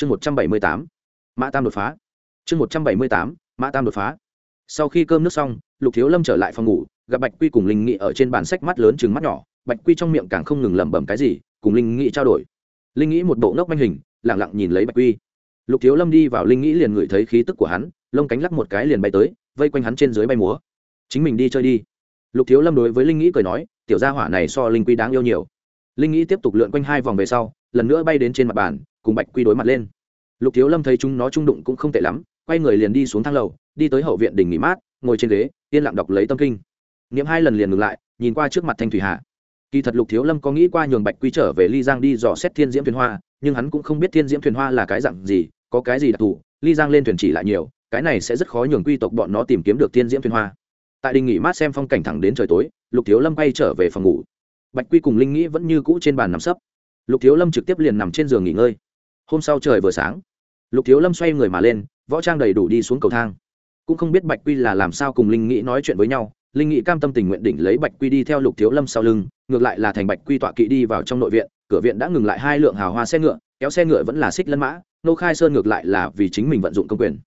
chương một trăm bảy mươi tám, mã tam đột phá. Chương một trăm bảy mươi tám, mã tam đột phá. Sau khi cơm nước xong, lục thiếu lâm trở lại phòng ngủ, gặp bạch quy cùng linh nghị ở trên bàn sách mắt lớn chừng mắt nhỏ. Bạch quy trong miệng càng không ngừng lẩm bẩm cái gì, cùng linh nghị trao đổi. Linh nghĩ một bộ ngốc manh hình lẳng lặng nhìn lấy bạch quy. Lục thiếu lâm đi vào, linh nghĩ liền ngửi thấy khí tức của hắn, lông cánh lắc một cái liền bay tới, vây quanh hắn trên dưới bay múa. Chính mình đi chơi đi. Lục thiếu lâm đối với linh nghĩ cười nói, tiểu gia hỏa này so linh quy đáng yêu nhiều linh nghĩ tiếp tục lượn quanh hai vòng về sau, lần nữa bay đến trên mặt bàn, cùng bạch quy đối mặt lên. Lục thiếu lâm thấy chúng nó trung đụng cũng không tệ lắm, quay người liền đi xuống thang lầu, đi tới hậu viện đình nghỉ mát, ngồi trên ghế, yên lặng đọc lấy tâm kinh. Niệm hai lần liền ngừng lại, nhìn qua trước mặt thanh thủy hạ. Kỳ thật lục thiếu lâm có nghĩ qua nhường bạch quy trở về ly giang đi dò xét thiên diễm thuyền hoa, nhưng hắn cũng không biết thiên diễm thuyền hoa là cái dặn gì, có cái gì đặc thù, ly giang lên thuyền chỉ lại nhiều, cái này sẽ rất khó nhường quy tộc bọn nó tìm kiếm được thiên diễm thuyền hoa. Tại đình nghỉ mát xem phong cảnh thẳng đến trời tối, lục thiếu lâm bay trở về phòng ngủ bạch quy cùng linh nghĩ vẫn như cũ trên bàn nằm sấp. Lục thiếu lâm trực tiếp liền nằm trên giường nghỉ ngơi. Hôm sau trời vừa sáng, lục thiếu lâm xoay người mà lên, võ trang đầy đủ đi xuống cầu thang. Cũng không biết bạch quy là làm sao cùng linh nghĩ nói chuyện với nhau, linh nghĩ cam tâm tình nguyện đỉnh lấy bạch quy đi theo lục thiếu lâm sau lưng, ngược lại là thành bạch quy tọa kỵ đi vào trong nội viện, cửa viện đã ngừng lại hai lượng hào hoa xe ngựa, kéo xe ngựa vẫn là xích lân mã, nô khai sơn ngược lại là vì chính mình vận dụng công quyền.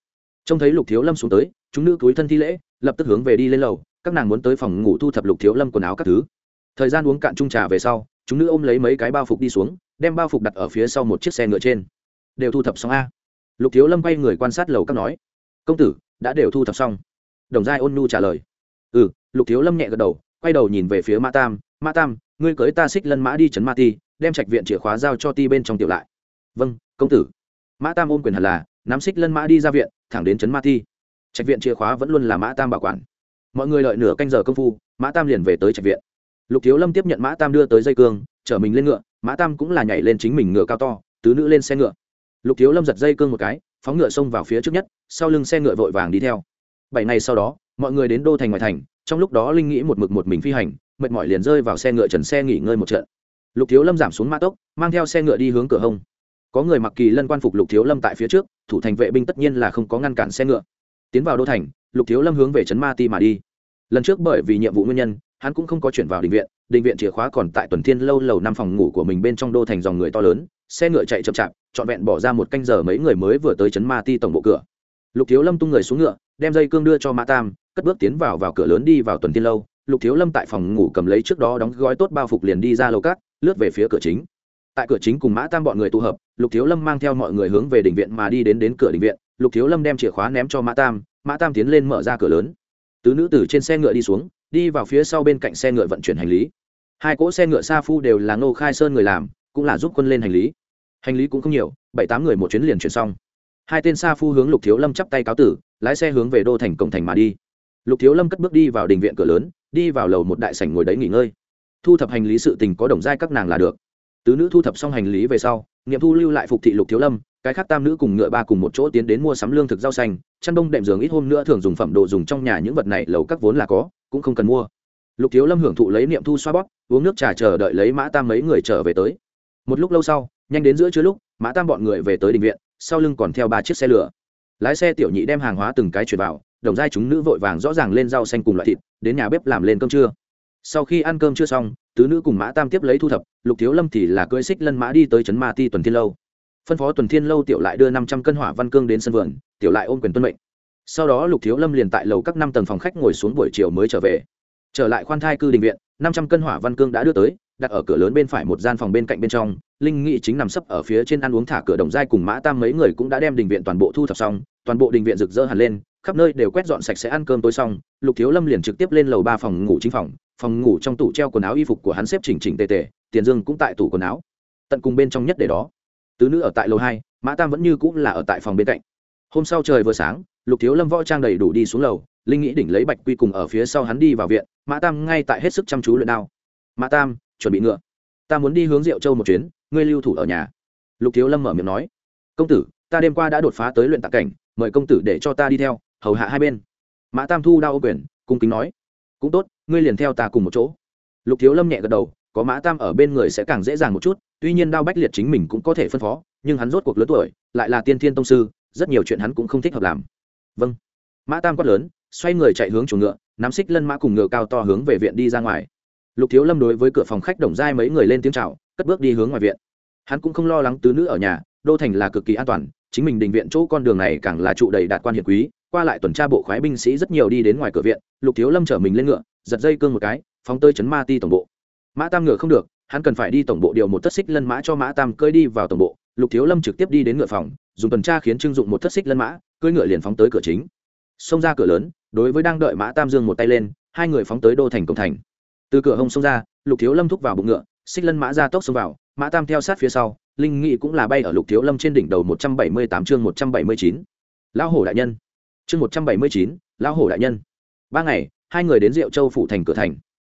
Trông thấy lục thiếu lâm xuống tới, chúng nữ túi thân thi lễ, lập tức hướng về đi lên lầu, các nàng muốn tới phòng ngủ thu thập lục thiếu lâm quần áo các thứ thời gian uống cạn chung trà về sau, chúng nữ ôm lấy mấy cái bao phục đi xuống, đem bao phục đặt ở phía sau một chiếc xe ngựa trên. Đều thu thập xong a. Lục thiếu lâm quay người quan sát lầu các nói, công tử, đã đều thu thập xong. Đồng giai ôn nu trả lời ừ. Lục thiếu lâm nhẹ gật đầu, quay đầu nhìn về phía mã tam mã tam, ngươi cưới ta xích lân mã đi chấn ma ti, đem trạch viện chìa khóa giao cho ti bên trong tiểu lại. Vâng công tử. Mã tam ôm quyền hẳn là, nắm xích lân mã đi ra viện, thẳng đến chấn ma ti. Trạch viện chìa khóa vẫn luôn là mã tam bảo quản. Mọi người lợi nửa canh giờ công phu, mã tam liền về tới trạch viện lục thiếu lâm tiếp nhận mã tam đưa tới dây cương, chở mình lên ngựa, mã tam cũng là nhảy lên chính mình ngựa cao to, tứ nữ lên xe ngựa. Lục thiếu lâm giật dây cương một cái, phóng ngựa xông vào phía trước nhất, sau lưng xe ngựa vội vàng đi theo. Bảy ngày sau đó, mọi người đến đô thành ngoại thành, trong lúc đó linh nghĩ một mực một mình phi hành, mệt mỏi liền rơi vào xe ngựa trần xe nghỉ ngơi một trận. Lục thiếu lâm giảm xuống mã tốc, mang theo xe ngựa đi hướng cửa hông. Có người mặc kỳ lân quan phục lục thiếu lâm tại phía trước, thủ thành vệ binh tất nhiên là không có ngăn cản xe ngựa. Tiến vào đô thành, lục thiếu lâm hướng về trấn ma ti mà đi. Lần trước bởi vì nhiệm vụ nguyên nhân hắn cũng không có chuyển vào định viện định viện chìa khóa còn tại tuần thiên lâu lầu năm phòng ngủ của mình bên trong đô thành dòng người to lớn, xe ngựa chạy chậm chạp, trọn vẹn bỏ ra một canh giờ mấy người mới vừa tới trấn ma ti tổng bộ cửa. Lục thiếu lâm tung người xuống ngựa, đem dây cương đưa cho mã tam, cất bước tiến vào vào cửa lớn đi vào tuần thiên lâu. Lục thiếu lâm tại phòng ngủ cầm lấy trước đó đóng gói tốt bao phục liền đi ra lầu cát, lướt về phía cửa chính. Tại cửa chính cùng mã tam bọn người tụ hợp, lục thiếu lâm mang theo mọi người hướng về đình viện mà đi đến đến cửa đình viện. Lục thiếu lâm đem chìa khóa ném cho mã tam mã tam tiến lên mở ra cửa lớn. Tứ nữ từ trên xe ngựa đi xuống đi vào phía sau bên cạnh xe ngựa vận chuyển hành lý. Hai cỗ xe ngựa sa phu đều là ngô khai sơn người làm, cũng là giúp quân lên hành lý. Hành lý cũng không nhiều, bảy tám người một chuyến liền chuyển xong. Hai tên sa phu hướng lục thiếu lâm chắp tay cáo tử, lái xe hướng về đô thành cổng thành mà đi. Lục thiếu lâm cất bước đi vào đình viện cửa lớn, đi vào lầu một đại sảnh ngồi đấy nghỉ ngơi. Thu thập hành lý sự tình có đồng giai các nàng là được. Tứ nữ thu thập xong hành lý về sau, nghiệm thu lưu lại phục thị lục thiếu lâm, cái khác tam nữ cùng ngựa ba cùng một chỗ tiến đến mua sắm lương thực rau xanh, chăn đông đệm giường ít hôm nữa thường dùng phẩm đồ dùng trong nhà những vật này, lầu các vốn là có cũng không cần mua. Lục thiếu lâm hưởng thụ lấy niệm thu xoa bóp, uống nước trà chờ đợi lấy mã tam mấy người trở về tới. Một lúc lâu sau, nhanh đến giữa trưa lúc, mã tam bọn người về tới đình viện, sau lưng còn theo ba chiếc xe lửa. Lái xe tiểu nhị đem hàng hóa từng cái chuyển vào, đồng giai chúng nữ vội vàng rõ ràng lên rau xanh cùng loại thịt, đến nhà bếp làm lên cơm trưa. Sau khi ăn cơm chưa xong, tứ nữ cùng mã tam tiếp lấy thu thập, lục thiếu lâm thì là cưỡi xích lân mã đi tới trấn ma ti tuần thiên lâu. Phân phó tuần thiên lâu tiểu lại đưa năm trăm cân hỏa văn cương đến sân vườn, tiểu lại ôm quyền tuân mệnh sau đó lục thiếu lâm liền tại lầu các năm tầng phòng khách ngồi xuống buổi chiều mới trở về. Trở lại khoan thai cư đình viện, năm trăm cân hỏa văn cương đã đưa tới, đặt ở cửa lớn bên phải một gian phòng bên cạnh bên trong, linh nghị chính nằm sấp ở phía trên ăn uống thả cửa đồng giai cùng mã tam mấy người cũng đã đem đình viện toàn bộ thu thập xong, toàn bộ đình viện rực rỡ hẳn lên, khắp nơi đều quét dọn sạch sẽ ăn cơm tối xong, lục thiếu lâm liền trực tiếp lên lầu ba phòng ngủ chính phòng phòng ngủ trong tủ treo quần áo y phục của hắn xếp chỉnh chỉnh tề tề, tiền dương cũng tại tủ quần áo. Tận cùng bên trong nhất để đó. Tứ nữ ở tại lầu hai, mã tam vẫn như cũng là ở tại phòng bên cạnh. Hôm sau trời vừa sáng lục thiếu lâm võ trang đầy đủ đi xuống lầu, linh nghĩ đỉnh lấy bạch quy cùng ở phía sau hắn đi vào viện, mã tam ngay tại hết sức chăm chú luyện đao. Mã tam, chuẩn bị ngựa. Ta muốn đi hướng diệu châu một chuyến, ngươi lưu thủ ở nhà. Lục thiếu lâm mở miệng nói. Công tử, ta đêm qua đã đột phá tới luyện tạc cảnh, mời công tử để cho ta đi theo, hầu hạ hai bên. Mã tam thu đao ô quyền, cung kính nói. Cũng tốt, ngươi liền theo ta cùng một chỗ. Lục thiếu lâm nhẹ gật đầu, có mã tam ở bên người sẽ càng dễ dàng một chút, tuy nhiên đao bách liệt chính mình cũng có thể phân phó, nhưng hắn rốt cuộc lớn tuổi, lại là tiên thiên tông sư, rất nhiều chuyện hắn cũng không thích hợp làm vâng. Mã tam quát lớn, xoay người chạy hướng chuồng ngựa, nắm xích lân mã cùng ngựa cao to hướng về viện đi ra ngoài. Lục thiếu lâm đối với cửa phòng khách đồng giai mấy người lên tiếng c h à o cất bước đi hướng ngoài viện. Hắn cũng không lo lắng tứ nữ ở nhà, đô thành là cực kỳ an toàn, chính mình đình viện chỗ con đường này càng là trụ đầy đạt quan hiệp quý, qua lại tuần tra bộ khoái binh sĩ rất nhiều đi đến ngoài cửa viện, lục thiếu lâm chở mình lên ngựa, giật dây cương một cái, phóng tơi chấn ma ti tổng bộ. Mã tam ngựa không được, hắn cần phải đi tổng bộ điều một tất xích lân mã cho mã tam cơi đi vào tổng bộ, lục thiếu lâm trực tiếp đi đến ngựa phòng, dùng tuần tra khiến trưng dụng một thất xích lân mã cưỡi ngựa liền phóng tới cửa chính. Xông ra cửa lớn, đối với đang đợi mã tam dương một tay lên, hai người phóng tới đô thành cổng thành. Từ cửa hông xông ra, lục thiếu lâm thúc vào bụng ngựa, xích lân mã ra tốc xông vào, mã tam theo sát phía sau, linh nghị cũng là bay ở lục thiếu lâm trên đỉnh đầu một trăm bảy mươi tám chương một trăm bảy mươi chín. Lão hổ đại nhân. Chương một trăm bảy mươi chín, lão hổ đại nhân. Ba ngày, hai người đến diệu châu phủ thành cửa thành.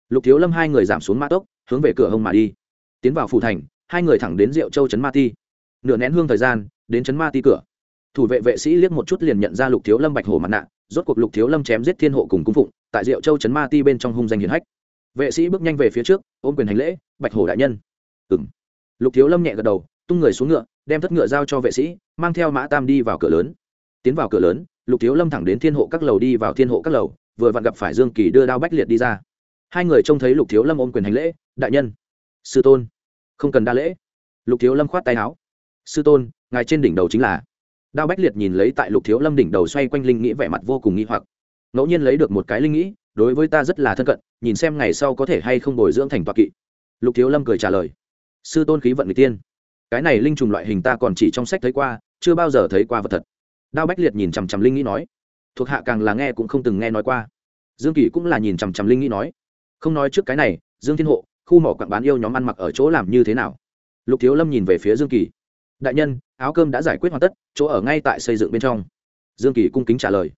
Lục thiếu lâm hai người giảm xuống mã tốc, hướng về cửa hông mà đi. Tiến vào phủ thành, hai người thẳng đến diệu châu trấn ma ti. Nửa nén hương thời gian, đến trấn ma ti cửa thủ vệ vệ sĩ liếc một chút liền nhận ra lục thiếu lâm bạch hổ mặt nạ, rốt cuộc lục thiếu lâm chém giết thiên hộ cùng cung phụng, tại diệu châu trấn ma ti bên trong hung danh hiền hách. Vệ sĩ bước nhanh về phía trước, ôm quyền hành lễ, bạch hổ đại nhân. Ừng lục thiếu lâm nhẹ gật đầu, tung người xuống ngựa, đem thất ngựa giao cho vệ sĩ, mang theo mã tam đi vào cửa lớn. Tiến vào cửa lớn, lục thiếu lâm thẳng đến thiên hộ các lầu đi vào thiên hộ các lầu, vừa vặn gặp phải dương kỳ đưa đao bách liệt đi ra. Hai người trông thấy lục thiếu lâm ôm quyền hành lễ, đại nhân. Sư tôn. Không cần đa lễ. Lục thiếu lâm khoát tay áo. Sư tôn, ngài trên đỉnh đầu chính là đao bách liệt nhìn lấy tại lục thiếu lâm đỉnh đầu xoay quanh linh nghĩ vẻ mặt vô cùng nghi hoặc. Ngẫu nhiên lấy được một cái linh nghĩ, đối với ta rất là thân cận, nhìn xem ngày sau có thể hay không bồi dưỡng thành toạc kỵ. Lục thiếu lâm cười trả lời. Sư tôn khí vận người tiên. Cái này linh trùng loại hình ta còn chỉ trong sách thấy qua, chưa bao giờ thấy qua vật thật. Đao bách liệt nhìn chằm chằm linh nghĩ nói. Thuộc hạ càng là nghe cũng không từng nghe nói qua. Dương kỷ cũng là nhìn chằm chằm linh nghĩ nói. Không nói trước cái này, dương thiên hộ, khu mỏ quặng bán yêu nhóm ăn mặc ở chỗ làm như thế nào? Lục thiếu lâm nhìn về phía dương kỳ đại nhân, áo cơm đã giải quyết hoàn tất, chỗ ở ngay tại xây dựng bên trong. Dương kỳ cung kính trả lời.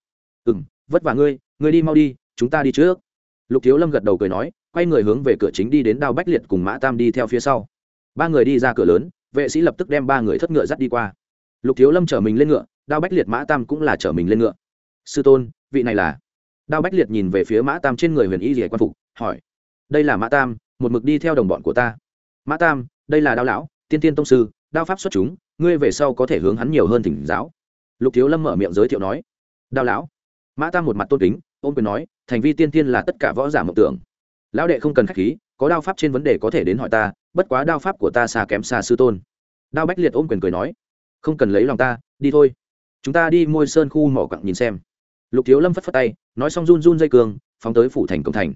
Ừ m vất vả ngươi ngươi đi mau đi, chúng ta đi trước. Lục thiếu lâm gật đầu cười nói, quay người hướng về cửa chính đi đến đao bách liệt cùng mã tam đi theo phía sau. Ba người đi ra cửa lớn, vệ sĩ lập tức đem ba người thất ngựa dắt đi qua. Lục thiếu lâm chở mình lên ngựa, đao bách liệt mã tam cũng là chở mình lên ngựa. Sư tôn, vị này là? Đao bách liệt nhìn về phía mã tam trên người huyền y rỉa quan phục, hỏi. Đây là mã tam, một mực đi theo đồng bọn của ta. Mã tam, đây là đao lão, tiên tiên tông sư đao pháp xuất chúng, ngươi về sau có thể hướng hắn nhiều hơn thỉnh giáo. Lục thiếu lâm mở miệng giới thiệu nói, đao lão. Mã tam một mặt tôn kính ôm quyền nói, thành vi tiên tiên là tất cả võ giả mộng tưởng. Lão đệ không cần khách khí, có đao pháp trên vấn đề có thể đến hỏi ta, bất quá đao pháp của ta xa kém xa sư tôn. Đao bách liệt ôm quyền cười nói, không cần lấy lòng ta, đi thôi. Chúng ta đi môi sơn khu mỏ quặng nhìn xem. Lục thiếu lâm phất phất tay, nói xong run run dây cường phóng tới phủ thành cổng thành.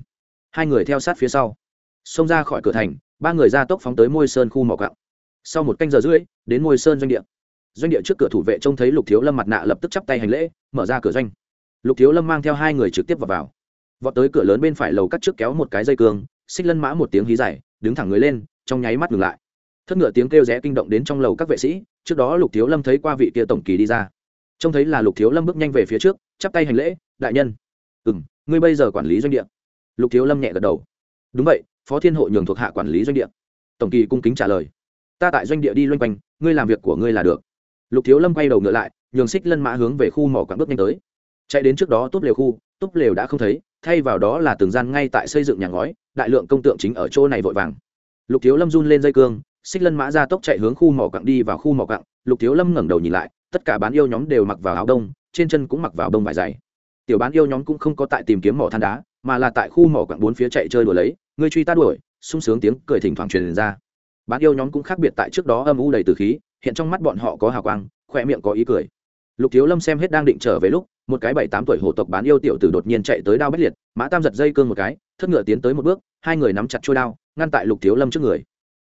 Hai người theo sát phía sau. Xông ra khỏi cửa thành, ba người ra tốc phóng tới môi sơn khu mỏ quặng sau một canh giờ rưỡi đến môi sơn doanh địa. Doanh địa trước cửa thủ vệ trông thấy lục thiếu lâm mặt nạ lập tức chắp tay hành lễ mở ra cửa doanh. Lục thiếu lâm mang theo hai người trực tiếp vào, vào. vọt tới cửa lớn bên phải lầu cắt trước kéo một cái dây cương xích lân mã một tiếng hí dài đứng thẳng người lên trong nháy mắt ngừng lại. Thất ngựa tiếng kêu rẽ kinh động đến trong lầu các vệ sĩ trước đó lục thiếu lâm thấy qua vị kia tổng kỳ đi ra. Trông thấy là lục thiếu lâm bước nhanh về phía trước chắp tay hành lễ đại nhân. Ừ m ngươi bây giờ quản lý doanh địa. Lục thiếu lâm nhẹ gật đầu. Đúng vậy phó thiên hộ nhường thuộc hạ quản lý doanh địa. Tổng kỳ cung kính trả lời ta tại doanh địa đi loanh quanh, ngươi làm việc của ngươi là được. Lục thiếu lâm quay đầu ngựa lại, nhường xích lân mã hướng về khu mỏ quặng bước nhanh tới. Chạy đến trước đó túp lều khu, túp lều đã không thấy, thay vào đó là từng gian ngay tại xây dựng nhà ngói, đại lượng công tượng chính ở chỗ này vội vàng. Lục thiếu lâm run lên dây cương, xích lân mã ra tốc chạy hướng khu mỏ quặng đi vào khu mỏ quặng. Lục thiếu lâm ngẩng đầu nhìn lại, tất cả bán yêu nhóm đều mặc vào áo đông, trên chân cũng mặc vào đông vải dày. Tiểu bán yêu nhóm cũng không có tại tìm kiếm mỏ than đá, mà là tại khu mỏ quặng bốn phía chạy chơi đùa lấy. Ngươi truy ta đuổi, sung sướng tiếng cười thỉnh thoảng truyền ra bán yêu nhóm cũng khác biệt tại trước đó âm u đầy từ khí, hiện trong mắt bọn họ có hào quang khoe miệng có ý cười. Lục thiếu lâm xem hết đang định trở về lúc, một cái bảy tám tuổi hổ tộc bán yêu tiểu tử đột nhiên chạy tới đao bách liệt, mã tam giật dây cương một cái, thất ngựa tiến tới một bước, hai người nắm chặt trôi đao, ngăn tại lục thiếu lâm trước người.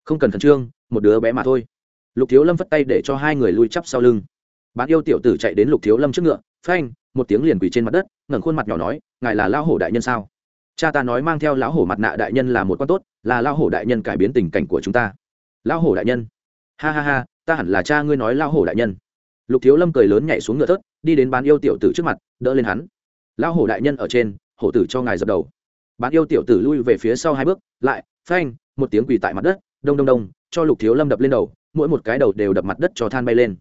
Không cần khẩn trương, một đứa bé mà thôi. Lục thiếu lâm vất tay để cho hai người lui chắp sau lưng. Bán yêu tiểu tử chạy đến lục thiếu lâm trước ngựa, phanh, một tiếng liền quỳ trên mặt đất, ngẩng khuôn mặt nhỏ nói, ngài là lão hổ đại nhân sao? Cha ta nói mang theo lão hổ mặt nạ đại nhân là một quan tốt, là lão hổ đại nhân cải biến tình cảnh của chúng ta lão hổ đại nhân. Ha ha ha, ta hẳn là cha ngươi nói lão hổ đại nhân. Lục thiếu lâm cười lớn nhảy xuống ngựa thớt, đi đến bán yêu tiểu tử trước mặt, đỡ lên hắn. Lão hổ đại nhân ở trên, hổ tử cho ngài dập đầu. Bán yêu tiểu tử lui về phía sau hai bước, lại, phanh, một tiếng quỳ tại mặt đất, đông đông đông, cho lục thiếu lâm đập lên đầu, mỗi một cái đầu đều đập mặt đất cho than bay lên.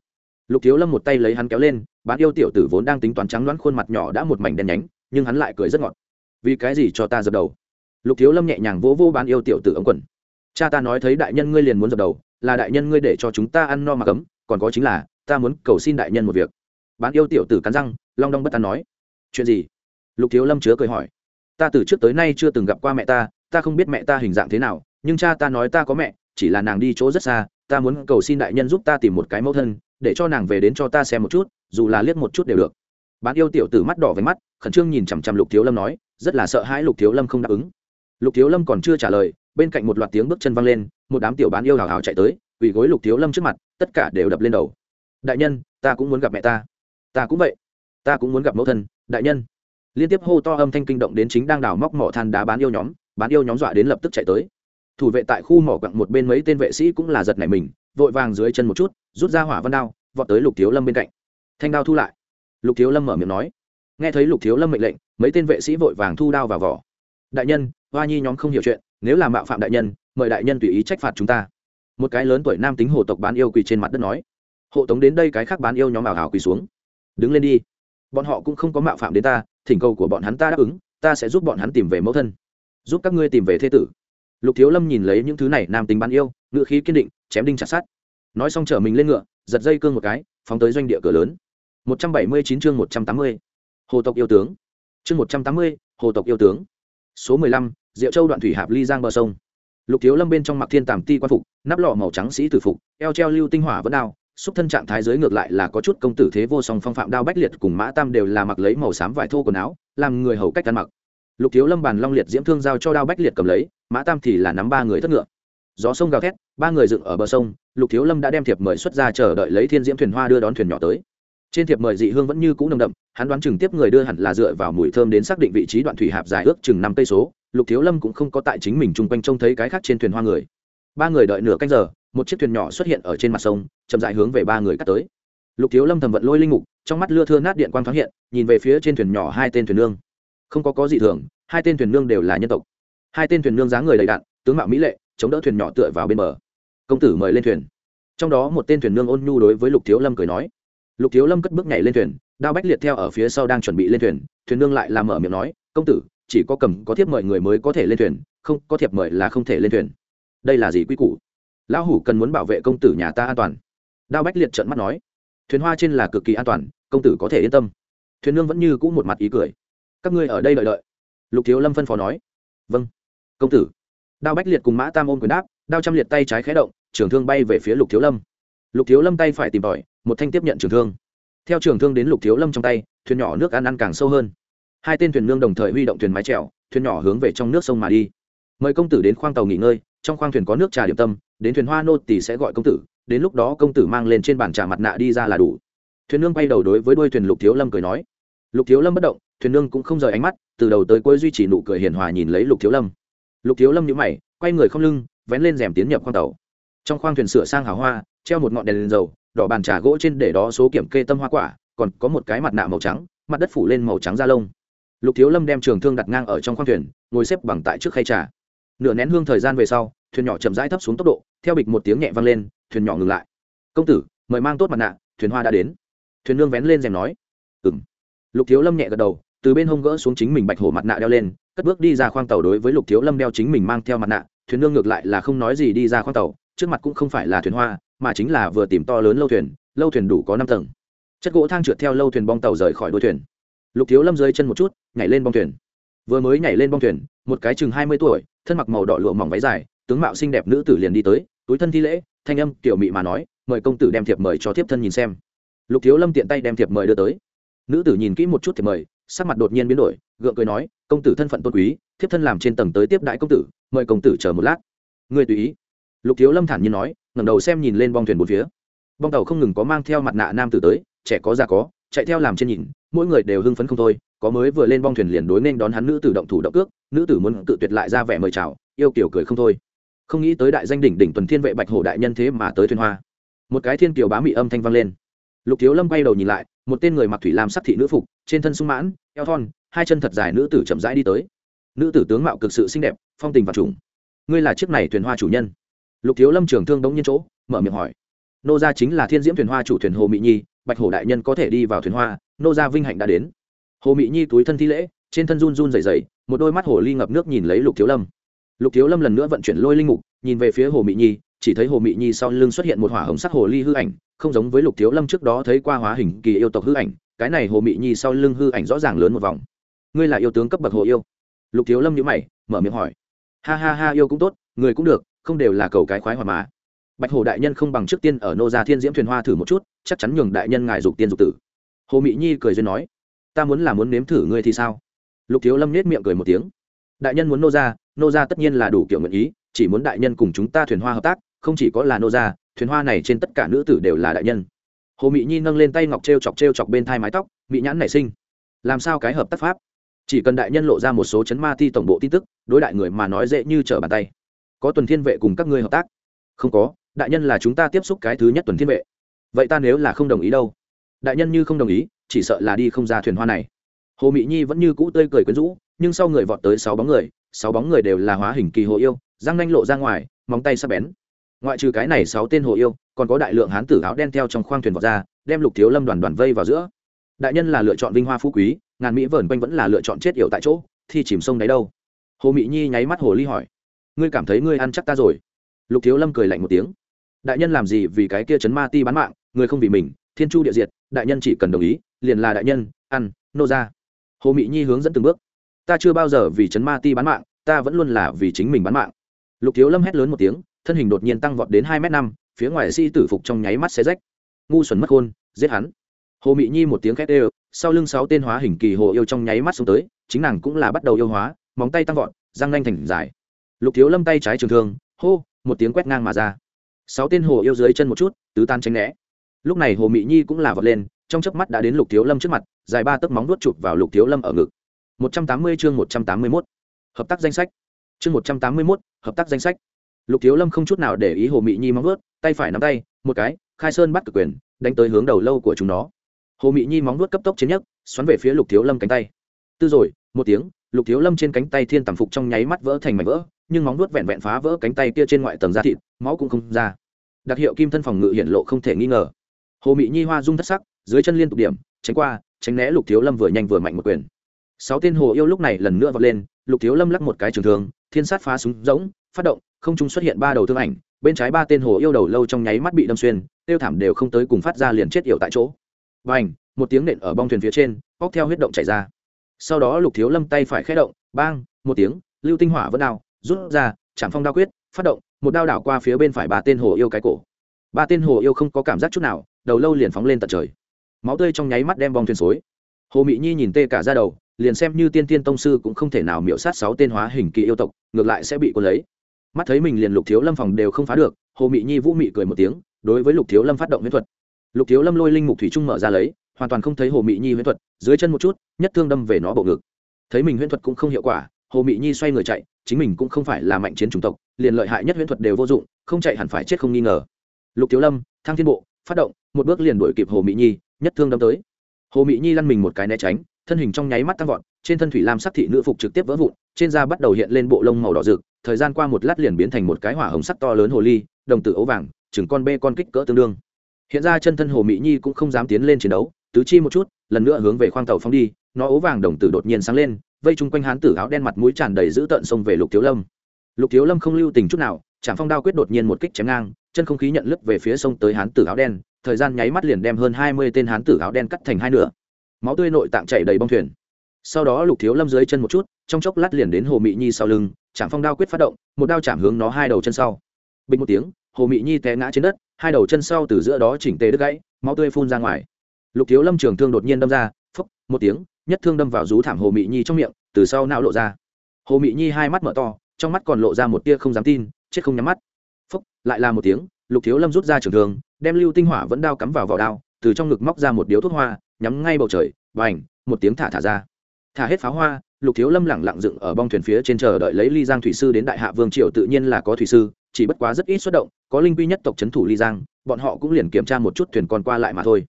Lục thiếu lâm một tay lấy hắn kéo lên, bán yêu tiểu tử vốn đang tính toán trắng đoán khuôn mặt nhỏ đã một mảnh đen nhánh, nhưng hắn lại cười rất ngọt. Vì cái gì cho ta dập đầu? Lục thiếu lâm nhẹ nhàng vỗ vỗ bán yêu tiểu tử ống quần cha ta nói thấy đại nhân ngươi liền muốn dập đầu, là đại nhân ngươi để cho chúng ta ăn no mà cấm, còn có chính là, ta muốn cầu xin đại nhân một việc. Bán yêu tiểu tử cắn răng, long đong bất tán nói. Chuyện gì? Lục thiếu lâm chứa cười hỏi. Ta từ trước tới nay chưa từng gặp qua mẹ ta ta không biết mẹ ta hình dạng thế nào, nhưng cha ta nói ta có mẹ, chỉ là nàng đi chỗ rất xa, ta muốn cầu xin đại nhân giúp ta tìm một cái mẫu thân, để cho nàng về đến cho ta xem một chút, dù là liếc một chút đều được. Bán yêu tiểu tử mắt đỏ với mắt, khẩn trương nhìn chằm chằm lục thiếu lâm nói, rất là sợ hãi lục thiếu lâm không đáp ứng. Lục thiếu lâm còn chưa trả lời bên cạnh một loạt tiếng bước chân văng lên, một đám tiểu bán yêu hào hào chạy tới, quỳ gối lục thiếu lâm trước mặt, tất cả đều đập lên đầu. Đại nhân, ta cũng muốn gặp mẹ ta. Ta cũng vậy. Ta cũng muốn gặp mẫu thân, đại nhân. Liên tiếp hô to âm thanh kinh động đến chính đang đào móc mỏ than đá bán yêu nhóm, bán yêu nhóm dọa đến lập tức chạy tới. Thủ vệ tại khu mỏ quặng một bên mấy tên vệ sĩ cũng là giật nảy mình, vội vàng dưới chân một chút, rút ra hỏa văn đao, vọt tới lục thiếu lâm bên cạnh. Thanh đao thu lại. Lục thiếu lâm mở miệng nói. Nghe thấy lục thiếu lâm mệnh lệnh, mấy tên vệ sĩ vội vàng thu đao vào vỏ đại nhân, hoa nhi nhóm không hiểu chuyện, nếu là mạo phạm đại nhân, mời đại nhân tùy ý trách phạt chúng ta. Một cái lớn tuổi nam tính hộ tộc bán yêu quỳ trên mặt đất nói. Hộ tống đến đây cái khác bán yêu nhóm ảo hào quỳ xuống. Đứng lên đi. Bọn họ cũng không có mạo phạm đến ta, thỉnh cầu của bọn hắn ta đáp ứng, ta sẽ giúp bọn hắn tìm về mẫu thân. Giúp các ngươi tìm về thế tử. Lục thiếu lâm nhìn lấy những thứ này nam tính bán yêu ngựa khí kiên định, chém đinh chặt sát nói xong chở mình lên ngựa, giật dây cương một cái, phóng tới doanh địa cửa lớn. Một trăm bảy mươi chín chương một trăm tám mươi. Hồ tộc yêu tướng. Chương một trăm tám mươi, hồ tộc yêu tướng số mười lăm, diệu châu đoạn thủy hạp ly giang bờ sông. Lục thiếu lâm bên trong mặc thiên tàm ti quan phục, nắp lọ màu trắng sĩ tử phục, eo treo lưu tinh hỏa vẫn đao, xúc thân trạng thái giới ngược lại là có chút công tử thế vô song phong phạm đao bách liệt cùng mã tam đều là mặc lấy màu xám vải thô quần áo, làm người hầu cách ăn mặc. Lục thiếu lâm bàn long liệt diễm thương giao cho đao bách liệt cầm lấy, mã tam thì là nắm ba người thất ngựa. Gió sông gào thét, ba người dựng ở bờ sông, lục thiếu lâm đã đem thiệp mời xuất ra chờ đợi lấy thiên diễm thuyền hoa đưa đón thuyền nhỏ tới trên thiệp mời dị hương vẫn như cũ nồng đậm, hắn đoán chừng tiếp người đưa hẳn là dựa vào mùi thơm đến xác định vị trí đoạn thủy hạp dài ước chừng năm cây số, lục thiếu lâm cũng không có tại chính mình chung quanh trông thấy cái khác trên thuyền hoa người. Ba người đợi nửa canh giờ, một chiếc thuyền nhỏ xuất hiện ở trên mặt sông, chậm dại hướng về ba người cắt tới. Lục thiếu lâm thầm vận lôi linh mục, trong mắt lưa thưa nát điện quang thoáng hiện, nhìn về phía trên thuyền nhỏ hai tên thuyền nương. Không có có gì thường, hai tên thuyền nương đều là nhân tộc. Hai tên thuyền nương dáng người đầy đạn tướng mạo mỹ lệ, chống đỡ thuyền nhỏ tựa vào bên bờ. Công tử mời lên thuyền. Trong đó một tên thuyền nương ôn nhu đối với lục thiếu lâm cười nói lục thiếu lâm cất bước nhảy lên thuyền, đao bách liệt theo ở phía sau đang chuẩn bị lên thuyền thuyền nương lại làm mở miệng nói, công tử, chỉ có cầm, có thiệp mời người mới có thể lên thuyền, không, có thiệp mời là không thể lên thuyền. Đây là gì quy củ? Lão hủ cần muốn bảo vệ công tử nhà ta an toàn. Đao bách liệt trợn mắt nói, thuyền hoa trên là cực kỳ an toàn, công tử có thể yên tâm. Thuyền nương vẫn như cũ một mặt ý cười, các ngươi ở đây đợi đợi. Lục thiếu lâm phân phó nói vâng công tử. Đao bách liệt cùng mã tam ôm quyền đáp, đao trăm liệt tay trái khé động, trường thương bay về phía lục thiếu lâm lục thiếu lâm tay phải tìm tòi, một thanh tiếp nhận trường thương. Theo trường thương đến lục thiếu lâm trong tay, thuyền nhỏ nước ăn ăn càng sâu hơn. Hai tên thuyền nương đồng thời huy động thuyền mái trèo thuyền nhỏ hướng về trong nước sông mà đi. Mời công tử đến khoang tàu nghỉ ngơi, trong khoang thuyền có nước trà điểm tâm, đến thuyền hoa nô tỷ sẽ gọi công tử, đến lúc đó công tử mang lên trên bàn trà mặt nạ đi ra là đủ. Thuyền nương bay đầu đối với đuôi thuyền lục thiếu lâm cười nói. Lục thiếu lâm bất động, thuyền nương cũng không rời ánh mắt, từ đầu tới cuối duy trì nụ cười hiền hòa nhìn lấy lục thiếu lâm. Lục thiếu lâm nhíu mày, quay người không lưng, vén lên rèm tiến nhập khoang tàu. Trong khoang thuyền sửa sang hào hoa treo một ngọn đèn, đèn dầu đỏ bàn trà gỗ trên để đó số kiểm kê tâm hoa quả còn có một cái mặt nạ màu trắng mặt đất phủ lên màu trắng da lông. Lục thiếu lâm đem trường thương đặt ngang ở trong khoang thuyền ngồi xếp bằng tại trước khay trà. Nửa nén hương thời gian về sau thuyền nhỏ chậm rãi thấp xuống tốc độ theo bịch một tiếng nhẹ vang lên thuyền nhỏ ngừng lại. Công tử mời mang tốt mặt nạ thuyền hoa đã đến. Thuyền nương vén lên rèm nói. Ừ m lục thiếu lâm nhẹ gật đầu từ bên hông gỡ xuống chính mình bạch hổ mặt nạ đeo lên cất bước đi ra khoang tàu đối với lục thiếu lâm đeo chính mình mang theo mặt nạ thuyền nương ngược lại là không nói gì đi ra khoang tàu trước mặt cũng không phải là thuyền hoa, mà chính là vừa tìm to lớn lâu thuyền lâu thuyền đủ có năm tầng. Chất gỗ thang trượt theo lâu thuyền bong tàu rời khỏi đôi thuyền. Lục thiếu lâm dưới chân một chút, nhảy lên bong thuyền. Vừa mới nhảy lên bong thuyền, một cái chừng hai mươi tuổi, thân mặc màu đỏ lụa mỏng váy dài, tướng mạo xinh đẹp nữ tử liền đi tới, túi thân thi lễ, thanh âm tiểu mị mà nói, mời công tử đem thiệp mời cho thiếp thân nhìn xem. Lục thiếu lâm tiện tay đem thiệp mời đưa tới. Nữ tử nhìn kỹ một chút thiệp mời, sắc mặt đột nhiên biến đổi, gượng cười nói, công tử thân phận tôn quý, thiếp thân làm trên tầng tới tiếp đại công tử, mời công tử chờ một lát. Người tùy ý lục thiếu lâm thản nhiên nói, ngẩng đầu xem nhìn lên bong thuyền bốn phía. Bong tàu không ngừng có mang theo mặt nạ nam tử tới, trẻ có già có, chạy theo làm trên nhìn, mỗi người đều hưng phấn không thôi, có mới vừa lên bong thuyền liền đối nên đón hắn nữ tử động thủ động cước, nữ tử muốn tự tuyệt lại ra vẻ mời chào, yêu kiểu cười không thôi. Không nghĩ tới đại danh đỉnh đỉnh tuần thiên vệ bạch hổ đại nhân thế mà tới thuyền hoa. Một cái thiên kiều bá mị âm thanh vang lên. Lục thiếu lâm bay đầu nhìn lại, một tên người mặc thủy lam sắc thị nữ phục, trên thân sung mãn, eo thon, hai chân thật dài nữ tử chậm rãi đi tới. Nữ tử tướng mạo cực sự xinh đẹp, phong tình và trùng. Ngươi là chiếc này thuyền hoa chủ nhân lục thiếu lâm trường thương đống nhiên chỗ, mở miệng hỏi. Nô gia chính là thiên diễm thuyền hoa chủ thuyền hồ mỹ nhi, bạch hổ đại nhân có thể đi vào thuyền hoa, nô gia vinh hạnh đã đến. Hồ mỹ nhi túi thân thi lễ, trên thân run run dày dày một đôi mắt hồ ly ngập nước nhìn lấy lục thiếu lâm. Lục thiếu lâm lần nữa vận chuyển lôi linh mục, nhìn về phía hồ mỹ nhi, chỉ thấy hồ mỹ nhi sau lưng xuất hiện một hỏa hồng sắc hồ ly hư ảnh, không giống với lục thiếu lâm trước đó thấy qua hóa hình kỳ yêu tộc hư ảnh, cái này hồ mỹ nhi sau lưng hư ảnh rõ ràng lớn một vòng. Ngươi là yêu tướng cấp bậc hồ yêu. Lục thiếu lâm nhữ mày, mở miệng hỏi. Ha ha ha, yêu cũng tốt, người cũng được không đều là cầu cái khoái hoạt mà. Bạch hồ đại nhân không bằng trước tiên ở nô gia thiên diễm thuyền hoa thử một chút, chắc chắn nhường đại nhân ngài dục tiên dục tử. Hồ mỹ nhi cười duyên nói, ta muốn là muốn nếm thử ngươi thì sao? Lục thiếu lâm nết miệng cười một tiếng, đại nhân muốn nô gia nô gia tất nhiên là đủ kiểu nguyện ý, chỉ muốn đại nhân cùng chúng ta thuyền hoa hợp tác, không chỉ có là nô gia, thuyền hoa này trên tất cả nữ tử đều là đại nhân. Hồ mỹ nhi nâng lên tay ngọc t r e o chọc t r e o chọc bên thai mái tóc mỹ nhãn nảy sinh. Làm sao cái hợp tác pháp? Chỉ cần đại nhân lộ ra một số chấn ma thi tổng bộ tin tức, đối đại người mà nói dễ như trở bàn tay có tuần thiên vệ cùng các ngươi hợp tác? Không có, đại nhân là chúng ta tiếp xúc cái thứ nhất tuần thiên vệ. Vậy ta nếu là không đồng ý đâu? Đại nhân như không đồng ý, chỉ sợ là đi không ra thuyền hoa này. Hồ mỹ nhi vẫn như cũ tươi cười quyến rũ, nhưng sau người vọt tới sáu bóng người, sáu bóng người đều là hóa hình kỳ hồ yêu, răng nanh lộ ra ngoài, móng tay sắp bén. Ngoại trừ cái này sáu tên hồ yêu, còn có đại lượng hán tử áo đen theo trong khoang thuyền vọt ra, đem lục thiếu lâm đoàn đoàn vây vào giữa. Đại nhân là lựa chọn vinh hoa phú quý, ngàn mỹ vờn quanh vẫn là lựa chọn chết yểu tại chỗ thì chìm sông đấy đâu? Hồ mỹ nhi nháy mắt hồ ly hỏi ngươi cảm thấy ngươi ăn chắc ta rồi. Lục thiếu lâm cười lạnh một tiếng. Đại nhân làm gì vì cái kia chấn ma ti bán mạng, người không vì mình, thiên chu địa diệt, đại nhân chỉ cần đồng ý, liền là đại nhân, ăn, nô ra. Hồ Mị nhi hướng dẫn từng bước. Ta chưa bao giờ vì chấn ma ti bán mạng, ta vẫn luôn là vì chính mình bán mạng. Lục thiếu lâm hét lớn một tiếng, thân hình đột nhiên tăng vọt đến hai m năm, phía ngoài si tử phục trong nháy mắt xé rách. Ngu xuẩn mất khôn, giết hắn. Hồ Mị nhi một tiếng khét ê sau lưng sáu tên hóa hình kỳ hồ yêu trong nháy mắt xuống tới, chính nàng cũng là bắt đầu yêu hóa, móng tay tăng vọt, răng nanh thành dài lục thiếu lâm tay trái trường thương hô một tiếng quét ngang mà ra. Sáu tên hồ yêu dưới chân một chút tứ tan tránh né. Lúc này hồ mỹ nhi cũng là vọt lên trong chớp mắt đã đến lục thiếu lâm trước mặt dài ba tấc móng vuốt chụp vào lục thiếu lâm ở ngực. Một trăm tám mươi chương một trăm tám mươi mốt. Hợp tác danh sách. Chương một trăm tám mươi mốt hợp tác danh sách. Lục thiếu lâm không chút nào để ý hồ mị nhi móng vuốt, tay phải nắm tay một cái khai sơn bắt cực quyền đánh tới hướng đầu lâu của chúng nó. Hồ mị nhi móng vuốt cấp tốc chiến nhất xoắn về phía lục thiếu lâm cánh tay. Tư rồi một tiếng lục thiếu lâm trên cánh tay thiên tầm phục trong nháy mắt vỡ thành mảnh vỡ nhưng móng nuốt vẹn vẹn phá vỡ cánh tay kia trên ngoại tầng da thịt, máu cũng không ra. Đặc hiệu kim thân phòng ngự hiện lộ không thể nghi ngờ. Hồ mị nhi hoa rung thất sắc, dưới chân liên tục điểm, tránh qua, tránh né lục thiếu lâm vừa nhanh vừa mạnh một quyền. Sáu tên hồ yêu lúc này lần nữa vọt lên, lục thiếu lâm lắc một cái trường thường thiên sát phá súng rỗng, phát động, không trung xuất hiện ba đầu thương ảnh, bên trái ba tên hồ yêu đầu lâu trong nháy mắt bị đâm xuyên, tiêu thảm đều không tới cùng phát ra liền chết yểu tại chỗ. Và ảnh một tiếng nện ở bong thuyền phía trên, bóc theo huyết động chảy ra. Sau đó lục thiếu lâm tay phải khé động, bang, một tiếng, lưu tinh hỏa vẫn đao rút ra, chạm phong đao quyết, phát động, một đao đảo qua phía bên phải ba tên hồ yêu cái cổ. Ba tên hồ yêu không có cảm giác chút nào, đầu lâu liền phóng lên tận trời. Máu tươi trong nháy mắt đem bong thuyền xối. Hồ mỹ nhi nhìn tê cả ra đầu, liền xem như tiên tiên tông sư cũng không thể nào miễu sát sáu tên hóa hình kỳ yêu tộc, ngược lại sẽ bị cô lấy. Mắt thấy mình liền lục thiếu lâm phòng đều không phá được, hồ mỹ nhi vũ mị cười một tiếng, đối với lục thiếu lâm phát động huyễn thuật. Lục thiếu lâm lôi linh mục thủy trung mở ra lấy, hoàn toàn không thấy hồ mỹ nhi huyễn thuật, dưới chân một chút, nhất thương đâm về nó bộ ngực. Thấy mình huyễn thuật cũng không hiệu quả, hồ mỹ nhi xoay người chạy chính mình cũng không phải là mạnh chiến chủng tộc, liền lợi hại nhất huyễn thuật đều vô dụng, không chạy hẳn phải chết không nghi ngờ. Lục thiếu lâm thang thiên bộ, phát động, một bước liền đuổi kịp hồ mỹ nhi, nhất thương đâm tới. Hồ mỹ nhi lăn mình một cái né tránh, thân hình trong nháy mắt tăng vọt, trên thân thủy lam sắc thị nữ phục trực tiếp vỡ vụn, trên da bắt đầu hiện lên bộ lông màu đỏ rực, thời gian qua một lát liền biến thành một cái hỏa hồng sắc to lớn hồ ly, đồng tử ấu vàng, chừng con bê con kích cỡ tương đương. Hiện ra chân thân hồ mỹ nhi cũng không dám tiến lên chiến đấu, tứ chi một chút, lần nữa hướng về khoang tàu phóng đi, nó ấu vàng đồng tử đột nhiên sáng lên vây chung quanh hán tử áo đen mặt mũi tràn đầy dữ tợn xông về lục thiếu lâm. Lục thiếu lâm không lưu tình chút nào trạm phong đao quyết đột nhiên một kích chém ngang, chân không khí nhận lướt về phía sông tới hán tử áo đen, thời gian nháy mắt liền đem hơn hai mươi tên hán tử áo đen cắt thành hai nửa. Máu tươi nội tạng chảy đầy bong thuyền. Sau đó lục thiếu lâm dưới chân một chút, trong chốc lát liền đến hồ mị nhi sau lưng trạm phong đao quyết phát động, một đao chạm hướng nó hai đầu chân sau. Bình một tiếng, hồ mị nhi té ngã trên đất, hai đầu chân sau từ giữa đó chỉnh tề đứt gãy, máu tươi phun ra ngoài. Lục thiếu lâm trường thương đột nhiên đâm ra, phốc, một tiếng nhất thương đâm vào rú thảm hồ mị nhi trong miệng, từ sau não lộ ra. Hồ mị nhi hai mắt mở to, trong mắt còn lộ ra một tia không dám tin, chết không nhắm mắt. Phúc, lại là một tiếng, lục thiếu lâm rút ra trường thường đem lưu tinh hỏa vẫn đao cắm vào vỏ đao, từ trong ngực móc ra một điếu thuốc hoa, nhắm ngay bầu trời và ảnh một tiếng thả thả ra. Thả hết pháo hoa, lục thiếu lâm lẳng lặng dựng ở bong thuyền phía trên chờ đợi lấy ly giang thủy sư đến đại hạ vương triều tự nhiên là có thủy sư, chỉ bất quá rất ít xuất động, có linh quy nhất tộc c h ấ n thủ ly giang, bọn họ cũng liền kiểm tra một chút thuyền còn qua lại mà thôi.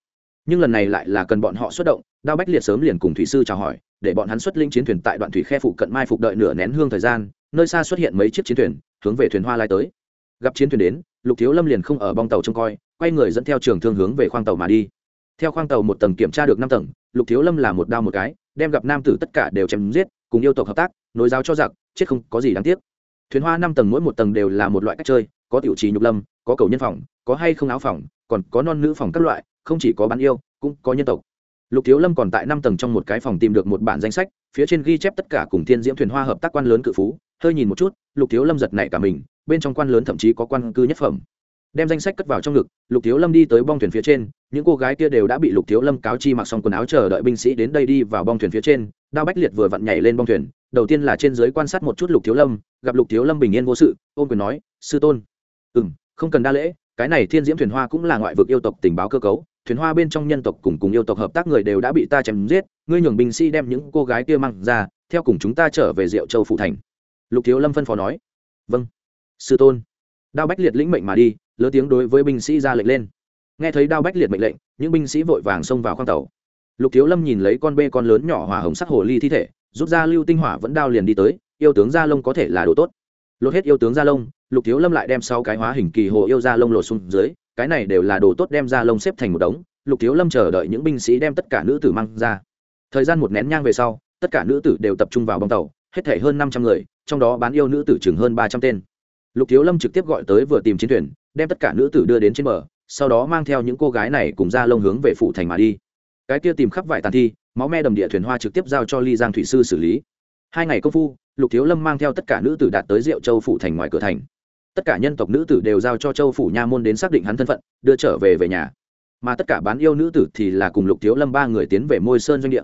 Nhưng lần này lại là cần bọn họ xuất động đao bách liệt sớm liền cùng thủy sư chào hỏi, để bọn hắn xuất linh chiến thuyền tại đoạn thủy khe phụ cận mai phục đợi nửa nén hương thời gian, nơi xa xuất hiện mấy chiếc chiến thuyền, hướng về thuyền hoa lai tới. Gặp chiến thuyền đến, lục thiếu lâm liền không ở bong tàu trông coi, quay người dẫn theo trường thương hướng về khoang tàu mà đi. Theo khoang tàu một tầng kiểm tra được năm tầng, lục thiếu lâm là một đao một cái, đem gặp nam tử tất cả đều chém giết, cùng yêu tộc hợp tác, nối giáo cho giặc, chết không có gì đáng tiếc. Thuyền hoa năm tầng mỗi một tầng đều là một loại cách chơi, có tiểu trì nhục lâm, có cầu nhân phòng, có hay không áo phòng, còn có non nữ phòng các loại, không chỉ có bán yêu, cũng có nhân tộc lục thiếu lâm còn tại năm tầng trong một cái phòng tìm được một bản danh sách, phía trên ghi chép tất cả cùng thiên diễm thuyền hoa hợp tác quan lớn cự phú, hơi nhìn một chút, lục thiếu lâm giật nảy cả mình, bên trong quan lớn thậm chí có quan cư nhất phẩm. Đem danh sách cất vào trong ngực, lục thiếu lâm đi tới bong thuyền phía trên, những cô gái kia đều đã bị lục thiếu lâm cáo chi mặc xong quần áo chờ đợi binh sĩ đến đây đi vào bong thuyền phía trên, đao bách liệt vừa vặn nhảy lên bong thuyền, đầu tiên là trên dưới quan sát một chút lục thiếu lâm, gặp lục thiếu lâm bình yên vô sự ôm quyền nói, sư tôn. Ừ m không cần đa lễ, cái này thiên diễm thuyền hoa cũng là ngoại vực yêu tộc tình báo cơ cấu thuyền hoa bên trong nhân tộc cùng cùng yêu tộc hợp tác người đều đã bị ta chém giết, ngươi nhường binh sĩ đem những cô gái kia mang ra, theo cùng chúng ta trở về diệu châu phụ thành. Lục thiếu lâm phân phó nói. Vâng sư tôn. Đao bách liệt lĩnh mệnh mà đi, lớn tiếng đối với binh sĩ ra lệnh lên. Nghe thấy đao bách liệt mệnh lệnh, những binh sĩ vội vàng xông vào khoang tàu. Lục thiếu lâm nhìn lấy con bê con lớn nhỏ hỏa hồng sắc hồ ly thi thể, rút ra lưu tinh hỏa vẫn đao liền đi tới, yêu tướng gia lông có thể là đồ tốt. Lột hết yêu tướng gia lông lục thiếu lâm lại đem sau cái hóa hình kỳ hồ yêu gia lông lột xuống dưới cái này đều là đồ tốt đem ra lông xếp thành một đống, lục thiếu lâm chờ đợi những binh sĩ đem tất cả nữ tử mang ra. Thời gian một nén nhang về sau, tất cả nữ tử đều tập trung vào bong tàu, hết thể hơn năm trăm người, trong đó bán yêu nữ tử chừng hơn ba trăm tên. Lục thiếu lâm trực tiếp gọi tới vừa tìm chiến thuyền, đem tất cả nữ tử đưa đến trên bờ, sau đó mang theo những cô gái này cùng ra lông hướng về phủ thành mà đi. Cái kia tìm khắp vải tàn thi, máu me đầm địa thuyền hoa trực tiếp giao cho ly giang thủy sư xử lý. Hai ngày công phu, lục thiếu lâm mang theo tất cả nữ tử đạt tới diệu châu phủ thành ngoài cửa thành tất cả nhân tộc nữ tử đều giao cho châu phủ nha môn đến xác định hắn thân phận, đưa trở về về nhà. Mà tất cả bán yêu nữ tử thì là cùng lục thiếu lâm ba người tiến về môi sơn doanh địa.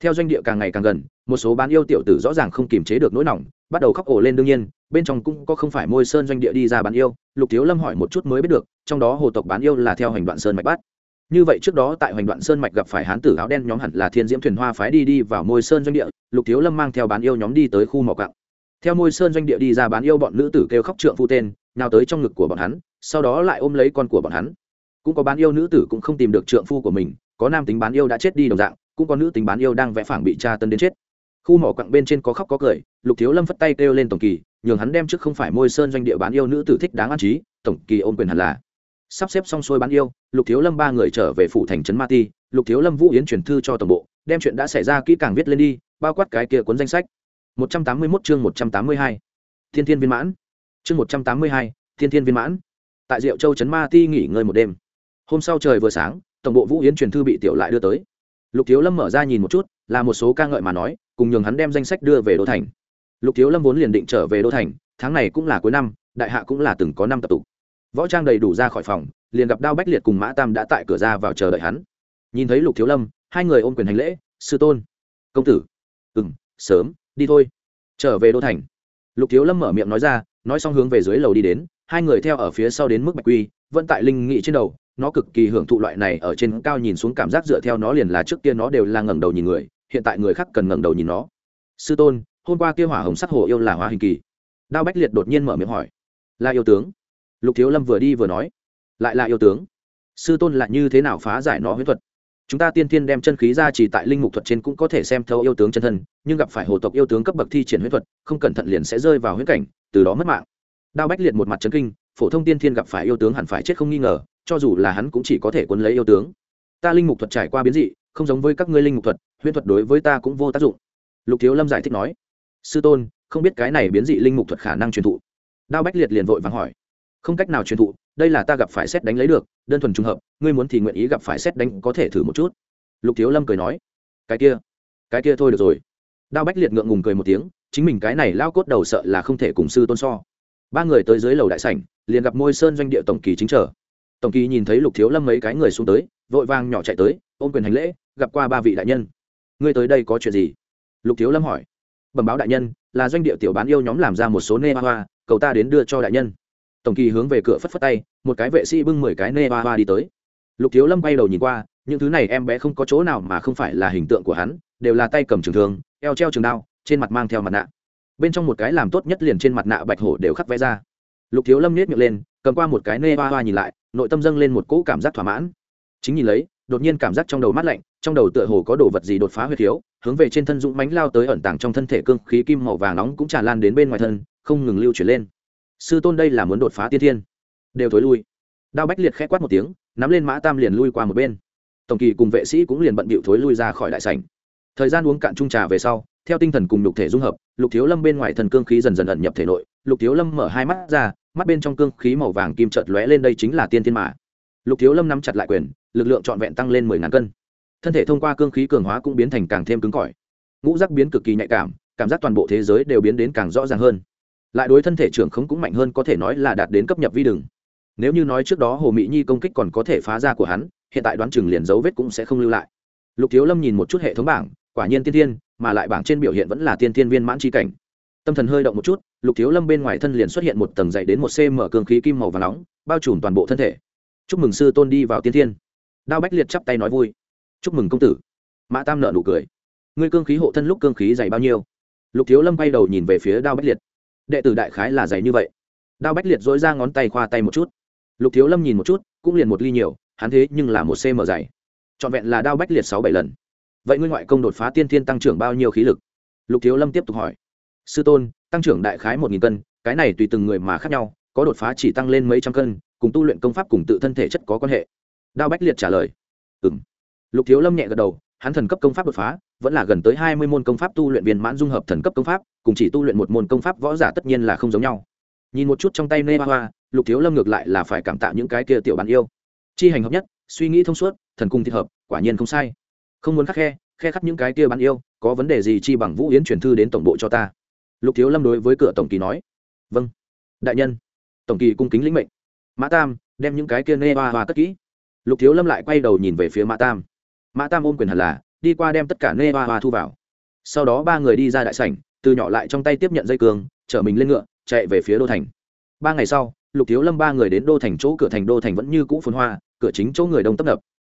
Theo doanh địa càng ngày càng gần, một số bán yêu tiểu tử rõ ràng không kiềm chế được nỗi nỏng bắt đầu khóc ổ lên đương nhiên, bên trong cũng có không phải môi sơn doanh địa đi ra bán yêu, lục thiếu lâm hỏi một chút mới biết được, trong đó hồ tộc bán yêu là theo hành đoạn sơn mạch bắt. Như vậy trước đó tại hoành đoạn sơn mạch gặp phải hán tử áo đen nhóm hẳn là thiên diễm thuyền hoa phái đi đi vào môi sơn doanh địa, lục thiếu lâm mang theo bán yêu nhóm đi tới khu mỏ cặng theo môi sơn doanh địa đi ra bán yêu bọn nữ tử kêu khóc trượng phu tên, nào tới trong ngực của bọn hắn, sau đó lại ôm lấy con của bọn hắn. Cũng có bán yêu nữ tử cũng không tìm được trượng phu của mình, có nam tính bán yêu đã chết đi đồng dạng, cũng có nữ tính bán yêu đang vẽ phảng bị tra tân đến chết. Khu mỏ quặng bên trên có khóc có cười, lục thiếu lâm phất tay kêu lên tổng kỳ, nhường hắn đem trước không phải môi sơn doanh địa bán yêu nữ tử thích đáng an trí, tổng kỳ ôm quyền hẳn là. Sắp xếp xong xuôi bán yêu, lục thiếu lâm ba người trở về phủ thành trấn ma ti, lục thiếu lâm vũ yến truyền thư cho tổng bộ, đem chuyện đã xảy ra kỹ càng viết lên đi, bao quát cái kia cuốn danh sách. 181 chương một trăm tám mươi hai. Thiên thiên viên mãn. Chương một trăm tám mươi hai, thiên thiên viên mãn. Tại diệu châu trấn ma ti nghỉ ngơi một đêm. Hôm sau trời vừa sáng, tổng bộ vũ yến truyền thư bị tiểu lại đưa tới. Lục thiếu lâm mở ra nhìn một chút, là một số ca ngợi mà nói, cùng nhường hắn đem danh sách đưa về đô thành. Lục thiếu lâm vốn liền định trở về đô thành, tháng này cũng là cuối năm, đại hạ cũng là từng có năm tập tục. Võ trang đầy đủ ra khỏi phòng, liền gặp đao bách liệt cùng mã tam đã tại cửa ra vào chờ đợi hắn. Nhìn thấy lục thiếu lâm, hai người ôm quyền hành lễ, sư tôn. Công tử. Ừ sớm đi thôi. Trở về đô thành. Lục thiếu lâm mở miệng nói ra, nói xong hướng về dưới lầu đi đến, hai người theo ở phía sau đến mức bạch quy, vẫn tại linh nghị trên đầu, nó cực kỳ hưởng thụ loại này ở trên cao nhìn xuống cảm giác dựa theo nó liền là trước kia nó đều là ngẩng đầu nhìn người, hiện tại người khác cần ngẩng đầu nhìn nó. Sư tôn, hôm qua kia hỏa hồng sắc hồ yêu là hóa hình kỳ. Đao bách liệt đột nhiên mở miệng hỏi, là yêu tướng? Lục thiếu lâm vừa đi vừa nói, lại là yêu tướng. Sư tôn lại như thế nào phá giải nó huyết thuật? Chúng ta tiên thiên đem chân khí ra chỉ tại linh mục thuật trên cũng có thể xem thấu yêu tướng chân thân, nhưng gặp phải hồ tộc yêu tướng cấp bậc thi triển huyết thuật, không cẩn thận liền sẽ rơi vào huyết cảnh, từ đó mất mạng. Đao bách liệt một mặt chấn kinh, phổ thông tiên thiên gặp phải yêu tướng hẳn phải chết không nghi ngờ, cho dù là hắn cũng chỉ có thể quấn lấy yêu tướng. Ta linh mục thuật trải qua biến dị, không giống với các ngươi linh mục thuật, huyễn thuật đối với ta cũng vô tác dụng. Lục thiếu lâm giải thích nói, sư tôn, không biết cái này biến dị linh mục thuật khả năng truyền thụ. Đao bách liệt liền vội vàng hỏi, không cách nào truyền thụ đây là ta gặp phải xét đánh lấy được, đơn thuần trùng hợp, ngươi muốn thì nguyện ý gặp phải xét đánh có thể thử một chút. Lục thiếu lâm cười nói. Cái kia cái kia thôi được rồi. Đao bách liệt ngượng ngùng cười một tiếng, chính mình cái này lao cốt đầu sợ là không thể cùng sư tôn so. Ba người tới dưới lầu đại sảnh, liền gặp môi sơn doanh địa tổng kỳ chính trở tổng kỳ nhìn thấy lục thiếu lâm mấy cái người xuống tới, vội vàng nhỏ chạy tới, ôm quyền hành lễ, gặp qua ba vị đại nhân. Ngươi tới đây có chuyện gì? Lục thiếu lâm hỏi. Bẩm báo đại nhân, là doanh địa tiểu bán yêu nhóm làm ra một số nê hoa hoa, cầu ta đến đưa cho đại nhân tổng kỳ hướng về cửa phất phất tay, một cái vệ sĩ bưng mười cái nê hoa hoa đi tới. Lục thiếu lâm bay đầu nhìn qua, những thứ này em bé không có chỗ nào mà không phải là hình tượng của hắn, đều là tay cầm trường thương, eo treo trường đao, trên mặt mang theo mặt nạ. Bên trong một cái làm tốt nhất liền trên mặt nạ bạch hổ đều khắc vẽ ra. Lục thiếu lâm nết miệng lên, cầm qua một cái nê hoa hoa nhìn lại, nội tâm dâng lên một cỗ cảm giác thỏa mãn. Chính nhìn lấy, đột nhiên cảm giác trong đầu mát lạnh, trong đầu tựa hồ có đồ vật gì đột phá huyệt thiếu, hướng về trên thân dũng mánh lao tới ẩn tàng trong thân thể cương khí kim màu vàng nóng cũng tràn lan đến bên ngoài thân, không ngừng lưu chuyển lên sư tôn đây là muốn đột phá tiên thiên. Đều thối lui. Đao bách liệt k h ẽ quát một tiếng, nắm lên mã tam liền lui qua một bên. Tổng kỳ cùng vệ sĩ cũng liền bận bịu thối lui ra khỏi đại sảnh. Thời gian uống cạn trung trà về sau, theo tinh thần cùng lục thể dung hợp, lục thiếu lâm bên ngoài thần cương khí dần dần ẩn nhập thể nội, lục thiếu lâm mở hai mắt ra, mắt bên trong cương khí màu vàng kim trợt lóe lên đây chính là tiên thiên mã lục thiếu lâm nắm chặt lại quyền, lực lượng trọn vẹn tăng lên mười ngàn cân. Thân thể thông qua cương khí cường hóa cũng biến thành càng thêm cứng cỏi. Ngũ giác biến cực kỳ nhạy cảm cảm giác toàn bộ thế giới đều biến đến càng rõ ràng hơn lại đối thân thể trưởng khống cũng mạnh hơn có thể nói là đạt đến cấp nhập vi đừng nếu như nói trước đó hồ mỹ nhi công kích còn có thể phá ra của hắn, hiện tại đoán chừng liền dấu vết cũng sẽ không lưu lại. Lục thiếu lâm nhìn một chút hệ thống bảng, quả nhiên tiên thiên, mà lại bảng trên biểu hiện vẫn là tiên thiên viên mãn tri cảnh. Tâm thần hơi động một chút, lục thiếu lâm bên ngoài thân liền xuất hiện một tầng dày đến một cm cường khí kim màu và nóng, bao trùm toàn bộ thân thể. Chúc mừng sư tôn đi vào tiên thiên. Đao bách liệt chắp tay nói vui. Chúc mừng công tử. Mã tam nợ nụ cười. Ngươi cương khí hộ thân lúc cương khí dày bao nhiêu? Lục thiếu lâm bay đầu nhìn về phía đao bách liệt đệ tử đại khái là dày như vậy. Đao bách liệt dỗi ra ngón tay khoa tay một chút. Lục thiếu lâm nhìn một chút, cũng liền một ly nhiều, hắn thế nhưng là một cm dày. Trọn vẹn là đao bách liệt sáu bảy lần. Vậy ngươi ngoại công đột phá tiên thiên tăng trưởng bao nhiêu khí lực? Lục thiếu lâm tiếp tục hỏi. Sư tôn, tăng trưởng đại khái một nghìn cân, cái này tùy từng người mà khác nhau, có đột phá chỉ tăng lên mấy trăm cân, cùng tu luyện công pháp cùng tự thân thể chất có quan hệ. Đao bách liệt trả lời. Ừ m lục thiếu lâm nhẹ gật đầu, hắn thần cấp công pháp đột phá vẫn là gần tới hai mươi môn công pháp tu luyện viên mãn dung hợp thần cấp công pháp, cùng chỉ tu luyện một môn công pháp võ giả tất nhiên là không giống nhau. Nhìn một chút trong tay nê ba hoa, lục thiếu lâm ngược lại là phải cảm tạ những cái kia tiểu bản yêu. Chi hành hợp nhất, suy nghĩ thông suốt, thần cung thích hợp, quả nhiên không sai. Không muốn khắc khe khe khắc những cái kia bản yêu, có vấn đề gì chi bằng vũ yến chuyển thư đến tổng bộ cho ta? Lục thiếu lâm đối với cửa tổng kỳ nói. Vâng. Đại nhân. Tổng kỳ cung kính lĩnh mệnh. Mã tam, đem những cái kia nê ba hoa cất kỹ. Lục thiếu lâm lại quay đầu nhìn về phía mã tam. Mã tam ôm quyền hẳn là đi qua đem tất cả nê hoa hoa thu vào. Sau đó ba người đi ra đại sảnh, từ nhỏ lại trong tay tiếp nhận dây cường, chở mình lên ngựa, chạy về phía đô thành. Ba ngày sau, lục thiếu lâm ba người đến đô thành chỗ cửa thành đô thành vẫn như cũ phồn hoa, cửa chính chỗ người đông tấp nập.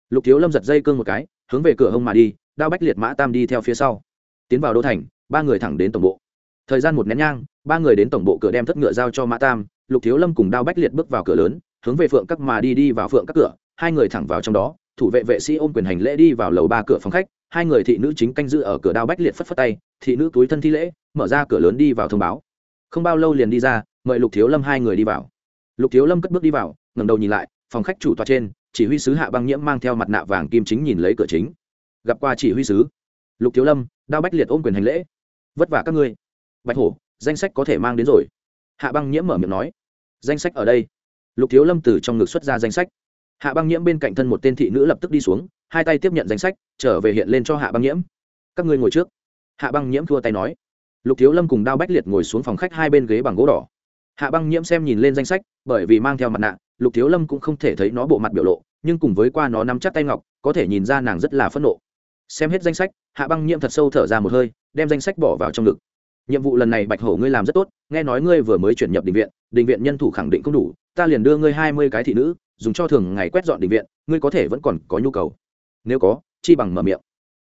Lục thiếu lâm giật dây cương một cái, hướng về cửa hông mà đi, đao bách liệt mã tam đi theo phía sau. Tiến vào đô thành, ba người thẳng đến tổng bộ. Thời gian một nén nhang, ba người đến tổng bộ cửa đem thất ngựa giao cho mã tam, lục thiếu lâm cùng đao bách liệt bước vào cửa lớn, hướng về phượng các mà đi đi vào phượng các cửa, hai người thẳng vào trong đó thủ vệ vệ sĩ ôm quyền hành lễ đi vào lầu ba cửa phòng khách, hai người thị nữ chính canh giữ ở cửa đao bách liệt phất phất tay, thị nữ túi thân thi lễ, mở ra cửa lớn đi vào thông báo. Không bao lâu liền đi ra, mời lục thiếu lâm hai người đi vào. Lục thiếu lâm cất bước đi vào, ngẩng đầu nhìn lại, phòng khách chủ tọa trên, chỉ huy sứ hạ băng nhiễm mang theo mặt nạ vàng kim chính nhìn lấy cửa chính. Gặp qua chỉ huy sứ, lục thiếu lâm, đao bách liệt ôm quyền hành lễ. Vất vả các ngươi. Bạch hổ, danh sách có thể mang đến rồi. Hạ băng nhiễm mở miệng nói. Danh sách ở đây. Lục thiếu lâm từ trong ngực xuất ra danh sách hạ băng nhiễm bên cạnh thân một tên thị nữ lập tức đi xuống, hai tay tiếp nhận danh sách, trở về hiện lên cho hạ băng nhiễm. Các ngươi ngồi trước. Hạ băng nhiễm thua tay nói. Lục thiếu lâm cùng đao bách liệt ngồi xuống phòng khách hai bên ghế bằng gỗ đỏ. Hạ băng nhiễm xem nhìn lên danh sách, bởi vì mang theo mặt nạ, lục thiếu lâm cũng không thể thấy nó bộ mặt biểu lộ, nhưng cùng với qua nó nắm chắc tay ngọc, có thể nhìn ra nàng rất là phẫn nộ. Xem hết danh sách, hạ băng nhiễm thật sâu thở ra một hơi, đem danh sách bỏ vào trong ngực. Nhiệm vụ lần này bạch hổ ngươi làm rất tốt, nghe nói ngươi vừa mới chuyển nhập định viện định viện nhân thủ khẳng định không đủ, ta liền đưa ngươi hai mươi cái thị nữ dùng cho thường ngày quét dọn định viện, ngươi có thể vẫn còn có nhu cầu. Nếu có, chi bằng mở miệng.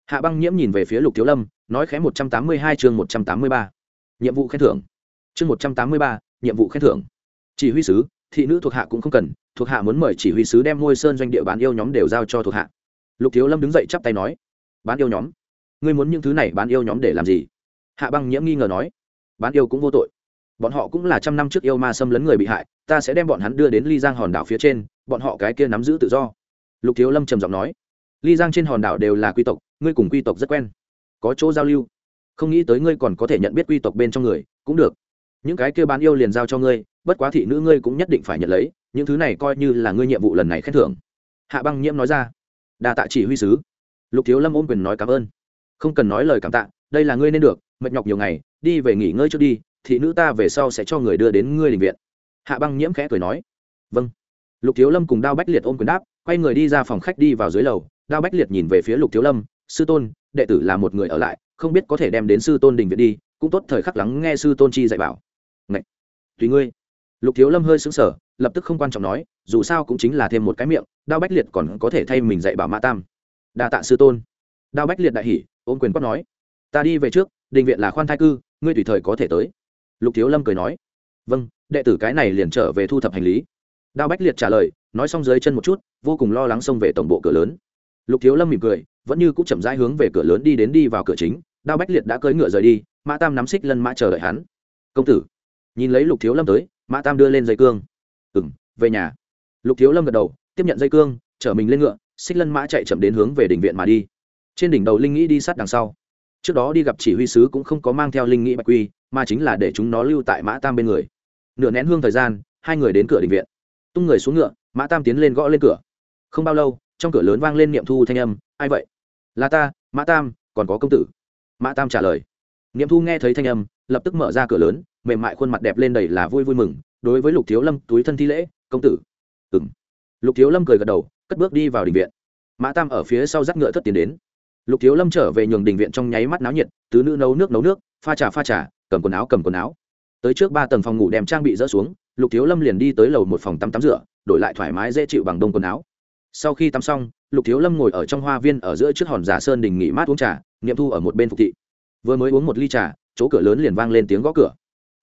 Hạ băng nhiễm nhìn về phía lục thiếu lâm, nói khẽ một trăm tám mươi hai chương một trăm tám mươi ba. Nhiệm vụ khen thưởng. Chương một trăm tám mươi ba, nhiệm vụ khen thưởng. Chỉ huy sứ, thị nữ thuộc hạ cũng không cần, thuộc hạ muốn mời chỉ huy sứ đem ngôi sơn doanh địa bán yêu nhóm đều giao cho thuộc hạ. Lục thiếu lâm đứng dậy chắp tay nói, bán yêu nhóm? Ngươi muốn những thứ này bán yêu nhóm để làm gì? Hạ băng nhiễm nghi ngờ nói, bán yêu cũng vô tội bọn họ cũng là trăm năm trước yêu ma xâm lấn người bị hại, ta sẽ đem bọn hắn đưa đến ly giang hòn đảo phía trên, bọn họ cái kia nắm giữ tự do. Lục thiếu lâm trầm giọng nói. Ly giang trên hòn đảo đều là quy tộc, ngươi cùng quy tộc rất quen. Có chỗ giao lưu. Không nghĩ tới ngươi còn có thể nhận biết quy tộc bên trong người, cũng được. Những cái kia bán yêu liền giao cho ngươi, bất quá thị nữ ngươi cũng nhất định phải nhận lấy, những thứ này coi như là ngươi nhiệm vụ lần này khen thưởng. Hạ băng nhiễm nói ra. Đa tạ chỉ huy sứ. Lục thiếu lâm ôm quyền nói cảm ơn. Không cần nói lời cảm tạ, đây là ngươi nên được, mệt nhọc nhiều ngày, đi về nghỉ ngơi trước đi thị nữ ta về sau sẽ cho người đưa đến ngươi định viện. Hạ băng nhiễm khẽ cười nói. Vâng. Lục thiếu lâm cùng đao bách liệt ôm quyền đáp, quay người đi ra phòng khách đi vào dưới lầu. Đao bách liệt nhìn về phía lục thiếu lâm, sư tôn, đệ tử là một người ở lại, không biết có thể đem đến sư tôn đình viện đi, cũng tốt thời khắc lắng nghe sư tôn chi dạy bảo. Ngậy! tùy ngươi. Lục thiếu lâm hơi sững sờ, lập tức không quan trọng nói, dù sao cũng chính là thêm một cái miệng, đao bách liệt còn có thể thay mình dạy bảo mã tam. Đa tạ sư tôn. Đao bách liệt đại hỉ, ôm quyền quát nói, ta đi về trước, đình viện là khoan thai cư, ngươi tùy thời có thể tới lục thiếu lâm cười nói vâng đệ tử cái này liền trở về thu thập hành lý. Đao bách liệt trả lời, nói xong dưới chân một chút, vô cùng lo lắng xông về tổng bộ cửa lớn. Lục thiếu lâm mỉm cười, vẫn như cũng chậm rãi hướng về cửa lớn đi đến đi vào cửa chính, đao bách liệt đã cưỡi ngựa rời đi, mã tam nắm xích lân mã chờ đợi hắn. Công tử. Nhìn lấy lục thiếu lâm tới, mã tam đưa lên dây cương. Ừ m về nhà. Lục thiếu lâm gật đầu, tiếp nhận dây cương, chở mình lên ngựa, xích lân mã chạy chậm đến hướng về đỉnh viện mà đi. Trên đỉnh đầu linh nghĩ đi sát đằng sau. Trước đó đi gặp chỉ huy sứ cũng không có mang theo linh nghĩ bạch quy mà chính là để chúng nó lưu tại mã tam bên người. Nửa nén hương thời gian, hai người đến cửa định viện. Tung người xuống ngựa, mã tam tiến lên gõ lên cửa. Không bao lâu, trong cửa lớn vang lên niệm thu thanh âm, ai vậy? Là ta, mã tam, còn có công tử. Mã tam trả lời. Niệm thu nghe thấy thanh âm, lập tức mở ra cửa lớn, mềm mại khuôn mặt đẹp lên đầy là vui vui mừng, đối với lục thiếu lâm túi thân thi lễ, công tử. Ừng lục thiếu lâm cười gật đầu, cất bước đi vào đình viện. Mã tam ở phía sau dắt ngựa thất tiến đến. Lục thiếu lâm trở về nhường đình viện trong nháy mắt náo nhiệt, tứ nữ nấu nước nấu nước, pha trà pha trà cầm quần áo, cầm quần áo. Tới trước ba tầng phòng ngủ đem trang bị dỡ xuống, lục thiếu lâm liền đi tới lầu một phòng tắm tắm rửa, đổi lại thoải mái dễ chịu bằng đông quần áo. Sau khi tắm xong, lục thiếu lâm ngồi ở trong hoa viên ở giữa trước hòn giả sơn đình nghỉ mát uống trà, nghiệm thu ở một bên phục thị. Vừa mới uống một ly trà, chỗ cửa lớn liền vang lên tiếng gõ cửa.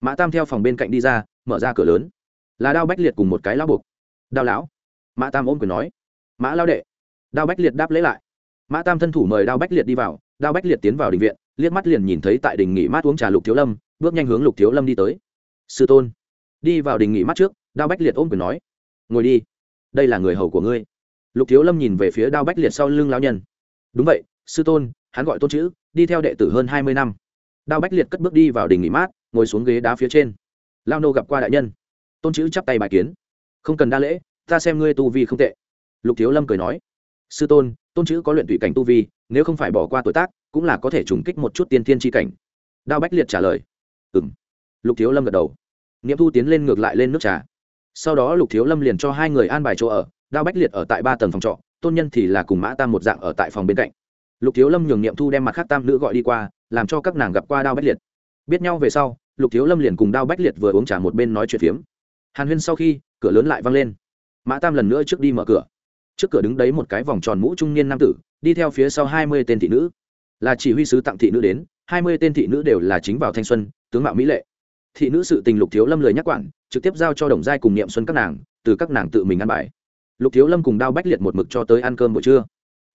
Mã tam theo phòng bên cạnh đi ra, mở ra cửa lớn. Là đao bách liệt cùng một cái lão buộc. Đao lão. Mã tam ôm quyền nói. Mã lao đệ. Đao bách liệt đáp lấy lại. Mã tam thân thủ mời đao bách liệt đi vào đao bách liệt tiến vào đình viện, liếc mắt liền nhìn thấy tại đình nghỉ mát uống trà lục thiếu lâm, bước nhanh hướng lục thiếu lâm đi tới. Sư tôn. Đi vào đình nghỉ mát trước, đao bách liệt ôm quyền nói, ngồi đi, đây là người hầu của ngươi. Lục thiếu lâm nhìn về phía đao bách liệt sau lưng lao nhân. Đúng vậy, sư tôn, hắn gọi tôn chữ, đi theo đệ tử hơn hai mươi năm. Đao bách liệt cất bước đi vào đình nghỉ mát, ngồi xuống ghế đá phía trên. Lao nô gặp qua đại nhân. Tôn chữ chắp tay bài kiến. Không cần đa lễ, ta xem ngươi tu vi không tệ. Lục thiếu lâm cười nói, sư tôn tôn chữ có luyện tụy cảnh tu vi nếu không phải bỏ qua tuổi tác, cũng là có thể trùng kích một chút tiên thiên tri cảnh. Đao bách liệt trả lời ừ m lục thiếu lâm gật đầu. Nghiệm thu tiến lên ngược lại lên nước trà. Sau đó lục thiếu lâm liền cho hai người an bài chỗ ở, đao bách liệt ở tại ba tầng phòng trọ, tôn nhân thì là cùng mã tam một dạng ở tại phòng bên cạnh. Lục thiếu lâm nhường nghiệm thu đem mặt khác tam nữ gọi đi qua, làm cho các nàng gặp qua đao bách liệt. Biết nhau về sau, lục thiếu lâm liền cùng đao bách liệt vừa uống trà một bên nói chuyện phiếm. Hàn huyên sau khi, cửa lớn lại văng lên. Mã tam lần nữa trước đi mở cửa. Trước cửa đứng đấy một cái vòng tròn mũ trung niên nam tử đi theo phía sau hai mươi tên thị nữ. Là chỉ huy sứ tặng thị nữ đến, hai mươi tên thị nữ đều là chính vào thanh xuân, tướng mạo mỹ lệ. Thị nữ sự tình lục thiếu lâm lời nhắc quản, trực tiếp giao cho đồng giai cùng niệm xuân các nàng, từ các nàng tự mình ăn bài. Lục thiếu lâm cùng đao bách liệt một mực cho tới ăn cơm buổi trưa.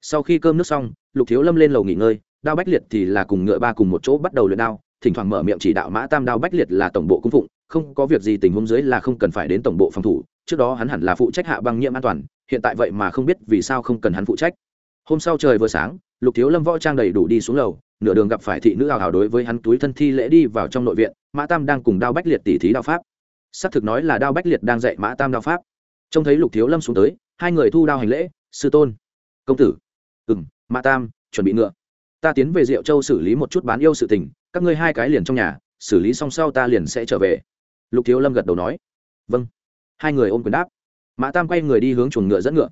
Sau khi cơm nước xong, lục thiếu lâm lên lầu nghỉ ngơi, đao bách liệt thì là cùng ngựa ba cùng một chỗ bắt đầu luyện đao, thỉnh thoảng mở miệng chỉ đạo mã tam đao bách liệt là tổng bộ cung phụng, không có việc gì tình huống dưới là không cần phải đến tổng bộ phòng thủ, trước đó hắn hẳn là phụ trách hạ băng nhiễm an toàn, hiện tại vậy mà không biết vì sao không cần hắn phụ trách hôm sau trời vừa sáng, lục thiếu lâm võ trang đầy đủ đi xuống lầu, nửa đường gặp phải thị nữ hào hào đối với hắn túi thân thi lễ đi vào trong nội viện, mã tam đang cùng đao bách liệt tỉ thí đao pháp. Xác thực nói là đao bách liệt đang dạy mã tam đao pháp. Trông thấy lục thiếu lâm xuống tới, hai người thu đao hành lễ, sư tôn. Công tử. Ừ m mã tam, chuẩn bị ngựa. Ta tiến về diệu châu xử lý một chút bán yêu sự tình, các ngươi hai cái liền trong nhà, xử lý xong sau ta liền sẽ trở về. Lục thiếu lâm gật đầu nói. Vâng. Hai người ôm quyền đáp. Mã tam quay người đi hướng chuồng ngựa dẫn ngựa.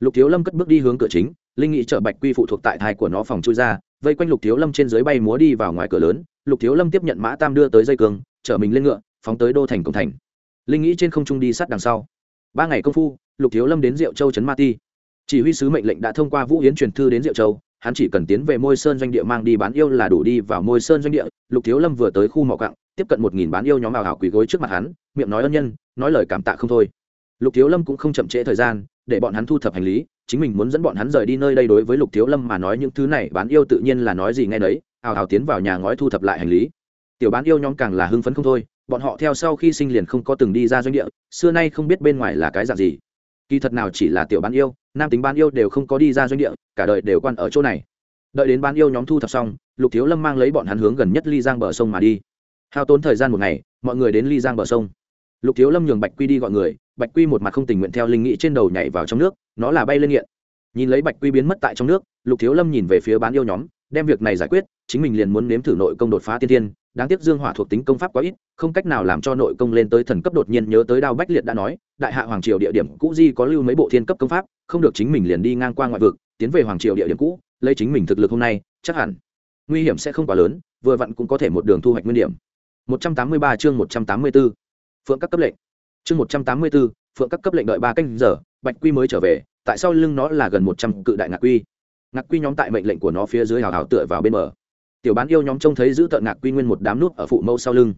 Lục thiếu lâm cất bước đi hướng cửa chính linh nghị chợ bạch quy phụ thuộc tại thai của nó phòng chui ra, vây quanh lục thiếu lâm trên dưới bay múa đi vào ngoài cửa lớn. Lục thiếu lâm tiếp nhận mã tam đưa tới dây cường, chở mình lên ngựa, phóng tới đô thành cổng thành. Linh nghĩ trên không trung đi sát đằng sau. Ba ngày công phu, lục thiếu lâm đến diệu châu trấn ma ti. Chỉ huy sứ mệnh lệnh đã thông qua vũ yến truyền thư đến diệu châu, hắn chỉ cần tiến về môi sơn doanh địa mang đi bán yêu là đủ đi vào môi sơn doanh địa. Lục thiếu lâm vừa tới khu mỏ cặng tiếp cận một nghìn bán yêu nhóm ảo hảo quỳ gối trước mặt hắn, miệng nói ân nhân, nói lời cảm tạ không thôi. Lục thiếu lâm cũng không chậm trễ thời gian, để bọn hắn thu thập hành lý chính mình muốn dẫn bọn hắn rời đi nơi đây đối với lục thiếu lâm mà nói những thứ này, bán yêu tự nhiên là nói gì ngay đấy ào ào tiến vào nhà ngói thu thập lại hành lý. Tiểu bán yêu nhóm càng là hưng phấn không thôi, bọn họ theo sau khi sinh liền không có từng đi ra doanh địa, xưa nay không biết bên ngoài là cái dạng gì. Kỳ thật nào chỉ là tiểu bán yêu, nam tính bán yêu đều không có đi ra doanh địa, cả đời đều quan ở chỗ này. Đợi đến bán yêu nhóm thu thập xong, lục thiếu lâm mang lấy bọn hắn hướng gần nhất ly giang bờ sông mà đi. Hao tốn thời gian một ngày, mọi người đến ly giang bờ sông lục thiếu lâm nhường bạch quy đi gọi người, bạch quy một mặt không tình nguyện theo linh nghị trên đầu nhảy vào trong nước, nó là bay lên nghiện. Nhìn lấy bạch quy biến mất tại trong nước, lục thiếu lâm nhìn về phía bán yêu nhóm, đem việc này giải quyết, chính mình liền muốn nếm thử nội công đột phá tiên thiên, đáng tiếc dương hỏa thuộc tính công pháp quá ít, không cách nào làm cho nội công lên tới thần cấp đột nhiên nhớ tới đao bách liệt đã nói, đại hạ hoàng triều địa điểm cũ di có lưu mấy bộ thiên cấp công pháp, không được chính mình liền đi ngang qua ngoại vực, tiến về hoàng triều địa điểm cũ, lấy chính mình thực lực hôm nay, chắc hẳn nguy hiểm sẽ không quá lớn, vừa vặn cũng có thể một đường thu hoạch nguyên điểm. 183 chương 184 phượng các cấp lệnh. Chương 184 phượng các cấp lệnh đợi ba canh giờ, bạch quy mới trở về, tại sao lưng nó là gần 100 cự đại ngạc quy. Ngạc quy nhóm tại mệnh lệnh của nó phía dưới hào hào tựa vào bên bờ. Tiểu bán yêu nhóm trông thấy giữ tợn ngạc quy nguyên một đám nút ở phụ mâu sau lưng.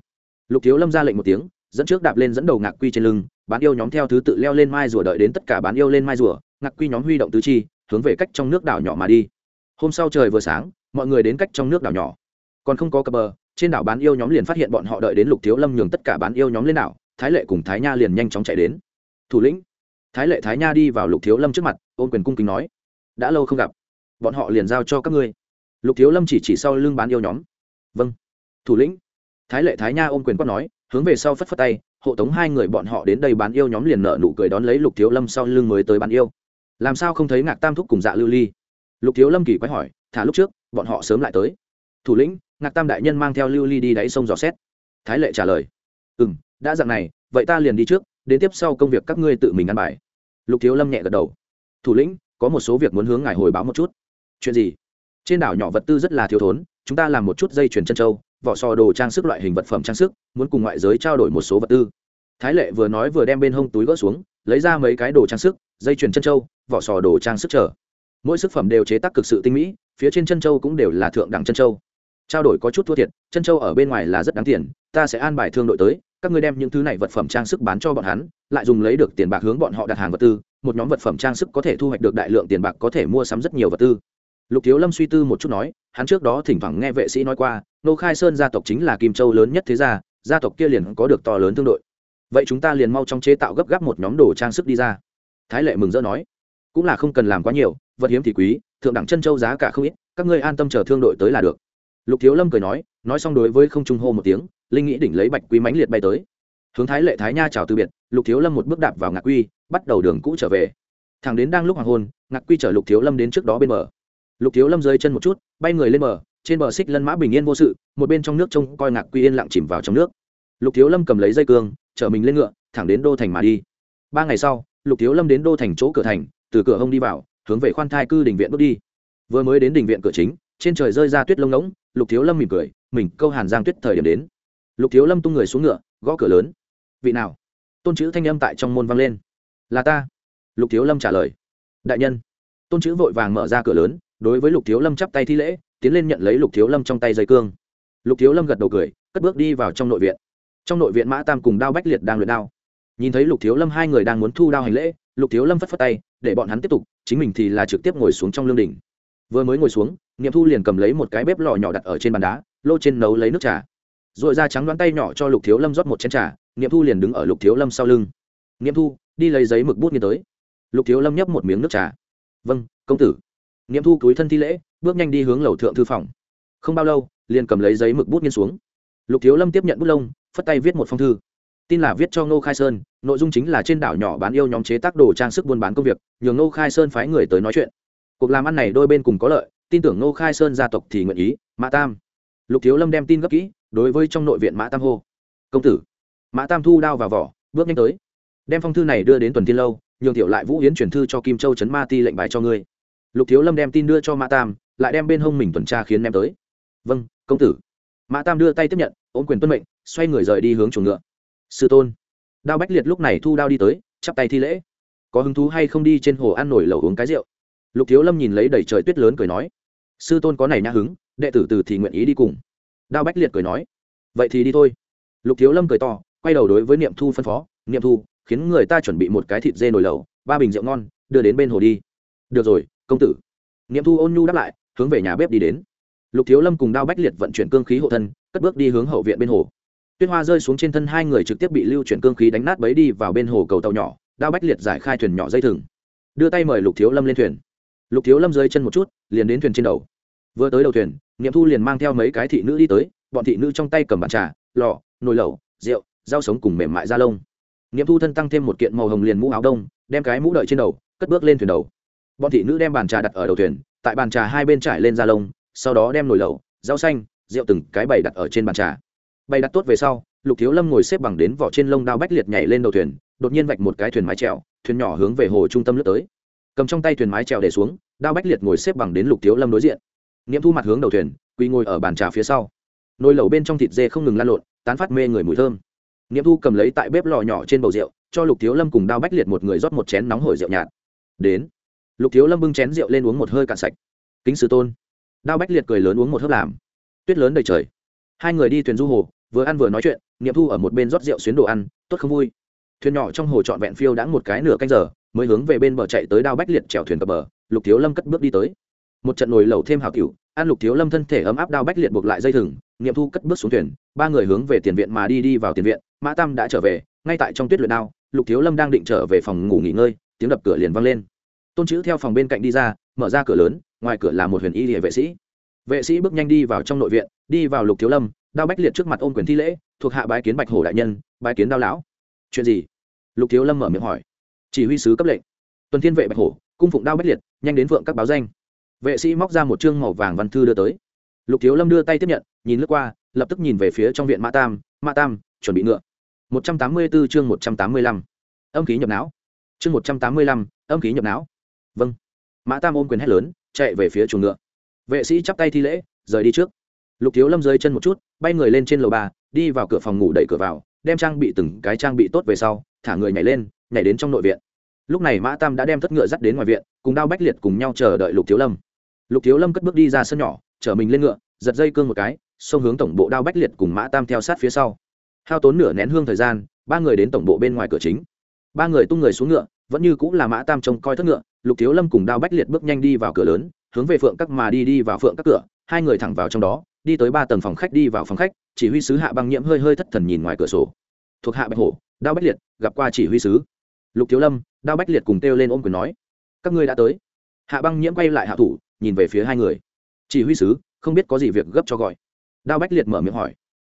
Lục thiếu lâm ra lệnh một tiếng, dẫn trước đạp lên dẫn đầu ngạc quy trên lưng, bán yêu nhóm theo thứ tự leo lên mai rùa đợi đến tất cả bán yêu lên mai rùa, ngạc quy nhóm huy động tứ chi, hướng về cách trong nước đảo nhỏ mà đi. Hôm sau trời vừa sáng, mọi người đến cách trong nước đảo nhỏ. Còn không có cập bờ trên đảo bán yêu nhóm liền phát hiện bọn họ đợi đến lục thiếu lâm nhường tất cả bán yêu nhóm lên đảo, thái lệ cùng thái nha liền nhanh chóng chạy đến. Thủ lĩnh, thái lệ thái nha đi vào lục thiếu lâm trước mặt ôm quyền cung kính nói, đã lâu không gặp, bọn họ liền giao cho các ngươi. Lục thiếu lâm chỉ chỉ sau lưng bán yêu nhóm. Vâng. Thủ lĩnh, thái lệ thái nha ôm quyền quát nói, hướng về sau phất phất tay, hộ tống hai người bọn họ đến đây bán yêu nhóm liền nợ nụ cười đón lấy lục thiếu lâm sau lưng mới tới bán yêu. Làm sao không thấy ngạc tam thúc cùng dạ lưu ly? Lục thiếu lâm kỳ quái hỏi, thả lúc trước, bọn họ sớm lại tới. Thủ lĩnh ngạc tam đại nhân mang theo lưu ly đi đáy sông dò xét. Thái lệ trả lời ừ m đã dặn này, vậy ta liền đi trước, đến tiếp sau công việc các ngươi tự mình ăn bài. Lục thiếu lâm nhẹ gật đầu, thủ lĩnh, có một số việc muốn hướng ngài hồi báo một chút. Chuyện gì? Trên đảo nhỏ vật tư rất là thiếu thốn, chúng ta làm một chút dây chuyền chân trâu, vỏ sò đồ trang sức loại hình vật phẩm trang sức, muốn cùng ngoại giới trao đổi một số vật tư. Thái lệ vừa nói vừa đem bên hông túi gỡ xuống, lấy ra mấy cái đồ trang sức, dây chuyền chân trâu, vỏ sò đồ trang sức trở mỗi sức phẩm đều chế tác cực sự tinh mỹ, phía trên chân trâu cũng đều là thượng đẳng chân trâu trao đổi có chút thua thiệt chân châu ở bên ngoài là rất đáng tiền, ta sẽ an bài thương đội tới, các ngươi đem những thứ này vật phẩm trang sức bán cho bọn hắn, lại dùng lấy được tiền bạc hướng bọn họ đặt hàng vật tư, một nhóm vật phẩm trang sức có thể thu hoạch được đại lượng tiền bạc có thể mua sắm rất nhiều vật tư. Lục thiếu lâm suy tư một chút nói, hắn trước đó thỉnh thoảng nghe vệ sĩ nói qua, nô khai sơn gia tộc chính là kim châu lớn nhất thế gia gia tộc kia liền có được to lớn thương đội. Vậy chúng ta liền mau trong chế tạo gấp gáp một nhóm đồ trang sức đi ra. Thái lệ mừng rỡ nói, cũng là không cần làm quá nhiều, vật hiếm thì quý, thượng đẳng chân châu giá cả không ít, các ngươi an tâm chờ thương đội tới là được lục thiếu lâm cười nói nói xong đối với không trung hô một tiếng, linh nghĩ đỉnh lấy bạch quý mãnh liệt bay tới. Hướng thái lệ thái nha chào từ biệt, lục thiếu lâm một bước đạp vào ngạc quy, bắt đầu đường cũ trở về. Thằng đến đang lúc hoàng hôn, ngạc quy chở lục thiếu lâm đến trước đó bên bờ. Lục thiếu lâm rơi chân một chút, bay người lên bờ, trên bờ xích lân mã bình yên vô sự, một bên trong nước trông coi ngạc quy yên lặng chìm vào trong nước. Lục thiếu lâm cầm lấy dây cương, chở mình lên ngựa, thẳng đến đô thành mà đi. Ba ngày sau, lục thiếu lâm đến đô thành chỗ cửa thành, từ cửa hông đi vào, hướng về khoan thai cư đình viện bước đi. Vừa mới đến đình viện cửa chính trên trời rơi ra tuyết lông ngỗng, lục thiếu lâm mỉm cười, mình câu hàn giang tuyết thời điểm đến. Lục thiếu lâm tung người xuống ngựa, gõ cửa lớn. Vị nào? Tôn chữ thanh âm tại trong môn vang lên. Là ta. Lục thiếu lâm trả lời. Đại nhân. Tôn chữ vội vàng mở ra cửa lớn, đối với lục thiếu lâm chắp tay thi lễ, tiến lên nhận lấy lục thiếu lâm trong tay dây cương. Lục thiếu lâm gật đầu cười, cất bước đi vào trong nội viện. Trong nội viện mã tam cùng đao bách liệt đang luyện đao. Nhìn thấy lục thiếu lâm hai người đang muốn thu đao hành lễ, lục thiếu lâm phất phất tay, để bọn hắn tiếp tục, chính mình thì là trực tiếp ngồi xuống trong lương đỉnh vừa mới ngồi xuống nghiệm thu liền cầm lấy một cái bếp lò nhỏ đặt ở trên bàn đá, lô trên nấu lấy nước trà. R ồ i ra trắng đoán tay nhỏ cho lục thiếu lâm rót một chén trà nghiệm thu liền đứng ở lục thiếu lâm sau lưng. Nghiệm thu, đi lấy giấy mực bút nghiên tới. Lục thiếu lâm nhấp một miếng nước trà. Vâng công tử. Nghiệm thu túi thân thi lễ, bước nhanh đi hướng lầu thượng thư phòng. Không bao lâu, liền cầm lấy giấy mực bút nghiên xuống. Lục thiếu lâm tiếp nhận bút lông, phất tay viết một phong thư. Tin là viết cho ngô khai sơn, nội dung chính là trên đảo nhỏ bán yêu nhóm chế tác đồ trang sức buôn bán công việc nhường ngô khai sơn phái người tới nói chuyện cuộc làm ăn này đôi bên cùng có lợi, tin tưởng ngô khai sơn gia tộc thì nguyện ý, mã tam. Lục thiếu lâm đem tin gấp kỹ, đối với trong nội viện mã tam hô. Công tử. Mã tam thu đao vào vỏ, bước nhanh tới. Đem phong thư này đưa đến tuần tiên lâu, nhường tiểu lại vũ hiến chuyển thư cho kim châu trấn ma ti lệnh bài cho ngươi. Lục thiếu lâm đem tin đưa cho mã tam, lại đem bên hông mình tuần tra khiến ném tới. Vâng công tử. Mã tam đưa tay tiếp nhận, ôm quyền tuân mệnh, xoay người rời đi hướng chuồng ngựa. Sư tôn. Đao bách liệt lúc này thu đao đi tới, chắp tay thi lễ. Có hứng thú hay không đi trên hồ ăn nổi lẩu uống cái rượu? Lục thiếu lâm nhìn lấy đầy trời tuyết lớn cười nói, sư tôn có này nhã hứng, đệ tử từ thì nguyện ý đi cùng. Đao bách liệt cười nói, vậy thì đi thôi. Lục thiếu lâm cười to, quay đầu đối với niệm thu phân phó, niệm thu, khiến người ta chuẩn bị một cái thịt dê nồi lẩu, ba bình rượu ngon, đưa đến bên hồ đi. Được rồi, công tử. Niệm thu ôn nhu đáp lại, hướng về nhà bếp đi đến. Lục thiếu lâm cùng đao bách liệt vận chuyển cương khí hộ thân, cất bước đi hướng hậu viện bên hồ. Tuyết hoa rơi xuống trên thân hai người trực tiếp bị lưu chuyển cương khí đánh nát bấy đi vào bên hồ cầu tàu nhỏ, đao bách liệt giải khai thuyền nhỏ dây thừng. Đưa tay mời lục thiếu lâm lên thuyền lục thiếu lâm rơi chân một chút, liền đến thuyền trên đầu. Vừa tới đầu thuyền nghiệm thu liền mang theo mấy cái thị nữ đi tới, bọn thị nữ trong tay cầm bàn trà lò nồi lẩu, rượu, rau sống cùng mềm mại da lông. Nghiệm thu thân tăng thêm một kiện màu hồng liền mũ áo đông, đem cái mũ đợi trên đầu, cất bước lên thuyền đầu. Bọn thị nữ đem bàn trà đặt ở đầu thuyền, tại bàn trà hai bên trải lên da lông, sau đó đem nồi lẩu, rau xanh, rượu từng cái bày đặt ở trên bàn trà. Bày đặt tốt về sau, lục thiếu lâm ngồi xếp bằng đến vỏ trên lông đao bách liệt nhảy lên đầu thuyền, đột nhiên vạch một cái thuyền mái trèo thuyền nhỏ hướng về hồ trung tâm lướt tới. Cầm trong tay thuyền mái trèo để xuống đao bách liệt ngồi xếp bằng đến lục Tiếu lâm đối diện. Nghiệm thu mặt hướng đầu thuyền, quỳ ngồi ở bàn trà phía sau. Nồi lẩu bên trong thịt dê không ngừng lan lộn, tán phát mê người mùi thơm. Nghiệm thu cầm lấy tại bếp lò nhỏ trên bầu rượu, cho lục Tiếu lâm cùng đao bách liệt một người rót một chén nóng hổi rượu nhạt. Đến. Lục thiếu lâm bưng chén rượu lên uống một hơi cạn sạch. Kính sư tôn. Đao bách liệt cười lớn uống một hớp làm. Tuyết lớn đầy trời. Hai người đi thuyền du hồ, vừa ăn vừa nói chuyện, nghiệm thu ở một bên rót rượu xuyến đồ ăn, tốt không vui. Thuyền nhỏ trong hồ trọn vẹn phiêu đã một cái nửa canh giờ, mới hướng về bên bờ chạy tới đao bách liệt chèo thuyền cập bờ lục thiếu lâm cất bước đi tới. Một trận nồi lẩu thêm hào cựu an lục thiếu lâm thân thể ấm áp đao bách liệt buộc lại dây thừng, nghiệm thu cất bước xuống thuyền, ba người hướng về tiền viện mà đi đi vào tiền viện, mã tam đã trở về, ngay tại trong tuyết luyện đao, lục thiếu lâm đang định trở về phòng ngủ nghỉ ngơi, tiếng đập cửa liền vang lên. Tôn chữ theo phòng bên cạnh đi ra, mở ra cửa lớn, ngoài cửa là một huyền y địa vệ sĩ. Vệ sĩ bước nhanh đi vào trong nội viện, đi vào lục thiếu lâm, đao bách liệt trước mặt ôm quyền thi lễ, thuộc hạ bái kiến bạch hổ đại nhân, bái kiến đao lão. Chuyện gì? Lục thiếu lâm mở miệng hỏi. Chỉ huy sứ cấp lệnh. Tuần thiên vệ bạch hổ cung phụng đao bách liệt, nhanh đến vượng các báo danh. Vệ sĩ móc ra một chương màu vàng văn thư đưa tới. Lục thiếu lâm đưa tay tiếp nhận, nhìn lướt qua, lập tức nhìn về phía trong viện mã tam mã tam, chuẩn bị ngựa. Một trăm tám mươi 184 chương một trăm tám mươi lăm. Âm khí nhập não. Chương một trăm tám mươi lăm, âm khí nhập não. Vâng. Mã tam ôm quyền hét lớn, chạy về phía chuồng ngựa. Vệ sĩ chắp tay thi lễ, rời đi trước. Lục thiếu lâm rơi chân một chút, bay người lên trên lầu ba, đi vào cửa phòng ngủ đẩy cửa vào, đem trang bị từng cái trang bị tốt về sau, thả người nhảy lên, nhảy đến trong nội viện lúc này mã tam đã đem thất ngựa dắt đến ngoài viện, cùng đao bách liệt cùng nhau chờ đợi lục thiếu lâm. Lục thiếu lâm cất bước đi ra sân nhỏ, chở mình lên ngựa, giật dây cương một cái, xông hướng tổng bộ đao bách liệt cùng mã tam theo sát phía sau. Hao tốn nửa nén hương thời gian, ba người đến tổng bộ bên ngoài cửa chính. Ba người tung người xuống ngựa, vẫn như cũng là mã tam trông coi thất ngựa, lục thiếu lâm cùng đao bách liệt bước nhanh đi vào cửa lớn, hướng về phượng các mà đi đi vào phượng các cửa, hai người thẳng vào trong đó, đi tới ba tầng phòng khách đi vào phòng khách, chỉ huy sứ hạ băng nhiễm hơi hơi thất thần nhìn ngoài cửa sổ. Thuộc hạ bạch hổ, đao bách liệt, gặp qua chỉ huy sứ. Lục thiếu lâm đao bách liệt cùng kêu lên ôm quyền nói, các ngươi đã tới. Hạ băng nhiễm quay lại hạ thủ, nhìn về phía hai người. Chỉ huy sứ, không biết có gì việc gấp cho gọi. Đao bách liệt mở miệng hỏi.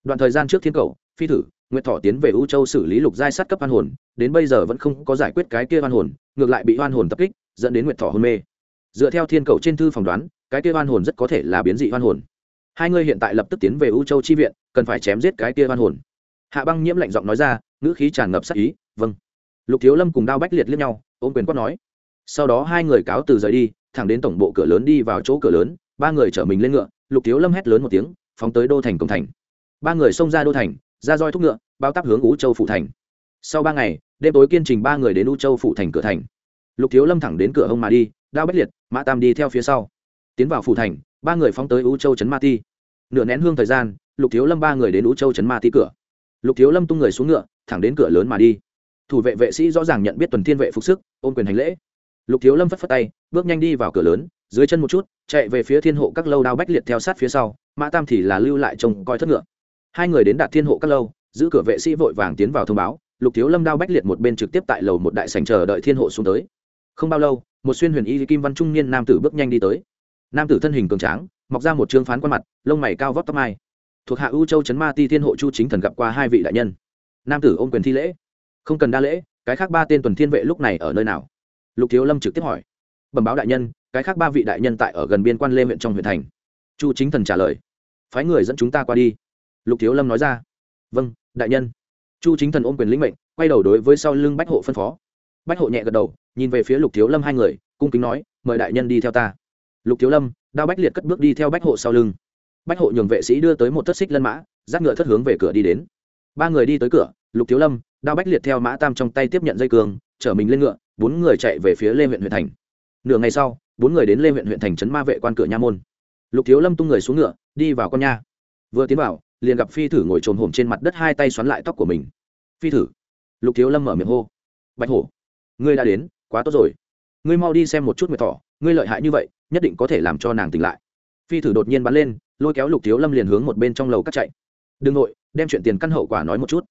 Đoạn thời gian trước thiên cầu, phi thử, nguyệt thọ tiến về u châu xử lý lục giai sát cấp hoan hồn, đến bây giờ vẫn không có giải quyết cái kia hoan hồn, ngược lại bị hoan hồn tập kích, dẫn đến nguyệt thọ hôn mê. Dựa theo thiên cầu trên thư phỏng đoán, cái kia hoan hồn rất có thể là biến dị hoan hồn. Hai ngươi hiện tại lập tức tiến về u châu chi viện, cần phải chém giết cái kia hoan hồn. Hạ băng nhiễm lạnh giọng nói ra, ngữ khí tràn ngập sắc ý vâng lục thiếu lâm cùng đao bách liệt liếc nhau, ôm quyền quát nói. Sau đó hai người cáo từ rời đi, thẳng đến tổng bộ cửa lớn đi vào chỗ cửa lớn, ba người chở mình lên ngựa, lục thiếu lâm hét lớn một tiếng, phóng tới đô thành cổng thành. Ba người xông ra đô thành, ra roi thúc ngựa, bao tắp hướng ú châu phủ thành. Sau ba ngày, đêm tối kiên trình ba người đến u châu phủ thành cửa thành. Lục thiếu lâm thẳng đến cửa hông mà đi, đao bách liệt, mã tam đi theo phía sau. Tiến vào phủ thành, ba người phóng tới u châu trấn ma ti. Nửa nén hương thời gian, lục thiếu lâm ba người đến u châu trấn ma ti cửa. Lục thiếu lâm tung người xuống ngựa, thẳng đến cửa lớn mà đi thủ vệ vệ sĩ rõ ràng nhận biết tuần thiên vệ phục sức ôn quyền hành lễ. Lục thiếu lâm phất phất tay, bước nhanh đi vào cửa lớn, dưới chân một chút, chạy về phía thiên hộ các lâu đao bách liệt theo sát phía sau, mã tam thì là lưu lại trông coi thất ngựa. Hai người đến đạt thiên hộ các lâu, giữ cửa vệ sĩ vội vàng tiến vào thông báo, lục thiếu lâm đao bách liệt một bên trực tiếp tại lầu một đại sành chờ đợi thiên hộ xuống tới. Không bao lâu, một xuyên huyền y kim văn trung niên nam tử bước nhanh đi tới. Nam tử thân hình cường tráng, mọc ra một trương phán quan mặt, lông mày cao vóc tóc mai. Thuộc hạ ưu châu trấn ma ti thiên hộ chu chính thần gặp qua hai vị đại nhân. Nam tử ôm quyền thi lễ không cần đa lễ, cái khác ba tên tuần thiên vệ lúc này ở nơi nào? Lục thiếu lâm trực tiếp hỏi. Bẩm báo đại nhân, cái khác ba vị đại nhân tại ở gần biên quan lê huyện trong huyện thành. Chu chính thần trả lời. Phái người dẫn chúng ta qua đi. Lục thiếu lâm nói ra. Vâng đại nhân. Chu chính thần ôm quyền lĩnh mệnh, quay đầu đối với sau lưng bách hộ phân phó. Bách hộ nhẹ gật đầu, nhìn về phía lục thiếu lâm hai người, cung kính nói, mời đại nhân đi theo ta. Lục thiếu lâm, đao bách liệt cất bước đi theo bách hộ sau lưng. Bách hộ nhường vệ sĩ đưa tới một thất xích lân mã dắt ngựa thất hướng về cửa đi đến. Ba người đi tới cửa lục thiếu lâm, đao bách liệt theo mã tam trong tay tiếp nhận dây cường, chở mình lên ngựa, bốn người chạy về phía lê huyện huyện thành. Nửa ngày sau, bốn người đến lê huyện huyện thành trấn ma vệ quan cửa nha môn. Lục thiếu lâm tung người xuống ngựa, đi vào con nha. Vừa tiến vào, liền gặp phi thử ngồi trồm hổm trên mặt đất hai tay xoắn lại tóc của mình. Phi thử. Lục thiếu lâm mở miệng hô. Bạch hổ, ngươi đã đến, quá tốt rồi. Ngươi mau đi xem một chút nguyệt thỏ ngươi lợi hại như vậy, nhất định có thể làm cho nàng tỉnh lại. Phi thử đột nhiên bắn lên, lôi kéo lục thiếu lâm liền hướng một bên trong lầu cắt chạy. Đừng nội, đem chuyện tiền căn hậu quả nói một chút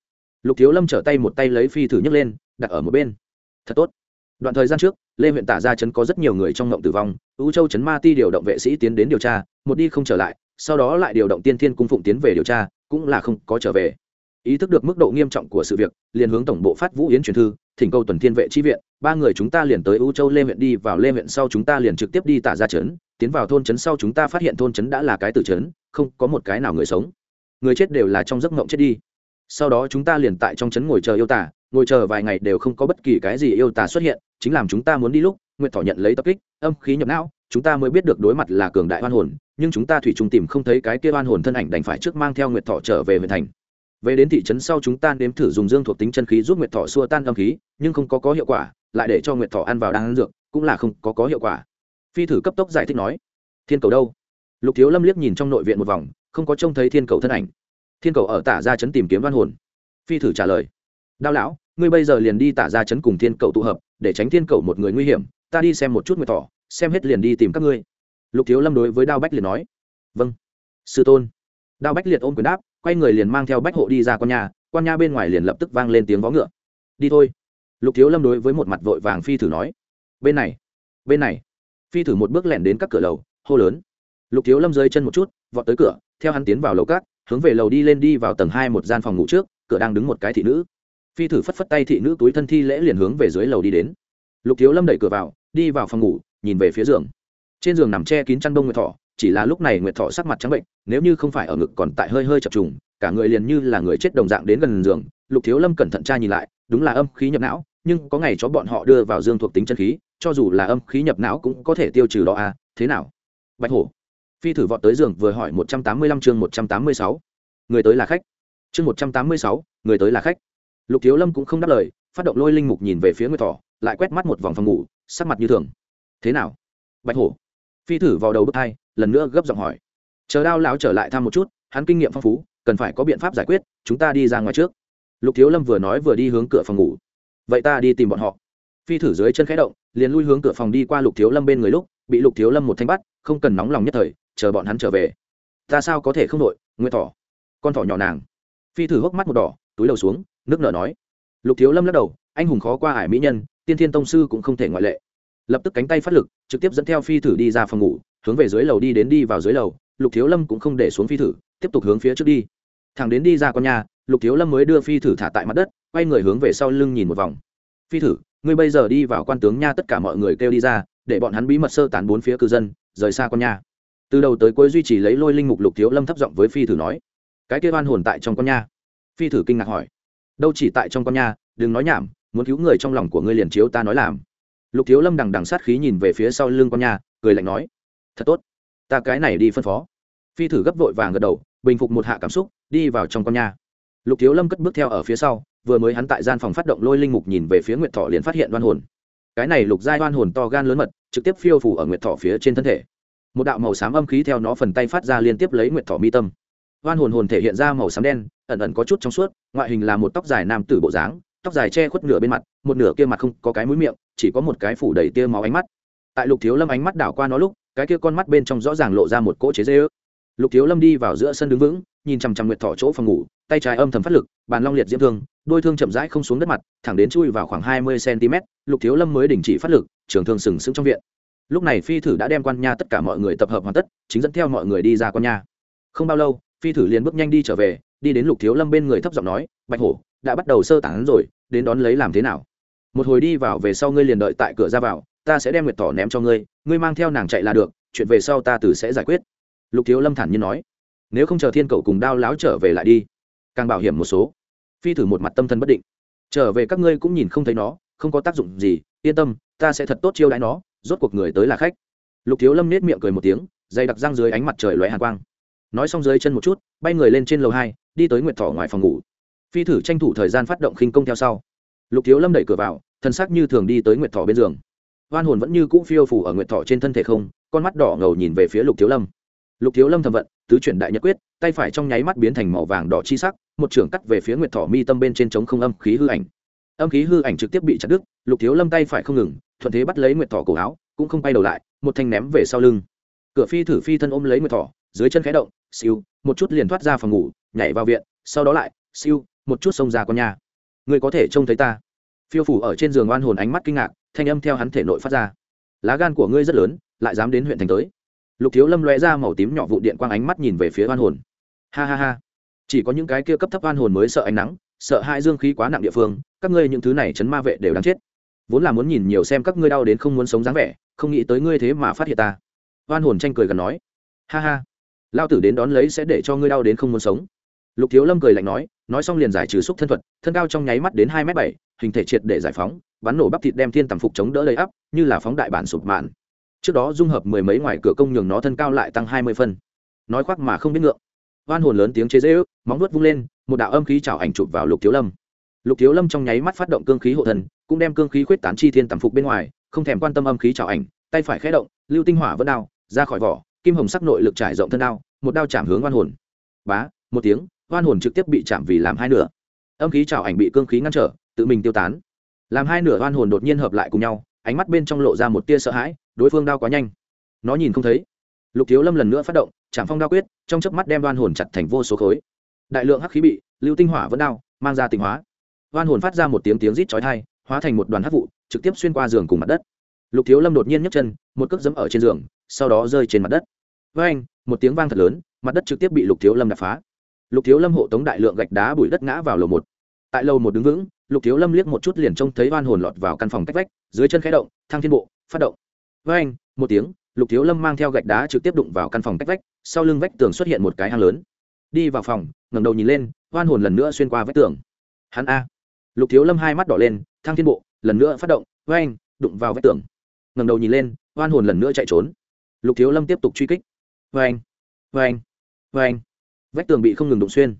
lục thiếu lâm trở tay một tay lấy phi thử nhấc lên, đặt ở một bên. Thật tốt. Đoạn thời gian trước, lê huyện tả ra chấn có rất nhiều người trong ngộng tử vong ưu châu chấn ma ti điều động vệ sĩ tiến đến điều tra, một đi không trở lại, sau đó lại điều động tiên thiên cung phụng tiến về điều tra, cũng là không có trở về. Ý thức được mức độ nghiêm trọng của sự việc, liền hướng tổng bộ phát vũ yến truyền thư, thỉnh cầu tuần thiên vệ chi viện, ba người chúng ta liền tới ưu châu lê huyện đi, vào lê huyện sau chúng ta liền trực tiếp đi tả ra trấn, tiến vào thôn trấn sau chúng ta phát hiện thôn trấn đã là cái tử trấn, không có một cái nào người sống. Người chết đều là trong giấc mộng chết đi sau đó chúng ta liền tại trong trấn ngồi chờ yêu tả ngồi chờ vài ngày đều không có bất kỳ cái gì yêu tả xuất hiện, chính làm chúng ta muốn đi lúc, nguyệt Thỏ nhận lấy tập kích, âm khí nhập não, chúng ta mới biết được đối mặt là cường đại hoan hồn, nhưng chúng ta thủy chung tìm không thấy cái kia hoan hồn thân ảnh đành phải trước mang theo nguyệt thọ trở về huyện thành. Về đến thị trấn sau chúng ta nếm thử dùng dương thuộc tính chân khí giúp nguyệt thọ xua tan âm khí, nhưng không có có hiệu quả, lại để cho nguyệt thọ ăn vào đang ăn dược, cũng là không có có hiệu quả. Phi thử cấp tốc giải thích nói, thiên cầu đâu? Lục thiếu lâm liếc nhìn trong nội viện một vòng, không có trông thấy thiên cầu thân ảnh thiên cầu ở tả ra trấn tìm kiếm đoan hồn. Phi thử trả lời. Đao lão ngươi bây giờ liền đi tả ra trấn cùng thiên cầu tụ hợp để tránh thiên cầu một người nguy hiểm ta đi xem một chút người tỏ, xem hết liền đi tìm các ngươi. Lục thiếu lâm đối với đao bách liền nói. Vâng. Sư tôn. Đao bách liệt ôm quyền đáp quay người liền mang theo bách hộ đi ra con nhà con nhà bên ngoài liền lập tức vang lên tiếng vó ngựa. Đi thôi. Lục thiếu lâm đối với một mặt vội vàng phi thử nói. Bên này. Bên này. Phi thử một bước lẻn đến các cửa lầu hô lớn. Lục thiếu lâm rơi chân một chút vọt tới cửa theo hắn tiến vào lầu cát hướng về lầu đi lên đi vào tầng hai một gian phòng ngủ trước, cửa đang đứng một cái thị nữ. Phi thử phất phất tay thị nữ túi thân thi lễ liền hướng về dưới lầu đi đến. Lục thiếu lâm đẩy cửa vào, đi vào phòng ngủ, nhìn về phía giường. Trên giường nằm che kín chăn đông nguyệt thọ chỉ là lúc này nguyệt thọ sắc mặt trắng bệnh, nếu như không phải ở ngực còn tại hơi hơi chập trùng, cả người liền như là người chết đồng dạng đến gần giường. Lục thiếu lâm cẩn thận tra nhìn lại, đúng là âm khí nhập não, nhưng có ngày cho bọn họ đưa vào dương thuộc tính chân khí, cho dù là âm khí nhập não cũng có thể tiêu trừ đó à thế nào? Bạch hổ phi thử vọt tới giường vừa hỏi một trăm tám mươi lăm chương một trăm tám mươi sáu. Người tới là khách. Chương một trăm tám mươi sáu, người tới là khách. Lục thiếu lâm cũng không đáp lời, phát động lôi linh mục nhìn về phía nguyệt thỏ, lại quét mắt một vòng phòng ngủ, sắc mặt như thường. Thế nào? Bạch hổ. Phi thử vào đầu bước hai, lần nữa gấp giọng hỏi. Chờ đao lão trở lại thăm một chút, hắn kinh nghiệm phong phú, cần phải có biện pháp giải quyết, chúng ta đi ra ngoài trước. Lục thiếu lâm vừa nói vừa đi hướng cửa phòng ngủ. Vậy ta đi tìm bọn họ. Phi thử dưới chân khẽ động, liền lui hướng cửa phòng đi qua lục thiếu lâm bên người lúc, bị lục thiếu lâm một thanh bắt, không cần nóng lòng nhất thời chờ bọn hắn trở về. Ta sao có thể không đội, nguyên thỏ? Con thỏ nhỏ nàng. Phi thử hốc mắt một đỏ, túi đầu xuống, nước nở nói. Lục thiếu lâm lắc đầu, anh hùng khó qua ải mỹ nhân, tiên thiên tông sư cũng không thể ngoại lệ. Lập tức cánh tay phát lực, trực tiếp dẫn theo phi thử đi ra phòng ngủ, hướng về dưới lầu đi đến đi vào dưới lầu, lục thiếu lâm cũng không để xuống phi thử, tiếp tục hướng phía trước đi. Thằng đến đi ra con nhà, lục thiếu lâm mới đưa phi thử thả tại mặt đất, quay người hướng về sau lưng nhìn một vòng. Phi thử, ngươi bây giờ đi vào quan tướng nha, tất cả mọi người kêu đi ra, để bọn hắn bí mật sơ tán bốn phía cư dân, rời xa con nhà từ đầu tới cuối duy trì lấy lôi linh mục lục thiếu lâm thấp giọng với phi thử nói, cái kia oan hồn tại trong con nha. Phi thử kinh ngạc hỏi, đâu chỉ tại trong con nha, đừng nói nhảm, muốn cứu người trong lòng của ngươi liền chiếu ta nói làm. Lục thiếu lâm đằng đằng sát khí nhìn về phía sau lưng con nha, cười lạnh nói, thật tốt, ta cái này đi phân phó. Phi thử gấp vội vàng gật đầu, bình phục một hạ cảm xúc, đi vào trong con nha. Lục thiếu lâm cất bước theo ở phía sau, vừa mới hắn tại gian phòng phát động lôi linh mục nhìn về phía nguyệt thọ liền phát hiện đoan hồn. Cái này lục giai đoan hồn to gan lớn mật, trực tiếp phiêu phủ ở nguyệt thọ phía trên thân thể một đạo màu xám âm khí theo nó phần tay phát ra liên tiếp lấy nguyệt thọ mi tâm. Oan hồn hồn thể hiện ra màu xám đen, ẩn ẩn có chút trong suốt, ngoại hình là một tóc dài nam tử bộ dáng, tóc dài che khuất nửa bên mặt, một nửa kia mặt không có cái mũi miệng, chỉ có một cái phủ đầy tia máu ánh mắt. Tại lục thiếu lâm ánh mắt đảo qua nó lúc, cái kia con mắt bên trong rõ ràng lộ ra một cỗ chế dê ước. Lục thiếu lâm đi vào giữa sân đứng vững, nhìn chằm chằm nguyệt thọ chỗ phòng ngủ, tay trái âm thầm phát lực, bàn long liệt diễm thương, đôi thương chậm rãi không xuống đất mặt, thẳng đến chui vào khoảng hai mươi cm lục thiếu lâm mới đình chỉ phát lực, trường thương sừng sững trong viện lúc này phi thử đã đem quan nha tất cả mọi người tập hợp hoàn tất, chính dẫn theo mọi người đi ra quan nha. Không bao lâu, phi thử liền bước nhanh đi trở về, đi đến lục thiếu lâm bên người thấp giọng nói, bạch hổ, đã bắt đầu sơ tán rồi, đến đón lấy làm thế nào? Một hồi đi vào về sau ngươi liền đợi tại cửa ra vào, ta sẽ đem nguyệt tỏ ném cho ngươi ngươi mang theo nàng chạy là được, chuyện về sau ta từ sẽ giải quyết. Lục thiếu lâm thản nhiên nói, nếu không chờ thiên cậu cùng đao láo trở về lại đi. Càng bảo hiểm một số. Phi thử một mặt tâm thần bất định. Trở về các ngươi cũng nhìn không thấy nó, không có tác dụng gì, yên tâm, ta sẽ thật tốt chiêu đãi nó rốt cuộc người tới là khách. Lục thiếu lâm nết miệng cười một tiếng, dày đặc răng dưới ánh mặt trời lóe hàn quang. Nói xong dưới chân một chút, bay người lên trên lầu hai, đi tới nguyệt thỏ ngoài phòng ngủ. Phi thử tranh thủ thời gian phát động khinh công theo sau. Lục thiếu lâm đẩy cửa vào, thân xác như thường đi tới nguyệt thỏ bên giường. Hoan hồn vẫn như cũ phiêu phủ ở nguyệt thỏ trên thân thể không, con mắt đỏ ngầu nhìn về phía lục thiếu lâm. Lục thiếu lâm thầm vận, tứ chuyển đại nhật quyết, tay phải trong nháy mắt biến thành màu vàng đỏ chi sắc, một trưởng cắt về phía nguyệt thỏ mi tâm bên trên trống không âm khí hư ảnh. Âm khí hư ảnh trực tiếp bị chặt đứt, lục thiếu lâm tay phải không ngừng thuận thế bắt lấy nguyệt thỏ cổ áo, cũng không bay đầu lại, một thanh ném về sau lưng. Cửa phi thử phi thân ôm lấy nguyệt thỏ, dưới chân khẽ động, siêu, một chút liền thoát ra phòng ngủ, nhảy vào viện, sau đó lại, siêu, một chút xông ra con nhà. Người có thể trông thấy ta? Phiêu phủ ở trên giường oan hồn ánh mắt kinh ngạc, thanh âm theo hắn thể nội phát ra. Lá gan của ngươi rất lớn, lại dám đến huyện thành tới. Lục thiếu lâm lóe ra màu tím nhỏ vụ điện quang ánh mắt nhìn về phía oan hồn. Ha ha ha. Chỉ có những cái kia cấp thấp oan hồn mới sợ ánh nắng, sợ hai dương khí quá nặng địa phương, các ngươi những thứ này chấn ma vệ đều đáng chết vốn là muốn nhìn nhiều xem các ngươi đau đến không muốn sống dáng vẻ, không nghĩ tới ngươi thế mà phát hiện ta. Oan hồn tranh cười gần nói, ha ha lao tử đến đón lấy sẽ để cho ngươi đau đến không muốn sống. Lục thiếu lâm cười lạnh nói nói xong liền giải trừ xúc thân thuật, thân cao trong nháy mắt đến hai m bảy, hình thể triệt để giải phóng, bắn nổ bắp thịt đem thiên tầm phục chống đỡ đầy ắp, như là phóng đại bản sụp mạn. Trước đó dung hợp mười mấy ngoài cửa công nhường nó thân cao lại tăng hai mươi phân. Nói khoác mà không biết ngượng. Oan hồn lớn tiếng chế dễ ước móng nuốt vung lên, một đạo âm khí trào ảnh chụp vào lục thiếu lâm. Lục thiếu lâm trong nháy mắt phát động cương khí hộ thần cũng đem cương khí khuyết tán chi thiên tầm phục bên ngoài, không thèm quan tâm âm khí trào ảnh, tay phải khé động, lưu tinh hỏa vẫn đao, ra khỏi vỏ, kim hồng sắc nội lực trải rộng thân đao, một đao chạm hướng oan hồn. Bá, một tiếng oan hồn trực tiếp bị chạm vì làm hai nửa. Âm khí trào ảnh bị cương khí ngăn trở, tự mình tiêu tán. Làm hai nửa oan hồn đột nhiên hợp lại cùng nhau, ánh mắt bên trong lộ ra một tia sợ hãi, đối phương đao quá nhanh. Nó nhìn không thấy. Lục thiếu lâm lần nữa phát động, chạm phong đao quyết, trong chớp mắt đem oan hồn chặt thành vô số khối. Đại lượng hắc khí bị, lưu tinh hỏa vẫn đao, mang ra tình hóa. Oan hồn phát ra một tiếng tiếng rít chói tai hóa thành một đoàn hát vụ, trực tiếp xuyên qua giường cùng mặt đất. Lục thiếu lâm đột nhiên nhấc chân, một cước dẫm ở trên giường, sau đó rơi trên mặt đất. Với anh, một tiếng vang thật lớn, mặt đất trực tiếp bị lục thiếu lâm đập phá. Lục thiếu lâm hộ tống đại lượng gạch đá bụi đất ngã vào lầu một. Tại lầu một đứng vững, lục thiếu lâm liếc một chút liền trông thấy oan hồn lọt vào căn phòng cách vách, dưới chân khẽ động thang thiên bộ, phát động. Với anh, một tiếng, lục thiếu lâm mang theo gạch đá trực tiếp đụng vào căn phòng cách vách, sau lưng vách tường xuất hiện một cái hang lớn. Đi vào phòng, ngẩng đầu nhìn lên, oan hồn lần nữa xuyên qua vách tường. Hắn a. Lục thiếu lâm hai mắt đỏ lên thang thiên bộ, lần nữa phát động với anh đụng vào vách tường. Ngầm đầu nhìn lên, oan hồn lần nữa chạy trốn. Lục thiếu lâm tiếp tục truy kích. Với anh với anh với anh vách tường bị không ngừng đụng xuyên.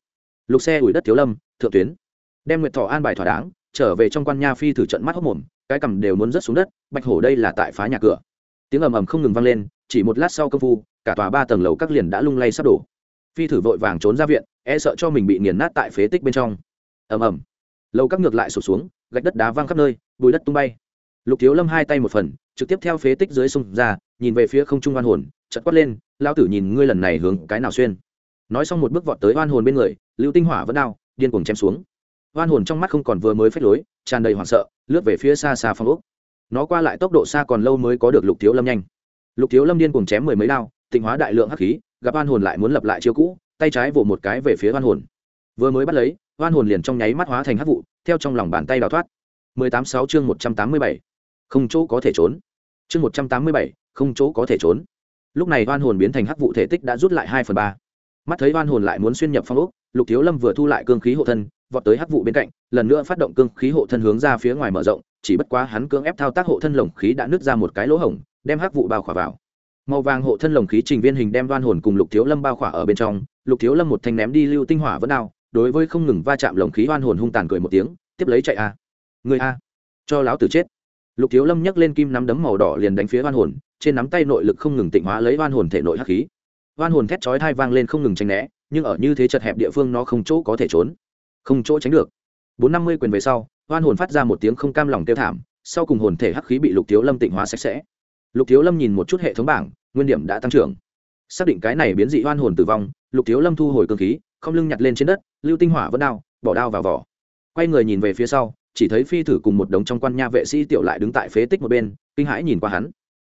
Lục xe ủi đất thiếu lâm, thượng tuyến. Đem nguyệt thọ an bài thỏa đáng, trở về trong quan nha phi thử trận mắt hốc mồm, cái cầm đều muốn rớt xuống đất, bạch hổ đây là tại phá nhà cửa. Tiếng ầm ầm không ngừng vang lên, chỉ một lát sau công phu, cả tòa ba tầng lầu các liền đã lung lay sắp đổ. Phi thử vội vàng trốn ra viện e sợ cho mình bị nghiền nát tại phế tích bên trong. Ầm ầm. Lầu các ngược lại sụp xuống gạch đất đá văng khắp nơi, bùi đất tung bay. Lục thiếu lâm hai tay một phần, trực tiếp theo phế tích dưới sông ra, nhìn về phía không trung oan hồn chật quát lên lao tử nhìn ngươi lần này hướng cái nào xuyên? Nói xong một bước vọt tới oan hồn bên người, lưu tinh hỏa vẫn đao điên cuồng chém xuống. Oan hồn trong mắt không còn vừa mới phách lối, tràn đầy hoảng sợ, lướt về phía xa xa phong ốc. Nó qua lại tốc độ xa còn lâu mới có được lục thiếu lâm nhanh. Lục thiếu lâm điên cuồng chém mười mấy đao, tịnh hóa đại lượng hắc khí, gặp oan hồn lại muốn lập lại chiêu cũ, tay trái vỗ một cái về phía oan hồn. Vừa mới bắt lấy oan hồn liền trong nháy mắt hóa thành hắc vụ, theo trong lòng bàn tay đào thoát. mười tám sáu chương một trăm tám mươi bảy. Không chỗ có thể trốn. Chương một trăm tám mươi bảy, không chỗ có thể trốn. Lúc này oan hồn biến thành hắc vụ thể tích đã rút lại hai phần ba. Mắt thấy oan hồn lại muốn xuyên nhập phong ốc, lục thiếu lâm vừa thu lại cương khí hộ thân, vọt tới hắc vụ bên cạnh, lần nữa phát động cương khí hộ thân hướng ra phía ngoài mở rộng, chỉ bất quá hắn cưỡng ép thao tác hộ thân lồng khí đã nứt ra một cái lỗ hổng, đem hắc vụ bao khỏa vào. Màu vàng hộ thân lồng khí trình viên hình đem đoan hồn cùng lục thiếu lâm bao khỏa ở bên trong, lục thiếu lâm một thanh ném đi lưu tinh hỏa vẫn đao đối với không ngừng va chạm lồng khí oan hồn hung tàn cười một tiếng, tiếp lấy chạy a. Người a. Cho láo tử chết. Lục thiếu lâm nhấc lên kim nắm đấm màu đỏ liền đánh phía oan hồn, trên nắm tay nội lực không ngừng tịnh hóa lấy oan hồn thể nội hắc khí. Oan hồn thét chói thai vang lên không ngừng tranh né, nhưng ở như thế chật hẹp địa phương nó không chỗ có thể trốn. Không chỗ tránh được. Bốn năm mươi quyền về sau, hoan hồn phát ra một tiếng không cam lòng tiêu thảm, sau cùng hồn thể hắc khí bị lục thiếu lâm tịnh hóa sạch sẽ. Lục thiếu lâm nhìn một chút hệ thống bảng, nguyên điểm đã tăng trưởng. Xác định cái này biến dị hoan hồn tử vong, lục thiếu lâm thu hồi cơ khí không lưng nhặt lên trên đất, lưu tinh hỏa vẫn đao bỏ đao vào vỏ. Quay người nhìn về phía sau, chỉ thấy phi thử cùng một đống trong quan nha vệ sĩ tiểu lại đứng tại phế tích một bên, kinh hãi nhìn qua hắn.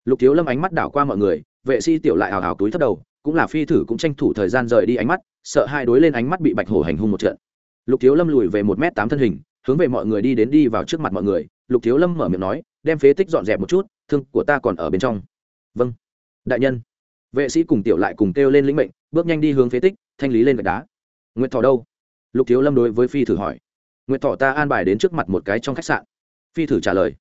Lục thiếu lâm ánh mắt đảo qua mọi người, vệ sĩ tiểu lại hào hào túi thất đầu, cũng là phi thử cũng tranh thủ thời gian rời đi ánh mắt, sợ hai đối lên ánh mắt bị bạch hổ hành hung một trận. Lục thiếu lâm lùi về một m tám thân hình, hướng về mọi người đi đến đi vào trước mặt mọi người. Lục thiếu lâm mở miệng nói, đem phế tích dọn dẹp một chút, thương của ta còn ở bên trong. Vâng đại nhân. Vệ sĩ cùng tiểu lại cùng kêu lên lĩnh mệnh, bước nhanh đi hướng phế tích, thanh lý lên gạch đá nguyệt thọ đâu? Lục thiếu lâm đối với phi thử hỏi. Nguyệt thọ ta an bài đến trước mặt một cái trong khách sạn. Phi thử trả lời.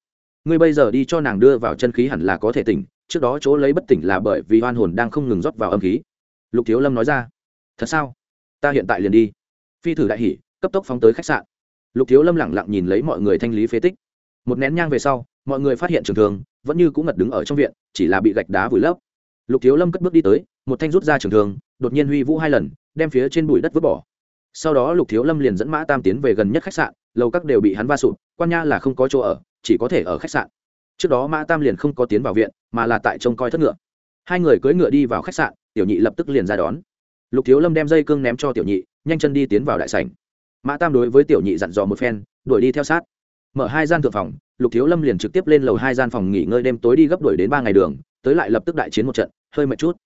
Ngươi bây giờ đi cho nàng đưa vào chân khí hẳn là có thể tỉnh, trước đó chỗ lấy bất tỉnh là bởi vì oan hồn đang không ngừng rót vào âm khí. Lục thiếu lâm nói ra. Thật sao? Ta hiện tại liền đi. Phi thử đại hỉ, cấp tốc phóng tới khách sạn. Lục thiếu lâm lẳng lặng nhìn lấy mọi người thanh lý phế tích. Một nén nhang về sau, mọi người phát hiện trường thường vẫn như cũng ngật đứng ở trong viện, chỉ là bị gạch đá vùi lấp. Lục thiếu lâm cất bước đi tới, một thanh rút ra trường thường đột nhiên huy vũ hai lần đem phía trên bụi đất vứt bỏ. Sau đó lục thiếu lâm liền dẫn mã tam tiến về gần nhất khách sạn, lầu các đều bị hắn va sụp quan nha là không có chỗ ở, chỉ có thể ở khách sạn. Trước đó mã tam liền không có tiến vào viện, mà là tại trông coi thất ngựa. Hai người cưỡi ngựa đi vào khách sạn, tiểu nhị lập tức liền ra đón. Lục thiếu lâm đem dây cương ném cho tiểu nhị, nhanh chân đi tiến vào đại sảnh. Mã tam đối với tiểu nhị dặn dò một phen, đuổi đi theo sát. Mở hai gian thượng phòng, lục thiếu lâm liền trực tiếp lên lầu hai gian phòng nghỉ ngơi đêm tối đi gấp đuổi đến ba ngày đường, tới lại lập tức đại chiến một trận, hơi mệt chút.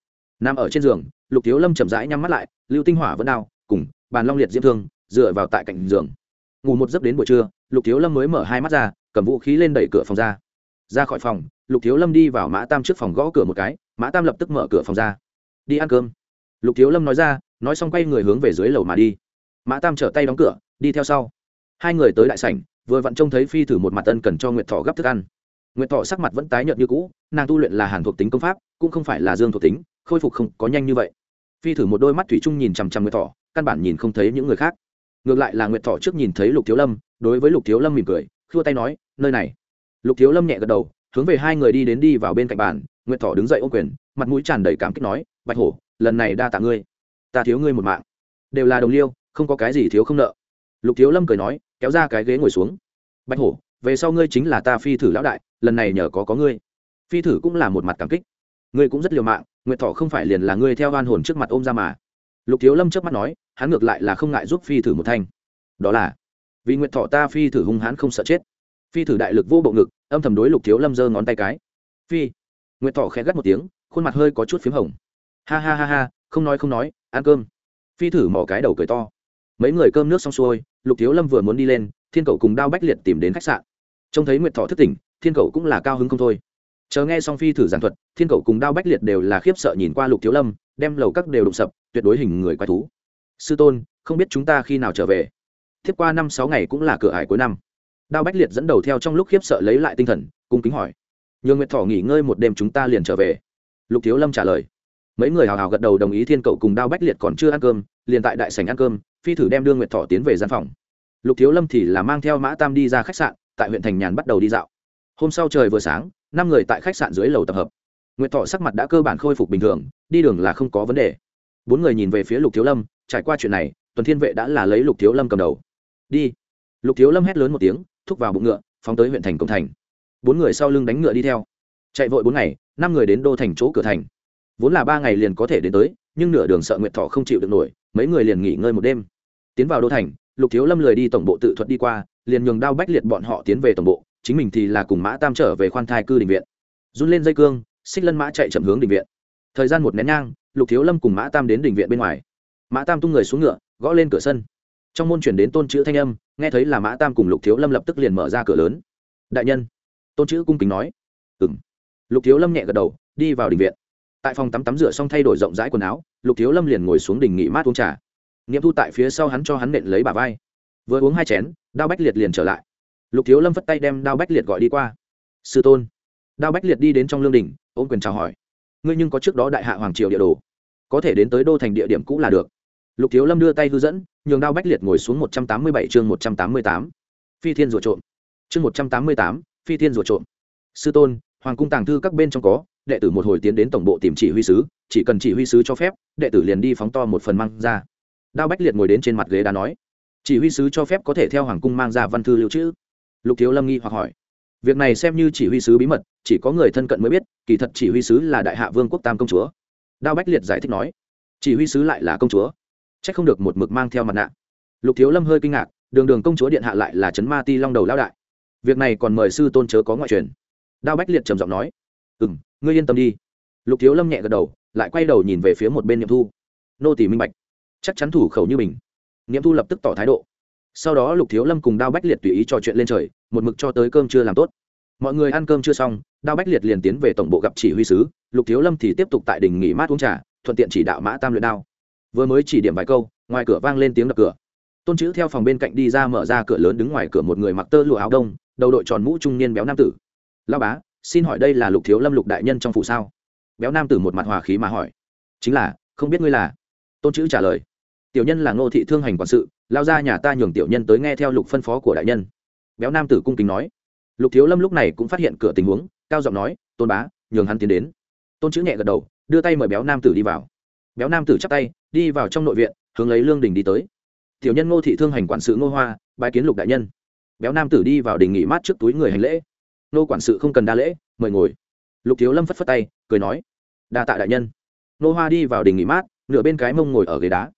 Nằm ở trên giường lục thiếu lâm chậm rãi nhắm mắt lại, lưu tinh hỏa vẫn đau, cùng bàn long liệt diễm thương, dựa vào tại cạnh giường. Ngủ một giấc đến buổi trưa, lục thiếu lâm mới mở hai mắt ra, cầm vũ khí lên đẩy cửa phòng ra. Ra khỏi phòng, lục thiếu lâm đi vào mã tam trước phòng gõ cửa một cái, mã tam lập tức mở cửa phòng ra. Đi ăn cơm. Lục thiếu lâm nói ra, nói xong quay người hướng về dưới lầu mà đi. Mã tam trở tay đóng cửa, đi theo sau. Hai người tới đại sảnh, vừa vặn trông thấy phi thử một mặt ân cần cho nguyệt thọ gấp thức ăn. Nguyệt thọ sắc mặt vẫn tái nhợt như cũ, nàng tu luyện là hàn thuộc tính công pháp, cũng không phải là dương thuộc tính, khôi phục không có nhanh như vậy phi thử một đôi mắt thủy chung nhìn chằm chằm nguyệt thọ căn bản nhìn không thấy những người khác. Ngược lại là nguyệt thọ trước nhìn thấy lục thiếu lâm, đối với lục thiếu lâm mỉm cười, khua tay nói, nơi này. Lục thiếu lâm nhẹ gật đầu, hướng về hai người đi đến đi vào bên cạnh bàn, nguyệt thọ đứng dậy ô quyền, mặt mũi tràn đầy cảm kích nói, bạch hổ, lần này đa tạ ngươi. Ta thiếu ngươi một mạng. Đều là đồng liêu, không có cái gì thiếu không nợ. Lục thiếu lâm cười nói, kéo ra cái ghế ngồi xuống. Bạch hổ, về sau ngươi chính là ta phi thử lão đại, lần này nhờ có có ngươi. Phi thử cũng là một mặt cảm kích. Ngươi cũng rất liều mạng nguyệt thọ không phải liền là ngươi theo oan hồn trước mặt ôm ra mà. Lục thiếu lâm trước mắt nói, hắn ngược lại là không ngại giúp phi thử một thanh. Đó là, vì nguyệt thọ ta phi thử hung hãn không sợ chết. Phi thử đại lực vô bộ ngực, âm thầm đối lục thiếu lâm giơ ngón tay cái. Phi, nguyệt thọ khẽ gắt một tiếng, khuôn mặt hơi có chút p h í m hồng. Ha ha ha ha, không nói không nói, ăn cơm. Phi thử mỏ cái đầu cười to. Mấy người cơm nước xong xuôi, lục thiếu lâm vừa muốn đi lên, thiên cầu cùng đao bách liệt tìm đến khách sạn. Trông thấy nguyệt thọ thức tỉnh, thiên cầu cũng là cao hứng không thôi chờ nghe xong phi thử giảng thuật, thiên cầu cùng đao bách liệt đều là khiếp sợ nhìn qua lục thiếu lâm, đem lầu các đều đụng sập, tuyệt đối hình người quái thú. Sư tôn, không biết chúng ta khi nào trở về? Thiết qua năm sáu ngày cũng là cửa ải cuối năm. Đao bách liệt dẫn đầu theo trong lúc khiếp sợ lấy lại tinh thần, cung kính hỏi. Nhường nguyệt thỏ nghỉ ngơi một đêm chúng ta liền trở về. Lục thiếu lâm trả lời. Mấy người hào hào gật đầu đồng ý thiên cậu cùng đao bách liệt còn chưa ăn cơm, liền tại đại sảnh ăn cơm, phi thử đem đưa nguyệt thỏ tiến về gian phòng. Lục thiếu lâm thì là mang theo mã tam đi ra khách sạn, tại huyện thành nhàn bắt đầu đi dạo. Hôm sau trời vừa sáng năm người tại khách sạn dưới lầu tập hợp. Nguyệt thọ sắc mặt đã cơ bản khôi phục bình thường, đi đường là không có vấn đề. Bốn người nhìn về phía lục thiếu lâm, trải qua chuyện này, tuần thiên vệ đã là lấy lục thiếu lâm cầm đầu. Đi. Lục thiếu lâm hét lớn một tiếng, thúc vào bụng ngựa, phóng tới huyện thành công thành. Bốn người sau lưng đánh ngựa đi theo. Chạy vội bốn ngày, năm người đến đô thành chỗ cửa thành. Vốn là ba ngày liền có thể đến tới, nhưng nửa đường sợ nguyệt thọ không chịu được nổi, mấy người liền nghỉ ngơi một đêm. Tiến vào đô thành, lục thiếu lâm lười đi tổng bộ tự thuật đi qua, liền nhường đao bách liệt bọn họ tiến về tổng bộ chính mình thì là cùng mã tam trở về khoan thai cư định viện. Run lên dây cương, xích lân mã chạy chậm hướng định viện. Thời gian một nén nhang, lục thiếu lâm cùng mã tam đến định viện bên ngoài. Mã tam tung người xuống ngựa, gõ lên cửa sân. Trong môn chuyển đến tôn chữ thanh âm, nghe thấy là mã tam cùng lục thiếu lâm lập tức liền mở ra cửa lớn. Đại nhân. Tôn chữ cung kính nói. Ừ m lục thiếu lâm nhẹ gật đầu, đi vào đình viện. Tại phòng tắm tắm rửa xong thay đổi rộng rãi quần áo, lục thiếu lâm liền ngồi xuống đình nghỉ mát uống trà. Nghiệm thu tại phía sau hắn cho hắn nện lấy bà vai. Vừa uống hai chén đao bách liệt liền trở lại lục thiếu lâm phất tay đem đao bách liệt gọi đi qua. Sư tôn. Đao bách liệt đi đến trong lương đình ôm quyền chào hỏi. Ngươi nhưng có trước đó đại hạ hoàng triều địa đồ, có thể đến tới đô thành địa điểm cũ là được. Lục thiếu lâm đưa tay hư dẫn, nhường đao bách liệt ngồi xuống một trăm tám mươi bảy chương một trăm tám mươi tám. Phi thiên rùa trộm. Chương một trăm tám mươi tám, phi thiên rùa trộm. Sư tôn, hoàng cung tàng thư các bên trong có, đệ tử một hồi tiến đến tổng bộ tìm chỉ huy sứ, chỉ cần chỉ huy sứ cho phép, đệ tử liền đi phóng to một phần mang ra. Đao bách liệt ngồi đến trên mặt ghế đá nói. Chỉ huy sứ cho phép có thể theo hoàng cung mang ra văn thư lưu trữ lục thiếu lâm nghi hoặc hỏi. Việc này xem như chỉ huy sứ bí mật, chỉ có người thân cận mới biết, kỳ thật chỉ huy sứ là đại hạ vương quốc tam công chúa. Đao bách liệt giải thích nói. Chỉ huy sứ lại là công chúa. C h ắ c không được một mực mang theo mặt nạ. Lục thiếu lâm hơi kinh ngạc, đường đường công chúa điện hạ lại là trấn ma ti long đầu lao đại. Việc này còn mời sư tôn chớ có ngoại truyền. Đao bách liệt trầm giọng nói. Ừ m ngươi yên tâm đi. Lục thiếu lâm nhẹ gật đầu, lại quay đầu nhìn về phía một bên n thu. Nô tỷ minh bạch. Chắc chắn thủ khẩu như mình. N thu lập tức tỏ thái độ sau đó lục thiếu lâm cùng đao bách liệt tùy ý trò chuyện lên trời, một mực cho tới cơm chưa làm tốt. Mọi người ăn cơm chưa xong, đao bách liệt liền tiến về tổng bộ gặp chỉ huy sứ, lục thiếu lâm thì tiếp tục tại đình nghỉ mát uống trà, thuận tiện chỉ đạo mã tam luyện đao. Vừa mới chỉ điểm vài câu, ngoài cửa vang lên tiếng đập cửa. Tôn chữ theo phòng bên cạnh đi ra mở ra cửa lớn đứng ngoài cửa một người mặc tơ lụa áo đông, đầu đội tròn mũ trung niên béo nam tử. Lao bá, xin hỏi đây là lục thiếu lâm lục đại nhân trong phủ sao? Béo nam tử một mặt hòa khí mà hỏi. Chính là, không biết ngươi là? Tôn chữ trả lời tiểu nhân là ngô thị thương hành quản sự, lao ra nhà ta nhường tiểu nhân tới nghe theo lục phân phó của đại nhân. Béo nam tử cung kính nói. Lục thiếu lâm lúc này cũng phát hiện cửa tình huống, cao giọng nói, tôn bá, nhường hắn tiến đến. Tôn chữ nhẹ gật đầu, đưa tay mời béo nam tử đi vào. Béo nam tử chắp tay, đi vào trong nội viện, hướng lấy lương đình đi tới. Tiểu nhân ngô thị thương hành quản sự ngô hoa, bái kiến lục đại nhân. Béo nam tử đi vào đình nghỉ mát trước túi người hành lễ. Nô quản sự không cần đa lễ, mời ngồi. Lục thiếu lâm phất phất tay, cười nói, đa tạ đại nhân. Nô hoa đi vào đình nghỉ mát, nửa bên cái mông ngồi ở ghế đá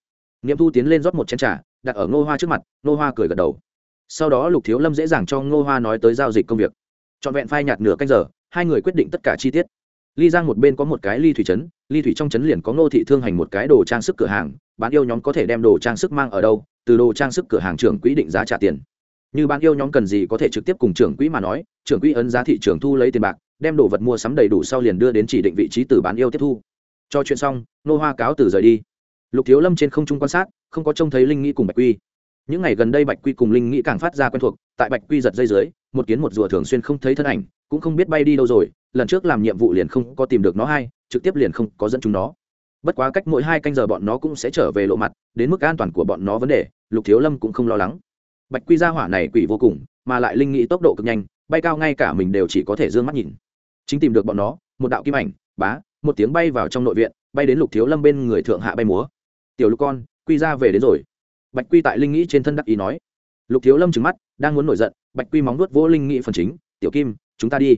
nghiệm thu tiến lên rót một chén t r à đặt ở ngô hoa trước mặt, ngô hoa cười gật đầu. Sau đó lục thiếu lâm dễ dàng cho ngô hoa nói tới giao dịch công việc. Trọn vẹn phai nhạt nửa canh giờ, hai người quyết định tất cả chi tiết. Ly giang một bên có một cái ly thủy trấn ly thủy trong trấn liền có ngô thị thương hành một cái đồ trang sức cửa hàng bán yêu nhóm có thể đem đồ trang sức mang ở đâu, từ đồ trang sức cửa hàng trưởng quỹ định giá trả tiền. Như bán yêu nhóm cần gì có thể trực tiếp cùng trưởng quỹ mà nói, trưởng quỹ ấn giá thị trường thu lấy tiền bạc, đem đồ vật mua sắm đầy đủ sau liền đưa đến chỉ định vị trí từ bán yêu tiếp thu. Cho chuyện xong nô hoa cáo từ rời đi lục thiếu lâm trên không trung quan sát, không có trông thấy linh nghĩ cùng bạch quy. Những ngày gần đây bạch quy cùng linh nghĩ càng phát ra quen thuộc, tại bạch quy giật dây dưới, một kiến một rùa thường xuyên không thấy thân ảnh, cũng không biết bay đi đâu rồi, lần trước làm nhiệm vụ liền không có tìm được nó hay, trực tiếp liền không có dẫn chúng nó. Bất quá cách mỗi hai canh giờ bọn nó cũng sẽ trở về lộ mặt, đến mức an toàn của bọn nó vấn đề, lục thiếu lâm cũng không lo lắng. Bạch quy ra hỏa này quỷ vô cùng, mà lại linh nghĩ tốc độ cực nhanh, bay cao ngay cả mình đều chỉ có thể d ư ơ n g mắt nhìn. Chính tìm được bọn nó, một đạo kim ảnh, bá, một tiếng bay vào trong nội viện, bay đến lục thiếu lâm bên người thượng hạ bay múa tiểu lục con, quy ra về đến rồi. Bạch quy tại linh nghĩ trên thân đắc ý nói. Lục thiếu lâm trừng mắt, đang muốn nổi giận, bạch quy móng nuốt vỗ linh nghĩ phần chính, tiểu kim, chúng ta đi.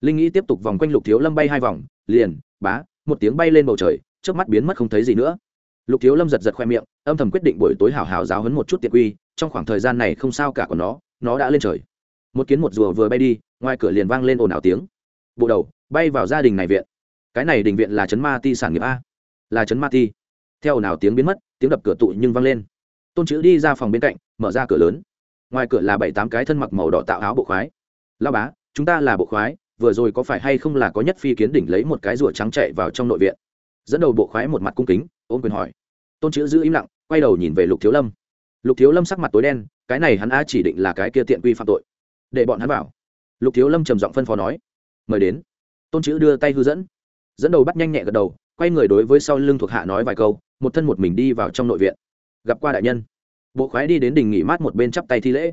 Linh nghĩ tiếp tục vòng quanh lục thiếu lâm bay hai vòng, liền, bá, một tiếng bay lên bầu trời trước mắt biến mất không thấy gì nữa. Lục thiếu lâm giật giật khoe miệng, âm thầm quyết định buổi tối hào hào giáo hấn một chút tiện quy, trong khoảng thời gian này không sao cả của nó nó đã lên trời. Một kiến một rùa vừa bay đi, ngoài cửa liền vang lên ồn ào tiếng. Bộ đầu, bay vào gia đình này viện. Cái này đình viện là trấn ma ti sản nghiệp a. Là trấn ma ti theo nào tiếng biến mất, tiếng đập cửa tụ nhưng vang lên. Tôn chữ đi ra phòng bên cạnh, mở ra cửa lớn. Ngoài cửa là bảy tám cái thân mặc màu đỏ tạo áo bộ khoái. Lao bá, chúng ta là bộ khoái, vừa rồi có phải hay không là có nhất phi kiến đỉnh lấy một cái rùa trắng chạy vào trong nội viện? Dẫn đầu bộ khoái một mặt cung kính ôm quyền hỏi. Tôn chữ giữ im lặng, quay đầu nhìn về lục thiếu lâm. Lục thiếu lâm sắc mặt tối đen, cái này hắn a chỉ định là cái kia tiện quy phạm tội. Để bọn hắn vào. Lục thiếu lâm trầm giọng phân phó nói. Mời đến. Tôn chữ đưa tay hư dẫn. Dẫn đầu bắt nhanh nhẹ gật đầu, quay người đối với sau lưng thuộc hạ nói vài câu một thân một mình đi vào trong nội viện. Gặp qua đại nhân. Bộ khoái đi đến đình nghỉ mát một bên chắp tay thi lễ.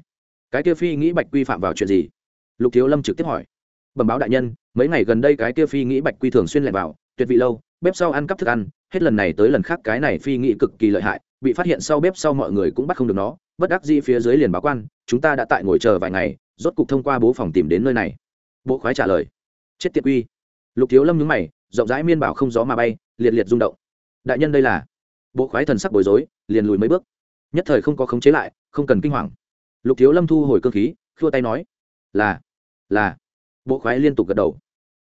Cái kia phi nghĩ bạch quy phạm vào chuyện gì? Lục thiếu lâm trực tiếp hỏi. Bẩm báo đại nhân, mấy ngày gần đây cái kia phi nghĩ bạch quy thường xuyên lẻn vào, tuyệt vị lâu, bếp sau ăn cắp thức ăn, hết lần này tới lần khác cái này phi nghĩ cực kỳ lợi hại, bị phát hiện sau bếp sau mọi người cũng bắt không được nó, bất đắc dĩ phía dưới liền báo quan, chúng ta đã tại ngồi chờ vài ngày, rốt cục thông qua bố phòng tìm đến nơi này. Bộ khoái trả lời. Chết tiệt quy. Lục thiếu lâm nhướng mày, rộng rãi miên bảo không gió mà bay, liệt liệt rung động. Đại nhân đây là? Bộ khoái thần sắc bối rối, liền lùi mấy bước. Nhất thời không có khống chế lại, không cần kinh hoàng. Lục thiếu lâm thu hồi cơ khí, khua tay nói, là là. Bộ khoái liên tục gật đầu.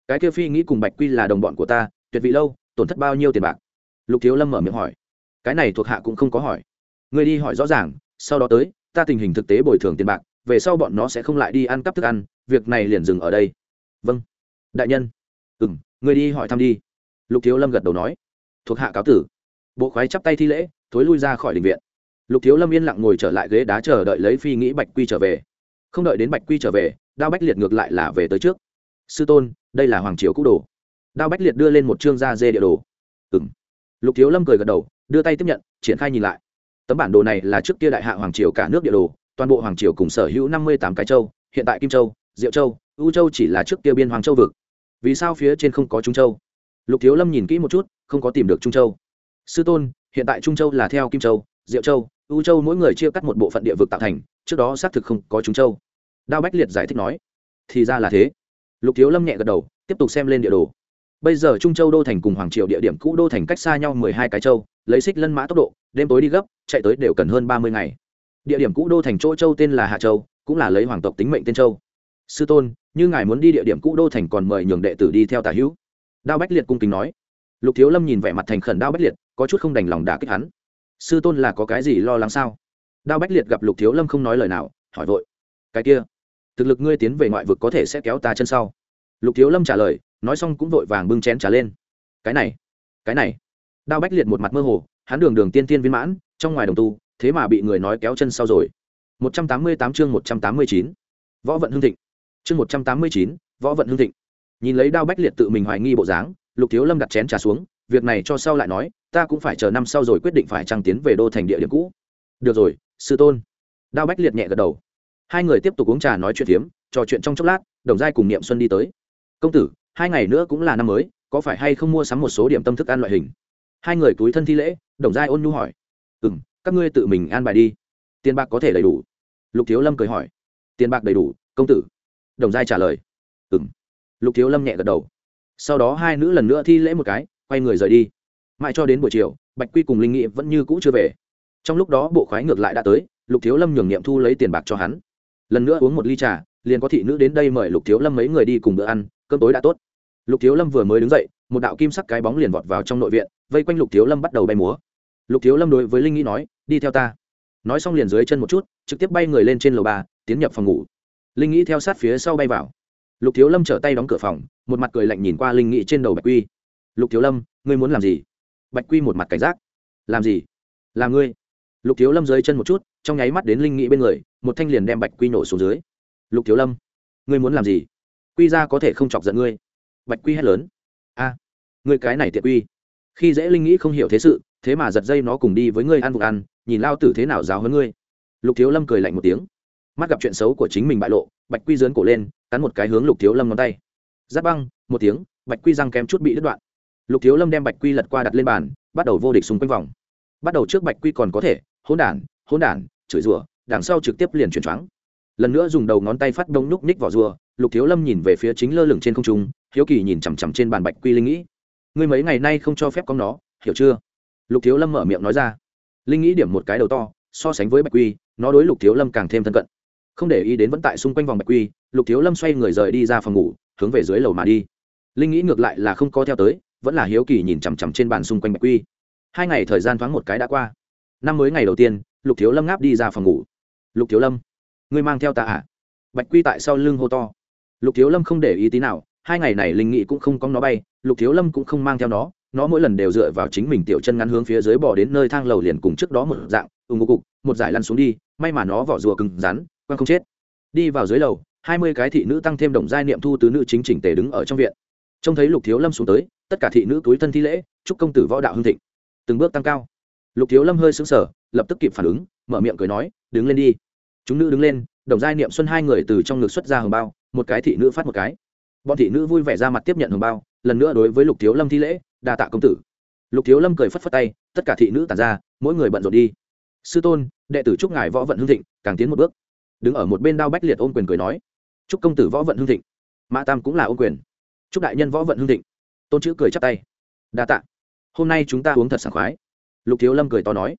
Cái kia phi nghĩ cùng bạch quy là đồng bọn của ta, tuyệt vị lâu, tổn thất bao nhiêu tiền bạc? Lục thiếu lâm mở miệng hỏi. Cái này thuộc hạ cũng không có hỏi. Người đi hỏi rõ ràng, sau đó tới, ta tình hình thực tế bồi thường tiền bạc, về sau bọn nó sẽ không lại đi ăn cắp thức ăn, việc này liền dừng ở đây. Vâng. Đại nhân. Ừ m người đi hỏi thăm đi. Lục thiếu lâm gật đầu nói. Thuộc hạ cáo tử bộ khoái chắp tay thi lễ, thối lui ra khỏi đình viện. Lục thiếu lâm yên lặng ngồi trở lại ghế đá chờ đợi lấy phi nghĩ bạch quy trở về. Không đợi đến bạch quy trở về, đao bách liệt ngược lại là về tới trước. Sư tôn, đây là hoàng triều cũ đồ. Đao bách liệt đưa lên một chương da dê địa đồ. Ừ m lục thiếu lâm cười gật đầu, đưa tay tiếp nhận, triển khai nhìn lại. Tấm bản đồ này là trước kia đại hạ hoàng triều cả nước địa đồ, toàn bộ hoàng triều cùng sở hữu năm mươi tám cái châu, hiện tại kim châu, diệu châu, u châu chỉ là trước kia biên hoàng châu vực. Vì sao phía trên không có trung châu? Lục thiếu lâm nhìn kỹ một chút, không có tìm được trung châu sư tôn, hiện tại trung châu là theo kim châu, diệu châu, u châu mỗi người chia cắt một bộ phận địa vực tạo thành, trước đó xác thực không có trung châu. Đao bách liệt giải thích nói, thì ra là thế. Lục thiếu lâm nhẹ gật đầu, tiếp tục xem lên địa đồ. Bây giờ trung châu đô thành cùng hoàng triều địa điểm cũ đô thành cách xa nhau mười hai cái châu, lấy xích lân mã tốc độ, đêm tối đi gấp, chạy tới đều cần hơn ba mươi ngày. Địa điểm cũ đô thành chỗ châu tên là hạ châu, cũng là lấy hoàng tộc tính mệnh tên châu. Sư tôn, như ngài muốn đi địa điểm cũ đô thành còn mời nhường đệ tử đi theo tả hữu. Đao bách liệt cung kính nói. Lục thiếu lâm nhìn vẻ mặt thành khẩn đao bách liệt có chút không đành lòng đả kích hắn. Sư tôn là có cái gì lo lắng sao? Đao bách liệt gặp lục thiếu lâm không nói lời nào, hỏi vội. Cái kia, thực lực ngươi tiến về ngoại vực có thể sẽ kéo ta chân sau. Lục thiếu lâm trả lời, nói xong cũng vội vàng bưng chén trả lên. Cái này cái này. Đao bách liệt một mặt mơ hồ, hắn đường đường tiên tiên viên mãn, trong ngoài đồng tu, thế mà bị người nói kéo chân sau rồi. Một trăm tám mươi tám chương một trăm tám mươi chín, võ vận hương thịnh. Chương một trăm tám mươi chín, võ vận hương thịnh. Nhìn lấy đao bách liệt tự mình hoài nghi bộ dáng, lục thiếu lâm đặt chén trà xuống, việc này cho sau lại nói ta cũng phải chờ năm sau rồi quyết định phải trăng tiến về đô thành địa điểm cũ. Được rồi, sư tôn. Đao bách liệt nhẹ gật đầu. Hai người tiếp tục uống trà nói chuyện phiếm, trò chuyện trong chốc lát, đồng giai cùng niệm xuân đi tới. Công tử, hai ngày nữa cũng là năm mới, có phải hay không mua sắm một số điểm tâm thức ăn loại hình? Hai người túi thân thi lễ, đồng giai ôn nhu hỏi. Ừ m các ngươi tự mình an bài đi. Tiền bạc có thể đầy đủ. Lục thiếu lâm cười hỏi. Tiền bạc đầy đủ, công tử. Đồng giai trả lời. Ừ m lục thiếu lâm nhẹ gật đầu. Sau đó hai nữ lần nữa thi lễ một cái, quay người rời đi mãi cho đến buổi chiều, bạch quy cùng linh nghị vẫn như cũ chưa về. Trong lúc đó, bộ khoái ngược lại đã tới, lục thiếu lâm nhường nghiệm thu lấy tiền bạc cho hắn. Lần nữa uống một ly trà, liền có thị nữ đến đây mời lục thiếu lâm mấy người đi cùng bữa ăn, cơm tối đã tốt. Lục thiếu lâm vừa mới đứng dậy, một đạo kim sắc cái bóng liền vọt vào trong nội viện, vây quanh lục thiếu lâm bắt đầu bay múa. Lục thiếu lâm đối với linh nghĩ nói, đi theo ta. Nói xong liền dưới chân một chút, trực tiếp bay người lên trên lầu ba, tiến nhập phòng ngủ. Linh nghĩ theo sát phía sau bay vào. Lục thiếu lâm trở tay đóng cửa phòng, một mặt cười lạnh nhìn qua linh nghĩ trên đầu bạch quy. Lục thiếu lâm, ngươi muốn làm gì? Bạch quy một mặt cảnh giác. Làm gì? Là ngươi. Lục thiếu lâm dưới chân một chút, trong nháy mắt đến linh nghĩ bên người, một thanh liền đem bạch quy nổ xuống dưới. Lục thiếu lâm, ngươi muốn làm gì? Quy ra có thể không chọc giận ngươi. Bạch quy hét lớn. A, ngươi cái này tiện quy. Khi dễ linh nghĩ không hiểu thế sự, thế mà giật dây nó cùng đi với ngươi ăn vụ ăn, nhìn lao tử thế nào giáo hơn ngươi. Lục thiếu lâm cười lạnh một tiếng. Mắt gặp chuyện xấu của chính mình bại lộ, bạch quy dướn cổ lên, cắn một cái hướng lục thiếu lâm ngón tay. Giáp băng, một tiếng, bạch quy răng kém chút bị đứt đoạn lục thiếu lâm đem bạch quy lật qua đặt lên bàn, bắt đầu vô địch xung quanh vòng. Bắt đầu trước bạch quy còn có thể, hỗn đản hỗn đản, chửi rủa, đằng sau trực tiếp liền chuyển choáng. Lần nữa dùng đầu ngón tay phát đông núc ních vỏ rùa, lục thiếu lâm nhìn về phía chính lơ lửng trên không trung, hiếu kỳ nhìn chằm chằm trên bàn bạch quy linh nghĩ. Ngươi mấy ngày nay không cho phép con nó, hiểu chưa? Lục thiếu lâm mở miệng nói ra. Linh nghĩ điểm một cái đầu to, so sánh với bạch quy, nó đối lục thiếu lâm càng thêm thân cận. Không để ý đến vẫn tại xung quanh vòng bạch quy, lục thiếu lâm xoay người rời đi ra phòng ngủ, hướng về dưới lầu mà đi. Linh nghĩ ngược lại là không có theo tới vẫn là hiếu kỳ nhìn chằm chằm trên bàn xung quanh bạch quy. Hai ngày thời gian thoáng một cái đã qua. Năm mới ngày đầu tiên, lục thiếu lâm ngáp đi ra phòng ngủ. Lục thiếu lâm, ngươi mang theo ta à? Bạch quy tại sau lưng hô to. Lục thiếu lâm không để ý tí nào, hai ngày này linh nghị cũng không có nó bay, lục thiếu lâm cũng không mang theo nó nó mỗi lần đều dựa vào chính mình tiểu chân ngắn hướng phía dưới bỏ đến nơi thang lầu liền cùng trước đó một dạng, ù ngô cục một giải lăn xuống đi, may mà nó vỏ rùa cứng rắn, quăng không chết. Đi vào dưới lầu, hai mươi cái thị nữ tăng thêm đồng giai niệm thu tứ nữ chính chỉnh tề đứng ở trong viện trông thấy lục thiếu lâm xuống tới, tất cả thị nữ túi thân thi lễ, chúc công tử võ đạo hưng thịnh. Từng bước tăng cao. Lục thiếu lâm hơi sững sờ, lập tức kịp phản ứng, mở miệng cười nói, đứng lên đi. Chúng nữ đứng lên, đồng giai niệm xuân hai người từ trong ngực xuất ra hồng bao, một cái thị nữ phát một cái. Bọn thị nữ vui vẻ ra mặt tiếp nhận hồng bao, lần nữa đối với lục thiếu lâm thi lễ, đa tạ công tử. Lục thiếu lâm cười phất phất tay, tất cả thị nữ tàn ra, mỗi người bận rộn đi. Sư tôn, đệ tử chúc ngài võ vận hưng thịnh, càng tiến một bước. Đứng ở một bên đao bách liệt ôm quyền cười nói, chúc công tử võ vận hưng thịnh. Mã tam cũng là ôm quyền chúc đại nhân võ vận hưng thịnh. Tôn chữ cười chắp tay. Đa tạ. Hôm nay chúng ta uống thật sảng khoái. Lục thiếu lâm cười to nói.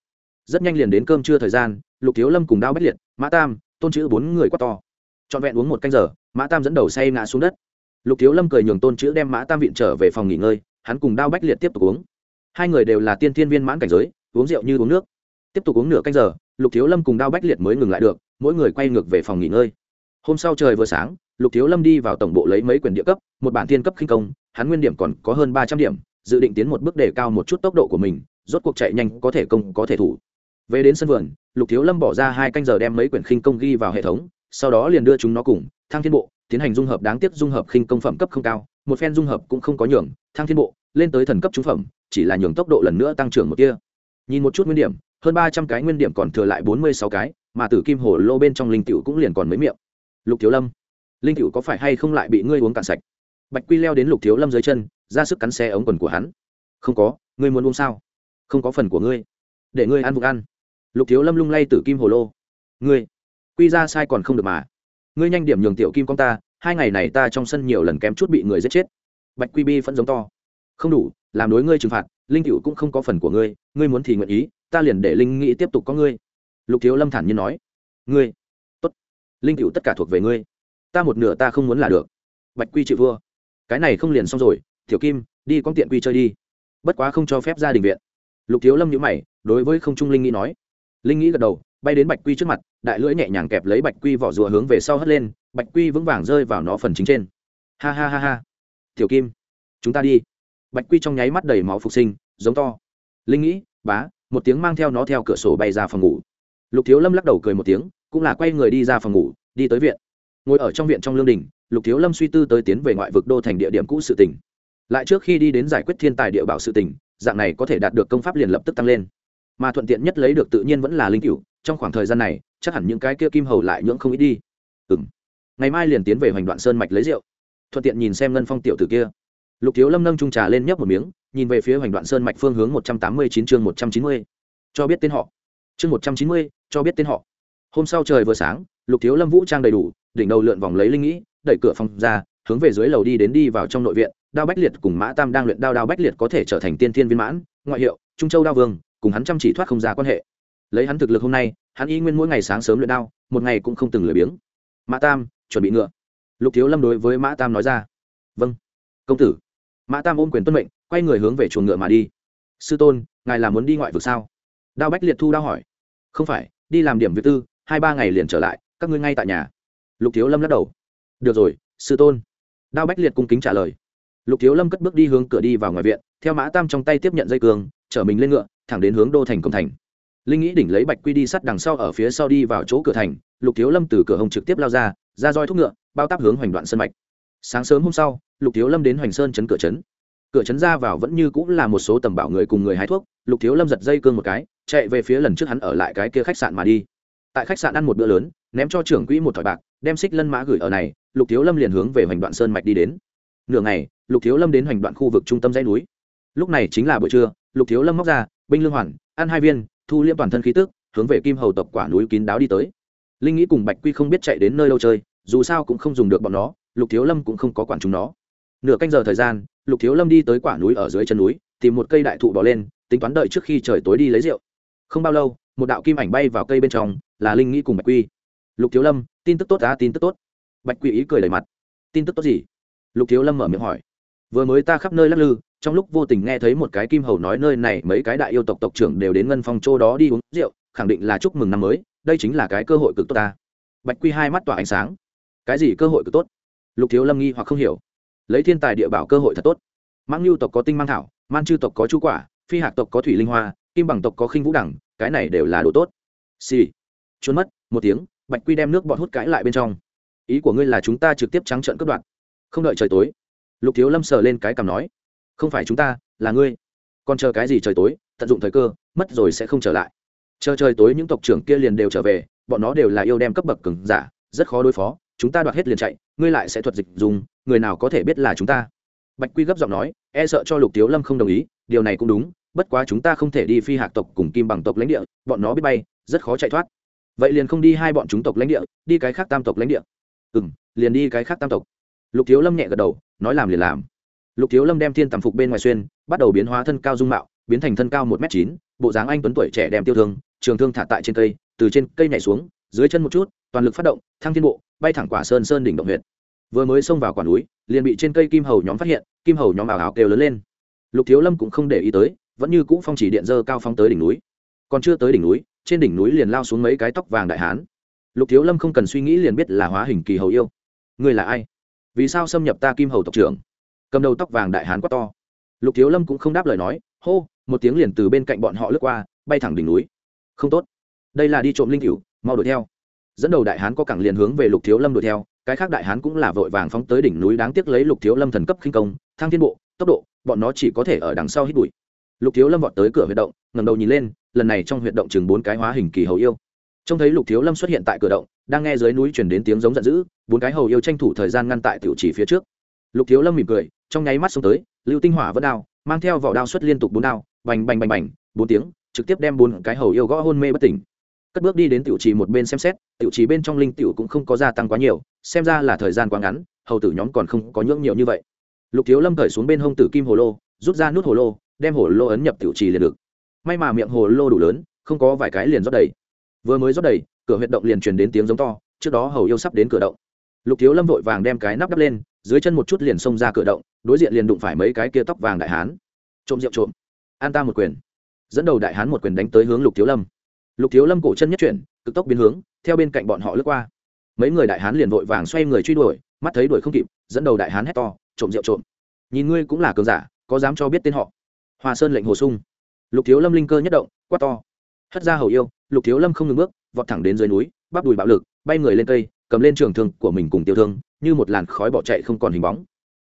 Rất nhanh liền đến cơm trưa thời gian, lục thiếu lâm cùng đao bách liệt, mã tam, tôn chữ bốn người quát to. Trọn vẹn uống một canh giờ, mã tam dẫn đầu say ngã xuống đất. Lục thiếu lâm cười nhường tôn chữ đem mã tam viện trở về phòng nghỉ ngơi, hắn cùng đao bách liệt tiếp tục uống. Hai người đều là tiên thiên viên mãn cảnh giới, uống rượu như uống nước. Tiếp tục uống nửa canh giờ, lục thiếu lâm cùng đao bách liệt mới ngừng lại được, mỗi người quay ngược về phòng nghỉ ngơi. Hôm sau trời vừa sáng lục thiếu lâm đi vào tổng bộ lấy mấy quyền địa cấp, một bản thiên cấp khinh công, hắn nguyên điểm còn có hơn ba trăm điểm, dự định tiến một bước đề cao một chút tốc độ của mình, rốt cuộc chạy nhanh có thể công, có thể thủ. Về đến sân vườn, lục thiếu lâm bỏ ra hai canh giờ đem mấy quyển khinh công ghi vào hệ thống, sau đó liền đưa chúng nó cùng thang thiên bộ, tiến hành dung hợp đáng tiếc dung hợp khinh công phẩm cấp không cao, một phen dung hợp cũng không có nhường thang thiên bộ, lên tới thần cấp trung phẩm, chỉ là nhường tốc độ lần nữa tăng trưởng một kia nhìn một chút nguyên điểm, hơn ba trăm cái nguyên điểm còn thừa lại bốn mươi sáu cái, mà tử kim hồ lô bên trong linh cựu cũng liền còn mấy miệng. Lục thiếu lâm linh cựu có phải hay không lại bị ngươi uống cạn sạch? Bạch quy leo đến lục thiếu lâm dưới chân, ra sức cắn xe ống quần của hắn. Không có, ngươi muốn uống sao? Không có phần của ngươi. Để ngươi ăn vụng ăn. Lục thiếu lâm lung lay tử kim hồ lô. Ngươi, quy ra sai còn không được mà. Ngươi nhanh điểm nhường tiểu kim con ta, hai ngày này ta trong sân nhiều lần kém chút bị người giết chết. Bạch quy bi vẫn giống to. Không đủ, làm đối ngươi trừng phạt, linh cựu cũng không có phần của ngươi ngươi muốn thì nguyện ý, ta liền để linh nghĩ tiếp tục có ngươi. Lục thiếu lâm thản nhiên nói. Ngươi, tốt. Linh cựu tất cả thuộc về ngươi ta một nửa ta không muốn là được. Bạch quy chịu vua cái này không liền xong rồi, tiểu kim, đi con tiện quy chơi đi. Bất quá không cho phép gia đình viện. Lục thiếu lâm nhữ mày, đối với không trung linh nghĩ nói. Linh nghĩ gật đầu, bay đến bạch quy trước mặt, đại lưỡi nhẹ nhàng kẹp lấy bạch quy vỏ rùa hướng về sau hất lên, bạch quy vững vàng rơi vào nó phần chính trên. Ha ha ha ha. Tiểu kim, chúng ta đi. Bạch quy trong nháy mắt đầy máu phục sinh, giống to. Linh nghĩ, bá, một tiếng mang theo nó theo cửa sổ bay ra phòng ngủ. Lục thiếu lâm lắc đầu cười một tiếng, cũng là quay người đi ra phòng ngủ, đi tới viện ngồi ở trong viện trong lương đình, lục thiếu lâm suy tư tới tiến về ngoại vực đô thành địa điểm cũ sự tỉnh lại trước khi đi đến giải quyết thiên tài địa bảo sự tỉnh dạng này có thể đạt được công pháp liền lập tức tăng lên. Mà thuận tiện nhất lấy được tự nhiên vẫn là linh cựu trong khoảng thời gian này, chắc hẳn những cái kia kim hầu lại nhưỡng không ít đi. Ừ m ngày mai liền tiến về hoành đoạn sơn mạch lấy rượu. Thuận tiện nhìn xem ngân phong tiểu t kia. Lục thiếu lâm nâng trung trà lên nhấp một miếng, nhìn về phía hoành đoạn sơn mạch phương hướng một trăm tám mươi chín chương một trăm chín mươi. Cho biết tên họ. Chương một trăm chín mươi, cho biết tên họ. Hôm sau trời vừa sáng, lục thiếu lâm vũ trang đầy đủ đỉnh đầu lượn vòng lấy linh nghĩ, đẩy cửa phòng ra, hướng về dưới lầu đi đến đi vào trong nội viện, đao bách liệt cùng mã tam đang luyện đao đao bách liệt có thể trở thành tiên thiên viên mãn, ngoại hiệu, trung châu đao vương, cùng hắn chăm chỉ thoát không ra quan hệ. Lấy hắn thực lực hôm nay, hắn y nguyên mỗi ngày sáng sớm luyện đao, một ngày cũng không từng lười biếng. Mã tam, chuẩn bị ngựa. Lục thiếu lâm đối với mã tam nói ra. Vâng. Công tử. Mã tam ôm quyền tuân mệnh, quay người hướng về chuồng ngựa mà đi. Sư tôn, ngài là muốn đi ngoại vực sao? Đao bách liệt thu đao hỏi. Không phải, đi làm điểm việc tư, hai ba ngày liền trở lại, các ngươi ngay tại nhà lục thiếu lâm lắc đầu. Được rồi, sư tôn. Đao bách liệt cung kính trả lời. Lục thiếu lâm cất bước đi hướng cửa đi vào ngoài viện, theo mã tam trong tay tiếp nhận dây cường chở mình lên ngựa, thẳng đến hướng đô thành công thành. Linh nghĩ đỉnh lấy bạch quy đi sắt đằng sau ở phía sau đi vào chỗ cửa thành, lục thiếu lâm từ cửa hồng trực tiếp lao ra ra roi thúc ngựa, bao táp hướng hoành đoạn sân mạch. Sáng sớm hôm sau, lục thiếu lâm đến hoành sơn chấn cửa chấn. Cửa chấn ra vào vẫn như cũng là một số tầm bảo người cùng người hái thuốc, lục thiếu lâm giật dây cương một cái, chạy về phía lần trước hắn ở lại cái kia khách sạn mà đi. Tại khách sạn ăn một bữa lớn, ném cho trưởng quỹ một thỏi bạc đem xích lân mã gửi ở này, lục thiếu lâm liền hướng về hoành đoạn sơn mạch đi đến. Nửa ngày, lục thiếu lâm đến hoành đoạn khu vực trung tâm dãy núi. Lúc này chính là buổi trưa, lục thiếu lâm móc ra binh lương hoàn, ăn hai viên, thu liêm toàn thân khí tức, hướng về kim hầu tộc quả núi kín đáo đi tới. Linh nghĩ cùng bạch quy không biết chạy đến nơi lâu chơi, dù sao cũng không dùng được bọn nó, lục thiếu lâm cũng không có quản chúng nó. Nửa canh giờ thời gian, lục thiếu lâm đi tới quả núi ở dưới chân núi, tìm một cây đại thụ bỏ lên, tính toán đợi trước khi trời tối đi lấy rượu. Không bao lâu, một đạo kim ảnh bay vào cây bên trong, là linh nghĩ cùng bạch quy lục thiếu lâm, tin tức tốt á, tin tức tốt. Bạch quỷ ý cười đầy mặt. Tin tức tốt gì? Lục thiếu lâm mở miệng hỏi. Vừa mới ta khắp nơi lắc lư, trong lúc vô tình nghe thấy một cái kim hầu nói nơi này mấy cái đại yêu tộc tộc trưởng đều đến ngân phong châu đó đi uống rượu, khẳng định là chúc mừng năm mới, đây chính là cái cơ hội cực tốt ta. Bạch quy hai mắt tỏa ánh sáng. Cái gì cơ hội cực tốt? Lục thiếu lâm nghi hoặc không hiểu. Lấy thiên tài địa bảo cơ hội thật tốt. Mãng lưu tộc có tinh mang thảo, man chư tộc có chu quả, phi hạc tộc có thủy linh hoa, kim bằng tộc có khinh vũ đẳng, cái này đều là đồ tốt. Xì、sì. trốn mất, một tiếng bạch quy đem nước bọt hút cãi lại bên trong. Ý của ngươi là chúng ta trực tiếp trắng trợn cướp đoạt. Không đợi trời tối, lục thiếu lâm sờ lên cái cằm nói, không phải chúng ta, là ngươi. Còn chờ cái gì trời tối, tận dụng thời cơ, mất rồi sẽ không trở lại. Chờ trời tối những tộc trưởng kia liền đều trở về, bọn nó đều là yêu đem cấp bậc cứng giả, rất khó đối phó. Chúng ta đoạt hết liền chạy, ngươi lại sẽ thuật dịch dùng, người nào có thể biết là chúng ta? Bạch quy gấp giọng nói e sợ cho lục thiếu lâm không đồng ý, điều này cũng đúng, bất quá chúng ta không thể đi phi hạc tộc cùng kim bằng tộc lãnh địa, bọn nó biết bay, rất khó chạy thoát vậy liền không đi hai bọn chúng tộc lãnh địa, đi cái khác tam tộc lãnh địa. Ừ m liền đi cái khác tam tộc. Lục thiếu lâm nhẹ gật đầu, nói làm liền làm. Lục thiếu lâm đem thiên tầm phục bên ngoài xuyên, bắt đầu biến hóa thân cao dung mạo, biến thành thân cao một m chín, bộ dáng anh tuấn tuổi trẻ đem tiêu thương, trường thương thả tại trên cây, từ trên cây nhảy xuống, dưới chân một chút, toàn lực phát động, thăng thiên bộ, bay thẳng quả sơn sơn đỉnh động huyện vừa mới xông vào quả núi, liền bị trên cây kim hầu nhóm phát hiện, kim hầu nhóm ảo ảo kêu lớn lên. Lục thiếu lâm cũng không để ý tới, vẫn như cũ phong chỉ điện dơ cao phong tới đỉnh núi. Còn chưa tới đỉnh núi trên đỉnh núi liền lao xuống mấy cái tóc vàng đại hán. Lục thiếu lâm không cần suy nghĩ liền biết là hóa hình kỳ hầu yêu. Người là ai? Vì sao xâm nhập ta kim hầu tộc trưởng? Cầm đầu tóc vàng đại hán quá to. Lục thiếu lâm cũng không đáp lời nói, hô, một tiếng liền từ bên cạnh bọn họ lướt qua, bay thẳng đỉnh núi. Không tốt. Đây là đi trộm linh cửu, mau đuổi theo. Dẫn đầu đại hán có cẳng liền hướng về lục thiếu lâm đuổi theo, cái khác đại hán cũng là vội vàng phóng tới đỉnh núi đáng tiếc lấy lục thiếu lâm thần cấp khinh công thang thiên bộ, tốc độ, bọn nó chỉ có thể ở đằng sau hít bụi lục thiếu lâm vọt tới cửa huyệt động ngầm đầu nhìn lên, lần này trong huyệt động chừng bốn cái hóa hình kỳ hầu yêu. Trông thấy lục thiếu lâm xuất hiện tại cửa động, đang nghe dưới núi chuyển đến tiếng giống giận dữ, bốn cái hầu yêu tranh thủ thời gian ngăn tại tiểu chỉ phía trước. Lục thiếu lâm mỉm cười, trong nháy mắt xông tới, lưu tinh hỏa vẫn đao, mang theo vỏ đao xuất liên tục bốn đao, bành bành bành bành, bốn tiếng, trực tiếp đem bốn cái hầu yêu gõ hôn mê bất tỉnh. Cất bước đi đến tiểu trì một bên xem xét, tiểu trì bên trong linh tiểu cũng không có gia tăng quá nhiều, xem ra là thời gian quá ngắn, hầu tử nhóm còn không có nhưỡng nhiều như vậy. Lục thiếu lâm cởi xuống bên hông tử kim hồ lô, rút ra nút hồ lô đem hồ lô ấn nhập tiểu trì liền được. May mà miệng hồ lô đủ lớn, không có vài cái liền rót đầy. Vừa mới rót đầy, cửa huyệt động liền truyền đến tiếng giống to, trước đó hầu yêu sắp đến cửa động. Lục thiếu lâm vội vàng đem cái nắp đắp lên, dưới chân một chút liền xông ra cửa động, đối diện liền đụng phải mấy cái kia tóc vàng đại hán. Trộm rượu trộm. An ta một quyền. Dẫn đầu đại hán một quyền đánh tới hướng lục thiếu lâm. Lục thiếu lâm cổ chân nhất chuyển, cực tốc biến hướng, theo bên cạnh bọn họ lướt qua. Mấy người đại hán liền vội vàng xoay người truy đuổi, mắt thấy đuổi không kịp, dẫn đầu đại hán hét to, trộm rượu trộm. Nhìn ngươi cũng là cường giả, có dám cho biết tên họ hoa sơn lệnh hồ sung. Lục thiếu lâm linh cơ nhất động, quát to. Hất ra hầu yêu, lục thiếu lâm không ngừng bước, vọt thẳng đến dưới núi, bắp đùi bạo lực, bay người lên cây, cầm lên trường thương của mình cùng tiêu thương, như một làn khói bỏ chạy không còn hình bóng.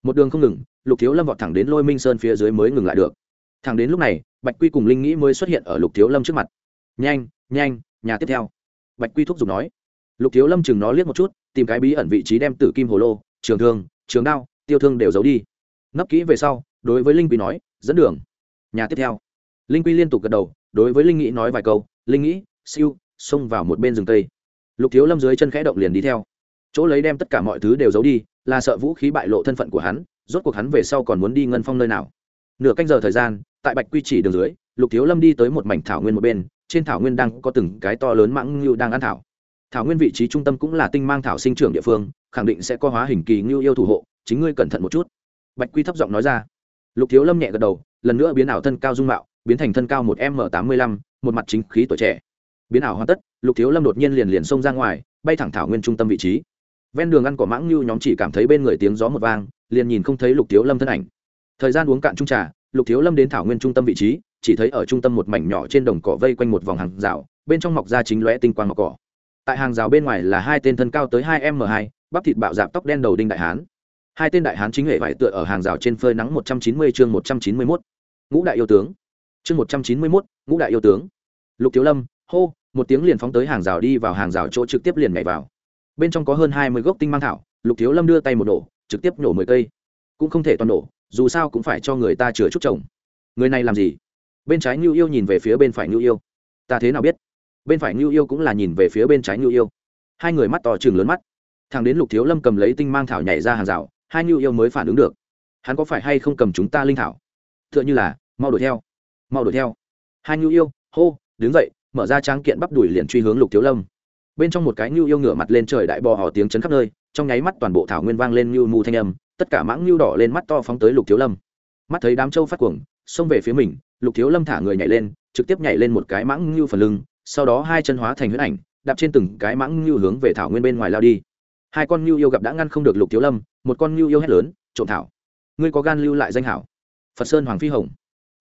Một đường không ngừng, lục thiếu lâm vọt thẳng đến lôi minh sơn phía dưới mới ngừng lại được. Thẳng đến lúc này, bạch quy cùng linh nghĩ mới xuất hiện ở lục thiếu lâm trước mặt. Nhanh nhanh, nhà tiếp theo. Bạch quy thúc giục nói. Lục thiếu lâm chừng nó liếc một chút, tìm cái bí ẩn vị trí đem tử kim hồ lô, trường thương, trường đao, tiêu thương đều giấu đi. Nấp kỹ về sau, đối với linh quy nói, dẫn đường nhà tiếp theo. Linh quy liên tục gật đầu, đối với linh nghĩ nói vài câu, linh nghĩ siêu, xông vào một bên rừng tây. Lục thiếu lâm dưới chân khẽ động liền đi theo. Chỗ lấy đem tất cả mọi thứ đều giấu đi, là sợ vũ khí bại lộ thân phận của hắn, rốt cuộc hắn về sau còn muốn đi ngân phong nơi nào. Nửa canh giờ thời gian, tại bạch quy chỉ đường dưới, lục thiếu lâm đi tới một mảnh thảo nguyên một bên, trên thảo nguyên đang có từng cái to lớn mãng ngưu đang ăn thảo. Thảo nguyên vị trí trung tâm cũng là tinh mang thảo sinh trưởng địa phương, khẳng định sẽ có hóa hình kỳ ngưu yêu thủ hộ, chính ngươi cẩn thận một chút. Bạch quy thấp giọng nói ra. Lục thiếu lâm nhẹ gật đầu lần nữa biến ảo thân cao dung mạo, biến thành thân cao một m tám mươi lăm, một mặt chính khí tuổi trẻ. Biến ảo hoàn tất, lục thiếu lâm đột nhiên liền liền xông ra ngoài, bay thẳng thảo nguyên trung tâm vị trí. Ven đường ăn cỏ mãng như nhóm chỉ cảm thấy bên người tiếng gió một vang, liền nhìn không thấy lục thiếu lâm thân ảnh. Thời gian uống cạn trung trà, lục thiếu lâm đến thảo nguyên trung tâm vị trí, chỉ thấy ở trung tâm một mảnh nhỏ trên đồng cỏ vây quanh một vòng hàng rào, bên trong mọc ra chính lóe tinh quang ngọc cỏ. Tại hàng rào bên ngoài là hai tên thân cao tới hai m hai, bắp thịt bạo dạp tóc đen đầu đinh đại hán. Hai tên đại hán chính hệ vải tựa ở hàng rào trên phơi nắng một trăm chín mươi chương một trăm chín mươi mốt ngũ đại yêu tướng. Chương một trăm chín mươi mốt, ngũ đại yêu tướng. Lục thiếu lâm, hô, một tiếng liền phóng tới hàng rào đi vào hàng rào chỗ trực tiếp liền nhảy vào. Bên trong có hơn hai mươi gốc tinh mang thảo, lục thiếu lâm đưa tay một nổ, trực tiếp nổ mười cây. Cũng không thể toàn nổ, dù sao cũng phải cho người ta chừa chút trồng. Người này làm gì? Bên trái ngưu yêu nhìn về phía bên phải ngưu yêu. Ta thế nào biết? Bên phải ngưu yêu cũng là nhìn về phía bên trái ngưu yêu. Hai người mắt to chừng lớn mắt. Thằng đến lục thiếu lâm cầm lấy tinh mang thảo nhảy ra hàng rào, hai ngưu yêu mới phản ứng được. Hắn có phải hay không cầm chúng ta linh thảo? T h ư ợ n h ư là mau đuổi theo, mau đuổi theo. Hai ngưu yêu, hô, đứng dậy, mở ra tráng kiện bắp đùi liền truy hướng lục thiếu lâm. Bên trong một cái ngưu yêu ngửa mặt lên trời đại bò hò tiếng chấn khắp nơi, trong nháy mắt toàn bộ thảo nguyên vang lên ngưu mù thanh âm, tất cả mãng ngưu đỏ lên mắt to phóng tới lục thiếu lâm. Mắt thấy đám trâu phát cuồng, xông về phía mình, lục thiếu lâm thả người nhảy lên, trực tiếp nhảy lên một cái mãng ngưu phần lưng, sau đó hai chân hóa thành huyết ảnh, đạp trên từng cái mãng ngưu hướng về thảo nguyên bên ngoài lao đi. Hai con ngưu yêu gặp đã ngăn không được lục thiếu lâm, một con ngưu yêu hét lớn, trộm thảo, ngươi có gan lưu lại danh hảo. Phật sơn hoàng phi hồng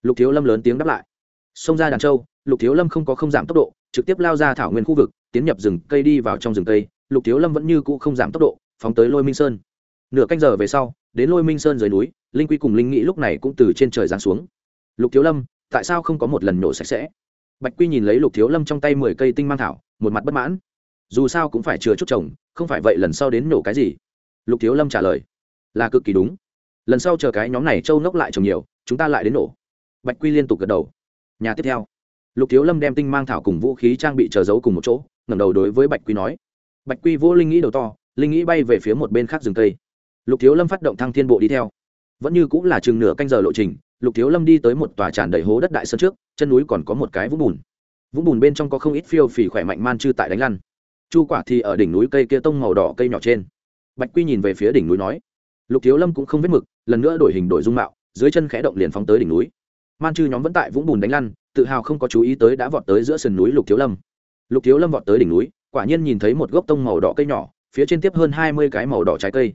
lục thiếu lâm lớn tiếng đáp lại. Xông ra đàn châu, lục thiếu lâm không có không giảm tốc độ, trực tiếp lao ra thảo nguyên khu vực, tiến nhập rừng cây đi vào trong rừng cây. Lục thiếu lâm vẫn như cũ không giảm tốc độ, phóng tới lôi minh sơn. Nửa canh giờ về sau, đến lôi minh sơn dưới núi, linh quy cùng linh nghĩ lúc này cũng từ trên trời giáng xuống. Lục thiếu lâm, tại sao không có một lần nổ sạch sẽ? Bạch quy nhìn lấy lục thiếu lâm trong tay mười cây tinh mang thảo, một mặt bất mãn. Dù sao cũng phải chừa chút trồng, không phải vậy lần sau đến nổ cái gì? Lục thiếu lâm trả lời. Là cực kỳ đúng. Lần sau chờ cái nhóm này trâu ngốc lại trồng nhiều, chúng ta lại đến nổ bạch quy liên tục gật đầu. Nhà tiếp theo. Lục thiếu lâm đem tinh mang thảo cùng vũ khí trang bị chờ giấu cùng một chỗ, ngẩng đầu đối với bạch quy nói. Bạch quy vỗ linh nghĩ đầu to, linh nghĩ bay về phía một bên khác rừng cây. Lục thiếu lâm phát động thăng thiên bộ đi theo. Vẫn như cũng là chừng nửa canh giờ lộ trình, lục thiếu lâm đi tới một tòa tràn đầy hố đất đại sơn trước, chân núi còn có một cái vũng bùn. Vũng bùn bên trong có không ít phiêu phì khỏe mạnh man chư tại đánh lăn. Chu quả thì ở đỉnh núi cây kia tông màu đỏ cây nhỏ trên. Bạch quy nhìn về phía đỉnh núi nói. Lục thiếu lâm cũng không vết mực, lần nữa đổi hình đổi dung mạo, dưới chân khẽ động liền phóng tới đỉnh núi man chư nhóm vẫn tại vũng bùn đánh lăn, tự hào không có chú ý tới đã vọt tới giữa sườn núi lục thiếu lâm. Lục thiếu lâm vọt tới đỉnh núi, quả nhiên nhìn thấy một gốc tông màu đỏ cây nhỏ, phía trên tiếp hơn hai mươi cái màu đỏ trái cây.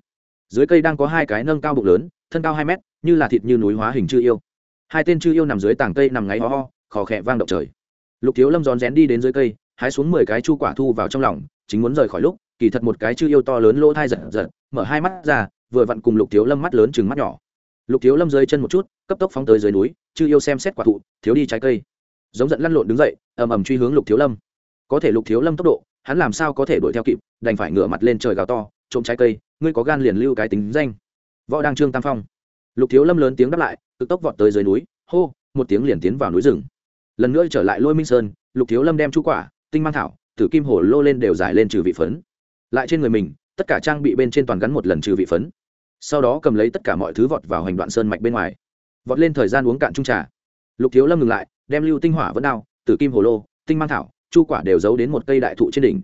Dưới cây đang có hai cái nâng cao bụng lớn, thân cao hai mét, như là thịt như núi hóa hình chư yêu. Hai tên chư yêu nằm dưới tảng cây nằm ngáy ho ho, khò khẽ vang động trời. Lục thiếu lâm rón rén đi đến dưới cây, hái xuống mười cái chu quả thu vào trong lòng, chính muốn rời khỏi lúc, kỳ thật một cái chư yêu to lớn lỗ thai giật giật, mở hai mắt ra, vừa vặn cùng lục thiếu lâm mắt lớn chừng mắt nhỏ lục thiếu lâm rơi chân một chút, cấp tốc phóng tới dưới núi, chư yêu xem xét quả thụ, thiếu đi trái cây. Giống giận lăn lộn đứng dậy, ầm ầm truy hướng lục thiếu lâm. Có thể lục thiếu lâm tốc độ, hắn làm sao có thể đuổi theo kịp, đành phải ngửa mặt lên trời gào to, trộm trái cây, ngươi có gan liền lưu cái tính danh. Võ đang trương tam phong. Lục thiếu lâm lớn tiếng đáp lại cực tốc vọt tới dưới núi, hô, một tiếng liền tiến vào núi rừng. Lần nữa trở lại lôi minh sơn, lục thiếu lâm đem chú quả, tinh mang thảo, tử kim hổ lô lên đều giải lên trừ vị phấn. Lại trên người mình, tất cả trang bị bên trên toàn gắn một lần trừ vị phấn sau đó cầm lấy tất cả mọi thứ vọt vào hành đoạn sơn mạch bên ngoài. Vọt lên thời gian uống cạn trung trà. Lục thiếu lâm ngừng lại, đem lưu tinh hỏa vẫn đao, tử kim hồ lô, tinh mang thảo, chu quả đều giấu đến một cây đại thụ trên đỉnh.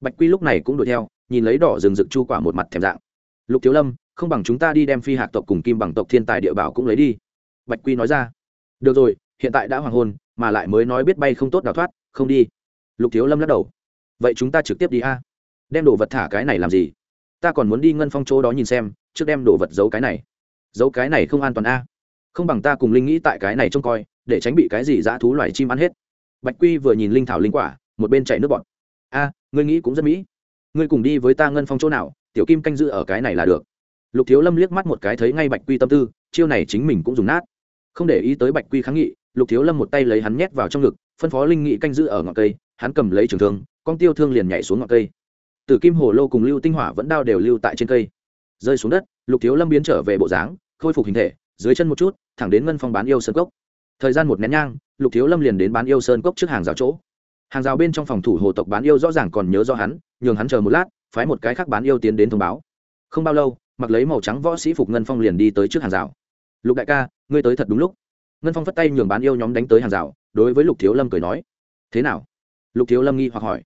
Bạch quy lúc này cũng đuổi theo, nhìn lấy đỏ rừng rực chu quả một mặt thèm dạng. Lục thiếu lâm, không bằng chúng ta đi đem phi hạc tộc cùng kim bằng tộc thiên tài địa bảo cũng lấy đi. Bạch quy nói ra. Được rồi, hiện tại đã hoàng hôn, mà lại mới nói biết bay không tốt đào thoát, không đi. Lục thiếu lâm lắc đầu. Vậy chúng ta trực tiếp đi a. Đem đồ vật thả cái này làm gì? Ta còn muốn đi ngân phong chỗ đó nhìn xem trước đem đồ vật giấu cái này. Giấu cái này không an toàn a. Không bằng ta cùng linh nghĩ tại cái này trông coi, để tránh bị cái gì dã thú loài chim ăn hết. Bạch quy vừa nhìn linh thảo linh quả, một bên chạy nước bọt. A, ngươi nghĩ cũng rất mỹ. Ngươi cùng đi với ta ngân phong chỗ nào, tiểu kim canh giữ ở cái này là được. Lục thiếu lâm liếc mắt một cái thấy ngay bạch quy tâm tư, chiêu này chính mình cũng dùng nát. Không để ý tới bạch quy kháng nghị, lục thiếu lâm một tay lấy hắn nhét vào trong ngực, phân phó linh nghị canh giữ ở ngọn cây, hắn cầm lấy trường thương, con tiêu thương liền nhảy xuống ngọn cây. Tử kim hồ lô cùng lưu tinh hỏa vẫn đao đều lưu tại trên cây rơi xuống đất, lục thiếu lâm biến trở về bộ dáng, khôi phục hình thể, dưới chân một chút, thẳng đến ngân phong bán yêu sơn cốc. Thời gian một nén nhang, lục thiếu lâm liền đến bán yêu sơn cốc trước hàng rào chỗ. Hàng rào bên trong phòng thủ hồ tộc bán yêu rõ ràng còn nhớ do hắn, nhường hắn chờ một lát, phái một cái khác bán yêu tiến đến thông báo. Không bao lâu, mặc lấy màu trắng võ sĩ phục ngân phong liền đi tới trước hàng rào. Lục đại ca, ngươi tới thật đúng lúc. Ngân phong phất tay nhường bán yêu nhóm đánh tới hàng rào, đối với lục thiếu lâm cười nói. Thế nào? Lục thiếu lâm nghi hoặc hỏi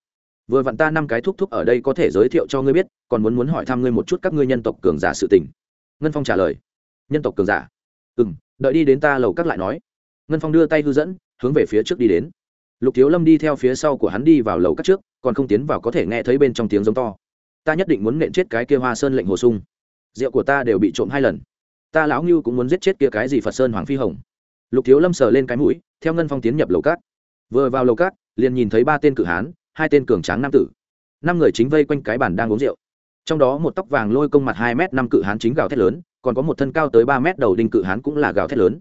vừa vặn ta năm cái thúc thúc ở đây có thể giới thiệu cho ngươi biết, còn muốn muốn hỏi thăm ngươi một chút các ngươi nhân tộc cường giả sự tình. Ngân phong trả lời. Nhân tộc cường giả? Ừ m đợi đi đến ta lầu các lại nói. Ngân phong đưa tay hư dẫn, hướng về phía trước đi đến. Lục thiếu lâm đi theo phía sau của hắn đi vào lầu các trước, còn không tiến vào có thể nghe thấy bên trong tiếng giống to. Ta nhất định muốn nện chết cái kia hoa sơn lệnh hồ sung. Rượu của ta đều bị trộm hai lần. Ta lão ngưu cũng muốn giết chết kia cái gì phật sơn hoàng phi hồng. Lục thiếu lâm sờ lên cái mũi, theo ngân phong tiến nhập lầu cát vừa vào lầu cát liền nhìn thấy ba tên cử hán hai tên cường tráng nam tử. Năm người chính vây quanh cái bàn đang uống rượu. Trong đó một tóc vàng lôi công mặt hai m năm cự hán chính gào thét lớn, còn có một thân cao tới ba m đầu đinh cự hán cũng là gào thét lớn.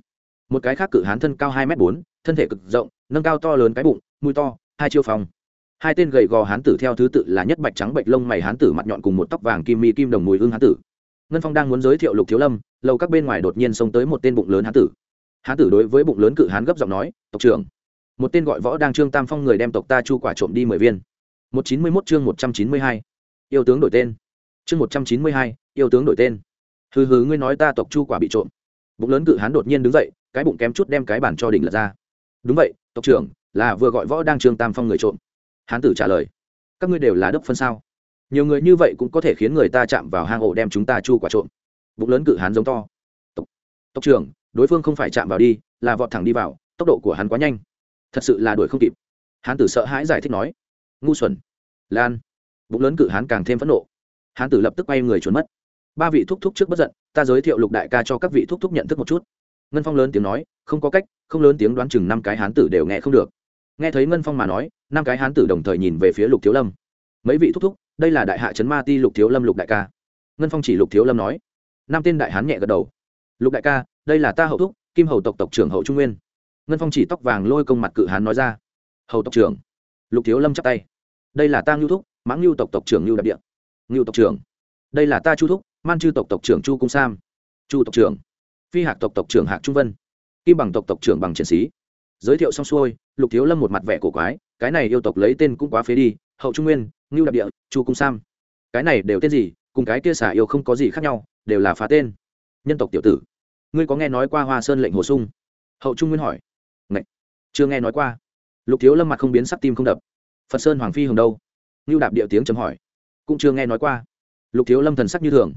Một cái khác cự hán thân cao hai m bốn, thân thể cực rộng, nâng cao to lớn cái bụng, mũi to, hai chiêu phòng hai tên gầy gò hán tử theo thứ tự là nhất bạch trắng bạch lông mày hán tử mặt nhọn cùng một tóc vàng kim mi kim đồng mùi hương hán tử. Ngân phong đang muốn giới thiệu lục thiếu lâm lâu các bên ngoài đột nhiên xông tới một tên bụng lớn hán tử. Hán tử đối với bụng lớn cự hán gấp giọng nói, tộc trưởng một tên gọi võ đang trương tam phong người đem tộc ta chu quả trộm đi mười viên. Một chín mươi mốt chương một trăm chín mươi hai. Yêu tướng đổi tên. Chương một trăm chín mươi hai yêu tướng đổi tên. Hừ hừ ngươi nói ta tộc chu quả bị trộm. Bụng lớn cự hán đột nhiên đứng dậy cái bụng kém chút đem cái bản cho đỉnh lật ra. Đúng vậy tộc trưởng là vừa gọi võ đang trương tam phong người trộm. Hán tử trả lời. Các ngươi đều là đốc phân sao? Nhiều người như vậy cũng có thể khiến người ta chạm vào hang ổ đem chúng ta chu quả trộm. Bụng lớn cự hán giống to. Tộc, tộc trưởng đối phương không phải chạm vào đi là vọt thẳng đi vào tốc độ của hắn quá nhanh thật sự là đuổi không kịp. Hán tử sợ hãi giải thích nói, ngu xuẩn. Lan, bụng lớn cự hán càng thêm phẫn nộ. Hán tử lập tức quay người trốn mất. Ba vị thúc thúc trước bất giận, ta giới thiệu lục đại ca cho các vị thúc thúc nhận thức một chút. Ngân phong lớn tiếng nói, không có cách, không lớn tiếng đoán chừng năm cái hán tử đều nghe không được. Nghe thấy ngân phong mà nói, năm cái hán tử đồng thời nhìn về phía lục thiếu lâm. Mấy vị thúc thúc, đây là đại hạ trấn ma ti lục thiếu lâm lục đại ca. Ngân phong chỉ lục thiếu lâm nói. Nam tên đại hán nhẹ gật đầu. Lục đại ca, đây là ta hậu thúc, kim hầu tộc tộc trưởng hậu trung nguyên ngân phong chỉ tóc vàng lôi công mặt cự hán nói ra. Hầu tộc trưởng. Lục thiếu lâm chắp tay. Đây là ta ngưu thúc, mãng ngưu tộc tộc trưởng ngưu đặc địa. Ngưu tộc trưởng. Đây là ta chu thúc, man chư tộc tộc trưởng chu cung sam. Chu tộc trưởng. Phi hạc tộc tộc trưởng hạc trung vân. Kim bằng tộc tộc trưởng bằng triển sĩ. Giới thiệu xong xuôi, lục thiếu lâm một mặt vẻ cổ quái, cái này yêu tộc lấy tên cũng quá phế đi, hậu trung nguyên, ngưu đặc địa, chu cung sam. Cái này đều tên gì, cùng cái kia xả yêu không có gì khác nhau, đều là phá tên. Nhân tộc tiểu tử. Ngươi có nghe nói qua hoa sơn lệnh hồ sung? Hậu trung nguyên hỏi. Ngậy! chưa nghe nói qua. Lục thiếu lâm mặt không biến sắc tim không đập. Phật sơn hoàng phi hồng đâu? Ngưu đạp địa tiếng chấm hỏi. Cũng chưa nghe nói qua. Lục thiếu lâm thần sắc như thường.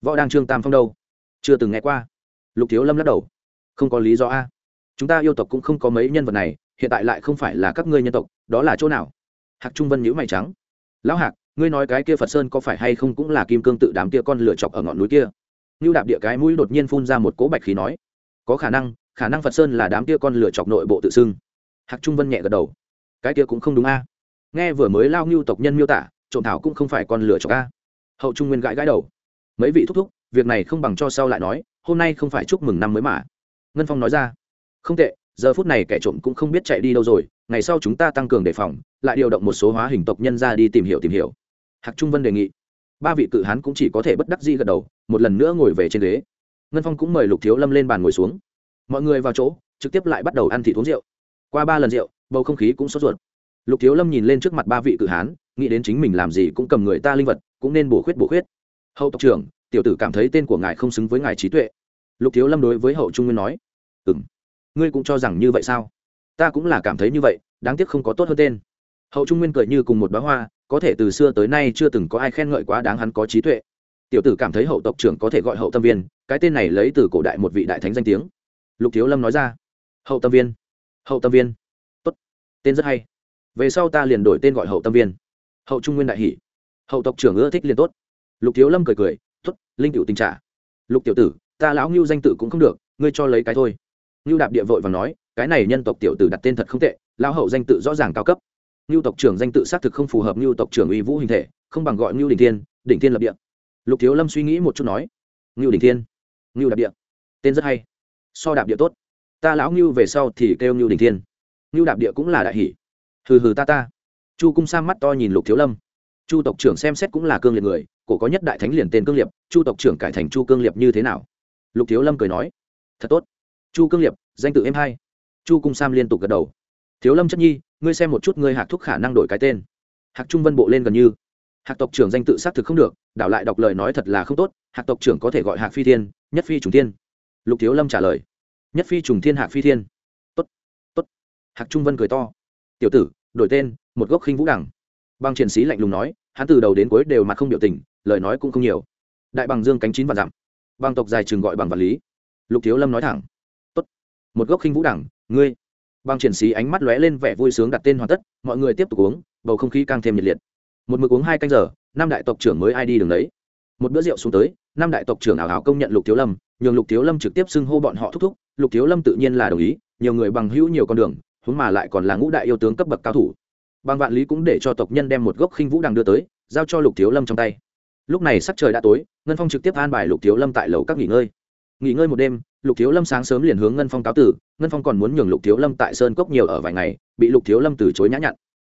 Võ đang trương tam phong đâu? Chưa từng nghe qua. Lục thiếu lâm lắc đầu. Không có lý do a. Chúng ta yêu tộc cũng không có mấy nhân vật này, hiện tại lại không phải là các ngươi nhân tộc, đó là chỗ nào? Hạc trung vân nhữ mày trắng. Lão hạc, ngươi nói cái kia phật sơn có phải hay không cũng là kim cương tự đám kia con lửa chọc ở ngọn núi kia? Như đạp địa cái mũi đột nhiên phun ra một cỗ bạch khí nói. Có khả năng khả năng phật sơn là đám kia con lửa chọc nội bộ tự xưng. Hạc trung vân nhẹ gật đầu. Cái kia cũng không đúng a. Nghe vừa mới lao ngưu tộc nhân miêu tả, trộm thảo cũng không phải con lửa chọc a. Hậu trung nguyên gãi gãi đầu. Mấy vị thúc thúc, việc này không bằng cho sau lại nói, hôm nay không phải chúc mừng năm mới mà. Ngân phong nói ra. Không tệ, giờ phút này kẻ trộm cũng không biết chạy đi đâu rồi, ngày sau chúng ta tăng cường đề phòng, lại điều động một số hóa hình tộc nhân ra đi tìm hiểu tìm hiểu. Hạc trung vân đề nghị. Ba vị cự hán cũng chỉ có thể bất đắc di gật đầu, một lần nữa ngồi về trên ghế. Ngân phong cũng mời lục thiếu lâm lên bàn ngồi xuống mọi người vào chỗ, trực tiếp lại bắt đầu ăn thịt uống rượu. Qua ba lần rượu, bầu không khí cũng sốt ruột. Lục thiếu lâm nhìn lên trước mặt ba vị cự hán, nghĩ đến chính mình làm gì cũng cầm người ta linh vật, cũng nên bổ khuyết bổ khuyết. Hậu tộc trưởng, tiểu tử cảm thấy tên của ngài không xứng với ngài trí tuệ. Lục thiếu lâm đối với hậu trung nguyên nói ừ m ngươi cũng cho rằng như vậy sao? Ta cũng là cảm thấy như vậy, đáng tiếc không có tốt hơn tên. Hậu trung nguyên cười như cùng một bá hoa, có thể từ xưa tới nay chưa từng có ai khen ngợi quá đáng hắn có trí tuệ. Tiểu tử cảm thấy hậu tộc trưởng có thể gọi hậu tâm viên, cái tên này lấy từ cổ đại một vị đại thánh danh tiếng lục thiếu lâm nói ra. Hậu tâm viên. Hậu tâm viên. Tốt. Tên rất hay. Về sau ta liền đổi tên gọi hậu tâm viên. Hậu trung nguyên đại hỷ. Hậu tộc trưởng ưa thích liền tốt. Lục thiếu lâm cười cười. T ố t linh cựu tình trả. Lục tiểu tử, ta lão ngưu danh tự cũng không được, ngươi cho lấy cái thôi. Ngưu đạp địa vội và nói, cái này nhân tộc tiểu tử đặt tên thật không tệ, lão hậu danh tự rõ ràng cao cấp. Ngưu tộc trưởng danh tự xác thực không phù hợp ngưu tộc trưởng uy vũ hình thể, không bằng gọi ngưu đình thiên, đỉnh thiên lập địa. Lục thiếu lâm suy nghĩ một chút nói, ngưu đình thiên, ngưu đạp địa. Tên rất hay so đạp địa tốt. Ta lão ngưu về sau thì kêu ngưu đình thiên. Ngưu đạp địa cũng là đại hỷ. Hừ hừ ta ta. Chu cung sam mắt to nhìn lục thiếu lâm. Chu tộc trưởng xem xét cũng là cương liệt người, cổ có nhất đại thánh liền tên cương liệt, chu tộc trưởng cải thành chu cương liệt như thế nào? Lục thiếu lâm cười nói, thật tốt. Chu cương liệt, danh tự em hai chu cung sam liên tục gật đầu. Thiếu lâm chất nhi, ngươi xem một chút ngươi hạc thúc khả năng đổi cái tên. Hạc trung vân bộ lên gần như. Hạc tộc trưởng danh tự xác thực không được, đảo lại đọc lời nói thật là không tốt, hạc tộc trưởng có thể gọi hạc phi thiên, nhất phi trùng thiên. Lục thiếu lâm trả lời nhất phi trùng thiên hạc phi thiên. Tốt tốt. Hạc trung vân cười to. Tiểu tử, đổi tên, một gốc khinh vũ đẳng băng triển sĩ lạnh lùng nói, hắn từ đầu đến cuối đều mặt không biểu tình, lời nói cũng không nhiều. Đại bằng dương cánh chín và dặm. Băng tộc dài trường gọi bằng vật lý. Lục thiếu lâm nói thẳng. Tốt, một gốc khinh vũ đẳng ngươi. Băng triển sĩ ánh mắt lóe lên vẻ vui sướng đặt tên hoàn tất, mọi người tiếp tục uống, bầu không khí càng thêm nhiệt liệt. Một mực uống hai canh giờ, năm đại tộc trưởng mới ai đi đường đấy. Một bữa rượu xuống tới, năm đại tộc trưởng ảo ảo công nhận lục thiếu lâm nhường lục thiếu lâm trực tiếp xưng hô bọn họ thúc thúc, lục thiếu lâm tự nhiên là đồng ý, nhiều người bằng hữu nhiều con đường, huống mà lại còn là ngũ đại yêu tướng cấp bậc cao thủ. Bằng vạn lý cũng để cho tộc nhân đem một gốc khinh vũ đằng đưa tới, giao cho lục thiếu lâm trong tay. Lúc này sắc trời đã tối, ngân phong trực tiếp an bài lục thiếu lâm tại lầu các nghỉ ngơi. Nghỉ ngơi một đêm, lục thiếu lâm sáng sớm liền hướng ngân phong cáo tử, ngân phong còn muốn nhường lục thiếu lâm tại sơn cốc nhiều ở vài ngày, bị lục thiếu lâm từ chối nhã nhặn.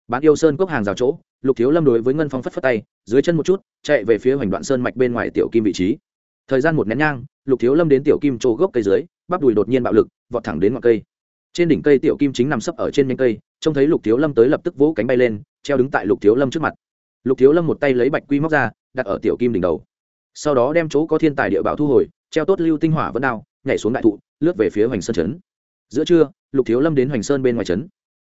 Bán yêu sơn cốc hàng rào chỗ, lục thiếu lâm đối với ngân phong phất phất tay, dưới chân một chút, chạy về phía hoành đoạn sơn mạch bên ngoài tiểu kim vị trí thời gian một nén nhang, lục thiếu lâm đến tiểu kim chỗ gốc cây dưới, bắp đùi đột nhiên bạo lực, vọt thẳng đến ngọn cây. Trên đỉnh cây tiểu kim chính nằm sấp ở trên nhánh cây, trông thấy lục thiếu lâm tới lập tức vỗ cánh bay lên, treo đứng tại lục thiếu lâm trước mặt. Lục thiếu lâm một tay lấy bạch quy móc ra, đặt ở tiểu kim đỉnh đầu. Sau đó đem chỗ có thiên tài địa bảo thu hồi, treo tốt lưu tinh hỏa vẫn đao, nhảy xuống đại thụ, lướt về phía hoành sơn trấn. Giữa trưa, lục thiếu lâm đến hoành sơn bên ngoài trấn.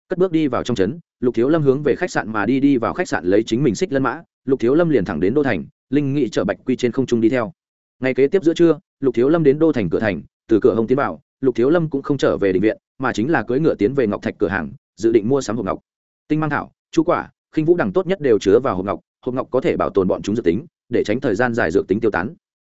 Cất bước đi vào trong trấn, lục thiếu lâm hướng về khách sạn mà đi đi vào khách sạn lấy chính mình xích lân mã. Lục thiếu lâm liền thẳng đến đô thành, linh nghị chở bạch quy trên không trung đi theo ngày kế tiếp giữa trưa, lục thiếu lâm đến đô thành cửa thành, từ cửa hồng tiến vào, lục thiếu lâm cũng không trở về định viện, mà chính là cưỡi ngựa tiến về ngọc thạch cửa hàng, dự định mua sắm hộp ngọc. Tinh mang thảo chú quả, khinh vũ đẳng tốt nhất đều chứa vào hộp ngọc hộp ngọc có thể bảo tồn bọn chúng dược tính, để tránh thời gian dài dược tính tiêu tán.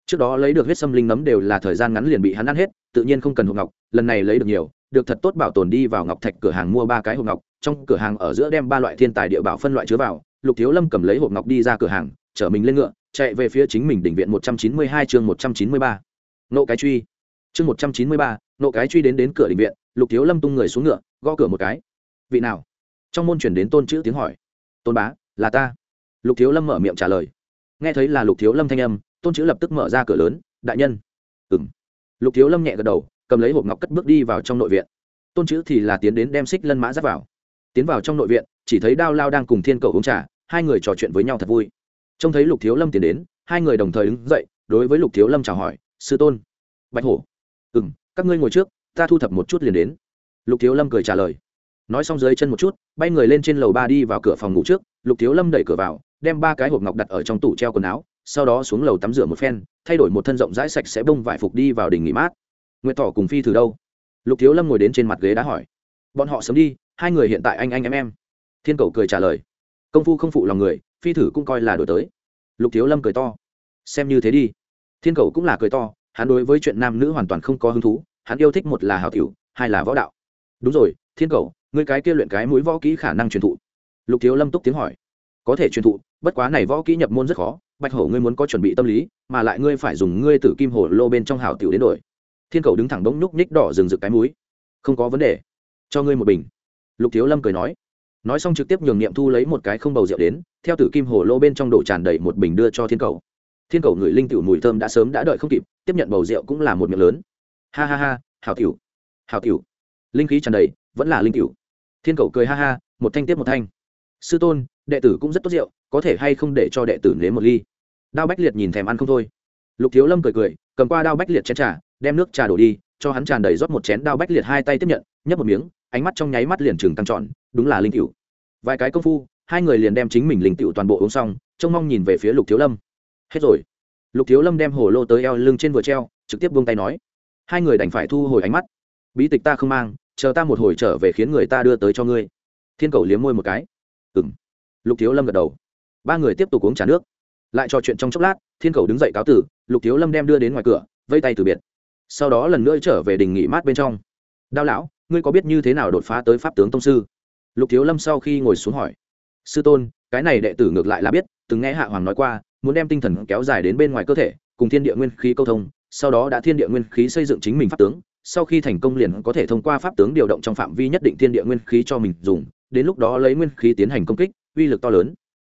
Trước đó lấy được huyết xâm linh nấm đều là thời gian ngắn liền bị hắn ăn hết, tự nhiên không cần hộp ngọc, lần này lấy được nhiều, được thật tốt bảo tồn đi vào ngọc thạch cửa hàng mua ba cái hộp ngọc, trong cửa hàng ở giữa đem ba loại thiên tài địa bảo phân loại chứa vào, lục thiếu lâm cầm lấy hộp ngọc đi ra cửa hàng chở mình lên ngựa, chạy về phía chính mình đỉnh viện một trăm chín mươi hai chương một trăm chín mươi ba. Nộ cái truy. Chương một trăm chín mươi ba, nộ cái truy đến đến cửa đỉnh viện, lục thiếu lâm tung người xuống ngựa, gõ cửa một cái. Vị nào? Trong môn chuyển đến tôn chữ tiếng hỏi. Tôn bá, là ta. Lục thiếu lâm mở miệng trả lời. Nghe thấy là lục thiếu lâm thanh âm, tôn chữ lập tức mở ra cửa lớn, đại nhân. Ừ m lục thiếu lâm nhẹ gật đầu, cầm lấy hộp ngọc cất bước đi vào trong nội viện. Tôn chữ thì là tiến đến đem xích lân mã dắt vào. Tiến vào trong nội viện, chỉ thấy đao lao đang cùng thiên cầu uống trà, hai người trò chuyện với nhau thật vui trông thấy lục thiếu lâm tiến đến, hai người đồng thời đứng dậy, đối với lục thiếu lâm chào hỏi, sư tôn. Bạch hổ. Ừ m các ngươi ngồi trước, ta thu thập một chút liền đến. Lục thiếu lâm cười trả lời. Nói xong dưới chân một chút, bay người lên trên lầu ba đi vào cửa phòng ngủ trước, lục thiếu lâm đẩy cửa vào, đem ba cái hộp ngọc đặt ở trong tủ treo quần áo, sau đó xuống lầu tắm rửa một phen, thay đổi một thân rộng rãi sạch sẽ bông vải phục đi vào đình nghỉ mát. Nguyệt thỏ cùng phi từ đâu? Lục thiếu lâm ngồi đến trên mặt ghế đã hỏi. Bọn họ sớm đi, hai người hiện tại anh anh em em. Thiên cầu cười trả lời. Công phu không phụ lòng người phi thử cũng coi là đổi tới. Lục thiếu lâm cười to. Xem như thế đi. Thiên cầu cũng là cười to, hắn đối với chuyện nam nữ hoàn toàn không có hứng thú, hắn yêu thích một là hào tiểu, hai là võ đạo. Đúng rồi, thiên cầu người cái kia luyện cái mũi võ kỹ khả năng truyền thụ. Lục thiếu lâm túc tiếng hỏi. Có thể truyền thụ, bất quá này võ kỹ nhập môn rất khó, bạch hổ ngươi muốn có chuẩn bị tâm lý, mà lại ngươi phải dùng ngươi tử kim hổ lô bên trong hào tiểu đến đổi. Thiên cầu đứng thẳng bỗng nhúc nhích đỏ rừng rực cái mũi. Không có vấn đề. Cho ngươi một bình. Lục thiếu lâm cười nói. Nói xong trực tiếp nhường niệm thu lấy một cái không bầu rượu đến theo tử kim hồ lô bên trong đổ tràn đầy một bình đưa cho thiên cầu. Thiên cầu người linh tiểu mùi thơm đã sớm đã đợi không kịp, tiếp nhận bầu rượu cũng là một miệng lớn. Ha ha ha hào tiểu. Hào tiểu. Linh khí tràn đầy, vẫn là linh tiểu. Thiên cầu cười ha ha, một thanh tiếp một thanh. Sư tôn, đệ tử cũng rất tốt rượu, có thể hay không để cho đệ tử nếm một ly? Đao bách liệt nhìn thèm ăn không thôi. Lục thiếu lâm cười cười, cầm qua đao bách liệt chén trà, đem nước trà đổ đi, cho hắn tràn đầy rót một chén đao bách liệt hai tay tiếp nhận, nhấp một miếng, ánh mắt trong nháy mắt liền trừng tăng trọn, đúng là linh cựu vài cái công phu hai người liền đem chính mình linh tựu toàn bộ uống xong, trông mong nhìn về phía lục thiếu lâm. Hết rồi. Lục thiếu lâm đem hồ lô tới eo lưng trên vừa treo, trực tiếp buông tay nói, hai người đành phải thu hồi ánh mắt. Bí tịch ta không mang, chờ ta một hồi trở về khiến người ta đưa tới cho ngươi. Thiên cầu liếm môi một cái. Ừng lục thiếu lâm gật đầu. Ba người tiếp tục uống trà nước. Lại trò chuyện trong chốc lát, thiên cầu đứng dậy cáo tử, lục thiếu lâm đem đưa đến ngoài cửa, vây tay từ biệt. Sau đó lần nữa trở về đình nghỉ mát bên trong. Đao lão, ngươi có biết như thế nào đột phá tới pháp tướng tông sư? Lục thiếu lâm sau khi ngồi xuống hỏi sư tôn, cái này đệ tử ngược lại là biết, từng nghe hạ hoàng nói qua, muốn đem tinh thần kéo dài đến bên ngoài cơ thể, cùng thiên địa nguyên khí câu thông, sau đó đã thiên địa nguyên khí xây dựng chính mình pháp tướng, sau khi thành công liền có thể thông qua pháp tướng điều động trong phạm vi nhất định thiên địa nguyên khí cho mình dùng, đến lúc đó lấy nguyên khí tiến hành công kích, uy lực to lớn.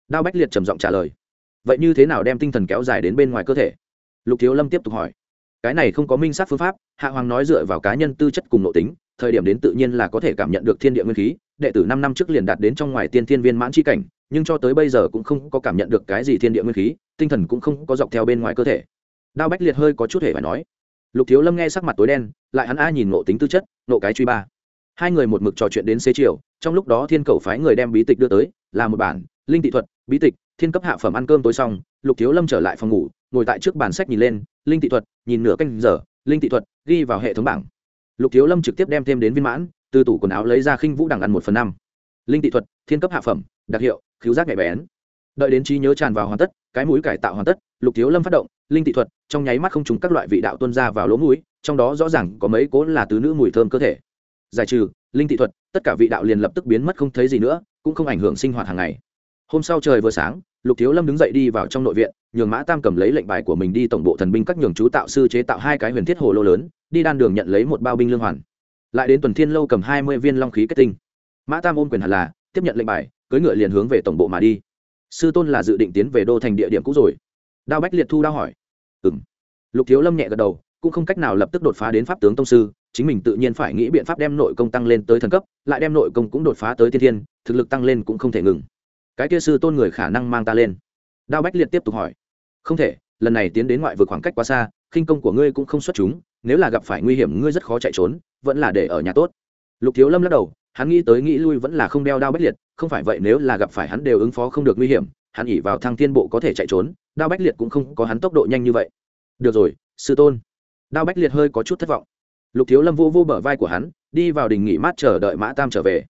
Đao bách liệt trầm giọng trả lời. Vậy như thế nào đem tinh thần kéo dài đến bên ngoài cơ thể? Lục thiếu lâm tiếp tục hỏi. Cái này không có minh sát phương pháp, hạ hoàng nói dựa vào cá nhân tư chất cùng nội tính thời điểm đến tự nhiên là có thể cảm nhận được thiên địa nguyên khí, đệ tử năm năm trước liền đạt đến trong ngoài tiên thiên viên mãn chi cảnh, nhưng cho tới bây giờ cũng không có cảm nhận được cái gì thiên địa nguyên khí, tinh thần cũng không có dọc theo bên ngoài cơ thể. Đao bách liệt hơi có chút hề phải nói. Lục thiếu lâm nghe sắc mặt tối đen, lại hắn a nhìn nộ tính tư chất nộ cái truy ba. Hai người một mực trò chuyện đến xế chiều, trong lúc đó thiên cầu phái người đem bí tịch đưa tới, là một bản, linh thị thuật, bí tịch, thiên cấp hạ phẩm ăn cơm tối xong, lục thiếu lâm trở lại phòng ngủ, ngồi tại trước bàn sách nhìn lên, linh thị thuật, nhìn nửa canh giờ, linh thị thuật, ghi vào hệ thống bảng lục thiếu lâm trực tiếp đem thêm đến viên mãn, từ tủ quần áo lấy ra khinh vũ đằng ăn một phần năm. Linh Tị thuật, thiên cấp hạ phẩm, đặc hiệu, cứu giác nhạy bén. Đợi đến trí nhớ tràn vào hoàn tất, cái mũi cải tạo hoàn tất, lục thiếu lâm phát động, linh Tị thuật, trong nháy mắt không trúng các loại vị đạo tuân ra vào lỗ mũi, trong đó rõ ràng có mấy cố là tứ nữ mùi thơm cơ thể. Giải trừ, linh Tị thuật, tất cả vị đạo liền lập tức biến mất không thấy gì nữa, cũng không ảnh hưởng sinh hoạt hàng ngày. Hôm sau trời vừa sáng, lục thiếu lâm đứng dậy đi vào trong nội viện nhường mã tam cầm lấy lệnh bài của mình đi tổng bộ thần binh các nhường chú tạo sư chế tạo hai cái huyền thiết hồ lô lớn, đi đan đường nhận lấy một bao binh lương hoàn. Lại đến tuần thiên lâu cầm hai mươi viên long khí kết tinh. Mã tam ôm quyền hẳn là, tiếp nhận lệnh bài, cưỡi ngựa liền hướng về tổng bộ mà đi. Sư tôn là dự định tiến về đô thành địa điểm cũ rồi. Đao bách liệt thu đao hỏi. Ừ m lục thiếu lâm nhẹ gật đầu, cũng không cách nào lập tức đột phá đến pháp tướng tông sư, chính mình tự nhiên phải nghĩ biện pháp đem nội công tăng lên tới thần cấp, lại đem nội công cũng đột phá tới tiên thiên, thực lực tăng lên cũng không thể ngừng. Cái kia sư tôn người khả năng mang ta lên đao bách liệt tiếp tục hỏi. Không thể, lần này tiến đến ngoại vực khoảng cách quá xa, khinh công của ngươi cũng không xuất chúng, nếu là gặp phải nguy hiểm ngươi rất khó chạy trốn, vẫn là để ở nhà tốt. Lục thiếu lâm lắc đầu, hắn nghĩ tới nghĩ lui vẫn là không đeo đao bách liệt, không phải vậy nếu là gặp phải hắn đều ứng phó không được nguy hiểm, hắn ỉ vào thăng thiên bộ có thể chạy trốn, đao bách liệt cũng không có hắn tốc độ nhanh như vậy. Được rồi, sư tôn. Đao bách liệt hơi có chút thất vọng. Lục thiếu lâm vô vô bờ vai của hắn, đi vào đình nghỉ mát chờ đợi mã tam trở về.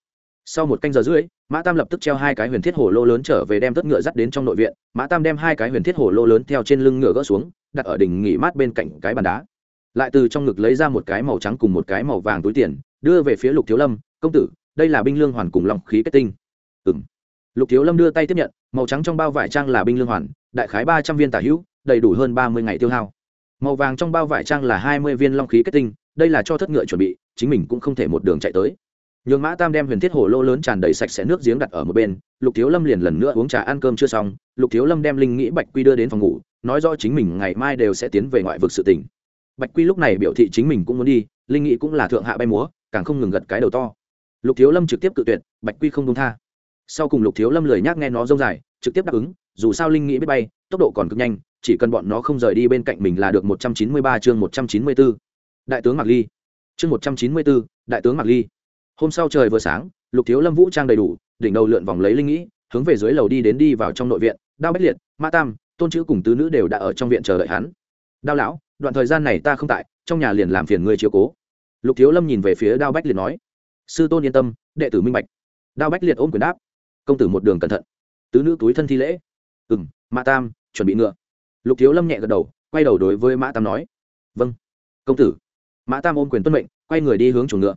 Sau một canh giờ rưỡi mã tam lập tức treo hai cái huyền thiết hồ lô lớn trở về đem tất ngựa dắt đến trong nội viện. Mã tam đem hai cái huyền thiết hồ lô lớn theo trên lưng ngựa gỡ xuống, đặt ở đỉnh nghỉ mát bên cạnh cái bàn đá. Lại từ trong ngực lấy ra một cái màu trắng cùng một cái màu vàng túi tiền, đưa về phía lục thiếu lâm, công tử, đây là binh lương hoàn cùng lòng khí kết tinh. Ừ m lục thiếu lâm đưa tay tiếp nhận, màu trắng trong bao vải trang là binh lương hoàn, đại khái ba trăm viên tả hữu, đầy đủ hơn ba mươi ngày tiêu hao. Màu vàng trong bao vải trang là hai mươi viên long khí kết tinh, đây là cho thất ngựa chuẩn bị, chính mình cũng không thể một đường chạy tới nhường mã tam đem huyền thiết hồ lô lớn tràn đầy sạch sẽ nước giếng đặt ở một bên, lục thiếu lâm liền lần nữa uống trà ăn cơm chưa xong, lục thiếu lâm đem linh nghĩ bạch quy đưa đến phòng ngủ, nói rõ chính mình ngày mai đều sẽ tiến về ngoại vực sự tỉnh bạch quy lúc này biểu thị chính mình cũng muốn đi, linh nghĩ cũng là thượng hạ bay múa, càng không ngừng gật cái đầu to. Lục thiếu lâm trực tiếp cự tuyệt, bạch quy không đúng tha. Sau cùng lục thiếu lâm lười nhác nghe nó rông dài, trực tiếp đáp ứng, dù sao linh nghĩ biết bay, tốc độ còn cực nhanh, chỉ cần bọn nó không rời đi bên cạnh mình là được một trăm chín mươi ba chương một trăm chín mươi bốn đại tướng mạc ly. Chương một trăm chín mươi bốn đại tướng mạc ly hôm sau trời vừa sáng, lục thiếu lâm vũ trang đầy đủ, đỉnh đầu lượn vòng lấy linh nghĩ, hướng về dưới lầu đi đến đi vào trong nội viện, đao bách liệt, ma tam, tôn chữ cùng tứ nữ đều đã ở trong viện chờ đợi hắn. Đao lão, đoạn thời gian này ta không tại, trong nhà liền làm phiền ngươi chiếu cố. Lục thiếu lâm nhìn về phía đao bách liệt nói. Sư tôn yên tâm, đệ tử minh bạch. Đao bách liệt ôm quyền đáp. Công tử một đường cẩn thận. Tứ nữ túi thân thi lễ. Ừ m mã tam, chuẩn bị ngựa. Lục thiếu lâm nhẹ gật đầu, quay đầu đối với mã tam nói. Vâng công tử. Mã tam ôm quyền tuân mệnh, quay người đi hướng chuồng ngựa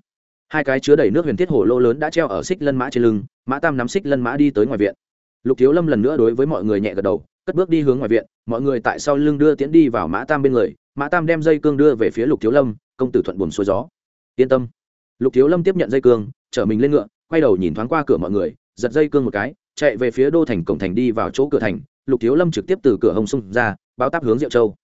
hai cái chứa đầy nước huyền thiết hồ lô lớn đã treo ở xích lân mã trên lưng, mã tam nắm xích lân mã đi tới ngoài viện. Lục thiếu lâm lần nữa đối với mọi người nhẹ gật đầu, cất bước đi hướng ngoài viện, mọi người tại sau lưng đưa tiễn đi vào mã tam bên người, mã tam đem dây cương đưa về phía lục thiếu lâm, công tử thuận buồn xuôi gió. Yên tâm. Lục thiếu lâm tiếp nhận dây cương, chở mình lên ngựa, quay đầu nhìn thoáng qua cửa mọi người, giật dây cương một cái, chạy về phía đô thành cổng thành đi vào chỗ cửa thành. Lục thiếu lâm trực tiếp từ cửa hồng sung ra, báo táp hướng diệu châu.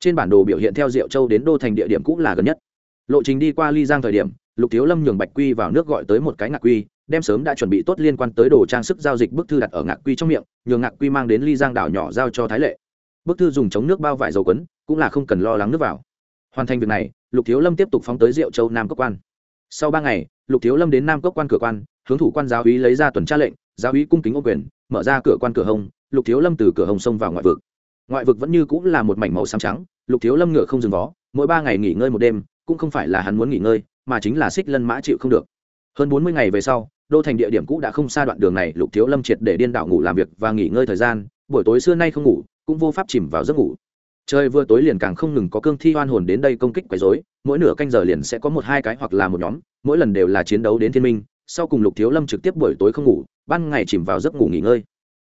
Trên bản đồ biểu hiện theo diệu châu đến đô thành địa điểm cũng là gần nhất. Lộ trình đi qua ly giang thời điểm lục thiếu lâm nhường bạch quy vào nước gọi tới một cái ngạc quy, đem sớm đã chuẩn bị tốt liên quan tới đồ trang sức giao dịch bức thư đặt ở ngạc quy trong miệng, nhường ngạc quy mang đến ly giang đảo nhỏ giao cho thái lệ. Bức thư dùng chống nước bao vải dầu quấn, cũng là không cần lo lắng nước vào. Hoàn thành việc này, lục thiếu lâm tiếp tục phóng tới diệu châu nam cốc quan. Sau ba ngày, lục thiếu lâm đến nam cốc quan cửa quan, hướng thủ quan giáo úy lấy ra tuần tra lệnh, giáo úy cung kính ô quyền, mở ra cửa quan cửa hông, lục thiếu lâm từ cửa hông sông vào ngoại vực. Ngoại vực vẫn như cũng là một mảnh màu xám trắng, lục thiếu lâm ngựa không dừng vó, mỗi ba ngày nghỉ ngơi một đêm cũng không phải là hắn muốn nghỉ ngơi, mà chính là xích lân mã chịu không được. Hơn bốn mươi ngày về sau, đô thành địa điểm cũ đã không xa đoạn đường này, lục thiếu lâm triệt để điên đảo ngủ làm việc và nghỉ ngơi thời gian, buổi tối xưa nay không ngủ, cũng vô pháp chìm vào giấc ngủ. Trời vừa tối liền càng không ngừng có cương thi oan hồn đến đây công kích quấy rối, mỗi nửa canh giờ liền sẽ có một hai cái hoặc là một nhóm, mỗi lần đều là chiến đấu đến thiên minh, sau cùng lục thiếu lâm trực tiếp buổi tối không ngủ, ban ngày chìm vào giấc ngủ nghỉ ngơi.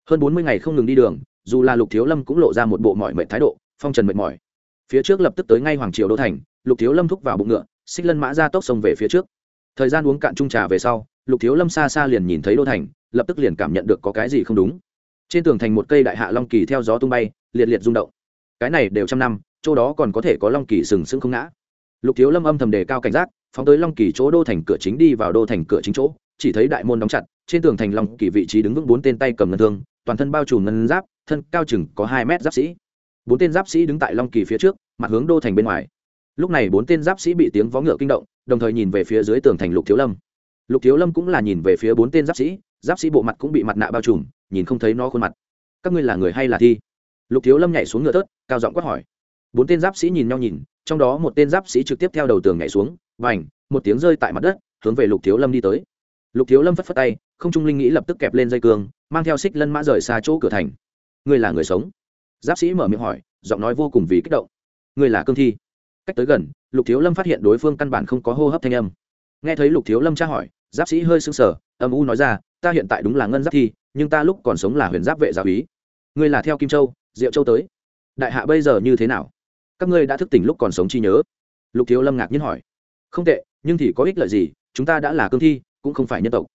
Hơn bốn mươi ngày không ngừng đi đường, dù là lục thiếu lâm cũng lộ ra một bộ mọi mệnh thái độ, phong trần mệt mỏi phía trước lập tức tới ngay hoàng triều đô thành, lục thiếu lâm thúc vào bụng ngựa, xích lân mã ra tốc sông về phía trước. Thời gian uống cạn trung trà về sau, lục thiếu lâm xa xa liền nhìn thấy đô thành, lập tức liền cảm nhận được có cái gì không đúng. Trên tường thành một cây đại hạ long kỳ theo gió tung bay, liệt liệt rung động. Cái này đều trăm năm, chỗ đó còn có thể có long kỳ sừng sững không ngã. Lục thiếu lâm âm thầm đề cao cảnh giác, phóng tới long kỳ chỗ đô thành cửa chính đi vào đô thành cửa chính chỗ, chỉ thấy đại môn đóng chặt, trên tường thành long kỳ vị trí đứng vững bốn tên tay cầm ngân thương, toàn thân bao trùm ngân giáp, thân cao chừng có hai mét giáp sĩ bốn tên giáp sĩ đứng tại long kỳ phía trước, mặt hướng đô thành bên ngoài. Lúc này bốn tên giáp sĩ bị tiếng vó ngựa kinh động, đồng thời nhìn về phía dưới tường thành lục thiếu lâm. Lục thiếu lâm cũng là nhìn về phía bốn tên giáp sĩ giáp sĩ bộ mặt cũng bị mặt nạ bao trùm, nhìn không thấy nó khuôn mặt. Các ngươi là người hay là thi? Lục thiếu lâm nhảy xuống ngựa tớt cao giọng quát hỏi. Bốn tên giáp sĩ nhìn nhau nhìn, trong đó một tên giáp sĩ trực tiếp theo đầu tường nhảy xuống và một tiếng rơi tại mặt đất, hướng về lục thiếu lâm đi tới. Lục thiếu lâm phất phất tay, không trung linh nghĩ lập tức kẹp lên dây cương, mang theo xích lân mã rời xa chỗ cửa thành. Ngươi là người sống? Giáp sĩ mở miệng hỏi, giọng nói vô cùng vì kích động. Ngươi là cương thi. Cách tới gần, lục thiếu lâm phát hiện đối phương căn bản không có hô hấp thanh âm. Nghe thấy lục thiếu lâm tra hỏi, giáp sĩ hơi sưng sờ, âm u nói ra, ta hiện tại đúng là ngân giáp thi, nhưng ta lúc còn sống là huyền giáp vệ giáo úy. Ngươi là theo kim châu, diệu châu tới. Đại hạ bây giờ như thế nào? Các ngươi đã thức tỉnh lúc còn sống chi nhớ. Lục thiếu lâm ngạc nhiên hỏi. Không tệ, nhưng thì có ích lợi gì, chúng ta đã là cương thi, cũng không phải nhân tộc.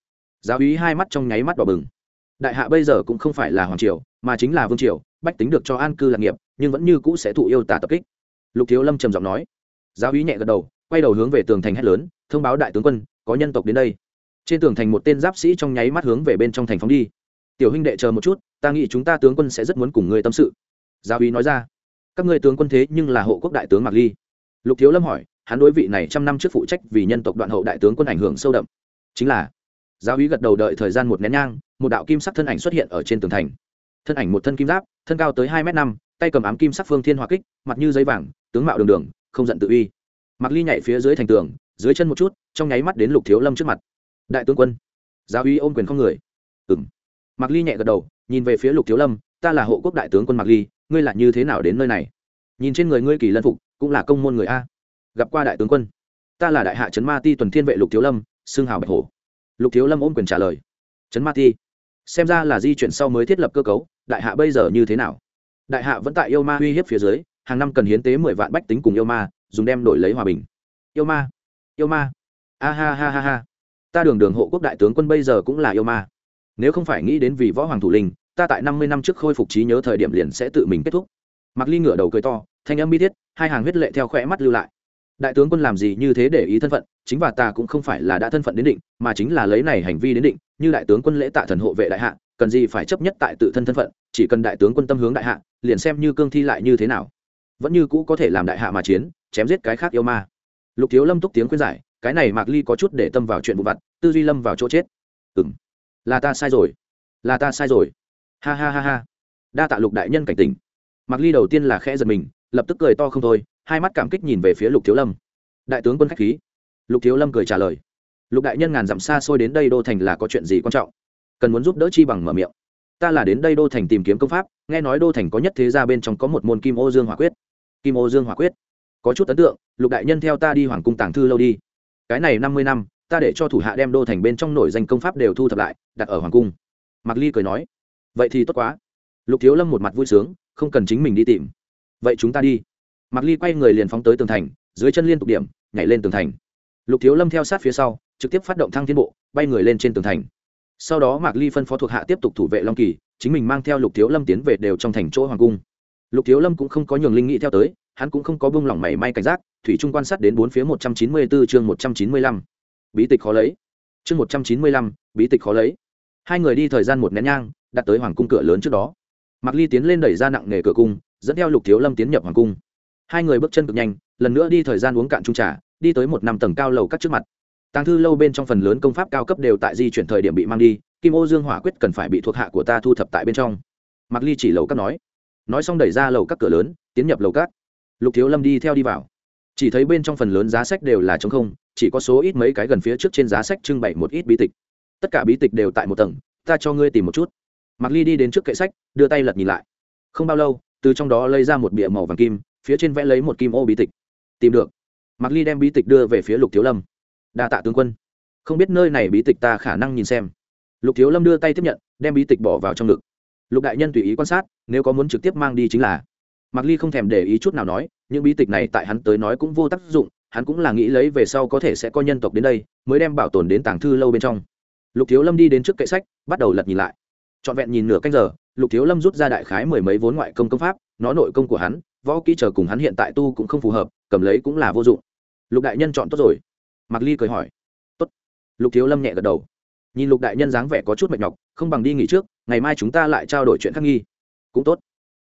Giáo úy hai mắt trong nháy mắt đỏ bừng. Đại hạ bây giờ cũng không phải là hoàng triều, mà chính là vương triều bách tính được cho an cư lạc nghiệp, nhưng vẫn như cũ sẽ thụ yêu tả tập kích. Lục thiếu lâm trầm giọng nói. Giáo úy nhẹ gật đầu, quay đầu hướng về tường thành hét lớn, thông báo đại tướng quân, có nhân tộc đến đây. Trên tường thành một tên giáp sĩ trong nháy mắt hướng về bên trong thành phóng đi. Tiểu huynh đệ chờ một chút, ta nghĩ chúng ta tướng quân sẽ rất muốn cùng ngươi tâm sự. Giáo úy nói ra. Các ngươi tướng quân thế nhưng là hộ quốc đại tướng mạc ly. Lục thiếu lâm hỏi, hắn đối vị này trăm năm trước phụ trách vì nhân tộc đoạn hậu đại tướng quân ảnh hưởng sâu đậm. Chính là. Giáo úy gật đầu đợi thời gian một nén nhang, một đạo kim sắc thân ảnh xuất hiện ở trên tường thành thân ảnh một thân kim giáp thân cao tới hai m năm tay cầm ám kim sắc phương thiên hòa kích mặt như giấy vàng tướng mạo đường đường không giận tự uy mặc ly nhảy phía dưới thành tường dưới chân một chút trong nháy mắt đến lục thiếu lâm trước mặt đại tướng quân giáo uy ôm quyền không người ừ m mặc ly nhẹ gật đầu nhìn về phía lục thiếu lâm ta là hộ quốc đại tướng quân mặc ly ngươi là như thế nào đến nơi này nhìn trên người ngươi kỳ lân phục cũng là công môn người a gặp qua đại tướng quân ta là đại hạ trấn ma ti tuần thiên vệ lục thiếu lâm xương hào bạch hổ lục thiếu lâm ôm quyền trả lời trấn ma ti xem ra là di chuyển sau mới thiết lập cơ cấu đại hạ bây giờ như thế nào? Đại hạ vẫn tại yêu ma uy hiếp phía dưới, hàng năm cần hiến tế mười vạn bách tính cùng yêu ma, dùng đem đổi lấy hòa bình. Yêu ma yêu ma. A ha ha ha ha. Ta đường đường hộ quốc đại tướng quân bây giờ cũng là yêu ma. Nếu không phải nghĩ đến vì võ hoàng thủ linh ta tại năm mươi năm trước khôi phục trí nhớ thời điểm liền sẽ tự mình kết thúc. Mặc ly ngửa đầu cười to, thanh âm bi thiết, hai hàng huyết lệ theo khỏe mắt lưu lại đại tướng quân làm gì như thế để ý thân phận, chính và ta cũng không phải là đã thân phận đến định, mà chính là lấy này hành vi đến định, như đại tướng quân lễ tạ thần hộ vệ đại hạ, cần gì phải chấp nhất tại tự thân thân phận, chỉ cần đại tướng quân tâm hướng đại hạ, liền xem như cương thi lại như thế nào. Vẫn như cũ có thể làm đại hạ mà chiến, chém giết cái khác yêu ma. Lục thiếu lâm túc tiếng khuyên giải, cái này mạc ly có chút để tâm vào chuyện vụ vặt, tư duy lâm vào chỗ chết. Ừ m là ta sai rồi. Là ta sai rồi. Ha ha ha ha. Đa tạ lục đại nhân cảnh tỉnh. Mạc ly đầu tiên là khẽ giật mình, lập tức cười to không thôi hai mắt cảm kích nhìn về phía lục thiếu lâm. Đại tướng quân khách khí. Lục thiếu lâm cười trả lời. Lục đại nhân ngàn dặm xa xôi đến đây đô thành là có chuyện gì quan trọng? Cần muốn giúp đỡ chi bằng mở miệng. Ta là đến đây đô thành tìm kiếm công pháp, nghe nói đô thành có nhất thế gia bên trong có một môn kim ô dương hỏa quyết. Kim ô dương hỏa quyết. Có chút ấn tượng, lục đại nhân theo ta đi hoàng cung tàng thư lâu đi. Cái này năm mươi năm, ta để cho thủ hạ đem đô thành bên trong nổi danh công pháp đều thu thập lại, đặt ở hoàng cung. Mạc ly cười nói. Vậy thì tốt quá. Lục thiếu lâm một mặt vui sướng, không cần chính mình đi tìm. Vậy chúng ta đi mạc ly quay người liền phóng tới tường thành, dưới chân liên tục điểm, nhảy lên tường thành. Lục thiếu lâm theo sát phía sau, trực tiếp phát động thăng thiên bộ, bay người lên trên tường thành. Sau đó mạc ly phân phó thuộc hạ tiếp tục thủ vệ long kỳ, chính mình mang theo lục thiếu lâm tiến về đều trong thành chỗ hoàng cung. Lục thiếu lâm cũng không có nhường linh nghĩ theo tới, hắn cũng không có bông lỏng mảy may cảnh giác, thủy trung quan sát đến bốn phía một trăm chín mươi bốn chương một trăm chín mươi lăm. Bí tịch khó lấy. Chương một trăm chín mươi lăm, bí tịch khó lấy. Hai người đi thời gian một nén nhang, đặt tới hoàng cung cửa lớn trước đó. Mạc ly tiến lên đẩy ra nặng nề cửa cung, dẫn theo lục thiếu lâm tiến nhập hoàng cung hai người bước chân cực nhanh, lần nữa đi thời gian uống cạn trung trà, đi tới một năm tầng cao lầu các trước mặt. Tàng thư lâu bên trong phần lớn công pháp cao cấp đều tại di chuyển thời điểm bị mang đi, kim ô dương hỏa quyết cần phải bị thuộc hạ của ta thu thập tại bên trong. Mặc ly chỉ lầu cắt nói. Nói xong đẩy ra lầu các cửa lớn, tiến nhập lầu các. Lục thiếu lâm đi theo đi vào. Chỉ thấy bên trong phần lớn giá sách đều là t không, chỉ có số ít mấy cái gần phía trước trên giá sách trưng bày một ít bí tịch. Tất cả bí tịch đều tại một tầng, ta cho ngươi tìm một chút. Mặc ly đi đến trước kệ sách, đưa tay lật nhìn lại. Không bao lâu, từ trong đó lấy ra một bìa màu vàng kim phía trên vẽ lấy một kim ô bí tịch. Tìm được. Mạc ly đem bí tịch đưa về phía lục thiếu lâm. Đa tạ tướng quân. Không biết nơi này bí tịch ta khả năng nhìn xem. Lục thiếu lâm đưa tay tiếp nhận, đem bí tịch bỏ vào trong ngực. Lục đại nhân tùy ý quan sát, nếu có muốn trực tiếp mang đi chính là. Mạc ly không thèm để ý chút nào nói, những bí tịch này tại hắn tới nói cũng vô tác dụng, hắn cũng là nghĩ lấy về sau có thể sẽ có nhân tộc đến đây, mới đem bảo tồn đến tàng thư lâu bên trong. Lục thiếu lâm đi đến trước kệ sách, bắt đầu lật nhìn lại. Trọn vẹn nhìn nửa canh giờ, lục thiếu lâm rút ra đại khái mười mấy vốn ngoại công công pháp, nó nội công của hắn võ kỹ chờ cùng hắn hiện tại tu cũng không phù hợp, cầm lấy cũng là vô dụng. Lục đại nhân chọn tốt rồi. Mạc ly cười hỏi. Tốt. Lục thiếu lâm nhẹ gật đầu. Nhìn lục đại nhân dáng vẻ có chút mệt nhọc, không bằng đi nghỉ trước, ngày mai chúng ta lại trao đổi chuyện khắc nghi. Cũng tốt.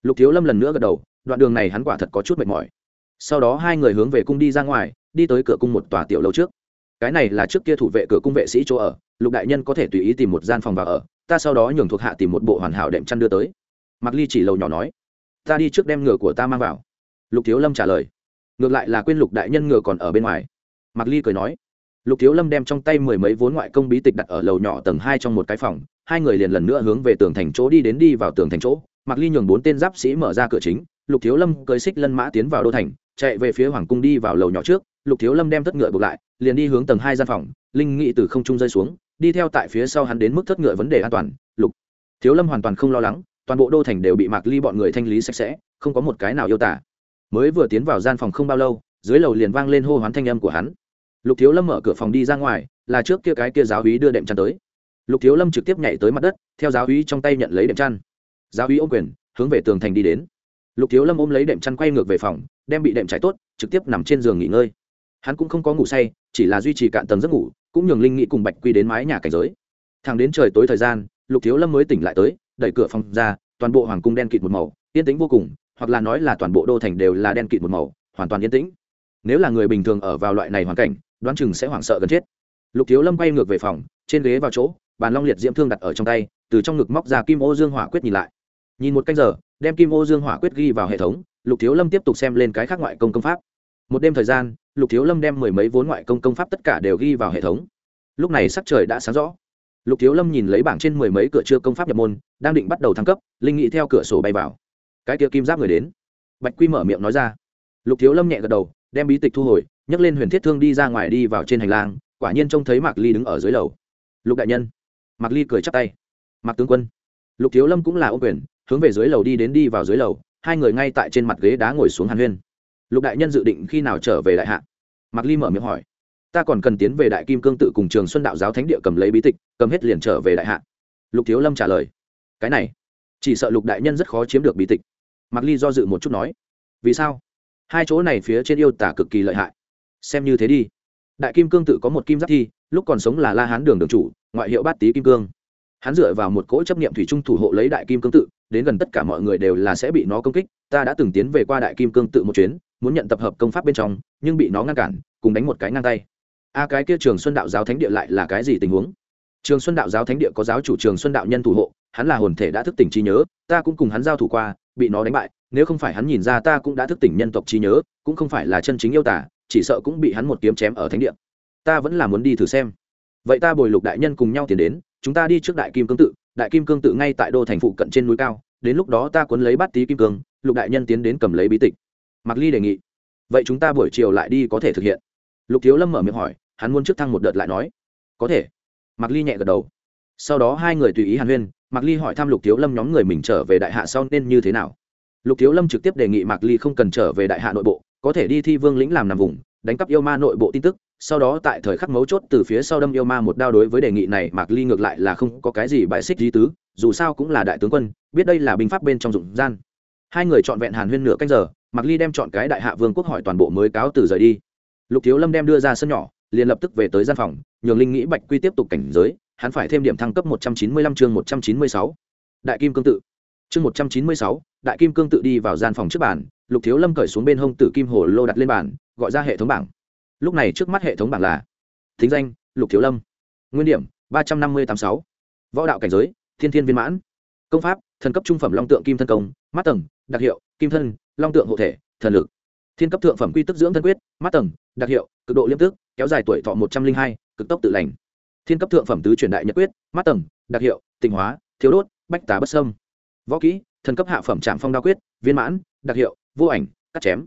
Lục thiếu lâm lần nữa gật đầu, đoạn đường này hắn quả thật có chút mệt mỏi. Sau đó hai người hướng về cung đi ra ngoài, đi tới cửa cung một tòa tiểu lâu trước. Cái này là trước kia thủ vệ cửa cung vệ sĩ chỗ ở, lục đại nhân có thể tùy ý tìm một gian phòng vào ở, ta sau đó nhường thuộc hạ tìm một bộ hoàn hảo đệm chăn đưa tới. Mặc ly chỉ lầu nhỏ nói ta đi trước đem ngựa của ta mang vào. Lục thiếu lâm trả lời. Ngược lại là quên lục đại nhân ngựa còn ở bên ngoài. Mặc ly cười nói. Lục thiếu lâm đem trong tay mười mấy vốn ngoại công bí tịch đặt ở lầu nhỏ tầng hai trong một cái phòng, hai người liền lần nữa hướng về tường thành chỗ đi đến đi vào tường thành chỗ. Mặc ly nhường bốn tên giáp sĩ mở ra cửa chính, lục thiếu lâm cưới xích lân mã tiến vào đô thành, chạy về phía hoàng cung đi vào lầu nhỏ trước. Lục thiếu lâm đem thất ngựa buộc lại, liền đi hướng tầng hai gian phòng, linh nghị từ không trung rơi xuống, đi theo tại phía sau hắn đến mức thất ngựa vấn đề an toàn. Lục thiếu lâm hoàn toàn không lo lắng toàn bộ đô thành đều bị mạc ly bọn người thanh lý sạch sẽ, không có một cái nào yêu tả. Mới vừa tiến vào gian phòng không bao lâu, dưới lầu liền vang lên hô hoán thanh âm của hắn. Lục thiếu lâm mở cửa phòng đi ra ngoài, là trước kia cái kia giáo hí đưa đệm chăn tới. Lục thiếu lâm trực tiếp nhảy tới mặt đất, theo giáo hí trong tay nhận lấy đệm chăn. Giáo hí ôm quyền, hướng về tường thành đi đến. Lục thiếu lâm ôm lấy đệm chăn quay ngược về phòng, đem bị đệm trải tốt, trực tiếp nằm trên giường nghỉ ngơi. Hắn cũng không có ngủ say, chỉ là duy trì cạn tầng giấc ngủ, cũng nhường linh nghĩ cùng bạch quy đến mái nhà cảnh giới. Thẳng đến trời tối thời gian, lục thiếu lâm mới tỉnh lại tới đẩy cửa phòng ra, toàn bộ hoàng cung đen kịt một màu, yên tĩnh vô cùng, hoặc là nói là toàn bộ đô thành đều là đen kịt một màu, hoàn toàn yên tĩnh. Nếu là người bình thường ở vào loại này hoàn cảnh, đoán chừng sẽ hoảng sợ gần chết. Lục thiếu lâm quay ngược về phòng, trên ghế vào chỗ, bàn long liệt diễm thương đặt ở trong tay, từ trong ngực móc ra kim ô dương hỏa quyết nhìn lại. Nhìn một canh giờ, đem kim ô dương hỏa quyết ghi vào hệ thống, lục thiếu lâm tiếp tục xem lên cái khác ngoại công công pháp. Một đêm thời gian, lục thiếu lâm đem mười mấy vốn ngoại công công pháp tất cả đều ghi vào hệ thống. Lúc này sắc trời đã sáng rõ lục thiếu lâm nhìn lấy bảng trên mười mấy cửa chưa công pháp nhập môn, đang định bắt đầu thăng cấp, linh nghị theo cửa sổ bay vào. Cái kia kim giáp người đến. Bạch quy mở miệng nói ra. Lục thiếu lâm nhẹ gật đầu, đem bí tịch thu hồi, nhấc lên huyền thiết thương đi ra ngoài đi vào trên hành lang, quả nhiên trông thấy mạc ly đứng ở dưới lầu. Lục đại nhân. Mạc ly cười chắp tay. Mạc tướng quân. Lục thiếu lâm cũng là ô quyền, hướng về dưới lầu đi đến đi vào dưới lầu, hai người ngay tại trên mặt ghế đá ngồi xuống hàn huyên. Lục đại nhân dự định khi nào trở về đại hạ? Mạc ly mở miệng hỏi ta còn cần tiến về đại kim cương tự cùng trường xuân đạo giáo thánh địa cầm lấy bí tịch, cầm hết liền trở về đại hạ. Lục thiếu lâm trả lời. Cái này, chỉ sợ lục đại nhân rất khó chiếm được bí tịch. Mặc ly do dự một chút nói. Vì sao? Hai chỗ này phía trên yêu tả cực kỳ lợi hại. Xem như thế đi. Đại kim cương tự có một kim giáp thi, lúc còn sống là la hán đường đường chủ, ngoại hiệu bát tý kim cương. Hắn dựa vào một cỗ chấp niệm thủy trung thủ hộ lấy đại kim cương tự, đến gần tất cả mọi người đều là sẽ bị nó công kích. Ta đã từng tiến về qua đại kim cương tự một chuyến, muốn nhận tập hợp công pháp bên trong, nhưng bị nó ngăn cản, cùng đánh một cái ngang tay a cái kia trường xuân đạo giáo thánh địa lại là cái gì tình huống? Trường xuân đạo giáo thánh địa có giáo chủ trường xuân đạo nhân thủ hộ, hắn là hồn thể đã thức tỉnh trí nhớ, ta cũng cùng hắn giao thủ qua, bị nó đánh bại, nếu không phải hắn nhìn ra ta cũng đã thức tỉnh nhân tộc trí nhớ, cũng không phải là chân chính yêu tả chỉ sợ cũng bị hắn một kiếm chém ở thánh địa. Ta vẫn là muốn đi thử xem. Vậy ta bồi lục đại nhân cùng nhau tiến đến, chúng ta đi trước đại kim cương tự, đại kim cương tự ngay tại đô thành phụ cận trên núi cao, đến lúc đó ta cuốn lấy bát tí kim cương, lục đại nhân tiến đến cầm lấy bí tịch. Mạc ly đề nghị. Vậy chúng ta buổi chiều lại đi có thể thực hiện. Lục thiếu lâm mở miệng hỏi hắn muốn trước thăng một đợt lại nói. Có thể. Mạc ly nhẹ gật đầu. Sau đó hai người tùy ý hàn huyên, mạc ly hỏi thăm lục thiếu lâm nhóm người mình trở về đại hạ sau nên như thế nào. Lục thiếu lâm trực tiếp đề nghị mạc ly không cần trở về đại hạ nội bộ, có thể đi thi vương lĩnh làm nằm vùng, đánh cắp yêu ma nội bộ tin tức, sau đó tại thời khắc mấu chốt từ phía sau đâm yêu ma một đao đối với đề nghị này, mạc ly ngược lại là không có cái gì bại xích di tứ, dù sao cũng là đại tướng quân, biết đây là binh pháp bên trong dụng gian. Hai người chọn vẹn hàn huyên nửa canh giờ, mạc ly đem chọn cái đại hạ vương quốc hỏi toàn bộ mới cáo từ rời đi. Lục thiếu lâm đem đưa ra sân nhỏ liền lập tức về tới gian phòng, nhường linh nghĩ bạch quy tiếp tục cảnh giới, hắn phải thêm điểm thăng cấp một trăm chín mươi lăm chương một trăm chín mươi sáu. Đại kim cương tự. Chương một trăm chín mươi sáu, đại kim cương tự đi vào gian phòng trước bàn, lục thiếu lâm cởi xuống bên hông tử kim hồ lô đặt lên bàn, gọi ra hệ thống bảng. Lúc này trước mắt hệ thống bảng là thính danh, lục thiếu lâm. Nguyên điểm, ba trăm năm mươi tám sáu. Võ đạo cảnh giới, thiên thiên viên mãn. Công pháp, thần cấp trung phẩm long tượng kim thân công, mắt tầng, đặc hiệu, kim thân, long tượng hộ thể, thần lực thiên cấp thượng phẩm quy tức dưỡng thân quyết, mắt tầng, đặc hiệu, cực độ liêm tức, kéo dài tuổi thọ một trăm linh hai, cực tốc tự lành. Thiên cấp thượng phẩm tứ truyền đại nhật quyết, mắt tầng, đặc hiệu, tịnh hóa, thiếu đốt, bách tá bất sâm võ kỹ, thần cấp hạ phẩm trạm phong đa quyết, viên mãn, đặc hiệu, vô ảnh, cắt chém.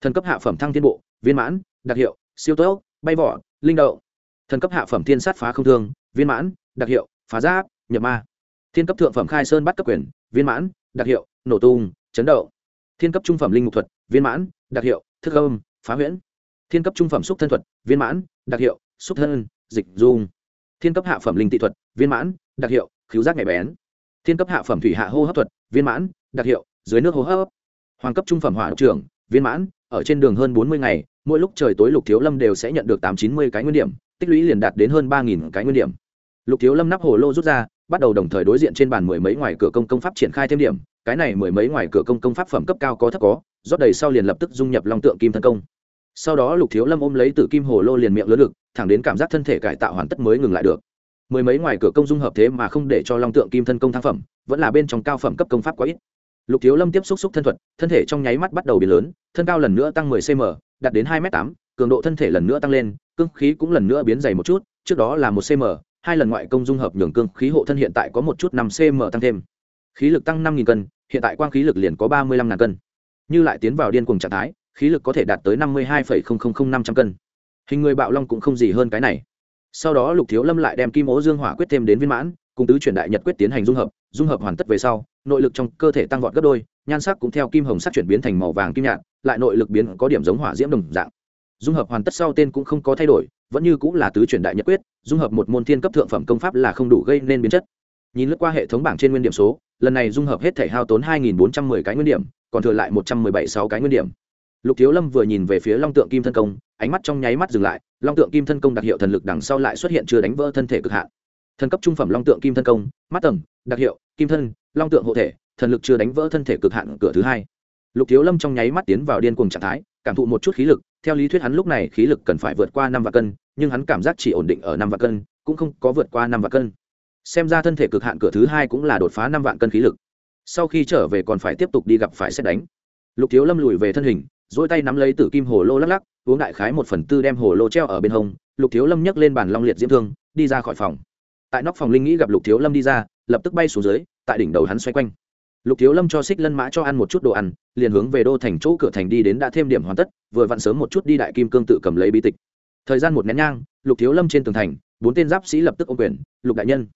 Thần cấp hạ phẩm thăng thiên bộ, viên mãn, đặc hiệu, siêu tốc, bay vỏ, linh đậu. Thần cấp hạ phẩm thiên sát phá không thương, viên mãn, đặc hiệu, phá giáp, nhập ma. Thiên cấp thượng phẩm khai sơn bắt cấp quyền, viên mãn, đặc hiệu, nổ tung, chấn đậu thiên cấp trung phẩm linh mục thuật, viên mãn, đặc hiệu, thức âm, phá huyễn. Thiên cấp trung phẩm xúc thân thuật, viên mãn, đặc hiệu, xúc thân, dịch dung. Thiên cấp hạ phẩm linh tị thuật, viên mãn, đặc hiệu cứu giác nhạy bén. Thiên cấp hạ phẩm thủy hạ hô hấp thuật, viên mãn, đặc hiệu, dưới nước hô hấp. Hoàng cấp trung phẩm hỏa trưởng, viên mãn, ở trên đường hơn bốn mươi ngày, mỗi lúc trời tối lục thiếu lâm đều sẽ nhận được tám chín mươi cái nguyên điểm, tích lũy liền đạt đến hơn ba nghìn cái nguyên điểm. Lục thiếu lâm nắp hồ lô rút ra, bắt đầu đồng thời đối diện trên bàn mười mấy ngoài cửa công công pháp triển khai thêm điểm cái này mười mấy ngoài cửa công công pháp phẩm cấp cao có thấp có, rót đầy sau liền lập tức dung nhập long tượng kim thân công. Sau đó lục thiếu lâm ôm lấy từ kim hồ lô liền miệng lớn lực thẳng đến cảm giác thân thể cải tạo hoàn tất mới ngừng lại được. Mười mấy ngoài cửa công dung hợp thế mà không để cho long tượng kim thân công thăng phẩm, vẫn là bên trong cao phẩm cấp công pháp quá ít. Lục thiếu lâm tiếp xúc xúc thân thuật, thân thể trong nháy mắt bắt đầu biến lớn, thân cao lần nữa tăng mười cm đạt đến hai m tám, cường độ thân thể lần nữa tăng lên, cương khí cũng lần nữa biến dày một chút, trước đó là một cm hai lần ngoại công dung hợp nhường cương khí hộ thân hiện tại có một chút năm cm tăng thêm khí lực tăng năm cân, hiện tại quang khí lực liền có ba mươi năm cân. Như lại tiến vào điên cuồng trạng thái, khí lực có thể đạt tới năm mươi hai năm trăm cân. Hình người bạo long cũng không gì hơn cái này. Sau đó lục thiếu lâm lại đem kim ố dương hỏa quyết thêm đến viên mãn, cùng tứ chuyển đại nhật quyết tiến hành dung hợp dung hợp hoàn tất về sau, nội lực trong cơ thể tăng vọt gấp đôi, nhan sắc cũng theo kim hồng sắc chuyển biến thành màu vàng kim nhạt, lại nội lực biến có điểm giống hỏa diễm đồng dạng. Dung hợp hoàn tất sau tên cũng không có thay đổi, vẫn như cũng là tứ chuyển đại nhật quyết, dung hợp một môn thiên cấp thượng phẩm công pháp là không đủ gây nên biến chất nhìn lướt qua hệ thống bảng trên nguyên điểm số, lần này dung hợp hết thể hao tốn hai nghìn bốn trăm mười cái nguyên điểm, còn thừa lại một trăm mười bảy sáu cái nguyên điểm. Lục thiếu lâm vừa nhìn về phía long tượng kim thân công, ánh mắt trong nháy mắt dừng lại, long tượng kim thân công đặc hiệu thần lực đằng sau lại xuất hiện chưa đánh vỡ thân thể cực hạn. Thần cấp trung phẩm long tượng kim thân công, mắt tầng, đặc hiệu, kim thân, long tượng hộ thể, thần lực chưa đánh vỡ thân thể cực hạn cửa thứ hai. Lục thiếu lâm trong nháy mắt tiến vào điên cuồng trạng thái, cảm thụ một chút khí lực, theo lý thuyết hắn lúc này khí lực cần phải vượt qua năm vạn cân, nhưng hắn cảm giác chỉ ổn định ở năm vạn cân, cũng không có vượt qua năm vạn cân xem ra thân thể cực hạn cửa thứ hai cũng là đột phá năm vạn cân khí lực. Sau khi trở về còn phải tiếp tục đi gặp phải xét đánh. Lục thiếu lâm lùi về thân hình dỗi tay nắm lấy tử kim hồ lô lắc lắc, uống đại khái một phần tư đem hồ lô treo ở bên hông. Lục thiếu lâm nhấc lên bàn long liệt diễm thương, đi ra khỏi phòng. Tại nóc phòng linh nghĩ gặp lục thiếu lâm đi ra, lập tức bay xuống dưới, tại đỉnh đầu hắn xoay quanh. Lục thiếu lâm cho xích lân mã cho ăn một chút đồ ăn, liền hướng về đô thành chỗ cửa thành đi đến đã thêm điểm hoàn tất, vừa vặn sớm một chút đi đại kim cương tự cầm lấy bi tịch. Thời gian một nén nhang, lục thiếu lâm trên tường thành, bốn tên giáp sĩ lập tức ô quyền, lục đại nhân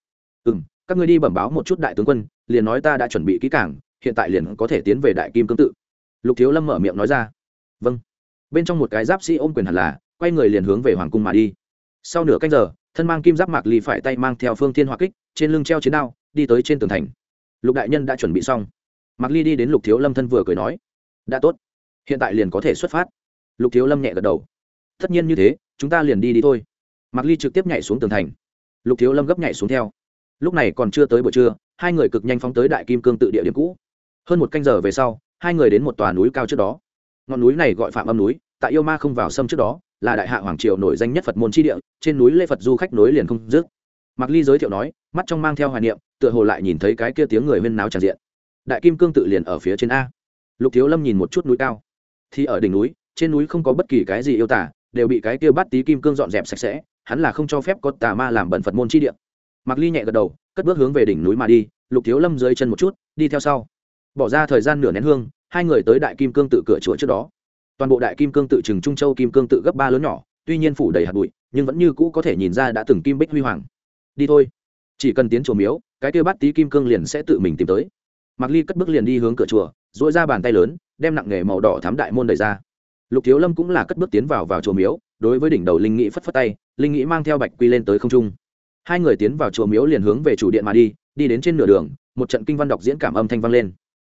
ừ m các ngươi đi bẩm báo một chút đại tướng quân, liền nói ta đã chuẩn bị kỹ cảng hiện tại liền có thể tiến về đại kim cương tự. Lục thiếu lâm mở miệng nói ra. Vâng. Bên trong một cái giáp sĩ ôm quyền hẳn là, quay người liền hướng về hoàng cung mà đi. Sau nửa canh giờ, thân mang kim giáp mạc ly phải tay mang theo phương thiên hỏa kích, trên lưng treo chiến đao, đi tới trên tường thành. Lục đại nhân đã chuẩn bị xong. Mạc ly đi đến lục thiếu lâm thân vừa cười nói. Đã tốt. Hiện tại liền có thể xuất phát. Lục thiếu lâm nhẹ gật đầu. Tất nhiên như thế, chúng ta liền đi đi thôi. Mạc ly trực tiếp nhảy xuống tường thành. Lục thiếu lâm gấp nhảy xuống theo lúc này còn chưa tới buổi trưa, hai người cực nhanh phóng tới đại kim cương tự địa điểm cũ. Hơn một canh giờ về sau, hai người đến một tòa núi cao trước đó. Ngọn núi này gọi phạm âm núi tại yêu ma không vào sâm trước đó, là đại hạ hoàng triều nổi danh nhất phật môn tri địa, trên núi lê phật du khách nối liền không dứt. Mạc ly giới thiệu nói, mắt trong mang theo hoài niệm, tựa hồ lại nhìn thấy cái kia tiếng người huyên náo tràn diện. Đại kim cương tự liền ở phía trên a. Lục thiếu lâm nhìn một chút núi cao. Thì ở đỉnh núi, trên núi không có bất kỳ cái gì yêu tả, đều bị cái kia bắt tí kim cương dọn dẹp sạch sẽ, hắn là không cho phép có tà ma làm bẩn phật môn chi địa mạc ly nhẹ gật đầu, cất bước hướng về đỉnh núi mà đi, lục thiếu lâm dưới chân một chút, đi theo sau. Bỏ ra thời gian nửa nén hương, hai người tới đại kim cương tự cửa chùa trước đó. Toàn bộ đại kim cương tự trừng trung châu kim cương tự gấp ba lớn nhỏ, tuy nhiên phủ đầy hạt bụi, nhưng vẫn như cũ có thể nhìn ra đã từng kim bích huy hoàng. Đi thôi. Chỉ cần tiến chùa miếu, cái kia bắt tí kim cương liền sẽ tự mình tìm tới. Mạc ly cất bước liền đi hướng cửa chùa dỗi ra bàn tay lớn, đem nặng nghề màu đỏ thám đại môn đẩy ra. Lục thiếu lâm cũng là cất bước tiến vào vào chùa miếu, đối với đỉnh đầu linh nghĩ phất phất tay, linh nghĩ mang theo bạch quy lên tới không trung hai người tiến vào chùa miếu liền hướng về chủ điện mà đi đi đến trên nửa đường, một trận kinh văn đọc diễn cảm âm thanh vang lên.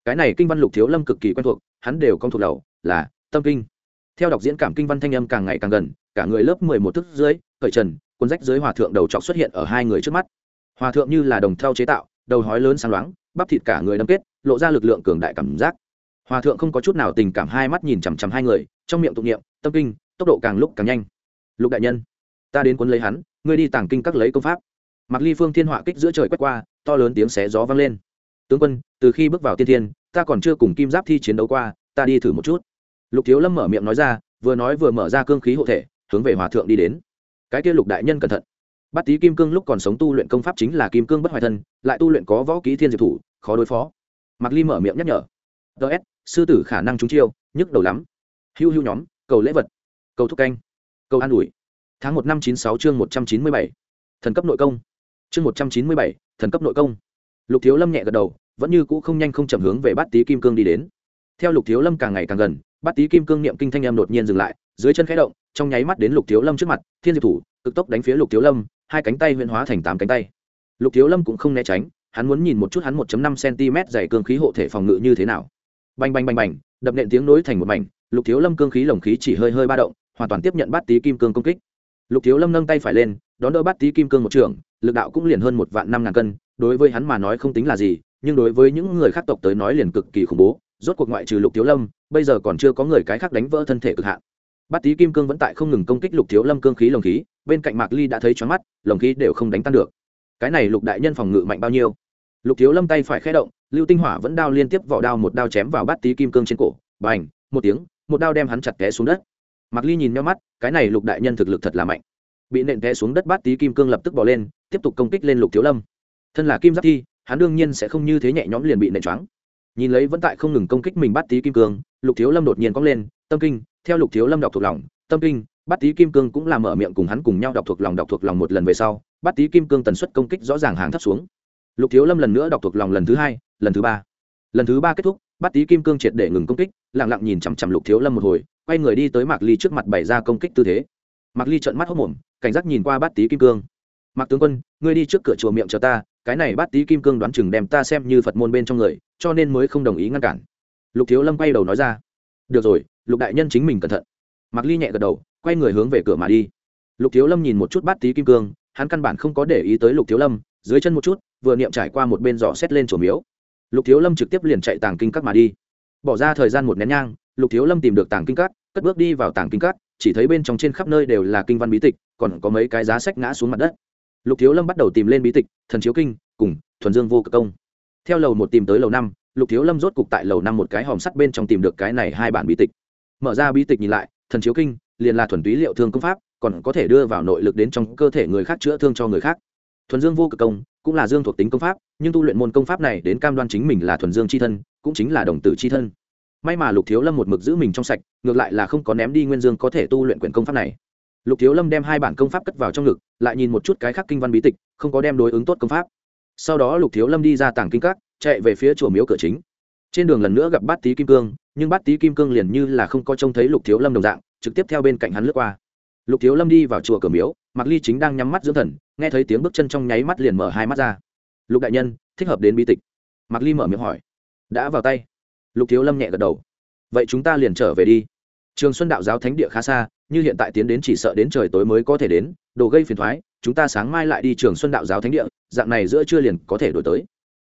Cái này kinh văn lục thiếu lâm cực kỳ quen thuộc, hắn đều công thuộc đầu, là tâm kinh. Theo đọc diễn cảm kinh văn thanh âm càng ngày càng gần, cả người lớp mười một thức dưới cởi trần, cuốn rách dưới hòa thượng đầu trọc xuất hiện ở hai người trước mắt. Hòa thượng như là đồng thau chế tạo, đầu hói lớn sáng loáng, bắp thịt cả người đâm kết, lộ ra lực lượng cường đại cảm giác. Hòa thượng không có chút nào tình cảm, hai mắt nhìn chằm chằm hai người, trong miệng tụng niệm, tâm kinh, tốc độ càng lúc càng nhanh. Lục đại nhân, ta đến cuốn lấy hắn ngươi đi tàng kinh các lấy công pháp. Mặc ly phương thiên họa kích giữa trời quét qua, to lớn tiếng xé gió vang lên. Tướng quân, từ khi bước vào tiên thiên, ta còn chưa cùng kim giáp thi chiến đấu qua, ta đi thử một chút. Lục thiếu lâm mở miệng nói ra, vừa nói vừa mở ra cương khí hộ thể, hướng về hòa thượng đi đến. Cái kia lục đại nhân cẩn thận. Bát tý kim cương lúc còn sống tu luyện công pháp chính là kim cương bất hoại thân, lại tu luyện có võ ký thiên diệp thủ, khó đối phó. Mặc ly mở miệng nhắc nhở. Ts sư tử khả năng trúng chiêu, nhức đầu lắm. Hưu hưu nhóm, cầu lễ vật, cầu thúc canh, cầu an ủi tháng một năm chín sáu chương một trăm chín mươi bảy. Thần cấp nội công. Chương một trăm chín mươi bảy, thần cấp nội công. Lục thiếu lâm nhẹ gật đầu, vẫn như cũ không nhanh không chậm hướng về bát tý kim cương đi đến. Theo lục thiếu lâm càng ngày càng gần, bát tý kim cương niệm kinh thanh em đột nhiên dừng lại, dưới chân khẽ động, trong nháy mắt đến lục thiếu lâm trước mặt, thiên diệp thủ, cực tốc đánh phía lục thiếu lâm, hai cánh tay huyễn hóa thành tám cánh tay. Lục thiếu lâm cũng không né tránh, hắn muốn nhìn một chút hắn 1 năm cm dày cương khí hộ thể phòng ngự như thế nào. Bành bành bành bành, đập nện tiếng nối thành một mảnh, lục thiếu lâm cương khí lồng khí chỉ hơi hơi ba động, hoàn toàn tiếp nhận bát tý kim cương công kích lục thiếu lâm nâng tay phải lên đón đỡ bát tý kim cương một trường lực đạo cũng liền hơn một vạn năm ngàn cân đối với hắn mà nói không tính là gì nhưng đối với những người khác tộc tới nói liền cực kỳ khủng bố rốt cuộc ngoại trừ lục thiếu lâm bây giờ còn chưa có người cái khác đánh vỡ thân thể cực hạn. Bát tý kim cương vẫn tại không ngừng công kích lục thiếu lâm cương khí lồng khí bên cạnh mạc ly đã thấy choáng mắt lồng khí đều không đánh tan được. Cái này lục đại nhân phòng ngự mạnh bao nhiêu? Lục thiếu lâm tay phải khé động lưu tinh hỏa vẫn đao liên tiếp vỏ đao một đao chém vào bát tý kim cương trên cổ Bành, một tiếng một đao đem hắn chặt té xuống đất mạc ly nhìn nhau mắt, cái này lục đại nhân thực lực thật là mạnh. Bị nện té xuống đất bát tý kim cương lập tức bỏ lên, tiếp tục công kích lên lục thiếu lâm. Thân là kim giáp thi, hắn đương nhiên sẽ không như thế nhẹ nhõm liền bị nện choáng. Nhìn lấy vẫn tại không ngừng công kích mình bát tý kim cương, lục thiếu lâm đột nhiên cóng lên, tâm kinh, theo lục thiếu lâm đọc thuộc lòng, tâm kinh, bát tý kim cương cũng làm mở miệng cùng hắn cùng nhau đọc thuộc lòng đọc thuộc lòng một lần về sau, bát tý kim cương tần suất công kích rõ ràng hàng thấp xuống. Lục thiếu lâm lần nữa đọc thuộc lòng lần thứ hai, lần thứ ba. Lần thứ ba kết thúc, bát tý kim cương triệt để ngừng công kích lẳng lặng nhìn chằm chằm lục thiếu lâm một hồi quay người đi tới mạc ly trước mặt bày ra công kích tư thế. Mạc ly trợn mắt hốc mồm, cảnh giác nhìn qua bát tý kim cương. Mạc tướng quân, ngươi đi trước cửa chùa miệng chờ ta, cái này bát tý kim cương đoán chừng đem ta xem như phật môn bên trong người, cho nên mới không đồng ý ngăn cản. Lục thiếu lâm quay đầu nói ra. Được rồi, lục đại nhân chính mình cẩn thận. Mạc ly nhẹ gật đầu, quay người hướng về cửa mà đi. Lục thiếu lâm nhìn một chút bát tý kim cương, hắn căn bản không có để ý tới lục thiếu lâm, dưới chân một chút, vừa niệm trải qua một bên giỏ xét lên chỗ miếu. Lục thiếu lâm trực tiếp liền chạy tàng kinh các mà đi bỏ ra thời gian một nén nhang, lục thiếu lâm tìm được tàng kinh cát, cất bước đi vào tàng kinh cát, chỉ thấy bên trong trên khắp nơi đều là kinh văn bí tịch, còn có mấy cái giá sách ngã xuống mặt đất. Lục thiếu lâm bắt đầu tìm lên bí tịch, thần chiếu kinh, cùng thuần dương vô cực công. Theo lầu một tìm tới lầu năm, lục thiếu lâm rốt cục tại lầu năm một cái hòm sắt bên trong tìm được cái này hai bản bí tịch. Mở ra bí tịch nhìn lại, thần chiếu kinh liền là thuần túy liệu thương công pháp, còn có thể đưa vào nội lực đến trong cơ thể người khác chữa thương cho người khác thuần dương vô cực công cũng là dương thuộc tính công pháp, nhưng tu luyện môn công pháp này đến cam đoan chính mình là thuần dương c h i thân, cũng chính là đồng tử c h i thân. May mà lục thiếu lâm một mực giữ mình trong sạch, ngược lại là không có ném đi nguyên dương có thể tu luyện quyển công pháp này. Lục thiếu lâm đem hai bản công pháp cất vào trong ngực, lại nhìn một chút cái khác kinh văn bí tịch, không có đem đối ứng tốt công pháp. Sau đó lục thiếu lâm đi ra tảng kinh các, chạy về phía chùa miếu cửa chính. Trên đường lần nữa gặp bát tý kim cương, nhưng bát tý kim cương liền như là không có trông thấy lục thiếu lâm đồng dạng, trực tiếp theo bên cạnh hắn lướt qua lục thiếu lâm đi vào chùa cửa miếu mặc ly chính đang nhắm mắt dưỡng thần, nghe thấy tiếng bước chân trong nháy mắt liền mở hai mắt ra. Lục đại nhân, thích hợp đến bi tịch. Mặc ly mở miệng hỏi. Đã vào tay. Lục thiếu lâm nhẹ gật đầu. Vậy chúng ta liền trở về đi. Trường xuân đạo giáo thánh địa khá xa, như hiện tại tiến đến chỉ sợ đến trời tối mới có thể đến, đồ gây phiền thoái, chúng ta sáng mai lại đi trường xuân đạo giáo thánh địa, dạng này giữa trưa liền có thể đổi tới.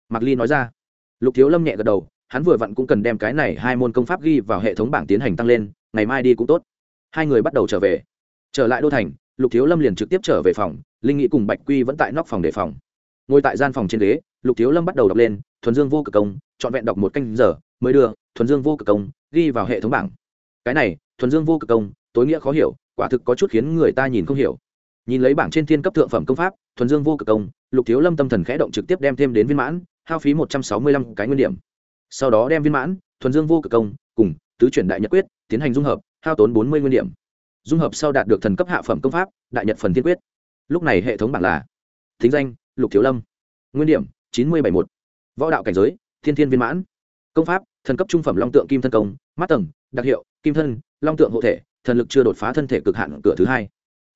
Mạc ly nói ra. Lục thiếu lâm nhẹ gật đầu, hắn vừa vặn cũng cần đem cái này hai môn công pháp ghi vào hệ thống bảng tiến hành tăng lên, ngày mai đi cũng tốt. Hai người bắt đầu trở về trở lại đô thành, lục thiếu lâm liền trực tiếp trở về phòng, linh nghĩ cùng bạch quy vẫn tại nóc phòng đề phòng. Ngồi tại gian phòng trên ghế, lục thiếu lâm bắt đầu đọc lên, thuần dương vô cực công, trọn vẹn đọc một canh giờ, mới đưa thuần dương vô cực công ghi vào hệ thống bảng. Cái này, thuần dương vô cực công, tối nghĩa khó hiểu, quả thực có chút khiến người ta nhìn không hiểu. Nhìn lấy bảng trên thiên cấp thượng phẩm công pháp, thuần dương vô cực công, lục thiếu lâm tâm thần khẽ động trực tiếp đem thêm đến viên mãn, hao phí một trăm sáu mươi lăm cái nguyên điểm. Sau đó đem viên mãn, thuần dương vô cực công cùng tứ chuyển đại nhật quyết tiến hành dung hợp, hao tốn bốn mươi nguyên điểm dung hợp sau đạt được thần cấp hạ phẩm công pháp, đại nhật phần thiên quyết. Lúc này hệ thống bảng là thính danh, lục thiếu lâm. Nguyên điểm, chín mươi bảy một võ đạo cảnh giới, thiên thiên viên mãn. Công pháp, thần cấp trung phẩm long tượng kim thân công mắt tầng, đặc hiệu, kim thân, long tượng hộ thể, thần lực chưa đột phá thân thể cực hạn cửa thứ hai.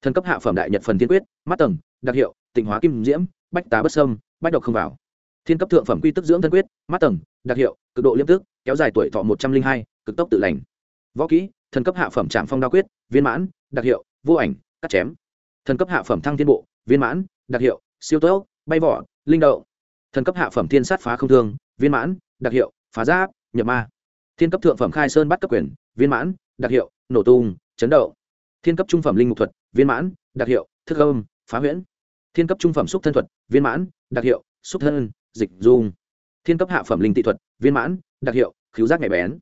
Thần cấp hạ phẩm đại nhật phần thiên quyết mắt tầng, đặc hiệu, tịnh hóa kim diễm, bách tá bất sâm, bách độc không vào. Thiên cấp thượng phẩm quy tức dưỡng thân quyết mắt tầng, đặc hiệu, cực độ liêm tức, kéo dài tuổi thọ một trăm linh hai, cực tốc tự lành. Võ kỹ thần cấp hạ phẩm trạm phong đao quyết, viên mãn, đặc hiệu, vô ảnh, cắt chém. Thần cấp hạ phẩm thăng thiên bộ, viên mãn, đặc hiệu, siêu tốc, bay vỏ, linh đậu. Thần cấp hạ phẩm thiên sát phá không thương, viên mãn, đặc hiệu, phá giáp, nhập ma. Thiên cấp thượng phẩm khai sơn bắt cấp quyền, viên mãn, đặc hiệu, nổ tung, chấn đậu thiên cấp trung phẩm linh mục thuật, viên mãn, đặc hiệu, thức âm, phá huyễn. Thiên cấp trung phẩm xúc thân thuật, viên mãn, đặc hiệu, xúc thân, dịch dung. Thiên cấp hạ phẩm linh tị thuật, viên mãn, đặc hiệu, cứu giác nhạy bén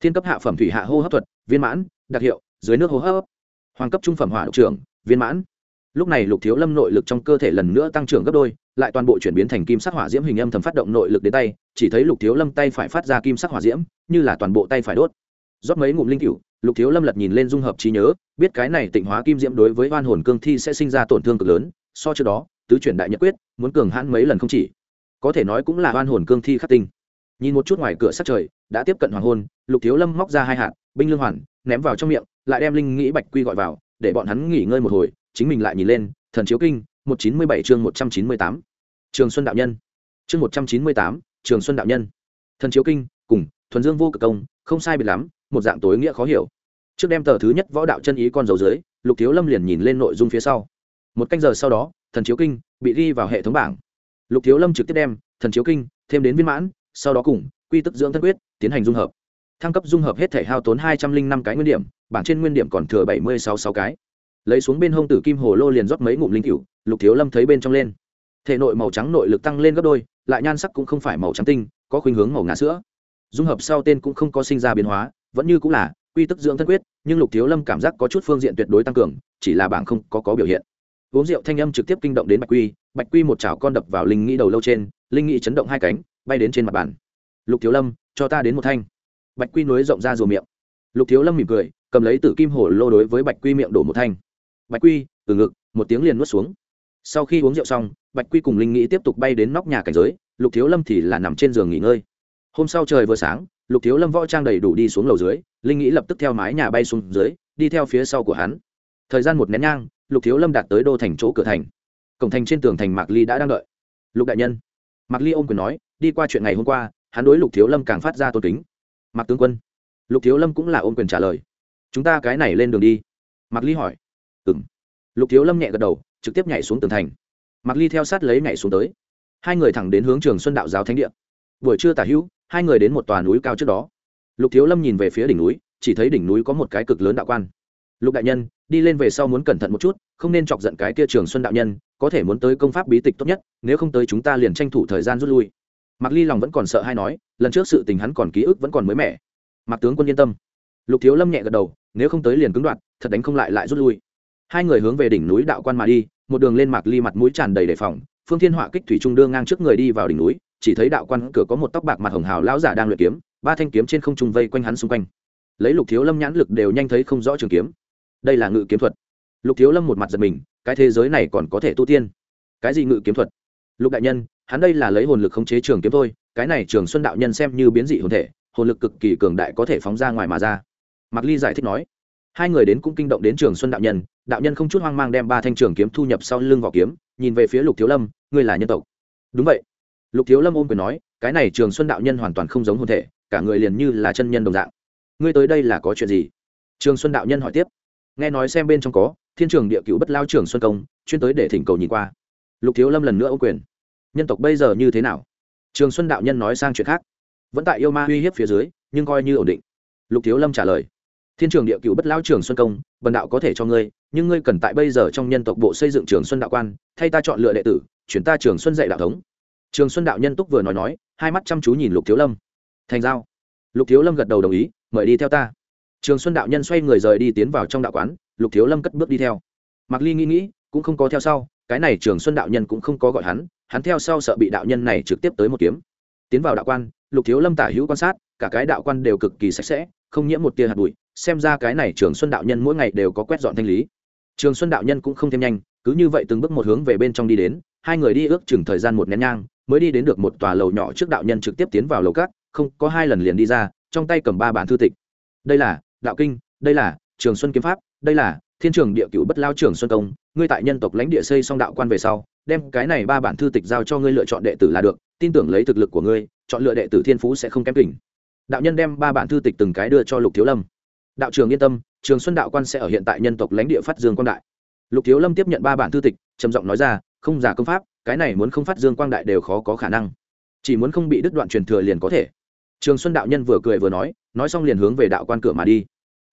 thiên cấp hạ phẩm thủy hạ hô hấp thuật, viên mãn, đặc hiệu, dưới nước hô hấp. Hoàng cấp trung phẩm hỏa độc trưởng, viên mãn. Lúc này lục thiếu lâm nội lực trong cơ thể lần nữa tăng trưởng gấp đôi, lại toàn bộ chuyển biến thành kim sắc hỏa diễm hình âm thầm phát động nội lực đến tay, chỉ thấy lục thiếu lâm tay phải phát ra kim sắc hỏa diễm, như là toàn bộ tay phải đốt. Rót mấy ngụm linh cựu lục thiếu lâm lật nhìn lên dung hợp trí nhớ, biết cái này tịnh hóa kim diễm đối với oan hồn cương thi sẽ sinh ra tổn thương cực lớn, so trước đó, tứ chuyển đại nhật quyết, muốn cường hãn mấy lần không chỉ. Có thể nói cũng là oan hồn cương thi khắc tinh nhìn một chút ngoài cửa sát trời, đã tiếp cận hoàng hôn, lục thiếu lâm móc ra hai hạt, binh lương hoàn, ném vào trong miệng, lại đem linh nghĩ bạch quy gọi vào, để bọn hắn nghỉ ngơi một hồi, chính mình lại nhìn lên, thần chiếu kinh, một chín mươi bảy chương một trăm chín mươi tám. Trường xuân đạo nhân. Chương một trăm chín mươi tám, trường xuân đạo nhân. Thần chiếu kinh, cùng thuần dương vô cực công, không sai biệt lắm, một dạng tối nghĩa khó hiểu. Trước đem tờ thứ nhất võ đạo chân ý con dấu dưới, lục thiếu lâm liền nhìn lên nội dung phía sau. Một canh giờ sau đó, thần chiếu kinh bị ghi vào hệ thống bảng. Lục thiếu lâm trực tiếp đem thần chiếu kinh, thêm đến viên mãn sau đó cùng quy tức dưỡng thân quyết tiến hành dung hợp. Thăng cấp dung hợp hết thể hao tốn hai trăm linh năm cái nguyên điểm, bảng trên nguyên điểm còn thừa bảy mươi sáu sáu cái. Lấy xuống bên hông tử kim hồ lô liền rót mấy ngụm linh cựu lục thiếu lâm thấy bên trong lên. Thể nội màu trắng nội lực tăng lên gấp đôi, lại nhan sắc cũng không phải màu trắng tinh, có khuynh hướng màu ngà sữa. Dung hợp sau tên cũng không có sinh ra biến hóa, vẫn như cũng là quy tức dưỡng thân quyết, nhưng lục thiếu lâm cảm giác có chút phương diện tuyệt đối tăng cường, chỉ là bảng không có có biểu hiện. Uống rượu thanh âm trực tiếp kinh động đến bạch quy bạch quy một chảo con đập vào linh nghĩ đầu lâu trên, linh nghĩ chấn động hai cánh bay đến trên mặt bàn. Lục thiếu lâm, cho ta đến một thanh. Bạch quy nối rộng ra rùa miệng. Lục thiếu lâm mỉm cười, cầm lấy tử kim hổ lô đối với bạch quy miệng đổ một thanh. Bạch quy, từ ngực, một tiếng liền nuốt xuống. Sau khi uống rượu xong, bạch quy cùng linh nghĩ tiếp tục bay đến nóc nhà cảnh giới, lục thiếu lâm thì là nằm trên giường nghỉ ngơi. Hôm sau trời vừa sáng, lục thiếu lâm võ trang đầy đủ đi xuống lầu dưới, linh nghĩ lập tức theo mái nhà bay xuống dưới, đi theo phía sau của hắn. Thời gian một nén nhang, lục thiếu lâm đạt tới đô thành chỗ cửa thành. Cổng thành trên tường thành mạc ly đã đang đợi. Lục đại nhân mạc ly ôm quyền nói, đi qua chuyện ngày hôm qua, hắn đối lục thiếu lâm càng phát ra tôn kính. Mạc tướng quân, lục thiếu lâm cũng là ôm quyền trả lời. Chúng ta cái này lên đường đi. Mạc ly hỏi. Ừ m lục thiếu lâm nhẹ gật đầu, trực tiếp nhảy xuống tường thành. Mạc ly theo sát lấy nhảy xuống tới. Hai người thẳng đến hướng trường xuân đạo giáo thánh địa. Buổi trưa tả hữu, hai người đến một tòa núi cao trước đó. Lục thiếu lâm nhìn về phía đỉnh núi, chỉ thấy đỉnh núi có một cái cực lớn đạo quan. Lục đại nhân, đi lên về sau muốn cẩn thận một chút, không nên chọc giận cái kia trường xuân đạo nhân có thể muốn tới công pháp bí tịch tốt nhất, nếu không tới chúng ta liền tranh thủ thời gian rút lui. Mạc ly lòng vẫn còn sợ hay nói, lần trước sự tình hắn còn ký ức vẫn còn mới mẻ. Mạc tướng quân yên tâm. Lục thiếu lâm nhẹ gật đầu, nếu không tới liền cứng đoạt, thật đánh không lại lại rút lui. Hai người hướng về đỉnh núi đạo quan mà đi, một đường lên mạc ly mặt mũi tràn đầy đề phòng, phương thiên họa kích thủy trung đưa ngang trước người đi vào đỉnh núi, chỉ thấy đạo quan cửa có một tóc bạc mặt hồng hào lão giả đang luyện kiếm, ba thanh kiếm trên không trung vây quanh hắn xung quanh. Lấy lục thiếu lâm nhãn lực đều nhanh thấy không rõ trường kiếm. Đây là ngự kiếm thuật. Lục thiếu lâm một mặt giật mình cái thế giới này còn có thể tu tiên. Cái gì ngự kiếm thuật? Lục đại nhân, hắn đây là lấy hồn lực khống chế trường kiếm thôi, cái này trường xuân đạo nhân xem như biến dị hồn thể, hồn lực cực kỳ cường đại có thể phóng ra ngoài mà ra. Mạc ly giải thích nói. Hai người đến cũng kinh động đến trường xuân đạo nhân đạo nhân không chút hoang mang đem ba thanh trường kiếm thu nhập sau lưng vỏ kiếm, nhìn về phía lục thiếu lâm, ngươi là nhân tộc. Đúng vậy. Lục thiếu lâm ôm quyền nói, cái này trường xuân đạo nhân hoàn toàn không giống hồn thể, cả người liền như là chân nhân đồng dạng. Ngươi tới đây là có chuyện gì? Trường xuân đạo nhân hỏi tiếp. Nghe nói xem bên trong có thiên trường địa cựu bất lao trường xuân công, chuyên tới để thỉnh cầu nhìn qua. Lục thiếu lâm lần nữa ô quyền. Nhân tộc bây giờ như thế nào? Trường xuân đạo nhân nói sang chuyện khác. Vẫn tại yêu ma uy hiếp phía dưới, nhưng coi như ổn định. Lục thiếu lâm trả lời. Thiên trường địa cựu bất lao trường xuân công, bần đạo có thể cho ngươi, nhưng ngươi cần tại bây giờ trong nhân tộc bộ xây dựng trường xuân đạo quan, thay ta chọn lựa đệ tử, chuyển ta trường xuân dạy đạo thống. Trường xuân đạo nhân túc vừa nói nói, hai mắt chăm chú nhìn lục thiếu lâm. Thành giao. Lục thiếu lâm gật đầu đồng ý, mời đi theo ta. Trường xuân đạo nhân xoay người rời đi tiến vào trong đạo quán lục thiếu lâm cất bước đi theo. Mạc ly nghĩ nghĩ, cũng không có theo sau, cái này trường xuân đạo nhân cũng không có gọi hắn hắn theo sau sợ bị đạo nhân này trực tiếp tới một kiếm. Tiến vào đạo quan, lục thiếu lâm tả hữu quan sát, cả cái đạo quan đều cực kỳ sạch sẽ, không nhiễm một tia hạt bụi, xem ra cái này trường xuân đạo nhân mỗi ngày đều có quét dọn thanh lý. Trường xuân đạo nhân cũng không thêm nhanh, cứ như vậy từng bước một hướng về bên trong đi đến, hai người đi ước chừng thời gian một nén nhang, mới đi đến được một tòa lầu nhỏ trước đạo nhân trực tiếp tiến vào lầu cát, không có hai lần liền đi ra, trong tay cầm ba bản thư tịch. Đây là đạo kinh, đây là trường xuân kiếm pháp đây là thiên trường địa cựu bất lao trường xuân công, ngươi tại nhân tộc lãnh địa xây xong đạo quan về sau, đem cái này ba bản thư tịch giao cho ngươi lựa chọn đệ tử là được, tin tưởng lấy thực lực của ngươi, chọn lựa đệ tử thiên phú sẽ không kém kỉnh. Đạo nhân đem ba bản thư tịch từng cái đưa cho lục thiếu lâm. Đạo trường yên tâm, trường xuân đạo quan sẽ ở hiện tại nhân tộc lãnh địa phát dương quang đại. Lục thiếu lâm tiếp nhận ba bản thư tịch, trầm giọng nói ra, không giả công pháp, cái này muốn không phát dương quang đại đều khó có khả năng. Chỉ muốn không bị đứt đoạn truyền thừa liền có thể. Trường xuân đạo nhân vừa cười vừa nói nói xong liền hướng về đạo quan cửa mà đi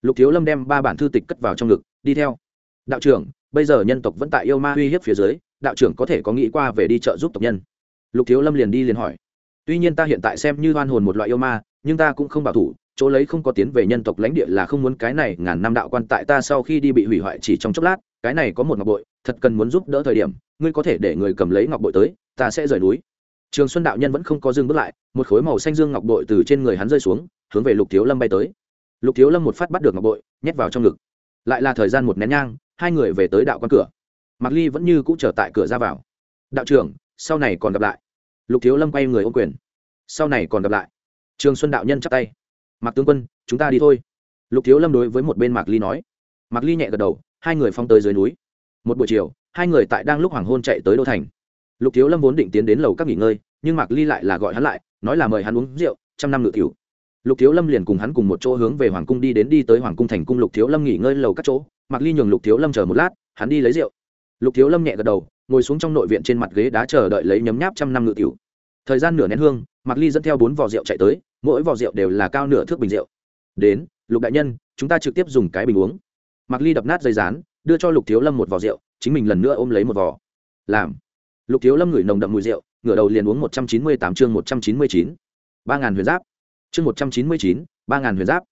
lục thiếu lâm đem ba bản thư tịch cất vào trong ngực, đi theo. Đạo trưởng, bây giờ nhân tộc vẫn tại yêu ma uy hiếp phía dưới, đạo trưởng có thể có nghĩ qua về đi chợ giúp tộc nhân? Lục thiếu lâm liền đi liền hỏi. Tuy nhiên ta hiện tại xem như hoan hồn một loại yêu ma, nhưng ta cũng không bảo thủ, chỗ lấy không có tiến về nhân tộc lãnh địa là không muốn cái này ngàn năm đạo quan tại ta sau khi đi bị hủy hoại chỉ trong chốc lát, cái này có một ngọc bội, thật cần muốn giúp đỡ thời điểm, ngươi có thể để người cầm lấy ngọc bội tới, ta sẽ rời núi. Trường xuân đạo nhân vẫn không có dừng bước lại, một khối màu xanh dương ngọc bội từ trên người hắn rơi xuống, hướng về lục thiếu lâm bay tới lục thiếu lâm một phát bắt được ngọc bội, nhét vào trong ngực. Lại là thời gian một nén nhang, hai người về tới đạo quan cửa. Mạc ly vẫn như cũ trở tại cửa ra vào. Đạo trưởng, sau này còn gặp lại. Lục thiếu lâm quay người ô quyền. Sau này còn gặp lại. Trường xuân đạo nhân chắp tay. Mạc tướng quân, chúng ta đi thôi. Lục thiếu lâm đối với một bên mạc ly nói. Mạc ly nhẹ gật đầu, hai người phong tới dưới núi. Một buổi chiều, hai người tại đang lúc hoàng hôn chạy tới đô thành. Lục thiếu lâm vốn định tiến đến lầu các nghỉ ngơi, nhưng mạc ly lại là gọi hắn lại, nói là mời hắn uống rượu, trăm năm ngự cửu lục thiếu lâm liền cùng hắn cùng một chỗ hướng về hoàng cung đi đến đi tới hoàng cung thành cung lục thiếu lâm nghỉ ngơi lầu các chỗ Mặc ly nhường lục thiếu lâm chờ một lát, hắn đi lấy rượu. Lục thiếu lâm nhẹ gật đầu, ngồi xuống trong nội viện trên mặt ghế đá chờ đợi lấy nhấm nháp trăm năm ngự tiểu. thời gian nửa nén hương Mặc ly dẫn theo bốn vò rượu chạy tới, mỗi vò rượu đều là cao nửa thước bình rượu. Đến, lục đại nhân, chúng ta trực tiếp dùng cái bình uống. Mặc ly đập nát dây rán đưa cho lục thiếu lâm một vò rượu, chính mình lần nữa ôm lấy một vò. Làm. Lục thiếu lâm ngửi nồng đậm mùi rượu, ngửa đầu liền uống một trăm chín mươi tám chương một trăm chín mươi chín. Ba ngàn huyền giáp chương một trăm chín mươi chín, ba ngàn huyền giáp.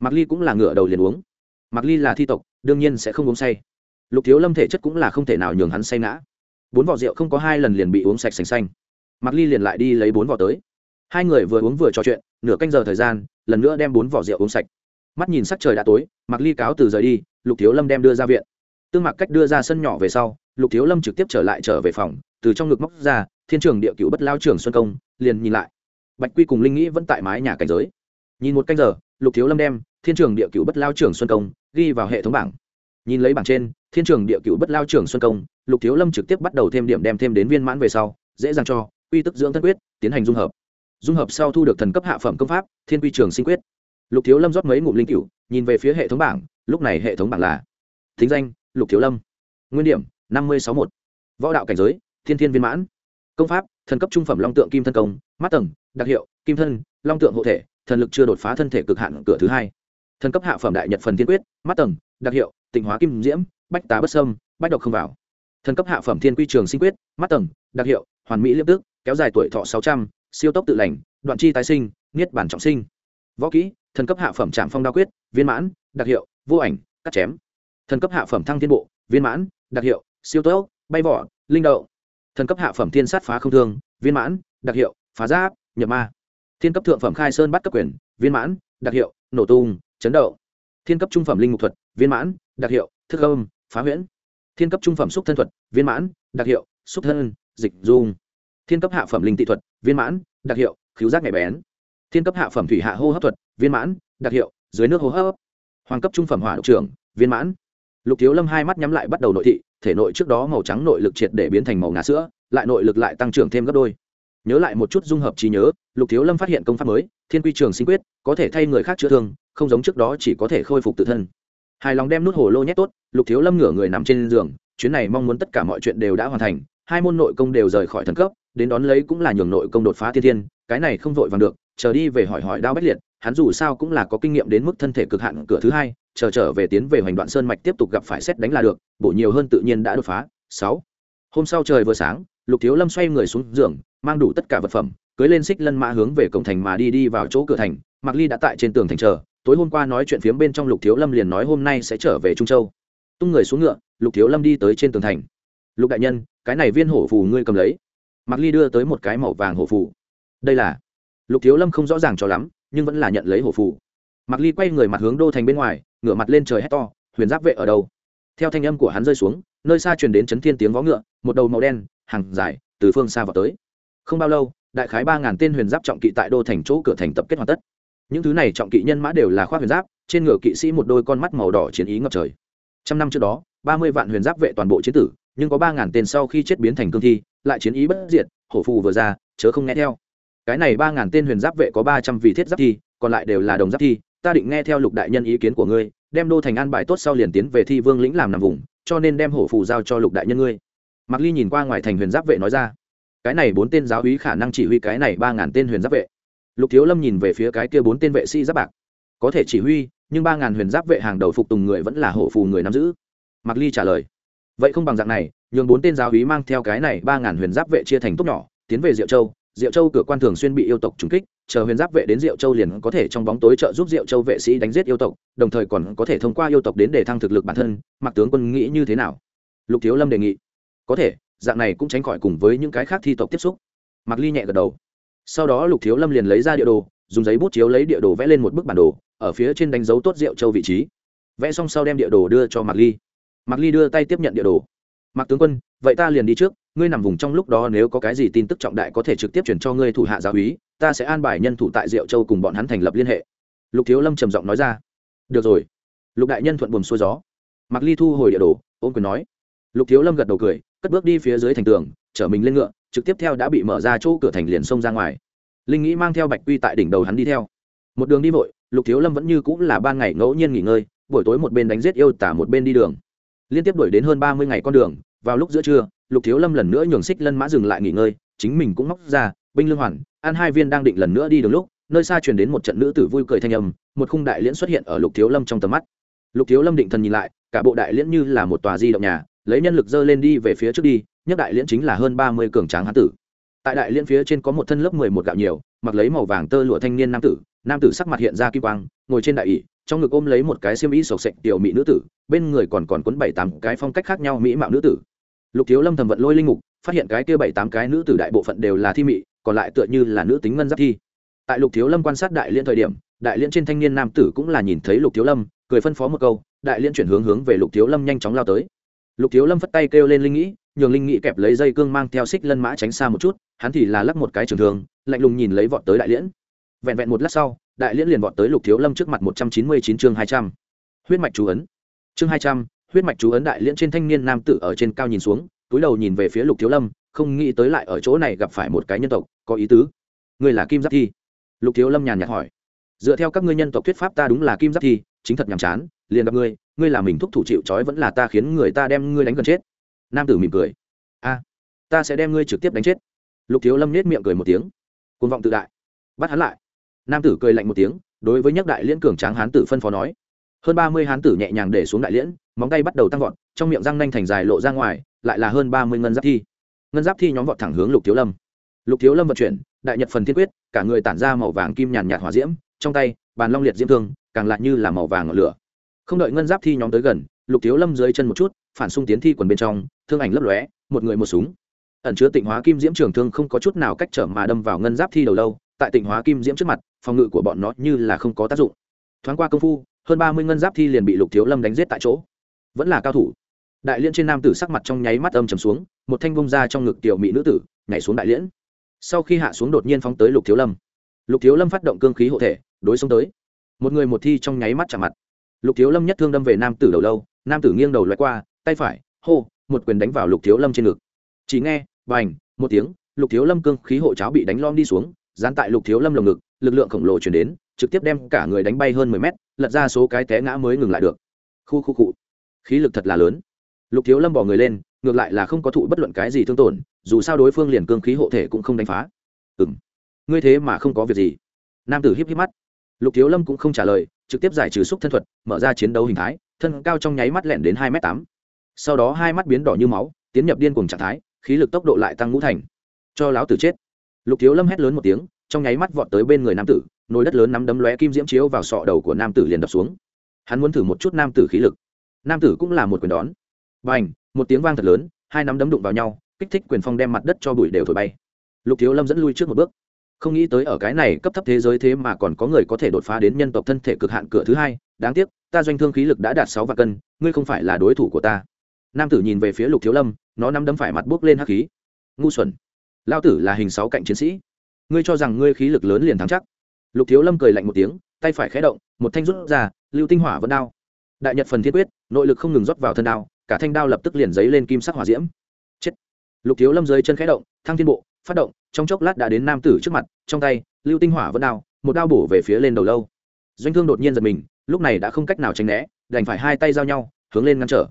Mạc ly cũng là ngửa đầu liền uống. Mạc ly là thi tộc, đương nhiên sẽ không uống say. Lục thiếu lâm thể chất cũng là không thể nào nhường hắn say ngã. Bốn vỏ rượu không có hai lần liền bị uống sạch sành xanh. Mạc ly liền lại đi lấy bốn vỏ tới. Hai người vừa uống vừa trò chuyện, nửa canh giờ thời gian, lần nữa đem bốn vỏ rượu uống sạch. Mắt nhìn sắc trời đã tối, mạc ly cáo từ rời đi, lục thiếu lâm đem đưa ra viện. Tương mạc cách đưa ra sân nhỏ về sau, lục thiếu lâm trực tiếp trở lại trở về phòng, từ trong ngực móc ra, thiên trường địa cựu bất lao trường xuân công, liền nhìn lại bạch quy cùng linh nghĩ vẫn tại mái nhà cảnh giới. Nhìn một canh giờ, lục thiếu lâm đem thiên trường địa cựu bất lao trường xuân công ghi vào hệ thống bảng. Nhìn lấy bảng trên, thiên trường địa cựu bất lao trường xuân công, lục thiếu lâm trực tiếp bắt đầu thêm điểm đem thêm đến viên mãn về sau, dễ dàng cho, quy tức dưỡng thân quyết, tiến hành dung hợp. Dung hợp sau thu được thần cấp hạ phẩm công pháp, thiên quy trường sinh quyết. Lục thiếu lâm rót mấy ngụm linh cựu nhìn về phía hệ thống bảng, lúc này hệ thống bảng là thính danh, lục thiếu lâm. Nguyên điểm, năm mươi sáu một võ đạo cảnh giới, thiên thiên viên mãn. Công pháp thần cấp trung phẩm long tượng kim thân công, mắt tầng, đặc hiệu, kim thân, long tượng hộ thể, thần lực chưa đột phá thân thể cực hạn cửa thứ hai. Thần cấp hạ phẩm đại nhật phần thiên quyết, mắt tầng, đặc hiệu, tịnh hóa kim diễm, bách tá bất sâm bách độc không vào. Thần cấp hạ phẩm thiên quy trường sinh quyết, mắt tầng, đặc hiệu, hoàn mỹ liêm tức, kéo dài tuổi thọ sáu trăm, siêu tốc tự lành, đoạn chi tái sinh, niết bản trọng sinh. Võ kỹ, thần cấp hạ phẩm trạm phong đao quyết, viên mãn, đặc hiệu, vô ảnh, cắt chém. Thần cấp hạ phẩm thăng thiên bộ, viên mãn, đặc hiệu, siêu tốc, bay vỏ, linh đậu thần cấp hạ phẩm thiên sát phá không thương, viên mãn, đặc hiệu, phá giáp, nhập ma. Thiên cấp thượng phẩm khai sơn bắt cấp quyền, viên mãn, đặc hiệu, nổ tung, chấn động. Thiên cấp trung phẩm linh mục thuật, viên mãn, đặc hiệu, thức âm, phá huyễn. Thiên cấp trung phẩm xúc thân thuật, viên mãn, đặc hiệu, xúc thân, dịch dung. Thiên cấp hạ phẩm linh tị thuật, viên mãn, đặc hiệu cứu giác nhạy bén. Thiên cấp hạ phẩm thủy hạ hô hấp thuật, viên mãn, đặc hiệu, dưới nước hô hấp. Hoàng cấp trung phẩm hỏa độc trưởng, viên mãn. Lục thiếu lâm hai mắt nhắm lại bắt đầu nội thị thể nội trước đó màu trắng nội lực triệt để biến thành màu ngà sữa, lại nội lực lại tăng trưởng thêm gấp đôi. Nhớ lại một chút dung hợp trí nhớ, lục thiếu lâm phát hiện công pháp mới, thiên quy trường sinh quyết, có thể thay người khác chữa thương, không giống trước đó chỉ có thể khôi phục tự thân. Hài lòng đem nút hồ lô nhét tốt, lục thiếu lâm ngửa người nằm trên giường, chuyến này mong muốn tất cả mọi chuyện đều đã hoàn thành, hai môn nội công đều rời khỏi thần cấp, đến đón lấy cũng là nhường nội công đột phá thiên thiên, cái này không vội vàng được, chờ đi về hỏi hỏi đao bách liệt, hắn dù sao cũng là có kinh nghiệm đến mức thân thể cực hạn, cửa thứ hai chờ trở về tiến về hoành đoạn sơn mạch tiếp tục gặp phải xét đánh là được, bổ nhiều hơn tự nhiên đã đột phá. Sáu. Hôm sau trời vừa sáng, lục thiếu lâm xoay người xuống giường, mang đủ tất cả vật phẩm, cưới lên xích lân mã hướng về cổng thành mà đi đi vào chỗ cửa thành, mạc ly đã tại trên tường thành chờ, tối hôm qua nói chuyện phiếm bên trong lục thiếu lâm liền nói hôm nay sẽ trở về trung châu. Tung người xuống ngựa, lục thiếu lâm đi tới trên tường thành. Lục đại nhân, cái này viên hổ phù ngươi cầm lấy. Mạc ly đưa tới một cái màu vàng hổ phù. Đây là lục thiếu lâm không rõ ràng cho lắm, nhưng vẫn là nhận lấy hổ phù mạc ly quay người mặt hướng đô thành bên ngoài, ngửa mặt lên trời hét to, huyền giáp vệ ở đâu? Theo thanh âm của hắn rơi xuống, nơi xa truyền đến chấn thiên tiếng vó ngựa, một đầu màu đen, hàng dài, từ phương xa vào tới. Không bao lâu, đại khái ba ngàn tên huyền giáp trọng kỵ tại đô thành chỗ cửa thành tập kết hoàn tất. Những thứ này trọng kỵ nhân mã đều là khoác huyền giáp, trên ngựa kỵ sĩ một đôi con mắt màu đỏ chiến ý ngập trời. Trăm năm trước đó, ba mươi vạn huyền giáp vệ toàn bộ chiến tử, nhưng có ba ngàn tên sau khi chết biến thành cương thi, lại chiến ý bất diệt, hổ phù vừa ra, chớ không nghe theo. Cái này ba ngàn tên huyền giáp vệ có ba trăm vị thiết giáp thi, còn lại đều là đồng giáp thi ta định nghe theo lục đại nhân ý kiến của ngươi, đem đô thành an bài tốt sau liền tiến về thi vương lĩnh làm nằm vùng, cho nên đem hổ phù giao cho lục đại nhân ngươi. Mạc ly nhìn qua ngoài thành huyền giáp vệ nói ra. Cái này bốn tên giáo úy khả năng chỉ huy cái này ba ngàn tên huyền giáp vệ. Lục thiếu lâm nhìn về phía cái kia bốn tên vệ sĩ giáp bạc. Có thể chỉ huy, nhưng ba ngàn huyền giáp vệ hàng đầu phục tùng người vẫn là hổ phù người nắm giữ. Mạc ly trả lời. Vậy không bằng dạng này, nhường bốn tên giáo úy mang theo cái này ba ngàn huyền giáp vệ chia thành tốt nhỏ, tiến về diệu châu. Diệu châu cửa quan thường xuyên bị yêu tộc trúng kích chờ huyền giáp vệ đến diệu châu liền có thể trong bóng tối trợ giúp diệu châu vệ sĩ đánh giết yêu tộc, đồng thời còn có thể thông qua yêu tộc đến để thăng thực lực bản thân, mặc tướng quân nghĩ như thế nào? Lục thiếu lâm đề nghị. Có thể, dạng này cũng tránh khỏi cùng với những cái khác thi tộc tiếp xúc. Mặc ly nhẹ gật đầu. Sau đó lục thiếu lâm liền lấy ra địa đồ, dùng giấy bút chiếu lấy địa đồ vẽ lên một bức bản đồ, ở phía trên đánh dấu tốt diệu châu vị trí. Vẽ xong sau đem địa đồ đưa cho mặc ly. Mặc ly đưa tay tiếp nhận địa đồ. Mặc tướng quân, vậy ta liền đi trước ngươi nằm vùng trong lúc đó nếu có cái gì tin tức trọng đại có thể trực tiếp chuyển cho ngươi thủ hạ giáo úy, ta sẽ an bài nhân thủ tại diệu châu cùng bọn hắn thành lập liên hệ. Lục thiếu lâm trầm giọng nói ra. Được rồi. Lục đại nhân thuận buồm xuôi gió. Mạc ly thu hồi địa đồ ôm quyền nói. Lục thiếu lâm gật đầu cười, cất bước đi phía dưới thành tường, chở mình lên ngựa, trực tiếp theo đã bị mở ra chỗ cửa thành liền xông ra ngoài. Linh nghĩ mang theo bạch quy tại đỉnh đầu hắn đi theo. Một đường đi vội, lục thiếu lâm vẫn như cũng là ban ngày ngẫu nhiên nghỉ ngơi, buổi tối một bên đánh giết yêu tả một bên đi đường. Liên tiếp đuổi đến hơn ba mươi ngày con đường, vào lúc giữa trưa lục thiếu lâm lần nữa nhường xích lân mã dừng lại nghỉ ngơi, chính mình cũng móc ra binh lương hoàn an hai viên đang định lần nữa đi đường lúc, nơi xa truyền đến một trận nữ tử vui cười thanh âm, một khung đại liễn xuất hiện ở lục thiếu lâm trong tầm mắt. Lục thiếu lâm định thần nhìn lại, cả bộ đại liễn như là một tòa di động nhà, lấy nhân lực dơ lên đi về phía trước đi nhất đại liễn chính là hơn ba mươi cường tráng hán tử. Tại đại liễn phía trên có một thân lớp mười một gạo nhiều, mặc lấy màu vàng tơ lụa thanh niên nam tử nam tử sắc mặt hiện ra kim quang, ngồi trên đại ỷ, trong ngực ôm lấy một cái xiêm y sộc sệch tiểu mỹ nữ tử, bên người còn còn quấn bảy tám cái phong cách khác nhau mỹ mạo nữ tử lục thiếu lâm thầm vận lôi linh mục phát hiện cái kia bảy tám cái nữ tử đại bộ phận đều là thi mị, còn lại tựa như là nữ tính ngân giáp thi. Tại lục thiếu lâm quan sát đại liên thời điểm, đại liên trên thanh niên nam tử cũng là nhìn thấy lục thiếu lâm, cười phân phó một câu, đại liên chuyển hướng hướng về lục thiếu lâm nhanh chóng lao tới. Lục thiếu lâm phất tay kêu lên linh nghĩ, nhường linh nghĩ kẹp lấy dây cương mang theo xích lân mã tránh xa một chút, hắn thì là lắc một cái trường thường lạnh lùng nhìn lấy vọt tới đại liễn vẹn vẹn một lát sau, đại liễn liền vọt tới lục thiếu lâm trước mặt một trăm chín mươi chín chương hai trăm. Huyết mạch chú ấn. Chương hai trăm huyết mạch chú ấn đại liễn trên thanh niên nam tử ở trên cao nhìn xuống, túi đầu nhìn về phía lục thiếu lâm, không nghĩ tới lại ở chỗ này gặp phải một cái nhân tộc, có ý tứ. Người là kim giáp thi. Lục thiếu lâm nhàn nhạt hỏi. Dựa theo các ngươi nhân tộc thuyết pháp ta đúng là kim giáp thi, chính thật nhàm chán, liền gặp ngươi ngươi là mình thúc thủ chịu trói vẫn là ta khiến người ta đem ngươi đánh gần chết. Nam tử mỉm cười. A, ta sẽ đem ngươi trực tiếp đánh chết. Lục thiếu lâm nết miệng cười một tiếng. Côn vọng tự đại. Bắt hắn lại. Nam tử cười lạnh một tiếng, đối với nhắc đại liên cường tráng hán tử phân phó nói hơn ba mươi hán tử nhẹ nhàng để xuống đại liễn, móng tay bắt đầu tăng vọt, trong miệng răng nanh thành dài lộ ra ngoài, lại là hơn ba mươi ngân giáp thi. Ngân giáp thi nhóm vọt thẳng hướng lục thiếu lâm. Lục thiếu lâm vận chuyển, đại nhật phần thiên quyết, cả người tản ra màu vàng kim nhàn nhạt hỏa diễm, trong tay, bàn long liệt diễm thương, càng lại như là màu vàng ngọn lửa. Không đợi ngân giáp thi nhóm tới gần, lục thiếu lâm dưới chân một chút, phản xung tiến thi quần bên trong, thương ảnh lấp lóe, một người một súng. Ẩn chứa tịnh hóa kim diễm trường thương không có chút nào cách trở mà đâm vào ngân giáp thi đầu lâu, tại tịnh hóa kim diễm trước mặt, phòng ngự của bọn nó như là không có tác dụng. Thoáng qua công phu hơn ba mươi ngân giáp thi liền bị lục thiếu lâm đánh giết tại chỗ. Vẫn là cao thủ. Đại liên trên nam tử sắc mặt trong nháy mắt âm trầm xuống, một thanh bông ra trong ngực tiểu mỹ nữ tử, nhảy xuống đại liễn. Sau khi hạ xuống đột nhiên phóng tới lục thiếu lâm. Lục thiếu lâm phát động cương khí hộ thể, đối xông tới. Một người một thi trong nháy mắt chạm mặt. Lục thiếu lâm nhất thương đâm về nam tử đầu lâu, nam tử nghiêng đầu loại qua, tay phải, hô, một quyền đánh vào lục thiếu lâm trên ngực. Chỉ nghe, bành, một tiếng, lục thiếu lâm cương khí hộ cháo bị đánh lom đi xuống, dán tại lục thiếu lâm lồng ngực, lực lượng khổng lồ chuyển đến, trực tiếp đem cả người đánh bay hơn mười mét lật ra số cái té ngã mới ngừng lại được. Khu khu cụ khí lực thật là lớn. Lục thiếu lâm bỏ người lên, ngược lại là không có thụ bất luận cái gì thương tổn, dù sao đối phương liền cương khí hộ thể cũng không đánh phá. Ừ m ngươi thế mà không có việc gì. Nam tử híp híp mắt. Lục thiếu lâm cũng không trả lời, trực tiếp giải trừ xúc thân thuật, mở ra chiến đấu hình thái, thân cao trong nháy mắt lẹn đến hai m tám. Sau đó hai mắt biến đỏ như máu, tiến nhập điên cùng trạng thái, khí lực tốc độ lại tăng ngũ thành. Cho láo tử chết. Lục thiếu lâm hét lớn một tiếng, trong nháy mắt vọt tới bên người nam tử nồi đất lớn nắm đấm lóe kim diễm chiếu vào sọ đầu của nam tử liền đập xuống. Hắn muốn thử một chút nam tử khí lực. Nam tử cũng là một quyền đón. B à n h một tiếng vang thật lớn, hai nắm đấm đụng vào nhau, kích thích quyền phong đem mặt đất cho bụi đều thổi bay. Lục thiếu lâm dẫn lui trước một bước. Không nghĩ tới ở cái này cấp thấp thế giới thế mà còn có người có thể đột phá đến nhân tộc thân thể cực hạn cửa thứ hai. Đáng tiếc, ta doanh thương khí lực đã đạt sáu vạn cân, ngươi không phải là đối thủ của ta. Nam tử nhìn về phía lục thiếu lâm, nó nắm đấm phải mặt buốc lên hắc khí. Ngu xuẩn. Lao tử là hình sáu cạnh chiến sĩ. Ngươi cho rằng ngươi khí lực lớn liền thắng chắc lục thiếu lâm cười lạnh một tiếng, tay phải khé động, một thanh rút ra, lưu tinh hỏa vẫn đao. Đại nhật phần Thiên quyết, nội lực không ngừng rót vào thân đao, cả thanh đao lập tức liền giấy lên kim sắc hỏa diễm. Chết. Lục thiếu lâm dưới chân khé động, thăng thiên bộ, phát động, trong chốc lát đã đến nam tử trước mặt, trong tay, lưu tinh hỏa vẫn đao, một đao bổ về phía lên đầu lâu. Doanh thương đột nhiên giật mình, lúc này đã không cách nào tránh né, đành phải hai tay giao nhau, hướng lên ngăn trở.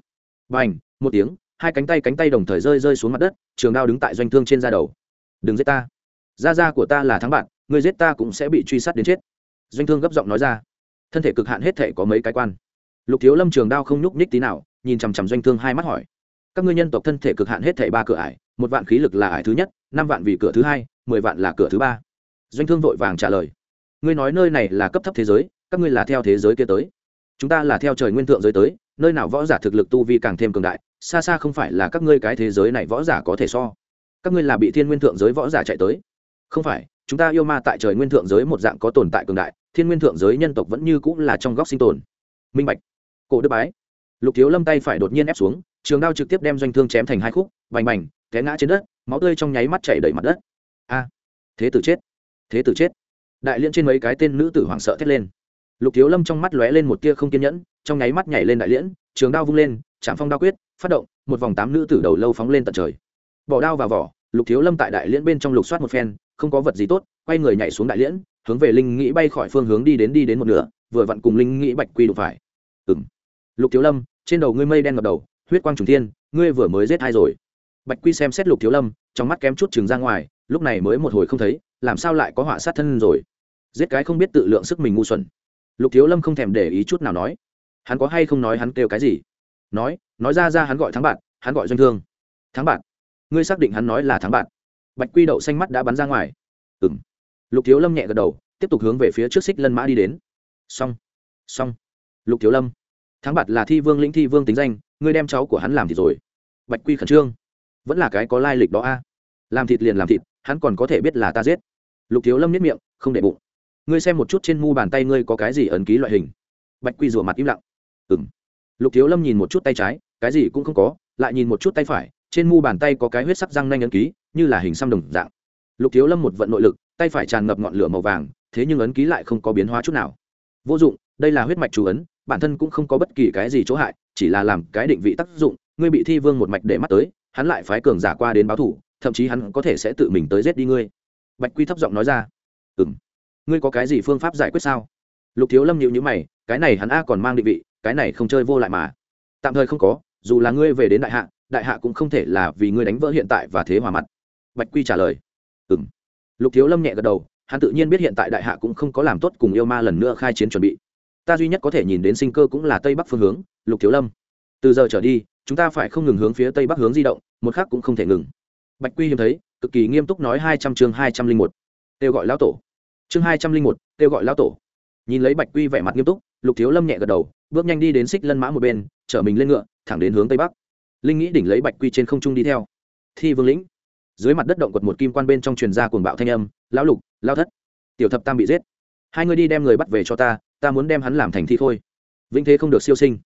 B à n h một tiếng, hai cánh tay cánh tay đồng thời rơi rơi xuống mặt đất, trường đao đứng tại doanh thương trên da đầu. Đừng giết ta. Da da của ta là thắng bạn người giết ta cũng sẽ bị truy sát đến chết. Doanh thương gấp giọng nói ra. Thân thể cực hạn hết thể có mấy cái quan. Lục thiếu lâm trường đao không nhúc nhích tí nào, nhìn chằm chằm doanh thương hai mắt hỏi. Các ngươi nhân tộc thân thể cực hạn hết thể ba cửa ải, một vạn khí lực là ải thứ nhất, năm vạn vì cửa thứ hai, mười vạn là cửa thứ ba. Doanh thương vội vàng trả lời. Ngươi nói nơi này là cấp thấp thế giới, các ngươi là theo thế giới kia tới. Chúng ta là theo trời nguyên thượng giới tới, nơi nào võ giả thực lực tu vi càng thêm cường đại, xa xa không phải là các ngươi cái thế giới này võ giả có thể so. Các ngươi là bị thiên nguyên thượng giới võ giả chạy tới. Không phải chúng ta yêu ma tại trời nguyên thượng giới một dạng có tồn tại cường đại, thiên nguyên thượng giới nhân tộc vẫn như cũng là trong góc sinh tồn. Minh bạch. Cổ đức bái. Lục thiếu lâm tay phải đột nhiên ép xuống, trường đao trực tiếp đem doanh thương chém thành hai khúc, bành bành, té ngã trên đất, máu tươi trong nháy mắt chảy đầy mặt đất. A. Thế tử chết. Thế tử chết. Đại liên trên mấy cái tên nữ tử hoảng sợ thét lên. Lục thiếu lâm trong mắt lóe lên một tia không kiên nhẫn, trong nháy mắt nhảy lên đại liễn, trường đao vung lên, chạm phong đao quyết, phát động, một vòng tám nữ tử đầu lâu phóng lên tận trời. Bỏ đao vào vỏ lục thiếu lâm tại đại liễn bên trong lục soát một phen, không có vật gì tốt, quay người nhảy xuống đại liễn, hướng về linh nghĩ bay khỏi phương hướng đi đến đi đến một nửa, vừa vặn cùng linh nghĩ bạch quy đụng phải. Ừng lục thiếu lâm, trên đầu ngươi mây đen ngập đầu, huyết quang trùng thiên, ngươi vừa mới giết hai rồi? Bạch quy xem xét lục thiếu lâm, trong mắt kém chút chừng ra ngoài, lúc này mới một hồi không thấy, làm sao lại có họa sát thân rồi? Giết cái không biết tự lượng sức mình ngu xuẩn. Lục thiếu lâm không thèm để ý chút nào nói. Hắn có hay không nói hắn kêu cái gì? Nói nói ra ra hắn gọi thắng bạn, hắn gọi doanh thương. Thắng bạn ngươi xác định hắn nói là thắng bạn. Bạch quy đậu xanh mắt đã bắn ra ngoài. Ừng lục thiếu lâm nhẹ gật đầu, tiếp tục hướng về phía trước xích lân mã đi đến. Xong. Xong. Lục thiếu lâm. Thắng bạt là thi vương lĩnh thi vương tính danh, ngươi đem cháu của hắn làm thịt rồi. Bạch quy khẩn trương. Vẫn là cái có lai lịch đó a. Làm thịt liền làm thịt, hắn còn có thể biết là ta giết. Lục thiếu lâm nhất miệng, không để bụng. Ngươi xem một chút trên mu bàn tay ngươi có cái gì ấn ký loại hình. Bạch quy rủa mặt im lặng. Ừng lục thiếu lâm nhìn một chút tay trái, cái gì cũng không có, lại nhìn một chút tay phải trên mu bàn tay có cái huyết sắc răng nanh ấn ký, như là hình xăm đồng dạng. Lục thiếu lâm một vận nội lực, tay phải tràn ngập ngọn lửa màu vàng, thế nhưng ấn ký lại không có biến hóa chút nào. Vô dụng, đây là huyết mạch chú ấn, bản thân cũng không có bất kỳ cái gì chỗ hại, chỉ là làm cái định vị tác dụng, ngươi bị thi vương một mạch để mắt tới, hắn lại phái cường giả qua đến báo thủ, thậm chí hắn có thể sẽ tự mình tới giết đi ngươi. Bạch quy thấp giọng nói ra. Ừ m ngươi có cái gì phương pháp giải quyết sao? Lục thiếu lâm nhịu nhữ mày, cái này hắn a còn mang định vị, cái này không chơi vô lại mà. Tạm thời không có, dù là ngươi về đến đại hạ đại hạ cũng không thể là vì ngươi đánh vỡ hiện tại và thế hòa mặt. Bạch quy trả lời. Ừ m lục thiếu lâm nhẹ gật đầu, hắn tự nhiên biết hiện tại đại hạ cũng không có làm tốt cùng yêu ma lần nữa khai chiến chuẩn bị. Ta duy nhất có thể nhìn đến sinh cơ cũng là tây bắc phương hướng, lục thiếu lâm. Từ giờ trở đi, chúng ta phải không ngừng hướng phía tây bắc hướng di động, một khác cũng không thể ngừng. Bạch quy hiếm thấy, cực kỳ nghiêm túc nói hai trăm chương hai trăm linh một. Kêu gọi lão tổ. Chương hai trăm linh một, kêu gọi lão tổ. Nhìn lấy bạch quy vẻ mặt nghiêm túc, lục thiếu lâm nhẹ gật đầu, bước nhanh đi đến xích lân mã một bên, chở mình lên ngựa, thẳng đến hướng tây bắc linh nghĩ đỉnh lấy bạch quy trên không trung đi theo. Thi vương lĩnh, dưới mặt đất động quật một kim quan bên trong truyền ra cuồng bạo thanh âm, lão lục lao thất, tiểu thập tam bị giết. Hai người đi đem người bắt về cho ta ta muốn đem hắn làm thành thi thôi vĩnh thế không được siêu sinh.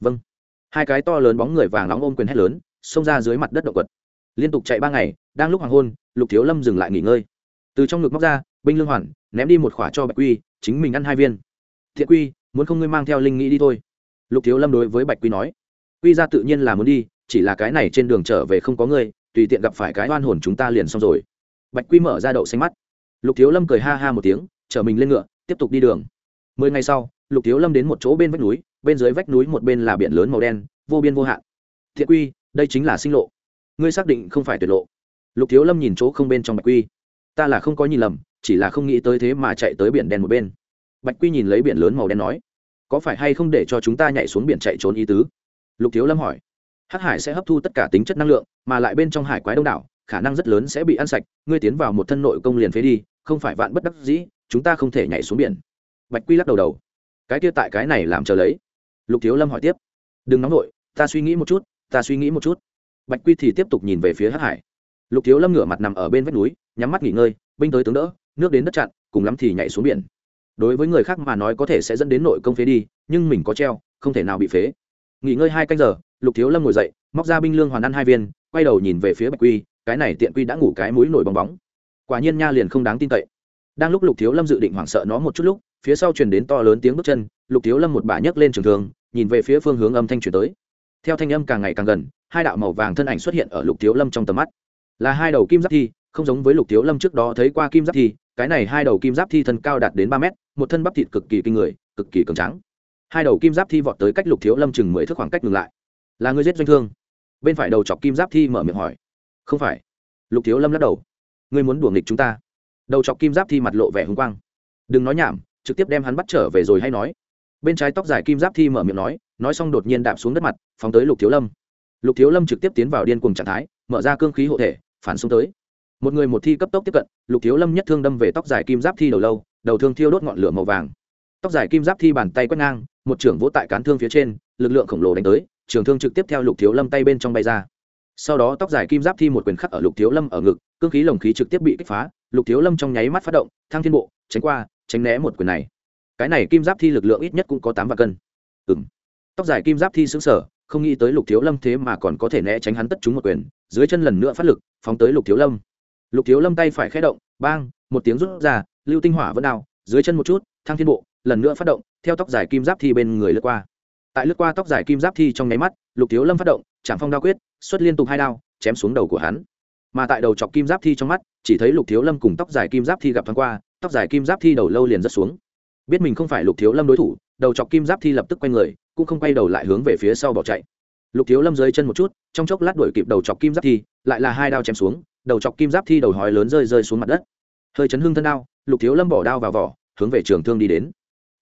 Vâng. Hai cái to lớn bóng người vàng nóng ôm quyền hét lớn, xông ra dưới mặt đất động quật. Liên tục chạy ba ngày, đang lúc hoàng hôn, lục thiếu lâm dừng lại nghỉ ngơi. Từ trong ngực móc ra, binh lương hoàn, ném đi một khỏa cho bạch quy, chính mình ăn hai viên. Thiện quy, muốn không ngươi mang theo linh nghĩ đi thôi. Lục thiếu lâm đối với bạch quy nói. Quy ra tự nhiên là muốn đi chỉ là cái này trên đường trở về không có ngươi, tùy tiện gặp phải cái oan hồn chúng ta liền xong rồi. Bạch quy mở ra đậu xanh mắt. Lục thiếu lâm cười ha ha một tiếng, chở mình lên ngựa, tiếp tục đi đường. Mười ngày sau, lục thiếu lâm đến một chỗ bên vách núi, bên dưới vách núi một bên là biển lớn màu đen, vô biên vô hạn. Thiện quy, đây chính là sinh lộ. Ngươi xác định không phải tuyệt lộ. Lục thiếu lâm nhìn chỗ không bên trong bạch quy. Ta là không có nhìn lầm, chỉ là không nghĩ tới thế mà chạy tới biển đen một bên. Bạch quy nhìn lấy biển lớn màu đen nói, có phải hay không để cho chúng ta nhảy xuống biển chạy trốn ý tứ? Lục thiếu lâm hỏi hắc hải sẽ hấp thu tất cả tính chất năng lượng, mà lại bên trong hải quái đông đảo, khả năng rất lớn sẽ bị ăn sạch, ngươi tiến vào một thân nội công liền phế đi, không phải vạn bất đắc dĩ, chúng ta không thể nhảy xuống biển. Bạch quy lắc đầu đầu. Cái kia tại cái này làm chờ lấy. Lục thiếu lâm hỏi tiếp. Đừng nóng nổi ta suy nghĩ một chút, ta suy nghĩ một chút. Bạch quy thì tiếp tục nhìn về phía hắc hải. Lục thiếu lâm ngửa mặt nằm ở bên vách núi, nhắm mắt nghỉ ngơi, binh tới tướng đỡ, nước đến đất chặn, cùng lắm thì nhảy xuống biển. Đối với người khác mà nói có thể sẽ dẫn đến nội công phế đi, nhưng mình có treo, không thể nào bị phế. Nghỉ ngơi hai canh giờ lục thiếu lâm ngồi dậy, móc ra binh lương hoàn ăn hai viên, quay đầu nhìn về phía bạch quy, cái này tiện quy đã ngủ cái mũi nổi bong bóng. Quả nhiên nha liền không đáng tin cậy. Đang lúc lục thiếu lâm dự định hoảng sợ nó một chút lúc, phía sau truyền đến to lớn tiếng bước chân, lục thiếu lâm một bà nhấc lên trường thường nhìn về phía phương hướng âm thanh chuyển tới. Theo thanh âm càng ngày càng gần, hai đạo màu vàng thân ảnh xuất hiện ở lục thiếu lâm trong tầm mắt. Là hai đầu kim giáp thi, không giống với lục thiếu lâm trước đó thấy qua kim giáp thi, cái này hai đầu kim giáp thi thân cao đạt đến ba mét, một thân bắp thịt cực kỳ kinh người, cực kỳ cường trắng hai đầu kim giáp thi vọt tới cách lục thiếu lâm chừng mười thước khoảng cách ngừng lại là người giết doanh thương. Bên phải đầu chọc kim giáp thi mở miệng hỏi. Không phải. Lục thiếu lâm lắc đầu. Ngươi muốn đuổi nghịch chúng ta. Đầu chọc kim giáp thi mặt lộ vẻ hùng quang. Đừng nói nhảm, trực tiếp đem hắn bắt trở về rồi hay nói. Bên trái tóc dài kim giáp thi mở miệng nói nói xong đột nhiên đạp xuống đất mặt, phóng tới lục thiếu lâm. Lục thiếu lâm trực tiếp tiến vào điên cùng trạng thái, mở ra cương khí hộ thể, phản xuống tới. Một người một thi cấp tốc tiếp cận, lục thiếu lâm nhất thương đâm về tóc dài kim giáp thi đầu lâu, đầu thương thiêu đốt ngọn lửa màu vàng. Tóc dài kim giáp thi bàn tay quét ngang, một trưởng vỗ tại cán thương phía trên, lực lượng khổng lồ đánh tới trường thương trực tiếp theo lục thiếu lâm tay bên trong bay ra. Sau đó tóc dài kim giáp thi một quyền khắc ở lục thiếu lâm ở ngực, cương khí lồng khí trực tiếp bị kích phá, lục thiếu lâm trong nháy mắt phát động thang thiên bộ, tránh qua, tránh né một quyền này. Cái này kim giáp thi lực lượng ít nhất cũng có tám vạn cân. Ừ m tóc dài kim giáp thi xứng sở không nghĩ tới lục thiếu lâm thế mà còn có thể né tránh hắn tất chúng một quyền, dưới chân lần nữa phát lực, phóng tới lục thiếu lâm. Lục thiếu lâm tay phải khé động, bang, một tiếng rút ra, lưu tinh hỏa vẫn đào, dưới chân một chút thang thiên bộ, lần nữa phát động, theo tóc dài kim giáp thi bên người lướt qua tại lướt qua tóc dài kim giáp thi trong nháy mắt, lục thiếu lâm phát động, chạm phong đao quyết, xuất liên tục hai đao, chém xuống đầu của hắn. Mà tại đầu chọc kim giáp thi trong mắt, chỉ thấy lục thiếu lâm cùng tóc dài kim giáp thi gặp thoáng qua, tóc dài kim giáp thi đầu lâu liền rất xuống. Biết mình không phải lục thiếu lâm đối thủ, đầu chọc kim giáp thi lập tức quay người, cũng không quay đầu lại hướng về phía sau bỏ chạy. Lục thiếu lâm rơi chân một chút, trong chốc lát đuổi kịp đầu chọc kim giáp thi, lại là hai đao chém xuống, đầu chọc kim giáp thi đầu hói lớn rơi rơi xuống mặt đất. Hơi chấn hưng thân đao, lục thiếu lâm bỏ đao vào vỏ, hướng về trường thương đi đến.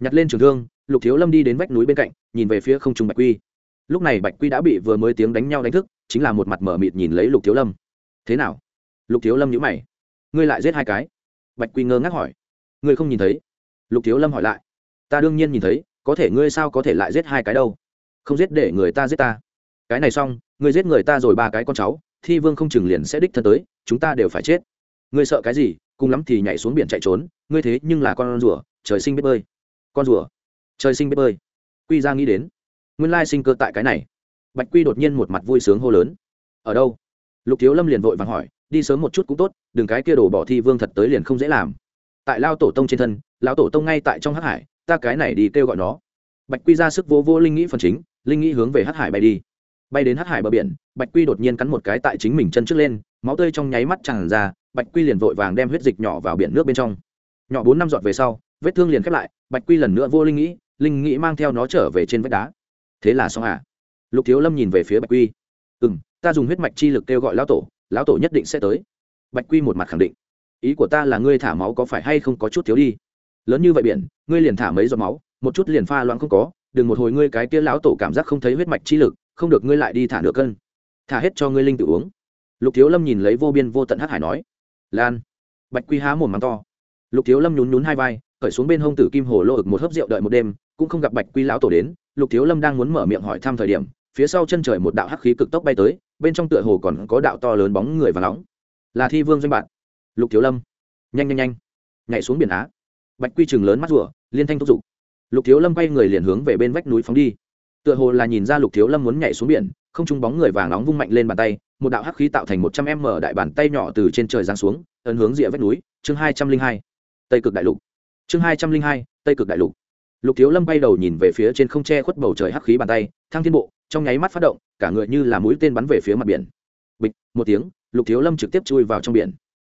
Nhặt lên trường thương lục thiếu lâm đi đến vách núi bên cạnh, nhìn về phía không trung bạch quy. Lúc này bạch quy đã bị vừa mới tiếng đánh nhau đánh thức, chính là một mặt mở mịt nhìn lấy lục thiếu lâm. Thế nào? Lục thiếu lâm nhữ mày. Ngươi lại giết hai cái? Bạch quy ngơ ngác hỏi. Ngươi không nhìn thấy? Lục thiếu lâm hỏi lại. Ta đương nhiên nhìn thấy, có thể ngươi sao có thể lại giết hai cái đâu? Không giết để người ta giết ta. Cái này xong, ngươi giết người ta rồi ba cái con cháu, thi vương không chừng liền sẽ đích thân tới, chúng ta đều phải chết. Ngươi sợ cái gì? Cùng lắm thì nhảy xuống biển chạy trốn, ngươi thế nhưng là con rùa, trời sinh biết bơi. Con rùa? Trời sinh biết bơi. Quy ra nghĩ đến. Nguyên lai sinh cơ tại cái này. Bạch quy đột nhiên một mặt vui sướng hô lớn. Ở đâu? Lục thiếu lâm liền vội vàng hỏi, đi sớm một chút cũng tốt, đừng cái kia đổ bỏ thi vương thật tới liền không dễ làm. Tại lao tổ tông trên thân, lão tổ tông ngay tại trong hắc hải, ta cái này đi kêu gọi nó. Bạch quy ra sức vô vô linh nghĩ phần chính, linh nghĩ hướng về hắc hải bay đi. Bay đến hắc hải bờ biển, bạch quy đột nhiên cắn một cái tại chính mình chân trước lên, máu tươi trong nháy mắt tràn ra, bạch quy liền vội vàng đem huyết dịch nhỏ vào biển nước bên trong. Nhỏ bốn năm giọt về sau, vết thương liền khép lại, bạch quy lần nữa vô linh nghĩ linh nghĩ mang theo nó trở về trên vách đá. Thế là xong à? Lục thiếu lâm nhìn về phía bạch quy. Ừ m ta dùng huyết mạch chi lực kêu gọi lão tổ lão tổ nhất định sẽ tới. Bạch quy một mặt khẳng định. Ý của ta là ngươi thả máu có phải hay không có chút thiếu đi? Lớn như vậy biển, ngươi liền thả mấy giọt máu, một chút liền pha loãng không có, đừng một hồi ngươi cái kia lão tổ cảm giác không thấy huyết mạch chi lực, không được ngươi lại đi thả nửa cân. Thả hết cho ngươi linh tự uống. Lục thiếu lâm nhìn lấy vô biên vô tận hắc hải nói. Lan. Bạch quy há mồm mắng to. Lục thiếu lâm nhún nhún hai vai khởi xuống bên hông tử kim hồ lô ực một hớp rượu đợi một đêm cũng không gặp bạch quy lão tổ đến, lục thiếu lâm đang muốn mở miệng hỏi thăm thời điểm, phía sau chân trời một đạo hắc khí cực tốc bay tới, bên trong tựa hồ còn có đạo to lớn bóng người và nóng. Là thi vương doanh bạn. Lục thiếu lâm. Nhanh nhanh nhanh. Nhảy xuống biển á. Bạch quy chừng lớn mắt rùa, liên thanh thúc giục. Lục thiếu lâm quay người liền hướng về bên vách núi phóng đi. Tựa hồ là nhìn ra lục thiếu lâm muốn nhảy xuống biển, không trung bóng người vàng nóng vung mạnh lên bàn tay, một đạo hắc khí tạo thành một trăm m đại bàn tay nhỏ từ trên trời giáng xuống, ấn hướng rìa vách núi. Chương hai trăm linh hai. Tây cực đại lục. Chương hai trăm linh hai, tây cực đại lục lục thiếu lâm bay đầu nhìn về phía trên không che khuất bầu trời hắc khí bàn tay, thăng thiên bộ, trong nháy mắt phát động, cả người như là mũi tên bắn về phía mặt biển. Bịch, một tiếng, lục thiếu lâm trực tiếp chui vào trong biển.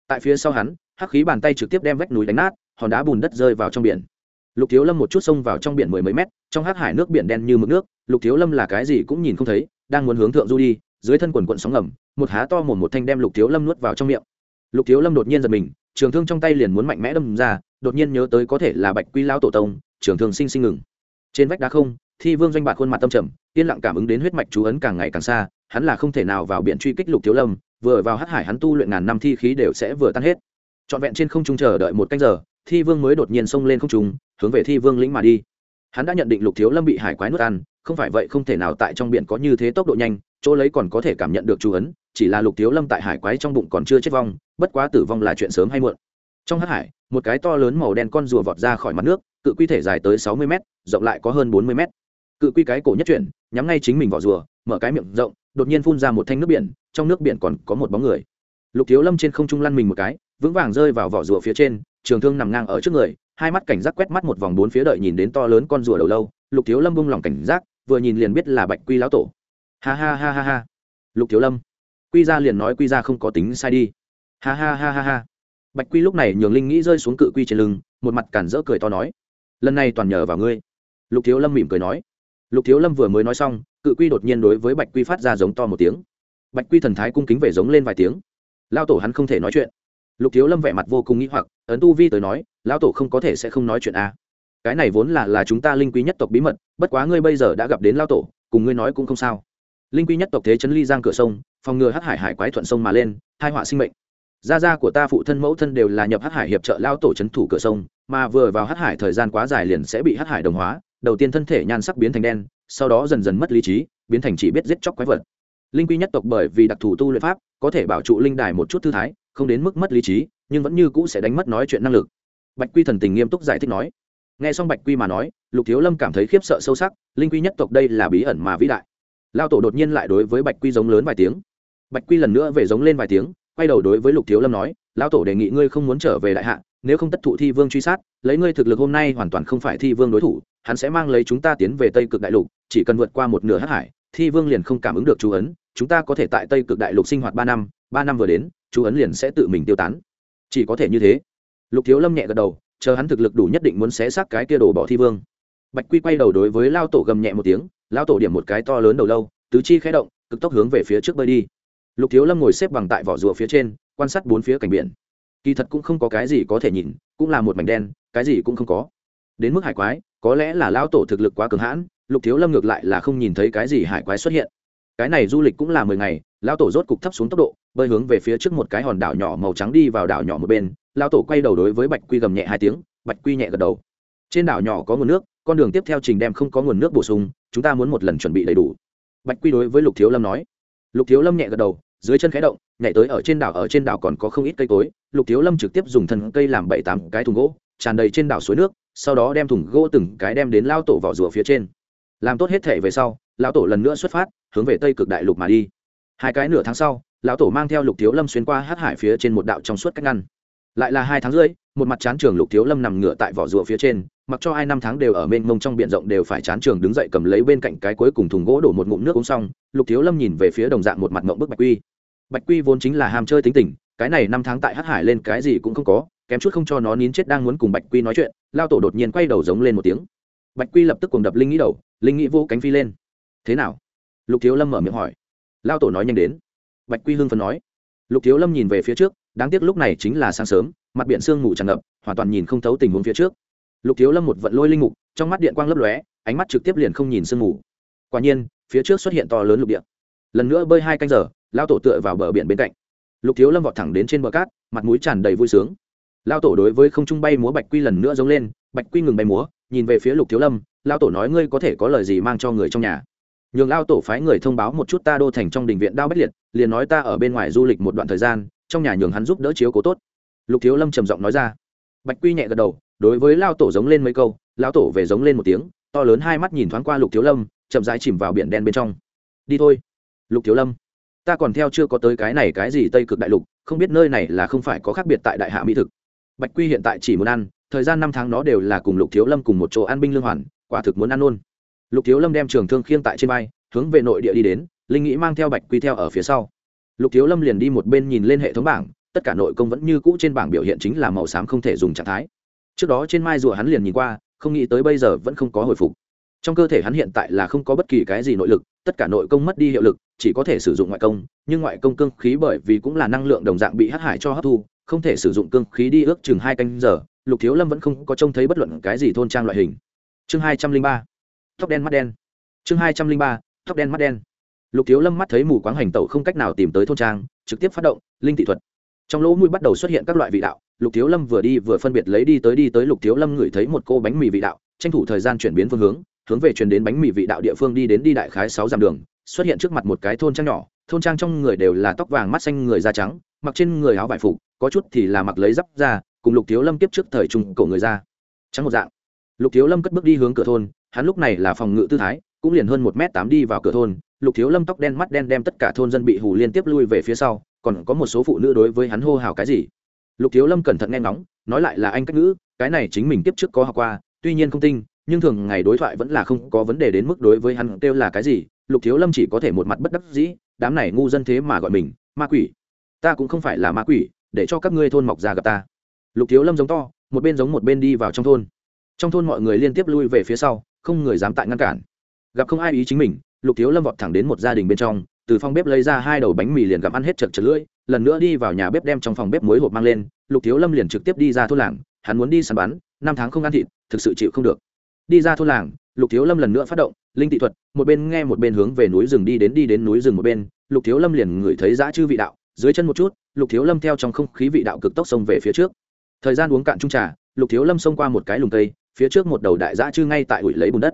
Tại phía sau hắn, hắc khí bàn tay trực tiếp đem vách núi đánh nát, hòn đá bùn đất rơi vào trong biển. Lục thiếu lâm một chút xông vào trong biển mười mấy mét, trong hắc hải nước biển đen như mực nước, lục thiếu lâm là cái gì cũng nhìn không thấy, đang muốn hướng thượng du đi, dưới thân quần quận sóng ngầm, một há to mồm một thanh đem lục thiếu lâm nuốt vào trong miệng. Lục thiếu lâm đột nhiên giật mình, trường thương trong tay liền muốn mạnh mẽ đâm ra, đột nhiên nhớ tới có thể là bạch quy Lão tổ tông trường thường sinh sinh ngừng. Trên vách đá không, thi vương doanh bạc khuôn mặt tâm trầm, yên lặng cảm ứng đến huyết mạch chú ấn càng ngày càng xa, hắn là không thể nào vào biển truy kích lục thiếu lâm, vừa vào hắc hải hắn tu luyện ngàn năm thi khí đều sẽ vừa tan hết. Trọn vẹn trên không trung chờ đợi một canh giờ, thi vương mới đột nhiên xông lên không trung, hướng về thi vương lĩnh mà đi. Hắn đã nhận định lục thiếu lâm bị hải quái nuốt ăn, không phải vậy không thể nào tại trong biển có như thế tốc độ nhanh, chỗ lấy còn có thể cảm nhận được chú ấn, chỉ là lục thiếu lâm tại hải quái trong bụng còn chưa chết vong, bất quá tử vong là chuyện sớm hay muộn. Trong hắc hải, một cái to lớn màu đen con rùa vọt ra khỏi mặt nước cự quy thể dài tới sáu mươi m rộng lại có hơn bốn mươi m cự quy cái cổ nhất chuyển, nhắm ngay chính mình vỏ rùa, mở cái miệng rộng, đột nhiên phun ra một thanh nước biển, trong nước biển còn có một bóng người. Lục thiếu lâm trên không trung lăn mình một cái, vững vàng rơi vào vỏ rùa phía trên, trường thương nằm ngang ở trước người, hai mắt cảnh giác quét mắt một vòng bốn phía đợi nhìn đến to lớn con rùa đầu lâu. Lục thiếu lâm bung lòng cảnh giác, vừa nhìn liền biết là bạch quy lão tổ. Ha ha ha ha ha. Lục thiếu lâm. Quy ra liền nói quy ra không có tính sai đi. Ha ha ha ha ha. Bạch quy lúc này nhường linh nghĩ rơi xuống cự quy trên lưng, một mặt cản rỡ cười to nói lần này toàn nhờ vào ngươi. Lục thiếu lâm mỉm cười nói. Lục thiếu lâm vừa mới nói xong, cự quy đột nhiên đối với bạch quy phát ra giống to một tiếng. Bạch quy thần thái cung kính về giống lên vài tiếng. Lao tổ hắn không thể nói chuyện. Lục thiếu lâm vẻ mặt vô cùng nghĩ hoặc, ấn tu vi tới nói, lão tổ không có thể sẽ không nói chuyện a à. cái này vốn là là chúng ta linh quý nhất tộc bí mật, bất quá ngươi bây giờ đã gặp đến lao tổ, cùng ngươi nói cũng không sao. Linh quy nhất tộc thế chấn ly giang cửa sông, phòng ngừa hắc hải hải quái thuận sông mà lên hai họa sinh mệnh. Gia gia của ta phụ thân mẫu thân đều là nhập hắc hải hiệp trợ lao tổ chấn thủ cửa sông mà vừa vào hắc hải thời gian quá dài liền sẽ bị hắc hải đồng hóa, đầu tiên thân thể nhan sắc biến thành đen, sau đó dần dần mất lý trí, biến thành chỉ biết giết chóc quái vật. Linh quy nhất tộc bởi vì đặc thù tu luyện pháp, có thể bảo trụ linh đài một chút thư thái, không đến mức mất lý trí, nhưng vẫn như cũ sẽ đánh mất nói chuyện năng lực. Bạch quy thần tình nghiêm túc giải thích nói. Nghe xong bạch quy mà nói, lục thiếu lâm cảm thấy khiếp sợ sâu sắc, linh quy nhất tộc đây là bí ẩn mà vĩ đại. Lao tổ đột nhiên lại đối với bạch quy giống lớn vài tiếng. Bạch quy lần nữa về giống lên vài tiếng, quay đầu đối với lục thiếu lâm nói, lão tổ đề nghị ngươi không muốn trở về đại hạ nếu không tất thụ thi vương truy sát, lấy ngươi thực lực hôm nay hoàn toàn không phải thi vương đối thủ, hắn sẽ mang lấy chúng ta tiến về tây cực đại lục, chỉ cần vượt qua một nửa hắc hải, thi vương liền không cảm ứng được chú ấn, chúng ta có thể tại tây cực đại lục sinh hoạt ba năm ba năm vừa đến, chú ấn liền sẽ tự mình tiêu tán. Chỉ có thể như thế. Lục thiếu lâm nhẹ gật đầu, chờ hắn thực lực đủ nhất định muốn xé xác cái kia đổ bỏ thi vương. Bạch quy quay đầu đối với lao tổ gầm nhẹ một tiếng, lao tổ điểm một cái to lớn đầu lâu, tứ chi khẽ động, cực tốc hướng về phía trước bơi đi. Lục thiếu lâm ngồi xếp bằng tại vỏ rùa phía trên, quan sát bốn phía cảnh biển kỳ thật cũng không có cái gì có thể nhìn, cũng là một mảnh đen, cái gì cũng không có. Đến mức hải quái, có lẽ là lao tổ thực lực quá cường hãn, lục thiếu lâm ngược lại là không nhìn thấy cái gì hải quái xuất hiện. Cái này du lịch cũng là mười ngày lao tổ rốt cục thấp xuống tốc độ, bơi hướng về phía trước một cái hòn đảo nhỏ màu trắng đi vào đảo nhỏ một bên lao tổ quay đầu đối với bạch quy gầm nhẹ hai tiếng, bạch quy nhẹ gật đầu. Trên đảo nhỏ có nguồn nước, con đường tiếp theo trình đem không có nguồn nước bổ sung, chúng ta muốn một lần chuẩn bị đầy đủ. Bạch quy đối với lục thiếu lâm nói. Lục thiếu lâm nhẹ gật đầu dưới chân khẽ động, nhảy tới ở trên đảo, ở trên đảo còn có không ít cây cối. Lục thiếu lâm trực tiếp dùng thân cây làm bảy tám cái thùng gỗ, tràn đầy trên đảo suối nước, sau đó đem thùng gỗ từng cái đem đến lao tổ vỏ rùa phía trên. Làm tốt hết thể về sau, lão tổ lần nữa xuất phát, hướng về tây cực đại lục mà đi. Hai cái nửa tháng sau, lão tổ mang theo lục thiếu lâm xuyên qua hát hải phía trên một đạo trong suốt cách ngăn. Lại là hai tháng rưỡi, một mặt chán trường lục thiếu lâm nằm ngửa tại vỏ rùa phía trên mặc cho hai năm tháng đều ở mênh mông trong b i ể n rộng đều phải chán trường đứng dậy cầm lấy bên cạnh cái cuối cùng thùng gỗ đổ một ngụm nước uống xong, lục thiếu lâm nhìn về phía đồng dạng một mặt mộng bức bạch quy. Bạch quy vốn chính là ham chơi tính tình, cái này năm tháng tại hát hải lên cái gì cũng không có, kém chút không cho nó nín chết đang muốn cùng bạch quy nói chuyện, lao tổ đột nhiên quay đầu giống lên một tiếng. Bạch quy lập tức cùng đập linh nghĩ đầu, linh nghĩ vô cánh phi lên. Thế nào? Lục thiếu lâm mở miệng hỏi. Lao tổ nói nhanh đến. Bạch quy hưng phần nói. Lục thiếu lâm nhìn về phía trước, đáng tiếc lúc này chính là sáng sớm, mặt biển sương mù tràn ngập, hoàn toàn nhìn không thấu tình huống phía trước lục thiếu lâm một vận lôi linh mục, trong mắt điện quang lấp lóe, ánh mắt trực tiếp liền không nhìn sương mù. Quả nhiên, phía trước xuất hiện to lớn lục địa. Lần nữa bơi hai canh giờ lao tổ tựa vào bờ biển bên cạnh. Lục thiếu lâm vọt thẳng đến trên bờ cát, mặt mũi tràn đầy vui sướng. Lao tổ đối với không trung bay múa bạch quy lần nữa giống lên, bạch quy ngừng bay múa, nhìn về phía lục thiếu lâm lao tổ nói ngươi có thể có lời gì mang cho người trong nhà? Nhường lao tổ phái người thông báo một chút ta đô thành trong đình viện đao bách liệt, liền nói ta ở bên ngoài du lịch một đoạn thời gian, trong nhà nhường hắn giúp đỡ chiếu cố tốt. Lục thiếu lâm trầm giọng nói ra. Bạch quy nhẹ gật đầu đối với lao tổ giống lên mấy câu lao tổ về giống lên một tiếng to lớn hai mắt nhìn thoáng qua lục thiếu lâm chậm rãi chìm vào biển đen bên trong. Đi thôi. Lục thiếu lâm ta còn theo chưa có tới cái này cái gì tây cực đại lục không biết nơi này là không phải có khác biệt tại đại hạ mỹ thực. Bạch quy hiện tại chỉ muốn ăn thời gian năm tháng nó đều là cùng lục thiếu lâm cùng một chỗ an binh lương hoàn quả thực muốn ăn luôn. Lục thiếu lâm đem trường thương khiêng tại trên bay, hướng về nội địa đi đến linh nghĩ mang theo bạch quy theo ở phía sau. Lục thiếu lâm liền đi một bên nhìn lên hệ thống bảng tất cả nội công vẫn như cũ trên bảng biểu hiện chính là màu xám không thể dùng trạng thái trước đó trên mai rùa hắn liền nhìn qua, không nghĩ tới bây giờ vẫn không có hồi phục. Trong cơ thể hắn hiện tại là không có bất kỳ cái gì nội lực, tất cả nội công mất đi hiệu lực, chỉ có thể sử dụng ngoại công, nhưng ngoại công cương khí bởi vì cũng là năng lượng đồng dạng bị hắc hải cho hấp thu, không thể sử dụng cương khí đi ước chừng hai canh giờ, lục thiếu lâm vẫn không có trông thấy bất luận cái gì thôn trang loại hình. Chương hai trăm linh ba, tóc đen mắt đen. Chương hai trăm linh ba, tóc đen mắt đen. Lục thiếu lâm mắt thấy mù quáng hành tẩu không cách nào tìm tới thôn trang, trực tiếp phát động linh thị thuật. Trong lỗ mũi bắt đầu xuất hiện các loại vị đạo lục thiếu lâm vừa đi vừa phân biệt lấy đi tới đi tới lục thiếu lâm ngửi thấy một cô bánh mì vị đạo, tranh thủ thời gian chuyển biến phương hướng hướng về chuyển đến bánh mì vị đạo địa phương đi đến đi đại khái sáu dặm đường, xuất hiện trước mặt một cái thôn trang nhỏ, thôn trang trong người đều là tóc vàng mắt xanh người da trắng, mặc trên người áo vải phục, có chút thì là mặc lấy giáp ra cùng lục thiếu lâm tiếp trước thời trung cổ người ra trắng một dạng. Lục thiếu lâm cất bước đi hướng cửa thôn, hắn lúc này là phòng ngự tư thái, cũng liền hơn một m tám đi vào cửa thôn, lục thiếu lâm tóc đen mắt đen đem tất cả thôn dân bị hù liên tiếp lui về phía sau, còn có một số phụ nữ đối với hắn hô hào cái gì lục thiếu lâm cẩn thận nghe ngóng, nói lại là anh cách ngữ, cái này chính mình tiếp trước có học qua, tuy nhiên không tin nhưng thường ngày đối thoại vẫn là không có vấn đề đến mức đối với hắn kêu là cái gì, lục thiếu lâm chỉ có thể một mặt bất đắc dĩ, đám này ngu dân thế mà gọi mình, ma quỷ. Ta cũng không phải là ma quỷ, để cho các ngươi thôn mọc ra gặp ta. Lục thiếu lâm giống to, một bên giống một bên đi vào trong thôn. Trong thôn mọi người liên tiếp lui về phía sau, không người dám tại ngăn cản. Gặp không ai ý chính mình, lục thiếu lâm vọt thẳng đến một gia đình bên trong từ phòng bếp lấy ra hai đầu bánh mì liền gặm ăn hết chật chật lưỡi, lần nữa đi vào nhà bếp đem trong phòng bếp muối hộp mang lên, lục thiếu lâm liền trực tiếp đi ra thôn làng, hắn muốn đi săn bắn, năm tháng không ăn thịt, thực sự chịu không được. Đi ra thôn làng, lục thiếu lâm lần nữa phát động, linh tị thuật, một bên nghe một bên hướng về núi rừng đi đến đi đến núi rừng một bên, lục thiếu lâm liền ngửi thấy dã chư vị đạo, dưới chân một chút, lục thiếu lâm theo trong không khí vị đạo cực tốc xông về phía trước. Thời gian uống cạn trung trà, lục thiếu lâm xông qua một cái lùng cây, phía trước một đầu đại dã chư ngay tại ủi lấy bùn đất.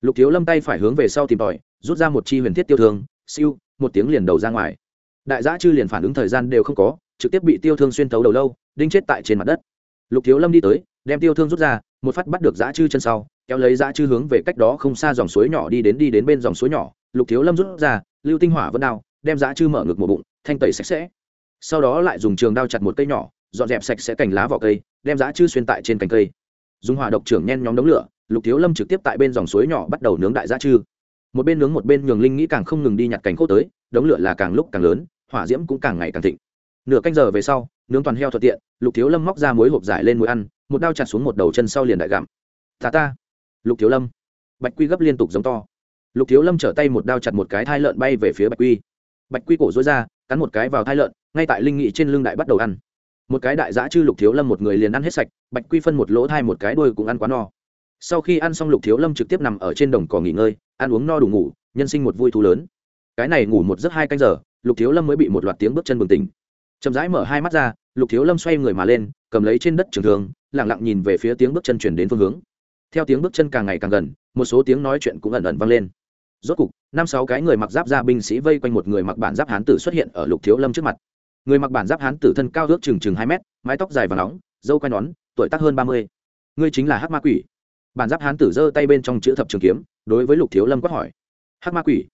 Lục thiếu lâm tay phải hướng về sau tìm tòi, rút ra một chi huyền thiết tiêu thương, siêu một tiếng liền đầu ra ngoài. Đại dã chư liền phản ứng thời gian đều không có, trực tiếp bị tiêu thương xuyên tấu đầu lâu, đinh chết tại trên mặt đất. Lục thiếu lâm đi tới, đem tiêu thương rút ra, một phát bắt được dã chư chân sau, kéo lấy dã chư hướng về cách đó không xa dòng suối nhỏ đi đến đi đến bên dòng suối nhỏ. Lục thiếu lâm rút ra, lưu tinh hỏa vẫn đao, đem dã chư mở ngực một bụng, thanh tẩy sạch sẽ. Sau đó lại dùng trường đao chặt một cây nhỏ, dọn dẹp sạch sẽ cành lá vỏ cây, đem dã chư xuyên tại trên cành cây. Dùng hỏa độc trưởng nhen nhóm đống lửa, lục thiếu lâm trực tiếp tại bên dòng suối nhỏ bắt đầu nướng đại dã chư một bên nướng một bên nhường linh nghĩ càng không ngừng đi nhặt cánh khô tới, đống lửa là càng lúc càng lớn, hỏa diễm cũng càng ngày càng thịnh. Nửa canh giờ về sau, nướng toàn heo thuận tiện, lục thiếu lâm móc ra muối hộp giải lên muối ăn, một đao chặt xuống một đầu chân sau liền đại gặm. Ta ta. Lục thiếu lâm. Bạch quy gấp liên tục giống to. Lục thiếu lâm trở tay một đao chặt một cái thai lợn bay về phía bạch quy. Bạch quy cổ dối ra, cắn một cái vào thai lợn, ngay tại linh nghị trên lưng đại bắt đầu ăn. Một cái đại giã chư lục thiếu lâm một người liền ăn hết sạch, bạch quy phân một lỗ thai một cái đuôi cũng ăn quá no sau khi ăn xong lục thiếu lâm trực tiếp nằm ở trên đồng cỏ nghỉ ngơi, ăn uống no đủ ngủ, nhân sinh một vui thú lớn. Cái này ngủ một giấc hai canh giờ, lục thiếu lâm mới bị một loạt tiếng bước chân bừng tỉnh. Chậm rãi mở hai mắt ra, lục thiếu lâm xoay người mà lên, cầm lấy trên đất trường thường lẳng lặng nhìn về phía tiếng bước chân chuyển đến phương hướng. Theo tiếng bước chân càng ngày càng gần, một số tiếng nói chuyện cũng ẩn ẩn vang lên. Rốt cục, năm sáu cái người mặc giáp ra binh sĩ vây quanh một người mặc bản giáp hán tử xuất hiện ở lục thiếu lâm trước mặt. Người mặc bản giáp hán tử thân cao ước chừng chừng hai mét, mái tóc dài và nóng dâu quai nón, tuổi tác hơn ba mươi. Ngươi chính là hắc ma quỷ bản giáp hán tử giơ tay bên trong chữ thập trường kiếm, đối với lục thiếu lâm quát hỏi. Hắc ma quỷ.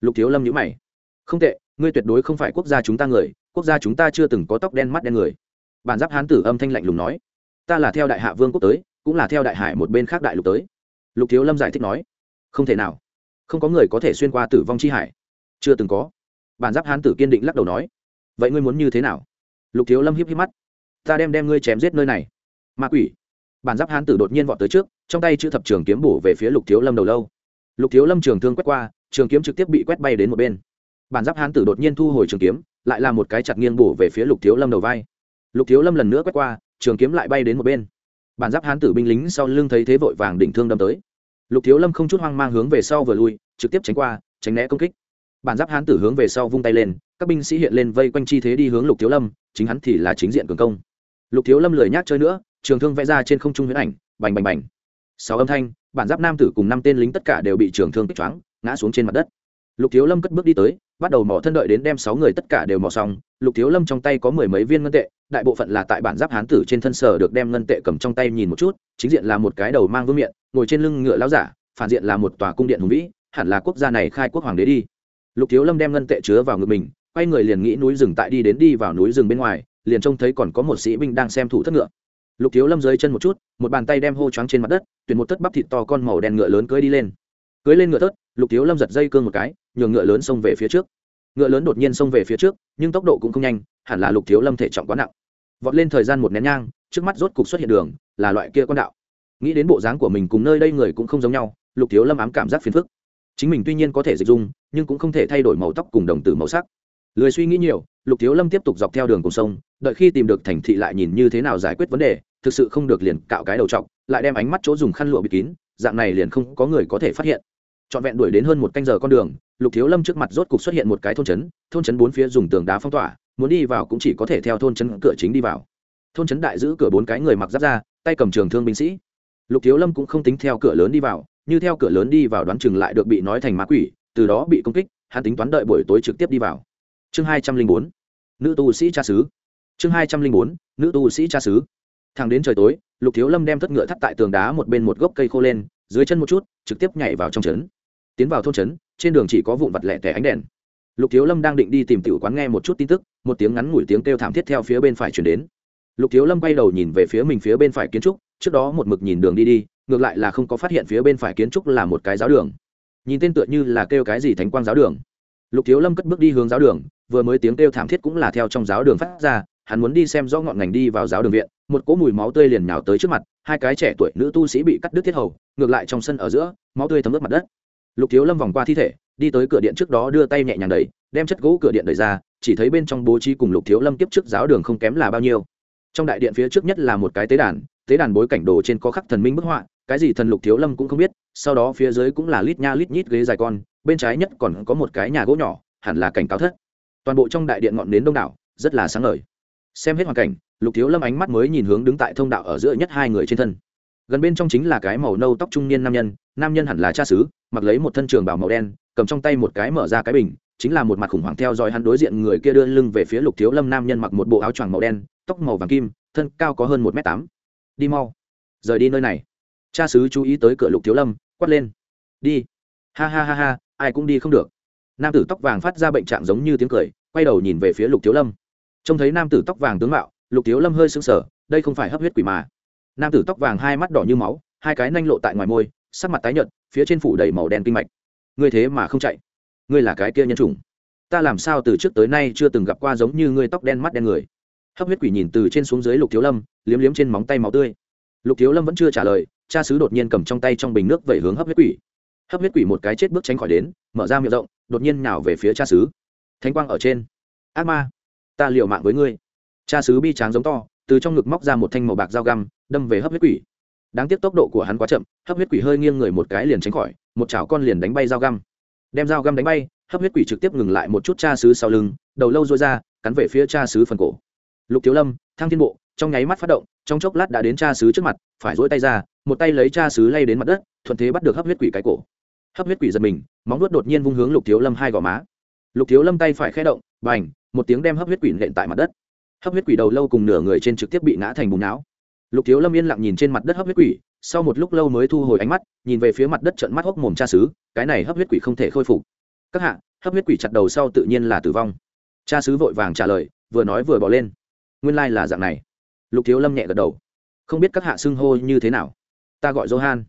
Lục thiếu lâm nhữ mày. Không tệ, ngươi tuyệt đối không phải quốc gia chúng ta người, quốc gia chúng ta chưa từng có tóc đen mắt đen người. Bản giáp hán tử âm thanh lạnh lùng nói. Ta là theo đại hạ vương quốc tới, cũng là theo đại hải một bên khác đại lục tới. Lục thiếu lâm giải thích nói. Không thể nào. Không có người có thể xuyên qua tử vong chi hải. Chưa từng có. Bản giáp hán tử kiên định lắc đầu nói. Vậy ngươi muốn như thế nào? Lục thiếu lâm hiếp hiếp mắt. Ta đem đem ngươi chém giết nơi này. Ma quỷ bản giáp hán tử đột nhiên vọt tới trước, trong tay chữ thập trường kiếm bổ về phía lục thiếu lâm đầu lâu. Lục thiếu lâm trường thương quét qua, trường kiếm trực tiếp bị quét bay đến một bên. Bản giáp hán tử đột nhiên thu hồi trường kiếm, lại là một cái chặt nghiêng bổ về phía lục thiếu lâm đầu vai. Lục thiếu lâm lần nữa quét qua, trường kiếm lại bay đến một bên. Bản giáp hán tử binh lính sau lưng thấy thế vội vàng đỉnh thương đâm tới. Lục thiếu lâm không chút hoang mang hướng về sau vừa lui, trực tiếp tránh qua, tránh né công kích. Bản giáp hán tử hướng về sau vung tay lên, các binh sĩ hiện lên vây quanh chi thế đi hướng lục thiếu lâm, chính hắn thì là chính diện cường công. Lục thiếu lâm lười nhác chơi nữa trường thương vẽ ra trên không trung huyễn ảnh, bành bành bành. Sáu âm thanh, bản giáp nam tử cùng năm tên lính tất cả đều bị trường thương kích choáng, ngã xuống trên mặt đất. Lục thiếu lâm cất bước đi tới, bắt đầu mỏ thân đợi đến đem sáu người tất cả đều mỏ xong. Lục thiếu lâm trong tay có mười mấy viên ngân tệ, đại bộ phận là tại bản giáp hán tử trên thân sở được đem ngân tệ cầm trong tay nhìn một chút, chính diện là một cái đầu mang vương miệng ngồi trên lưng ngựa láo giả, phản diện là một tòa cung điện hùng vĩ, hẳn là quốc gia này khai quốc hoàng đế đi. Lục thiếu lâm đem ngân tệ chứa vào ngực mình, quay người liền nghĩ núi rừng tại đi đến đi vào núi rừng bên ngoài, liền trông thấy còn có một sĩ binh đang xem thủ thất ngựa lục thiếu lâm dưới chân một chút, một bàn tay đem hô choáng trên mặt đất, tuyển một tất bắp thịt to con màu đen ngựa lớn cưới đi lên. Cưới lên ngựa tớt, lục thiếu lâm giật dây cương một cái, nhường ngựa lớn xông về phía trước. Ngựa lớn đột nhiên xông về phía trước, nhưng tốc độ cũng không nhanh, hẳn là lục thiếu lâm thể trọng quá nặng. Vọt lên thời gian một nén nhang, trước mắt rốt cục xuất hiện đường, là loại kia con đạo. Nghĩ đến bộ dáng của mình cùng nơi đây người cũng không giống nhau, lục thiếu lâm ám cảm giác phiền phức. Chính mình tuy nhiên có thể dịch dung, nhưng cũng không thể thay đổi màu tóc cùng đồng tử màu sắc. Lười suy nghĩ nhiều, lục thiếu lâm tiếp tục dọc theo đường cùng sông, đợi khi tìm được thành thị lại nhìn như thế nào giải quyết vấn đề thực sự không được liền cạo cái đầu trọc lại đem ánh mắt chỗ dùng khăn lụa bịt kín, dạng này liền không có người có thể phát hiện. Trọn vẹn đuổi đến hơn một canh giờ con đường, lục thiếu lâm trước mặt rốt cục xuất hiện một cái thôn trấn thôn trấn bốn phía dùng tường đá phong tỏa, muốn đi vào cũng chỉ có thể theo thôn trấn cửa chính đi vào. Thôn trấn đại giữ cửa bốn cái người mặc giáp ra tay cầm trường thương binh sĩ. Lục thiếu lâm cũng không tính theo cửa lớn đi vào, như theo cửa lớn đi vào đoán chừng lại được bị nói thành ma quỷ, từ đó bị công kích, hắn tính toán đợi buổi tối trực tiếp đi vào. Chương hai trăm linh bốn, nữ tu sĩ cha sứ chương hai trăm linh bốn, nữ tu sĩ cha sứ thẳng đến trời tối, lục thiếu lâm đem thất ngựa thắt tại tường đá một bên một gốc cây khô lên, dưới chân một chút, trực tiếp nhảy vào trong trấn. Tiến vào thôn trấn, trên đường chỉ có vụn vặt lẻ tẻ ánh đèn. Lục thiếu lâm đang định đi tìm tiểu quán nghe một chút tin tức, một tiếng ngắn ngủi tiếng kêu thảm thiết theo phía bên phải chuyển đến. Lục thiếu lâm quay đầu nhìn về phía mình phía bên phải kiến trúc, trước đó một mực nhìn đường đi đi, ngược lại là không có phát hiện phía bên phải kiến trúc là một cái giáo đường. Nhìn tên tựa như là kêu cái gì thánh quang giáo đường. Lục thiếu lâm cất bước đi hướng giáo đường, vừa mới tiếng kêu thảm thiết cũng là theo trong giáo đường phát ra hắn muốn đi xem rõ ngọn ngành đi vào giáo đường viện, một cỗ mùi máu tươi liền nhào tới trước mặt, hai cái trẻ tuổi nữ tu sĩ bị cắt đứt thiết hầu, ngược lại trong sân ở giữa, máu tươi thấm ướt mặt đất. Lục thiếu lâm vòng qua thi thể, đi tới cửa điện trước đó đưa tay nhẹ nhàng đẩy, đem chất gỗ cửa điện đẩy ra, chỉ thấy bên trong bố trí cùng lục thiếu lâm tiếp trước giáo đường không kém là bao nhiêu. Trong đại điện phía trước nhất là một cái tế đàn tế đàn bối cảnh đồ trên có khắc thần minh bức họa, cái gì thần lục thiếu lâm cũng không biết, sau đó phía dưới cũng là lít nha lít nhít ghế dài con, bên trái nhất còn có một cái nhà gỗ nhỏ, hẳn là cảnh cáo thất. Toàn bộ trong đại điện ngọn nến đông đảo, rất là sáng ngời xem hết hoàn cảnh, lục thiếu lâm ánh mắt mới nhìn hướng đứng tại thông đạo ở giữa nhất hai người trên thân. Gần bên trong chính là cái màu nâu tóc trung niên nam nhân nam nhân hẳn là cha xứ, mặc lấy một thân trường bảo màu đen, cầm trong tay một cái mở ra cái bình, chính là một mặt khủng hoảng theo dõi hắn đối diện người kia đưa lưng về phía lục thiếu lâm nam nhân mặc một bộ áo choàng màu đen, tóc màu vàng kim, thân cao có hơn một m tám. Đi mau. Rời đi nơi này. Cha xứ chú ý tới cửa lục thiếu lâm, quát lên. Đi. Ha ha ha ha, ai cũng đi không được. Nam tử tóc vàng phát ra bệnh trạng giống như tiếng cười, quay đầu nhìn về phía lục thiếu lâm trông thấy nam tử tóc vàng tướng mạo, lục thiếu lâm hơi sững sở đây không phải hấp huyết quỷ mà. Nam tử tóc vàng hai mắt đỏ như máu, hai cái nanh lộ tại ngoài môi, sắc mặt tái nhợt, phía trên phủ đầy màu đen kinh mạch. Ngươi thế mà không chạy. Ngươi là cái kia nhân chủng. Ta làm sao từ trước tới nay chưa từng gặp qua giống như ngươi tóc đen mắt đen người. Hấp huyết quỷ nhìn từ trên xuống dưới lục thiếu lâm, liếm liếm trên móng tay máu tươi. Lục thiếu lâm vẫn chưa trả lời, cha sứ đột nhiên cầm trong tay trong bình nước vẩy hướng hấp huyết quỷ. Hấp huyết quỷ một cái chết bước tránh khỏi đến, mở ra miệng rộng, đột nhiên nhào về phía cha sứ thánh quang ở trên. Ác ma ta liều mạng với ngươi. Cha sứ bi tráng giống to, từ trong ngực móc ra một thanh màu bạc dao găm, đâm về hấp huyết quỷ. Đáng tiếc tốc độ của hắn quá chậm, hấp huyết quỷ hơi nghiêng người một cái liền tránh khỏi, một chảo con liền đánh bay dao găm. Đem dao găm đánh bay, hấp huyết quỷ trực tiếp ngừng lại một chút cha sứ sau lưng, đầu lâu dối ra, cắn về phía cha sứ phần cổ. Lục thiếu lâm thang thiên bộ, trong nháy mắt phát động, trong chốc lát đã đến cha sứ trước mặt, phải duỗi tay ra, một tay lấy cha sứ lay đến mặt đất, thuận thế bắt được hấp huyết quỷ cái cổ. Hấp huyết quỷ giật mình, móng nuốt đột nhiên vung hướng lục thiếu lâm hai gò má lục thiếu lâm tay phải khẽ động b à n h một tiếng đem hấp huyết quỷ nện tại mặt đất. Hấp huyết quỷ đầu lâu cùng nửa người trên trực tiếp bị ngã thành bùn não. Lục thiếu lâm yên lặng nhìn trên mặt đất hấp huyết quỷ, sau một lúc lâu mới thu hồi ánh mắt, nhìn về phía mặt đất trận mắt hốc mồm cha xứ, cái này hấp huyết quỷ không thể khôi phục. Các hạ, hấp huyết quỷ chặt đầu sau tự nhiên là tử vong. Cha xứ vội vàng trả lời, vừa nói vừa bỏ lên. Nguyên lai là dạng này. Lục thiếu lâm nhẹ gật đầu. Không biết các hạ xưng hô như thế nào? Ta gọi johan.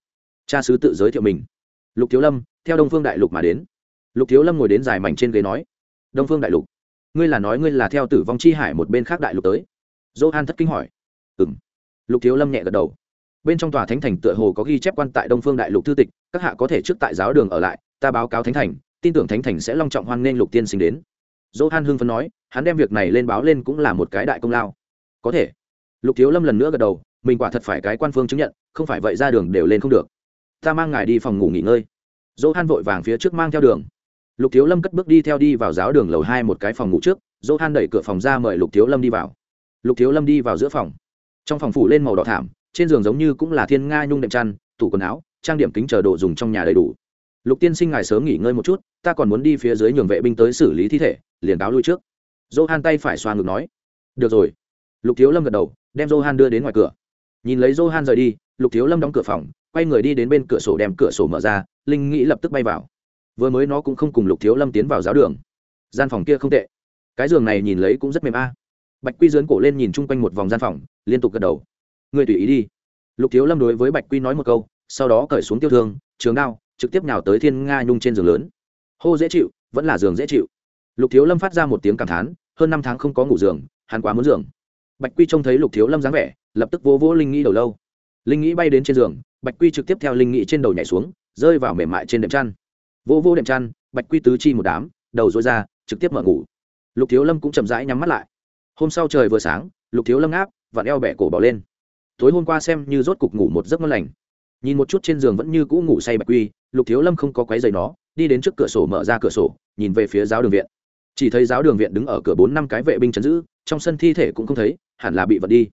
Cha xứ tự giới thiệu mình. Lục thiếu lâm, theo đông phương đại lục mà đến lục thiếu lâm ngồi đến dài mảnh trên ghế nói, đông phương đại lục, ngươi là nói ngươi là theo tử vong chi hải một bên khác đại lục tới? Johan thất kinh hỏi ừ m lục thiếu lâm nhẹ gật đầu. Bên trong tòa thánh thành tựa hồ có ghi chép quan tại đông phương đại lục thư tịch, các hạ có thể trước tại giáo đường ở lại, ta báo cáo thánh thành, tin tưởng thánh thành sẽ long trọng hoan nghênh lục tiên sinh đến. Johan hưng phấn nói, hắn đem việc này lên báo lên cũng là một cái đại công lao. Có thể. Lục thiếu lâm lần nữa gật đầu, mình quả thật phải cái quan phương chứng nhận, không phải vậy ra đường đều lên không được. Ta mang ngài đi phòng ngủ nghỉ ngơi. Johan vội vàng phía trước mang theo đường lục thiếu lâm cất bước đi theo đi vào giáo đường lầu hai một cái phòng ngủ trước, johan đẩy cửa phòng ra mời lục thiếu lâm đi vào. Lục thiếu lâm đi vào giữa phòng. Trong phòng phủ lên màu đỏ thảm, trên giường giống như cũng là thiên nga nhung đệm chăn, tủ quần áo, trang điểm kính chờ đồ dùng trong nhà đầy đủ. Lục tiên sinh ngài sớm nghỉ ngơi một chút, ta còn muốn đi phía dưới nhường vệ binh tới xử lý thi thể, liền cáo lui trước. Johan tay phải xoa ngực nói. Được rồi. Lục thiếu lâm gật đầu, đem johan đưa đến ngoài cửa. Nhìn lấy johan rời đi, lục thiếu lâm đóng cửa phòng, quay người đi đến bên cửa sổ đem cửa sổ mở ra, linh nghĩ lập tức bay vào vừa mới nó cũng không cùng lục thiếu lâm tiến vào giáo đường. Gian phòng kia không tệ. Cái giường này nhìn lấy cũng rất mềm a. Bạch quy dướn cổ lên nhìn chung quanh một vòng gian phòng, liên tục gật đầu. Người tùy ý đi. Lục thiếu lâm đối với bạch quy nói một câu, sau đó cởi xuống tiêu thương, trường đao, trực tiếp nhào tới thiên nga nhung trên giường lớn. Hô dễ chịu, vẫn là giường dễ chịu. Lục thiếu lâm phát ra một tiếng cảm thán, hơn năm tháng không có ngủ giường, hắn quá muốn giường. Bạch quy trông thấy lục thiếu lâm dáng vẻ, lập tức vô vô linh nghĩ đầu lâu. Linh nghĩ bay đến trên giường, bạch quy trực tiếp theo linh nghĩ trên đầu nhảy xuống, rơi vào mềm mại trên đệm chăn vô vô đệm chăn, bạch quy tứ chi một đám, đầu dối ra, trực tiếp mở ngủ. Lục thiếu lâm cũng chậm rãi nhắm mắt lại. Hôm sau trời vừa sáng, lục thiếu lâm áp vặn eo bẻ cổ bỏ lên. Tối hôm qua xem như rốt cục ngủ một giấc ngon lành. Nhìn một chút trên giường vẫn như cũ ngủ say bạch quy, lục thiếu lâm không có quấy giày nó, đi đến trước cửa sổ mở ra cửa sổ, nhìn về phía giáo đường viện. Chỉ thấy giáo đường viện đứng ở cửa bốn năm cái vệ binh chấn giữ, trong sân thi thể cũng không thấy, hẳn là bị vật đi.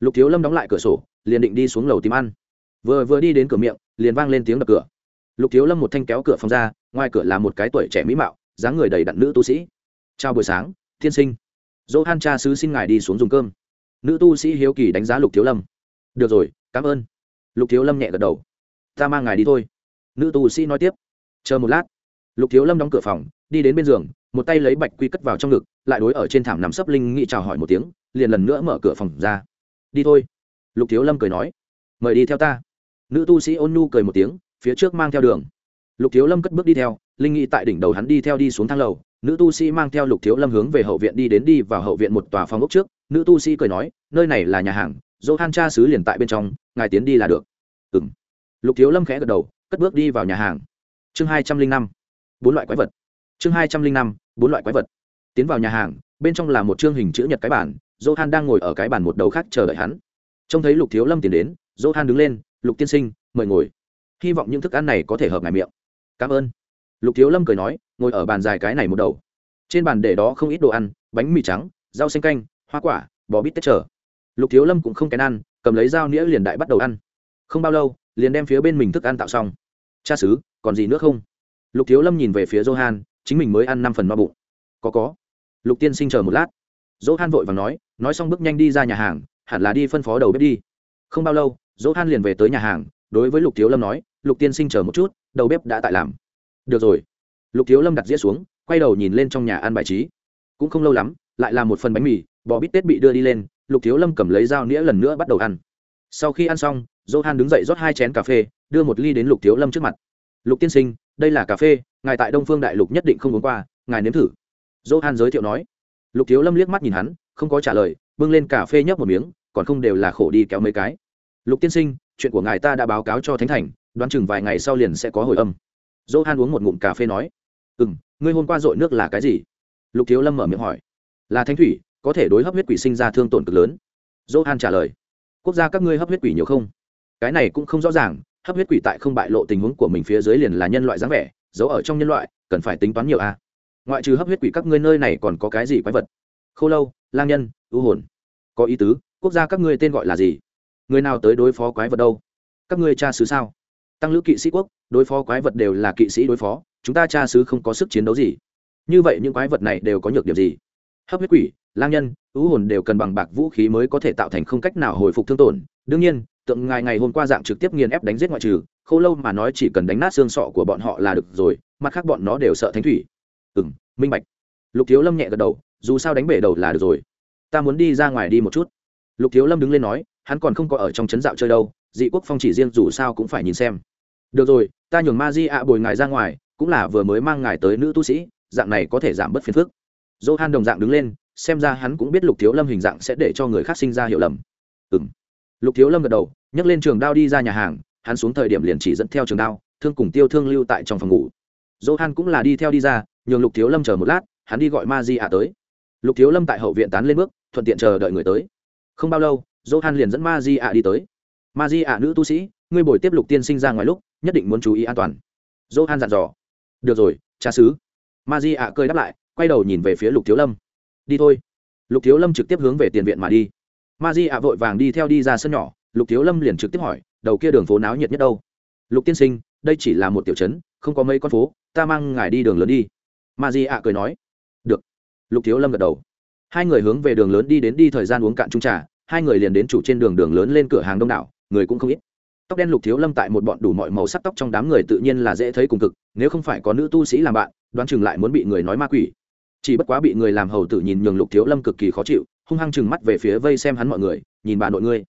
Lục thiếu lâm đóng lại cửa sổ, liền định đi xuống lầu tìm ăn. Vừa vừa đi đến cửa miệng, liền vang lên tiếng đập cửa lục thiếu lâm một thanh kéo cửa phòng ra, ngoài cửa là một cái tuổi trẻ mỹ mạo, dáng người đầy đặn nữ tu sĩ. Chào buổi sáng Thiên sinh. Dỗ han cha sứ xin ngài đi xuống dùng cơm. Nữ tu sĩ hiếu kỳ đánh giá lục thiếu lâm. Được rồi, cảm ơn. Lục thiếu lâm nhẹ gật đầu. Ta mang ngài đi thôi. Nữ tu sĩ nói tiếp. Chờ một lát. Lục thiếu lâm đóng cửa phòng, đi đến bên giường, một tay lấy bạch quy cất vào trong ngực, lại đối ở trên thảm nằm sấp linh nghị chào hỏi một tiếng, liền lần nữa mở cửa phòng ra. Đi thôi. Lục thiếu lâm cười nói. Mời đi theo ta. Nữ tu sĩ ôn nhu cười một tiếng phía trước mang theo đường. Lục thiếu lâm cất bước đi theo, linh nghị tại đỉnh đầu hắn đi theo đi xuống thang lầu, nữ tu sĩ mang theo lục thiếu lâm hướng về hậu viện đi đến đi vào hậu viện một tòa phòng ốc trước, nữ tu sĩ cười nói, nơi này là nhà hàng dỗ han cha sứ liền tại bên trong, ngài tiến đi là được. Ừ m lục thiếu lâm khẽ gật đầu, cất bước đi vào nhà hàng. Chương hai trăm linh năm, bốn loại quái vật. Chương hai trăm linh năm, bốn loại quái vật. Tiến vào nhà hàng, bên trong là một chương hình chữ nhật cái bản dỗ han đang ngồi ở cái bản một đầu khác chờ đợi hắn. Trông thấy lục thiếu lâm tiến đến dỗ han đứng lên, lục tiên sinh, mời ngồi hy vọng những thức ăn này có thể hợp ngài miệng. Cảm ơn. Lục thiếu lâm cười nói, ngồi ở bàn dài cái này một đầu. Trên bàn để đó không ít đồ ăn, bánh mì trắng, rau xanh canh, hoa quả, bò bít tết trở lục thiếu lâm cũng không kén ăn, cầm lấy dao nĩa liền đại bắt đầu ăn. Không bao lâu, liền đem phía bên mình thức ăn tạo xong. Cha xứ, còn gì nữa không? Lục thiếu lâm nhìn về phía johan, chính mình mới ăn năm phần no bụng. Có có. Lục tiên sinh chờ một lát. Johan vội và nói nói xong bước nhanh đi ra nhà hàng, hẳn là đi phân phó đầu bếp đi. Không bao lâu, johan liền về tới nhà hàng đối với lục thiếu lâm nói, lục tiên sinh chờ một chút, đầu bếp đã tại làm. Được rồi. Lục thiếu lâm đặt dĩa xuống, quay đầu nhìn lên trong nhà ăn bài trí. Cũng không lâu lắm, lại là một phần bánh mì, bò bít tết bị đưa đi lên, lục thiếu lâm cầm lấy dao nĩa lần nữa bắt đầu ăn. Sau khi ăn xong, johan đứng dậy rót hai chén cà phê, đưa một ly đến lục thiếu lâm trước mặt. Lục tiên sinh, đây là cà phê, ngài tại đông phương đại lục nhất định không uống qua, ngài nếm thử. Johan giới thiệu nói. Lục thiếu lâm liếc mắt nhìn hắn, không có trả lời, bưng lên cà phê nhấp một miếng, còn không đều là khổ đi kéo mấy cái. Lục tiên sinh chuyện của ngài ta đã báo cáo cho thánh thành, đoán chừng vài ngày sau liền sẽ có hồi âm. Dỗ Han uống một ngụm cà phê nói ừ m ngươi hôm qua dội nước là cái gì? Lục thiếu lâm mở miệng hỏi, là thanh thủy, có thể đối hấp huyết quỷ sinh ra thương tổn cực lớn. Dỗ Han trả lời, quốc gia các ngươi hấp huyết quỷ nhiều không? Cái này cũng không rõ ràng, hấp huyết quỷ tại không bại lộ tình huống của mình phía dưới liền là nhân loại dáng vẻ, giấu ở trong nhân loại, cần phải tính toán nhiều a. Ngoại trừ hấp huyết quỷ các ngươi nơi này còn có cái gì quái vật? Khô lâu, lang nhân ưu hồn. Có ý tứ, quốc gia các ngươi tên gọi là gì? Người nào tới đối phó quái vật đâu? Các ngươi cha xứ sao? Tăng lữ kỵ sĩ quốc, đối phó quái vật đều là kỵ sĩ đối phó, chúng ta cha xứ không có sức chiến đấu gì. Như vậy những quái vật này đều có nhược điểm gì? Hấp huyết quỷ, lang nhân ưu hồn đều cần bằng bạc vũ khí mới có thể tạo thành không cách nào hồi phục thương tổn. Đương nhiên, tượng ngài ngày hôm qua dạng trực tiếp nghiền ép đánh giết ngoại trừ khâu lâu mà nói chỉ cần đánh nát xương sọ của bọn họ là được rồi, mặt khác bọn nó đều sợ thánh thủy. Ừ m minh bạch. Lục thiếu lâm nhẹ gật đầu, dù sao đánh bể đầu là được rồi. Ta muốn đi ra ngoài đi một chút. Lục thiếu lâm đứng lên nói hắn còn không có ở trong trấn dạo chơi đâu, dị quốc phong chỉ riêng dù sao cũng phải nhìn xem. Được rồi, ta nhường ma di ạ bồi ngài ra ngoài, cũng là vừa mới mang ngài tới nữ tu sĩ, dạng này có thể giảm bớt phiền phức. Dỗ han đồng dạng đứng lên, xem ra hắn cũng biết lục thiếu lâm hình dạng sẽ để cho người khác sinh ra hiểu lầm. Ừ m lục thiếu lâm gật đầu, nhấc lên trường đao đi ra nhà hàng, hắn xuống thời điểm liền chỉ dẫn theo trường đao, thương cùng tiêu thương lưu tại trong phòng ngủ. Dỗ han cũng là đi theo đi ra, nhường lục thiếu lâm chờ một lát, hắn đi gọi ma di ạ tới. Lục thiếu lâm tại hậu viện tán lên bước, thuận tiện chờ đợi người tới. Không bao lâu dỗ han liền dẫn ma di ạ đi tới. Ma di ạ, nữ tu sĩ, ngươi bồi tiếp lục tiên sinh ra ngoài lúc, nhất định muốn chú ý an toàn. Dỗ han dặn dò. Được rồi, cha sứ. ma di ạ cơi đáp lại, quay đầu nhìn về phía lục thiếu lâm. Đi thôi. Lục thiếu lâm trực tiếp hướng về tiền viện mà đi. Ma di ạ vội vàng đi theo đi ra sân nhỏ, lục thiếu lâm liền trực tiếp hỏi, đầu kia đường phố náo nhiệt nhất đâu? Lục tiên sinh, đây chỉ là một tiểu trấn, không có mấy con phố, ta mang ngài đi đường lớn đi. Ma di ạ cười nói. Được. Lục thiếu lâm gật đầu. Hai người hướng về đường lớn đi đến đi thời gian uống cạn chung trà hai người liền đến chủ trên đường đường lớn lên cửa hàng đông đảo, người cũng không ít. Tóc đen lục thiếu lâm tại một bọn đủ mọi màu sắc tóc trong đám người tự nhiên là dễ thấy cùng cực, nếu không phải có nữ tu sĩ làm bạn, đoán chừng lại muốn bị người nói ma quỷ. Chỉ bất quá bị người làm hầu tử nhìn nhường lục thiếu lâm cực kỳ khó chịu, hung hăng chừng mắt về phía vây xem hắn mọi người, nhìn bà nội ngươi.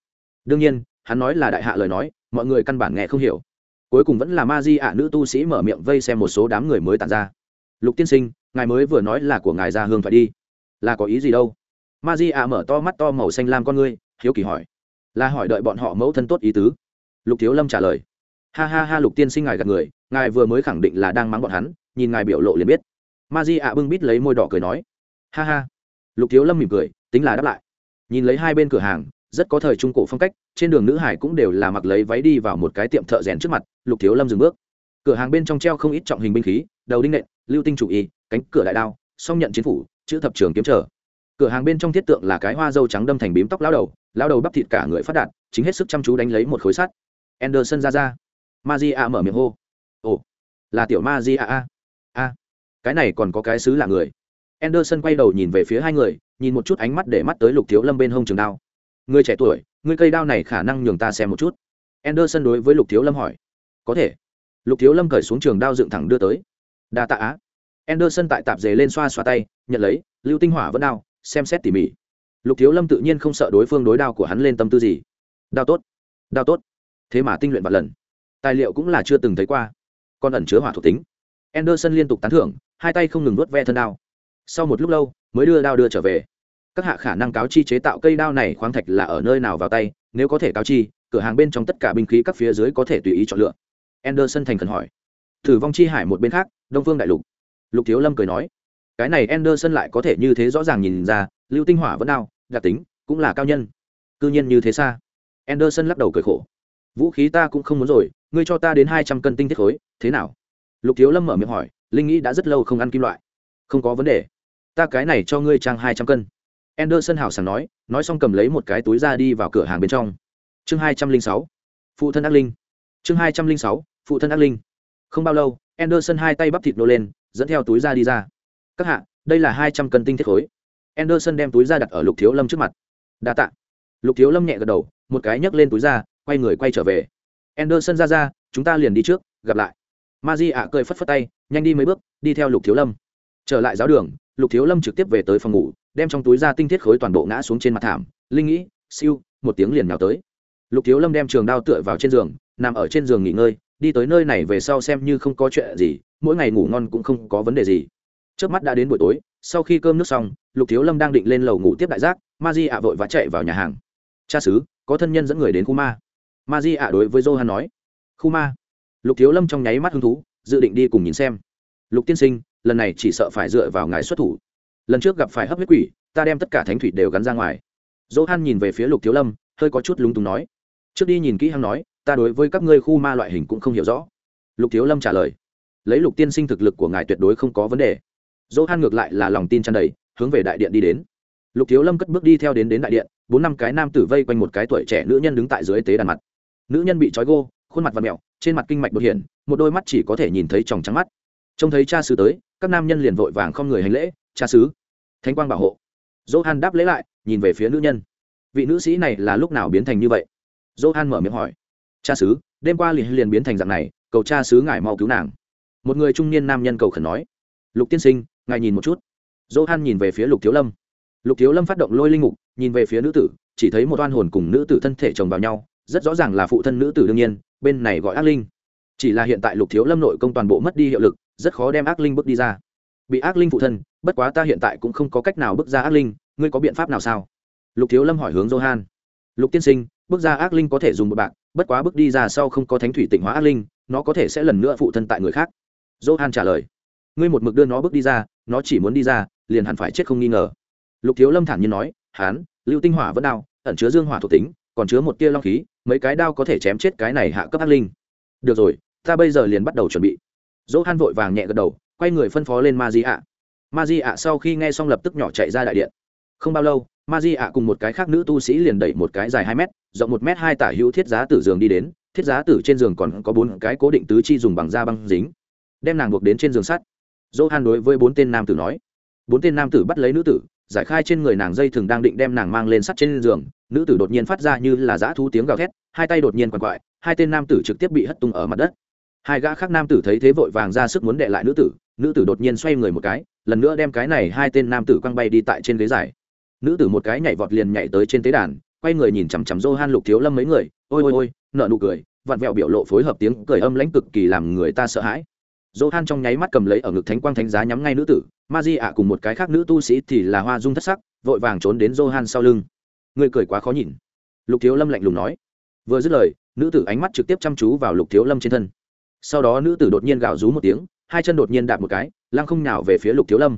Đương nhiên, hắn nói là đại hạ lời nói, mọi người căn bản nghe không hiểu. Cuối cùng vẫn là ma di ạ nữ tu sĩ mở miệng vây xem một số đám người mới tàn ra. Lục tiên sinh, ngài mới vừa nói là của ngài ra hương phải đi. Là có ý gì đâu? Ma di ạ mở to mắt to màu xanh lam con ngươi, hiếu kỳ hỏi. Là hỏi đợi bọn họ mẫu thân tốt ý tứ. Lục thiếu lâm trả lời. Ha ha ha, lục tiên sinh ngài gặp người, ngài vừa mới khẳng định là đang mắng bọn hắn, nhìn ngài biểu lộ liền biết. Ma di ạ bưng bít lấy môi đỏ cười nói. Ha ha. Lục thiếu lâm mỉm cười, tính là đáp lại. Nhìn lấy hai bên cửa hàng, rất có thời trung cổ phong cách, trên đường nữ hải cũng đều là mặc lấy váy đi vào một cái tiệm thợ rèn trước mặt, lục thiếu lâm dừng bước. Cửa hàng bên trong treo không ít trọng hình binh khí, đầu đinh nện, lưu tinh chủ y, cánh cửa đại đao, song nhận chiến phủ, chữ thập trường kiếm trở cửa hàng bên trong thiết tượng là cái hoa dâu trắng đâm thành bím tóc lao đầu lao đầu bắp thịt cả người phát đạt, chính hết sức chăm chú đánh lấy một khối sắt. Anderson ra ra. Ma di a mở miệng hô. Ồ, là tiểu ma di a. A a cái này còn có cái xứ là người. Anderson quay đầu nhìn về phía hai người, nhìn một chút ánh mắt để mắt tới lục thiếu lâm bên hông trường đao. Người trẻ tuổi, người cây đao này khả năng nhường ta xem một chút. Anderson đối với lục thiếu lâm hỏi. Có thể. Lục thiếu lâm cởi xuống trường đao dựng thẳng đưa tới. Đa tạ á. Anderson tại tạp dề lên xoa xoa tay, nhận lấy, lưu tinh hỏa vẫn đao xem xét tỉ mỉ. Lục thiếu lâm tự nhiên không sợ đối phương đối đao của hắn lên tâm tư gì. Đao tốt đao tốt. Thế mà tinh luyện vạn lần. Tài liệu cũng là chưa từng thấy qua. Còn ẩn chứa hỏa thuộc tính. Anderson liên tục tán thưởng, hai tay không ngừng nuốt ve thân đao. Sau một lúc lâu, mới đưa đao đưa trở về. Các hạ khả năng cáo chi chế tạo cây đao này khoáng thạch là ở nơi nào vào tay, nếu có thể cáo chi, cửa hàng bên trong tất cả binh khí các phía dưới có thể tùy ý chọn lựa. Anderson thành khẩn hỏi. Thử vong chi hải một bên khác, đông phương đại lục. Lục thiếu lâm cười nói cái này anderson lại có thể như thế rõ ràng nhìn ra lưu tinh hỏa vẫn đau, đặc tính cũng là cao nhân. Cư nhiên như thế xa. Anderson lắc đầu cười khổ. Vũ khí ta cũng không muốn rồi ngươi cho ta đến hai trăm cân tinh thiết khối thế nào? Lục thiếu lâm mở miệng hỏi linh nghĩ đã rất lâu không ăn kim loại. Không có vấn đề. Ta cái này cho ngươi trang hai trăm cân. Anderson hào sảng nói nói xong cầm lấy một cái túi ra đi vào cửa hàng bên trong. Chương hai trăm linh sáu. Phụ thân ác linh. Chương hai trăm linh sáu phụ thân ác linh. Không bao lâu anderson hai tay bắp thịt nô lên dẫn theo túi ra đi ra các hạ, đây là hai trăm cân tinh thiết khối. Anderson đem túi ra đặt ở lục thiếu lâm trước mặt. Đa tạ. Lục thiếu lâm nhẹ gật đầu, một cái nhấc lên túi ra quay người quay trở về. Anderson ra ra, chúng ta liền đi trước, gặp lại. Ma di ạ cười phất phất tay, nhanh đi mấy bước, đi theo lục thiếu lâm. Trở lại giáo đường, lục thiếu lâm trực tiếp về tới phòng ngủ, đem trong túi ra tinh thiết khối toàn bộ ngã xuống trên mặt thảm. Linh nghĩ, siêu, một tiếng liền nào tới. Lục thiếu lâm đem trường đao tựa vào trên giường, nằm ở trên giường nghỉ ngơi, đi tới nơi này về sau xem như không có chuyện gì, mỗi ngày ngủ ngon cũng không có vấn đề gì trước mắt đã đến buổi tối, sau khi cơm nước xong, lục thiếu lâm đang định lên lầu ngủ tiếp đại giác, ma di ạ vội và chạy vào nhà hàng. Cha xứ, có thân nhân dẫn người đến khu ma. Ma di ạ đối với johan nói. Khu ma? Lục thiếu lâm trong nháy mắt hứng thú, dự định đi cùng nhìn xem. Lục tiên sinh, lần này chỉ sợ phải dựa vào ngài xuất thủ. Lần trước gặp phải hấp huyết quỷ, ta đem tất cả thánh thủy đều gắn ra ngoài. Johan nhìn về phía lục thiếu lâm, hơi có chút lúng túng nói. Trước đi nhìn kỹ hăng nói, ta đối với các ngươi khu ma loại hình cũng không hiểu rõ. Lục thiếu lâm trả lời. Lấy lục tiên sinh thực lực của ngài tuyệt đối không có vấn đề johan ngược lại là lòng tin tràn đầy, hướng về đại điện đi đến. Lục thiếu lâm cất bước đi theo đến đến đại điện, bốn năm cái nam tử vây quanh một cái tuổi trẻ nữ nhân đứng tại dưới tế đàn mặt. Nữ nhân bị trói gô, khuôn mặt và mẹo, trên mặt kinh mạch đột hiển, một đôi mắt chỉ có thể nhìn thấy tròng trắng mắt. Trông thấy cha sứ tới, các nam nhân liền vội vàng không người hành lễ, cha sứ. Thánh quang bảo hộ. Johan đáp lễ lại, nhìn về phía nữ nhân. Vị nữ sĩ này là lúc nào biến thành như vậy? Johan mở miệng hỏi. Cha sứ, đêm qua liền liền biến thành dạng này, cầu cha sứ ngài mau cứu nàng. Một người trung niên nam nhân cầu khẩn nói. Lục tiên sinh ngài nhìn một chút. Johan nhìn về phía lục thiếu lâm. Lục thiếu lâm phát động lôi linh mục nhìn về phía nữ tử, chỉ thấy một oan hồn cùng nữ tử thân thể chồng vào nhau, rất rõ ràng là phụ thân nữ tử đương nhiên, bên này gọi ác linh. Chỉ là hiện tại lục thiếu lâm nội công toàn bộ mất đi hiệu lực, rất khó đem ác linh bước đi ra. Bị ác linh phụ thân, bất quá ta hiện tại cũng không có cách nào bước ra ác linh, ngươi có biện pháp nào sao? Lục thiếu lâm hỏi hướng johan. Lục tiên sinh, bước ra ác linh có thể dùng một bạc, bất quá bước đi ra sau không có thánh thủy tịnh hóa ác linh, nó có thể sẽ lần nữa phụ thân tại người khác. Johan trả lời. Ngươi một mực đưa nó bước đi ra nó chỉ muốn đi ra, liền hẳn phải chết không nghi ngờ. Lục thiếu lâm thản nhiên nói, hán, lưu tinh hỏa vẫn đao, ẩn chứa dương hỏa thuộc tính, còn chứa một tia long khí, mấy cái đao có thể chém chết cái này hạ cấp ác linh. Được rồi, ta bây giờ liền bắt đầu chuẩn bị. Dỗ han vội vàng nhẹ gật đầu, quay người phân phó lên ma di ạ. Ma di ạ sau khi nghe xong lập tức nhỏ chạy ra đại điện. Không bao lâu ma di ạ cùng một cái khác nữ tu sĩ liền đẩy một cái dài hai mét, rộng một m hai tả hữu thiết giá tử giường đi đến, thiết giá tử trên giường còn có bốn cái cố định tứ chi dùng bằng da băng dính, đem nàng buộc đến trên giường sắt dỗ han đối với bốn tên nam tử nói. Bốn tên nam tử bắt lấy nữ tử giải khai trên người nàng dây thường đang định đem nàng mang lên sắt trên giường. Nữ tử đột nhiên phát ra như là dã thú tiếng gào thét hai tay đột nhiên quằn quại hai tên nam tử trực tiếp bị hất tung ở mặt đất. Hai gã khác nam tử thấy thế vội vàng ra sức muốn đệ lại nữ tử nữ tử đột nhiên xoay người một cái lần nữa đem cái này hai tên nam tử quăng bay đi tại trên ghế dài. Nữ tử một cái nhảy vọt liền nhảy tới trên tế đàn quay người nhìn chằm chằm Johan Lục Thiếu Lâm mấy người, ôi ôi ôi, nở nụ cười, vặn vẹo biểu lộ phối hợp tiếng cười âm lãnh cực kỳ làm người ta sợ hãi. Johan trong nháy mắt cầm lấy ở ngực thánh quang thánh giá nhắm ngay nữ tử, Maji ạ cùng một cái khác nữ tu sĩ thì là hoa dung thất sắc, vội vàng trốn đến Johan sau lưng. Người cười quá khó nhìn. Lục Thiếu Lâm lạnh lùng nói. Vừa dứt lời, nữ tử ánh mắt trực tiếp chăm chú vào Lục Thiếu Lâm trên thân. Sau đó nữ tử đột nhiên gào rú một tiếng, hai chân đột nhiên đạp một cái, lăng không nào về phía Lục Thiếu Lâm.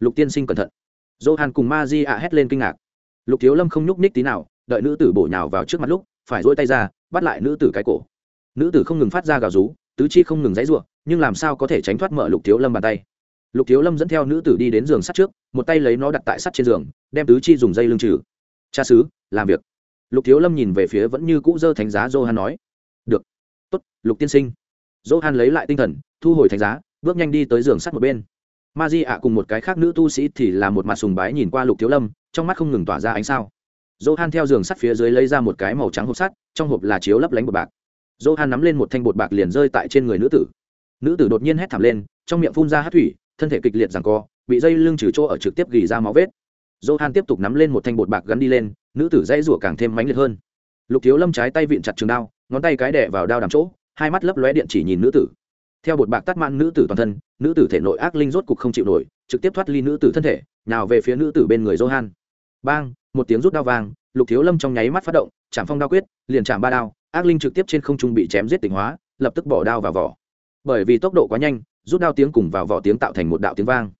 Lục tiên sinh cẩn thận. Johan cùng Maji ạ hét lên kinh ngạc. Lục Thiếu Lâm không nhúc nhích tí nào, đợi nữ tử bổ nhào vào trước mặt lúc phải dỗi tay ra bắt lại nữ tử cái cổ nữ tử không ngừng phát ra gào rú tứ chi không ngừng dãy ruộng nhưng làm sao có thể tránh thoát mở lục thiếu lâm bàn tay? Lục thiếu lâm dẫn theo nữ tử đi đến giường sắt trước một tay lấy nó đặt tại sắt trên giường đem tứ chi dùng dây lưng trừ. Cha xứ làm việc. Lục thiếu lâm nhìn về phía vẫn như cũ dơ thánh giá johan nói. Được tốt lục tiên sinh. Johan lấy lại tinh thần thu hồi thánh giá bước nhanh đi tới giường sắt một bên. Ma di ạ cùng một cái khác nữ tu sĩ thì là một mặt sùng bái nhìn qua lục thiếu lâm trong mắt không ngừng tỏa ra ánh sao. Johan theo giường sắt phía dưới lấy ra một cái màu trắng hộp sắt, trong hộp là chiếu lấp lánh bột bạc. Johan nắm lên một thanh bột bạc liền rơi tại trên người nữ tử. Nữ tử đột nhiên hét thảm lên, trong miệng phun ra hát thủy, thân thể kịch liệt giằng co, bị dây lưng trừ chỗ ở trực tiếp gỉ ra máu vết. Johan tiếp tục nắm lên một thanh bột bạc gắn đi lên, nữ tử dây rủa càng thêm mãnh liệt hơn. Lục Thiếu Lâm trái tay vịn chặt trường đao, ngón tay cái đẻ vào đao đàm chỗ, hai mắt lấp lóe điện chỉ nhìn nữ tử. Theo bột bạc tắt mang nữ tử toàn thân, nữ tử thể nội ác linh rốt cục không chịu nổi, trực tiếp thoát ly nữ tử thân thể, nào về phía nữ tử bên người Johan. Bang, một tiếng rút đao vàng, lục thiếu lâm trong nháy mắt phát động chạm phong đao quyết liền chạm ba đao ác linh trực tiếp trên không trung bị chém giết tỉnh hóa lập tức bỏ đao vào vỏ bởi vì tốc độ quá nhanh, rút đao tiếng cùng vào vỏ tiếng tạo thành một đạo tiếng vang.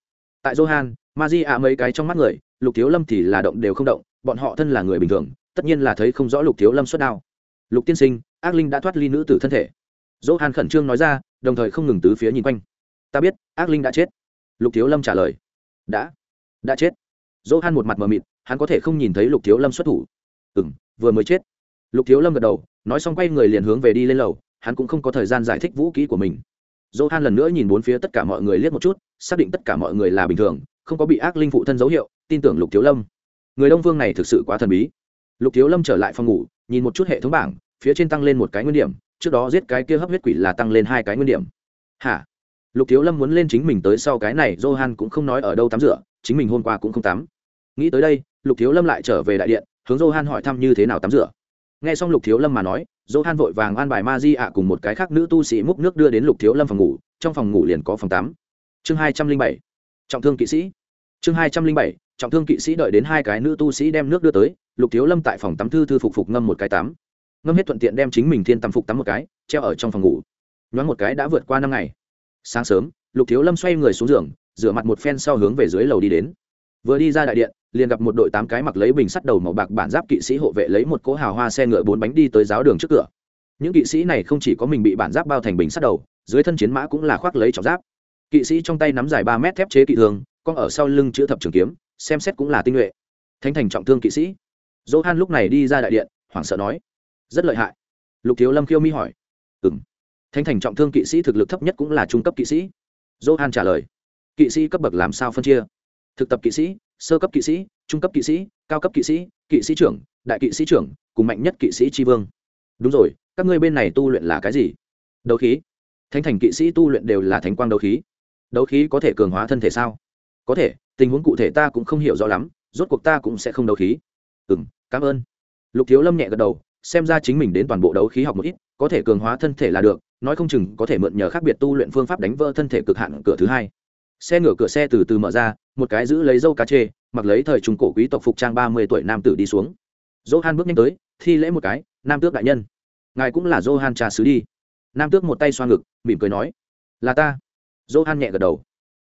Tại johan ma di ạ mấy cái trong mắt người, lục thiếu lâm thì là động đều không động, bọn họ thân là người bình thường, tất nhiên là thấy không rõ lục thiếu lâm xuất đao. Lục tiên sinh, ác linh đã thoát ly nữ tử thân thể. Johan khẩn trương nói ra, đồng thời không ngừng tứ phía nhìn quanh. Ta biết, ác linh đã chết. Lục thiếu lâm trả lời. Đã. Đã chết. Johan một mặt mờ mịt, hắn có thể không nhìn thấy lục thiếu lâm xuất thủ. Ừ m vừa mới chết. Lục thiếu lâm gật đầu, nói xong quay người liền hướng về đi lên lầu, hắn cũng không có thời gian giải thích vũ kỹ của mình dỗ han lần nữa nhìn bốn phía tất cả mọi người liếc một chút, xác định tất cả mọi người là bình thường, không có bị ác linh phụ thân dấu hiệu, tin tưởng lục thiếu lâm. Người đông Vương này thực sự quá thần bí. Lục thiếu lâm trở lại phòng ngủ, nhìn một chút hệ thống bảng, phía trên tăng lên một cái nguyên điểm, trước đó giết cái kia hấp huyết quỷ là tăng lên hai cái nguyên điểm. Hả? Lục thiếu lâm muốn lên chính mình tới sau cái này, johan cũng không nói ở đâu tắm rửa, chính mình hôm qua cũng không tắm. Nghĩ tới đây, lục thiếu lâm lại trở về đại điện, hướng johan hỏi thăm như thế nào tắm rửa. Nghe xong lục thiếu lâm mà nói johan vội vàng an bài ma di ạ cùng một cái khác nữ tu sĩ múc nước đưa đến lục thiếu lâm phòng ngủ, trong phòng ngủ liền có phòng tắm. Chương hai trăm linh bảy, trọng thương kỵ sĩ. Chương hai trăm linh bảy, trọng thương kỵ sĩ đợi đến hai cái nữ tu sĩ đem nước đưa tới, lục thiếu lâm tại phòng tắm thư thư phục phục ngâm một cái tắm. Ngâm hết thuận tiện đem chính mình thiên tắm phục tắm một cái, treo ở trong phòng ngủ. Nhoáng một cái đã vượt qua năm ngày. Sáng sớm, lục thiếu lâm xoay người xuống giường, rửa mặt một phen sau hướng về dưới lầu đi đến. Vừa đi ra đại điện liền gặp một đội tám cái mặc lấy bình sắt đầu màu bạc bản giáp kỵ sĩ hộ vệ lấy một cỗ hào hoa xe ngựa bốn bánh đi tới giáo đường trước cửa. Những kỵ sĩ này không chỉ có mình bị bản giáp bao thành bình sắt đầu, dưới thân chiến mã cũng là khoác lấy trọng giáp. Kỵ sĩ trong tay nắm dài ba mét thép chế kỵ thường, con ở sau lưng chữ thập trường kiếm, xem xét cũng là tinh nhuệ. Thánh thành trọng thương kỵ sĩ. Dỗ han lúc này đi ra đại điện, hoảng sợ nói, rất lợi hại. Lục thiếu lâm khiêu mi hỏi ừ m thánh thành trọng thương kỵ sĩ thực lực thấp nhất cũng là trung cấp kỵ sĩ. Dỗ han trả lời, kỵ sĩ cấp bậc làm sao phân chia? Thực tập kỵ sĩ sơ cấp kỵ sĩ, trung cấp kỵ sĩ, cao cấp kỵ sĩ kỵ sĩ trưởng, đại kỵ sĩ trưởng, cùng mạnh nhất kỵ sĩ tri vương. Đúng rồi, các ngươi bên này tu luyện là cái gì? Đấu khí. Thánh thành kỵ sĩ tu luyện đều là thánh quang đấu khí. Đấu khí có thể cường hóa thân thể sao? Có thể, tình huống cụ thể ta cũng không hiểu rõ lắm, rốt cuộc ta cũng sẽ không đấu khí. Ừ m cảm ơn. Lục thiếu lâm nhẹ gật đầu, xem ra chính mình đến toàn bộ đấu khí học một ít, có thể cường hóa thân thể là được, nói không chừng có thể mượn nhờ khác biệt tu luyện phương pháp đánh vỡ thân thể cực hạn cửa thứ hai xe ngửa cửa xe từ từ mở ra, một cái giữ lấy dâu cá chê, mặc lấy thời trung cổ quý tộc phục trang ba mươi tuổi nam tử đi xuống. Dỗ han bước nhanh tới, thi lễ một cái, nam tước đại nhân, ngài cũng là dỗ han trà sứ đi. Nam tước một tay xoa ngực, mỉm cười nói, là ta. Dỗ han nhẹ gật đầu.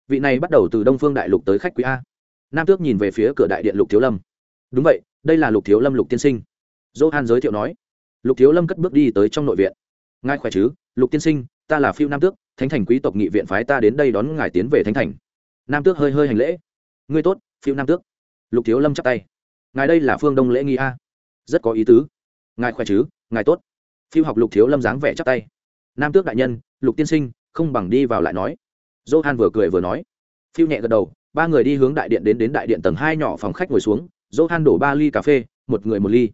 Vị này bắt đầu từ đông phương đại lục tới khách quý a. Nam tước nhìn về phía cửa đại điện lục thiếu lâm. Đúng vậy, đây là lục thiếu lâm lục tiên sinh. Dỗ han giới thiệu nói. Lục thiếu lâm cất bước đi tới trong nội viện. Ngài khỏe chứ? Lục tiên sinh, ta là phiêu nam tước thánh thành quý tộc nghị viện phái ta đến đây đón ngài tiến về thánh thành. Nam tước hơi hơi hành lễ. Ngươi tốt, phiêu nam tước. Lục thiếu lâm chắp tay. Ngài đây là phương đông lễ nghi a. Rất có ý tứ. Ngài khỏe chứ? Ngài tốt. Phiêu học lục thiếu lâm dáng vẻ chắp tay. Nam tước đại nhân, lục tiên sinh, không bằng đi vào lại nói. Dô han vừa cười vừa nói. Phiêu nhẹ gật đầu, ba người đi hướng đại điện đến đến đại điện tầng hai nhỏ phòng khách ngồi xuống. Dô han đổ ba ly cà phê, một người một ly.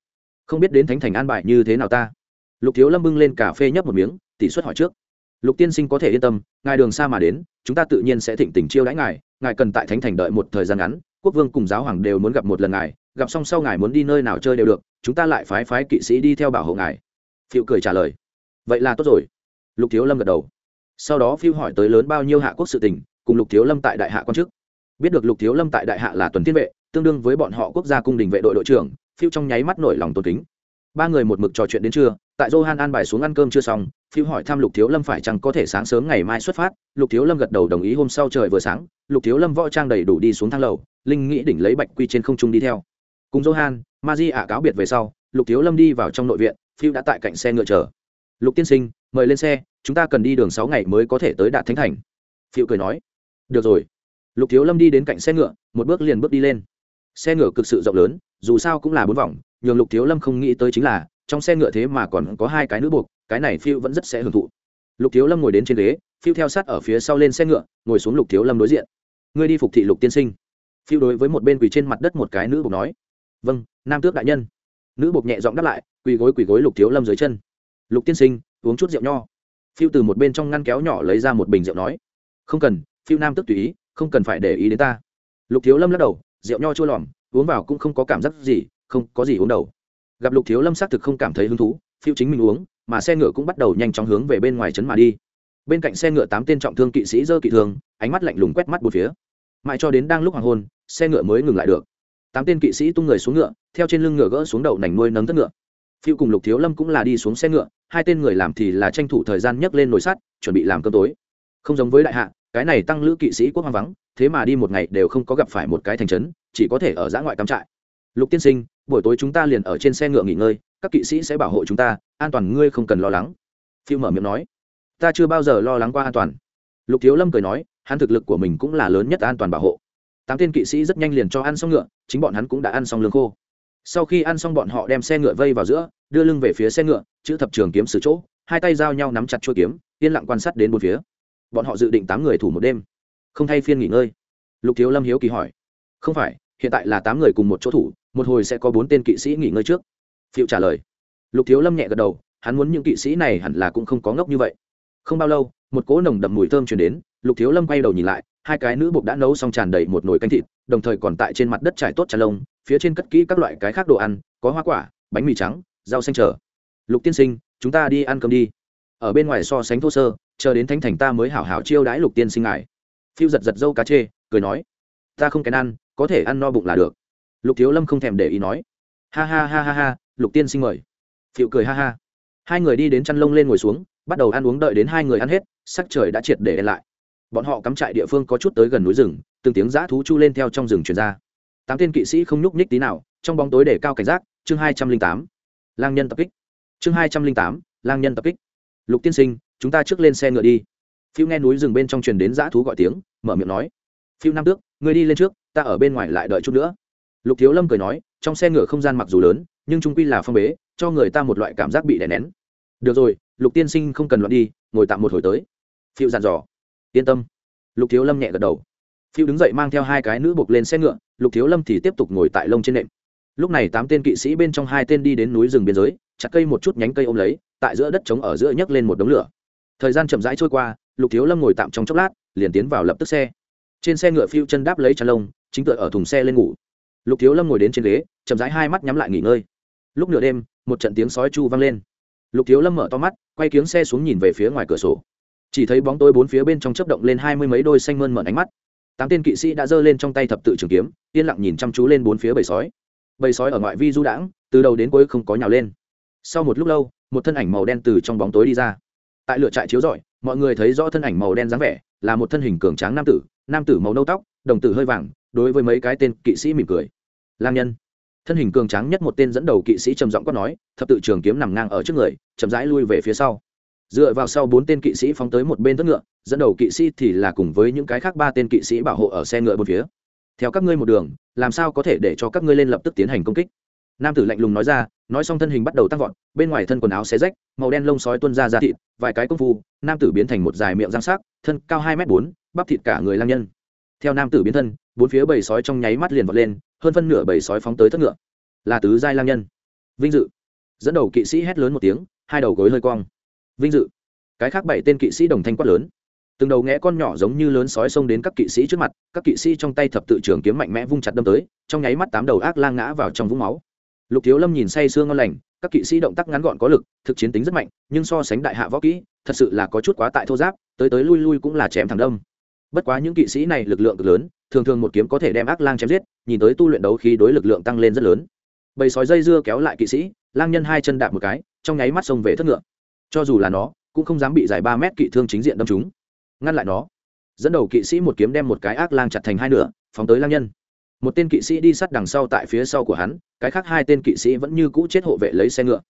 Không biết đến thánh thành an bài như thế nào ta? Lục thiếu lâm bưng lên cà phê nhấp một miếng, tỷ suất hỏi trước lục tiên sinh có thể yên tâm, ngài đường xa mà đến, chúng ta tự nhiên sẽ thịnh tình chiêu đãi ngài ngài cần tại thánh thành đợi một thời gian ngắn, quốc vương cùng giáo hoàng đều muốn gặp một lần ngài, gặp xong sau ngài muốn đi nơi nào chơi đều được, chúng ta lại phái phái kỵ sĩ đi theo bảo hộ ngài. Phiêu cười trả lời. Vậy là tốt rồi. Lục thiếu lâm gật đầu. Sau đó phiêu hỏi tới lớn bao nhiêu hạ quốc sự tình, cùng lục thiếu lâm tại đại hạ quan chức. Biết được lục thiếu lâm tại đại hạ là tuần thiên vệ, tương đương với bọn họ quốc gia cung đình vệ đội đội trưởng, phiêu trong nháy mắt nổi lòng tôn kính. Ba người một mực trò chuyện đến trưa tại johan an bài xuống ăn cơm chưa xong phiêu hỏi thăm lục thiếu lâm phải chăng có thể sáng sớm ngày mai xuất phát. Lục thiếu lâm gật đầu đồng ý hôm sau trời vừa sáng, lục thiếu lâm võ trang đầy đủ đi xuống thang lầu, linh nghĩ đỉnh lấy bạch quy trên không trung đi theo. Cùng johan, Maji ạ cáo biệt về sau, lục thiếu lâm đi vào trong nội viện phiêu đã tại cạnh xe ngựa chờ. Lục tiên sinh, mời lên xe, chúng ta cần đi đường sáu ngày mới có thể tới đạt thánh thành. Phiêu cười nói. Được rồi. Lục thiếu lâm đi đến cạnh xe ngựa, một bước liền bước đi lên. Xe ngựa cực sự rộng lớn, dù sao cũng là bốn vòng, nhường lục thiếu lâm không nghĩ tới chính là trong xe ngựa thế mà còn có hai cái nữ buộc, cái này phiêu vẫn rất sẽ hưởng thụ. Lục thiếu lâm ngồi đến trên ghế, phiêu theo sát ở phía sau lên xe ngựa, ngồi xuống lục thiếu lâm đối diện. Ngươi đi phục thị lục tiên sinh. Phiêu đối với một bên quỳ trên mặt đất một cái nữ buộc nói. Vâng nam tước đại nhân. Nữ buộc nhẹ giọng đáp lại, quỳ gối quỳ gối lục thiếu lâm dưới chân. Lục tiên sinh, uống chút rượu nho. Phiêu từ một bên trong ngăn kéo nhỏ lấy ra một bình rượu nói. Không cần, phiêu nam tước tùy ý, không cần phải để ý đến ta. Lục thiếu lâm lắc đầu, rượu nho chua lòm, uống vào cũng không có cảm giác gì, không có gì uống đầu gặp lục thiếu lâm xác thực không cảm thấy hứng thú, phiêu chính mình uống, mà xe ngựa cũng bắt đầu nhanh chóng hướng về bên ngoài trấn mà đi. Bên cạnh xe ngựa tám tên trọng thương kỵ sĩ dơ kỵ thương ánh mắt lạnh lùng quét mắt một phía. Mãi cho đến đang lúc hoàng hôn, xe ngựa mới ngừng lại được. Tám tên kỵ sĩ tung người xuống ngựa, theo trên lưng ngựa gỡ xuống đầu nành nuôi nấng tất ngựa. Phiêu cùng lục thiếu lâm cũng là đi xuống xe ngựa, hai tên người làm thì là tranh thủ thời gian nhấc lên nồi sắt, chuẩn bị làm cơm tối. Không giống với đại hạ, cái này tăng lữ kỵ sĩ quốc hoang vắng, thế mà đi một ngày đều không có gặp phải một cái thành trấn, chỉ có thể ở giã ngoại cắm trại. Lục tiên sinh buổi tối chúng ta liền ở trên xe ngựa nghỉ ngơi, các kỵ sĩ sẽ bảo hộ chúng ta, an toàn ngươi không cần lo lắng. Phiêu mở miệng nói. Ta chưa bao giờ lo lắng qua an toàn. Lục thiếu lâm cười nói, hắn thực lực của mình cũng là lớn nhất an toàn bảo hộ. Tám tên kỵ sĩ rất nhanh liền cho ăn xong ngựa, chính bọn hắn cũng đã ăn xong lương khô. Sau khi ăn xong bọn họ đem xe ngựa vây vào giữa, đưa lưng về phía xe ngựa, chữ thập trường kiếm xử chỗ, hai tay giao nhau nắm chặt chuôi kiếm, yên lặng quan sát đến một phía. Bọn họ dự định tám người thủ một đêm, không thay phiên nghỉ ngơi. Lục thiếu lâm hiếu kỳ hỏi. Không phải hiện tại là tám người cùng một chỗ thủ, một hồi sẽ có bốn tên kỵ sĩ nghỉ ngơi trước. Phiệu trả lời. Lục thiếu lâm nhẹ gật đầu, hắn muốn những kỵ sĩ này hẳn là cũng không có ngốc như vậy. Không bao lâu, một cỗ nồng đậm mùi thơm chuyển đến, lục thiếu lâm quay đầu nhìn lại, hai cái nữ buộc đã nấu xong tràn đầy một nồi canh thịt, đồng thời còn tại trên mặt đất trải tốt trà lông, phía trên cất kỹ các loại cái khác đồ ăn, có hoa quả, bánh mì trắng, rau xanh trở lục tiên sinh, chúng ta đi ăn cơm đi. Ở bên ngoài so sánh thô sơ, chờ đến thánh thành ta mới hảo hảo chiêu đãi lục tiên sinh ngài. Phiêu giật giật dâu cá chê, cười nói ta không kén ăn, có thể ăn no bụng là được. Lục thiếu lâm không thèm để ý nói. Ha ha ha ha ha, lục tiên sinh mời. Phiệu cười ha ha. Hai người đi đến chăn lông lên ngồi xuống, bắt đầu ăn uống đợi đến hai người ăn hết, sắc trời đã triệt để đen lại. Bọn họ cắm trại địa phương có chút tới gần núi rừng, từng tiếng giã thú chu lên theo trong rừng truyền ra. Tám tên kỵ sĩ không nhúc nhích tí nào, trong bóng tối để cao cảnh giác, chương hai trăm linh tám. Lang nhân tập kích. Chương hai trăm linh tám, lang nhân tập kích. Lục tiên sinh, chúng ta trước lên xe ngựa đi. Phiêu nghe núi rừng bên trong truyền đến giã thú gọi tiếng, mở miệng nói phiêu nam tước, ngươi đi lên trước, ta ở bên ngoài lại đợi chút nữa. Lục thiếu lâm cười nói, trong xe ngựa không gian mặc dù lớn, nhưng trung quy là phong bế, cho người ta một loại cảm giác bị đè nén. Được rồi, lục tiên sinh không cần loạn đi, ngồi tạm một hồi tới. Phiêu dặn dò. Yên tâm. Lục thiếu lâm nhẹ gật đầu. Phiêu đứng dậy mang theo hai cái nữ buộc lên xe ngựa, lục thiếu lâm thì tiếp tục ngồi tại lông trên nệm. Lúc này tám tên kỵ sĩ bên trong hai tên đi đến núi rừng biên giới, chặt cây một chút nhánh cây ôm lấy, tại giữa đất trống ở giữa nhấc lên một đống lửa. Thời gian chậm rãi trôi qua, lục thiếu lâm ngồi tạm trong chốc lát, liền tiến vào lập tức xe trên xe ngựa phiêu chân đáp lấy chăn lông, chính tựa ở thùng xe lên ngủ. Lục thiếu lâm ngồi đến trên ghế, chậm rãi hai mắt nhắm lại nghỉ ngơi. Lúc nửa đêm, một trận tiếng sói chu vang lên. Lục thiếu lâm mở to mắt, quay kiếng xe xuống nhìn về phía ngoài cửa sổ. Chỉ thấy bóng tối bốn phía bên trong chấp động lên hai mươi mấy đôi xanh mơn mởn ánh mắt. Tám tên kỵ sĩ đã giơ lên trong tay thập tự trường kiếm, yên lặng nhìn chăm chú lên bốn phía bầy sói. Bầy sói ở ngoại vi du đãng, từ đầu đến cuối không có nhào lên. Sau một lúc lâu, một thân ảnh màu đen từ trong bóng tối đi ra. Tại lửa trại chiếu rọi, mọi người thấy rõ thân ảnh màu đen dáng vẻ là một thân hình cường tráng nam tử nam tử màu nâu tóc, đồng tử hơi vàng, đối với mấy cái tên kỵ sĩ mỉm cười. Lang nhân. Thân hình cường tráng nhất một tên dẫn đầu kỵ sĩ trầm giọng quát nói, thập tự trường kiếm nằm ngang ở trước người, chậm rãi lui về phía sau. Dựa vào sau bốn tên kỵ sĩ phóng tới một bên tất ngựa, dẫn đầu kỵ sĩ thì là cùng với những cái khác ba tên kỵ sĩ bảo hộ ở xe ngựa bốn phía. Theo các ngươi một đường, làm sao có thể để cho các ngươi lên lập tức tiến hành công kích? Nam tử lạnh lùng nói ra, nói xong thân hình bắt đầu tăng vọt, bên ngoài thân quần áo xé rách, màu đen lông sói tuân ra ra thịt, vài cái công phu, nam tử biến thành một dài miệng giang sắc, thân cao hai m bốn, bắp thịt cả người lang nhân. Theo nam tử biến thân, bốn phía bầy sói trong nháy mắt liền vọt lên, hơn phân nửa bầy sói phóng tới thất ngựa. Là tứ giai lang nhân. Vinh dự. Dẫn đầu kỵ sĩ hét lớn một tiếng, hai đầu gối hơi cong. Vinh dự. Cái khác bảy tên kỵ sĩ đồng thanh quát lớn. Từng đầu ngẽ con nhỏ giống như lớn sói xông đến các kỵ sĩ trước mặt, các kỵ sĩ trong tay thập tự trường kiếm mạnh mẽ vung chặt đâm tới, trong nháy mắt tám đầu ác lang ngã vào trong vũng máu lục thiếu lâm nhìn say sương ngon lành, các kỵ sĩ động tác ngắn gọn có lực, thực chiến tính rất mạnh, nhưng so sánh đại hạ võ kỹ, thật sự là có chút quá tại thô giáp, tới tới lui lui cũng là chém thẳng đông bất quá những kỵ sĩ này lực lượng cực lớn, thường thường một kiếm có thể đem ác lang chém giết, nhìn tới tu luyện đấu khí đối lực lượng tăng lên rất lớn. Bầy sói dây dưa kéo lại kỵ sĩ, lang nhân hai chân đạp một cái, trong nháy mắt xông về thất ngựa. Cho dù là nó, cũng không dám bị dài ba mét kỵ thương chính diện đâm chúng ngăn lại nó. Dẫn đầu kỵ sĩ một kiếm đem một cái ác lang chặt thành hai nửa, phóng tới lang nhân một tên kỵ sĩ đi sát đằng sau tại phía sau của hắn cái khác hai tên kỵ sĩ vẫn như cũ chết hộ vệ lấy xe ngựa.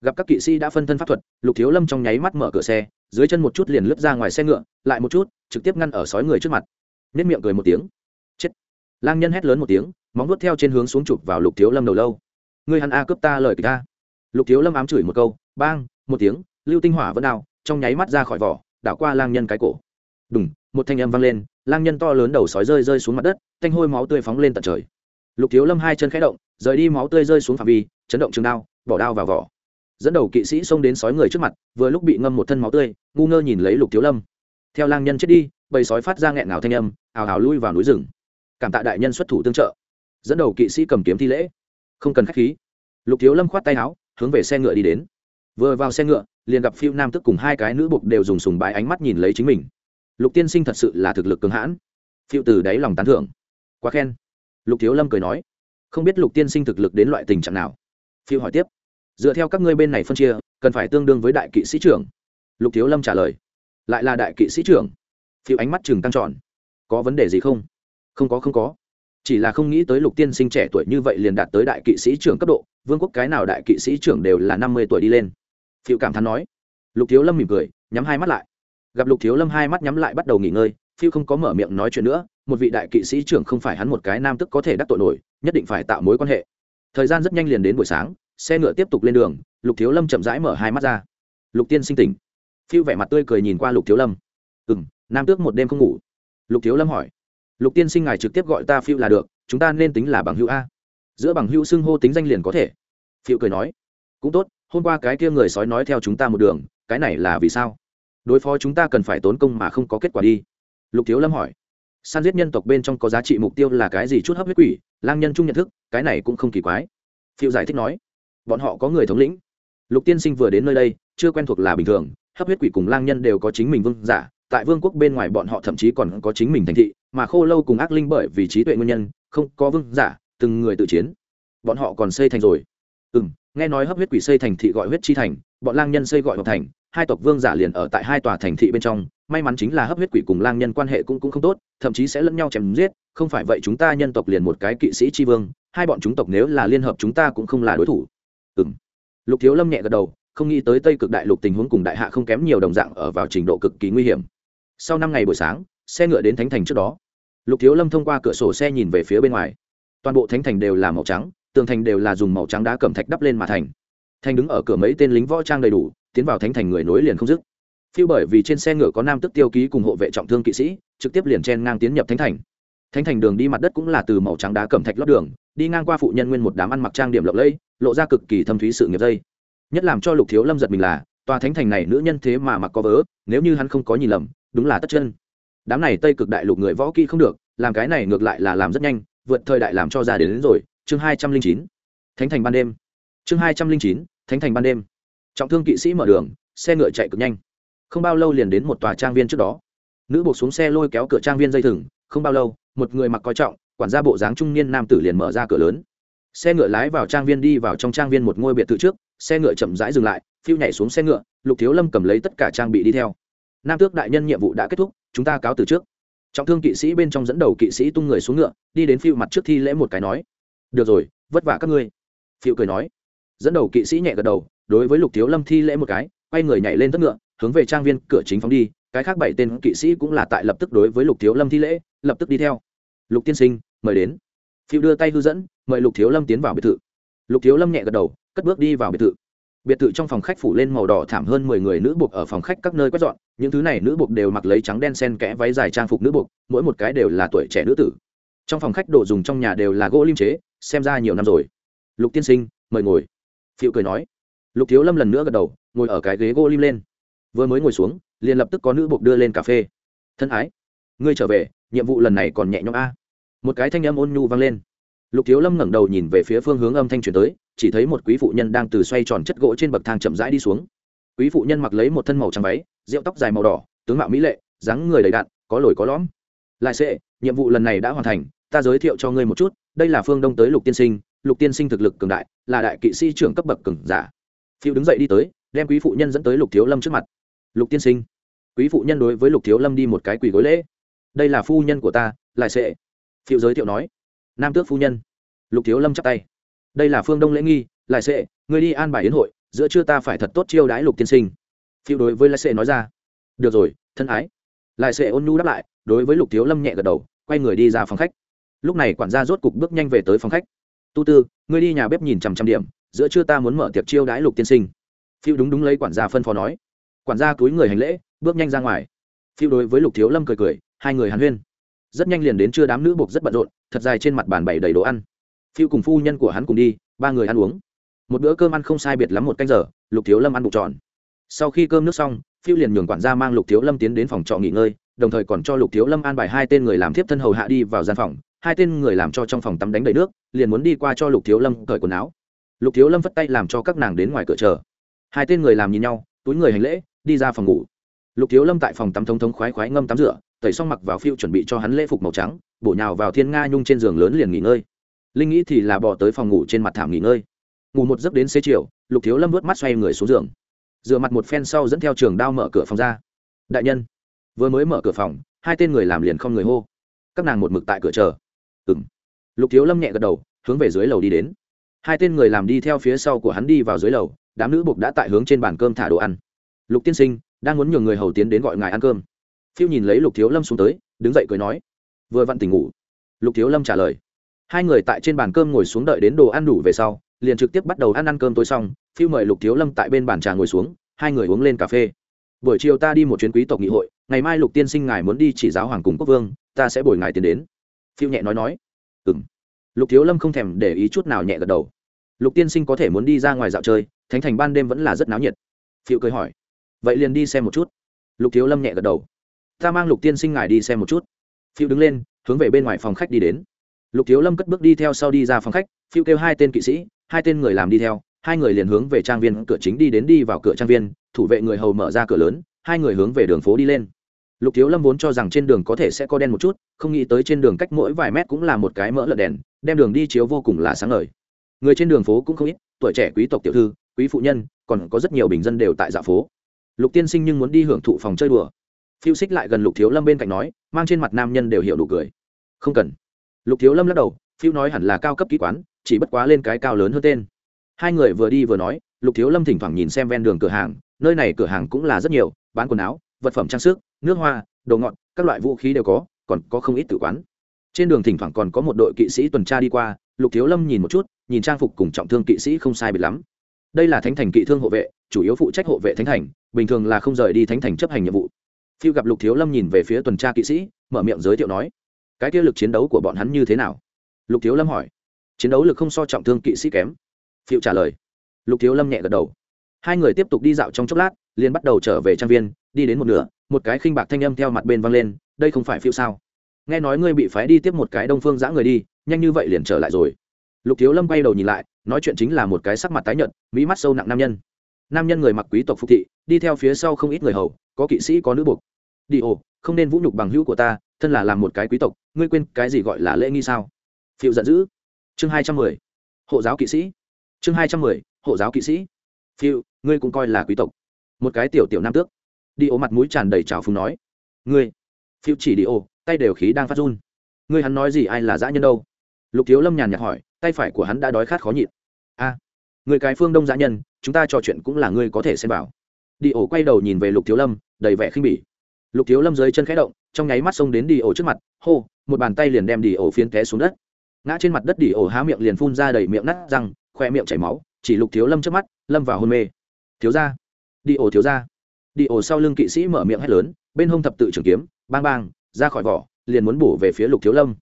Gặp các kỵ sĩ đã phân thân pháp thuật lục thiếu lâm trong nháy mắt mở cửa xe dưới chân một chút liền lướt ra ngoài xe ngựa lại một chút trực tiếp ngăn ở sói người trước mặt. Nếp miệng cười một tiếng. Chết. Lang nhân hét lớn một tiếng móng nuốt theo trên hướng xuống chụp vào lục thiếu lâm đầu lâu. Người hắn a cướp ta lời kịch ta lục thiếu lâm ám chửi một câu bang một tiếng lưu tinh hỏa vẫn nào, trong nháy mắt ra khỏi vỏ đảo qua lang nhân cái cổ. Đùng một thanh âm vang lên lang nhân to lớn đầu sói rơi rơi xuống mặt đất thanh hôi máu tươi phóng lên tận trời. Lục thiếu lâm hai chân khẽ động, rời đi máu tươi rơi xuống phạm vi, chấn động trường đao, bỏ đao vào vỏ. Dẫn đầu kỵ sĩ xông đến sói người trước mặt, vừa lúc bị ngâm một thân máu tươi, ngu ngơ nhìn lấy lục thiếu lâm. Theo lang nhân chết đi, bầy sói phát ra nghẹn ngào thanh âm, ào ào lui vào núi rừng. Cảm tạ đại nhân xuất thủ tương trợ. Dẫn đầu kỵ sĩ cầm kiếm thi lễ. Không cần khách khí. Lục thiếu lâm khoát tay áo, hướng về xe ngựa đi đến. Vừa vào xe ngựa, liền gặp phiêu nam tức cùng hai cái nữ bục đều dùng sùng bái ánh mắt nhìn lấy chính mình. Lục tiên sinh thật sự là thực lực cường hãn. Phiêu từ đáy lòng tán thưởng quá khen. Lục thiếu lâm cười nói, không biết lục tiên sinh thực lực đến loại tình trạng nào. Phiêu hỏi tiếp, dựa theo các ngươi bên này phân chia, cần phải tương đương với đại kỵ sĩ trưởng. Lục thiếu lâm trả lời, lại là đại kỵ sĩ trưởng. Phiêu ánh mắt chừng tăng tròn, có vấn đề gì không? Không có không có. Chỉ là không nghĩ tới lục tiên sinh trẻ tuổi như vậy liền đạt tới đại kỵ sĩ trưởng cấp độ, vương quốc cái nào đại kỵ sĩ trưởng đều là năm mươi tuổi đi lên. Phiêu cảm thán nói, lục thiếu lâm mỉm cười, nhắm hai mắt lại. Gặp lục thiếu lâm hai mắt nhắm lại bắt đầu nghỉ ngơi, phiêu không có mở miệng nói chuyện nữa một vị đại kỵ sĩ trưởng không phải hắn một cái nam tức có thể đắc tội nổi, nhất định phải tạo mối quan hệ. Thời gian rất nhanh liền đến buổi sáng, xe ngựa tiếp tục lên đường, lục thiếu lâm chậm rãi mở hai mắt ra. Lục tiên sinh tỉnh. Phiêu vẻ mặt tươi cười nhìn qua lục thiếu lâm. Ừ m nam tước một đêm không ngủ. Lục thiếu lâm hỏi. Lục tiên sinh ngài trực tiếp gọi ta phiêu là được, chúng ta nên tính là bằng hữu a. Giữa bằng hữu xưng hô tính danh liền có thể. Phiêu cười nói. Cũng tốt, hôm qua cái kia người sói nói theo chúng ta một đường, cái này là vì sao? Đối phó chúng ta cần phải tốn công mà không có kết quả đi. Lục thiếu lâm hỏi san giết nhân tộc bên trong có giá trị mục tiêu là cái gì chút hấp huyết quỷ, lang nhân chung nhận thức, cái này cũng không kỳ quái. Phiêu giải thích nói, bọn họ có người thống lĩnh. Lục tiên sinh vừa đến nơi đây, chưa quen thuộc là bình thường, hấp huyết quỷ cùng lang nhân đều có chính mình vương giả, tại vương quốc bên ngoài bọn họ thậm chí còn có chính mình thành thị, mà khô lâu cùng ác linh bởi vì trí tuệ nguyên nhân, không có vương giả, từng người tự chiến. Bọn họ còn xây thành rồi. Ừ m nghe nói hấp huyết quỷ xây thành thị gọi huyết chi thành, bọn lang nhân xây gọi hợp thành, hai tộc vương giả liền ở tại hai tòa thành thị bên trong may mắn chính là hấp huyết quỷ cùng lang nhân quan hệ cũng cũng không tốt, thậm chí sẽ lẫn nhau chém giết, không phải vậy chúng ta nhân tộc liền một cái kỵ sĩ tri vương, hai bọn chúng tộc nếu là liên hợp chúng ta cũng không là đối thủ. Ừ m lục thiếu lâm nhẹ gật đầu, không nghĩ tới tây cực đại lục tình huống cùng đại hạ không kém nhiều đồng dạng ở vào trình độ cực kỳ nguy hiểm. Sau năm ngày buổi sáng, xe ngựa đến thánh thành trước đó. Lục thiếu lâm thông qua cửa sổ xe nhìn về phía bên ngoài. Toàn bộ thánh thành đều là màu trắng, tường thành đều là dùng màu trắng đá cẩm thạch đắp lên mà thành. Thành đứng ở cửa mấy tên lính võ trang đầy đủ, tiến vào thánh thành người nối liền không dứt phiêu bởi vì trên xe ngựa có nam tức tiêu ký cùng hộ vệ trọng thương kỵ sĩ trực tiếp liền chen ngang tiến nhập thánh thành. Thánh thành đường đi mặt đất cũng là từ màu trắng đá cẩm thạch lót đường đi ngang qua phụ nhân nguyên một đám ăn mặc trang điểm lộng lẫy lộ ra cực kỳ thâm thúy sự nghiệp dây. Nhất làm cho lục thiếu lâm giật mình là tòa thánh thành này nữ nhân thế mà mặc có vớ nếu như hắn không có nhìn lầm đúng là tất chân. Đám này tây cực đại lục người võ kỹ không được làm cái này ngược lại là làm rất nhanh vượt thời đại làm cho ra đến, đến rồi chương hai trăm linh chín. Thánh thành ban đêm. Chương hai trăm linh chín thánh thành ban đêm. Trọng thương kỵ sĩ mở đường xe ngựa chạy cực nhanh không bao lâu liền đến một tòa trang viên trước đó. Nữ buộc xuống xe lôi kéo cửa trang viên dây thừng, không bao lâu, một người mặc coi trọng, quản gia bộ dáng trung niên nam tử liền mở ra cửa lớn. Xe ngựa lái vào trang viên đi vào trong trang viên một ngôi biệt thự trước, xe ngựa chậm rãi dừng lại, phiêu nhảy xuống xe ngựa, lục thiếu lâm cầm lấy tất cả trang bị đi theo. Nam tước đại nhân nhiệm vụ đã kết thúc, chúng ta cáo từ trước. Trọng thương kỵ sĩ bên trong dẫn đầu kỵ sĩ tung người xuống ngựa, đi đến phiêu mặt trước thi lễ một cái nói, được rồi, vất vả các ngươi. Phiêu cười nói. Dẫn đầu kỵ sĩ nhẹ gật đầu, đối với lục thiếu lâm thi lễ một cái, quay người nhảy lên tất ngựa hướng về trang viên cửa chính phóng đi, cái khác bảy tên kỵ sĩ cũng là tại lập tức đối với lục thiếu lâm thi lễ, lập tức đi theo. Lục tiên sinh, mời đến. Phiêu đưa tay hư dẫn, mời lục thiếu lâm tiến vào biệt thự. Lục thiếu lâm nhẹ gật đầu, cất bước đi vào biệt thự. Biệt thự trong phòng khách phủ lên màu đỏ thảm hơn mười người nữ buộc ở phòng khách các nơi quét dọn, những thứ này nữ buộc đều mặc lấy trắng đen sen kẽ váy dài trang phục nữ buộc, mỗi một cái đều là tuổi trẻ nữ tử. Trong phòng khách đồ dùng trong nhà đều là gỗ lim chế, xem ra nhiều năm rồi. Lục tiên sinh, mời ngồi. Phiêu cười nói. Lục thiếu lâm lần nữa gật đầu, ngồi ở cái ghế gỗ lim lên vừa mới ngồi xuống, liền lập tức có nữ buộc đưa lên cà phê. Thân ái, ngươi trở về, nhiệm vụ lần này còn nhẹ nhõm a. Một cái thanh âm ôn nhu vang lên. Lục thiếu lâm ngẩng đầu nhìn về phía phương hướng âm thanh truyền tới, chỉ thấy một quý phụ nhân đang từ xoay tròn chất gỗ trên bậc thang chậm rãi đi xuống. Quý phụ nhân mặc lấy một thân màu trắng váy, rượu tóc dài màu đỏ, tướng mạo mỹ lệ, dáng người đầy đặn, có lồi có lõm. Lại sệ, nhiệm vụ lần này đã hoàn thành, ta giới thiệu cho ngươi một chút, đây là phương đông tới lục tiên sinh, lục tiên sinh thực lực cường đại, là đại kỵ sĩ trưởng cấp bậc cường giả. Phiêu đứng dậy đi tới, đem quý phụ nhân dẫn tới lục thiếu lâm trước mặt lục tiên sinh, quý phụ nhân đối với lục thiếu lâm đi một cái quỳ gối lễ. Đây là phu nhân của ta, lại sệ phiệu giới thiệu nói. Nam tước phu nhân. Lục thiếu lâm chắp tay. Đây là phương đông lễ nghi, lại sệ. người đi an bài yến hội, giữa trưa ta phải thật tốt chiêu đãi lục tiên sinh. Phiêu đối với lại sệ nói ra. Được rồi, thân ái. Lại sệ ôn nhu đáp lại, đối với lục thiếu lâm nhẹ gật đầu, quay người đi ra phòng khách. Lúc này quản gia rốt cục bước nhanh về tới phòng khách. Tu tư, ngươi đi nhà bếp nhìn chằm chằm điểm, giữa trưa ta muốn mở tiệc chiêu đãi lục tiên sinh. Phiêu đúng đúng lấy quản gia phân phó nói quản gia túi người hành lễ, bước nhanh ra ngoài. Phiêu đối với lục thiếu lâm cười cười, hai người hàn huyên. Rất nhanh liền đến trưa đám nữ buộc rất bận rộn, thật dài trên mặt bàn bày đầy đồ ăn. Phiêu cùng phu nhân của hắn cùng đi, ba người ăn uống. Một bữa cơm ăn không sai biệt lắm một canh giờ, lục thiếu lâm ăn bụng tròn. Sau khi cơm nước xong, phiêu liền nhường quản gia mang lục thiếu lâm tiến đến phòng trọ nghỉ ngơi, đồng thời còn cho lục thiếu lâm an bài hai tên người làm thiếp thân hầu hạ đi vào gian phòng. Hai tên người làm cho trong phòng tắm đánh đầy nước, liền muốn đi qua cho lục thiếu lâm cởi quần áo. Lục thiếu lâm vất tay làm cho các nàng đến ngoài cửa chờ. Hai tên người làm nhìn nhau, túi người hành lễ đi ra phòng ngủ. Lục thiếu lâm tại phòng tắm thống thống khoái khoái ngâm tắm rửa, tẩy xong mặc vào phiêu chuẩn bị cho hắn lễ phục màu trắng, bổ nhào vào thiên nga nhung trên giường lớn liền nghỉ ngơi. Linh nghĩ thì là bỏ tới phòng ngủ trên mặt thảm nghỉ ngơi. Ngủ một giấc đến xế chiều, lục thiếu lâm vớt mắt xoay người xuống giường. Rửa mặt một phen sau dẫn theo trường đao mở cửa phòng ra. Đại nhân, vừa mới mở cửa phòng, hai tên người làm liền không người hô. Các nàng một mực tại cửa chờ. Ừng lục thiếu lâm nhẹ gật đầu, hướng về dưới lầu đi đến. Hai tên người làm đi theo phía sau của hắn đi vào dưới lầu, đám nữ buộc đã tại hướng trên bàn cơm thả đồ ăn lục tiên sinh, đang muốn nhường người hầu tiến đến gọi ngài ăn cơm. Phiêu nhìn lấy lục thiếu lâm xuống tới, đứng dậy cười nói, vừa vặn tỉnh ngủ. Lục thiếu lâm trả lời. Hai người tại trên bàn cơm ngồi xuống đợi đến đồ ăn đủ về sau, liền trực tiếp bắt đầu ăn ăn cơm tối xong, phiêu mời lục thiếu lâm tại bên bàn trà ngồi xuống, hai người uống lên cà phê. Buổi chiều ta đi một chuyến quý tộc nghị hội, ngày mai lục tiên sinh ngài muốn đi chỉ giáo hoàng cùng quốc vương, ta sẽ bồi ngài tiến đến. Phiêu nhẹ nói nói. Ừ m lục thiếu lâm không thèm để ý chút nào nhẹ gật đầu. Lục tiên sinh có thể muốn đi ra ngoài dạo chơi, thánh thành ban đêm vẫn là rất náo nhiệt. Phiêu cười hỏi vậy liền đi xem một chút. Lục thiếu lâm nhẹ gật đầu. Ta mang lục tiên sinh ngài đi xem một chút. Phiêu đứng lên, hướng về bên ngoài phòng khách đi đến. Lục thiếu lâm cất bước đi theo sau đi ra phòng khách, phiêu kêu hai tên kỵ sĩ, hai tên người làm đi theo, hai người liền hướng về trang viên cửa chính đi đến đi vào cửa trang viên, thủ vệ người hầu mở ra cửa lớn, hai người hướng về đường phố đi lên. Lục thiếu lâm vốn cho rằng trên đường có thể sẽ có đen một chút, không nghĩ tới trên đường cách mỗi vài mét cũng là một cái mỡ lợn đèn, đem đường đi chiếu vô cùng là sáng ngời. Người trên đường phố cũng không ít, tuổi trẻ quý tộc tiểu thư, quý phụ nhân, còn có rất nhiều bình dân đều tại dạ phố lục tiên sinh nhưng muốn đi hưởng thụ phòng chơi đùa. Phiêu xích lại gần lục thiếu lâm bên cạnh nói, mang trên mặt nam nhân đều hiểu đủ cười. Không cần. Lục thiếu lâm lắc đầu, phiêu nói hẳn là cao cấp kỹ quán, chỉ bất quá lên cái cao lớn hơn tên. Hai người vừa đi vừa nói, lục thiếu lâm thỉnh thoảng nhìn xem ven đường cửa hàng, nơi này cửa hàng cũng là rất nhiều, bán quần áo, vật phẩm trang sức, nước hoa, đồ ngọt, các loại vũ khí đều có, còn có không ít tự quán. Trên đường thỉnh thoảng còn có một đội kỵ sĩ tuần tra đi qua, lục thiếu lâm nhìn một chút, nhìn trang phục cùng trọng thương kỵ sĩ không sai biệt lắm đây là thánh thành kỵ thương hộ vệ, chủ yếu phụ trách hộ vệ thánh thành, bình thường là không rời đi thánh thành chấp hành nhiệm vụ. Phiêu gặp lục thiếu lâm nhìn về phía tuần tra kỵ sĩ, mở miệng giới thiệu nói, cái kia lực chiến đấu của bọn hắn như thế nào? Lục thiếu lâm hỏi. Chiến đấu lực không so trọng thương kỵ sĩ kém. Phiêu trả lời. Lục thiếu lâm nhẹ gật đầu. Hai người tiếp tục đi dạo trong chốc lát, liền bắt đầu trở về trang viên, đi đến một nửa, một cái khinh bạc thanh âm theo mặt bên văng lên, đây không phải phiêu sao. Nghe nói ngươi bị phái đi tiếp một cái đông phương giã người đi, nhanh như vậy liền trở lại rồi lục thiếu lâm bay đầu nhìn lại, nói chuyện chính là một cái sắc mặt tái nhợt, mỹ mắt sâu nặng nam nhân. Nam nhân người mặc quý tộc phục thị, đi theo phía sau không ít người hầu, có kỵ sĩ, có nữ buộc. Đi ồ, không nên vũ nhục bằng hữu của ta, thân là làm một cái quý tộc, ngươi quên cái gì gọi là lễ nghi sao? Phiệu giận dữ. Chương hai trăm mười. Hộ giáo kỵ sĩ. Chương hai trăm mười, hộ giáo kỵ sĩ. Phiệu ngươi cũng coi là quý tộc. Một cái tiểu tiểu nam tước. Đi ồ mặt mũi tràn đầy trào phúng nói. Ngươi. Phiệu chỉ đi ồ, tay đều khí đang phát run. Ngươi hắn nói gì ai là dã nhân đâu? Lục thiếu lâm nhàn nhạt hỏi tay phải của hắn đã đói khát khó nhịn. A, người cái phương đông giả nhân, chúng ta trò chuyện cũng là ngươi có thể xem bảo đi ổ quay đầu nhìn về lục thiếu lâm, đầy vẻ khinh bỉ. Lục thiếu lâm dưới chân khẽ động, trong nháy mắt xông đến đi ổ trước mặt, hô, một bàn tay liền đem đi ổ phiến té xuống đất. Ngã trên mặt đất đi ổ há miệng liền phun ra đầy miệng nát răng, khoe miệng chảy máu, chỉ lục thiếu lâm trước mắt, lâm vào hôn mê. Thiếu ra đi ổ, thiếu ra đi ổ sau lưng kỵ sĩ mở miệng hét lớn, bên hông thập tự trường kiếm, bang bang, ra khỏi vỏ, liền muốn bổ về phía lục thiếu lâm.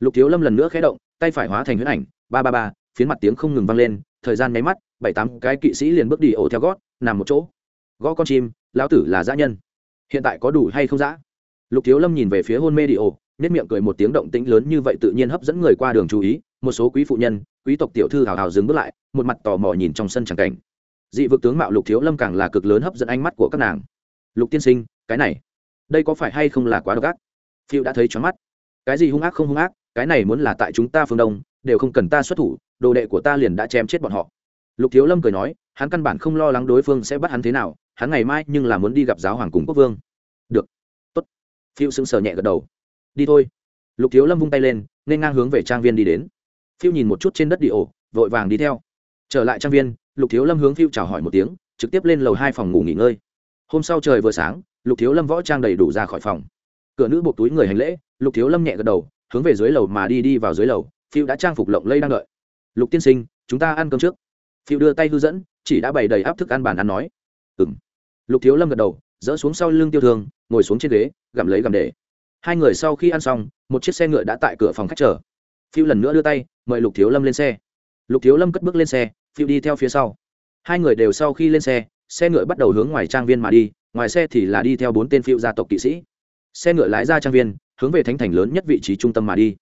Lục thiếu lâm lần nữa khé động, tay phải hóa thành huyết ảnh ba ba ba, phiến mặt tiếng không ngừng vang lên, thời gian nháy mắt, bảy tám cái kỵ sĩ liền bước đi ổ theo gót, nằm một chỗ. Gõ con chim, lão tử là dã nhân. Hiện tại có đủ hay không dã? Lục thiếu lâm nhìn về phía hôn mê đi ổ nếp miệng cười một tiếng động tĩnh lớn như vậy tự nhiên hấp dẫn người qua đường chú ý, một số quý phụ nhân, quý tộc tiểu thư hào hào dừng bước lại, một mặt tò mò nhìn trong sân tràng cảnh. Dị vực tướng mạo lục thiếu lâm càng là cực lớn hấp dẫn ánh mắt của các nàng. Lục tiên sinh, cái này, đây có phải hay không là quá độc ác? Phiêu đã thấy choáng mắt. Cái gì hung ác không hung ác, cái này muốn là tại chúng ta phương đông đều không cần ta xuất thủ, đồ đệ của ta liền đã chém chết bọn họ. Lục thiếu lâm cười nói, hắn căn bản không lo lắng đối phương sẽ bắt hắn thế nào, hắn ngày mai nhưng là muốn đi gặp giáo hoàng cùng quốc vương. Được, tốt. Phiêu sững sờ nhẹ gật đầu. Đi thôi. Lục thiếu lâm vung tay lên, nên ngang hướng về trang viên đi đến. Phiêu nhìn một chút trên đất đi ổ, vội vàng đi theo. Trở lại trang viên, lục thiếu lâm hướng phiêu chào hỏi một tiếng, trực tiếp lên lầu hai phòng ngủ nghỉ ngơi. Hôm sau trời vừa sáng, lục thiếu lâm võ trang đầy đủ ra khỏi phòng. Cửa nữ buộc túi người hành lễ, lục thiếu lâm nhẹ gật đầu, hướng về dưới lầu mà đi đi vào dưới lầu phiêu đã trang phục lộng lây đang đợi. Lục tiên sinh, chúng ta ăn cơm trước. Phiêu đưa tay hư dẫn, chỉ đã bày đầy áp thức ăn bàn ăn nói. Ừng lục thiếu lâm gật đầu, dỡ xuống sau lưng tiêu thương ngồi xuống trên ghế, gặm lấy gặm để. Hai người sau khi ăn xong, một chiếc xe ngựa đã tại cửa phòng khách chờ. Phiêu lần nữa đưa tay, mời lục thiếu lâm lên xe. Lục thiếu lâm cất bước lên xe, phiêu đi theo phía sau. Hai người đều sau khi lên xe xe ngựa bắt đầu hướng ngoài trang viên mà đi, ngoài xe thì là đi theo bốn tên phiêu gia tộc kỵ sĩ. Xe ngựa lái ra trang viên, hướng về thánh thành lớn nhất vị trí trung tâm mà đi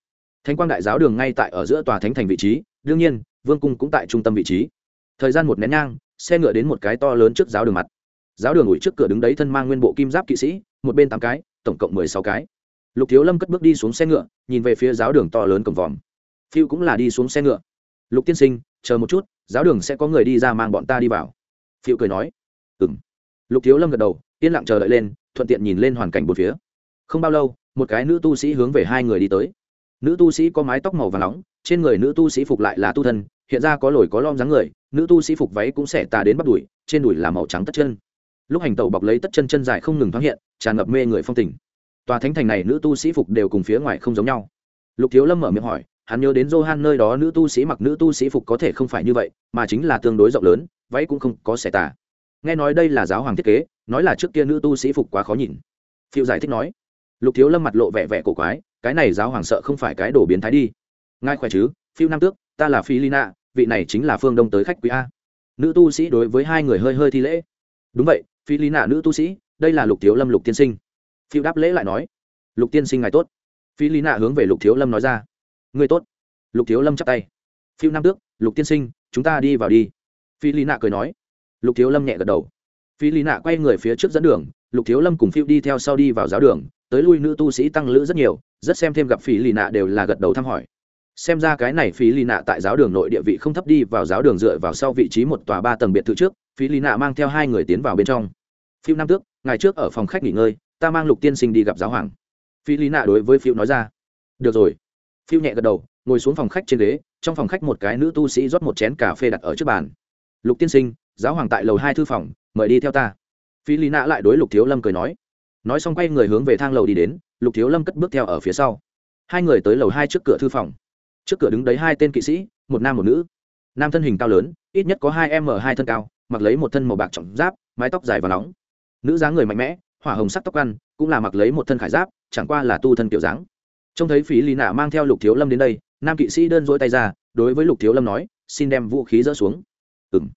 thánh quang đại giáo đường ngay tại ở giữa tòa thánh thành vị trí, đương nhiên, vương cung cũng tại trung tâm vị trí. Thời gian một nén nhang, xe ngựa đến một cái to lớn trước giáo đường mặt. Giáo đường ủi trước cửa đứng đấy thân mang nguyên bộ kim giáp kỵ sĩ, một bên tám cái, tổng cộng mười sáu cái. Lục thiếu lâm cất bước đi xuống xe ngựa, nhìn về phía giáo đường to lớn cổng vòm. Phiêu cũng là đi xuống xe ngựa. Lục tiên sinh, chờ một chút, giáo đường sẽ có người đi ra mang bọn ta đi vào. Phiêu cười nói. Ừ m lục thiếu lâm gật đầu, yên lặng chờ đợi lên, thuận tiện nhìn lên hoàn cảnh một phía. Không bao lâu, một cái nữ tu sĩ hướng về hai người đi tới nữ tu sĩ có mái tóc màu và nóng, trên người nữ tu sĩ phục lại là tu thân, hiện ra có lồi có lom dáng người, nữ tu sĩ phục váy cũng sẽ tà đến bắt đùi, trên đùi là màu trắng tất chân. Lúc hành tẩu bọc lấy tất chân chân dài không ngừng thoáng hiện, tràn ngập mê người phong tình. Tòa thánh thành này nữ tu sĩ phục đều cùng phía ngoài không giống nhau. Lục thiếu lâm mở miệng hỏi, hắn nhớ đến johan nơi đó nữ tu sĩ mặc nữ tu sĩ phục có thể không phải như vậy, mà chính là tương đối rộng lớn, váy cũng không có xẻ tà. Nghe nói đây là giáo hoàng thiết kế, nói là trước kia nữ tu sĩ phục quá khó nhìn. Phiêu giải thích nói. Lục thiếu lâm mặt lộ vẻ vẻ cổ quái cái này giáo hoàng sợ không phải cái đồ biến thái đi. Ngài khỏe chứ? Phiêu nam tước, ta là phi lina vị này chính là phương đông tới khách quý a. Nữ tu sĩ đối với hai người hơi hơi thi lễ. Đúng vậy, phi lina nữ tu sĩ, đây là lục thiếu lâm lục tiên sinh. Phiêu đáp lễ lại nói, lục tiên sinh ngài tốt. Phi lina hướng về lục thiếu lâm nói ra, người tốt. Lục thiếu lâm chắp tay. Phiêu nam tước, lục tiên sinh, chúng ta đi vào đi. Phi lina cười nói, lục thiếu lâm nhẹ gật đầu. Phi lina quay người phía trước dẫn đường, lục thiếu lâm cùng phiêu đi theo sau đi vào giáo đường tới lui nữ tu sĩ tăng lữ rất nhiều, rất xem thêm gặp phí lì nạ đều là gật đầu thăm hỏi. Xem ra cái này phí lì nạ tại giáo đường nội địa vị không thấp đi, vào giáo đường dựa vào sau vị trí một tòa ba tầng biệt thự trước phí lì nạ mang theo hai người tiến vào bên trong. Phiêu nam tước ngày trước ở phòng khách nghỉ ngơi, ta mang lục tiên sinh đi gặp giáo hoàng. Phí lì nạ đối với phiêu nói ra. Được rồi. Phiêu nhẹ gật đầu, ngồi xuống phòng khách trên ghế, trong phòng khách một cái nữ tu sĩ rót một chén cà phê đặt ở trước bàn. Lục tiên sinh, giáo hoàng tại lầu hai thư phòng, mời đi theo ta. Phí lý nạ lại đối lục thiếu lâm cười nói nói xong quay người hướng về thang lầu đi đến, lục thiếu lâm cất bước theo ở phía sau. Hai người tới lầu hai trước cửa thư phòng. Trước cửa đứng đấy hai tên kỵ sĩ, một nam một nữ. Nam thân hình cao lớn, ít nhất có hai m hai thân cao, mặc lấy một thân màu bạc trọng giáp, mái tóc dài và nóng. Nữ dáng người mạnh mẽ, hỏa hồng sắc tóc ăn, cũng là mặc lấy một thân khải giáp, chẳng qua là tu thân kiểu dáng. Trông thấy phí lý nạ mang theo lục thiếu lâm đến đây, nam kỵ sĩ đơn dỗi tay ra, đối với lục thiếu lâm nói, xin đem vũ khí dỡ xuống. Ừ m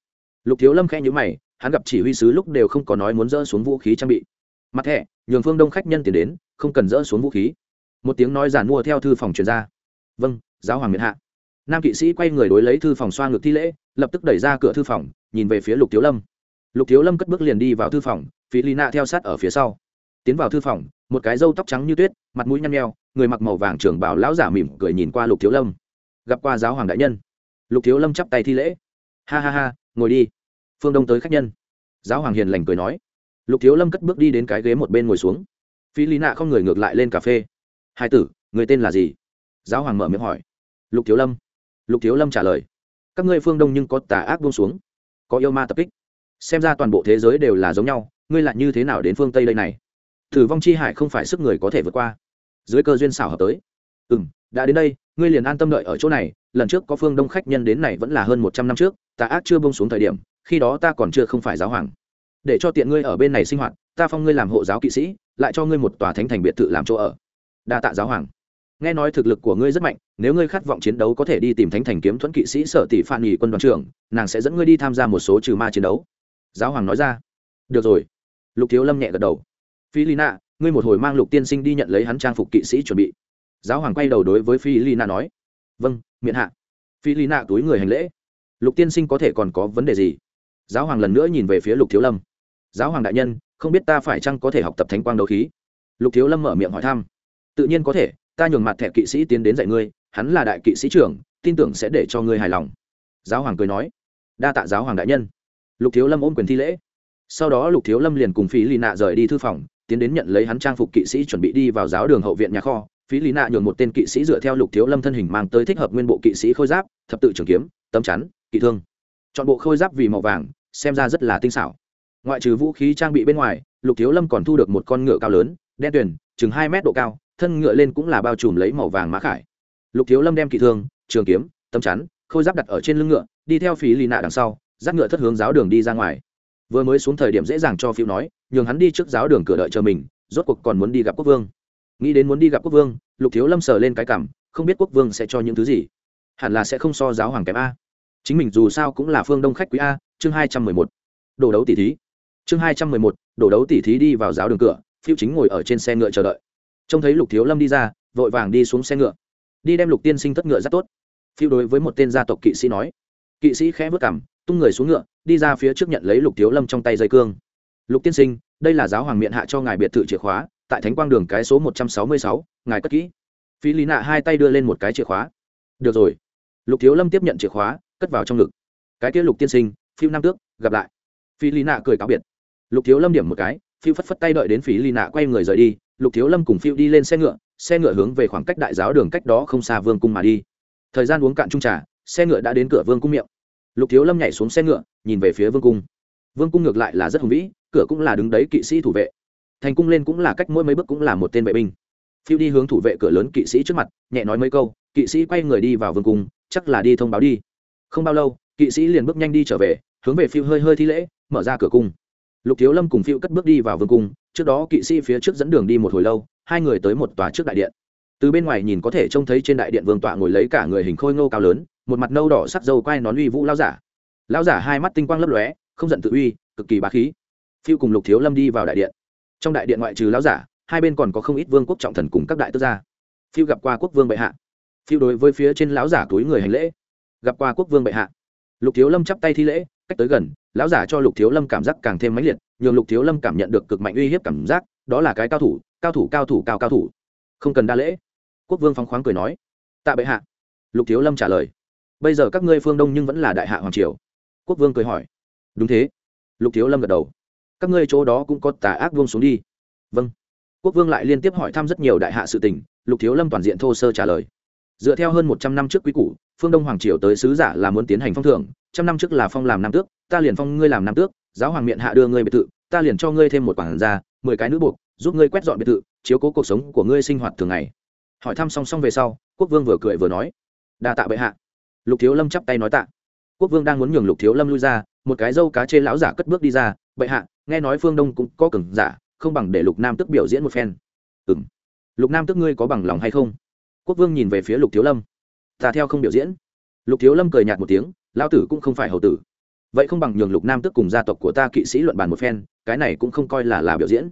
lục thiếu lâm khe nhữ mày, hắn gặp chỉ huy sứ lúc đều không có nói muốn dỡ xuống vũ khí trang bị mặt thẻ, nhường phương đông khách nhân tiền đến, không cần dỡ xuống vũ khí. Một tiếng nói giản mua theo thư phòng truyền ra. Vâng giáo hoàng miệt hạ. Nam kỵ sĩ quay người đối lấy thư phòng xoa ngược thi lễ, lập tức đẩy ra cửa thư phòng, nhìn về phía lục thiếu lâm. Lục thiếu lâm cất bước liền đi vào thư phòng, phí lý nạ theo sát ở phía sau. Tiến vào thư phòng, một cái râu tóc trắng như tuyết, mặt mũi nhăn nheo, người mặc màu vàng trưởng bảo lão giả mỉm cười nhìn qua lục thiếu lâm. Gặp qua giáo hoàng đại nhân. Lục thiếu lâm chắp tay thi lễ. Ha ha ha, ngồi đi. Phương đông tới khách nhân. Giáo hoàng hiền lành cười nói lục thiếu lâm cất bước đi đến cái ghế một bên ngồi xuống. Phi lý nạ không người ngược lại lên cà phê. Hai tử, người tên là gì? Giáo hoàng mở miệng hỏi. Lục thiếu lâm. Lục thiếu lâm trả lời. Các ngươi phương đông nhưng có tà ác buông xuống, có yêu ma tập kích. Xem ra toàn bộ thế giới đều là giống nhau, ngươi lại như thế nào đến phương tây đây này? Thử vong chi hải không phải sức người có thể vượt qua. Dưới cơ duyên xảo hợp tới. Ừ m đã đến đây, ngươi liền an tâm đợi ở chỗ này. Lần trước có phương đông khách nhân đến này vẫn là hơn một trăm năm trước, tà ác chưa bông xuống thời điểm, khi đó ta còn chưa không phải giáo hoàng để cho tiện ngươi ở bên này sinh hoạt ta phong ngươi làm hộ giáo kỵ sĩ lại cho ngươi một tòa thánh thành biệt thự làm chỗ ở. Đa tạ giáo hoàng. Nghe nói thực lực của ngươi rất mạnh nếu ngươi khát vọng chiến đấu có thể đi tìm thánh thành kiếm thuẫn kỵ sĩ sở tỷ phan nghỉ quân đoàn trưởng nàng sẽ dẫn ngươi đi tham gia một số trừ ma chiến đấu. Giáo hoàng nói ra. Được rồi. Lục thiếu lâm nhẹ gật đầu. Phi lina, ngươi một hồi mang lục tiên sinh đi nhận lấy hắn trang phục kỵ sĩ chuẩn bị. Giáo hoàng quay đầu đối với phi lina nói. Vâng miệng hạ. Phi lina túi người hành lễ. Lục tiên sinh có thể còn có vấn đề gì? Giáo hoàng lần nữa nhìn về phía lục thiếu lâm giáo hoàng đại nhân, không biết ta phải chăng có thể học tập thánh quang đấu khí? Lục thiếu lâm mở miệng hỏi thăm. Tự nhiên có thể, ta nhường mặt thẻ kỵ sĩ tiến đến dạy ngươi, hắn là đại kỵ sĩ trưởng, tin tưởng sẽ để cho ngươi hài lòng. Giáo hoàng cười nói. Đa tạ giáo hoàng đại nhân. Lục thiếu lâm ôm quyền thi lễ. Sau đó lục thiếu lâm liền cùng phí lì nạ rời đi thư phòng, tiến đến nhận lấy hắn trang phục kỵ sĩ chuẩn bị đi vào giáo đường hậu viện nhà kho. Phí lý nạ nhường một tên kỵ sĩ dựa theo lục thiếu lâm thân hình mang tới thích hợp nguyên bộ kỵ sĩ khôi giáp, thập tự trường kiếm, tấm chắn, kỵ thương. Chọn bộ khôi giáp vì màu vàng, xem ra rất là tinh xảo ngoại trừ vũ khí trang bị bên ngoài, lục thiếu lâm còn thu được một con ngựa cao lớn, đen tuyền, chừng hai mét độ cao, thân ngựa lên cũng là bao trùm lấy màu vàng mã khải. Lục thiếu lâm đem kỵ thương, trường kiếm, tấm chắn, khôi giáp đặt ở trên lưng ngựa, đi theo phí lì nạ đằng sau, dắt ngựa thất hướng giáo đường đi ra ngoài. Vừa mới xuống thời điểm dễ dàng cho phiêu nói, nhường hắn đi trước giáo đường cửa đợi chờ mình, rốt cuộc còn muốn đi gặp quốc vương. Nghĩ đến muốn đi gặp quốc vương, lục thiếu lâm sờ lên cái cảm không biết quốc vương sẽ cho những thứ gì. Hẳn là sẽ không so giáo hoàng kém a. Chính mình dù sao cũng là phương đông khách quý a, chương hai trăm mười một. Đồ đấu tỷ thí chương hai trăm mười một, đổ đấu tỷ thí đi vào giáo đường cửa phiêu chính ngồi ở trên xe ngựa chờ đợi. Trông thấy lục thiếu lâm đi ra, vội vàng đi xuống xe ngựa. Đi đem lục tiên sinh thất ngựa rất tốt. Phiêu đối với một tên gia tộc kỵ sĩ nói. Kỵ sĩ khẽ vất cảm tung người xuống ngựa, đi ra phía trước nhận lấy lục thiếu lâm trong tay dây cương. Lục tiên sinh, đây là giáo hoàng miệng hạ cho ngài biệt thự chìa khóa, tại thánh quang đường cái số một trăm sáu mươi sáu, ngài cất kỹ. Phi lý nạ hai tay đưa lên một cái chìa khóa. Được rồi. Lục thiếu lâm tiếp nhận chìa khóa, cất vào trong ngực. Cái kia lục tiên sinh phiêu nam tước, gặp lại. Phi lý nạ cười cáo biệt lục thiếu lâm điểm một cái, phiêu phất phất tay đợi đến phí lì nạ quay người rời đi, lục thiếu lâm cùng phiêu đi lên xe ngựa xe ngựa hướng về khoảng cách đại giáo đường cách đó không xa vương cung mà đi. Thời gian uống cạn trung trà, xe ngựa đã đến cửa vương cung miệng. Lục thiếu lâm nhảy xuống xe ngựa, nhìn về phía vương cung. Vương cung ngược lại là rất hùng vĩ, cửa cũng là đứng đấy kỵ sĩ thủ vệ. Thành cung lên cũng là cách mỗi mấy bước cũng là một tên vệ binh. Phiêu đi hướng thủ vệ cửa lớn kỵ sĩ trước mặt, nhẹ nói mấy câu, kỵ sĩ quay người đi vào vương cung, chắc là đi thông báo đi. Không bao lâu, kỵ sĩ liền bước nhanh đi trở về, hướng về phiêu hơi hơi thi lễ, mở ra cửa cung lục thiếu lâm cùng phiêu cất bước đi vào vương cung, trước đó kỵ sĩ phía trước dẫn đường đi một hồi lâu, hai người tới một tòa trước đại điện. Từ bên ngoài nhìn có thể trông thấy trên đại điện vương tọa ngồi lấy cả người hình khôi ngô cao lớn, một mặt nâu đỏ sắc dâu quai nón uy vũ lao giả. Lao giả hai mắt tinh quang lấp lóe, không giận tự uy, cực kỳ bá khí. Phiêu cùng lục thiếu lâm đi vào đại điện. Trong đại điện ngoại trừ lao giả, hai bên còn có không ít vương quốc trọng thần cùng các đại tước gia. Phiêu gặp qua quốc vương bệ hạ. Phiêu đối với phía trên lão giả túi người hành lễ. Gặp qua quốc vương bệ hạ. Lục thiếu lâm chắp tay thi lễ cách tới gần, lão giả cho lục thiếu lâm cảm giác càng thêm mãnh liệt, nhường lục thiếu lâm cảm nhận được cực mạnh uy hiếp cảm giác, đó là cái cao thủ cao thủ cao thủ, cao cao thủ. Không cần đa lễ. Quốc vương phóng khoáng cười nói. Tạ bệ hạ. Lục thiếu lâm trả lời. Bây giờ các ngươi phương đông nhưng vẫn là đại hạ hoàng triều. Quốc vương cười hỏi. Đúng thế. Lục thiếu lâm gật đầu. Các ngươi chỗ đó cũng có tà ác vương xuống đi. Vâng. Quốc vương lại liên tiếp hỏi thăm rất nhiều đại hạ sự tình, lục thiếu lâm toàn diện thô sơ trả lời. Dựa theo hơn một trăm năm trước quý củ, phương đông hoàng triều tới sứ giả là muốn tiến hành phong thưởng trăm năm trước là phong làm nam tước, ta liền phong ngươi làm nam tước, giáo hoàng miệng hạ đưa ngươi biệt thự, ta liền cho ngươi thêm một quản gia, mười cái nữ buộc, giúp ngươi quét dọn biệt thự, chiếu cố cuộc sống của ngươi sinh hoạt thường ngày. Hỏi thăm song song về sau, quốc vương vừa cười vừa nói, đa tạ bệ hạ. Lục thiếu lâm chắp tay nói tạ. Quốc vương đang muốn nhường lục thiếu lâm lui ra, một cái dâu cá chê lão giả cất bước đi ra, bệ hạ, nghe nói phương đông cũng có cừng giả, không bằng để lục nam tức biểu diễn một phen. Ừ m lục nam tức ngươi có bằng lòng hay không? Quốc vương nhìn về phía lục thiếu lâm. Ta theo không biểu diễn. Lục thiếu lâm cười nhạt một tiếng lão tử cũng không phải hầu tử. Vậy không bằng nhường lục nam tức cùng gia tộc của ta kỵ sĩ luận bàn một phen, cái này cũng không coi là là biểu diễn.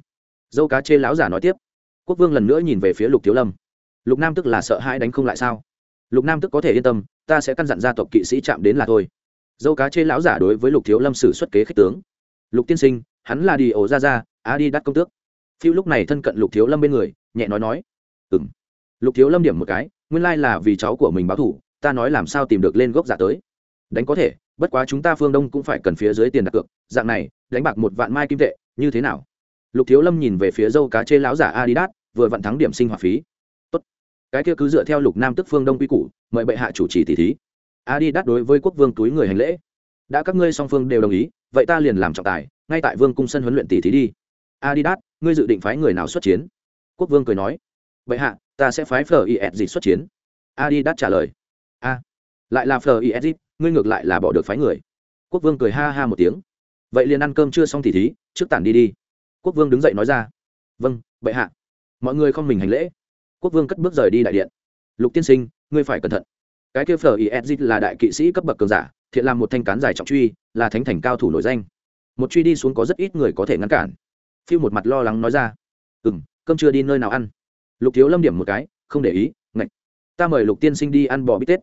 Dâu cá chê lão giả nói tiếp. Quốc vương lần nữa nhìn về phía lục thiếu lâm. Lục nam tức là sợ hãi đánh không lại sao? Lục nam tức có thể yên tâm, ta sẽ căn dặn gia tộc kỵ sĩ chạm đến là thôi. Dâu cá chê lão giả đối với lục thiếu lâm sử xuất kế khích tướng. Lục tiên sinh, hắn là đi ổ ra ra, á đi đắt công tước. Phiêu lúc này thân cận lục thiếu lâm bên người, nhẹ nói nói. Ừ m lục thiếu lâm điểm một cái, nguyên lai là vì cháu của mình báo thủ, ta nói làm sao tìm được lên gốc giả tới đánh có thể, bất quá chúng ta phương đông cũng phải cần phía dưới tiền đặt cược, dạng này, đánh bạc một vạn mai kim tệ, như thế nào? Lục thiếu lâm nhìn về phía dâu cá chê láo giả adidas, vừa vặn thắng điểm sinh hoạt phí. Tốt. Cái kia cứ dựa theo lục nam tức phương đông quy củ, mời bệ hạ chủ trì tỷ thí. Adidas đối với quốc vương túi người hành lễ. Đã các ngươi song phương đều đồng ý, vậy ta liền làm trọng tài, ngay tại vương cung sân huấn luyện tỷ thí đi. Adidas, ngươi dự định phái người nào xuất chiến? Quốc vương cười nói. Bệ hạ, ta sẽ phái fis gì xuất chiến. Adidas trả lời. A. Lại là fis ngươi ngược lại là bỏ được phái người. Quốc vương cười ha ha một tiếng. Vậy liền ăn cơm chưa xong thì thí, trước tản đi đi. Quốc vương đứng dậy nói ra. Vâng bệ hạ. Mọi người không mình hành lễ. Quốc vương cất bước rời đi đại điện. Lục tiên sinh, ngươi phải cẩn thận. Cái kia phở is là đại kỵ sĩ cấp bậc cường giả, thiện làm một thanh cán dài trọng truy, là thánh thành cao thủ nổi danh. Một truy đi xuống có rất ít người có thể ngăn cản. Phiêu một mặt lo lắng nói ra. Ừ m cơm chưa đi nơi nào ăn? Lục thiếu lâm điểm một cái, không để ý, ngạch. Ta mời lục tiên sinh đi ăn bò bít tết.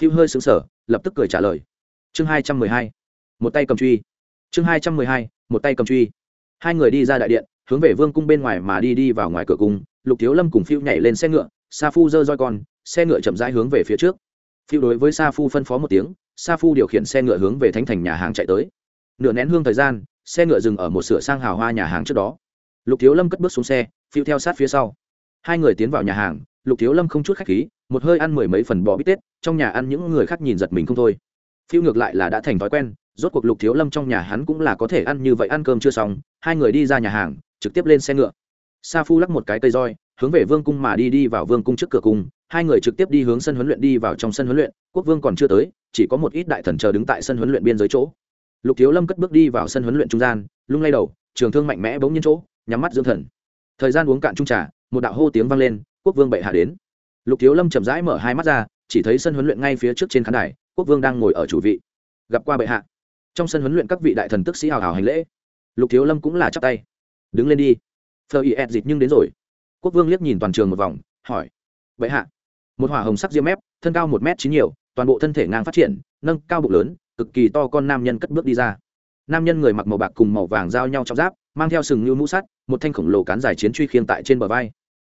Phiêu hơi xứng sở lập tức cười trả lời. Chương hai trăm mười hai, một tay cầm truy. Chương hai trăm mười hai, một tay cầm truy. Hai người đi ra đại điện, hướng về vương cung bên ngoài mà đi đi vào ngoài cửa cung. Lục thiếu lâm cùng phiêu nhảy lên xe ngựa, sa phu giơ roi con, xe ngựa chậm rãi hướng về phía trước. Phiêu đối với sa phu phân phó một tiếng, sa phu điều khiển xe ngựa hướng về thánh thành nhà hàng chạy tới. Nửa nén hương thời gian, xe ngựa dừng ở một sửa sang hào hoa nhà hàng trước đó. Lục thiếu lâm cất bước xuống xe, phiêu theo sát phía sau. Hai người tiến vào nhà hàng lục thiếu lâm không chút khách khí, một hơi ăn mười mấy phần bò bít tết, trong nhà ăn những người khác nhìn giật mình không thôi. Phiêu ngược lại là đã thành thói quen, rốt cuộc lục thiếu lâm trong nhà hắn cũng là có thể ăn như vậy, ăn cơm chưa xong, hai người đi ra nhà hàng, trực tiếp lên xe ngựa. Sa phu lắc một cái cây roi, hướng về vương cung mà đi đi vào vương cung trước cửa cung, hai người trực tiếp đi hướng sân huấn luyện, đi vào trong sân huấn luyện, quốc vương còn chưa tới, chỉ có một ít đại thần chờ đứng tại sân huấn luyện biên giới chỗ. Lục thiếu lâm cất bước đi vào sân huấn luyện trung gian, lung lay đầu, trường thương mạnh mẽ bỗng nhiên chỗ, nhắm mắt dưỡng thần. Thời gian uống cạn trung trà, một đạo hô tiếng vang lên quốc vương bệ hạ đến. Lục thiếu lâm chậm rãi mở hai mắt ra, chỉ thấy sân huấn luyện ngay phía trước trên khán đài, quốc vương đang ngồi ở chủ vị. Gặp qua bệ hạ. Trong sân huấn luyện các vị đại thần tức sĩ hào hào hành lễ. Lục thiếu lâm cũng là chắp tay. Đứng lên đi. Phờ ý ed dịch nhưng đến rồi. Quốc vương liếc nhìn toàn trường một vòng, hỏi. Bệ hạ. Một hỏa hồng sắc diêm mép, thân cao một m chín nhiều, toàn bộ thân thể ngang phát triển, nâng cao bụng lớn, cực kỳ to con nam nhân cất bước đi ra. Nam nhân người mặc màu bạc cùng màu vàng giao nhau trong giáp, mang theo sừng như mũ sắt, một thanh khổng lồ cán dài chiến truy khiêng tại trên bờ vai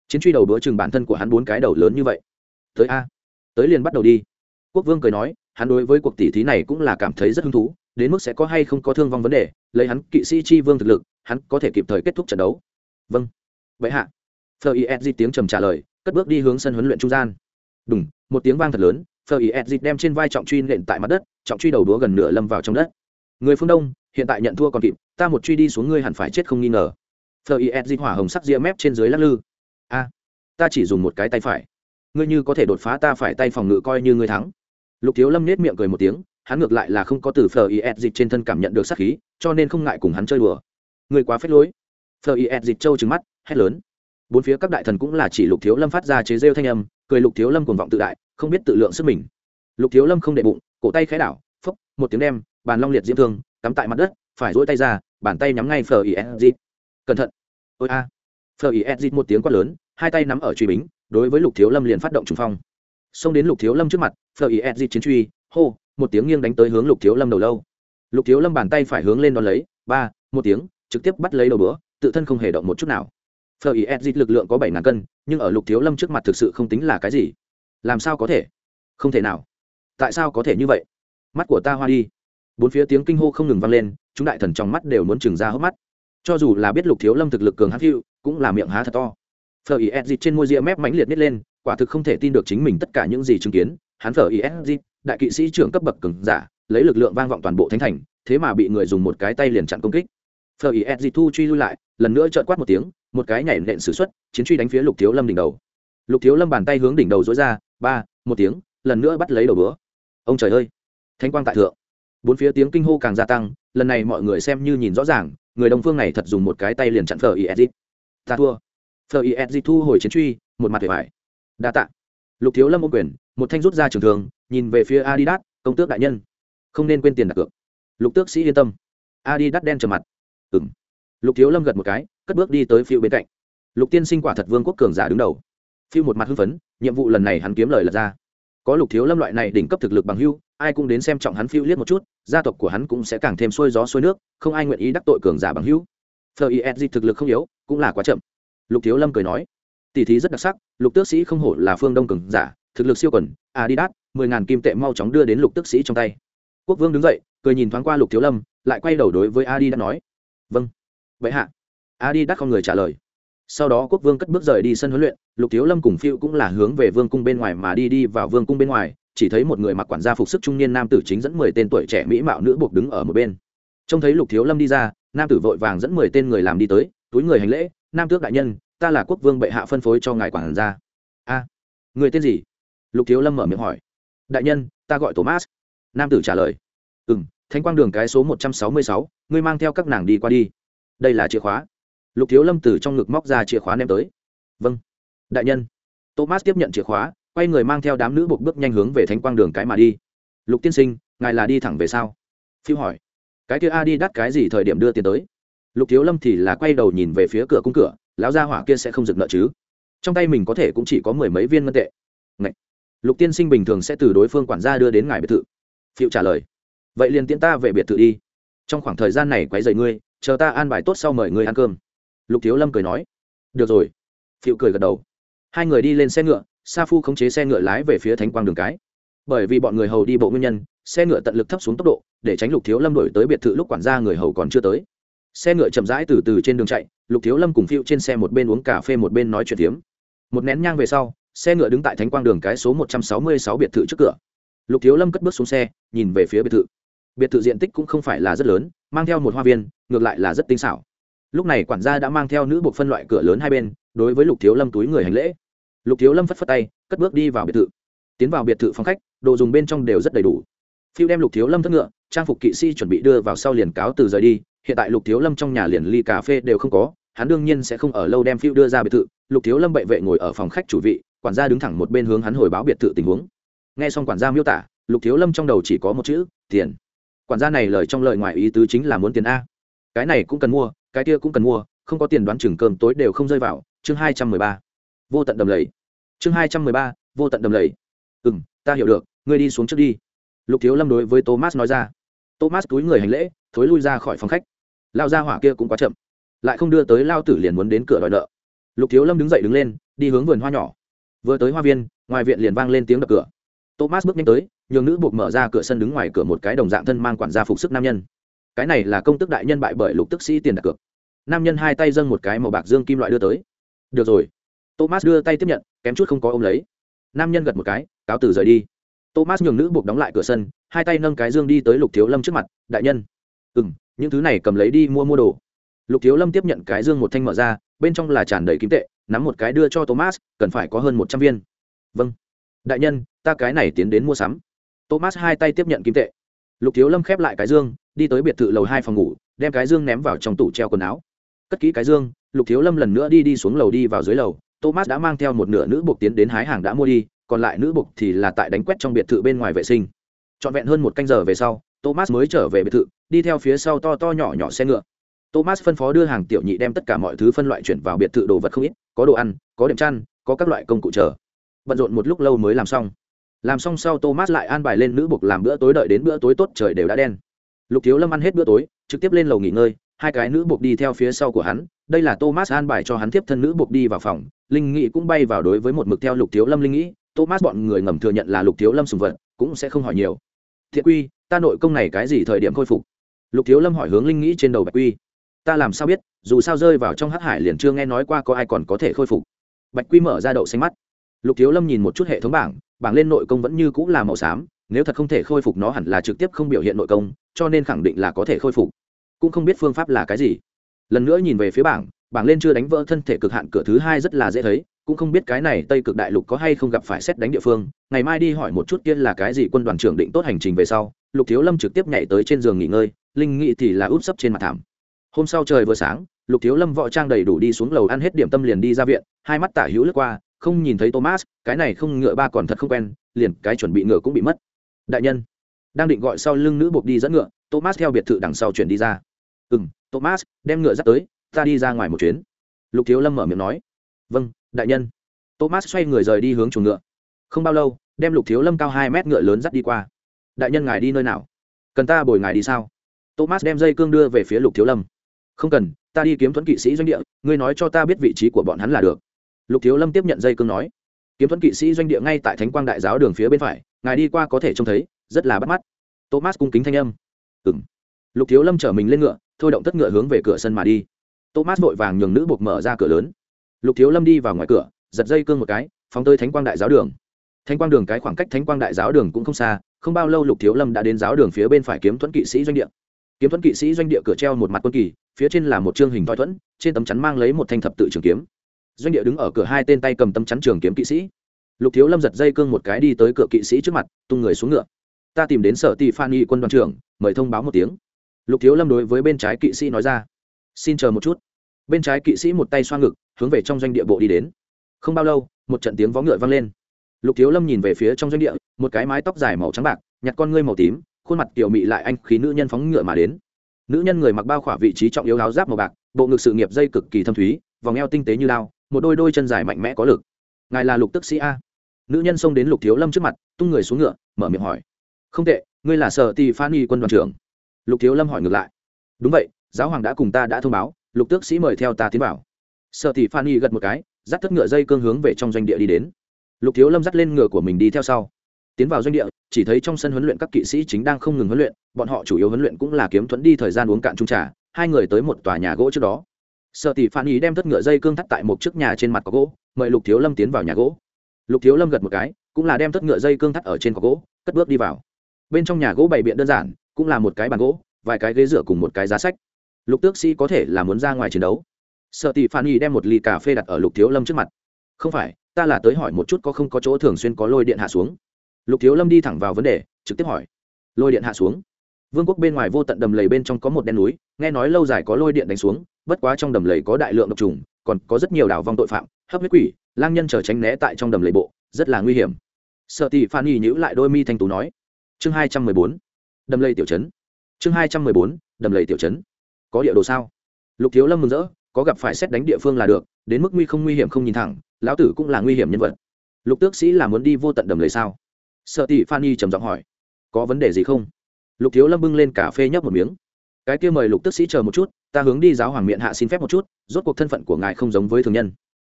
chiến truy đầu đũa chừng bản thân của hắn bốn cái đầu lớn như vậy. Tới a. Tới liền bắt đầu đi. Quốc vương cười nói, hắn đối với cuộc tỷ thí này cũng là cảm thấy rất hứng thú, đến mức sẽ có hay không có thương vong vấn đề, lấy hắn kỵ sĩ chi vương thực lực, hắn có thể kịp thời kết thúc trận đấu. Vâng. Vậy hạ. Phờ ý tiếng trầm trả lời, cất bước đi hướng sân huấn luyện trung gian. Đúng một tiếng vang thật lớn, phờ ý đem trên vai trọng truy nện tại mặt đất, trọng truy đầu đũa gần nửa lâm vào trong đất. Người phương đông, hiện tại nhận thua còn kịp, ta một truy đi xuống ngươi hẳn phải chết không nghi ngờ. Phờ ý hỏa hồng sắc ria mép trên dưới lắc lư a, ta chỉ dùng một cái tay phải. Ngươi như có thể đột phá ta phải tay phòng ngự coi như ngươi thắng. Lục thiếu lâm nết miệng cười một tiếng, hắn ngược lại là không có từ phờ is dịch trên thân cảm nhận được sát khí, cho nên không ngại cùng hắn chơi đùa. Người quá phết lối. Phờ is dịch trâu trừng mắt, hét lớn. Bốn phía các đại thần cũng là chỉ lục thiếu lâm phát ra chế rêu thanh âm, cười lục thiếu lâm cuồng vọng tự đại, không biết tự lượng sức mình. Lục thiếu lâm không đệ bụng, cổ tay khẽ đảo, phốc, một tiếng đem, bàn long liệt diễm thương, cắm tại mặt đất, phải dỗi tay ra, bàn tay nhắm ngay phờ is dịch. Cẩn thận. Ôi a phờ ý dịch một tiếng quát lớn, hai tay nắm ở truy bính, đối với lục thiếu lâm liền phát động trùng phong. Xông đến lục thiếu lâm trước mặt, phờ ý ed chiến truy, hô, một tiếng nghiêng đánh tới hướng lục thiếu lâm đầu lâu. Lục thiếu lâm bàn tay phải hướng lên đón lấy, ba, một tiếng, trực tiếp bắt lấy đầu bữa tự thân không hề động một chút nào. Phờ ý ed lực lượng có bảy ngàn cân, nhưng ở lục thiếu lâm trước mặt thực sự không tính là cái gì. Làm sao có thể? Không thể nào. Tại sao có thể như vậy? Mắt của ta hoa đi. Bốn phía tiếng kinh hô không ngừng vang lên, chúng đại thần trong mắt đều muốn trừng ra hốc mắt cho dù là biết lục thiếu lâm thực lực cường hát hữu, cũng là miệng há thật to. Phở ý ed trên môi ria mép mãnh liệt nít lên, quả thực không thể tin được chính mình tất cả những gì chứng kiến. Hắn phở ý ed đại kỵ sĩ trưởng cấp bậc cường giả, lấy lực lượng vang vọng toàn bộ thánh thành, thế mà bị người dùng một cái tay liền chặn công kích. Phở ý ed thu truy lui lại, lần nữa trợn quát một tiếng, một cái nhảy nện sử xuất, chiến truy đánh phía lục thiếu lâm đỉnh đầu. Lục thiếu lâm bàn tay hướng đỉnh đầu dối ra, ba, một tiếng, lần nữa bắt lấy đầu bữa. Ông trời ơi! Thánh quang tại thượng. Bốn phía tiếng kinh hô càng gia tăng, lần này mọi người xem như nhìn rõ ràng người đồng phương này thật dùng một cái tay liền chặn phờ ý ta thua. Phờ is thu hồi chiến truy, một mặt vẻ vải. Đa tạ. Lục thiếu lâm ô quyền, một thanh rút ra trường thường nhìn về phía adidas, công tước đại nhân. Không nên quên tiền đặt cược. Lục tước sĩ yên tâm. Adidas đen trầm mặt. Ừ m lục thiếu lâm gật một cái, cất bước đi tới phiêu bên cạnh. Lục tiên sinh quả thật vương quốc cường giả đứng đầu. Phiêu một mặt hưng phấn, nhiệm vụ lần này hắn kiếm lời lật ra có lục thiếu lâm loại này đỉnh cấp thực lực bằng hưu, ai cũng đến xem trọng hắn phiêu liếc một chút, gia tộc của hắn cũng sẽ càng thêm xuôi gió xuôi nước, không ai nguyện ý đắc tội cường giả bằng hưu. Thờ ý edgy thực lực không yếu, cũng là quá chậm. Lục thiếu lâm cười nói, tỷ thí rất đặc sắc, lục tước sĩ không hổ là phương đông cường giả, thực lực siêu quần, adidas, mười ngàn kim tệ mau chóng đưa đến lục tước sĩ trong tay. Quốc vương đứng dậy, cười nhìn thoáng qua lục thiếu lâm, lại quay đầu đối với adidas nói vâng vậy hạ. Adidas không người trả lời sau đó quốc vương cất bước rời đi sân huấn luyện, lục thiếu lâm cùng phiêu cũng là hướng về vương cung bên ngoài mà đi đi vào vương cung bên ngoài, chỉ thấy một người mặc quản gia phục sức trung niên nam tử chính dẫn mười tên tuổi trẻ mỹ mạo nữ buộc đứng ở một bên. Trông thấy lục thiếu lâm đi ra, nam tử vội vàng dẫn mười tên người làm đi tới, túi người hành lễ, nam tước đại nhân, ta là quốc vương bệ hạ phân phối cho ngài quản gia. A, người tên gì? Lục thiếu lâm mở miệng hỏi. Đại nhân, ta gọi thomas. Nam tử trả lời. Ừ m thanh quang đường cái số một trăm sáu mươi sáu, ngươi mang theo các nàng đi qua đi. Đây là chìa khóa lục thiếu lâm từ trong ngực móc ra chìa khóa ném tới. Vâng đại nhân. Thomas tiếp nhận chìa khóa, quay người mang theo đám nữ buộc bước nhanh hướng về thánh quang đường cái mà đi. Lục tiên sinh, ngài là đi thẳng về sao? Phiêu hỏi. Cái kia a đi đắt cái gì thời điểm đưa tiền tới? Lục thiếu lâm thì là quay đầu nhìn về phía cửa cung cửa, lão gia hỏa kia sẽ không dừng nợ chứ? Trong tay mình có thể cũng chỉ có mười mấy viên ngân tệ. Ngậy. lục tiên sinh bình thường sẽ từ đối phương quản gia đưa đến ngài biệt thự. Phiêu trả lời. Vậy liền tiễn ta về biệt thự đi. Trong khoảng thời gian này quấy dậy ngươi, chờ ta an bài tốt sau mời ngươi ăn cơm lục thiếu lâm cười nói, được rồi. Phiệu cười gật đầu. Hai người đi lên xe ngựa, sa phu khống chế xe ngựa lái về phía thánh quang đường cái. Bởi vì bọn người hầu đi bộ nguyên nhân, xe ngựa tận lực thấp xuống tốc độ, để tránh lục thiếu lâm đổi tới biệt thự lúc quản gia người hầu còn chưa tới. Xe ngựa chậm rãi từ từ trên đường chạy, lục thiếu lâm cùng phiệu trên xe một bên uống cà phê một bên nói chuyện tiếm một nén nhang về sau, xe ngựa đứng tại thánh quang đường cái số một trăm sáu mươi sáu biệt thự trước cửa. Lục thiếu lâm cất bước xuống xe, nhìn về phía biệt thự. Biệt thự diện tích cũng không phải là rất lớn, mang theo một hoa viên, ngược lại là rất tinh xảo lúc này quản gia đã mang theo nữ buộc phân loại cửa lớn hai bên, đối với lục thiếu lâm túi người hành lễ. Lục thiếu lâm phất phất tay, cất bước đi vào biệt thự. Tiến vào biệt thự phòng khách, đồ dùng bên trong đều rất đầy đủ. Phiêu đem lục thiếu lâm thất ngựa, trang phục kỵ sĩ chuẩn bị đưa vào sau liền cáo từ rời đi. Hiện tại lục thiếu lâm trong nhà liền ly cà phê đều không có, hắn đương nhiên sẽ không ở lâu đem phiêu đưa ra biệt thự. Lục thiếu lâm bệ vệ ngồi ở phòng khách chủ vị, quản gia đứng thẳng một bên hướng hắn hồi báo biệt thự tình huống. Nghe xong quản gia miêu tả, lục thiếu lâm trong đầu chỉ có một chữ, tiền. Quản gia này lời trong lời ngoài ý tứ chính là muốn tiền a. Cái này cũng cần mua cái kia cũng cần mua, không có tiền đoán chừng cơm tối đều không rơi vào, chương hai trăm mười ba. Vô tận đầm lầy. Chương hai trăm mười ba, vô tận đầm lầy. Ừ m ta hiểu được, ngươi đi xuống trước đi. Lục thiếu lâm đối với thomas nói ra. Thomas túi người hành lễ, thối lui ra khỏi phòng khách. Lao ra hỏa kia cũng quá chậm. Lại không đưa tới lao tử liền muốn đến cửa đòi nợ. Lục thiếu lâm đứng dậy đứng lên, đi hướng vườn hoa nhỏ. Vừa tới hoa viên, ngoài viện liền vang lên tiếng đập cửa. Thomas bước nhanh tới, nhường nữ buộc mở ra cửa sân đứng ngoài cửa một cái đồng dạng thân mang quản gia phục sức nam nhân cái này là công tức đại nhân bại bởi lục tức sĩ tiền đặt cược. Nam nhân hai tay dâng một cái màu bạc dương kim loại đưa tới. Được rồi. Thomas đưa tay tiếp nhận, kém chút không có ôm lấy. Nam nhân gật một cái, cáo từ rời đi. Thomas nhường nữ buộc đóng lại cửa sân, hai tay nâng cái dương đi tới lục thiếu lâm trước mặt, đại nhân. Ừ m những thứ này cầm lấy đi mua mua đồ. Lục thiếu lâm tiếp nhận cái dương một thanh mở ra, bên trong là tràn đầy kim tệ, nắm một cái đưa cho thomas, cần phải có hơn một trăm viên. Vâng. Đại nhân, ta cái này tiến đến mua sắm. Thomas hai tay tiếp nhận kim tệ. Lục thiếu lâm khép lại cái dương đi tới biệt thự lầu hai phòng ngủ, đem cái dương ném vào trong tủ treo quần áo. Cất kỹ cái dương, lục thiếu lâm lần nữa đi đi xuống lầu đi vào dưới lầu, thomas đã mang theo một nửa nữ buộc tiến đến hái hàng đã mua đi, còn lại nữ buộc thì là tại đánh quét trong biệt thự bên ngoài vệ sinh. Trọn vẹn hơn một canh giờ về sau, thomas mới trở về biệt thự, đi theo phía sau to to nhỏ nhỏ xe ngựa. Thomas phân phó đưa hàng tiểu nhị đem tất cả mọi thứ phân loại chuyển vào biệt thự đồ vật không ít, có đồ ăn, có đệm chăn, có các loại công cụ chờ. Bận rộn một lúc lâu mới làm xong. Làm xong sau thomas lại an bài lên nữ buộc làm bữa tối đợi đến bữa tối tốt trời đều đã đen lục thiếu lâm ăn hết bữa tối, trực tiếp lên lầu nghỉ ngơi, hai cái nữ buộc đi theo phía sau của hắn, đây là thomas an bài cho hắn tiếp thân nữ buộc đi vào phòng, linh Nghị cũng bay vào đối với một mực theo lục thiếu lâm linh nghĩ thomas bọn người ngầm thừa nhận là lục thiếu lâm sùng vật, cũng sẽ không hỏi nhiều. Thiện quy, ta nội công này cái gì thời điểm khôi phục? Lục thiếu lâm hỏi hướng linh nghĩ trên đầu bạch quy. Ta làm sao biết, dù sao rơi vào trong hắc hải liền chưa nghe nói qua có ai còn có thể khôi phục. Bạch quy mở ra đậu xanh mắt. Lục thiếu lâm nhìn một chút hệ thống bảng bảng lên nội công vẫn như cũng là màu xám nếu thật không thể khôi phục nó hẳn là trực tiếp không biểu hiện nội công, cho nên khẳng định là có thể khôi phục. Cũng không biết phương pháp là cái gì. Lần nữa nhìn về phía bảng bảng lên chưa đánh vỡ thân thể cực hạn cửa thứ hai rất là dễ thấy, cũng không biết cái này tây cực đại lục có hay không gặp phải xét đánh địa phương. Ngày mai đi hỏi một chút kia là cái gì quân đoàn trưởng định tốt hành trình về sau, lục thiếu lâm trực tiếp nhảy tới trên giường nghỉ ngơi, linh nghị thì là úp sấp trên mặt thảm. Hôm sau trời vừa sáng, lục thiếu lâm võ trang đầy đủ đi xuống lầu ăn hết điểm tâm liền đi ra viện, hai mắt tả hữu lướt qua, không nhìn thấy thomas, cái này không ngựa ba còn thật không quen, liền cái chuẩn bị ngựa cũng bị mất đại nhân. Đang định gọi sau lưng nữ buộc đi dẫn ngựa, thomas theo biệt thự đằng sau chuyển đi ra. Ừ m thomas, đem ngựa dắt tới, ta đi ra ngoài một chuyến. Lục thiếu lâm mở miệng nói. Vâng đại nhân. Thomas xoay người rời đi hướng chuồng ngựa. Không bao lâu, đem lục thiếu lâm cao hai mét ngựa lớn dắt đi qua. Đại nhân ngài đi nơi nào? Cần ta bồi ngài đi sao? Thomas đem dây cương đưa về phía lục thiếu lâm. Không cần, ta đi kiếm thuẫn kỵ sĩ doanh địa, ngươi nói cho ta biết vị trí của bọn hắn là được. Lục thiếu lâm tiếp nhận dây cương nói. Kiếm thuẫn kỵ sĩ doanh địa ngay tại thánh quang đại giáo đường phía bên phải ngài đi qua có thể trông thấy, rất là bắt mắt. Thomas cung kính thanh âm. Ừ m lục thiếu lâm chở mình lên ngựa, thôi động tất ngựa hướng về cửa sân mà đi. Thomas vội vàng nhường nữ buộc mở ra cửa lớn. Lục thiếu lâm đi vào ngoài cửa, giật dây cương một cái, phóng tới thánh quang đại giáo đường. Thánh quang đường cái khoảng cách thánh quang đại giáo đường cũng không xa, không bao lâu lục thiếu lâm đã đến giáo đường phía bên phải kiếm thuẫn kỵ sĩ doanh địa. Kiếm thuẫn kỵ sĩ doanh địa cửa treo một mặt quân kỳ, phía trên là một chương hình thoi thuẫn, trên tấm chắn mang lấy một thanh thập tự trường kiếm. Doanh địa đứng ở cửa hai tên tay cầm tấm chắn trường kiếm kỵ sĩ lục thiếu lâm giật dây cương một cái đi tới cửa kỵ sĩ trước mặt, tung người xuống ngựa. Ta tìm đến sở tỷ phan y quân đoàn trưởng, mời thông báo một tiếng. Lục thiếu lâm đối với bên trái kỵ sĩ nói ra. Xin chờ một chút. Bên trái kỵ sĩ một tay xoa ngực, hướng về trong doanh địa bộ đi đến. Không bao lâu, một trận tiếng vó ngựa vang lên. Lục thiếu lâm nhìn về phía trong doanh địa, một cái mái tóc dài màu trắng bạc, nhặt con ngươi màu tím, khuôn mặt tiểu mị lại anh khí nữ nhân phóng ngựa mà đến. Nữ nhân người mặc bao khỏa vị trí trọng yếu áo giáp màu bạc, bộ ngực sự nghiệp dây cực kỳ thâm thúy, vòng eo tinh tế như lao một đôi đôi chân dài mạnh mẽ có lực. Ngài là lục tức sĩ a? Nữ nhân xông đến lục thiếu lâm trước mặt, tung người xuống ngựa, mở miệng hỏi. Không tệ, ngươi là sở tì phan y quân đoàn trưởng. Lục thiếu lâm hỏi ngược lại. Đúng vậy, giáo hoàng đã cùng ta đã thông báo, lục tước sĩ mời theo ta tiến vào. Sở tì phan y gật một cái, dắt thất ngựa dây cương hướng về trong doanh địa đi đến. Lục thiếu lâm dắt lên ngựa của mình đi theo sau. Tiến vào doanh địa, chỉ thấy trong sân huấn luyện các kỵ sĩ chính đang không ngừng huấn luyện, bọn họ chủ yếu huấn luyện cũng là kiếm thuẫn đi thời gian uống cạn trung trà, hai người tới một tòa nhà gỗ trước đó. Sợ tỷ phan ý đem thất ngựa dây cương thắt tại một chiếc nhà trên mặt có gỗ, mời lục thiếu lâm tiến vào nhà gỗ lục thiếu lâm gật một cái, cũng là đem thất ngựa dây cương thắt ở trên cọc gỗ, cất bước đi vào. Bên trong nhà gỗ bày biện đơn giản, cũng là một cái bàn gỗ, vài cái ghế dựa cùng một cái giá sách. Lục tước sĩ có thể là muốn ra ngoài chiến đấu. Sợ tỷ phan y đem một ly cà phê đặt ở lục thiếu lâm trước mặt. Không phải, ta là tới hỏi một chút có không có chỗ thường xuyên có lôi điện hạ xuống. Lục thiếu lâm đi thẳng vào vấn đề, trực tiếp hỏi. Lôi điện hạ xuống? Vương quốc bên ngoài vô tận đầm lầy bên trong có một đen núi, nghe nói lâu dài có lôi điện đánh xuống, bất quá trong đầm lầy có đại lượng độc trùng còn có rất nhiều đảo vong tội phạm, hấp huyết quỷ, lang nhân chờ tránh né tại trong đầm lầy bộ, rất là nguy hiểm. Sợ tỷ phan y nhữ lại đôi mi thanh tú nói. Chương hai trăm mười bốn, đầm lầy tiểu chấn chương hai trăm mười bốn, đầm lầy tiểu chấn có địa đồ sao? Lục thiếu lâm mừng rỡ, có gặp phải xét đánh địa phương là được, đến mức nguy không nguy hiểm không nhìn thẳng, lão tử cũng là nguy hiểm nhân vật. Lục tước sĩ là muốn đi vô tận đầm lầy sao? Sợ tỷ phan y trầm giọng hỏi. Có vấn đề gì không? Lục thiếu lâm bưng lên cà phê nhấp một miếng. Cái kia mời lục tước sĩ chờ một chút, ta hướng đi giáo hoàng miệng hạ xin phép một chút rốt cuộc thân phận của ngài không giống với thường nhân.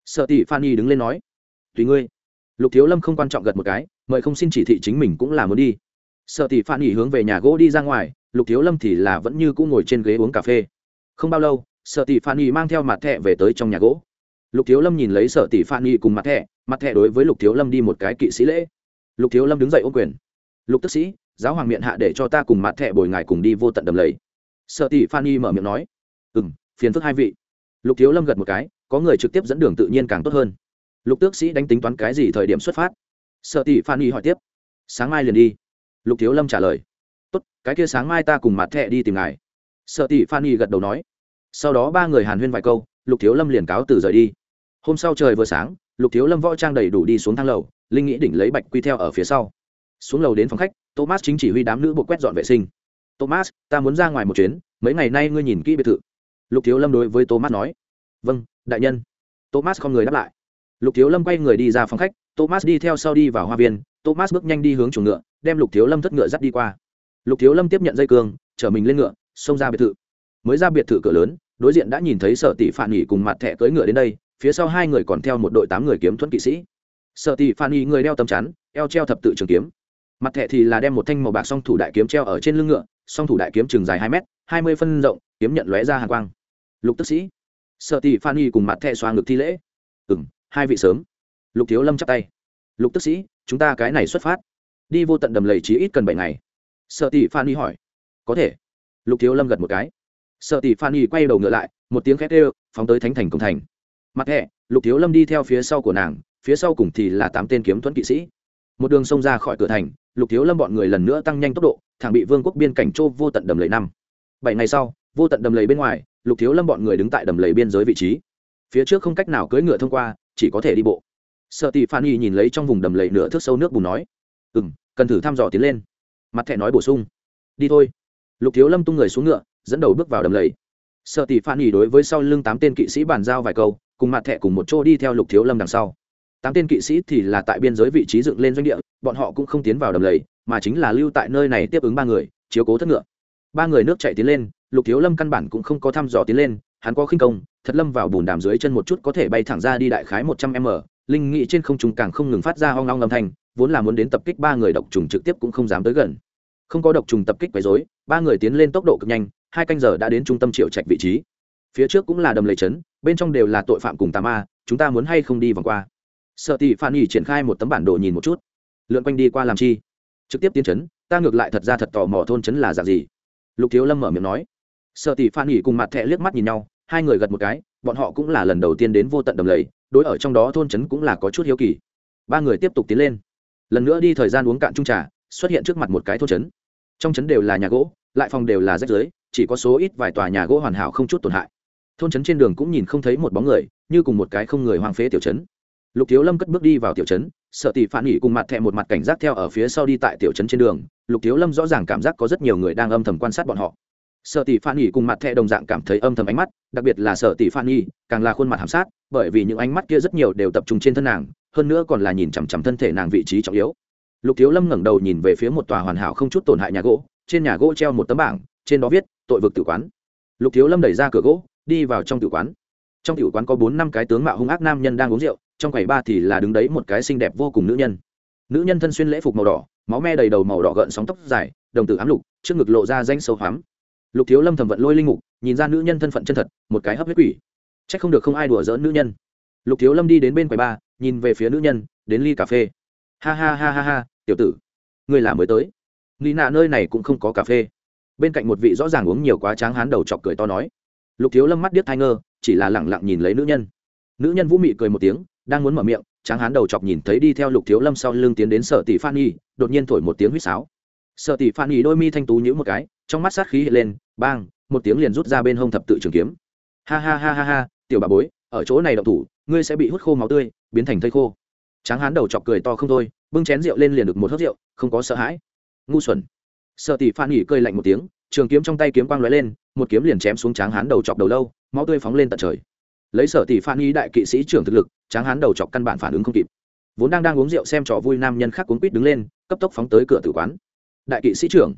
Sợ tỷ phan y đứng lên nói, tùy ngươi. Lục thiếu lâm không quan trọng gật một cái, mời không xin chỉ thị chính mình cũng là muốn đi. Sợ tỷ phan y hướng về nhà gỗ đi ra ngoài, lục thiếu lâm thì là vẫn như cũng ngồi trên ghế uống cà phê. Không bao lâu, sợ tỷ phan y mang theo mặt thẹ về tới trong nhà gỗ. Lục thiếu lâm nhìn lấy sợ tỷ phan y cùng mặt thẹ mặt thẹ đối với lục thiếu lâm đi một cái kỵ sĩ lễ. Lục thiếu lâm đứng dậy ô quyền. Lục tức sĩ, giáo hoàng miệng hạ để cho ta cùng mặt thẹ bồi ngài cùng đi vô tận đầm lầy. Sợ tỷ phan y mở miệng nói ừ m phiền phức hai vị lục thiếu lâm gật một cái, có người trực tiếp dẫn đường tự nhiên càng tốt hơn. Lục tước sĩ đánh tính toán cái gì thời điểm xuất phát? Sợ tỷ phan y hỏi tiếp. Sáng mai liền đi. Lục thiếu lâm trả lời. Tốt, cái kia sáng mai ta cùng mặt thẹ đi tìm ngài. Sợ tỷ phan y gật đầu nói. Sau đó ba người hàn huyên vài câu, lục thiếu lâm liền cáo từ rời đi. Hôm sau trời vừa sáng, lục thiếu lâm võ trang đầy đủ đi xuống thang lầu, linh nghĩ đỉnh lấy bạch quy theo ở phía sau. Xuống lầu đến phòng khách, thomas chính chỉ huy đám nữ bộ quét dọn vệ sinh. Thomas, ta muốn ra ngoài một chuyến, mấy ngày nay ngươi nhìn kỹ biệt thự lục thiếu lâm đối với thomas nói. Vâng đại nhân. Thomas không người đáp lại. Lục thiếu lâm quay người đi ra phòng khách, thomas đi theo sau đi vào hoa viên, thomas bước nhanh đi hướng chuồng ngựa, đem lục thiếu lâm thất ngựa dắt đi qua. Lục thiếu lâm tiếp nhận dây cương, chở mình lên ngựa, xông ra biệt thự. Mới ra biệt thự cửa lớn, đối diện đã nhìn thấy sở tỷ phản nghỉ cùng mặt thẻ cưỡi ngựa đến đây, phía sau hai người còn theo một đội tám người kiếm thuẫn kỵ sĩ. Sở tỷ phản nghỉ người đeo tấm chắn, eo treo thập tự trường kiếm. Mặt thẻ thì là đem một thanh màu bạc song thủ đại kiếm treo ở trên lưng ngựa, song thủ đại kiếm trường dài hai m hai mươi phân rộng, kiếm nhận lóe ra hàng quang lục tức sĩ. Sợ tỷ phan y cùng mặt thẹ xoa ngực thi lễ. Ừ m hai vị sớm. Lục thiếu lâm chắp tay. Lục tức sĩ, chúng ta cái này xuất phát. Đi vô tận đầm lầy chí ít cần bảy ngày. Sợ tỷ phan y hỏi. Có thể. Lục thiếu lâm gật một cái. Sợ tỷ phan y quay đầu ngựa lại, một tiếng khét ê phóng tới thánh thành công thành. Mặt thẹ lục thiếu lâm đi theo phía sau của nàng, phía sau cùng thì là tám tên kiếm thuẫn kỵ sĩ. Một đường xông ra khỏi cửa thành, lục thiếu lâm bọn người lần nữa tăng nhanh tốc độ, thẳng bị vương quốc biên cảnh châu vô tận đầm lầy năm. Bảy ngày sau vô tận đầm lầy bên ngoài, lục thiếu lâm bọn người đứng tại đầm lầy biên giới vị trí. Phía trước không cách nào cưỡi ngựa thông qua, chỉ có thể đi bộ. Sợ tỷ phan y nhìn lấy trong vùng đầm lầy nửa thước sâu nước bùn nói ừ m cần thử thăm dò tiến lên. Mặt thẹ nói bổ sung, đi thôi. Lục thiếu lâm tung người xuống ngựa, dẫn đầu bước vào đầm lầy. Sợ tỷ phan y đối với sau lưng tám tên kỵ sĩ bàn giao vài câu, cùng mặt thẹ cùng một chỗ đi theo lục thiếu lâm đằng sau. Tám tên kỵ sĩ thì là tại biên giới vị trí dựng lên doanh địa, bọn họ cũng không tiến vào đầm lầy, mà chính là lưu tại nơi này tiếp ứng ba người, chiếu cố thất ngựa. Ba người nước chạy tiến lên lục thiếu lâm căn bản cũng không có thăm dò tiến lên, hắn có khinh công, thật lâm vào bùn đàm dưới chân một chút có thể bay thẳng ra đi đại khái một trăm m, linh nghị trên không trùng càng không ngừng phát ra hoang long âm thanh, vốn là muốn đến tập kích ba người độc trùng trực tiếp cũng không dám tới gần. Không có độc trùng tập kích quấy dối ba người tiến lên tốc độ cực nhanh, hai canh giờ đã đến trung tâm triệu trạch vị trí. Phía trước cũng là đầm lầy trấn, bên trong đều là tội phạm cùng tà ma, chúng ta muốn hay không đi vòng qua? Sợ tỷ phan y triển khai một tấm bản đồ nhìn một chút. Lượn quanh đi qua làm chi? Trực tiếp tiến trấn, ta ngược lại thật ra thật tò mò thôn trấn là dạng gì? Lục thiếu lâm mở miệng nói sợ tỷ phan nghỉ cùng mặt thẹ liếc mắt nhìn nhau, hai người gật một cái, bọn họ cũng là lần đầu tiên đến vô tận đầm lầy, đối ở trong đó thôn trấn cũng là có chút hiếu kỳ. Ba người tiếp tục tiến lên. Lần nữa đi thời gian uống cạn trung trà, xuất hiện trước mặt một cái thôn trấn. Trong trấn đều là nhà gỗ, lại phòng đều là rách rưới, chỉ có số ít vài tòa nhà gỗ hoàn hảo không chút tổn hại. Thôn trấn trên đường cũng nhìn không thấy một bóng người, như cùng một cái không người hoang phế tiểu trấn. Lục thiếu lâm cất bước đi vào tiểu trấn sợ tỷ phản nghỉ cùng mặt thẹ một mặt cảnh giác theo ở phía sau đi tại tiểu trấn trên đường. Lục thiếu lâm rõ ràng cảm giác có rất nhiều người đang âm thầm quan sát bọn họ sợ tỷ phan Nhi cùng mặt thẹ đồng dạng cảm thấy âm thầm ánh mắt đặc biệt là sợ tỷ phan Nhi, càng là khuôn mặt hàm sát bởi vì những ánh mắt kia rất nhiều đều tập trung trên thân nàng hơn nữa còn là nhìn chằm chằm thân thể nàng vị trí trọng yếu. Lục thiếu lâm ngẩng đầu nhìn về phía một tòa hoàn hảo không chút tổn hại nhà gỗ trên nhà gỗ treo một tấm bảng trên đó viết tội vực tử quán. Lục thiếu lâm đẩy ra cửa gỗ đi vào trong tử quán. Trong tử quán có bốn năm cái tướng mạo hung ác nam nhân đang uống rượu trong quầy ba thì là đứng đấy một cái xinh đẹp vô cùng nữ nhân. Nữ nhân thân xuyên lễ phục màu đỏ máu me đầy đầu màu đỏ gợn sóng tóc dài đồng tử ám lục trước ngực lộ ra danh sâu hoắm lục thiếu lâm thẩm vận lôi linh mục, nhìn ra nữ nhân thân phận chân thật, một cái hấp huyết quỷ. C h ắ c không được không ai đùa giỡn nữ nhân. Lục thiếu lâm đi đến bên quầy ba, nhìn về phía nữ nhân, đến ly cà phê. Ha ha ha ha ha, tiểu tử, người là mới tới. Nghĩ nạ nơi này cũng không có cà phê. Bên cạnh một vị rõ ràng uống nhiều quá tráng hán đầu chọc cười to nói. Lục thiếu lâm mắt điếc thai ngơ, chỉ là lẳng lặng nhìn lấy nữ nhân. Nữ nhân vũ mị cười một tiếng, đang muốn mở miệng, tráng hán đầu chọc nhìn thấy đi theo lục thiếu lâm sau lưng tiến đến sở tỷ phan y đột nhiên thổi một tiếng huýt sáo. Sở tỷ phan y đôi mi thanh tú nhữ một cái trong mắt sát khí hiện lên, bang, một tiếng liền rút ra bên hông thập tự trường kiếm. Ha ha ha ha ha, tiểu bà bối, ở chỗ này động thủ, ngươi sẽ bị hút khô máu tươi, biến thành thây khô. Tráng hán đầu chọc cười to không thôi, bưng chén rượu lên liền được một hớt rượu, không có sợ hãi. Ngu xuẩn. Sợ tỷ phan nghỉ cơi lạnh một tiếng, trường kiếm trong tay kiếm quang lóe lên, một kiếm liền chém xuống tráng hán đầu chọc đầu lâu, máu tươi phóng lên tận trời. Lấy sở tỷ phan nghỉ đại kỵ sĩ trưởng thực lực, tráng hán đầu chọc căn bản phản ứng không kịp. Vốn đang đang uống rượu xem trò vui nam nhân khác cuốn quýt đứng lên, cấp tốc phóng tới cửa tử quán. Đại kỵ sĩ trưởng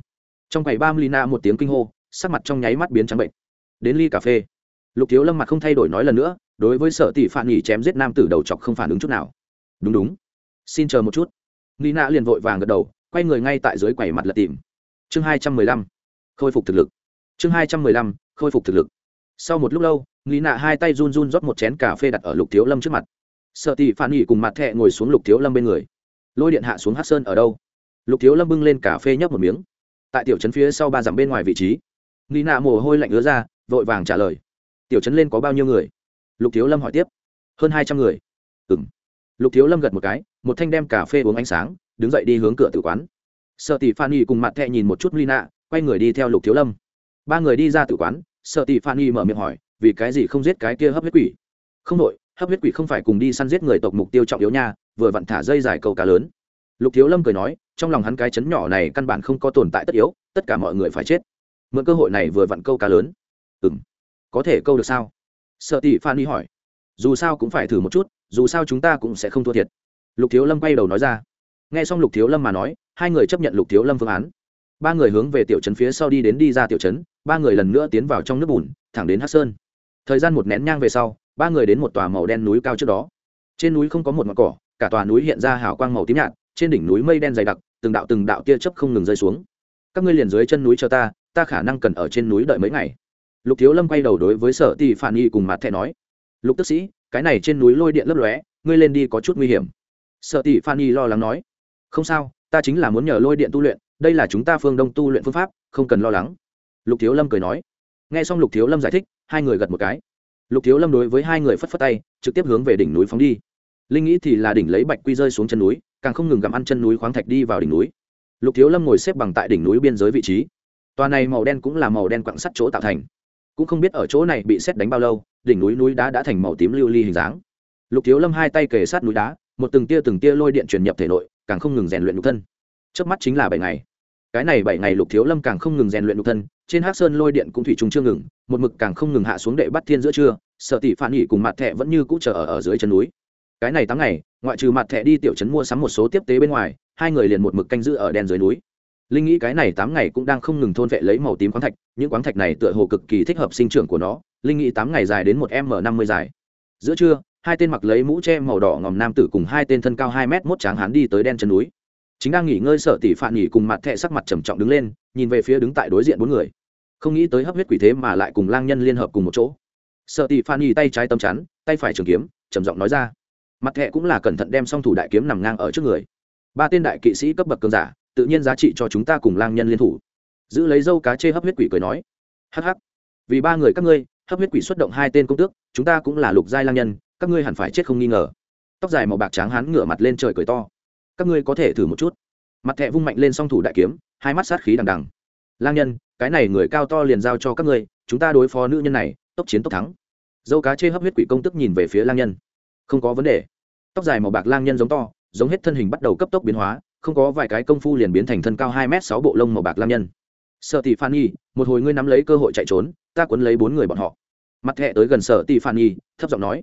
trong quầy ba lina một tiếng kinh hô, sắc mặt trong nháy mắt biến trắng bệnh. Đến ly cà phê. Lục thiếu lâm mặt không thay đổi nói lần nữa, đối với sở tỷ phản nghỉ chém giết nam tử đầu chọc không phản ứng chút nào. Đúng đúng. Xin chờ một chút. Lina liền vội vàng gật đầu, quay người ngay tại dưới quầy mặt lật tìm. Chương hai trăm mười lăm. Khôi phục thực lực. Chương hai trăm mười lăm, khôi phục thực lực. Sau một lúc lâu, lina hai tay run run rót một chén cà phê đặt ở lục thiếu lâm trước mặt. Sợ tỷ phản nghỉ cùng mặt thẹ ngồi xuống lục thiếu lâm bên người. Lôi điện hạ xuống hát sơn ở đâu? Lục thiếu lâm bưng lên cà phê nhấp một miếng tại tiểu trấn phía sau ba dặm bên ngoài vị trí. Ni nạ mồ hôi lạnh ứa ra, vội vàng trả lời. Tiểu trấn lên có bao nhiêu người? Lục thiếu lâm hỏi tiếp. Hơn hai trăm người. Ừ m lục thiếu lâm gật một cái, một thanh đem cà phê uống ánh sáng, đứng dậy đi hướng cửa tử quán. Sợ tỷ phan y cùng mặt thẹ nhìn một chút lina quay người đi theo lục thiếu lâm. Ba người đi ra tử quán sợ tỷ phan y mở miệng hỏi, vì cái gì không giết cái kia hấp huyết quỷ? Không đội, hấp huyết quỷ không phải cùng đi săn giết người tộc mục tiêu trọng yếu nha, vừa vặn thả dây dài câu cá lớn lục thiếu lâm cười nói, trong lòng hắn cái chấn nhỏ này căn bản không có tồn tại tất yếu, tất cả mọi người phải chết. Mượn cơ hội này vừa vặn câu cá lớn. Ừ m có thể câu được sao? Sợ tỷ phan y hỏi. Dù sao cũng phải thử một chút, dù sao chúng ta cũng sẽ không thua thiệt. Lục thiếu lâm quay đầu nói ra. N g h e xong lục thiếu lâm mà nói, hai người chấp nhận lục thiếu lâm phương án. Ba người hướng về tiểu trấn phía sau đi đến đi ra tiểu trấn, ba người lần nữa tiến vào trong nước bùn, thẳng đến hát sơn. Thời gian một nén nhang về sau, ba người đến một tòa màu đen núi cao trước đó. Trên núi không có một mặt cỏ, cả tòa núi hiện ra hào quang màu tím nhạt trên đỉnh núi mây đen dày đặc, từng đạo từng đạo tia chớp không ngừng rơi xuống. Các ngươi liền dưới chân núi cho ta ta khả năng cần ở trên núi đợi mấy ngày. Lục thiếu lâm quay đầu đối với sở tỷ phản y cùng mặt thẹ nói, lục tức sĩ, cái này trên núi lôi điện lấp lóe, ngươi lên đi có chút nguy hiểm. Sở tỷ phản y lo lắng nói, không sao, ta chính là muốn nhờ lôi điện tu luyện, đây là chúng ta phương đông tu luyện phương pháp, không cần lo lắng. Lục thiếu lâm cười nói. Nghe xong lục thiếu lâm giải thích, hai người gật một cái. Lục thiếu lâm đối với hai người phất phất tay, trực tiếp hướng về đỉnh núi phóng đi. Linh nghĩ thì là đỉnh lấy bạch quy rơi xuống chân núi càng không ngừng gặm ăn chân núi khoáng thạch đi vào đỉnh núi. Lục thiếu lâm ngồi xếp bằng tại đỉnh núi biên giới vị trí. Tòa này màu đen cũng là màu đen quặng sắt chỗ tạo thành. Cũng không biết ở chỗ này bị xét đánh bao lâu đỉnh núi núi đá đã thành màu tím lưu ly hình dáng. Lục thiếu lâm hai tay kề sát núi đá một từng tia từng tia lôi điện truyền nhập thể nội càng không ngừng rèn luyện nhục thân. Trước mắt chính là bảy ngày. Cái này bảy ngày lục thiếu lâm càng không ngừng rèn luyện nhục thân trên hắc sơn lôi điện cũng thủy trùng chưa ngừng một mực càng không ngừng hạ xuống đệ bắt thiên giữa trưa sợ tỷ phản nghỉ cùng mặt thẹ vẫn như cũ chờ ở, ở dưới chân núi. Cái này tám ngày ngoại trừ mặt thẻ đi tiểu trấn mua sắm một số tiếp tế bên ngoài, hai người liền một mực canh giữ ở đen dưới núi. Linh nghĩ cái này tám ngày cũng đang không ngừng thôn vệ lấy màu tím khoáng thạch, những khoáng thạch này tựa hồ cực kỳ thích hợp sinh trưởng của nó. Linh nghĩ tám ngày dài đến một m năm mươi dài. Giữa trưa, hai tên mặc lấy mũ tre màu đỏ ngòm nam tử cùng hai tên thân cao hai m mốt tráng hán đi tới đen chân núi. Chính đang nghỉ ngơi sợ tỷ phạn nghỉ cùng mặt thẹ sắc mặt trầm trọng đứng lên, nhìn về phía đứng tại đối diện bốn người. Không nghĩ tới hấp huyết quỷ thế mà lại cùng lang nhân liên hợp cùng một chỗ. Sợ tỷ phạn nghỉ tay trái tâm chắn, tay phải trường kiếm, trầm giọng nói ra mặt thẹ cũng là cẩn thận đem song thủ đại kiếm nằm ngang ở trước người. Ba tên đại kỵ sĩ cấp bậc cường giả, tự nhiên giá trị cho chúng ta cùng lang nhân liên thủ. Giữ lấy dâu cá chê hấp huyết quỷ cười nói hh vì ba người các ngươi, hấp huyết quỷ xuất động hai tên công tước, chúng ta cũng là lục giai lang nhân, các ngươi hẳn phải chết không nghi ngờ. Tóc dài màu bạc trắng hắn ngửa mặt lên trời cười to, các ngươi có thể thử một chút. Mặt thẹ vung mạnh lên song thủ đại kiếm, hai mắt sát khí đằng đằng. Lang nhân, cái này người cao to liền giao cho các ngươi, chúng ta đối phó nữ nhân này, tốc chiến tốc thắng. Dâu cá chê hấp huyết quỷ công tức nhìn về phía lang nhân không có vấn đề. Tóc dài màu bạc lang nhân giống to, giống hết thân hình bắt đầu cấp tốc biến hóa, không có vài cái công phu liền biến thành thân cao hai m sáu bộ lông màu bạc lang nhân. Sợ tỷ phan nhi, một hồi ngươi nắm lấy cơ hội chạy trốn, ta cuốn lấy bốn người bọn họ. Mặt thẹ tới gần sợ tỷ phan nhi, thấp giọng nói.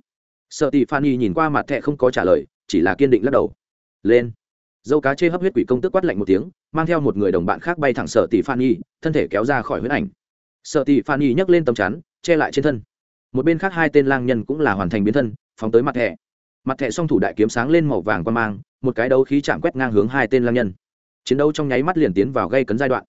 Sợ tỷ phan nhi nhìn qua mặt thẹ không có trả lời, chỉ là kiên định lắc đầu. Lên. Dâu cá chê hấp huyết quỷ công tức quát lạnh một tiếng, mang theo một người đồng bạn khác bay thẳng sợ tỷ phan nhi, thân thể kéo ra khỏi huyết ảnh. Sợ tỷ phan nhi nhấc lên tầm chắn, che lại trên thân. Một bên khác hai tên lang nhân cũng là hoàn thành biến thân phóng tới mặt thẻ. Mặt thẻ song thủ đại kiếm sáng lên màu vàng qua mang, một cái đấu khí chạm quét ngang hướng hai tên lang nhân. Chiến đấu trong nháy mắt liền tiến vào gây cấn giai đoạn.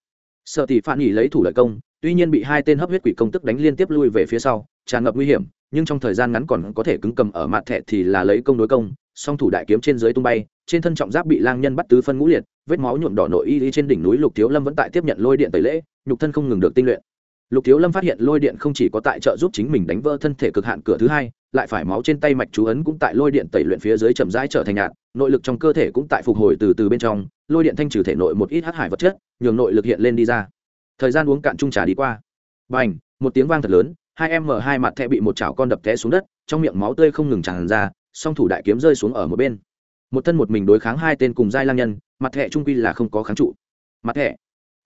Sợ tỷ phản nghỉ lấy thủ lợi công, tuy nhiên bị hai tên hấp huyết quỷ công tức đánh liên tiếp lui về phía sau, tràn ngập nguy hiểm, nhưng trong thời gian ngắn còn có thể cứng cầm ở mặt thẻ thì là lấy công đối công, song thủ đại kiếm trên dưới tung bay, trên thân trọng giáp bị lang nhân bắt tứ phân ngũ liệt, vết máu nhuộm đỏ nội y trên đỉnh núi lục thiếu lâm vẫn tại tiếp nhận lôi điện tẩy lễ, nhục thân không ngừng được tinh luyện lục thiếu lâm phát hiện lôi điện không chỉ có tại trợ giúp chính mình đánh vỡ thân thể cực hạn cửa thứ hai, lại phải máu trên tay mạch chú ấn cũng tại lôi điện tẩy luyện phía dưới chậm rãi trở thành nhạt, nội lực trong cơ thể cũng tại phục hồi từ từ bên trong, lôi điện thanh trừ thể nội một ít hắc hải vật chất, nhường nội lực hiện lên đi ra. Thời gian uống cạn chung trà đi qua. B à n h một tiếng vang thật lớn, hai em mở hai mặt thẹ bị một chảo con đập té xuống đất, trong miệng máu tươi không ngừng tràn ra, song thủ đại kiếm rơi xuống ở một bên. Một thân một mình đối kháng hai tên cùng giai lang nhân, mặt thẹ trung quy là không có kháng trụ. Mặt thẹ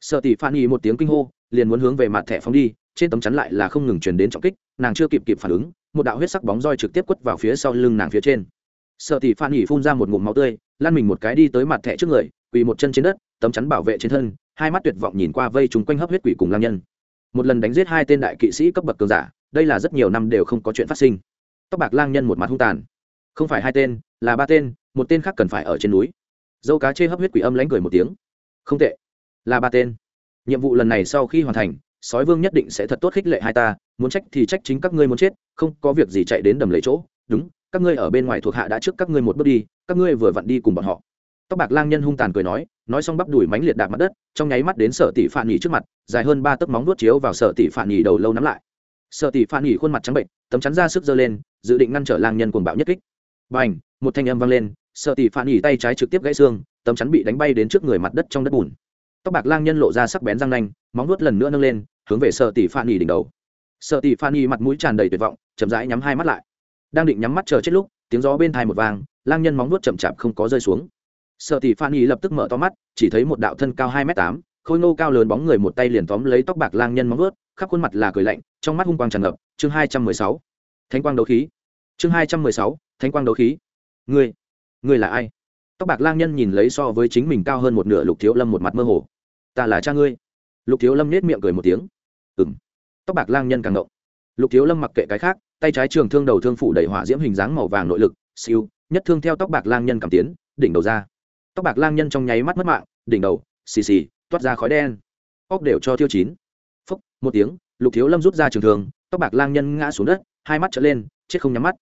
sợ tỷ phan y một tiếng kinh hô liền muốn hướng về mặt thẻ phóng đi, trên tấm chắn lại là không ngừng truyền đến trọng kích, nàng chưa kịp kịp phản ứng, một đạo huyết sắc bóng roi trực tiếp quất vào phía sau lưng nàng phía trên. Sợ tỷ phan nhỉ phun ra một ngụm máu tươi lan mình một cái đi tới mặt thẻ trước người, quỳ một chân trên đất, tấm chắn bảo vệ trên thân, hai mắt tuyệt vọng nhìn qua vây chúng quanh hấp huyết quỷ cùng lang nhân. Một lần đánh giết hai tên đại kỵ sĩ cấp bậc cường giả, đây là rất nhiều năm đều không có chuyện phát sinh. Tóc bạc lang nhân một mặt hung tàn. Không phải hai tên, là ba tên, một tên khác cần phải ở trên núi. Dâu cá chê hấp huyết quỷ âm lánh cười một tiếng. Không tệ. Là ba tên nhiệm vụ lần này sau khi hoàn thành sói vương nhất định sẽ thật tốt khích lệ hai ta muốn trách thì trách chính các ngươi muốn chết không có việc gì chạy đến đầm lấy chỗ. Đúng các ngươi ở bên ngoài thuộc hạ đã trước các ngươi một bước đi các ngươi vừa vặn đi cùng bọn họ. Tóc bạc lang nhân hung tàn cười nói nói xong bắp đùi mánh liệt đạp mặt đất trong nháy mắt đến sở tỷ phản nhì trước mặt dài hơn ba tấc móng nuốt chiếu vào sở tỷ phản nhì đầu lâu nắm lại. Sở tỷ phản nhì khuôn mặt trắng bệnh tấm chắn ra sức giơ lên dự định ngăn trở lang nhân cuồng bạo nhất kích. Bành, n một thanh âm vang lên sở tỷ phản nhì tay trái trực tiếp gãy xương tấm chắn bị đánh bay đến trước người mặt đất trong đất bùn tóc bạc lang nhân lộ ra sắc bén răng nanh, móng nuốt lần nữa nâng lên, hướng về sợ tỷ phan nhì đỉnh đầu. Sợ tỷ phan nhì mặt mũi tràn đầy tuyệt vọng, chậm rãi nhắm hai mắt lại. Đang định nhắm mắt chờ chết lúc, tiếng gió bên thai một vang lang nhân móng nuốt chậm chạp không có rơi xuống. Sợ tỷ phan nhì lập tức mở to mắt, chỉ thấy một đạo thân cao hai m tám, khôi ngô cao lớn bóng người một tay liền tóm lấy tóc bạc lang nhân móng nuốt khắp khuôn mặt là cười lạnh, trong mắt hung quang tràn ngập. Chương hai trăm mười sáu. Thánh quang đấu khí. Chương hai trăm mười sáu. Thánh quang đấu khí. Ngươi ngươi là ai? Tóc bạc lang nhân nhìn lấy so với chính mình cao hơn một nửa lục thiếu lâm một mặt mơ hồ ta là cha ngươi. Lục thiếu lâm nết miệng cười một tiếng. Ừng tóc bạc lang nhân càng ngộng. Lục thiếu lâm mặc kệ cái khác, tay trái trường thương đầu thương phủ đẩy hỏa diễm hình dáng màu vàng nội lực, siêu, nhất thương theo tóc bạc lang nhân cảm tiến, đỉnh đầu ra. Tóc bạc lang nhân trong nháy mắt mất mạng, đỉnh đầu, xì xì, toát ra khói đen. Óc đều cho thiêu chín. Phúc, một tiếng, lục thiếu lâm rút ra trường thương, tóc bạc lang nhân ngã xuống đất, hai mắt trở lên, chết không nhắm mắt.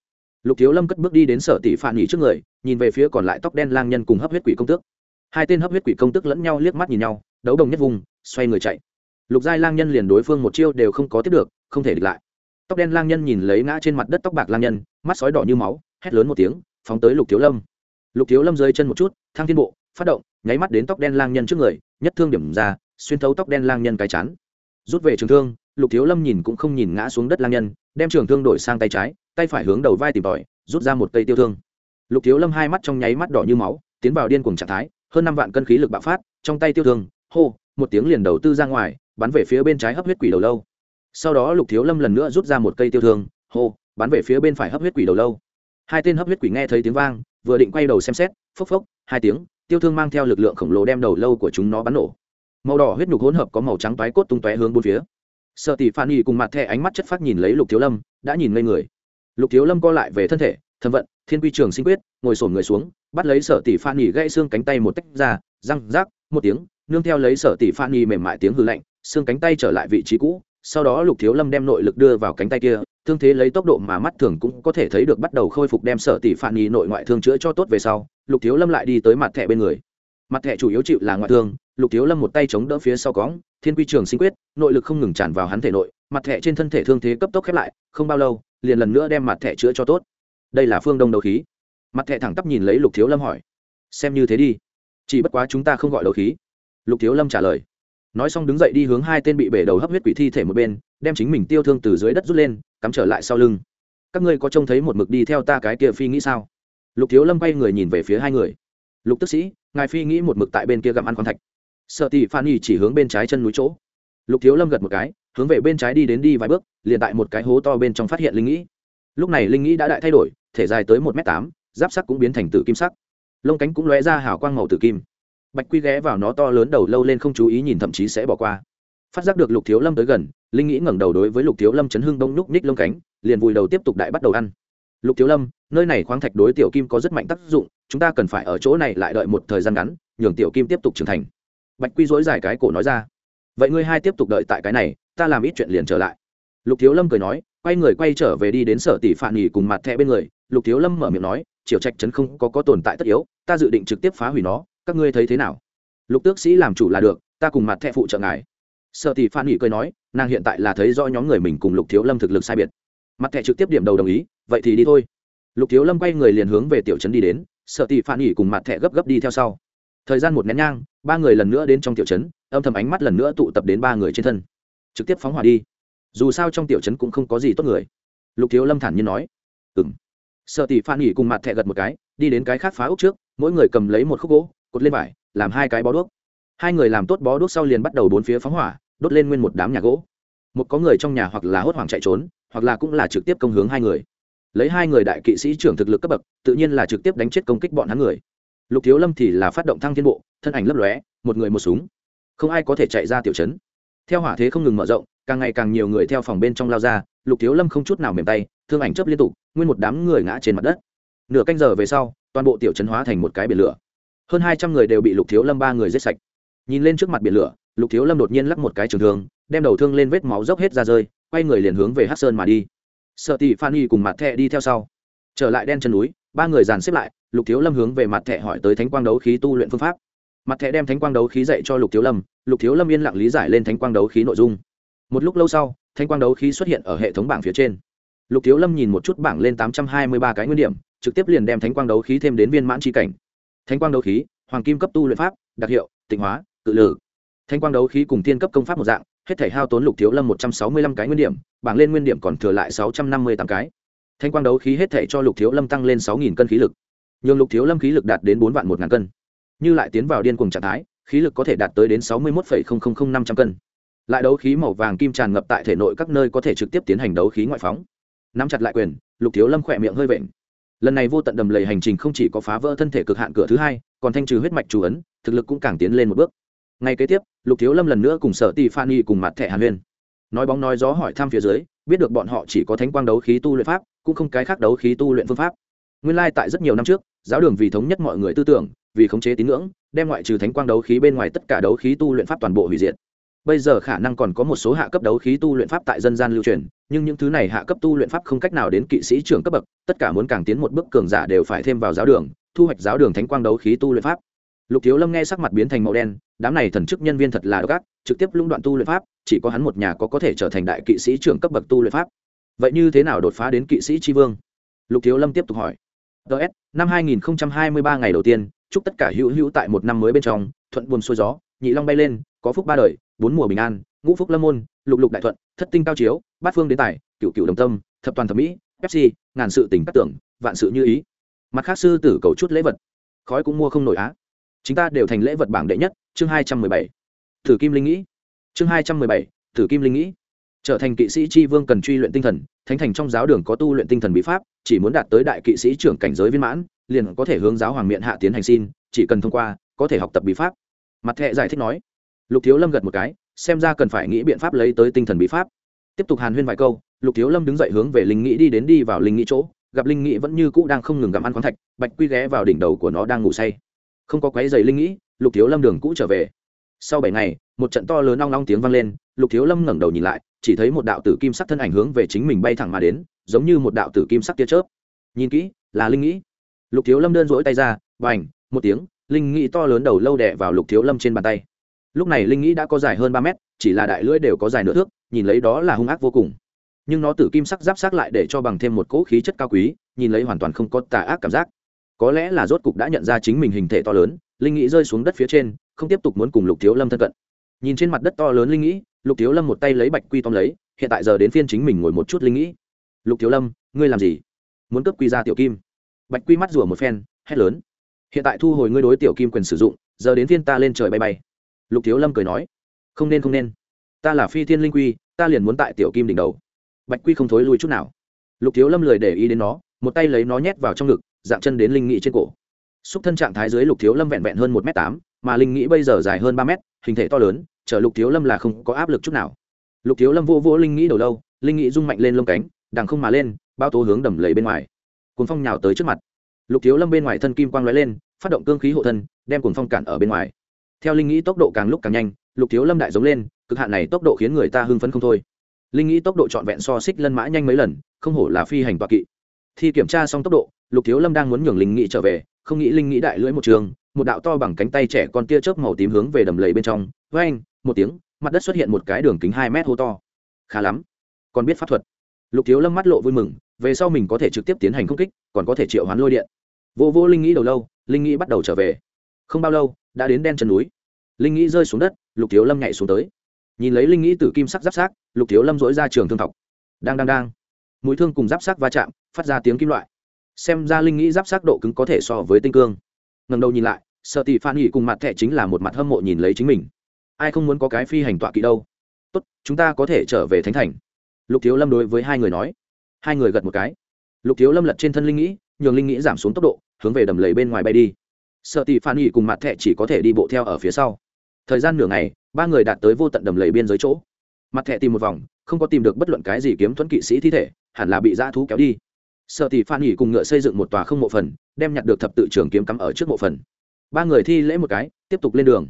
Lục thiếu lâm cất bước đi đến sở tỷ phản nghỉ trước người, nhìn về phía còn lại tóc đen lang nhân cùng hấp huyết quỷ công tước. Hai tên hấp huyết quỷ công tước lẫn nhau liếc mắt nhìn nhau đấu đồng nhất vùng, xoay người chạy. Lục giai lang nhân liền đối phương một chiêu đều không có tiếp được, không thể địch lại. Tóc đen lang nhân nhìn lấy ngã trên mặt đất tóc bạc lang nhân, mắt sói đỏ như máu, hét lớn một tiếng, phóng tới lục thiếu lâm. Lục thiếu lâm rơi chân một chút thang thiên bộ, phát động, nháy mắt đến tóc đen lang nhân trước người, nhất thương điểm ra, xuyên thấu tóc đen lang nhân cái chán. Rút về trường thương, lục thiếu lâm nhìn cũng không nhìn ngã xuống đất lang nhân, đem trường thương đổi sang tay trái, tay phải hướng đầu vai tìm tòi, rút ra một cây tiêu thương. Lục thiếu lâm hai mắt trong nháy mắt đỏ như máu, tiến vào điên cuồng trạng thái, hơn năm vạn cân khí lực bạo phát, trong tay tiêu thương hô, một tiếng liền đầu tư ra ngoài, bắn về phía bên trái hấp huyết quỷ đầu lâu. Sau đó lục thiếu lâm lần nữa rút ra một cây tiêu thương, hô, bắn về phía bên phải hấp huyết quỷ đầu lâu. Hai tên hấp huyết quỷ nghe thấy tiếng vang, vừa định quay đầu xem xét, phốc phốc, hai tiếng, tiêu thương mang theo lực lượng khổng lồ đem đầu lâu của chúng nó bắn nổ. Màu đỏ huyết nhục hỗn hợp có màu trắng toái cốt tung tóe hướng bốn phía. Sợ tỷ phan y cùng mặt thẻ ánh mắt chất phát nhìn lấy lục thiếu lâm, đã nhìn ngây người. Lục thiếu lâm co lại về thân thể thân vận, thiên quy trường sinh quyết, ngồi sổn người xuống. Bắt lấy sở tỷ phan y gãy xương cánh tay một tách ra, răng rác, một tiếng nương theo lấy sở tỷ phan nhi mềm mại tiếng hư lạnh, xương cánh tay trở lại vị trí cũ, sau đó lục thiếu lâm đem nội lực đưa vào cánh tay kia, thương thế lấy tốc độ mà mắt thường cũng có thể thấy được bắt đầu khôi phục đem sở tỷ phan nhi nội ngoại thương chữa cho tốt về sau, lục thiếu lâm lại đi tới mặt thẻ bên người. Mặt thẻ chủ yếu chịu là ngoại thương, lục thiếu lâm một tay chống đỡ phía sau cóng thiên quy trường sinh quyết, nội lực không ngừng tràn vào hắn thể nội, mặt thẻ trên thân thể thương thế cấp tốc khép lại, không bao lâu, liền lần nữa đem mặt thẻ chữa cho tốt. Đây là phương đông đấu khí. Mặt thẻ thẳng tắp nhìn lấy lục thiếu lâm hỏi, xem như thế đi, chỉ bất quá chúng ta không gọi đấu khí lục thiếu lâm trả lời. Nói xong đứng dậy đi hướng hai tên bị bể đầu hấp huyết quỷ thi thể một bên, đem chính mình tiêu thương từ dưới đất rút lên, cắm trở lại sau lưng. Các ngươi có trông thấy một mực đi theo ta cái kia phi nghĩ sao? Lục thiếu lâm quay người nhìn về phía hai người. Lục tức sĩ, ngài phi nghĩ một mực tại bên kia gặm ăn con thạch. Sợ tỷ phan y chỉ hướng bên trái chân núi chỗ. Lục thiếu lâm gật một cái, hướng về bên trái đi đến đi vài bước, liền tại một cái hố to bên trong phát hiện linh nghĩ. Lúc này linh nghĩ đã đại thay đổi, thể dài tới một m tám, giáp sắc cũng biến thành tử kim sắc. Lông cánh cũng lóe ra hào quang màu tử kim bạch quy ghé vào nó to lớn đầu lâu lên không chú ý nhìn thậm chí sẽ bỏ qua. Phát giác được lục thiếu lâm tới gần, linh nghĩ ngẩng đầu đối với lục thiếu lâm chấn hưng đông nhúc nhích lông cánh, liền vùi đầu tiếp tục đại bắt đầu ăn. Lục thiếu lâm, nơi này khoáng thạch đối tiểu kim có rất mạnh tác dụng, chúng ta cần phải ở chỗ này lại đợi một thời gian ngắn, nhường tiểu kim tiếp tục trưởng thành. Bạch quy dối dài cái cổ nói ra. Vậy ngươi hai tiếp tục đợi tại cái này, ta làm ít chuyện liền trở lại. Lục thiếu lâm cười nói, quay người quay trở về đi đến sở tỷ phản nghỉ cùng mặt thẹ bên người. Lục thiếu lâm mở miệng nói, triều trạch trấn không có có tồn tại tất yếu, ta dự định trực tiếp phá hủy nó các ngươi thấy thế nào? Lục tước sĩ làm chủ là được, ta cùng mặt thẹ phụ trợ ngài. Sợ tỷ phan nghỉ cười nói, nàng hiện tại là thấy do nhóm người mình cùng lục thiếu lâm thực lực sai biệt. Mặt thẹ trực tiếp điểm đầu đồng ý, vậy thì đi thôi. Lục thiếu lâm quay người liền hướng về tiểu trấn đi đến sợ tỷ phan nghỉ cùng mặt thẹ gấp gấp đi theo sau. Thời gian một nén nhang, ba người lần nữa đến trong tiểu trấn, âm thầm ánh mắt lần nữa tụ tập đến ba người trên thân. Trực tiếp phóng hỏa đi. Dù sao trong tiểu trấn cũng không có gì tốt người. Lục thiếu lâm thản nhiên nói. Ừ m sợ tỷ phan nghỉ cùng mặt thẹ gật một cái, đi đến cái khác phá ốc trước, mỗi người cầm lấy một khúc gỗ cột lên vải, làm hai cái bó đuốc. Hai người làm tốt bó đuốc sau liền bắt đầu bốn phía phóng hỏa, đốt lên nguyên một đám nhà gỗ. Một có người trong nhà hoặc là hốt hoảng chạy trốn, hoặc là cũng là trực tiếp công hướng hai người. Lấy hai người đại kỵ sĩ trưởng thực lực cấp bậc, tự nhiên là trực tiếp đánh chết công kích bọn hắn người. Lục thiếu lâm thì là phát động thăng thiên bộ, thân ảnh lấp lóe, một người một súng. Không ai có thể chạy ra tiểu trấn. Theo hỏa thế không ngừng mở rộng, càng ngày càng nhiều người theo phòng bên trong lao ra, lục thiếu lâm không chút nào mềm tay, thương ảnh chấp liên tục, nguyên một đám người ngã trên mặt đất. Nửa canh giờ về sau, toàn bộ tiểu trấn hóa thành một cái biển lửa hơn hai trăm người đều bị lục thiếu lâm ba người giết sạch. Nhìn lên trước mặt biển lửa, lục thiếu lâm đột nhiên lắc một cái trường thương, đem đầu thương lên vết máu dốc hết ra rơi, quay người liền hướng về hát sơn mà đi. Sợ tỷ phan y cùng mặt thẹ đi theo sau. Trở lại đen chân núi, ba người dàn xếp lại, lục thiếu lâm hướng về mặt thẹ hỏi tới thánh quang đấu khí tu luyện phương pháp. Mặt thẹ đem thánh quang đấu khí dạy cho lục thiếu lâm, lục thiếu lâm yên lặng lý giải lên thánh quang đấu khí nội dung. Một lúc lâu sau, thánh quang đấu khí xuất hiện ở hệ thống bảng phía trên. Lục thiếu lâm nhìn một chút bảng lên tám trăm hai mươi ba cái nguyên điểm, trực tiếp liền đem thánh quang đấu khí thêm đến viên mãn tri cảnh thánh quang đấu khí, hoàng kim cấp tu luyện pháp, đặc hiệu, tịnh hóa tự lử thánh quang đấu khí cùng tiên cấp công pháp một dạng, hết thể hao tốn lục thiếu lâm một trăm sáu mươi lăm cái nguyên điểm, bảng lên nguyên điểm còn thừa lại sáu trăm năm mươi tám cái. Thanh quang đấu khí hết thể cho lục thiếu lâm tăng lên sáu nghìn cân khí lực. Nhường lục thiếu lâm khí lực đạt đến bốn vạn một ngàn cân. Như lại tiến vào điên cùng trạng thái, khí lực có thể đạt tới đến sáu mươi một năm trăm cân. Lại đấu khí màu vàng kim tràn ngập tại thể nội các nơi có thể trực tiếp tiến hành đấu khí ngoại phóng. Nắm chặt lại quyền, lục thiếu lâm khỏe miệng hơi vện lần này vô tận đầm lầy hành trình không chỉ có phá vỡ thân thể cực hạn cửa thứ hai, còn thanh trừ huyết mạch chủ ấn, thực lực cũng càng tiến lên một bước. Ngay kế tiếp, lục thiếu lâm lần nữa cùng sở ti phan y cùng mặt thẻ hàn huyên. Nói bóng nói gió hỏi thăm phía dưới, biết được bọn họ chỉ có thánh quang đấu khí tu luyện pháp, cũng không cái khác đấu khí tu luyện phương pháp. Nguyên lai tại rất nhiều năm trước, giáo đường vì thống nhất mọi người tư tưởng, vì khống chế tín ngưỡng, đem ngoại trừ thánh quang đấu khí bên ngoài tất cả đấu khí tu luyện pháp toàn bộ hủy diệt bây giờ khả năng còn có một số hạ cấp đấu khí tu luyện pháp tại dân gian lưu truyền, nhưng những thứ này hạ cấp tu luyện pháp không cách nào đến kỵ sĩ trưởng cấp bậc, tất cả muốn càng tiến một bước cường giả đều phải thêm vào giáo đường, thu hoạch giáo đường thánh quang đấu khí tu luyện pháp. Lục thiếu lâm nghe sắc mặt biến thành màu đen, đám này thần chức nhân viên thật là độc ác, trực tiếp lũng đoạn tu luyện pháp, chỉ có hắn một nhà có có thể trở thành đại kỵ sĩ trưởng cấp bậc tu luyện pháp. Vậy như thế nào đột phá đến kỵ sĩ tri vương? Lục thiếu lâm tiếp tục hỏi. Ts năm 2023 ngày đầu tiên, chúc tất cả hữu hữu tại một năm mới bên trong, thuận buồm xuôi gió, nhị long bay lên, có phúc ba đời bốn mùa bình an, ngũ phúc lâm môn, lục lục đại thuận, thất tinh cao chiếu, bát phương đến tài, cựu cựu đồng tâm, thập toàn thẩm mỹ fc ngàn sự tỉnh các tưởng, vạn sự như ý. Mặt khác sư tử cầu chút lễ vật. Khói cũng mua không nổi á. Chúng ta đều thành lễ vật bảng đệ nhất, chương hai trăm mười bảy. Thử kim linh nghĩ. Chương hai trăm mười bảy, thử kim linh nghĩ. Trở thành kỵ sĩ tri vương cần truy luyện tinh thần, thánh thành trong giáo đường có tu luyện tinh thần bí pháp, chỉ muốn đạt tới đại kỵ sĩ trưởng cảnh giới viên mãn, liền có thể hướng giáo hoàng miện hạ tiến hành xin, chỉ cần thông qua, có thể học tập bí pháp. Mặt thẹ giải thích nói lục thiếu lâm gật một cái, xem ra cần phải nghĩ biện pháp lấy tới tinh thần bí pháp. Tiếp tục hàn huyên vài câu, lục thiếu lâm đứng dậy hướng về linh nghĩ đi đến đi vào linh nghĩ chỗ. Gặp linh nghĩ vẫn như cũ đang không ngừng gặm ăn khoáng thạch, bạch quy ghé vào đỉnh đầu của nó đang ngủ say. Không có quấy giày linh nghĩ lục thiếu lâm đường cũ trở về. Sau bảy ngày, một trận to lớn long long tiếng vang lên, lục thiếu lâm ngẩng đầu nhìn lại, chỉ thấy một đạo tử kim sắc thân ảnh hướng về chính mình bay thẳng mà đến, giống như một đạo tử kim sắc tia chớp. Nhìn kỹ, là linh nghĩ lục thiếu lâm đơn rỗi tay ra và ảnh một tiếng, linh nghĩ to lớn đầu lâu đẻ vào lục thiếu lâm trên bàn tay lúc này linh nghĩ đã có dài hơn ba mét, chỉ là đại lưỡi đều có dài nửa thước, nhìn lấy đó là hung ác vô cùng. Nhưng nó tử kim sắc giáp sát lại để cho bằng thêm một cỗ khí chất cao quý, nhìn lấy hoàn toàn không có tà ác cảm giác. Có lẽ là rốt cục đã nhận ra chính mình hình thể to lớn, linh nghĩ rơi xuống đất phía trên, không tiếp tục muốn cùng lục thiếu lâm thân cận. Nhìn trên mặt đất to lớn linh nghĩ, lục thiếu lâm một tay lấy bạch quy tóm lấy, hiện tại giờ đến phiên chính mình ngồi một chút linh nghĩ. Lục thiếu lâm, ngươi làm gì? Muốn cấp quy ra tiểu kim? Bạch quy mắt rủa một phen, hét lớn. Hiện tại thu hồi ngươi đối tiểu kim quyền sử dụng, giờ đến phiên ta lên trời bay bay lục thiếu lâm cười nói, không nên không nên. Ta là phi thiên linh quy, ta liền muốn tại tiểu kim đỉnh đầu. Bạch quy không thối lui chút nào. Lục thiếu lâm lười để ý đến nó, một tay lấy nó nhét vào trong ngực, dạng chân đến linh nghị trên cổ. Xúc thân trạng thái dưới lục thiếu lâm vẹn vẹn hơn một m tám, mà linh nghĩ bây giờ dài hơn ba m hình thể to lớn chở lục thiếu lâm là không có áp lực chút nào. Lục thiếu lâm vô vô linh nghĩ đầu lâu, linh nghĩ rung mạnh lên lông cánh, đằng không mà lên, bao tố hướng đầm lầy bên ngoài. Cuốn phong nhào tới trước mặt. Lục thiếu lâm bên ngoài thân kim quang lóe lên, phát động cương khí hộ thân, đem cuốn phong cản ở bên ngoài theo linh nghĩ tốc độ càng lúc càng nhanh, lục thiếu lâm đại giống lên, cực hạn này tốc độ khiến người ta hưng phấn không thôi. Linh nghĩ tốc độ trọn vẹn so xích lân mã nhanh mấy lần, không hổ là phi hành toạ kỵ. Thi kiểm tra xong tốc độ, lục thiếu lâm đang muốn nhường linh nghĩ trở về, không nghĩ linh nghĩ đại lưỡi một trường, một đạo to bằng cánh tay trẻ con tia chớp màu tím hướng về đầm lầy bên trong với anh một tiếng, mặt đất xuất hiện một cái đường kính hai mét hô to. Khá lắm. Còn biết pháp thuật. Lục thiếu lâm mắt lộ vui mừng, về sau mình có thể trực tiếp tiến hành công kích, còn có thể triệu hoán lôi điện. Vô vô linh nghĩ đầu lâu, linh nghĩ bắt đầu trở về. Không bao lâu đã đến đen chân núi. Linh nghĩ rơi xuống đất, lục thiếu lâm nhảy xuống tới. Nhìn lấy linh nghĩ từ kim sắc giáp sát, lục thiếu lâm dỗi ra trường thương thọc. Đang đang đang. Mũi thương cùng giáp sát va chạm, phát ra tiếng kim loại. Xem ra linh nghĩ giáp sát độ cứng có thể so với tinh cương. Ngần đầu nhìn lại, sợ tỷ phan nghị cùng mặt thẻ chính là một mặt hâm mộ nhìn lấy chính mình. Ai không muốn có cái phi hành tọa kỵ đâu. Tốt, chúng ta có thể trở về thánh thành. Lục thiếu lâm đối với hai người nói. Hai người gật một cái. Lục thiếu lâm lật trên thân linh nghĩ, nhường linh nghĩ giảm xuống tốc độ, hướng về đầm lầy bên ngoài bay đi sợ tỷ phan nghỉ cùng mặt thẹ chỉ có thể đi bộ theo ở phía sau. Thời gian nửa ngày ba người đạt tới vô tận đầm lầy biên giới chỗ. Mặt thẹ tìm một vòng không có tìm được bất luận cái gì kiếm thuẫn kỵ sĩ thi thể hẳn là bị dã thú kéo đi. Sợ tỷ phan nghỉ cùng ngựa xây dựng một tòa không mộ phần đem nhặt được thập tự trường kiếm cắm ở trước mộ phần. Ba người thi lễ một cái tiếp tục lên đường.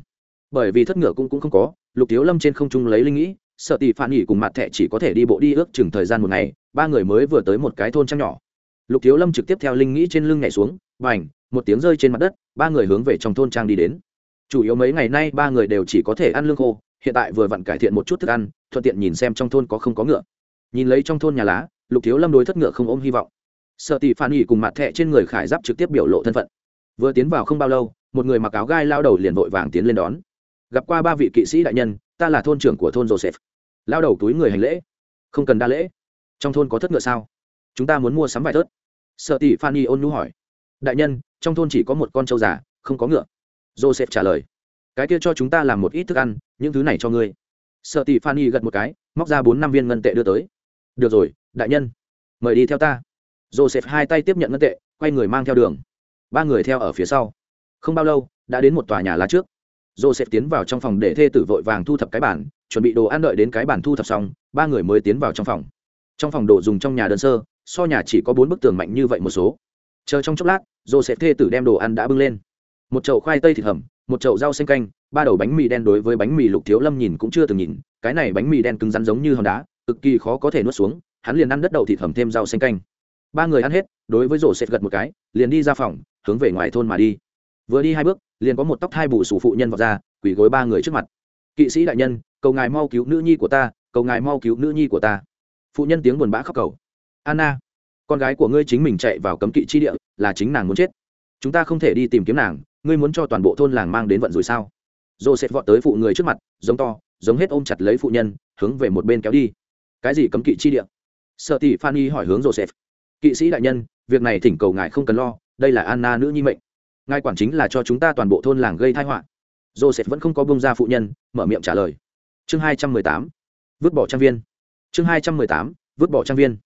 Bởi vì thất ngựa cũng, cũng không có lục thiếu lâm trên không trung lấy linh nghĩ sợ tỷ phản nghỉ cùng mặt thẹ chỉ có thể đi bộ đi ước chừng thời gian một ngày ba người mới vừa tới một cái thôn trăng nhỏ. Lục thiếu lâm trực tiếp theo linh nghĩ trên lưng nhảy xuống và ảnh một tiếng rơi trên mặt đất ba người hướng về trong thôn trang đi đến. Chủ yếu mấy ngày nay ba người đều chỉ có thể ăn lương khô, hiện tại vừa vặn cải thiện một chút thức ăn, thuận tiện nhìn xem trong thôn có không có ngựa. Nhìn lấy trong thôn nhà lá, lục thiếu lâm đối thất ngựa không ôm hy vọng. Sợ tỷ phan nghỉ cùng mặt thẹ trên người khải giáp trực tiếp biểu lộ thân phận. Vừa tiến vào không bao lâu, một người mặc áo gai lao đầu liền vội vàng tiến lên đón. Gặp qua ba vị kỵ sĩ đại nhân, ta là thôn trưởng của thôn joseph. Lao đầu túi người hành lễ. Không cần đa lễ. Trong thôn có thất ngựa sao? Chúng ta muốn mua sắm vài thớt. Sợ tỷ phan ôn nhu hỏi. Đại nhân trong thôn chỉ có một con trâu già, không có ngựa. Joseph trả lời, cái kia cho chúng ta làm một ít thức ăn, những thứ này cho ngươi. Sợ tỷ phan gật một cái, móc ra bốn năm viên ngân tệ đưa tới. Được rồi, đại nhân, mời đi theo ta. Joseph hai tay tiếp nhận ngân tệ, quay người mang theo đường. Ba người theo ở phía sau. Không bao lâu, đã đến một tòa nhà lá trước. Joseph tiến vào trong phòng để thê tử vội vàng thu thập cái bản chuẩn bị đồ ăn đợi đến cái bản thu thập xong, ba người mới tiến vào trong phòng. Trong phòng đồ dùng trong nhà đơn sơ, so nhà chỉ có bốn bức tường mạnh như vậy một số chờ trong chốc lát joseph thê tử đem đồ ăn đã bưng lên. Một chậu khoai tây thịt hầm, một chậu rau xanh canh, ba đầu bánh mì đen đối với bánh mì lục thiếu lâm nhìn cũng chưa từng nhìn, cái này bánh mì đen cứng rắn giống như hòn đá, cực kỳ khó có thể nuốt xuống, hắn liền ăn đất đậu thịt hầm thêm rau xanh canh. Ba người ăn hết, đối với rổ xẹt gật một cái, liền đi ra phòng, hướng về ngoài thôn mà đi. Vừa đi hai bước, liền có một tóc hai bù sủ phụ nhân vào ra, quỳ gối ba người trước mặt. Kỵ sĩ đại nhân, cầu ngài mau cứu nữ nhi của ta, cầu ngài mau cứu nữ nhi của ta. Phụ nhân tiếng buồn bã khóc cầu. Anna con gái của ngươi chính mình chạy vào cấm kỵ chi địa, là chính nàng muốn chết. Chúng ta không thể đi tìm kiếm nàng, ngươi muốn cho toàn bộ thôn làng mang đến vận rủi sao? Joseph vọt tới phụ người trước mặt, giống to, giống hết ôm chặt lấy phụ nhân, hướng về một bên kéo đi. Cái gì cấm kỵ chi địa? Sợ tỷ phan hỏi hướng joseph. Kỵ sĩ đại nhân, việc này thỉnh cầu ngài không cần lo, đây là anna nữ nhi mệnh. Ngài quản chính là cho chúng ta toàn bộ thôn làng gây thai họa. Joseph vẫn không có bông ra phụ nhân, mở miệng trả lời. Chương hai trăm mười tám, vứt bỏ trang viên. Chương hai trăm mười tám, vứt bỏ trang viên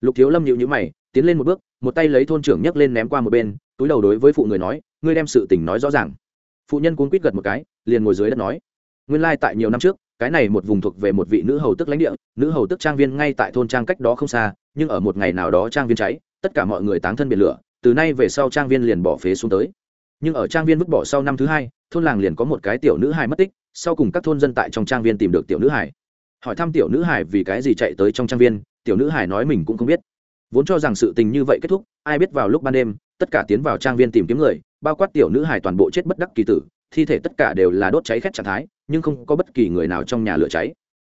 lục thiếu lâm nhịu nhữ mày, tiến lên một bước, một tay lấy thôn trưởng nhấc lên ném qua một bên, túi đầu đối với phụ người nói, ngươi đem sự tình nói rõ ràng. Phụ nhân cuốn quýt gật một cái, liền ngồi dưới đất nói, nguyên lai tại nhiều năm trước, cái này một vùng thuộc về một vị nữ hầu tức lãnh địa, nữ hầu tức trang viên ngay tại thôn trang cách đó không xa, nhưng ở một ngày nào đó trang viên cháy, tất cả mọi người táng thân biệt lửa, từ nay về sau trang viên liền bỏ phế xuống tới. Nhưng ở trang viên vứt bỏ sau năm thứ hai, thôn làng liền có một cái tiểu nữ hài mất tích, sau cùng các thôn dân tại trong trang viên tìm được tiểu nữ hải hỏi thăm tiểu nữ hải vì cái gì chạy tới trong trang viên, tiểu nữ hải nói mình cũng không biết. Vốn cho rằng sự tình như vậy kết thúc, ai biết vào lúc ban đêm, tất cả tiến vào trang viên tìm kiếm người, bao quát tiểu nữ hải toàn bộ chết bất đắc kỳ tử, thi thể tất cả đều là đốt cháy khét trạng thái, nhưng không có bất kỳ người nào trong nhà lửa cháy.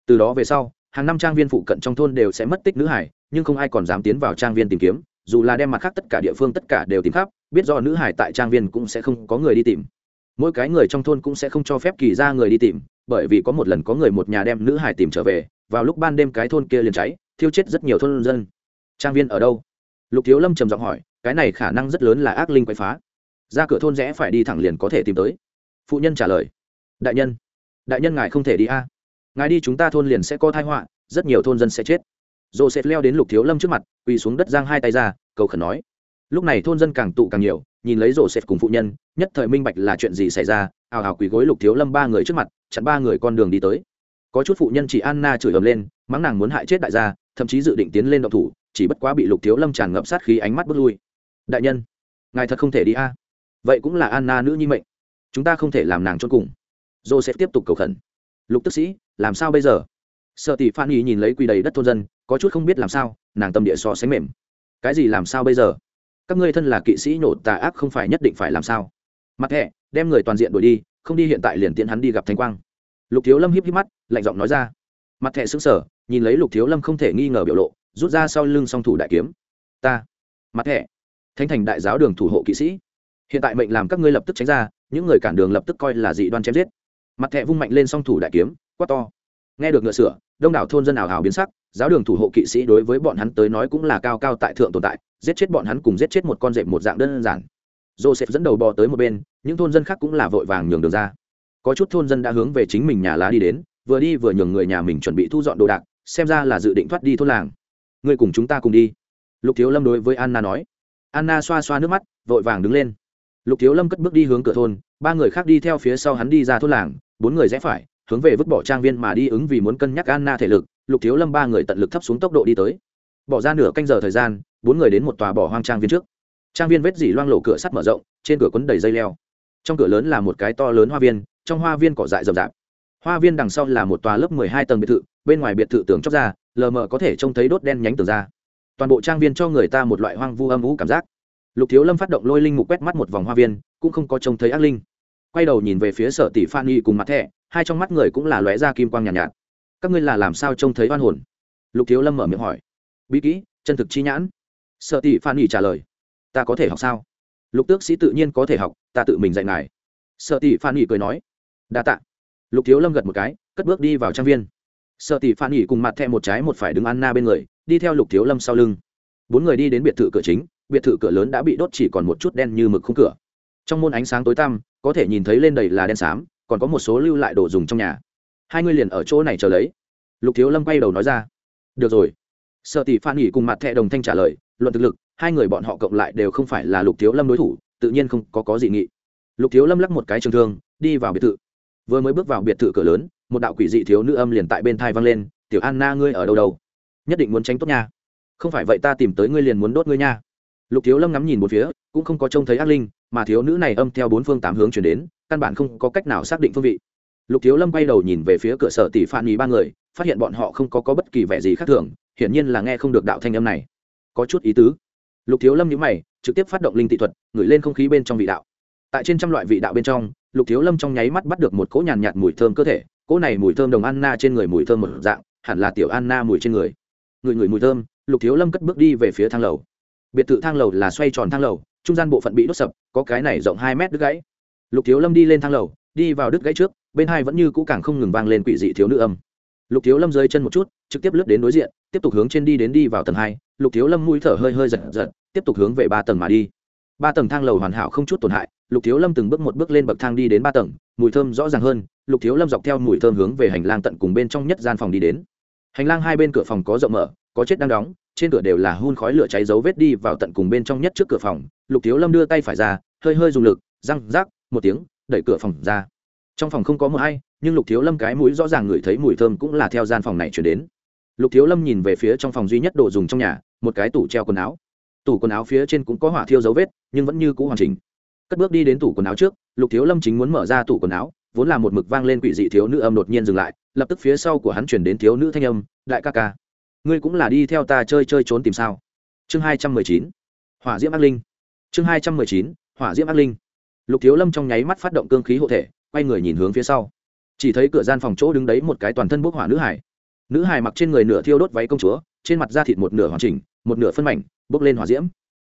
Từ đó về sau, hàng năm trang viên phụ cận trong thôn đều sẽ mất tích nữ hải, nhưng không ai còn dám tiến vào trang viên tìm kiếm, dù là đem mặt khác tất cả địa phương tất cả đều tìm khắp, biết do nữ hải tại trang viên cũng sẽ không có người đi tìm. Mỗi cái người trong thôn cũng sẽ không cho phép kỳ ra người đi tìm bởi vì có một lần có người một nhà đem nữ hải tìm trở về, vào lúc ban đêm cái thôn kia liền cháy, thiêu chết rất nhiều thôn dân. Trang viên ở đâu? Lục thiếu lâm trầm giọng hỏi, cái này khả năng rất lớn là ác linh quậy phá. Ra cửa thôn rẽ phải đi thẳng liền có thể tìm tới. Phụ nhân trả lời, đại nhân đại nhân ngài không thể đi a. Ngài đi chúng ta thôn liền sẽ có thai họa, rất nhiều thôn dân sẽ chết. Joseph leo đến lục thiếu lâm trước mặt, quỳ xuống đất giang hai tay ra, cầu khẩn nói lúc này thôn dân càng tụ càng nhiều, nhìn lấy joseph cùng phụ nhân, nhất thời minh bạch là chuyện gì xảy ra, ào ào quỳ gối lục thiếu lâm ba người trước mặt, chặn ba người con đường đi tới. Có chút phụ nhân chỉ anna chửi ầm lên, mắng nàng muốn hại chết đại gia, thậm chí dự định tiến lên động thủ, chỉ bất quá bị lục thiếu lâm tràn ngập sát khí ánh mắt bước lui. Đại nhân, ngài thật không thể đi a. Vậy cũng là anna nữ nhi mệnh. Chúng ta không thể làm nàng chôn cùng. Sẽ tiếp tục cầu khẩn. Lục tức sĩ, làm sao bây giờ? Sợ tỷ phan y nhìn lấy quỳ đầy đất thôn dân, có chút không biết làm sao, nàng tâm địa so sánh mềm. Cái gì làm sao bây giờ? Các ngươi thân là kỵ sĩ nổ tà ác không phải nhất định phải làm sao? Mặt thẻ đem người toàn diện đuổi đi, không đi hiện tại liền tiện hắn đi gặp thanh quang. Lục thiếu lâm híp híp mắt, lạnh giọng nói ra. Mặt thẻ xứng sở nhìn lấy lục thiếu lâm không thể nghi ngờ biểu lộ, rút ra sau lưng song thủ đại kiếm. Ta. Mặt thẻ thanh thành đại giáo đường thủ hộ kỵ sĩ. Hiện tại mệnh làm các ngươi lập tức tránh ra, những người cản đường lập tức coi là dị đoan chém giết. Mặt thẻ vung mạnh lên song thủ đại kiếm, quát to. Nghe được ngựa sửa, đông đảo thôn dân ảo hào biến sắc giáo đường thủ hộ kỵ sĩ đối với bọn hắn tới nói cũng là cao cao tại thượng tồn tại, giết chết bọn hắn cùng giết chết một con rệp một dạng đơn giản. Joseph dẫn đầu bò tới một bên, những thôn dân khác cũng là vội vàng nhường đường ra. Có chút thôn dân đã hướng về chính mình nhà lá đi đến, vừa đi vừa nhường người nhà mình chuẩn bị thu dọn đồ đạc, xem ra là dự định thoát đi thôn làng. Ngươi cùng chúng ta cùng đi. Lục thiếu lâm đối với anna nói. Anna xoa xoa nước mắt, vội vàng đứng lên. Lục thiếu lâm cất bước đi hướng cửa thôn, ba người khác đi theo phía sau hắn đi ra thôn làng, bốn người rẽ phải hướng về vứt bỏ trang viên mà đi ứng vì muốn cân nhắc anna thể lực, lục thiếu lâm ba người tận lực thấp xuống tốc độ đi tới. Bỏ ra nửa canh giờ thời gian, bốn người đến một tòa bỏ hoang trang viên trước. Trang viên vết dỉ loang lổ cửa sắt mở rộng, trên cửa quấn đầy dây leo. Trong cửa lớn là một cái to lớn hoa viên, trong hoa viên cỏ dại rậm rạp. Hoa viên đằng sau là một tòa lớp mười hai tầng biệt thự, bên ngoài biệt thự tường chóc ra, lờ mờ có thể trông thấy đốt đen nhánh tường ra. Toàn bộ trang viên cho người ta một loại hoang vu âm u cảm giác. Lục thiếu lâm phát động lôi linh mục quét mắt một vòng hoa viên, cũng không có trông thấy ác linh. Quay đầu nhìn về phía sở tỷ phan y cùng mặt thẻ hai trong mắt người cũng là lóe ra kim quang nhàn nhạt, nhạt. Các ngươi là làm sao trông thấy oan hồn? Lục thiếu lâm mở miệng hỏi. Bí kỹ chân thực chi nhãn. Sợ tỷ phan nghỉ trả lời. Ta có thể học sao? Lục tước sĩ tự nhiên có thể học ta tự mình dạy ngài. Sợ tỷ phan nghỉ cười nói. Đa tạ. Lục thiếu lâm gật một cái cất bước đi vào trang viên. Sợ tỷ phan nghỉ cùng mặt thẹ một trái một phải đứng anna bên người đi theo lục thiếu lâm sau lưng. Bốn người đi đến biệt thự cửa chính biệt thự cửa lớn đã bị đốt chỉ còn một chút đen như mực khung cửa. Trong môn ánh sáng tối tăm có thể nhìn thấy lên đầy là đen xám còn có một số lưu lại đồ dùng trong nhà. Hai người liền ở chỗ này chờ lấy. Lục thiếu lâm quay đầu nói ra, được rồi. Sợ tỷ phan nghỉ cùng mặt thẹ đồng thanh trả lời, luận thực lực, hai người bọn họ cộng lại đều không phải là lục thiếu lâm đối thủ, tự nhiên không có có gì nghị. Lục thiếu lâm lắc một cái trường thương, đi vào biệt thự. Vừa mới bước vào biệt thự cửa lớn, một đạo quỷ dị thiếu nữ âm liền tại bên thai vang lên, tiểu anna ngươi ở đâu đâu? Nhất định muốn tránh tốt nha. Không phải vậy ta tìm tới ngươi liền muốn đốt ngươi nha. Lục thiếu lâm ngắm nhìn một phía, cũng không có trông thấy ác linh, mà thiếu nữ này âm theo bốn phương tám hướng chuyển đến căn bản không có cách nào xác định phương vị. Lục thiếu lâm bay đầu nhìn về phía cửa sở tỷ phan ý ba người phát hiện bọn họ không có, có bất kỳ vẻ gì khác thường hiển nhiên là nghe không được đạo thanh âm này. Có chút ý tứ. Lục thiếu lâm nhữ mày trực tiếp phát động linh tị thuật ngửi lên không khí bên trong vị đạo. Tại trên trăm loại vị đạo bên trong lục thiếu lâm trong nháy mắt bắt được một cỗ nhàn nhạt, mùi thơm cơ thể cỗ này mùi thơm đồng anna trên người mùi thơm một dạng hẳn là tiểu anna mùi trên người. Người người mùi thơm lục thiếu lâm cất bước đi về phía thang lầu. Biệt thự thang lầu là xoay tròn thang lầu trung gian bộ phận bị đốt sập có cái này rộng hai mét đứt gãy lục thiếu lâm đi lên thang lầu, đi vào đứt gãy trước, bên hai vẫn như cũ càng không ngừng vang lên quỷ dị thiếu nữ âm. Lục thiếu lâm rơi chân một chút, trực tiếp lướt đến đối diện, tiếp tục hướng trên đi đến đi vào tầng hai. Lục thiếu lâm mũi thở hơi hơi giật giật, tiếp tục hướng về ba tầng mà đi. Ba tầng thang lầu hoàn hảo không chút tổn hại, lục thiếu lâm từng bước một bước lên bậc thang đi đến ba tầng, mùi thơm rõ ràng hơn. Lục thiếu lâm dọc theo mùi thơm hướng về hành lang tận cùng bên trong nhất gian phòng đi đến. Hành lang hai bên cửa phòng có rộng mở, có chết đang đóng, trên cửa đều là hun khói lửa cháy dấu vết đi vào tận cùng bên trong nhất trước cửa phòng. Lục thiếu lâm đưa tay phải ra, hơi hơi dùng lực, răng rác một tiếng, đẩy cửa phòng ra. Trong phòng không có mưa hay nhưng lục thiếu lâm cái mũi rõ ràng ngửi thấy mùi thơm cũng là theo gian phòng này chuyển đến. Lục thiếu lâm nhìn về phía trong phòng duy nhất đồ dùng trong nhà, một cái tủ treo quần áo. Tủ quần áo phía trên cũng có hỏa thiêu dấu vết, nhưng vẫn như cũ hoàn chỉnh. Cất bước đi đến tủ quần áo trước, lục thiếu lâm chính muốn mở ra tủ quần áo, vốn là một mực vang lên quỷ dị thiếu nữ âm đột nhiên dừng lại, lập tức phía sau của hắn chuyển đến thiếu nữ thanh âm, đại ca ca, ngươi cũng là đi theo ta chơi chơi trốn tìm sao? Chương hai trăm mười chín, hỏa diễm ác linh. Chương hai trăm mười chín, hỏa diễm ác linh lục thiếu lâm trong nháy mắt phát động cương khí hộ thể, quay người nhìn hướng phía sau. Chỉ thấy cửa gian phòng chỗ đứng đấy một cái toàn thân bốc hỏa nữ hải. Nữ hải mặc trên người nửa thiêu đốt váy công chúa, trên mặt da thịt một nửa hoàn chỉnh, một nửa phân mảnh, bốc lên hỏa diễm.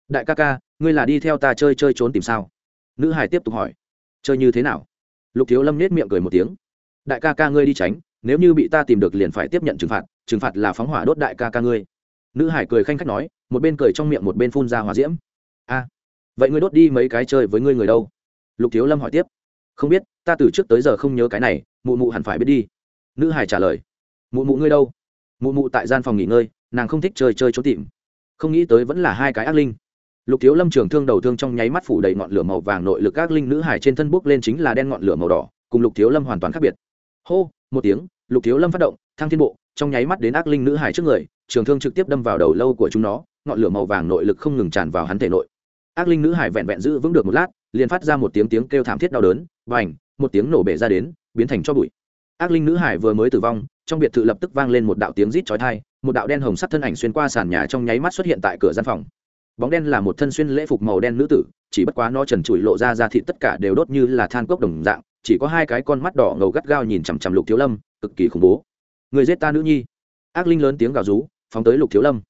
Đại ca ca, ngươi là đi theo ta chơi chơi trốn tìm sao? Nữ hải tiếp tục hỏi. Chơi như thế nào? Lục thiếu lâm nết miệng cười một tiếng. Đại ca ca ngươi đi tránh, nếu như bị ta tìm được liền phải tiếp nhận trừng phạt trừng phạt là phóng hỏa đốt đại ca ca ngươi. Nữ hải cười khanh khách nói, một bên cười trong miệng một bên phun ra hỏa diễm. A, vậy ngươi đốt đi mấy cái chơi với ngươi người đâu? Lục thiếu lâm hỏi tiếp. Không biết, ta từ trước tới giờ không nhớ cái này, mụ mụ hẳn phải biết đi. Nữ hải trả lời. Mụ mụ ngươi đâu? Mụ mụ tại gian phòng nghỉ ngơi, nàng không thích chơi chơi trốn tìm. Không nghĩ tới vẫn là hai cái ác linh. Lục thiếu lâm trường thương đầu thương trong nháy mắt phủ đầy ngọn lửa màu vàng nội lực ác linh nữ hải trên thân bốc lên chính là đen ngọn lửa màu đỏ, cùng lục thiếu lâm hoàn toàn khác biệt. Hô, một tiếng, lục thiếu lâm phát động thang thiên bộ, trong nháy mắt đến ác linh nữ hải trước người, trường thương trực tiếp đâm vào đầu lâu của chúng nó, ngọn lửa màu vàng nội lực không ngừng tràn vào hắn thể nội ác linh nữ hải vẹn vẹn giữ vững được một lát, liền phát ra một tiếng tiếng kêu thảm thiết đau đớn và ảnh một tiếng nổ bể ra đến, biến thành cho bụi. Ác linh nữ hải vừa mới tử vong, trong biệt thự lập tức vang lên một đạo tiếng rít chói tai, một đạo đen hồng sắc thân ảnh xuyên qua sàn nhà trong nháy mắt xuất hiện tại cửa gian phòng. Bóng đen là một thân xuyên lễ phục màu đen nữ tử, chỉ bất quá nó trần trụi lộ ra ra thịt tất cả đều đốt như là than cốc đồng dạng, chỉ có hai cái con mắt đỏ ngầu gắt gao nhìn chằm chằm lục thiếu lâm, cực kỳ khủng bố. Người giết ta nữ nhi. Ác linh lớn tiếng gào rú, phóng tới lục thiếu lâm.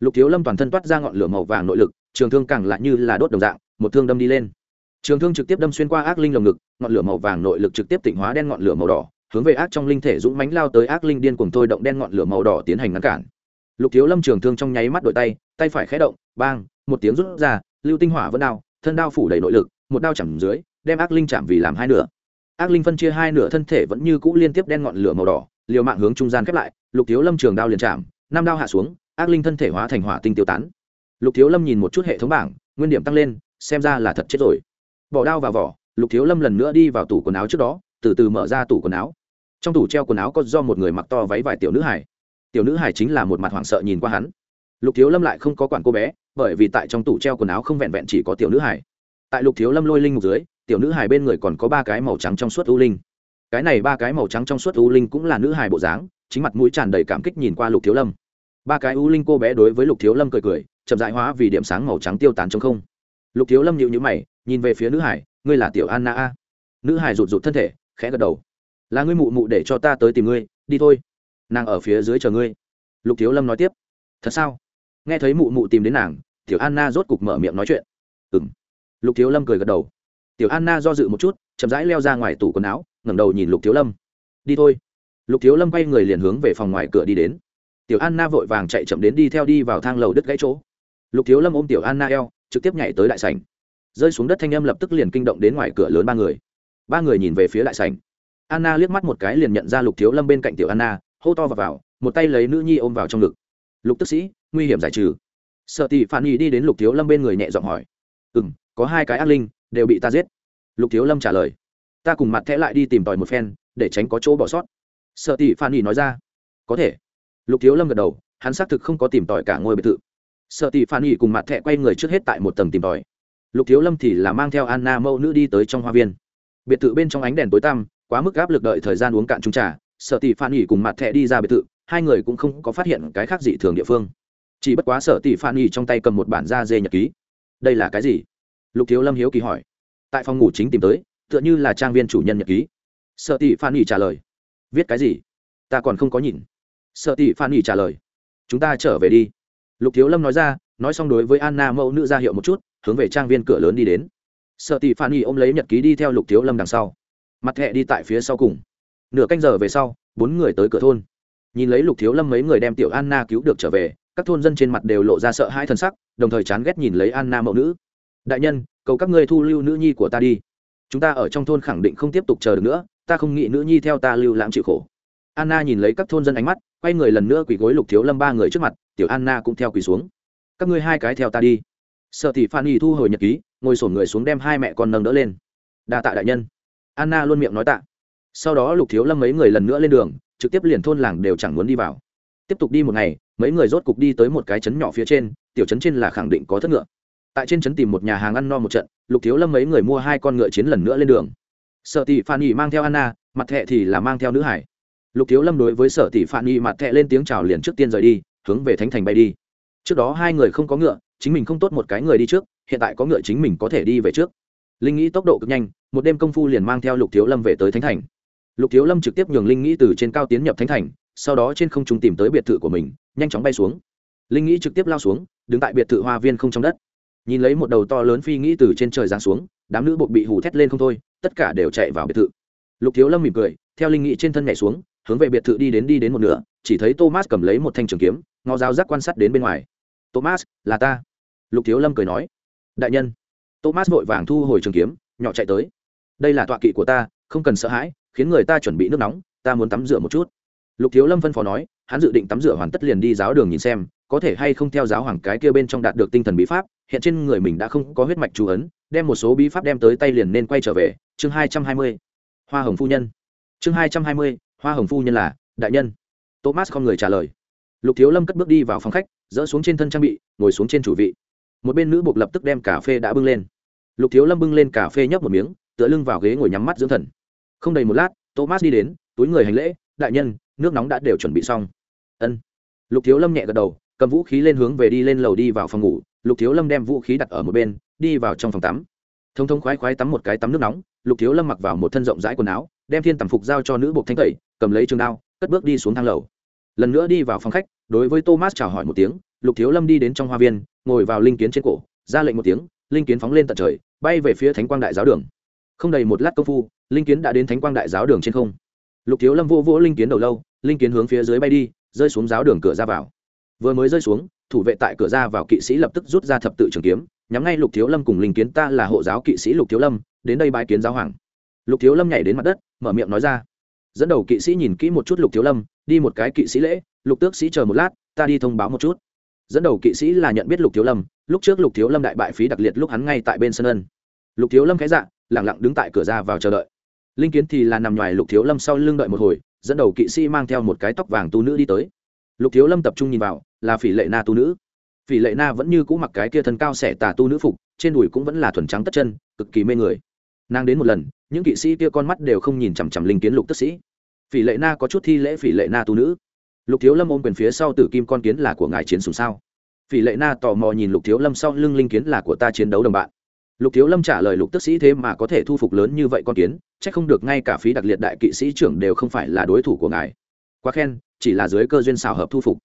Lục thiếu lâm toàn thân toát ra ngọn lửa màu vàng nội lực trường thương càng lại như là đốt đồng dạng, một thương đâm đi lên. Trường thương trực tiếp đâm xuyên qua ác linh lồng ngực, ngọn lửa màu vàng nội lực trực tiếp tịnh hóa đen ngọn lửa màu đỏ, hướng về ác trong linh thể dũng mánh lao tới ác linh điên cuồng thôi động đen ngọn lửa màu đỏ tiến hành ngăn cản. Lục thiếu lâm trường thương trong nháy mắt đội tay tay phải khé động, bang, một tiếng rút ra, lưu tinh hỏa vẫn đao, thân đao phủ đầy nội lực, một đao chạm dưới, đem ác linh chạm vì làm hai nửa. Ác linh phân chia hai nửa thân thể vẫn như cũ liên tiếp đen ngọn lửa màu đỏ, liều mạng hướng trung gian khép lại, lục thiếu lâm trường đao liền chạm, năm đao hạ xuống, ác linh thân thể hóa thành hỏa tinh tiêu tán lục thiếu lâm nhìn một chút hệ thống bảng, nguyên điểm tăng lên, xem ra là thật chết rồi. Bỏ đao vào vỏ, lục thiếu lâm lần nữa đi vào tủ quần áo trước đó, từ từ mở ra tủ quần áo. Trong tủ treo quần áo có do một người mặc to váy vải tiểu nữ hải tiểu nữ hải chính là một mặt hoảng sợ nhìn qua hắn. Lục thiếu lâm lại không có quản cô bé, bởi vì tại trong tủ treo quần áo không vẹn vẹn chỉ có tiểu nữ hải tại lục thiếu lâm lôi linh mục dưới, tiểu nữ hải bên người còn có ba cái màu trắng trong suốt u linh. Cái này ba cái màu trắng trong suốt u linh cũng là nữ hải bộ dáng, chính mặt mũi tràn đầy cảm kích nhìn qua lục thiếu lâm. Ba cái u linh cô bé đối với lục thiếu lâm cười cười chậm dại hóa vì điểm sáng màu trắng tiêu tán trong không. Lục thiếu lâm nhịu nhữ mày, nhìn về phía nữ hải, ngươi là tiểu anna a? Nữ hải rụt rụt thân thể, khẽ gật đầu. Là ngươi mụ mụ để cho ta tới tìm ngươi, đi thôi. Nàng ở phía dưới chờ ngươi. Lục thiếu lâm nói tiếp. Thật sao? Nghe thấy mụ mụ tìm đến nàng, tiểu anna rốt cục mở miệng nói chuyện. Ừ m lục thiếu lâm cười gật đầu. Tiểu anna do dự một chút, chậm rãi leo ra ngoài tủ quần áo, ngẩng đầu nhìn lục thiếu lâm. Đi thôi. Lục thiếu lâm quay người liền hướng về phòng ngoài cửa đi đến. Tiểu anna vội vàng chạy chậm đến đi theo đi vào thang lầu đứt gãy chỗ lục thiếu lâm ôm tiểu anna eo, trực tiếp nhảy tới đại sảnh. Rơi xuống đất thanh âm lập tức liền kinh động đến ngoài cửa lớn ba người. Ba người nhìn về phía đại sảnh. Anna liếc mắt một cái liền nhận ra lục thiếu lâm bên cạnh tiểu anna, hô to và vào, một tay lấy nữ nhi ôm vào trong ngực. Lục tức sĩ, nguy hiểm giải trừ. Sợ tỷ phản nhi đi đến lục thiếu lâm bên người nhẹ giọng hỏi. Ừ m có hai cái ác linh, đều bị ta giết. Lục thiếu lâm trả lời. Ta cùng mặt thẽ lại đi tìm tòi một phen, để tránh có chỗ bỏ sót. Sợ tỷ phản nhi nói ra. Có thể. Lục thiếu lâm gật đầu, hắn xác thực không có tìm tòi cả ngôi biệt thự sợ tỷ phản nhi cùng mặt thẹ quay người trước hết tại một tầng tìm tòi. Lục thiếu lâm thì là mang theo anna mẫu nữ đi tới trong hoa viên. Biệt thự bên trong ánh đèn tối tăm, quá mức áp lực đợi thời gian uống cạn trung trà, sợ tỷ phan nghỉ cùng mặt thẹ đi ra biệt thự, hai người cũng không có phát hiện cái khác gì thường địa phương. Chỉ bất quá sợ tỷ phan nghỉ trong tay cầm một bản da dê nhật ký. Đây là cái gì? Lục thiếu lâm hiếu kỳ hỏi. Tại phòng ngủ chính tìm tới, tựa như là trang viên chủ nhân nhật ký. Sợ tỷ phan nghỉ trả lời. Viết cái gì? Ta còn không có nhìn. Sợ tỷ phan nghỉ trả lời. Chúng ta trở về đi lục thiếu lâm nói ra, nói xong đối với anna mẫu nữ ra hiệu một chút, hướng về trang viên cửa lớn đi đến. Sợ tỷ phan y ôm lấy nhật ký đi theo lục thiếu lâm đằng sau. Mặt hẹ đi tại phía sau cùng. Nửa canh giờ về sau, bốn người tới cửa thôn. Nhìn lấy lục thiếu lâm mấy người đem tiểu anna cứu được trở về, các thôn dân trên mặt đều lộ ra sợ hãi t sắc, đồng thời chán ghét nhìn lấy anna mẫu nữ. Đại nhân, cầu các ngươi thu lưu nữ nhi của ta đi. Chúng ta ở trong thôn khẳng định không tiếp tục chờ được nữa, ta không nghĩ nữ nhi theo ta lưu lãng chịu khổ. Anna nhìn lấy các thôn dân ánh mắt, quay người lần nữa quỳ gối lục thiếu lâm ba người trước mặt tiểu anna cũng theo quỳ xuống. Các ngươi hai cái theo ta đi. Sợ thị phan y thu hồi nhật ký, ngồi sổn người xuống đem hai mẹ con nâng đỡ lên. Đa tạ đại nhân. Anna luôn miệng nói tạ. Sau đó lục thiếu lâm mấy người lần nữa lên đường, trực tiếp liền thôn làng đều chẳng muốn đi vào. Tiếp tục đi một ngày, mấy người rốt cục đi tới một cái trấn nhỏ phía trên, tiểu trấn trên là khẳng định có thất ngựa. Tại trên trấn tìm một nhà hàng ăn no một trận, lục thiếu lâm mấy người mua hai con ngựa chiến lần nữa lên đường. Sợ tỷ phan nhị mang theo anna, mặt thẹ thì là mang theo nữ hải. Lục thiếu lâm đối với sở tỷ phan nhị mặt thẹ lên tiếng chào liền trước tiên rời đi hướng về thánh thành bay đi. Trước đó hai người không có ngựa, chính mình không tốt một cái người đi trước, hiện tại có ngựa chính mình có thể đi về trước. Linh nghĩ tốc độ cực nhanh, một đêm công phu liền mang theo lục thiếu lâm về tới thánh thành. Lục thiếu lâm trực tiếp nhường linh nghĩ từ trên cao tiến nhập thánh thành, sau đó trên không trung tìm tới biệt thự của mình, nhanh chóng bay xuống. Linh nghĩ trực tiếp lao xuống, đứng tại biệt thự hoa viên không trong đất. Nhìn lấy một đầu to lớn phi nghĩ từ trên trời giáng xuống, đám nữ bột bị hù thét lên không thôi, tất cả đều chạy vào biệt thự. Lục thiếu lâm mỉm cười, theo linh nghĩ trên thân nhảy xuống, hướng về biệt thự đi đến đi đến một nửa, chỉ thấy thomas cầm lấy một thanh trường kiếm ngó giáo giác quan sát đến bên ngoài. Thomas, là ta. Lục thiếu lâm cười nói. Đại nhân. Thomas vội vàng thu hồi trường kiếm, nhỏ chạy tới. Đây là tọa kỵ của ta, không cần sợ hãi, khiến người ta chuẩn bị nước nóng, ta muốn tắm rửa một chút. Lục thiếu lâm phân phó nói, hắn dự định tắm rửa hoàn tất liền đi giáo đường nhìn xem, có thể hay không theo giáo hoàng cái kia bên trong đạt được tinh thần bí pháp, hiện trên người mình đã không có huyết mạch chú ấn, đem một số bí pháp đem tới tay liền nên quay trở về. Chương hai trăm hai mươi, hoa hồng phu nhân. Chương hai trăm hai mươi, hoa hồng phu nhân là, đại nhân. Thomas không người trả lời lục thiếu lâm cất bước đi vào phòng khách, dỡ xuống trên thân trang bị, ngồi xuống trên chủ vị. Một bên nữ buộc lập tức đem cà phê đã bưng lên. Lục thiếu lâm bưng lên cà phê nhấp một miếng, tựa lưng vào ghế ngồi nhắm mắt dưỡng thần. Không đầy một lát, thomas đi đến, túi người hành lễ, đại nhân, nước nóng đã đều chuẩn bị xong. Ân. Lục thiếu lâm nhẹ gật đầu, cầm vũ khí lên hướng về đi lên lầu đi vào phòng ngủ. Lục thiếu lâm đem vũ khí đặt ở một bên, đi vào trong phòng tắm. Thông thông khoái khoái tắm một cái tắm nước nóng, lục thiếu lâm mặc vào một thân rộng rãi quần áo, đem thiên tầm phục giao cho nữ buộc thanh tẩy, cầm lấy trường đao, cất bước đi xuống thang lầu lần nữa đi vào phòng khách, đối với thomas chào hỏi một tiếng, lục thiếu lâm đi đến trong hoa viên, ngồi vào linh kiến trên cổ, ra lệnh một tiếng, linh kiến phóng lên tận trời, bay về phía thánh quang đại giáo đường. Không đầy một lát công phu, linh kiến đã đến thánh quang đại giáo đường trên không. Lục thiếu lâm vô vỗ linh kiến đầu lâu, linh kiến hướng phía dưới bay đi, rơi xuống giáo đường cửa ra vào. Vừa mới rơi xuống, thủ vệ tại cửa ra vào kỵ sĩ lập tức rút ra thập tự trường kiếm, nhắm ngay lục thiếu lâm cùng linh kiến, ta là hộ giáo kỵ sĩ lục thiếu lâm, đến đây bãi kiến giáo hoàng. Lục thiếu lâm nhảy đến mặt đất, mở miệng nói ra dẫn đầu kỵ sĩ nhìn kỹ một chút lục thiếu lâm, đi một cái kỵ sĩ lễ, lục tước sĩ chờ một lát, ta đi thông báo một chút. Dẫn đầu kỵ sĩ là nhận biết lục thiếu lâm, lúc trước lục thiếu lâm đại bại phí đặc liệt lúc hắn ngay tại bên sân ân. Lục thiếu lâm khẽ dạ lẳng lặng đứng tại cửa ra vào chờ đợi. Linh kiến thì là nằm ngoài lục thiếu lâm sau lưng đợi một hồi, dẫn đầu kỵ sĩ mang theo một cái tóc vàng tu nữ đi tới. Lục thiếu lâm tập trung nhìn vào, là phỉ lệ na tu nữ. Phỉ lệ na vẫn như cũ mặc cái kia thân cao xẻ tà tu nữ phục, trên đùi cũng vẫn là thuần trắng tất chân, cực kỳ mê người nàng đến một lần, những kỵ sĩ kia con mắt đều không nhìn chằm chằm linh kiến lục tức sĩ. Phỉ lệ na có chút thi lễ phỉ lệ na tu nữ. Lục thiếu lâm ôm quyền phía sau tử kim con kiến là của ngài chiến sùng sao? Phỉ lệ na tò mò nhìn lục thiếu lâm sau lưng linh kiến là của ta chiến đấu đồng bạn. Lục thiếu lâm trả lời lục tức sĩ thế mà có thể thu phục lớn như vậy con kiến c h ắ c không được ngay cả phí đặc liệt đại kỵ sĩ trưởng đều không phải là đối thủ của ngài. Quá khen, chỉ là dưới cơ duyên xào hợp thu phục.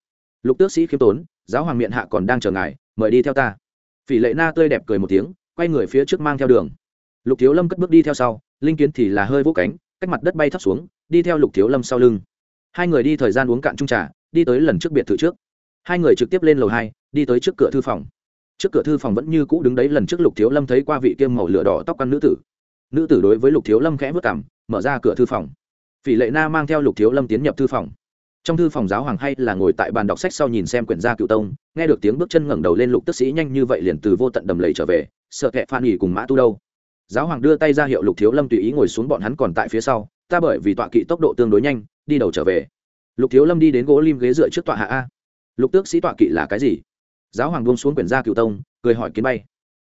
Lục tước sĩ khiêm tốn, giáo hoàng miệng hạ còn đang chờ ngài, mời đi theo ta. Phỉ lệ na tươi đẹp cười một tiếng, quay người phía trước mang theo đường lục thiếu lâm cất bước đi theo sau, linh kiến thì là hơi vỗ cánh, cách mặt đất bay thấp xuống, đi theo lục thiếu lâm sau lưng. Hai người đi thời gian uống cạn trung trà, đi tới lần trước biệt thự trước. Hai người trực tiếp lên lầu hai, đi tới trước cửa thư phòng. Trước cửa thư phòng vẫn như cũ đứng đấy lần trước lục thiếu lâm thấy qua vị kiêm màu lửa đỏ tóc căn nữ tử. Nữ tử đối với lục thiếu lâm khẽ vất cảm mở ra cửa thư phòng. Phỉ lệ na mang theo lục thiếu lâm tiến nhập thư phòng. Trong thư phòng giáo hoàng hay là ngồi tại bàn đọc sách sau nhìn xem quyển gia cựu tông, nghe được tiếng bước chân ngẩng đầu lên lục tức sĩ nhanh như vậy liền từ vô tận đầm lầy trở về, sợ kệ phan nghỉ cùng mã tu đâu giáo hoàng đưa tay ra hiệu lục thiếu lâm tùy ý ngồi xuống bọn hắn còn tại phía sau, ta bởi vì tọa kỵ tốc độ tương đối nhanh, đi đầu trở về. Lục thiếu lâm đi đến gỗ lim ghế dựa trước tọa hạ a. Lục tước sĩ tọa kỵ là cái gì? Giáo hoàng buông xuống quyển gia cựu tông, cười hỏi kiến bay.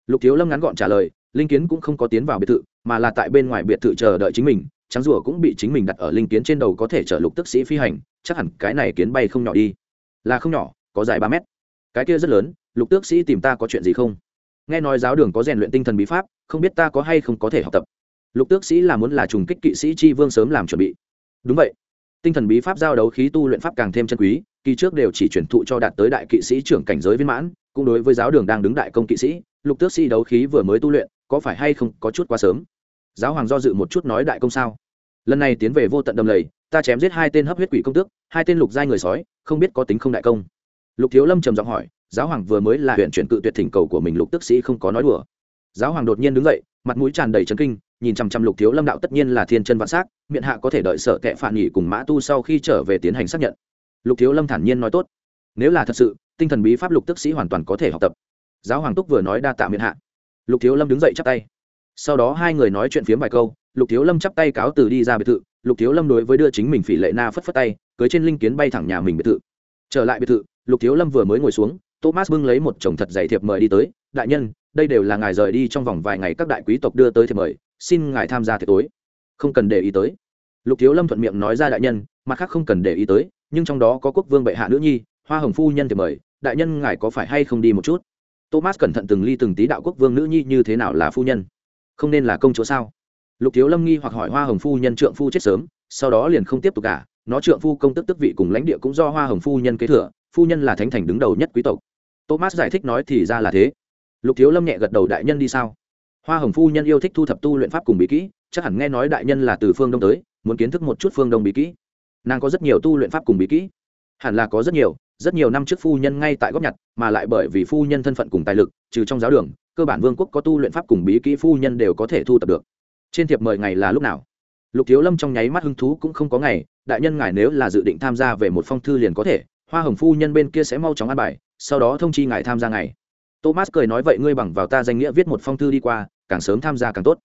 Lục thiếu lâm ngắn gọn trả lời, linh kiến cũng không có tiến vào biệt thự, mà là tại bên ngoài biệt thự chờ đợi chính mình, trắng rùa cũng bị chính mình đặt ở linh kiến trên đầu có thể chở lục tức sĩ phi hành, chắc hẳn cái này kiến bay không nhỏ đi. Là không nhỏ, có dài ba mét. Cái kia rất lớn, lục tước sĩ tìm ta có chuyện gì không? Nghe nói giáo đường có rèn luyện tinh thần bí pháp, không biết ta có hay không có thể học tập. Lục tước sĩ là muốn là trùng kích kỵ sĩ chi vương sớm làm chuẩn bị. Đúng vậy. Tinh thần bí pháp giao đấu khí tu luyện pháp càng thêm chân quý, kỳ trước đều chỉ chuyển thụ cho đạt tới đại kỵ sĩ trưởng cảnh giới viên mãn, cũng đối với giáo đường đang đứng đại công kỵ sĩ, lục tước sĩ đấu khí vừa mới tu luyện, có phải hay không có chút quá sớm? Giáo hoàng do dự một chút nói đại công sao? Lần này tiến về vô tận đầm lầy, ta chém giết hai tên hấp huyết quỷ công tước, hai tên lục giai người sói, không biết có tính không đại công. Lục thiếu lâm trầm giọng hỏi giáo hoàng vừa mới là huyện chuyển cự tuyệt thỉnh cầu của mình lục tước sĩ không có nói đùa. Giáo hoàng đột nhiên đứng dậy, mặt mũi tràn đầy trấn kinh, nhìn chằm chằm lục thiếu lâm đạo tất nhiên là thiên chân vạn s á c miệng hạ có thể đợi sợ kệ phản nghỉ cùng mã tu sau khi trở về tiến hành xác nhận. Lục thiếu lâm thản nhiên nói tốt. Nếu là thật sự, tinh thần bí pháp lục tức sĩ hoàn toàn có thể học tập. Giáo hoàng túc vừa nói đa tạ miệng hạ. Lục thiếu lâm đứng dậy chắp tay. Sau đó hai người nói chuyện phiếm vài câu, lục thiếu lâm chắp tay cáo từ đi ra biệt thự. Lục thiếu lâm đối với đưa chính mình phỉ lệ na phất phất tay, cưới trên linh kiến bay thẳng nhà mình biệt thự. Trở lại biệt thự, lục thiếu lâm vừa mới ngồi xuống thomas bưng lấy một chồng thật dày thiệp mời đi tới, đại nhân, đây đều là ngài rời đi trong vòng vài ngày các đại quý tộc đưa tới thiệp mời, xin ngài tham gia tiệc tối. Không cần để ý tới. Lục thiếu lâm thuận miệng nói ra, đại nhân, mặt khác không cần để ý tới, nhưng trong đó có quốc vương bệ hạ nữ nhi, hoa hồng phu nhân thì mời, đại nhân ngài có phải hay không đi một chút? Thomas cẩn thận từng ly từng tí đạo quốc vương nữ nhi như thế nào là phu nhân? Không nên là công chúa sao? Lục thiếu lâm nghi hoặc hỏi, hoa hồng phu nhân trượng phu chết sớm, sau đó liền không tiếp tục cả nó trượng phu công tức tức vị cùng lãnh địa cũng do hoa hồng phu nhân kế thừa, phu nhân là thánh thành đứng đầu nhất quý tộc thomas giải thích nói thì ra là thế. Lục thiếu lâm nhẹ gật đầu, đại nhân đi sao? Hoa hồng phu nhân yêu thích thu thập tu luyện pháp cùng bí kỹ, chắc hẳn nghe nói đại nhân là từ phương đông tới, muốn kiến thức một chút phương đông bí kỹ. Nàng có rất nhiều tu luyện pháp cùng bí kỹ. Hẳn là có rất nhiều rất nhiều năm trước phu nhân ngay tại góp nhặt, mà lại bởi vì phu nhân thân phận cùng tài lực, trừ trong giáo đường, cơ bản vương quốc có tu luyện pháp cùng bí kỹ phu nhân đều có thể thu tập được. Trên thiệp mời ngày là lúc nào? Lục thiếu lâm trong nháy mắt hứng thú cũng không có ngày, đại nhân ngài nếu là dự định tham gia về một phong thư liền có thể, hoa hồng phu nhân bên kia sẽ mau chóng ăn bài sau đó thông chi ngài tham gia ngày. Thomas cười nói, vậy ngươi bằng vào ta danh nghĩa viết một phong thư đi qua, càng sớm tham gia càng tốt.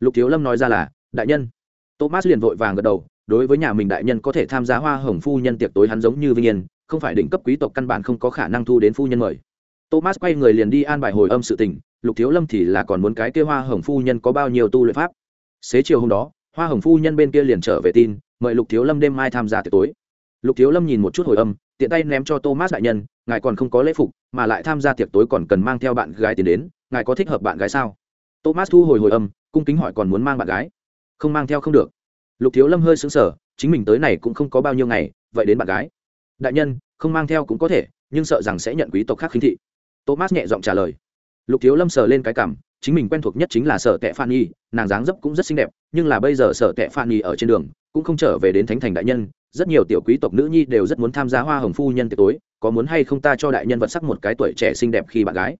Lục thiếu lâm nói ra là, đại nhân. Thomas liền vội vàng gật đầu, đối với nhà mình đại nhân có thể tham gia hoa hồng phu nhân tiệc tối hắn giống như vinh yên, không phải đỉnh cấp quý tộc căn bản không có khả năng thu đến phu nhân mời. Thomas quay người liền đi an bài hồi âm sự tình, lục thiếu lâm thì là còn muốn cái kia hoa hồng phu nhân có bao nhiêu tu luyện pháp. Xế chiều hôm đó, hoa hồng phu nhân bên kia liền trở về tin, mời lục thiếu lâm đêm mai tham gia tiệc tối. Lục thiếu lâm nhìn một chút hồi âm tiện tay ném cho thomas đại nhân, ngài còn không có lễ phục, mà lại tham gia tiệc tối còn cần mang theo bạn gái tiến đến, ngài có thích hợp bạn gái sao? Thomas thu hồi hồi âm, cung kính hỏi còn muốn mang bạn gái? Không mang theo không được. Lục thiếu lâm hơi xứng sở chính mình tới này cũng không có bao nhiêu ngày, vậy đến bạn gái. Đại nhân, không mang theo cũng có thể, nhưng sợ rằng sẽ nhận quý tộc khác khinh thị. Thomas nhẹ giọng trả lời. Lục thiếu lâm sờ lên cái cảm, chính mình quen thuộc nhất chính là sở tệ phan nhi, nàng dáng dấp cũng rất xinh đẹp, nhưng là bây giờ sở tệ phan nhi ở trên đường, cũng không trở về đến thánh thành đại nhân rất nhiều tiểu quý tộc nữ nhi đều rất muốn tham gia hoa hồng phu nhân tiệc tối, có muốn hay không ta cho đại nhân vật sắc một cái tuổi trẻ xinh đẹp khi bạn gái?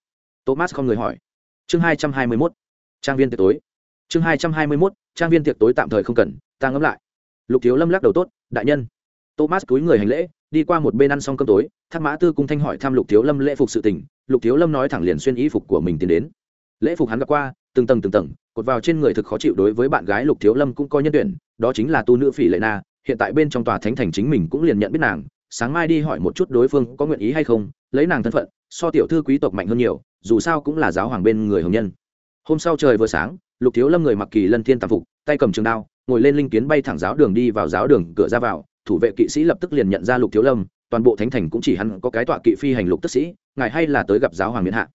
Thomas không người hỏi. Chương hai trăm hai mươi mốt. Trang viên tiệc tối. Chương hai trăm hai mươi mốt, trang viên tiệc tối tạm thời không cần, ta ngẫm lại. Lục thiếu lâm lắc đầu tốt, đại nhân. Thomas cúi người hành lễ, đi qua một bên ăn xong cơm tối, thác mã tư cung thanh hỏi thăm lục thiếu lâm lễ phục sự tình, lục thiếu lâm nói thẳng liền xuyên y phục của mình tiến đến. Lễ phục hắn gặp qua, từng tầng từng tầng, cột vào trên người thực khó chịu đối với bạn gái lục thiếu lâm cũng có nhân tuyển, đó chính là tu nữ phỉ lệ na hiện tại bên trong tòa thánh thành chính mình cũng liền nhận biết nàng, sáng mai đi hỏi một chút đối phương có nguyện ý hay không, lấy nàng thân phận, so tiểu thư quý tộc mạnh hơn nhiều, dù sao cũng là giáo hoàng bên người hồng nhân. Hôm sau trời vừa sáng, lục thiếu lâm người mặc kỳ lân thiên tạp phục, tay cầm trường đao, ngồi lên linh kiến bay thẳng giáo đường đi vào giáo đường cửa ra vào, thủ vệ kỵ sĩ lập tức liền nhận ra lục thiếu lâm, toàn bộ thánh thành cũng chỉ hắn có cái tọa kỵ phi hành lục tức sĩ, ngài hay là tới gặp giáo hoàng miễn hạ.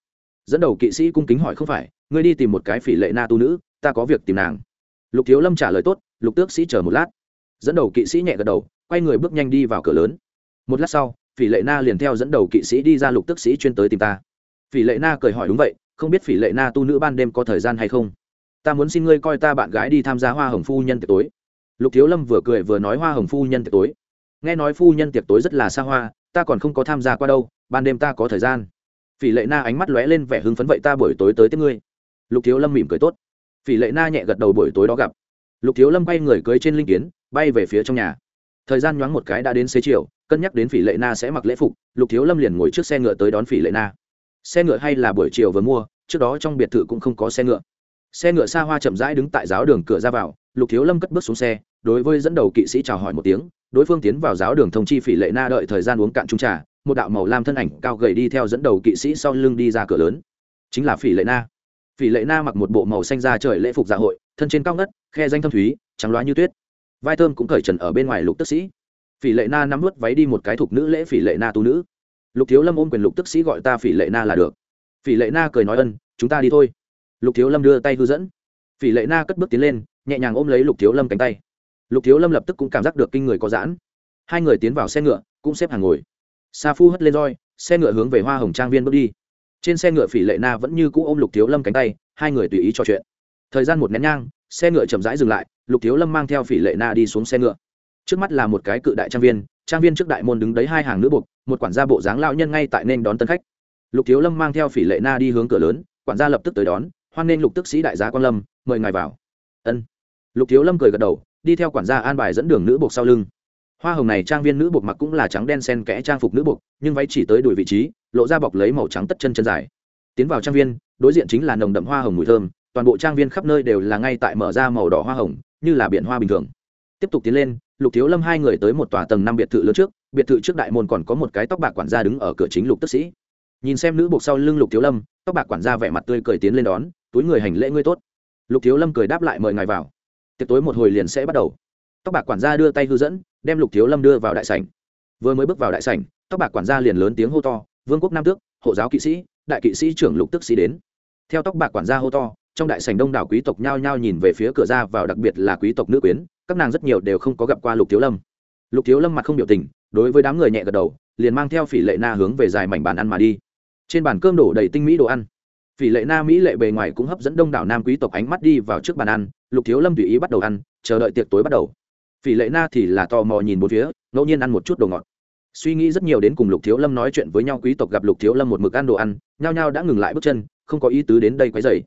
Dẫn đầu kỵ sĩ cung kính hỏi không phải, ngươi đi tìm một cái phỉ lệ na tu nữ, ta có việc tìm nàng. Lục thiếu lâm trả lời tốt, lục tước sĩ chờ một lát dẫn đầu kỵ sĩ nhẹ gật đầu, quay người bước nhanh đi vào cửa lớn. Một lát sau, phỉ lệ na liền theo dẫn đầu kỵ sĩ đi ra lục tước sĩ chuyên tới tìm ta. Phỉ lệ na cười hỏi đúng vậy, không biết phỉ lệ na tu nữ ban đêm có thời gian hay không? Ta muốn xin ngươi coi ta bạn gái đi tham gia hoa hồng phu nhân tiệc tối. Lục thiếu lâm vừa cười vừa nói hoa hồng phu nhân tiệc tối. Nghe nói phu nhân tiệc tối rất là xa hoa, ta còn không có tham gia qua đâu, ban đêm ta có thời gian. Phỉ lệ na ánh mắt lóe lên vẻ hưng phấn vậy ta buổi tối tới tiếp ngươi. Lục thiếu lâm mỉm cười tốt. Phỉ lệ na nhẹ gật đầu buổi tối đó gặp. Lục thiếu lâm bay người cưới trên linh kiến bay về phía trong nhà. Thời gian nhoáng một cái đã đến xế chiều, cân nhắc đến phỉ lệ na sẽ mặc lễ phục, lục thiếu lâm liền ngồi trước xe ngựa tới đón phỉ lệ na. Xe ngựa hay là buổi chiều vừa mua, trước đó trong biệt thự cũng không có xe ngựa. Xe ngựa xa hoa chậm rãi đứng tại giáo đường cửa ra vào, lục thiếu lâm cất bước xuống xe, đối với dẫn đầu kỵ sĩ chào hỏi một tiếng, đối phương tiến vào giáo đường thông chi phỉ lệ na đợi thời gian uống cạn trung trà, một đạo màu lam thân ảnh cao gầy đi theo dẫn đầu kỵ sĩ sau lưng đi ra cửa lớn. Chính là phỉ lệ na. Phỉ lệ na mặc một bộ màu xanh da trời lễ phục dạ hội, thân trên cao ngất, khe danh thâm thúy, trắng loá như tuyết vai thơm cũng cởi trần ở bên ngoài lục tức sĩ. Phỉ lệ na nắm vớt váy đi một cái thuộc nữ lễ phỉ lệ na tu nữ. Lục thiếu lâm ôm quyền lục tức sĩ gọi ta phỉ lệ na là được. Phỉ lệ na cười nói ân, chúng ta đi thôi. Lục thiếu lâm đưa tay hư dẫn. Phỉ lệ na cất bước tiến lên, nhẹ nhàng ôm lấy lục thiếu lâm cánh tay. Lục thiếu lâm lập tức cũng cảm giác được kinh người có giãn. Hai người tiến vào xe ngựa, cũng xếp hàng ngồi. Sa phu hất lên roi, xe ngựa hướng về hoa hồng trang viên bước đi. Trên xe ngựa phỉ lệ na vẫn như cũ ôm lục thiếu lâm cánh tay, hai người tùy ý trò chuyện. Thời gian một nén nhang, xe ngựa chậm rãi dừng lại lục thiếu lâm mang theo phỉ lệ na đi xuống xe ngựa. Trước mắt là một cái cự đại trang viên trang viên trước đại môn đứng đấy hai hàng nữ buộc, một quản gia bộ dáng lao nhân ngay tại nên đón tân khách. Lục thiếu lâm mang theo phỉ lệ na đi hướng cửa lớn, quản gia lập tức tới đón, hoan nên lục tức sĩ đại giá quan lâm, mời ngài vào. Ân. Lục thiếu lâm cười gật đầu, đi theo quản gia an bài dẫn đường nữ buộc sau lưng. Hoa hồng này trang viên nữ buộc mặc cũng là trắng đen sen kẽ trang phục nữ buộc, nhưng váy chỉ tới đuổi vị trí, lộ ra bọc lấy màu trắng tất chân chân dài. Tiến vào trang viên, đối diện chính là nồng đậm hoa hồng mùi thơm toàn bộ trang viên khắp nơi đều là ngay tại mở ra màu đỏ hoa hồng, như là biển hoa bình thường. Tiếp tục tiến lên, lục thiếu lâm hai người tới một tòa tầng năm biệt thự lớn trước, biệt thự trước đại môn còn có một cái tóc bạc quản gia đứng ở cửa chính lục tức sĩ. Nhìn xem nữ buộc sau lưng lục thiếu lâm, tóc bạc quản gia vẻ mặt tươi cười tiến lên đón, túi người hành lễ ngươi tốt. Lục thiếu lâm cười đáp lại mời ngài vào. Tiệc tối một hồi liền sẽ bắt đầu. Tóc bạc quản gia đưa tay hư dẫn, đem lục thiếu lâm đưa vào đại sảnh. Vừa mới bước vào đại sảnh, tóc bạc quản gia liền lớn tiếng hô to, vương quốc nam tước, hộ giáo kỵ sĩ, đại kỵ sĩ trưởng lục tức sĩ đến. Theo tóc bạc quản gia hô to trong đại sảnh đông đảo quý tộc nhao nhao nhìn về phía cửa ra vào, đặc biệt là quý tộc nữ quyến, các nàng rất nhiều đều không có gặp qua lục thiếu lâm. Lục thiếu lâm mặt không biểu tình, đối với đám người nhẹ gật đầu, liền mang theo phỉ lệ na hướng về dài mảnh bàn ăn mà đi. Trên bàn cơm đổ đầy tinh mỹ đồ ăn. Phỉ lệ na, mỹ lệ bề ngoài cũng hấp dẫn đông đảo nam quý tộc ánh mắt đi vào trước bàn ăn, lục thiếu lâm tùy ý bắt đầu ăn, chờ đợi tiệc tối bắt đầu. Phỉ lệ na thì là tò mò nhìn một phía, ngẫu nhiên ăn một chút đồ ngọt. Suy nghĩ rất nhiều đến cùng lục thiếu lâm nói chuyện với nhau, quý tộc gặp lục thiếu lâm một mực ăn đồ ăn, nhao nhao đã ngừng lại bước chân, không có ý tứ đến đây quấy dày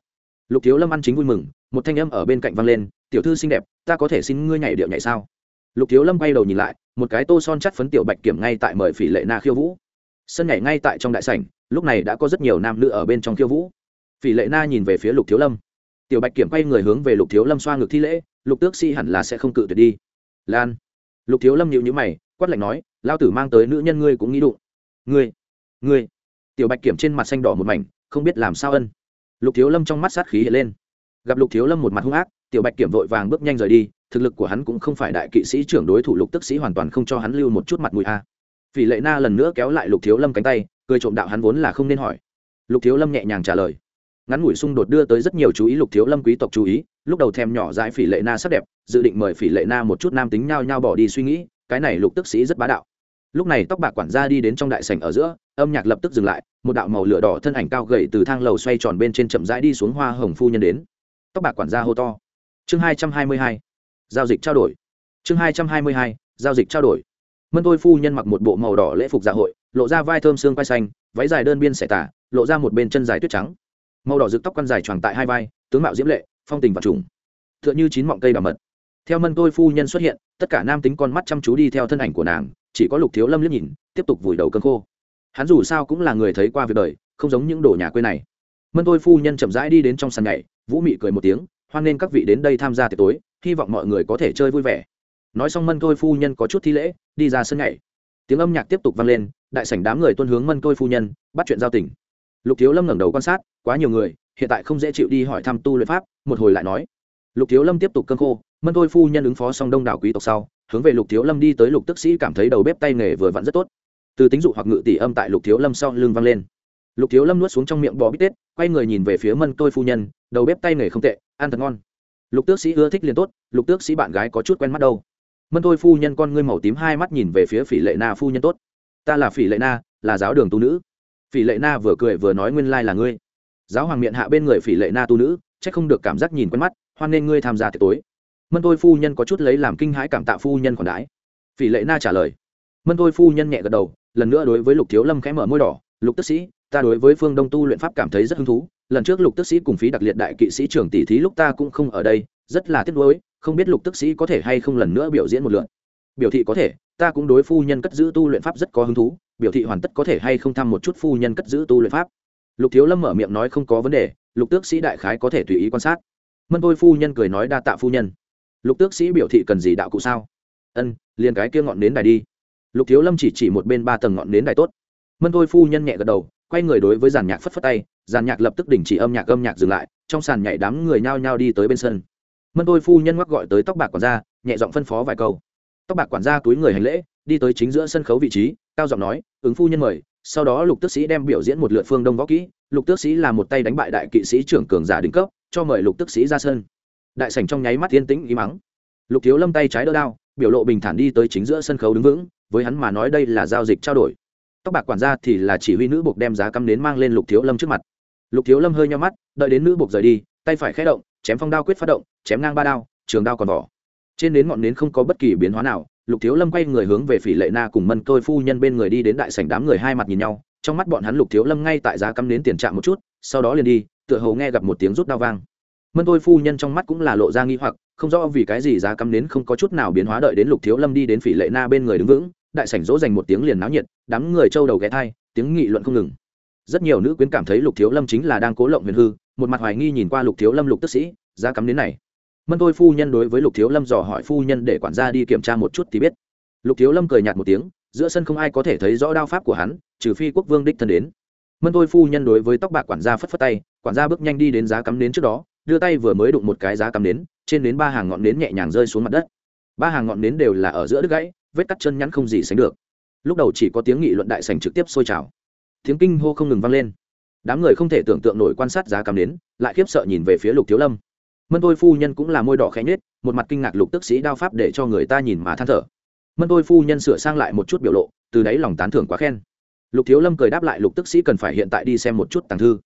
lục thiếu lâm ăn chính vui mừng, một thanh âm ở bên cạnh vang lên, tiểu thư xinh đẹp, ta có thể xin ngươi nhảy điệu nhảy sao? Lục thiếu lâm quay đầu nhìn lại, một cái tô son chắt phấn tiểu bạch kiểm ngay tại mời phỉ lệ na khiêu vũ. Sân nhảy ngay tại trong đại sảnh, lúc này đã có rất nhiều nam nữ ở bên trong khiêu vũ. Phỉ lệ na nhìn về phía lục thiếu lâm. Tiểu bạch kiểm quay người hướng về lục thiếu lâm xoa ngực thi lễ, lục tước sĩ、si、hẳn hẳn là sẽ không cự tuyệt đi. Lan. Lục thiếu lâm nhịu nhữ mày, quát lạnh nói lao tử mang tới nữ nhân ngươi cũng nghĩ đụng. Ngươi ngươi. Tiểu bạch kiểm trên mặt xanh đỏ một mảnh, không biết làm sao ân lục thiếu lâm trong mắt sát khí hiện lên. Gặp lục thiếu lâm một mặt hung ác, tiểu bạch kiểm vội vàng bước nhanh rời đi, thực lực của hắn cũng không phải đại kỵ sĩ trưởng đối thủ lục tức sĩ hoàn toàn không cho hắn lưu một chút mặt mũi a. Phỉ lệ na lần nữa kéo lại lục thiếu lâm cánh tay, cười trộm đạo hắn vốn là không nên hỏi. Lục thiếu lâm nhẹ nhàng trả lời. Ngắn ngủi xung đột đưa tới rất nhiều chú ý lục thiếu lâm quý tộc chú ý, lúc đầu thèm nhỏ dãi phỉ lệ na sắc đẹp, dự định mời phỉ lệ na một chút nam tính nhao nhao bỏ đi suy nghĩ, cái này lục tức sĩ rất bá đạo lúc này tóc bạc quản gia đi đến trong đại sảnh ở giữa, âm nhạc lập tức dừng lại, một đạo màu lửa đỏ thân ảnh cao gầy từ thang lầu xoay tròn bên trên chậm rãi đi xuống hoa hồng phu nhân đến. Tóc bạc quản gia hô to. Chương hai trăm hai mươi hai, giao dịch trao đổi. Chương hai trăm hai mươi hai, giao dịch trao đổi. Mân tôi phu nhân mặc một bộ màu đỏ lễ phục dạ hội, lộ ra vai thơm xương vai xanh, váy dài đơn biên xẻ tả, lộ ra một bên chân dài tuyết trắng. Màu đỏ rực tóc quăn dài tròn tại hai vai, tướng mạo diễm lệ, phong tình và trùng. T h ư ợ n h ư chín mọng cây bảo mật. Theo mân tôi phu nhân xuất hiện, tất cả nam tính con mắt chăm chú đi theo thân ảnh của nàng chỉ có lục thiếu lâm liếc nhìn, tiếp tục vùi đầu cơn khô. Hắn dù sao cũng là người thấy qua việc đời, không giống những đồ nhà quê này. Mân tôi phu nhân chậm rãi đi đến trong sàn nhảy, vũ mị cười một tiếng, hoan nghênh các vị đến đây tham gia tiệc tối, hy vọng mọi người có thể chơi vui vẻ. Nói xong mân tôi phu nhân có chút thi lễ, đi ra sân nhảy. Tiếng âm nhạc tiếp tục vang lên, đại sảnh đám người tuân hướng mân tôi phu nhân, bắt chuyện giao tình. Lục thiếu lâm ngẩng đầu quan sát, quá nhiều người, hiện tại không dễ chịu đi hỏi thăm tu luyện pháp, một hồi lại nói. Lục thiếu lâm tiếp tục cơn khô, mân tôi phu nhân ứng phó xong đông đảo quý tộc sau hướng về lục thiếu lâm đi tới lục tức sĩ cảm thấy đầu bếp tay nghề vừa vặn rất tốt. Từ tính dụ hoặc ngự tỷ âm tại lục thiếu lâm sau lưng vang lên. Lục thiếu lâm nuốt xuống trong miệng bò bít tết, quay người nhìn về phía mân tôi phu nhân, đầu bếp tay nghề không tệ, ăn thật ngon. Lục tước sĩ ưa thích liền tốt, lục tước sĩ bạn gái có chút quen mắt đâu. Mân tôi phu nhân con ngươi màu tím hai mắt nhìn về phía phỉ lệ na phu nhân tốt. Ta là phỉ lệ na, là giáo đường tu nữ. Phỉ lệ na vừa cười vừa nói nguyên lai là ngươi. Giáo hoàng miệng hạ bên người phỉ lệ na tu nữ c h ắ c không được cảm giác nhìn quen mắt, hoan nên ngươi tham gia tiệc tối mân tôi phu nhân có chút lấy làm kinh hãi cảm tạ phu nhân còn đái phỉ lệ na trả lời. Mân tôi phu nhân nhẹ gật đầu, lần nữa đối với lục thiếu lâm khẽ mở môi đỏ, lục tức sĩ, ta đối với phương đông tu luyện pháp cảm thấy rất hứng thú. Lần trước lục tức sĩ cùng phí đặc liệt đại kỵ sĩ trưởng tỷ thí lúc ta cũng không ở đây, rất là tiếc nuối, không biết lục tức sĩ có thể hay không lần nữa biểu diễn một lượt. Biểu thị có thể, ta cũng đối phu nhân cất giữ tu luyện pháp rất có hứng thú, biểu thị hoàn tất có thể hay không thăm một chút phu nhân cất giữ tu luyện pháp. Lục thiếu lâm mở miệng nói không có vấn đề, lục tước sĩ đại khái có thể tùy ý quan sát. Mân tôi phu nhân cười nói đa tạ phu nhân lục tước sĩ biểu thị cần gì đạo cụ sao? Ân, liền cái kia ngọn nến đài đi. Lục thiếu lâm chỉ chỉ một bên ba tầng ngọn nến đài tốt. Mân Thôi phu nhân nhẹ gật đầu, quay người đối với giàn nhạc phất phất tay, giàn nhạc lập tức đình chỉ âm nhạc âm nhạc dừng lại, trong sàn nhảy đám người nhao nhao đi tới bên sân. Mân Thôi phu nhân ngoắc gọi tới tóc bạc quản gia, nhẹ giọng phân phó vài câu. Tóc bạc quản gia túi người hành lễ, đi tới chính giữa sân khấu vị trí, cao giọng nói, ứng phu nhân mời. Sau đó lục tước sĩ đem biểu diễn một lượt phương đông võ kỹ, lục tước sĩ là một tay đánh bại đại kỵ sĩ trưởng cường giả đỉnh cấp, cho mời lục tước sĩ ra sân đại sảnh trong nháy mắt yên tĩnh ý mắng lục thiếu lâm tay trái đỡ đao, biểu lộ bình thản đi tới chính giữa sân khấu đứng vững, với hắn mà nói đây là giao dịch trao đổi. Tóc bạc quản gia thì là chỉ huy nữ buộc đem giá cắm đến mang lên lục thiếu lâm trước mặt. Lục thiếu lâm hơi nho mắt, đợi đến nữ buộc rời đi, tay phải khé động, chém phong đao quyết phát động, chém ngang ba đao, trường đao còn vỏ. Trên nến ngọn nến không có bất kỳ biến hóa nào, lục thiếu lâm quay người hướng về phỉ lệ na cùng mân tôi phu nhân bên người đi đến đại sảnh đám người hai mặt nhìn nhau, trong mắt bọn hắn lục thiếu lâm ngay tại giá cắm nến tiền trạm một chút, sau đó liền đi, tựa hồ nghe gặp một tiếng rút đao vang mân tôi phu nhân trong mắt cũng là lộ ra nghi hoặc, không rõ vì cái gì giá cắm nến không có chút nào biến hóa đợi đến lục thiếu lâm đi đến phỉ lệ na bên người đứng vững, đại sảnh dỗ dành một tiếng liền náo nhiệt, đám người trâu đầu ghé thai tiếng nghị luận không ngừng. Rất nhiều nữ quyến cảm thấy lục thiếu lâm chính là đang cố lộng huyền hư, một mặt hoài nghi nhìn qua lục thiếu lâm lục tức sĩ, giá cắm nến này. Mân tôi phu nhân đối với lục thiếu lâm dò hỏi phu nhân để quản gia đi kiểm tra một chút thì biết. Lục thiếu lâm cười nhạt một tiếng, giữa sân không ai có thể thấy rõ đao pháp của hắn, trừ phi quốc vương đích thân đến. Mân tôi phu nhân đối với tóc bạc quản gia phất phất tay, quản gia bước nhanh đi đến giá cắm nến trước đó đưa tay vừa mới đụng một cái giá cắm nến, trên nến ba hàng ngọn nến nhẹ nhàng rơi xuống mặt đất. Ba hàng ngọn nến đều là ở giữa đứt gãy, vết cắt chân nhắn không gì sánh được. Lúc đầu chỉ có tiếng nghị luận đại sành trực tiếp sôi trào. Tiếng kinh hô không ngừng vang lên. Đám người không thể tưởng tượng nổi quan sát giá cắm nến, lại khiếp sợ nhìn về phía lục thiếu lâm. Mân tôi phu nhân cũng là môi đỏ khẽ nhết một mặt kinh ngạc lục tức sĩ đao pháp để cho người ta nhìn mà than thở. Mân tôi phu nhân sửa sang lại một chút biểu lộ, từ đáy lòng tán thưởng quá khen. Lục thiếu lâm cười đáp lại lục tức sĩ cần phải hiện tại đi xem một chút tàng thư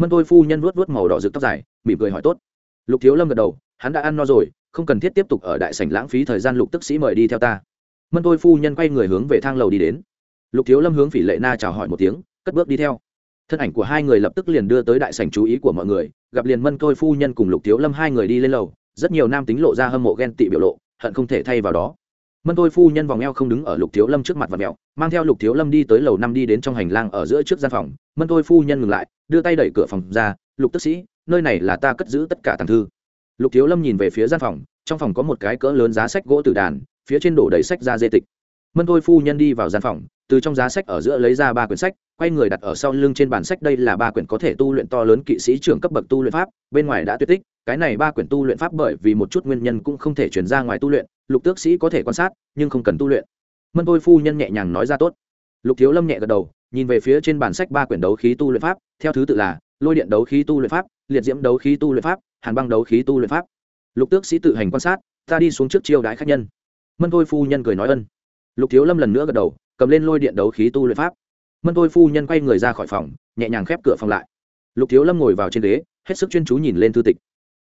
mân tôi phu nhân vuốt vuốt màu đỏ rực tóc dài, mỉm cười hỏi tốt. Lục thiếu lâm gật đầu, hắn đã ăn no rồi, không cần thiết tiếp tục ở đại sảnh lãng phí thời gian lục tức sĩ mời đi theo ta. Mân tôi phu nhân quay người hướng về thang lầu đi đến. Lục thiếu lâm hướng phỉ lệ na chào hỏi một tiếng, cất bước đi theo. Thân ảnh của hai người lập tức liền đưa tới đại sảnh chú ý của mọi người, gặp liền mân tôi phu nhân cùng lục thiếu lâm hai người đi lên lầu, rất nhiều nam tính lộ ra hâm mộ ghen tị biểu lộ, hận không thể thay vào đó mân tôi phu nhân vòng eo không đứng ở lục thiếu lâm trước mặt và mẹo, mang theo lục thiếu lâm đi tới lầu năm đi đến trong hành lang ở giữa trước gian phòng. mân tôi phu nhân ngừng lại, đưa tay đẩy cửa phòng ra, lục tức sĩ, nơi này là ta cất giữ tất cả tàng thư. Lục thiếu lâm nhìn về phía gian phòng, trong phòng có một cái cỡ lớn giá sách gỗ tử đàn, phía trên đổ đầy sách ra dê tịch. mân tôi phu nhân đi vào gian phòng từ trong giá sách ở giữa lấy ra ba quyển sách, quay người đặt ở sau lưng trên bàn sách, đây là ba quyển có thể tu luyện to lớn kỵ sĩ trưởng cấp bậc tu luyện pháp, bên ngoài đã tuyệt tích. Cái này ba quyển tu luyện pháp bởi vì một chút nguyên nhân cũng không thể chuyển ra ngoài tu luyện, lục tước sĩ có thể quan sát, nhưng không cần tu luyện. Mân tôi phu nhân nhẹ nhàng nói ra tốt. Lục thiếu lâm nhẹ gật đầu, nhìn về phía trên bàn sách ba quyển đấu khí tu luyện pháp, theo thứ tự là lôi điện đấu khí tu luyện pháp, liệt diễm đấu khí tu luyện pháp, hàn băng đấu khí tu luyện pháp. Lục tước sĩ tự hành quan sát, ta đi xuống trước chiêu đái khách nhân. Mân tôi phu nhân cười nói ân. Lục thiếu lâm lần nữa gật đầu cầm lên lôi điện đấu khí tu luyện pháp. Mân tôi phu nhân quay người ra khỏi phòng, nhẹ nhàng khép cửa phòng lại. Lục thiếu lâm ngồi vào trên ghế, hết sức chuyên chú nhìn lên thư tịch.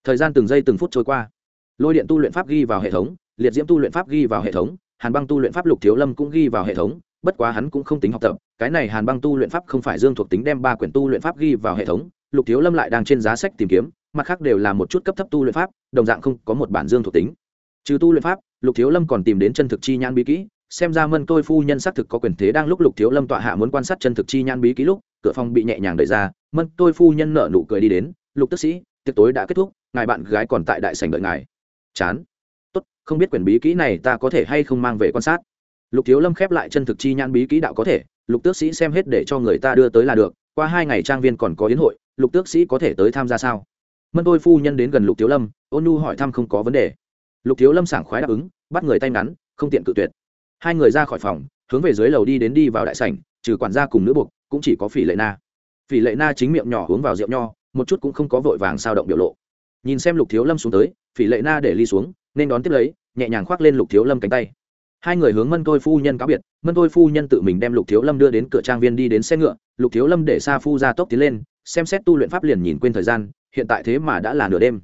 Thời gian từng giây từng phút trôi qua. Lôi điện tu luyện pháp ghi vào hệ thống, liệt diễm tu luyện pháp ghi vào hệ thống, hàn băng tu luyện pháp lục thiếu lâm cũng ghi vào hệ thống, bất quá hắn cũng không tính học tập, cái này hàn băng tu luyện pháp không phải dương thuộc tính đem ba quyển tu luyện pháp ghi vào hệ thống, lục thiếu lâm lại đang trên giá sách tìm kiếm, mặt khác đều là một chút cấp thấp tu luyện pháp, đồng dạng không có một bản dương thuộc tính. Trừ tu luyện pháp, lục thiếu lâm còn tìm đến chân thực chi nhãn bí kỹ xem ra mân tôi phu nhân xác thực có quyền thế đang lúc lục thiếu lâm tọa hạ muốn quan sát chân thực chi nhan bí ký lúc, cửa phòng bị nhẹ nhàng đẩy ra, mân tôi phu nhân nở nụ cười đi đến, lục tức sĩ, tiệc tối đã kết thúc, ngài bạn gái còn tại đại sảnh đợi ngài. Chán. Tốt, không biết quyển bí kỹ này ta có thể hay không mang về quan sát. Lục thiếu lâm khép lại chân thực chi nhan bí kỹ đạo có thể, lục tước sĩ xem hết để cho người ta đưa tới là được, qua hai ngày trang viên còn có yến hội, lục tước sĩ có thể tới tham gia sao? Mân tôi phu nhân đến gần lục thiếu lâm, ôn nhu hỏi thăm không có vấn đề. Lục thiếu lâm sảng khoái đáp ứng, bắt người tay ngắn, không tiện cự tuyệt hai người ra khỏi phòng, hướng về dưới lầu đi đến đi vào đại sảnh, trừ quản gia cùng nữ buộc, cũng chỉ có phỉ lệ na. Phỉ lệ na chính miệng nhỏ uống vào rượu nho, một chút cũng không có vội vàng sao động biểu lộ. Nhìn xem lục thiếu lâm xuống tới, phỉ lệ na để ly xuống, nên đón tiếp lấy, nhẹ nhàng khoác lên lục thiếu lâm cánh tay. Hai người hướng mân tôi phu nhân cáo biệt, mân tôi phu nhân tự mình đem lục thiếu lâm đưa đến cửa trang viên đi đến xe ngựa, lục thiếu lâm để sa phu ra tốc tiến lên, xem xét tu luyện pháp liền nhìn quên thời gian, hiện tại thế mà đã là nửa đêm.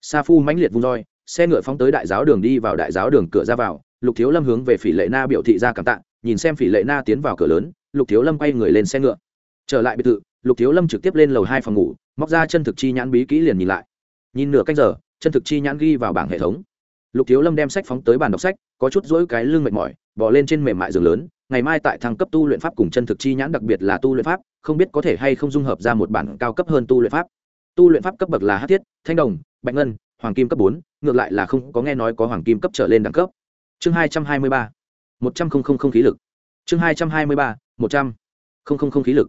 Sa phu mãnh liệt vung roi, xe ngựa phóng tới đại giáo đường đi vào đại giáo đường cửa ra vào lục thiếu lâm hướng về phỉ lệ na biểu thị ra cảm tạ, nhìn xem phỉ lệ na tiến vào cửa lớn, lục thiếu lâm quay người lên xe ngựa. Trở lại biệt thự, lục thiếu lâm trực tiếp lên lầu hai phòng ngủ, móc ra chân thực chi nhãn bí kỹ liền nhìn lại. Nhìn nửa cách giờ, chân thực chi nhãn ghi vào bảng hệ thống. Lục thiếu lâm đem sách phóng tới bàn đọc sách, có chút dỗi cái lưng mệt mỏi, bỏ lên trên mềm mại giường lớn, ngày mai tại thăng cấp tu luyện pháp cùng chân thực chi nhãn đặc biệt là tu luyện pháp, không biết có thể hay không dung hợp ra một bản cao cấp hơn tu luyện pháp. Tu luyện pháp cấp bậc là hát thiết, thanh đồng, bạch ngân, hoàng kim cấp bốn, ngược lại là không có nghe nói có hoàng kim cấp trở lên đẳng cấp chương hai trăm hai mươi ba. Một trăm linh khí lực. Chương hai trăm hai mươi ba, một trăm linh khí lực.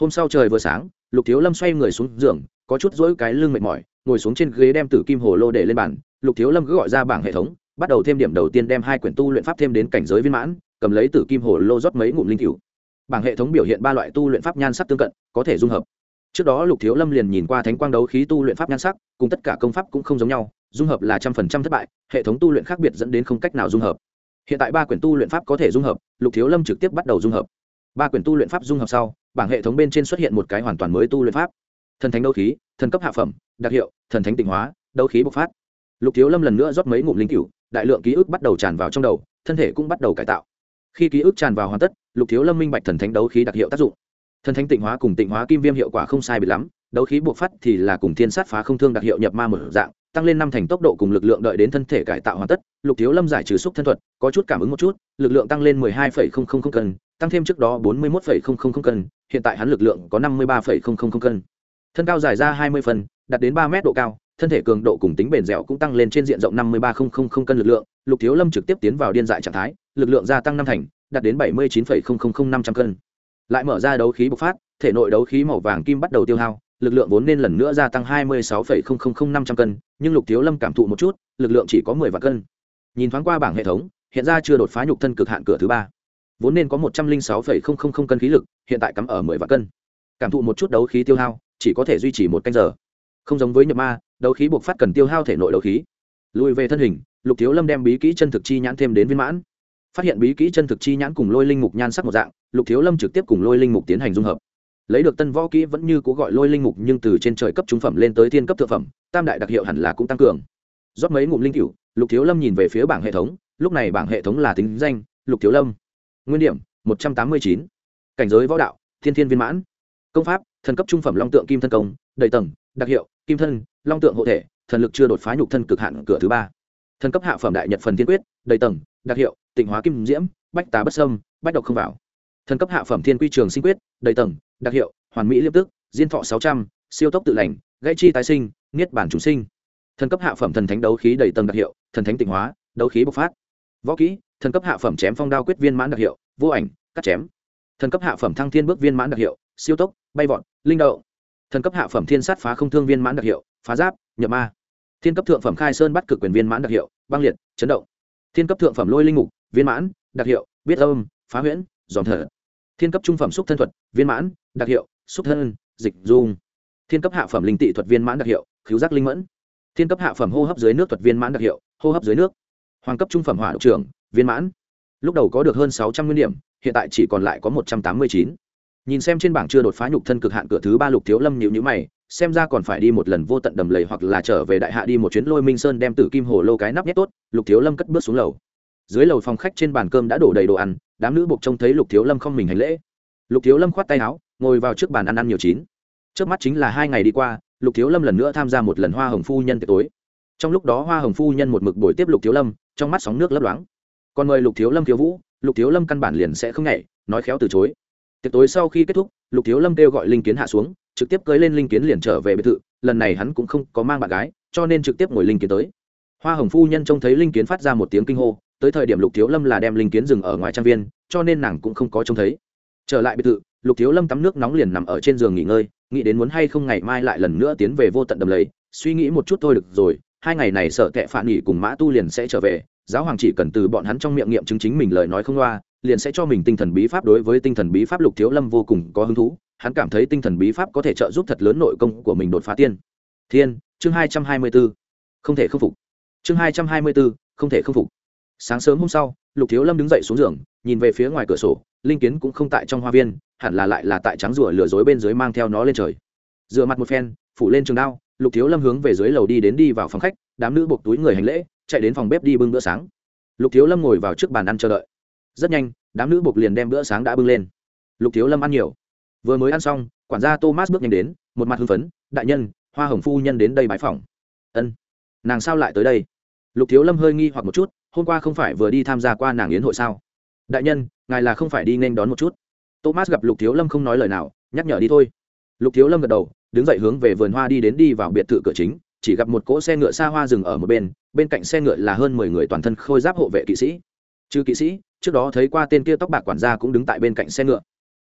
Hôm sau trời vừa sáng, lục thiếu lâm xoay người xuống giường, có chút dỗi cái lưng mệt mỏi, ngồi xuống trên ghế đem tử kim hồ lô để lên bàn. Lục thiếu lâm cứ gọi ra bảng hệ thống, bắt đầu thêm điểm đầu tiên đem hai quyển tu luyện pháp thêm đến cảnh giới viên mãn, cầm lấy tử kim hồ lô rót mấy ngụm linh cựu bảng hệ thống biểu hiện ba loại tu luyện pháp nhan sắc tương cận, có thể dung hợp. Trước đó lục thiếu lâm liền nhìn qua thánh quang đấu khí tu luyện pháp nhan sắc, cùng tất cả công pháp cũng không giống nhau dung hợp là trăm phần trăm thất bại, hệ thống tu luyện khác biệt dẫn đến không cách nào dung hợp. Hiện tại ba quyển tu luyện pháp có thể dung hợp, lục thiếu lâm trực tiếp bắt đầu dung hợp. Ba quyển tu luyện pháp dung hợp sau, bảng hệ thống bên trên xuất hiện một cái hoàn toàn mới tu luyện pháp. Thần thánh đấu khí, thần cấp hạ phẩm, đặc hiệu, thần thánh tịnh hóa, đấu khí bộc phát. Lục thiếu lâm lần nữa rót mấy ngụm linh cựu đại lượng ký ức bắt đầu tràn vào trong đầu, thân thể cũng bắt đầu cải tạo. Khi ký ức tràn vào hoàn tất, lục thiếu lâm minh bạch thần thánh đấu khí đặc hiệu tác dụng. Thần thánh tịnh hóa cùng tịnh hóa kim viêm hiệu quả không sai biệt lắm, đấu khí bộc phát thì là cùng thiên sát phá không thương đặc hiệu nhập ma một dạng tăng lên năm thành tốc độ cùng lực lượng đợi đến thân thể cải tạo hoàn tất lục thiếu lâm giải trừ xúc thân thuật có chút cảm ứng một chút lực lượng tăng lên mười hai phẩy không không không cân tăng thêm trước đó bốn mươi một phẩy không không không cân hiện tại hắn lực lượng có năm mươi ba phẩy không không không cân thân cao dài ra hai mươi phần đạt đến ba mét độ cao thân thể cường độ cùng tính bền dẻo cũng tăng lên trên diện rộng năm mươi ba không không không cân lực lượng lục thiếu lâm trực tiếp tiến vào điên dại trạng thái lực lượng gia tăng năm thành đạt đến bảy mươi chín phẩy không không không năm trăm cân lại mở ra đấu khí bộc phát thể nội đấu khí màu vàng kim bắt đầu tiêu hao lực lượng vốn nên lần nữa gia tăng hai mươi sáu năm trăm cân, nhưng lục thiếu lâm cảm thụ một chút, lực lượng chỉ có mười vạn cân. Nhìn thoáng qua bảng hệ thống, hiện ra chưa đột phá nhục thân cực hạn cửa thứ ba. Vốn nên có một trăm linh sáu cân khí lực, hiện tại cắm ở mười vạn cân. Cảm thụ một chút đấu khí tiêu hao, chỉ có thể duy trì một canh giờ. Không giống với nhập ma, đấu khí buộc phát cần tiêu hao thể nội đấu khí. Lùi về thân hình, lục thiếu lâm đem bí kỹ chân thực chi nhãn thêm đến viên mãn. Phát hiện bí kỹ chân thực chi nhãn cùng lôi linh mục nhan sắc một dạng, lục thiếu lâm trực tiếp cùng lôi linh mục tiến hành dung hợp lấy được tân võ kỹ vẫn như cố gọi lôi linh mục, nhưng từ trên trời cấp trung phẩm lên tới thiên cấp thượng phẩm, tam đại đặc hiệu hẳn là cũng tăng cường. Rót mấy ngụm linh cựu lục thiếu lâm nhìn về phía bảng hệ thống, lúc này bảng hệ thống là tính danh, lục thiếu lâm. Nguyên điểm, một trăm tám mươi chín. Cảnh giới võ đạo, thiên thiên viên mãn. Công pháp, thần cấp trung phẩm long tượng kim thân công, đầy tầng, đặc hiệu, kim thân, long tượng hộ thể, thần lực chưa đột phá nhục thân cực hạn cửa thứ ba. Thần cấp hạ phẩm đại nhật phần thiên quyết, đầy tầng, đặc hiệu, tịnh hóa kim diễm, bách tá bất sâm bách độc không vào. Thần cấp hạ phẩm thiên quy trường sinh quyết đầy tầng, đặc hiệu, hoàn mỹ liêm tức, diên thọ sáu trăm, siêu tốc tự lành, gãy chi tái sinh, niết bản chủ sinh. Thần cấp hạ phẩm thần thánh đấu khí đầy tầng đặc hiệu, thần thánh tịnh hóa, đấu khí bộc phát. Võ kỹ, thần cấp hạ phẩm chém phong đao quyết viên mãn đặc hiệu, vô ảnh, cắt chém. Thần cấp hạ phẩm thăng thiên bước viên mãn đặc hiệu, siêu tốc, bay vọt, linh đậu. Thần cấp hạ phẩm thiên sát phá không thương viên mãn đặc hiệu, phá giáp, nhập ma. Thiên cấp thượng phẩm khai sơn bắt cực quyền viên mãn đặc hiệu, băng liệt, chấn động. Thiên cấp thượng phẩm lôi linh mục viên mãn, đặc hiệu, biết âm, phá huyễn dòm thở thiên cấp trung phẩm xúc thân thuật, viên mãn, đặc hiệu, xúc thân, dịch dung. Thiên cấp hạ phẩm linh tị thuật viên mãn đặc hiệu khiếu giác linh mẫn. Thiên cấp hạ phẩm hô hấp dưới nước thuật viên mãn đặc hiệu, hô hấp dưới nước. Hoàng cấp trung phẩm hỏa độc trưởng, viên mãn. Lúc đầu có được hơn sáu trăm nguyên điểm, hiện tại chỉ còn lại có một trăm tám mươi chín. Nhìn xem trên bảng chưa đột phá nhục thân cực hạn cửa thứ ba lục thiếu lâm nhịu nhữ mày, xem ra còn phải đi một lần vô tận đầm lầy hoặc là trở về đại hạ đi một chuyến lôi minh sơn đem tử kim hồ lô cái nắp nhét tốt, lục thiếu lâm cất bước xuống lầu. Dưới lầu phòng khách trên bàn cơm đã đổ đầy đồ ăn đám nữ buộc trông thấy lục thiếu lâm không mình hành lễ. Lục thiếu lâm khoát tay áo, ngồi vào trước bàn ăn ăn nhiều chín. Trước mắt chính là hai ngày đi qua, lục thiếu lâm lần nữa tham gia một lần hoa hồng phu nhân tiệc tối. Trong lúc đó hoa hồng phu nhân một mực buổi tiếp lục thiếu lâm, trong mắt sóng nước lấp loáng. Còn mời lục thiếu lâm thiếu vũ, lục thiếu lâm căn bản liền sẽ không nhảy, nói khéo từ chối. Tiệc tối sau khi kết thúc, lục thiếu lâm kêu gọi linh kiến hạ xuống, trực tiếp cưới lên linh kiến liền trở về biệt thự, lần này hắn cũng không có mang bạn gái, cho nên trực tiếp ngồi linh kiến tới. Hoa hồng phu nhân trông thấy linh kiến phát ra một tiếng kinh hô tới thời điểm lục thiếu lâm là đem linh kiến dừng ở ngoài trang viên, cho nên nàng cũng không có trông thấy. Trở lại biệt thự, lục thiếu lâm tắm nước nóng liền nằm ở trên giường nghỉ ngơi, nghĩ đến muốn hay không ngày mai lại lần nữa tiến về vô tận đầm lầy, suy nghĩ một chút thôi được rồi, hai ngày này sợ tệ phản nghỉ cùng mã tu liền sẽ trở về, giáo hoàng chỉ cần từ bọn hắn trong miệng nghiệm chứng chính mình lời nói không loa, liền sẽ cho mình tinh thần bí pháp đối với tinh thần bí pháp lục thiếu lâm vô cùng có hứng thú, hắn cảm thấy tinh thần bí pháp có thể trợ giúp thật lớn nội công của mình đột phá tiên. Thiên, chương hai trăm hai mươi b ố không thể k phục. Chương hai trăm hai mươi b ố không thể k phục sáng sớm hôm sau, lục thiếu lâm đứng dậy xuống giường, nhìn về phía ngoài cửa sổ, linh kiến cũng không tại trong hoa viên, hẳn là lại là tại trắng rùa lừa dối bên dưới mang theo nó lên trời. Dựa mặt một phen, phủ lên trường đao, lục thiếu lâm hướng về dưới lầu đi đến đi vào phòng khách, đám nữ buộc túi người hành lễ, chạy đến phòng bếp đi bưng bữa sáng. Lục thiếu lâm ngồi vào trước bàn ăn chờ đợi. Rất nhanh, đám nữ buộc liền đem bữa sáng đã bưng lên. Lục thiếu lâm ăn nhiều. Vừa mới ăn xong, quản gia thomas bước nhanh đến, một mặt hưng phấn, đại nhân, hoa hồng phu nhân đến đây bãi phòng ân, nàng sao lại tới đây? Lục thiếu lâm hơi nghi hoặc một chút hôm qua không phải vừa đi tham gia qua nàng yến hội sao? Đại nhân, ngài là không phải đi nên đón một chút. Thomas gặp lục thiếu lâm không nói lời nào, nhắc nhở đi thôi. Lục thiếu lâm gật đầu, đứng dậy hướng về vườn hoa đi đến đi vào biệt thự cửa chính, chỉ gặp một cỗ xe ngựa xa hoa dừng ở một bên bên cạnh xe ngựa là hơn mười người toàn thân khôi giáp hộ vệ kỵ sĩ. Chứ kỵ sĩ, trước đó thấy qua tên kia tóc bạc quản gia cũng đứng tại bên cạnh xe ngựa.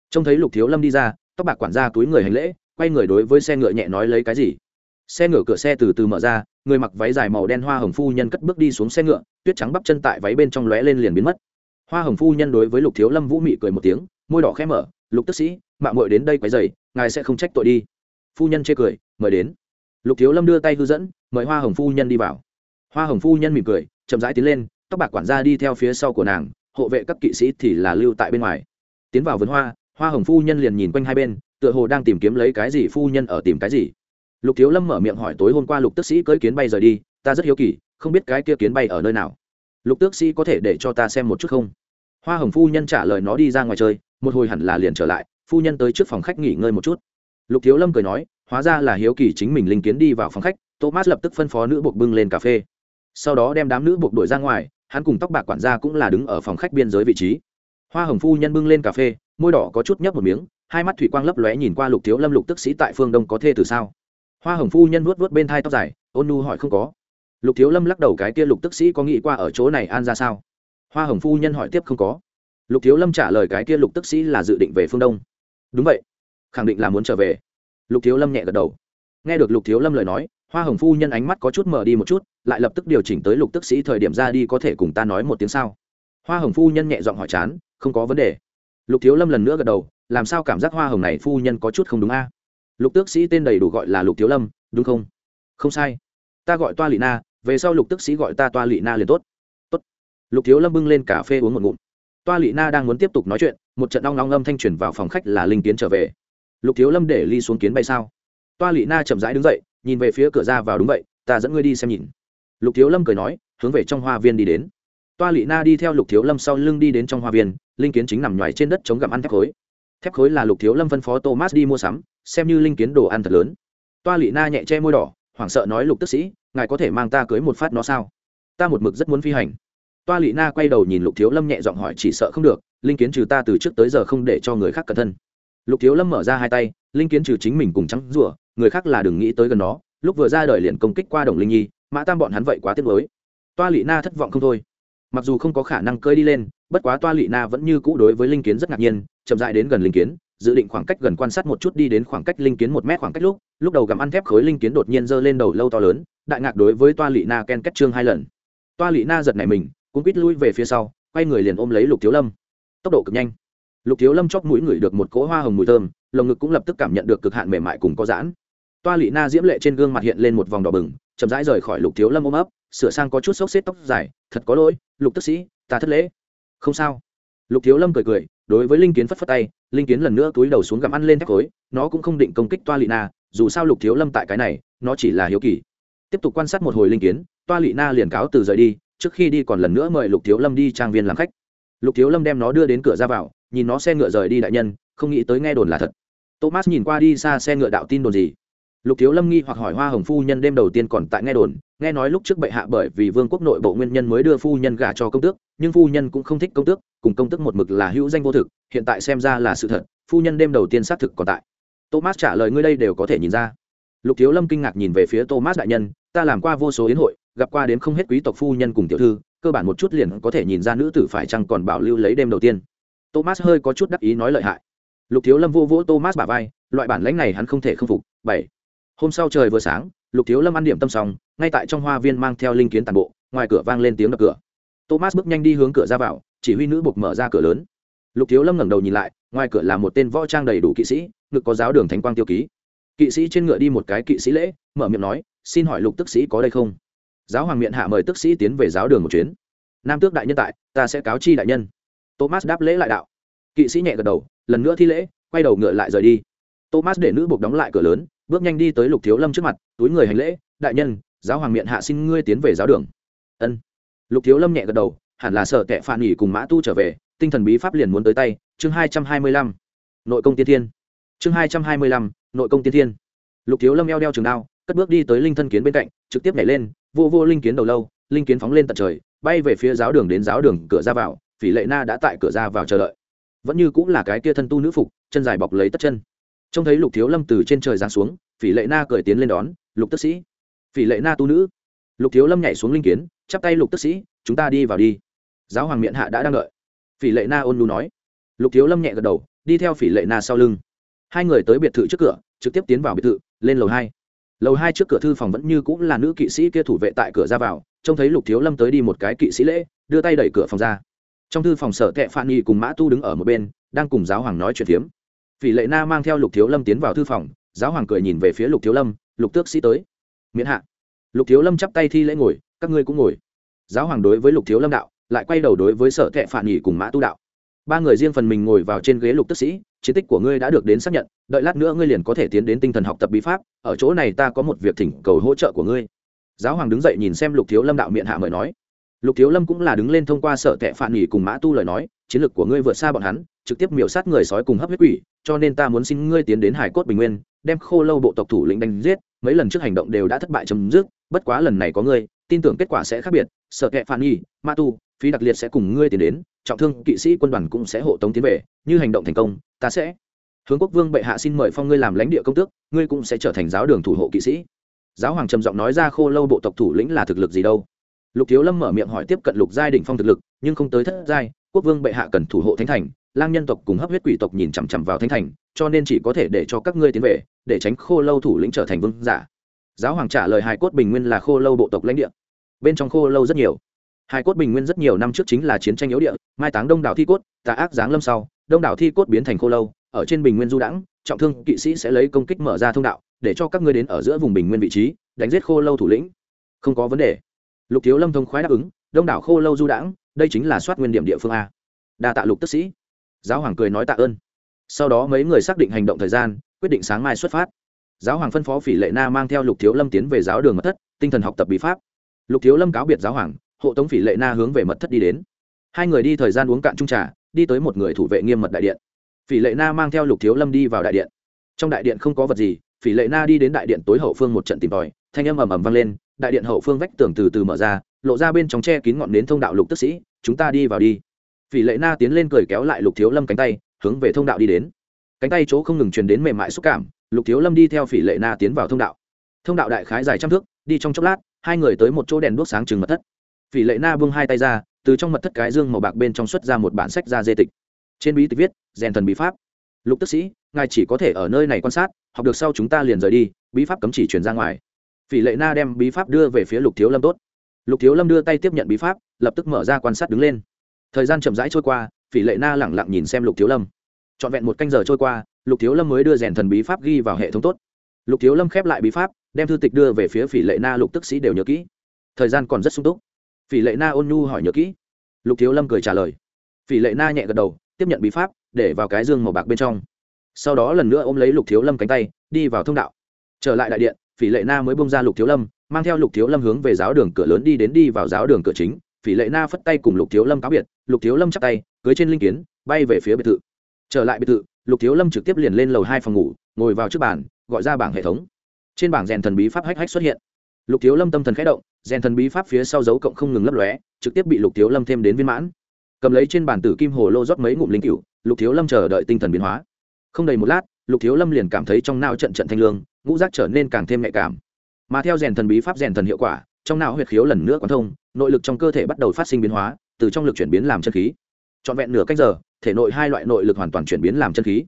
Trông thấy lục thiếu lâm đi ra, tóc bạc quản gia túi người hành lễ, quay người đối với xe ngựa nhẹ nói lấy cái gì? Xe ngựa cửa xe từ từ mở ra, người mặc váy dài màu đen hoa hồng phu nhân cất bước đi xuống xe ngựa, tuyết trắng bắp chân tại váy bên trong lóe lên liền biến mất. Hoa hồng phu nhân đối với lục thiếu lâm vũ mị cười một tiếng, môi đỏ khẽ mở, lục tức sĩ, mạng mội đến đây quấy dày ngài sẽ không trách tội đi. Phu nhân chê cười, mời đến. Lục thiếu lâm đưa tay hư dẫn, mời hoa hồng phu nhân đi vào. Hoa hồng phu nhân mỉm cười, chậm rãi tiến lên, tóc bạc quản gia đi theo phía sau của nàng, hộ vệ các kỵ sĩ thì là lưu tại bên ngoài. Tiến vào vườn hoa hoa hồng phu nhân liền nhìn quanh hai bên, tựa hồ đang tìm kiếm lấy cái gì phu nhân ở tìm cái gì lục thiếu lâm mở miệng hỏi tối hôm qua lục Tước sĩ cưỡi kiến bay rời đi, ta rất hiếu kỳ, không biết cái kia kiến bay ở nơi nào. Lục tước sĩ có thể để cho ta xem một chút không? Hoa hồng phu nhân trả lời nó đi ra ngoài chơi, một hồi hẳn là liền trở lại, phu nhân tới trước phòng khách nghỉ ngơi một chút. Lục thiếu lâm cười nói, hóa ra là hiếu kỳ chính mình linh kiến đi vào phòng khách, thomas lập tức phân phó nữ buộc bưng lên cà phê. Sau đó đem đám nữ buộc đuổi ra ngoài, hắn cùng tóc bạc quản gia cũng là đứng ở phòng khách biên giới vị trí. Hoa hồng phu nhân bưng lên cà phê, môi đỏ có chút nhấp một miếng, hai mắt thủy quang lấp lóe nhìn qua lục thiếu lâm lục tức sĩ tại phương đông có thê từ sao? Hoa hồng phu nhân vuốt vuốt bên thai tóc dài, ôn nu hỏi không có. Lục thiếu lâm lắc đầu cái kia lục tức sĩ có nghĩ qua ở chỗ này an ra sao? Hoa hồng phu nhân hỏi tiếp không có. Lục thiếu lâm trả lời cái kia lục tức sĩ là dự định về phương đông. Đúng vậy. Khẳng định là muốn trở về. Lục thiếu lâm nhẹ gật đầu. Nghe được lục thiếu lâm lời nói, hoa hồng phu nhân ánh mắt có chút mở đi một chút, lại lập tức điều chỉnh tới lục tức sĩ thời điểm ra đi có thể cùng ta nói một tiếng sao? Hoa hồng phu nhân nhẹ giọng hỏi chán, không có vấn đề. Lục thiếu lâm lần nữa gật đầu, làm sao cảm giác hoa hồng này phu nhân có chút không đúng a? Lục tước sĩ tên đầy đủ gọi là lục thiếu lâm, đúng không? Không sai. Ta gọi toa lị na, về sau lục tước sĩ gọi ta toa lị na liền tốt. Tốt. Lục thiếu lâm bưng lên cà phê uống một ngụm. Toa lị na đang muốn tiếp tục nói chuyện, một trận đong long âm thanh truyền vào phòng khách là linh kiến trở về. Lục thiếu lâm để ly xuống kiến bay sao? Toa lị na chậm rãi đứng dậy, nhìn về phía cửa ra vào đúng vậy, ta dẫn ngươi đi xem nhìn. Lục thiếu lâm cười nói, hướng về trong hoa viên đi đến. Toa lị na đi theo lục thiếu lâm sau lưng đi đến trong hoa viên, linh kiến chính nằm ngoài trên đất chống gặm ăn thép khối thép khối là lục thiếu lâm phân phó thomas đi mua sắm, xem như linh kiến đồ ăn thật lớn. toa lị na nhẹ che môi đỏ, hoảng sợ nói lục tức sĩ, ngài có thể mang ta cưới một phát nó sao? ta một mực rất muốn phi hành. toa lị na quay đầu nhìn lục thiếu lâm nhẹ giọng hỏi, chỉ sợ không được, linh kiến trừ ta từ trước tới giờ không để cho người khác cẩn thân. lục thiếu lâm mở ra hai tay, linh kiến trừ chính mình cùng trắng rủa người khác là đừng nghĩ tới gần nó. lúc vừa ra đời liền công kích qua đồng linh nhi, mã tam bọn hắn vậy quá tiếc mới toa lị na thất vọng không thôi mặc dù không có khả năng cơi đi lên, bất quá toa lị na vẫn như cũ đối với linh kiến rất ngạc nhiên, chậm dại đến gần linh kiến, dự định khoảng cách gần quan sát một chút đi đến khoảng cách linh kiến một mét khoảng cách lúc lúc đầu gặm ăn thép khối linh kiến đột nhiên giơ lên đầu lâu to lớn, đại ngạc đối với toa lị na ken cách trương hai lần. Toa lị na giật nảy mình cũng quýt lui về phía sau, quay người liền ôm lấy lục thiếu lâm. Tốc độ cực nhanh. Lục thiếu lâm chóp mũi ngửi được một cỗ hoa hồng mùi thơm, lồng ngực cũng lập tức cảm nhận được cực hạn mềm mại cùng có giãn. Toa lị na diễm lệ trên gương mặt hiện lên một vòng đỏ bừng chậm rãi rời khỏi lục thiếu lâm ôm ấp, sửa sang có chút xốc xếp tóc dài, thật có lỗi, lục tức sĩ, ta thất lễ. Không sao. Lục thiếu lâm cười cười, đối với linh kiến phất phất tay, linh kiến lần nữa túi đầu xuống gặm ăn lên thép khối nó cũng không định công kích toa lị na, dù sao lục thiếu lâm tại cái này, nó chỉ là hiếu kỳ. Tiếp tục quan sát một hồi linh kiến, toa lị na liền cáo từ rời đi, trước khi đi còn lần nữa mời lục thiếu lâm đi trang viên làm khách. Lục thiếu lâm đem nó đưa đến cửa ra vào, nhìn nó xe ngựa rời đi đại nhân, không nghĩ tới nghe đồn là thật. Thomas nhìn qua đi xa xe ngựa đạo tin đồn gì lục thiếu lâm nghi hoặc hỏi hoa hồng phu nhân đêm đầu tiên còn tại nghe đồn, nghe nói lúc trước bệ hạ bởi vì vương quốc nội bộ nguyên nhân mới đưa phu nhân gả cho công tước, nhưng phu nhân cũng không thích công tước, cùng công tước một mực là hữu danh vô thực, hiện tại xem ra là sự thật, phu nhân đêm đầu tiên xác thực còn tại. Thomas trả lời ngươi đây đều có thể nhìn ra. Lục thiếu lâm kinh ngạc nhìn về phía thomas đại nhân, ta làm qua vô số yến hội, gặp qua đến không hết quý tộc phu nhân cùng tiểu thư, cơ bản một chút liền có thể nhìn ra nữ tử phải chăng còn bảo lưu lấy đêm đầu tiên. Thomas hơi có chút đắc ý nói lợi hại. Lục thiếu lâm vô vỗ thomas bả vai, loại bản lãnh này hắn không thể không phục. Bảy hôm sau trời vừa sáng, lục thiếu lâm ăn điểm tâm xong, ngay tại trong hoa viên mang theo linh kiến tàn bộ, ngoài cửa vang lên tiếng đập cửa. Thomas bước nhanh đi hướng cửa ra vào, chỉ huy nữ buộc mở ra cửa lớn. Lục thiếu lâm ngẩng đầu nhìn lại, ngoài cửa là một tên võ trang đầy đủ kỵ sĩ, ngực có giáo đường thánh quang tiêu ký. Kỵ sĩ trên ngựa đi một cái kỵ sĩ lễ, mở miệng nói, xin hỏi lục tức sĩ có đây không? Giáo hoàng miệng hạ mời tức sĩ tiến về giáo đường một chuyến. Nam tước đại nhân tại, ta sẽ cáo chi đại nhân. Thomas đáp lễ lại đạo. Kỵ sĩ nhẹ gật đầu, lần nữa thi lễ, quay đầu ngựa lại rời đi. Thomas để nữ buộc đóng lại cửa lớn bước nhanh đi tới lục thiếu lâm trước mặt, túi người hành lễ, đại nhân, giáo hoàng miệng hạ xin ngươi tiến về giáo đường. Ân. Lục thiếu lâm nhẹ gật đầu, hẳn là sợ tệ phản nghỉ cùng mã tu trở về, tinh thần bí pháp liền muốn tới tay. Chương hai trăm hai mươi lăm. Nội công tiên thiên. Chương hai trăm hai mươi lăm. Nội công tiên thiên. Lục thiếu lâm eo đeo trường đao, cất bước đi tới linh thân kiến bên cạnh, trực tiếp nhảy lên, vô vô linh kiến đầu lâu, linh kiến phóng lên tận trời, bay về phía giáo đường đến giáo đường cửa ra vào, phỉ lệ na đã tại cửa ra vào chờ đợi. Vẫn như cũng là cái kia thân tu nữ phục, chân dài bọc lấy tất chân trông thấy lục thiếu lâm từ trên trời giáng xuống, phỉ lệ na cởi tiến lên đón, lục tức sĩ, phỉ lệ na tu nữ. Lục thiếu lâm nhảy xuống linh kiến, chắp tay, lục tức sĩ, chúng ta đi vào đi. Giáo hoàng miệng hạ đã đang đợi. Phỉ lệ na ôn lu nói. Lục thiếu lâm nhẹ gật đầu, đi theo phỉ lệ na sau lưng. Hai người tới biệt thự trước cửa, trực tiếp tiến vào biệt thự, lên lầu hai. Lầu hai trước cửa thư phòng vẫn như cũng là nữ kỵ sĩ kia thủ vệ tại cửa ra vào, trông thấy lục thiếu lâm tới đi một cái kỵ sĩ lễ, đưa tay đẩy cửa phòng ra. Trong thư phòng sở tệ phan nghi cùng mã tu đứng ở một bên, đang cùng giáo hoàng nói chuyện phiếm phỉ lệ na mang theo lục thiếu lâm tiến vào thư phòng, giáo hoàng cười nhìn về phía lục thiếu lâm, lục tước sĩ tới. Miễn hạ. Lục thiếu lâm chắp tay thi lễ ngồi, các ngươi cũng ngồi. Giáo hoàng đối với lục thiếu lâm đạo, lại quay đầu đối với sở tệ phản nghỉ cùng mã tu đạo. Ba người riêng phần mình ngồi vào trên ghế lục tức sĩ, chiến tích của ngươi đã được đến xác nhận, đợi lát nữa ngươi liền có thể tiến đến tinh thần học tập bí pháp, ở chỗ này ta có một việc thỉnh cầu hỗ trợ của ngươi. Giáo hoàng đứng dậy nhìn xem lục thiếu lâm đạo miệng hạ mời nói. Lục thiếu lâm cũng là đứng lên thông qua sở tệ phản nghỉ cùng mã tu lời nói, chiến lược của ngươi vượt xa bọn hắn, trực tiếp miểu sát người sói cùng hấp huyết quỷ cho nên ta muốn xin ngươi tiến đến hải cốt bình nguyên, đem khô lâu bộ tộc thủ lĩnh đánh giết, mấy lần trước hành động đều đã thất bại chấm dứt, bất quá lần này có ngươi, tin tưởng kết quả sẽ khác biệt, Sợ kệ phản nghi, ma tu, phí đặc liệt sẽ cùng ngươi tiến đến, trọng thương kỵ sĩ quân đoàn cũng sẽ hộ tống tiến về, như hành động thành công, ta sẽ hướng quốc vương bệ hạ xin mời phong ngươi làm lãnh địa công tước, ngươi cũng sẽ trở thành giáo đường thủ hộ kỵ sĩ. Giáo hoàng trầm giọng nói ra khô lâu bộ tộc thủ lĩnh là thực lực gì đâu. Lục thiếu lâm mở miệng hỏi tiếp cận lục giai đỉnh phong thực lực, nhưng không tới thất giai, quốc vương bệ hạ cần thủ hộ thánh thành lang nhân tộc cùng hấp huyết quỷ tộc nhìn chằm chằm vào thánh thành, cho nên chỉ có thể để cho các ngươi tiến về, để tránh khô lâu thủ lĩnh trở thành vương giả. Giáo hoàng trả lời hài cốt bình nguyên là khô lâu bộ tộc lãnh địa. Bên trong khô lâu rất nhiều. Hài cốt bình nguyên rất nhiều năm trước chính là chiến tranh yếu địa, mai táng đông đảo thi cốt, tà ác giáng lâm sau, đông đảo thi cốt biến thành khô lâu, ở trên bình nguyên du đãng, trọng thương kỵ sĩ sẽ lấy công kích mở ra thông đạo, để cho các ngươi đến ở giữa vùng bình nguyên vị trí, đánh giết khô lâu thủ lĩnh. Không có vấn đề. Lục thiếu lâm thông khoái đáp ứng, đông đảo khô lâu du đãng, đây chính là soát nguyên điểm địa phương a. Đa tạ lục tức sĩ giáo hoàng cười nói tạ ơn. Sau đó mấy người xác định hành động thời gian, quyết định sáng mai xuất phát. Giáo hoàng phân phó phỉ lệ na mang theo lục thiếu lâm tiến về giáo đường mật thất, tinh thần học tập bí pháp. Lục thiếu lâm cáo biệt giáo hoàng, hộ tống phỉ lệ na hướng về mật thất đi đến. Hai người đi thời gian uống cạn trung trà, đi tới một người thủ vệ nghiêm mật đại điện. Phỉ lệ na mang theo lục thiếu lâm đi vào đại điện. Trong đại điện không có vật gì, phỉ lệ na đi đến đại điện tối hậu phương một trận tìm tòi, thanh âm ầm ầm vang lên, đại điện hậu phương vách tường từ từ mở ra, lộ ra bên trong tre kín ngọn nến thông đạo lục tức sĩ, chúng ta đi vào đi phỉ lệ na tiến lên cười kéo lại lục thiếu lâm cánh tay, hướng về thông đạo đi đến. Cánh tay chỗ không ngừng truyền đến mềm mại xúc cảm, lục thiếu lâm đi theo phỉ lệ na tiến vào thông đạo. Thông đạo đại khái dài trăm thước, đi trong chốc lát, hai người tới một chỗ đèn đuốc sáng chừng mật thất. Phỉ lệ na buông hai tay ra, từ trong mật thất cái dương màu bạc bên trong xuất ra một bản sách ra dê tịch. Trên bí tịch viết, rèn thần bí pháp. Lục tức sĩ, ngài chỉ có thể ở nơi này quan sát, học được sau chúng ta liền rời đi, bí pháp cấm chỉ truyền ra ngoài. Phỉ lệ na đem bí pháp đưa về phía lục thiếu lâm tốt. Lục thiếu lâm đưa tay tiếp nhận bí pháp, lập tức mở ra quan sát đứng lên thời gian chậm rãi trôi qua, phỉ lệ na lẳng lặng nhìn xem lục thiếu lâm. Trọn vẹn một canh giờ trôi qua, lục thiếu lâm mới đưa rèn thần bí pháp ghi vào hệ thống tốt. Lục thiếu lâm khép lại bí pháp, đem thư tịch đưa về phía phỉ lệ na, lục tức sĩ đều nhớ kỹ. Thời gian còn rất sung túc. Phỉ lệ na ôn nhu hỏi nhớ kỹ. Lục thiếu lâm cười trả lời. Phỉ lệ na nhẹ gật đầu, tiếp nhận bí pháp, để vào cái dương màu bạc bên trong. Sau đó lần nữa ôm lấy lục thiếu lâm cánh tay, đi vào thông đạo. Trở lại đại điện, phỉ lệ na mới bông ra lục thiếu lâm, mang theo lục thiếu lâm hướng về giáo đường cửa lớn đi đến đi vào giáo đường cửa chính phỉ lệ na phất tay cùng lục thiếu lâm cáo biệt, lục thiếu lâm chắp tay, cưới trên linh kiến, bay về phía biệt thự. Trở lại biệt thự, lục thiếu lâm trực tiếp liền lên lầu hai phòng ngủ, ngồi vào trước bàn, gọi ra bảng hệ thống. Trên bảng rèn thần bí pháp hách hách xuất hiện. Lục thiếu lâm tâm thần khẽ động, rèn thần bí pháp phía sau dấu cộng không ngừng lấp lóe, trực tiếp bị lục thiếu lâm thêm đến viên mãn. Cầm lấy trên bàn tử kim hồ lô rót mấy ngụm linh cựu lục thiếu lâm chờ đợi tinh thần biến hóa. Không đầy một lát, lục thiếu lâm liền cảm thấy trong não trận trận thanh lương, ngũ giác trở nên càng thêm nhạy cảm. Mà theo rèn thần bí pháp rèn thần hiệu quả, trong não huyệt khiếu lần nữa quán thông nội lực trong cơ thể bắt đầu phát sinh biến hóa, từ trong lực chuyển biến làm chân khí. Trọn vẹn nửa cách giờ, thể nội hai loại nội lực hoàn toàn chuyển biến làm chân khí.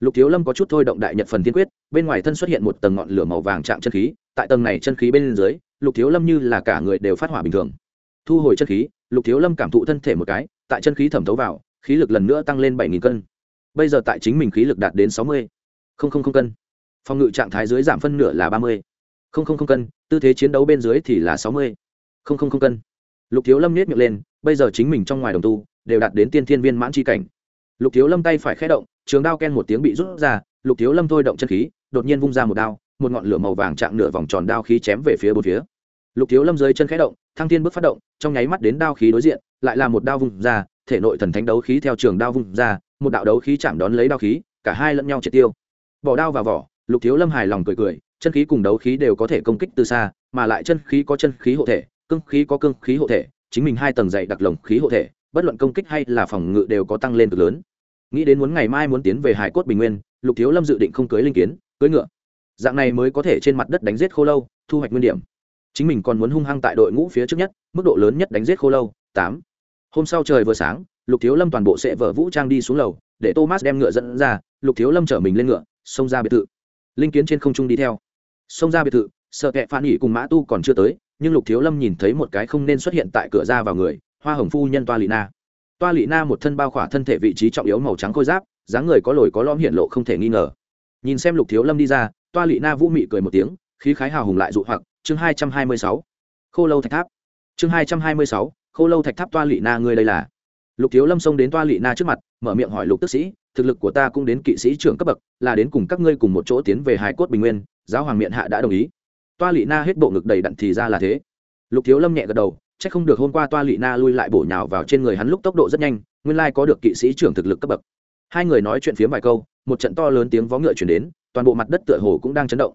Lục thiếu lâm có chút thôi động đại nhật phần tiên quyết, bên ngoài thân xuất hiện một tầng ngọn lửa màu vàng chạm chân khí, tại tầng này chân khí bên dưới, lục thiếu lâm như là cả người đều phát hỏa bình thường. Thu hồi chân khí, lục thiếu lâm cảm thụ thân thể một cái, tại chân khí thẩm thấu vào, khí lực lần nữa tăng lên bảy cân. Bây giờ tại chính mình khí lực đạt đến sáu mươi. Cân. Phòng ngự trạng thái dưới giảm phân nửa là ba mươi. Cân, tư thế chiến đấu bên dưới thì là sáu mươi không không không cân. Lục thiếu lâm nhét miệng lên, bây giờ chính mình trong ngoài đồng tu, đều đạt đến tiên thiên viên mãn c cảnh. Lục thiếu lâm tay phải khé động, trường đao ken một tiếng bị rút ra, lục thiếu lâm thôi động chân khí, đột nhiên vung ra một đao, một ngọn lửa màu vàng chạm nửa vòng tròn đao khí chém về phía bốn phía. Lục thiếu lâm dưới chân khé động, thăng thiên bước phát động, trong nháy mắt đến đao khí đối diện, lại là một đao vung ra, thể nội thần thánh đấu khí theo trường đao vung ra, một đạo đấu khí chạm đón lấy đao khí, cả hai lẫn nhau triệt tiêu. Bỏ đao vào vỏ, lục thiếu lâm hài lòng cười cười, chân khí cùng đấu khí đều có thể công kích từ xa, mà lại chân khí có chân khí hộ thể cương khí có cương khí hộ thể, chính mình hai tầng dày đặc lồng khí hộ thể, bất luận công kích hay là phòng ngự đều có tăng lên cực lớn. Nghĩ đến muốn ngày mai muốn tiến về hải cốt bình nguyên, lục thiếu lâm dự định không cưới linh kiến, cưới ngựa. Dạng này mới có thể trên mặt đất đánh giết khô lâu, thu hoạch nguyên điểm. Chính mình còn muốn hung hăng tại đội ngũ phía trước nhất, mức độ lớn nhất đánh giết khô lâu, tám. Hôm sau trời vừa sáng, lục thiếu lâm toàn bộ sẽ vở vũ trang đi xuống lầu, để thomas đem ngựa dẫn ra, lục thiếu lâm chở mình lên ngựa, xông ra biệt thự. Linh kiến trên không trung đi theo. Xông ra biệt thự, sợ kẹ phan nghỉ cùng mã tu còn chưa tới nhưng lục thiếu lâm nhìn thấy một cái không nên xuất hiện tại cửa ra vào người, hoa hồng phu nhân toa lị na. Toa lị na một thân bao khỏa thân thể vị trí trọng yếu màu trắng khôi giáp, dáng người có lồi có lõm hiện lộ không thể nghi ngờ. Nhìn xem lục thiếu lâm đi ra, toa lị na vũ mị cười một tiếng, khí khái hào hùng lại dụ hoặc, chương hai trăm hai mươi sáu. Khô lâu thạch tháp. Chương hai trăm hai mươi sáu, khô lâu thạch tháp toa lị na ngươi đây là. Lục thiếu lâm xông đến toa lị na trước mặt, mở miệng hỏi lục tức sĩ, thực lực của ta cũng đến kỵ sĩ trưởng cấp bậc, là đến cùng các ngươi cùng một chỗ tiến về hải cốt bình nguyên, giáo hoàng miệng hạ đã đồng ý toa lị na hết bộ ngực đầy đặn thì ra là thế. Lục thiếu lâm nhẹ gật đầu c h ắ c không được hôm qua toa lị na lui lại bổ nhào vào trên người hắn lúc tốc độ rất nhanh, nguyên lai có được kỵ sĩ trưởng thực lực cấp bậc. Hai người nói chuyện phiếm vài câu, một trận to lớn tiếng vó ngựa chuyển đến, toàn bộ mặt đất tựa hồ cũng đang chấn động.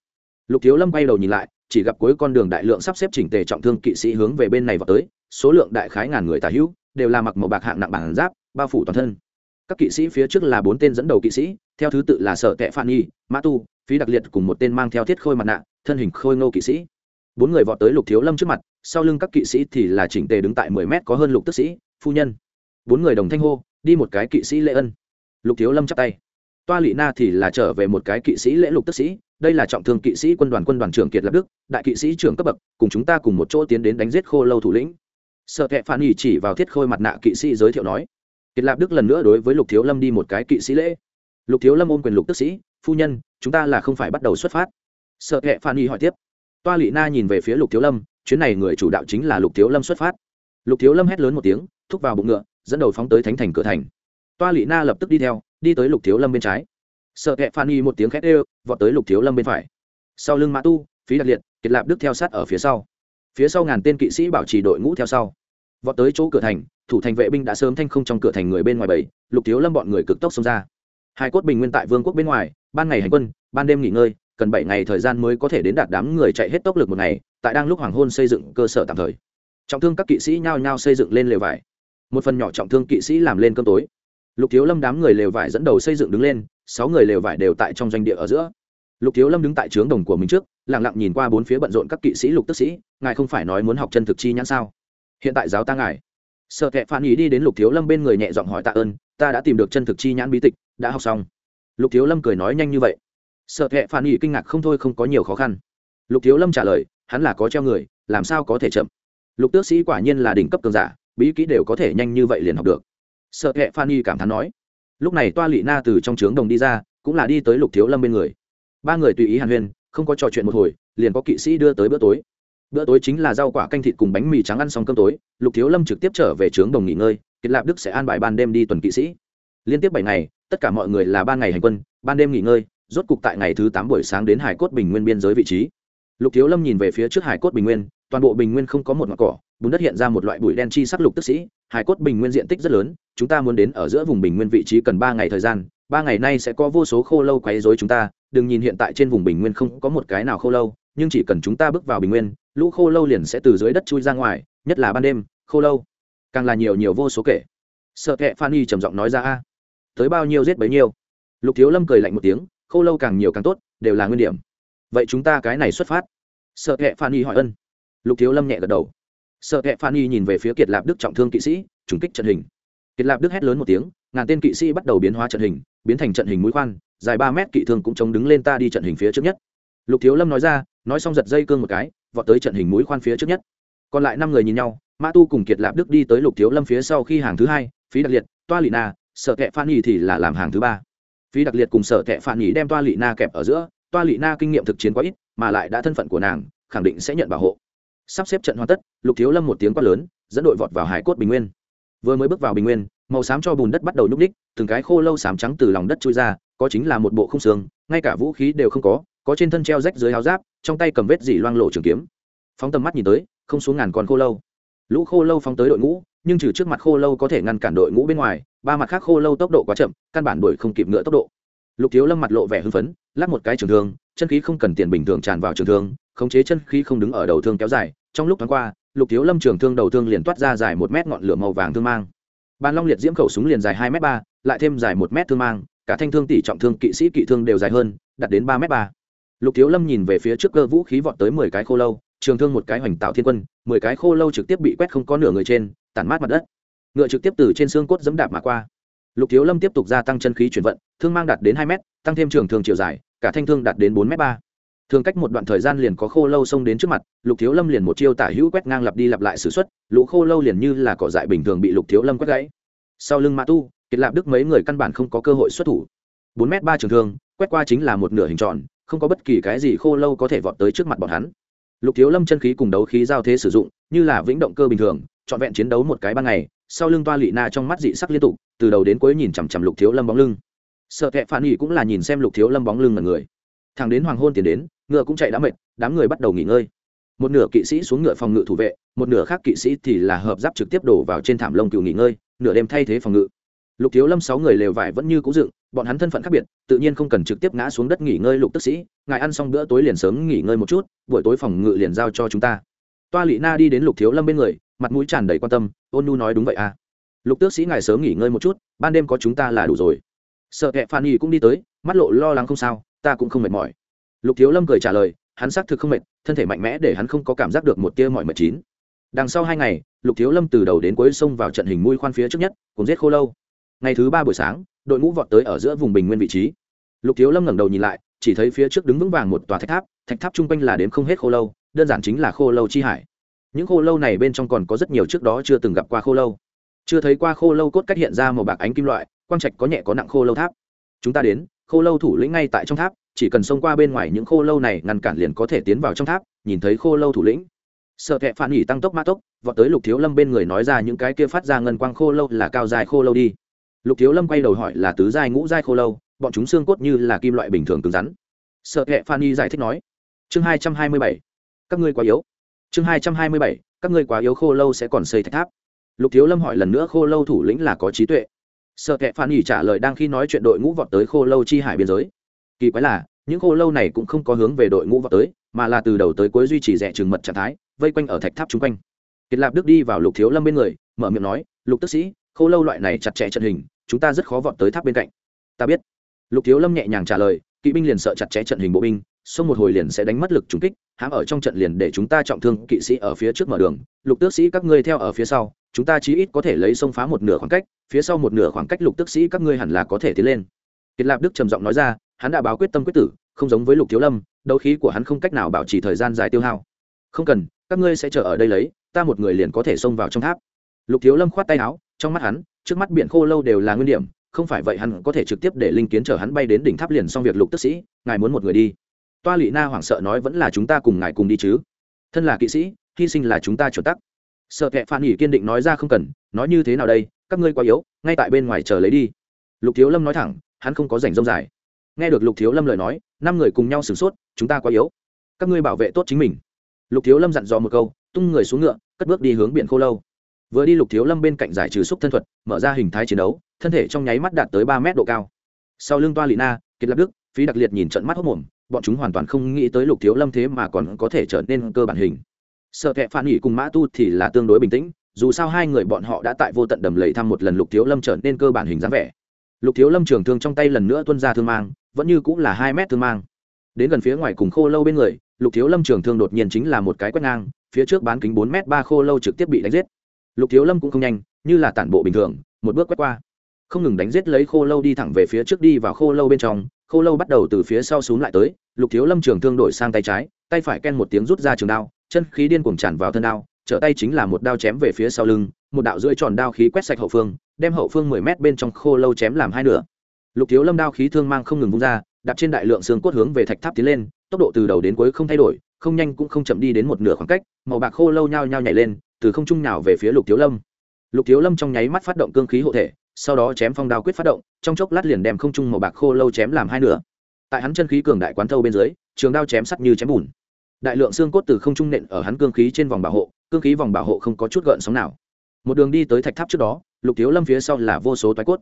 Lục thiếu lâm bay đầu nhìn lại, chỉ gặp cuối con đường đại lượng sắp xếp chỉnh tề trọng thương kỵ sĩ hướng về bên này vào tới, số lượng đại khái ngàn người tà hữu, đều là mặc màu bạc hạng nặng bản giáp, bao phủ toàn thân. Các kỵ sĩ phía trước là bốn tên dẫn đầu kỵ sĩ, theo thứ tự là sở tệ phan nhi, mã tu, phí đặc liệt cùng một tên mang theo thiết khôi mặt nạ thân hình khôi ngô kỵ sĩ. Bốn người vọt tới lục thiếu lâm trước mặt, sau lưng các kỵ sĩ thì là chỉnh tề đứng tại mười mét có hơn lục tức sĩ, phu nhân. Bốn người đồng thanh hô, đi một cái kỵ sĩ lễ ân. Lục thiếu lâm chắp tay. Toa lị na thì là trở về một cái kỵ sĩ lễ lục tức sĩ, đây là trọng thương kỵ sĩ quân đoàn quân đoàn trưởng kiệt lập đức, đại kỵ sĩ trưởng cấp bậc, cùng chúng ta cùng một chỗ tiến đến đánh giết khô lâu thủ lĩnh. Sợ kệ phản nghỉ chỉ vào thiết khôi mặt nạ kỵ sĩ giới thiệu nói, kiệt lập đức lần nữa đối với lục thiếu lâm đi một cái kỵ sĩ lễ. Lục thiếu lâm ôm quyền lục tức sĩ, phu nhân, chúng ta là không phải bắt đầu xuất phát sợ kệ phan y hỏi tiếp. Toa lị na nhìn về phía lục thiếu lâm, chuyến này người chủ đạo chính là lục thiếu lâm xuất phát. Lục thiếu lâm hét lớn một tiếng, thúc vào bụng ngựa, dẫn đầu phóng tới thánh thành cửa thành. Toa lị na lập tức đi theo, đi tới lục thiếu lâm bên trái. Sợ kệ phan y một tiếng khét ê vọt tới lục thiếu lâm bên phải. Sau lưng mã tu, phí đặc liệt, kiệt lạp đức theo sát ở phía sau. Phía sau ngàn tên kỵ sĩ bảo trì đội ngũ theo sau. Vọt tới chỗ cửa thành, thủ thành vệ binh đã sớm thanh không trong cửa thành người bên ngoài bảy, lục thiếu lâm bọn người cực tốc xông ra. Hai cốt bình nguyên tại vương quốc bên ngoài, ban ngày hành quân, ban đêm nghỉ ngơi cần bảy ngày thời gian mới có thể đến đạt đám người chạy hết tốc lực một ngày, tại đang lúc hoàng hôn xây dựng cơ sở tạm thời. Trọng thương các kỵ sĩ nhao nhao xây dựng lên lều vải. Một phần nhỏ trọng thương kỵ sĩ làm lên cơm tối. Lục thiếu lâm đám người lều vải dẫn đầu xây dựng đứng lên, sáu người lều vải đều tại trong doanh địa ở giữa. Lục thiếu lâm đứng tại trướng đồng của mình trước lẳng lặng nhìn qua bốn phía bận rộn các kỵ sĩ lục tức sĩ, ngài không phải nói muốn học chân thực chi nhãn sao? Hiện tại giáo ta ngài. Sợ kệ phản ý đi đến lục thiếu lâm bên người nhẹ giọng hỏi tạ ơn, ta đã tìm được chân thực chi nhãn bí tịch, đã học xong. Lục thiếu lâm cười nói nhanh như vậy sợ thẹ phản ý kinh ngạc không thôi không có nhiều khó khăn. Lục thiếu lâm trả lời, hắn là có treo người, làm sao có thể chậm? Lục tước sĩ quả nhiên là đỉnh cấp cường giả, bí kỹ đều có thể nhanh như vậy liền học được. Sợ thẹ phan y cảm thán nói, lúc này toa lị na từ trong trướng đồng đi ra, cũng là đi tới lục thiếu lâm bên người. Ba người tùy ý hàn huyên, không có trò chuyện một hồi, liền có kỵ sĩ đưa tới bữa tối. Bữa tối chính là rau quả canh thịt cùng bánh mì trắng ăn xong cơm tối, lục thiếu lâm trực tiếp trở về trướng đồng nghỉ ngơi, kiệt lạp đức sẽ an bài ban đêm đi tuần kỵ sĩ. Liên tiếp bảy ngày, tất cả mọi người là ban ngày hành quân, ban đêm nghỉ ngơi rốt cục tại ngày thứ tám buổi sáng đến hải cốt bình nguyên biên giới vị trí. Lục thiếu lâm nhìn về phía trước hải cốt bình nguyên, toàn bộ bình nguyên không có một ngọn cỏ, bùn đất hiện ra một loại bụi đen chi sắc lục tức sĩ. Hải cốt bình nguyên diện tích rất lớn, chúng ta muốn đến ở giữa vùng bình nguyên vị trí cần ba ngày thời gian, ba ngày nay sẽ có vô số khô lâu quấy rối chúng ta. Đừng nhìn hiện tại trên vùng bình nguyên không có một cái nào khô lâu, nhưng chỉ cần chúng ta bước vào bình nguyên, lũ khô lâu liền sẽ từ dưới đất chui ra ngoài, nhất là ban đêm, khô lâu. Càng là nhiều nhiều vô số kể. Sợ kệ phan y trầm giọng nói ra, a, tới bao nhiêu giết bấy nhiêu? Lục thiếu lâm cười lạnh một tiếng khô lâu càng nhiều càng tốt, đều là nguyên điểm. Vậy chúng ta cái này xuất phát. Sợ kệ phan y hỏi ân. Lục thiếu lâm nhẹ gật đầu. Sợ kệ phan y nhìn về phía kiệt lạp đức trọng thương kỵ sĩ, trùng kích trận hình. Kiệt lạp đức hét lớn một tiếng, ngàn tên kỵ sĩ bắt đầu biến hóa trận hình, biến thành trận hình mũi khoan, dài ba mét kỵ thương cũng chống đứng lên ta đi trận hình phía trước nhất. Lục thiếu lâm nói ra, nói xong giật dây cương một cái, vọt tới trận hình mũi khoan phía trước nhất. Còn lại năm người nhìn nhau, mã tu cùng kiệt lạp đức đi tới lục thiếu lâm phía sau khi hàng thứ hai, phí đặc liệt, toa lị na, sợ kệ phan y thì là làm hàng thứ ba phí đặc liệt cùng sở thẹ phản nhì đem toa lị na kẹp ở giữa, toa lị na kinh nghiệm thực chiến quá ít, mà lại đã thân phận của nàng, khẳng định sẽ nhận bảo hộ. Sắp xếp trận hoàn tất, lục thiếu lâm một tiếng quát lớn, dẫn đội vọt vào hải cốt bình nguyên. Vừa mới bước vào bình nguyên, màu xám cho bùn đất bắt đầu nhúc ních từng cái khô lâu xám trắng từ lòng đất trôi ra, có chính là một bộ không xương, ngay cả vũ khí đều không có có trên thân treo rách dưới áo giáp, trong tay cầm vết dỉ loang lộ trường kiếm. Phóng tầm mắt nhìn tới, không xuống ngàn con khô lâu. Lũ khô lâu phóng tới đội ngũ, nhưng trừ trước mặt khô lâu có thể ngăn cản đội ngũ bên ngoài ba mặt khác khô lâu tốc độ quá chậm, căn bản đuổi không kịp ngựa tốc độ. Lục thiếu lâm mặt lộ vẻ hưng phấn, lắc một cái trường thương, chân khí không cần tiền bình thường tràn vào trường thương, khống chế chân khí không đứng ở đầu thương kéo dài. Trong lúc thoáng qua, lục thiếu lâm trường thương đầu thương liền toát ra dài một mét ngọn lửa màu vàng thương mang. Bàn long liệt diễm khẩu súng liền dài hai m ba, lại thêm dài một mét thương mang, cả thanh thương tỷ trọng thương kỵ sĩ kỵ thương đều dài hơn, đạt đến ba m ba. Lục thiếu lâm nhìn về phía trước cơ vũ khí vọt tới mười cái khô lâu, trường thương một cái hoành tạo thiên quân, mười cái khô lâu trực tiếp bị quét không có nửa người trên, tản mát mặt đất ngựa trực tiếp từ trên xương cốt dẫm đạp mà qua. Lục thiếu lâm tiếp tục gia tăng chân khí chuyển vận, thương mang đạt đến hai m tăng thêm trường thương chiều dài, cả thanh thương đạt đến bốn m ba. Thường cách một đoạn thời gian liền có khô lâu xông đến trước mặt, lục thiếu lâm liền một chiêu tả hữu quét ngang lặp đi lặp lại s ử x u ấ t lũ khô lâu liền như là cỏ dại bình thường bị lục thiếu lâm quét gãy. Sau lưng mã tu, kiệt lạp đức mấy người căn bản không có cơ hội xuất thủ. Bốn m ba trường thương, quét qua chính là một nửa hình tròn, không có bất kỳ cái gì khô lâu có thể vọt tới trước mặt bọn hắn. Lục thiếu lâm chân khí cùng đấu khí giao thế sử dụng, như là vĩnh động cơ bình thường, trọn vẹn chiến đấu một cái ban ngày sau lưng toa lị na trong mắt dị sắc liên tục, từ đầu đến cuối nhìn chằm chằm lục thiếu lâm bóng lưng. Sợ kệ phản nghỉ cũng là nhìn xem lục thiếu lâm bóng lưng là người. Thằng đến hoàng hôn tiến đến, ngựa cũng chạy đã mệt, đám người bắt đầu nghỉ ngơi. Một nửa kỵ sĩ xuống ngựa phòng ngự thủ vệ, một nửa khác kỵ sĩ thì là hợp giáp trực tiếp đổ vào trên thảm lông cừu nghỉ ngơi, nửa đêm thay thế phòng ngự. Lục thiếu lâm sáu người lều vải vẫn như cũ dựng, bọn hắn thân phận khác biệt, tự nhiên không cần trực tiếp ngã xuống đất nghỉ ngơi lục tức sĩ, ngài ăn xong bữa tối liền sớm nghỉ ngơi một chút, buổi tối phòng ngự liền giao cho chúng ta. Toa lị na đi đến lục thiếu lâm bên người mặt mũi tràn đầy quan tâm, ôn nu nói đúng vậy à. Lục tước sĩ ngài sớm nghỉ ngơi một chút, ban đêm có chúng ta là đủ rồi. Sợ kệ phan y cũng đi tới, mắt lộ lo lắng không sao, ta cũng không mệt mỏi. Lục thiếu lâm cười trả lời, hắn xác thực không mệt, thân thể mạnh mẽ để hắn không có cảm giác được một tia mọi mệt chín. Đằng sau hai ngày, lục thiếu lâm từ đầu đến cuối sông vào trận hình mũi khoan phía trước nhất, cùng giết khô lâu. Ngày thứ ba buổi sáng, đội ngũ vọt tới ở giữa vùng bình nguyên vị trí. Lục thiếu lâm ngẩng đầu nhìn lại, chỉ thấy phía trước đứng vững vàng một tòa thạch tháp thạch tháp chung quanh là đến không hết khô lâu, đơn giản chính là khô lâu chi hải những khô lâu này bên trong còn có rất nhiều trước đó chưa từng gặp qua khô lâu. Chưa thấy qua khô lâu cốt cách hiện ra màu bạc ánh kim loại, quang trạch có nhẹ có nặng khô lâu tháp. Chúng ta đến, khô lâu thủ lĩnh ngay tại trong tháp, chỉ cần xông qua bên ngoài những khô lâu này, ngăn cản liền có thể tiến vào trong tháp, nhìn thấy khô lâu thủ lĩnh. Sợ thẹ phản nghỉ tăng tốc mã tốc, vọt tới lục thiếu lâm bên người nói ra những cái kia phát ra ngân quang khô lâu là cao dài khô lâu đi. Lục thiếu lâm quay đầu hỏi là tứ giai ngũ giai khô lâu, bọn chúng xương cốt như là kim loại bình thường cứng rắn. Sợ thẹ phan y giải thích nói, chương hai trăm hai mươi bảy, các ngươi quá yếu chương hai trăm hai mươi bảy, các ngươi quá yếu khô lâu sẽ còn xây thạch tháp. Lục thiếu lâm hỏi lần nữa khô lâu thủ lĩnh là có trí tuệ. Sợ kệ phan y trả lời đang khi nói chuyện đội ngũ vọt tới khô lâu chi hải biên giới. Kỳ quái là, những khô lâu này cũng không có hướng về đội ngũ vọt tới, mà là từ đầu tới cuối duy trì rẻ trừng mật trạng thái, vây quanh ở thạch tháp chung quanh. Kiệt lạp đức đi vào lục thiếu lâm bên người, mở miệng nói, lục tức sĩ, khô lâu loại này chặt chẽ trận hình, chúng ta rất khó vọt tới tháp bên cạnh. Ta biết. Lục thiếu lâm nhẹ nhàng trả lời, kỵ binh liền sợ chặt chẽ trận hình bộ binh xông một hồi liền sẽ đánh mất lực trúng kích, hãm ở trong trận liền để chúng ta trọng thương kỵ sĩ ở phía trước mở đường. Lục tước sĩ các ngươi theo ở phía sau, chúng ta chí ít có thể lấy xông phá một nửa khoảng cách, phía sau một nửa khoảng cách lục tước sĩ các ngươi hẳn là có thể tiến lên. Kiệt lạp đức trầm giọng nói ra, hắn đã báo quyết tâm quyết tử, không giống với lục thiếu lâm, đấu khí của hắn không cách nào bảo trì thời gian dài tiêu hao. Không cần, các ngươi sẽ chờ ở đây lấy, ta một người liền có thể xông vào trong tháp. Lục thiếu lâm khoát tay áo, trong mắt hắn, trước mắt biển khô lâu đều là nguyên điểm, không phải vậy hắn có thể trực tiếp để linh kiến chở hắn bay đến đỉnh tháp liền xong việc lục tức sĩ, ngài muốn một người đi toa lị na hoảng sợ nói vẫn là chúng ta cùng ngài cùng đi chứ. Thân là kỵ sĩ, hy sinh là chúng ta chuẩn tắc. Sợ kệ phan nghỉ kiên định nói ra không cần, nói như thế nào đây, các ngươi quá yếu, ngay tại bên ngoài chờ lấy đi. Lục thiếu lâm nói thẳng, hắn không có rảnh rông dài. Nghe được lục thiếu lâm lời nói, năm người cùng nhau sửng sốt, chúng ta quá yếu. Các ngươi bảo vệ tốt chính mình. Lục thiếu lâm dặn dò một câu, tung người xuống ngựa, cất bước đi hướng biển khô lâu. Vừa đi lục thiếu lâm bên cạnh giải trừ xúc thân thuật, mở ra hình thái chiến đấu, thân thể trong nháy mắt đạt tới ba mét độ cao. Sau lưng toa lị na, kiệt lập đức, phí đặc liệt nhìn trận mắt hốc mồm bọn chúng hoàn toàn không nghĩ tới lục thiếu lâm thế mà còn có thể trở nên cơ bản hình. Sợ kệ phản nghỉ cùng mã tu thì là tương đối bình tĩnh, dù sao hai người bọn họ đã tại vô tận đầm lầy thăm một lần lục thiếu lâm trở nên cơ bản hình dáng vẻ. Lục thiếu lâm trường thương trong tay lần nữa tuân ra thương mang, vẫn như cũng là hai mét thương mang. Đến gần phía ngoài cùng khô lâu bên người, lục thiếu lâm trường thương đột nhiên chính là một cái quét ngang, phía trước bán kính bốn m ba khô lâu trực tiếp bị đánh giết. Lục thiếu lâm cũng không nhanh, như là tản bộ bình thường, một bước quét qua. Không ngừng đánh giết lấy khô lâu đi thẳng về phía trước đi vào khô lâu bên trong khô lâu bắt đầu từ phía sau xuống lại tới, lục thiếu lâm trường thương đổi sang tay trái, tay phải ken một tiếng rút ra trường đao, chân khí điên cuồng tràn vào thân đao, trở tay chính là một đao chém về phía sau lưng, một đạo rưỡi tròn đao khí quét sạch hậu phương, đem hậu phương mười mét bên trong khô lâu chém làm hai nửa. Lục thiếu lâm đao khí thương mang không ngừng vung ra, đạp trên đại lượng xương cốt hướng về thạch tháp tiến lên, tốc độ từ đầu đến cuối không thay đổi, không nhanh cũng không chậm đi đến một nửa khoảng cách, màu bạc khô lâu nhao nhao nhảy lên, từ không trung nào về phía lục thiếu lâm. Lục thiếu lâm trong nháy mắt phát động cương khí hộ thể sau đó chém phong đao quyết phát động, trong chốc lát liền đem không trung màu bạc khô lâu chém làm hai nửa. Tại hắn chân khí cường đại quán thâu bên dưới, trường đao chém sắt như chém bùn. Đại lượng xương cốt từ không trung nện ở hắn cương khí trên vòng bảo hộ, cương khí vòng bảo hộ không có chút gợn sóng nào. Một đường đi tới thạch tháp trước đó, lục thiếu lâm phía sau là vô số toái cốt.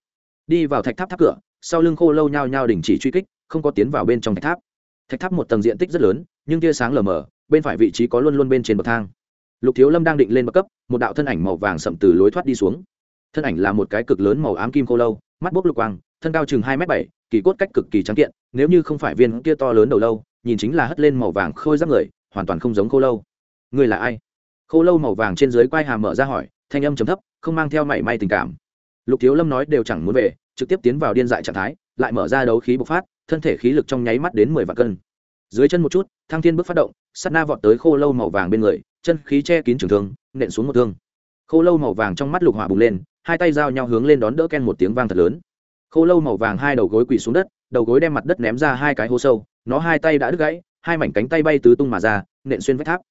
Đi vào thạch tháp tháp cửa, sau lưng khô lâu nhao nhao đình chỉ truy kích, không có tiến vào bên trong thạch tháp. Thạch tháp một tầng diện tích rất lớn, nhưng tia sáng lờ mờ, bên phải vị trí có luôn luôn bên trên bậc thang. Lục thiếu lâm đang định lên bậc cấp, một đạo thân ảnh màu vàng sậm từ lối thoát đi xuống thân ảnh là một cái cực lớn màu ám kim khô lâu, mắt bốc lục quang, thân cao chừng hai m bảy, kỳ cốt cách cực kỳ trắng kiện, nếu như không phải viên kia to lớn đầu lâu, nhìn chính là hất lên màu vàng khôi giáp người, hoàn toàn không giống khô lâu. Người là ai? Khô lâu màu vàng trên dưới quai hàm mở ra hỏi, thanh âm chấm thấp, không mang theo mảy may tình cảm. Lục thiếu lâm nói đều chẳng muốn về, trực tiếp tiến vào điên dại trạng thái, lại mở ra đấu khí bộc phát, thân thể khí lực trong nháy mắt đến mười vạn cân. Dưới chân một chút, thăng thiên bước phát động sắt na vọt tới khô lâu màu vàng bên người, chân khí che kín trường thương, nện xuống một thương. Khô lâu màu vàng trong mắt lục hỏa bùng lên hai tay giao nhau hướng lên đón đỡ ken một tiếng vang thật lớn. Khô lâu màu vàng hai đầu gối quỳ xuống đất, đầu gối đem mặt đất ném ra hai cái hố sâu, nó hai tay đã đứt gãy, hai mảnh cánh tay bay tứ tung mà ra, nện xuyên vách tháp.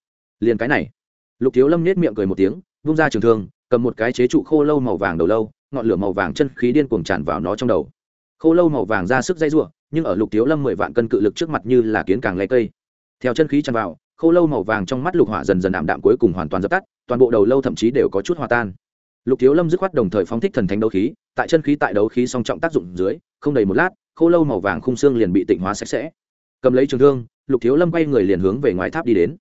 Liền cái này, lục thiếu lâm nết miệng cười một tiếng, vung ra trường thương, cầm một cái chế trụ khô lâu màu vàng đầu lâu, ngọn lửa màu vàng chân khí điên cuồng tràn vào nó trong đầu. Khô lâu màu vàng ra sức dây rủa, nhưng ở lục thiếu lâm mười vạn cân cự lực trước mặt như là kiến càng lấy cây. Theo chân khí tràn vào, khô lâu màu vàng trong mắt lục hỏa dần dần ảm đạm cuối cùng hoàn toàn dập tắt, toàn bộ đầu lâu thậm chí đều có chút hòa tan lục thiếu lâm dứt khoát đồng thời phóng thích thần thánh đấu khí, tại chân khí tại đấu khí song trọng tác dụng dưới, không đầy một lát, khô lâu màu vàng khung xương liền bị tịnh hóa sạch sẽ. Cầm lấy trường thương, lục thiếu lâm quay người liền hướng về ngoài tháp đi đến.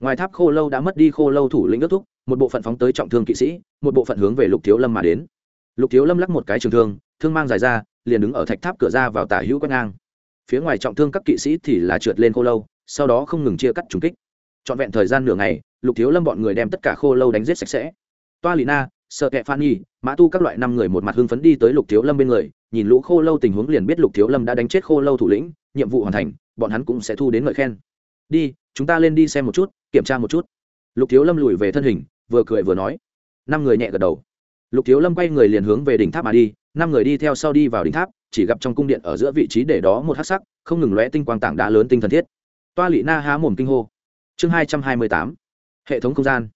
Ngoài tháp khô lâu đã mất đi khô lâu thủ lĩnh ước thúc, một bộ phận phóng tới trọng thương kỵ sĩ, một bộ phận hướng về lục thiếu lâm mà đến. Lục thiếu lâm lắc một cái trường thương thương mang dài ra, liền đứng ở thạch tháp cửa ra vào tả hữu quét ngang. Phía ngoài trọng thương các kỵ sĩ thì là trượt lên khô lâu, sau đó không ngừng chia cắt trùng kích. Trọn vẹn thời gian nửa ngày, lục thiếu lâm bọn người đem tất cả khô lâu đánh giết sạch sẽ. Toa lì na sợ kẹ phan nhi, mã tu các loại năm người một mặt hưng phấn đi tới lục thiếu lâm bên người, nhìn lũ khô lâu tình huống liền biết lục thiếu lâm đã đánh chết khô lâu thủ lĩnh, nhiệm vụ hoàn thành, bọn hắn cũng sẽ thu đến ngợi khen. Đi, chúng ta lên đi xem một chút, kiểm tra một chút. Lục thiếu lâm lùi về thân hình, vừa cười vừa nói. Năm người nhẹ gật đầu. Lục thiếu lâm quay người liền hướng về đỉnh tháp mà đi, năm người đi theo sau đi vào đỉnh tháp, chỉ gặp trong cung điện ở giữa vị trí để đó một hát sắc, không ngừng lóe tinh quang tảng đá lớn tinh thần thiết. Toa lị na há mồm kinh hô. Chương hai trăm hai mươi tám. Hệ thống không gian.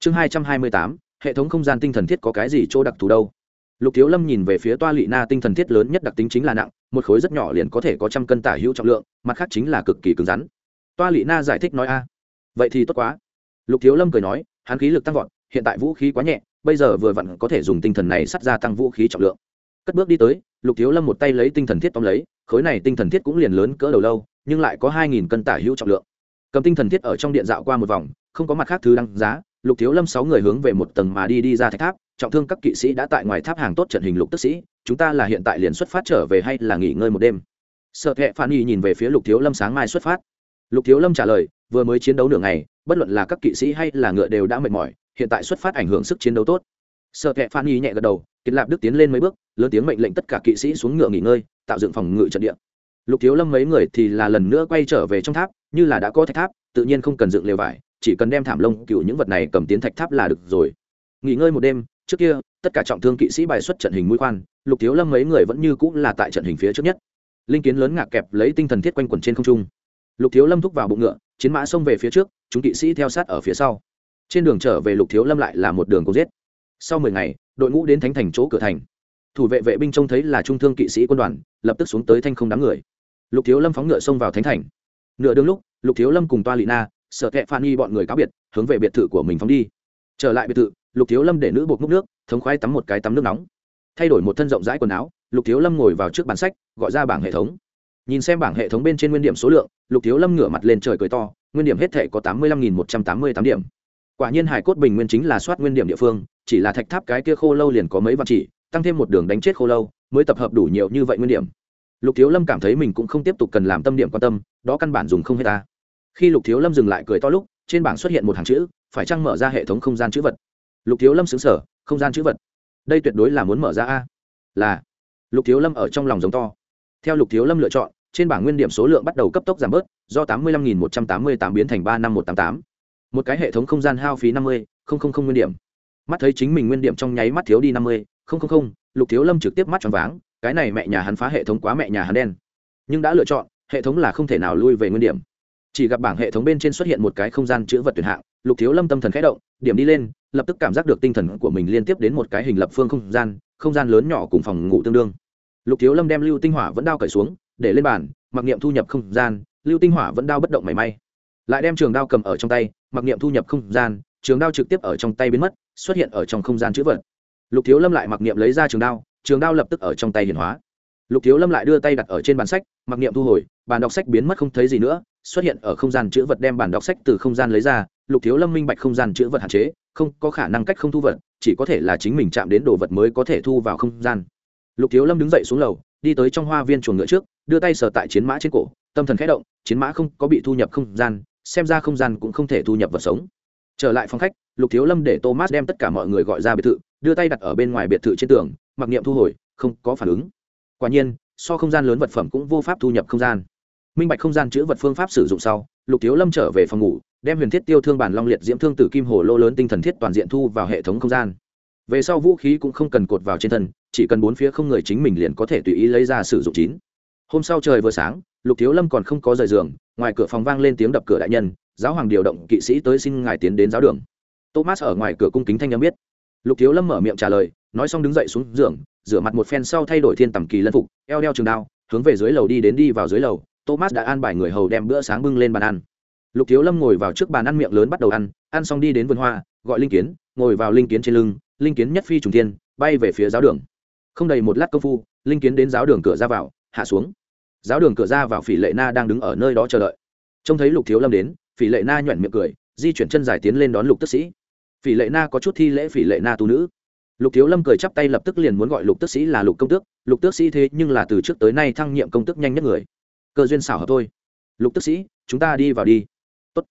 Chương hai trăm hai mươi tám hệ thống không gian tinh thần thiết có cái gì chỗ đặc thù đâu. Lục thiếu lâm nhìn về phía toa lị na tinh thần thiết lớn nhất đặc tính chính là nặng, một khối rất nhỏ liền có thể có trăm cân tả hữu trọng lượng, mặt khác chính là cực kỳ cứng rắn. Toa lị na giải thích nói, a, vậy thì tốt quá. Lục thiếu lâm cười nói, hắn khí lực tăng vọt, hiện tại vũ khí quá nhẹ, bây giờ vừa vặn có thể dùng tinh thần này sắt ra tăng vũ khí trọng lượng. Cất bước đi tới, lục thiếu lâm một tay lấy tinh thần thiết tóm lấy, khối này tinh thần thiết cũng liền lớn cỡ đầu lâu, nhưng lại có hai nghìn cân tả hữu trọng lượng. Cầm tinh thần thiết ở trong điện dạo qua một vòng, không có mặt khác thứ đăng giá lục thiếu lâm sáu người hướng về một tầng mà đi đi ra thạch tháp, trọng thương các kỵ sĩ đã tại ngoài tháp hàng tốt trận hình lục tức sĩ, chúng ta là hiện tại liền xuất phát trở về hay là nghỉ ngơi một đêm? Sợ hẹ phan y nhìn về phía lục thiếu lâm sáng mai xuất phát. Lục thiếu lâm trả lời, vừa mới chiến đấu nửa ngày, bất luận là các kỵ sĩ hay là ngựa đều đã mệt mỏi, hiện tại xuất phát ảnh hưởng sức chiến đấu tốt. Sợ hẹ phan y nhẹ gật đầu, kiệt lạp đức tiến lên mấy bước, lớn tiếng mệnh lệnh tất cả kỵ sĩ xuống ngựa nghỉ ngơi, tạo dựng phòng ngự trận địa. Lục thiếu lâm mấy người thì là lần nữa quay trở về trong tháp, như là đã có thạch tháp, tự nhiên không cần dựng lều vải chỉ cần đem thảm lông cựu những vật này cầm tiến thạch tháp là được rồi. Nghỉ ngơi một đêm, trước kia, tất cả trọng thương kỵ sĩ bài xuất trận hình mũi khoan, lục thiếu lâm mấy người vẫn như cũng là tại trận hình phía trước nhất. Linh kiến lớn ngạc kẹp lấy tinh thần thiết quanh quẩn trên không trung. Lục thiếu lâm thúc vào bụng ngựa, chiến mã xông về phía trước, chúng kỵ sĩ theo sát ở phía sau. Trên đường trở về lục thiếu lâm lại là một đường cố giết. Sau mười ngày, đội ngũ đến thánh thành chỗ cửa thành. Thủ vệ vệ binh trông thấy là trung thương kỵ sĩ quân đoàn, lập tức xuống tới thanh không đám người. Lục thiếu lâm phóng ngựa xông vào thánh thành. Nửa đường lúc, lục thiếu lâm cùng toa lị na sợ kẹ phan y bọn người cáo biệt, hướng về biệt thự của mình phóng đi. Trở lại biệt thự, lục thiếu lâm để nữ buộc múc nước, thống khoái tắm một cái tắm nước nóng. Thay đổi một thân rộng rãi quần áo, lục thiếu lâm ngồi vào trước bàn sách, gọi ra bảng hệ thống. Nhìn xem bảng hệ thống bên trên nguyên điểm số lượng, lục thiếu lâm ngửa mặt lên trời cười to, nguyên điểm hết thể có tám mươi lăm nghìn một trăm tám mươi tám điểm. Quả nhiên hải cốt bình nguyên chính là soát nguyên điểm địa phương, chỉ là thạch tháp cái kia khô lâu liền có mấy vạn chỉ, tăng thêm một đường đánh chết khô lâu, mới tập hợp đủ nhiều như vậy nguyên điểm. Lục thiếu lâm cảm thấy mình cũng không tiếp tục cần làm tâm điểm quan tâm, đó căn bản dùng không hết ta khi lục thiếu lâm dừng lại cười to lúc, trên bảng xuất hiện một hàng chữ, phải chăng mở ra hệ thống không gian chữ vật? Lục thiếu lâm xứng sở không gian chữ vật. Đây tuyệt đối là muốn mở ra a. Là. Lục thiếu lâm ở trong lòng giống to. Theo lục thiếu lâm lựa chọn, trên bảng nguyên điểm số lượng bắt đầu cấp tốc giảm bớt, do tám mươi lăm một trăm tám mươi tám biến thành ba năm một tám tám. Một cái hệ thống không gian hao phí năm mươi nguyên điểm. Mắt thấy chính mình nguyên điểm trong nháy mắt thiếu đi năm mươi lục thiếu lâm trực tiếp mắt tròn váng, cái này mẹ nhà hắn phá hệ thống quá mẹ nhà hắn đen. Nhưng đã lựa chọn, hệ thống là không thể nào lui về nguyên điểm chỉ gặp bảng hệ thống bên trên xuất hiện một cái không gian chữ vật tuyển hạng, lục thiếu lâm tâm thần khẽ động, điểm đi lên, lập tức cảm giác được tinh thần của mình liên tiếp đến một cái hình lập phương không gian không gian lớn nhỏ cùng phòng ngủ tương đương. Lục thiếu lâm đem lưu tinh hỏa vẫn đao cởi xuống, để lên bàn, mặc niệm thu nhập không gian, lưu tinh hỏa vẫn đao bất động mảy may. Lại đem trường đao cầm ở trong tay, mặc niệm thu nhập không gian, trường đao trực tiếp ở trong tay biến mất, xuất hiện ở trong không gian chữ vật. Lục thiếu lâm lại mặc niệm lấy ra trường đao trường đao lập tức ở trong tay hiển hóa. Lục thiếu lâm lại đưa tay đặt ở trên bàn sách, mặc niệm thu hồi, bàn đọc sách biến mất không thấy gì nữa xuất hiện ở không gian chữ vật đem bản đọc sách từ không gian lấy ra, lục thiếu lâm minh bạch không gian chữ vật hạn chế, không có khả năng cách không thu vật, chỉ có thể là chính mình chạm đến đồ vật mới có thể thu vào không gian. Lục thiếu lâm đứng dậy xuống lầu, đi tới trong hoa viên chuồng ngựa trước, đưa tay sờ tại chiến mã trên cổ, tâm thần khẽ động, chiến mã không có bị thu nhập không gian, xem ra không gian cũng không thể thu nhập vật sống. Trở lại phòng khách, lục thiếu lâm để thomas đem tất cả mọi người gọi ra biệt thự, đưa tay đặt ở bên ngoài biệt thự trên tường, mặc niệm thu hồi, không có phản ứng. Quả nhiên, so không gian lớn vật phẩm cũng vô pháp thu nhập không gian minh bạch không gian chữ vật phương pháp sử dụng sau, lục thiếu lâm trở về phòng ngủ, đem huyền thiết tiêu thương bản long liệt diễm thương tử kim hồ lô lớn tinh thần thiết toàn diện thu vào hệ thống không gian. Về sau vũ khí cũng không cần cột vào trên thân, chỉ cần bốn phía không người chính mình liền có thể tùy ý lấy ra sử dụng chín. Hôm sau trời vừa sáng, lục thiếu lâm còn không có rời giường, ngoài cửa phòng vang lên tiếng đập cửa đại nhân, giáo hoàng điều động kỵ sĩ tới xin ngài tiến đến giáo đường. Thomas ở ngoài cửa cung kính thanh â biết. Lục thiếu lâm mở miệng trả lời, nói xong đứng dậy xuống giường, rửa mặt một phen sau thay đổi thiên tầm kỳ lân phục, eo đeo trường đao, hướng về dưới lầu đi đến đi vào dưới lầu thomas đã an bài người hầu đem bữa sáng bưng lên bàn ăn. Lục thiếu lâm ngồi vào trước bàn ăn miệng lớn bắt đầu ăn ăn xong đi đến vườn hoa, gọi linh kiến, ngồi vào linh kiến trên lưng, linh kiến nhất phi trùng thiên, bay về phía giáo đường. Không đầy một lát công phu, linh kiến đến giáo đường cửa ra vào, hạ xuống. Giáo đường cửa ra vào phỉ lệ na đang đứng ở nơi đó chờ đợi. Trông thấy lục thiếu lâm đến, phỉ lệ na nhoẻn miệng cười, di chuyển chân dài tiến lên đón lục tức sĩ. Phỉ lệ na có chút thi lễ phỉ lệ na tu nữ. Lục thiếu lâm cười chắp tay lập tức liền muốn gọi lục tức sĩ là lục công tước. Lục tước sĩ thế nhưng là từ trước tới nay thăng nhiệm công tước nhanh nhất người cơ duyên xảo hợp thôi. Lục tức sĩ, chúng ta đi vào đi. Tốt.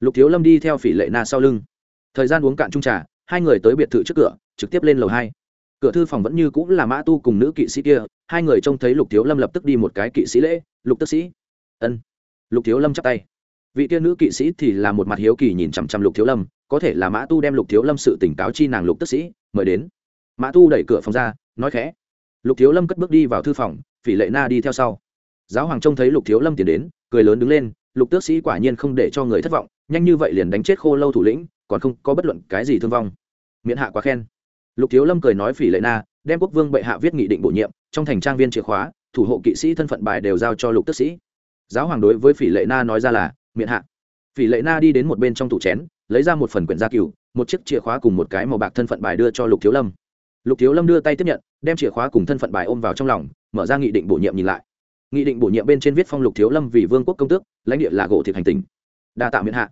lục thiếu lâm đi theo phỉ lệ na sau lưng. Thời gian uống cạn trung trà, hai người tới biệt thự trước cửa, trực tiếp lên lầu hai. Cửa thư phòng vẫn như cũng là mã tu cùng nữ kỵ sĩ kia, hai người trông thấy lục thiếu lâm lập tức đi một cái kỵ sĩ lễ, lục tức sĩ. Ân. Lục thiếu lâm chắp tay. Vị kia nữ kỵ sĩ thì là một mặt hiếu kỳ nhìn chằm chằm lục thiếu lâm, có thể là mã tu đem lục thiếu lâm sự tỉnh cáo chi nàng lục tức sĩ, mời đến. Mã tu đẩy cửa phòng ra, nói khẽ. Lục thiếu lâm cất bước đi vào thư phòng, phỉ lệ na đi theo sau giáo hoàng trông thấy lục thiếu lâm tiến đến, cười lớn đứng lên, lục tước sĩ quả nhiên không để cho người thất vọng, nhanh như vậy liền đánh chết khô lâu thủ lĩnh, còn không có bất luận cái gì thương vong. Miễn hạ quá khen. Lục thiếu lâm cười nói phỉ lệ na, đem quốc vương bệ hạ viết nghị định bổ nhiệm, trong thành trang viên chìa khóa, thủ hộ kỵ sĩ thân phận bài đều giao cho lục tước sĩ. Giáo hoàng đối với phỉ lệ na nói ra là miễn hạ. Phỉ lệ na đi đến một bên trong tủ chén, lấy ra một phần quyển gia cửu, một chiếc chìa khóa cùng một cái màu bạc thân phận bài đưa cho lục thiếu lâm. Lục thiếu lâm đưa tay tiếp nhận, đem chìa khóa cùng thân phận bài ôm vào trong lòng, mở ra nghị định bổ nhiệm nhìn lại nghị định bổ nhiệm bên trên viết phong lục thiếu lâm vì vương quốc công tước, lãnh địa là gỗ thiệt hành tình đa tạo miễn hạ.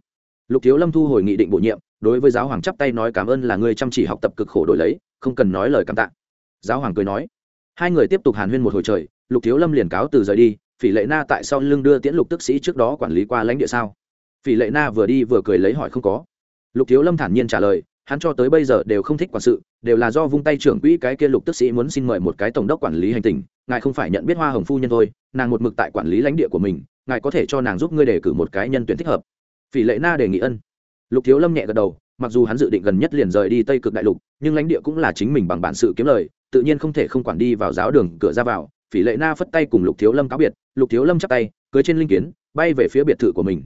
Lục thiếu lâm thu hồi nghị định bổ nhiệm, đối với giáo hoàng chắp tay nói cảm ơn là người chăm chỉ học tập cực khổ đổi lấy, không cần nói lời cảm tạ. Giáo hoàng cười nói, hai người tiếp tục hàn huyên một hồi trời, lục thiếu lâm liền cáo từ rời đi, phỉ lệ na tại sau lưng đưa tiễn lục tức sĩ trước đó quản lý qua lãnh địa sao? Phỉ lệ na vừa đi vừa cười lấy hỏi không có. Lục thiếu lâm thản nhiên trả lời hắn cho tới bây giờ đều không thích quản sự, đều là do vung tay trưởng quỹ cái kia lục tức sĩ muốn xin mời một cái tổng đốc quản lý hành tình, ngài không phải nhận biết hoa hồng phu nhân thôi, nàng một mực tại quản lý lãnh địa của mình, ngài có thể cho nàng giúp ngươi đề cử một cái nhân tuyển thích hợp. Phỉ lệ na đề nghị ân. Lục thiếu lâm nhẹ gật đầu, mặc dù hắn dự định gần nhất liền rời đi tây cực đại lục, nhưng lãnh địa cũng là chính mình bằng bản sự kiếm lời, tự nhiên không thể không quản đi vào giáo đường cửa ra vào. Phỉ lệ na phất tay cùng lục thiếu lâm cáo biệt, lục thiếu lâm chắp tay, cưới trên linh kiến, bay về phía biệt thự của mình.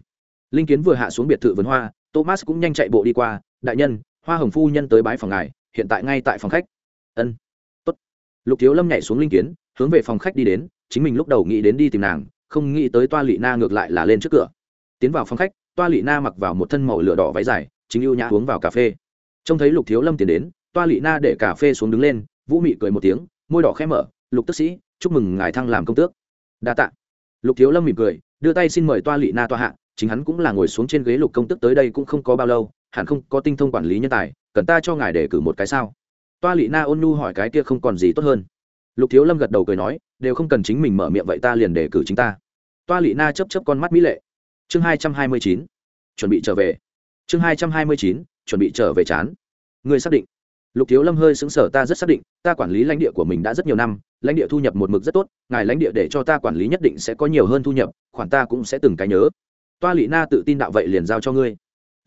Linh kiến vừa hạ xuống biệt thự vườn hoa, thomas cũng nhanh chạy bộ đi qua, đại nhân hoa hồng phu nhân tới bái phòng ngài, hiện tại ngay tại phòng khách. Ân, tốt. Lục thiếu lâm nhảy xuống linh kiến, hướng về phòng khách đi đến, chính mình lúc đầu nghĩ đến đi tìm nàng, không nghĩ tới toa lị na ngược lại là lên trước cửa. Tiến vào phòng khách, toa lị na mặc vào một thân màu lửa đỏ váy dài, chính ưu nhã uống vào cà phê. Trông thấy lục thiếu lâm tiến đến, toa lị na để cà phê xuống đứng lên, vũ mị cười một tiếng, môi đỏ khẽ mở, lục tức sĩ, chúc mừng ngài thăng làm công tước. Đa tạ. Lục thiếu lâm mỉm cười, đưa tay xin mời toa lị na toa hạ, chính hắn cũng là ngồi xuống trên ghế lục công tức tới đây cũng không có bao lâu hẳn không có tinh thông quản lý nhân tài, cần ta cho ngài để cử một cái sao? Toa lị na ôn nhu hỏi cái kia không còn gì tốt hơn. Lục thiếu lâm gật đầu cười nói, đều không cần chính mình mở miệng vậy ta liền để cử chính ta. Toa lị na chấp chấp con mắt mỹ lệ. Chương hai trăm hai mươi chín, chuẩn bị trở về. Chương hai trăm hai mươi chín, chuẩn bị trở về chán. Người xác định. Lục thiếu lâm hơi xứng sở ta rất xác định, ta quản lý lãnh địa của mình đã rất nhiều năm, lãnh địa thu nhập một mực rất tốt, ngài lãnh địa để cho ta quản lý nhất định sẽ có nhiều hơn thu nhập, khoản ta cũng sẽ từng cái nhớ. Toa lị na tự tin đạo vậy liền giao cho ngươi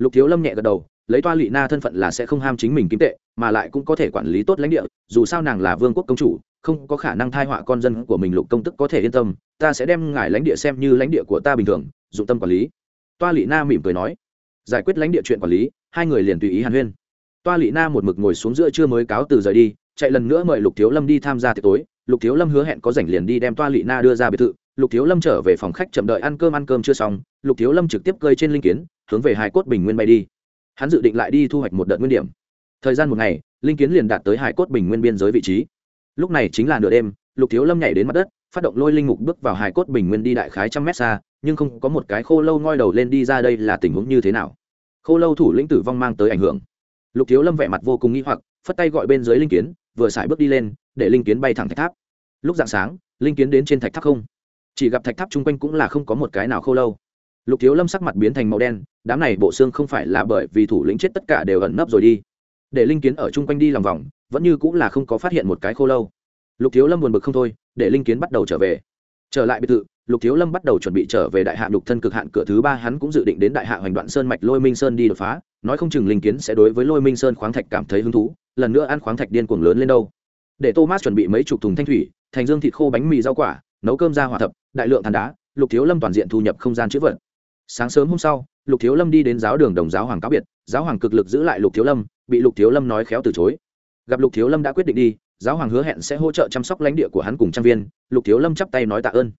lục thiếu lâm nhẹ gật đầu, lấy toa lị na thân phận là sẽ không ham chính mình kim tệ, mà lại cũng có thể quản lý tốt lãnh địa, dù sao nàng là vương quốc công chủ, không có khả năng thai họa con dân của mình lục công tức có thể yên tâm, ta sẽ đem ngài lãnh địa xem như lãnh địa của ta bình thường, dụng tâm quản lý. Toa lị na mỉm cười nói. Giải quyết lãnh địa chuyện quản lý, hai người liền tùy ý hàn huyên. Toa lị na một mực ngồi xuống giữa trưa mới cáo từ rời đi, chạy lần nữa mời lục thiếu lâm đi tham gia tiệc tối, lục thiếu lâm hứa hẹn có rảnh liền đi đem toa lị na đưa ra biệt thự lục thiếu lâm trở về phòng khách chậm đợi ăn cơm ăn cơm chưa xong, lục thiếu lâm trực tiếp cơi trên linh kiến, hướng về hải cốt bình nguyên bay đi. Hắn dự định lại đi thu hoạch một đợt nguyên điểm. Thời gian một ngày, linh kiến liền đạt tới hải cốt bình nguyên biên giới vị trí. Lúc này chính là nửa đêm, lục thiếu lâm nhảy đến mặt đất, phát động lôi linh mục bước vào hải cốt bình nguyên đi đại khái trăm mét xa, nhưng không có một cái khô lâu ngoi đầu lên đi ra đây là tình huống như thế nào. Khô lâu thủ lĩnh tử vong mang tới ảnh hưởng. Lục thiếu lâm vẻ mặt vô cùng nghĩ hoặc, phất tay gọi bên dưới linh kiến, vừa xài bước đi lên, để linh kiến bay thẳng thạch tháp. Lúc dạng sáng, linh kiến đến trên thạch tháp không chỉ gặp thạch tháp chung quanh cũng là không có một cái nào khô lâu. Lục thiếu lâm sắc mặt biến thành màu đen, đám này bộ xương không phải là bởi vì thủ lĩnh chết tất cả đều ẩn nấp rồi đi. Để linh kiến ở chung quanh đi lòng vòng, vẫn như cũng là không có phát hiện một cái khô lâu. Lục thiếu lâm buồn bực không thôi, để linh kiến bắt đầu trở về. Trở lại biệt thự, lục thiếu lâm bắt đầu chuẩn bị trở về đại hạ lục thân cực hạn cửa thứ ba, hắn cũng dự định đến đại hạ hoành đoạn sơn mạch lôi minh sơn đi đột phá, nói không chừng linh kiến sẽ đối với lôi minh sơn khoáng thạch cảm thấy hứng thú, lần nữa ăn khoáng thạch điên cuồng lớn lên đâu. Để thomas chuẩn bị mấy chục thùng thanh thủy, thành dương thịt khô bánh mì rau quả nấu cơm ra hỏa thập, đại lượng than đá, lục thiếu lâm toàn diện thu nhập không gian chữ vật. Sáng sớm hôm sau, lục thiếu lâm đi đến giáo đường đồng giáo hoàng cáo biệt, giáo hoàng cực lực giữ lại lục thiếu lâm, bị lục thiếu lâm nói khéo từ chối. Gặp lục thiếu lâm đã quyết định đi, giáo hoàng hứa hẹn sẽ hỗ trợ chăm sóc lãnh địa của hắn cùng trang viên, lục thiếu lâm chắp tay nói tạ ơn.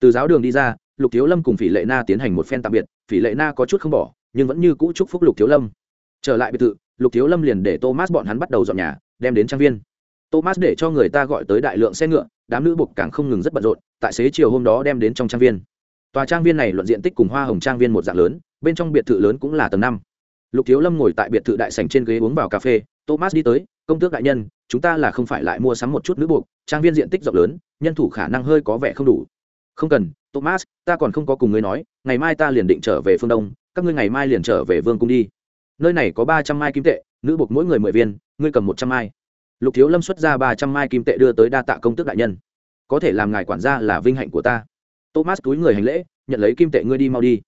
Từ giáo đường đi ra, lục thiếu lâm cùng phỉ lệ na tiến hành một phen tạm biệt, phỉ lệ na có chút không bỏ, nhưng vẫn như cũ chúc phúc lục thiếu lâm. Trở lại biệt thự, lục thiếu lâm liền để thomas bọn hắn bắt đầu dọn nhà, đem đến trang viên. Thomas để cho người ta gọi tới đại lượng xe ngựa, đám nữ buộc càng không ngừng rất bận rộn tại xế chiều hôm đó đem đến trong trang viên. Tòa trang viên này luận diện tích cùng hoa hồng trang viên một dạng lớn, bên trong biệt thự lớn cũng là tầng năm. Lục thiếu lâm ngồi tại biệt thự đại sành trên ghế uống vào cà phê, thomas đi tới, công tước đại nhân, chúng ta là không phải lại mua sắm một chút nữ buộc, trang viên diện tích rộng lớn, nhân thủ khả năng hơi có vẻ không đủ. Không cần, thomas, ta còn không có cùng ngươi nói, ngày mai ta liền định trở về phương đông, các ngươi ngày mai liền trở về vương cung đi. Nơi này có ba trăm mai kim tệ, nữ buộc mỗi người mười viên, ngươi cầm một trăm mai. Lục thiếu lâm xuất ra ba trăm mai kim tệ đưa tới đa tạ công tước đại nhân có thể làm ngài quản gia là vinh hạnh của ta. Thomas túi người hành lễ, nhận lấy kim tệ ngươi đi mau đi.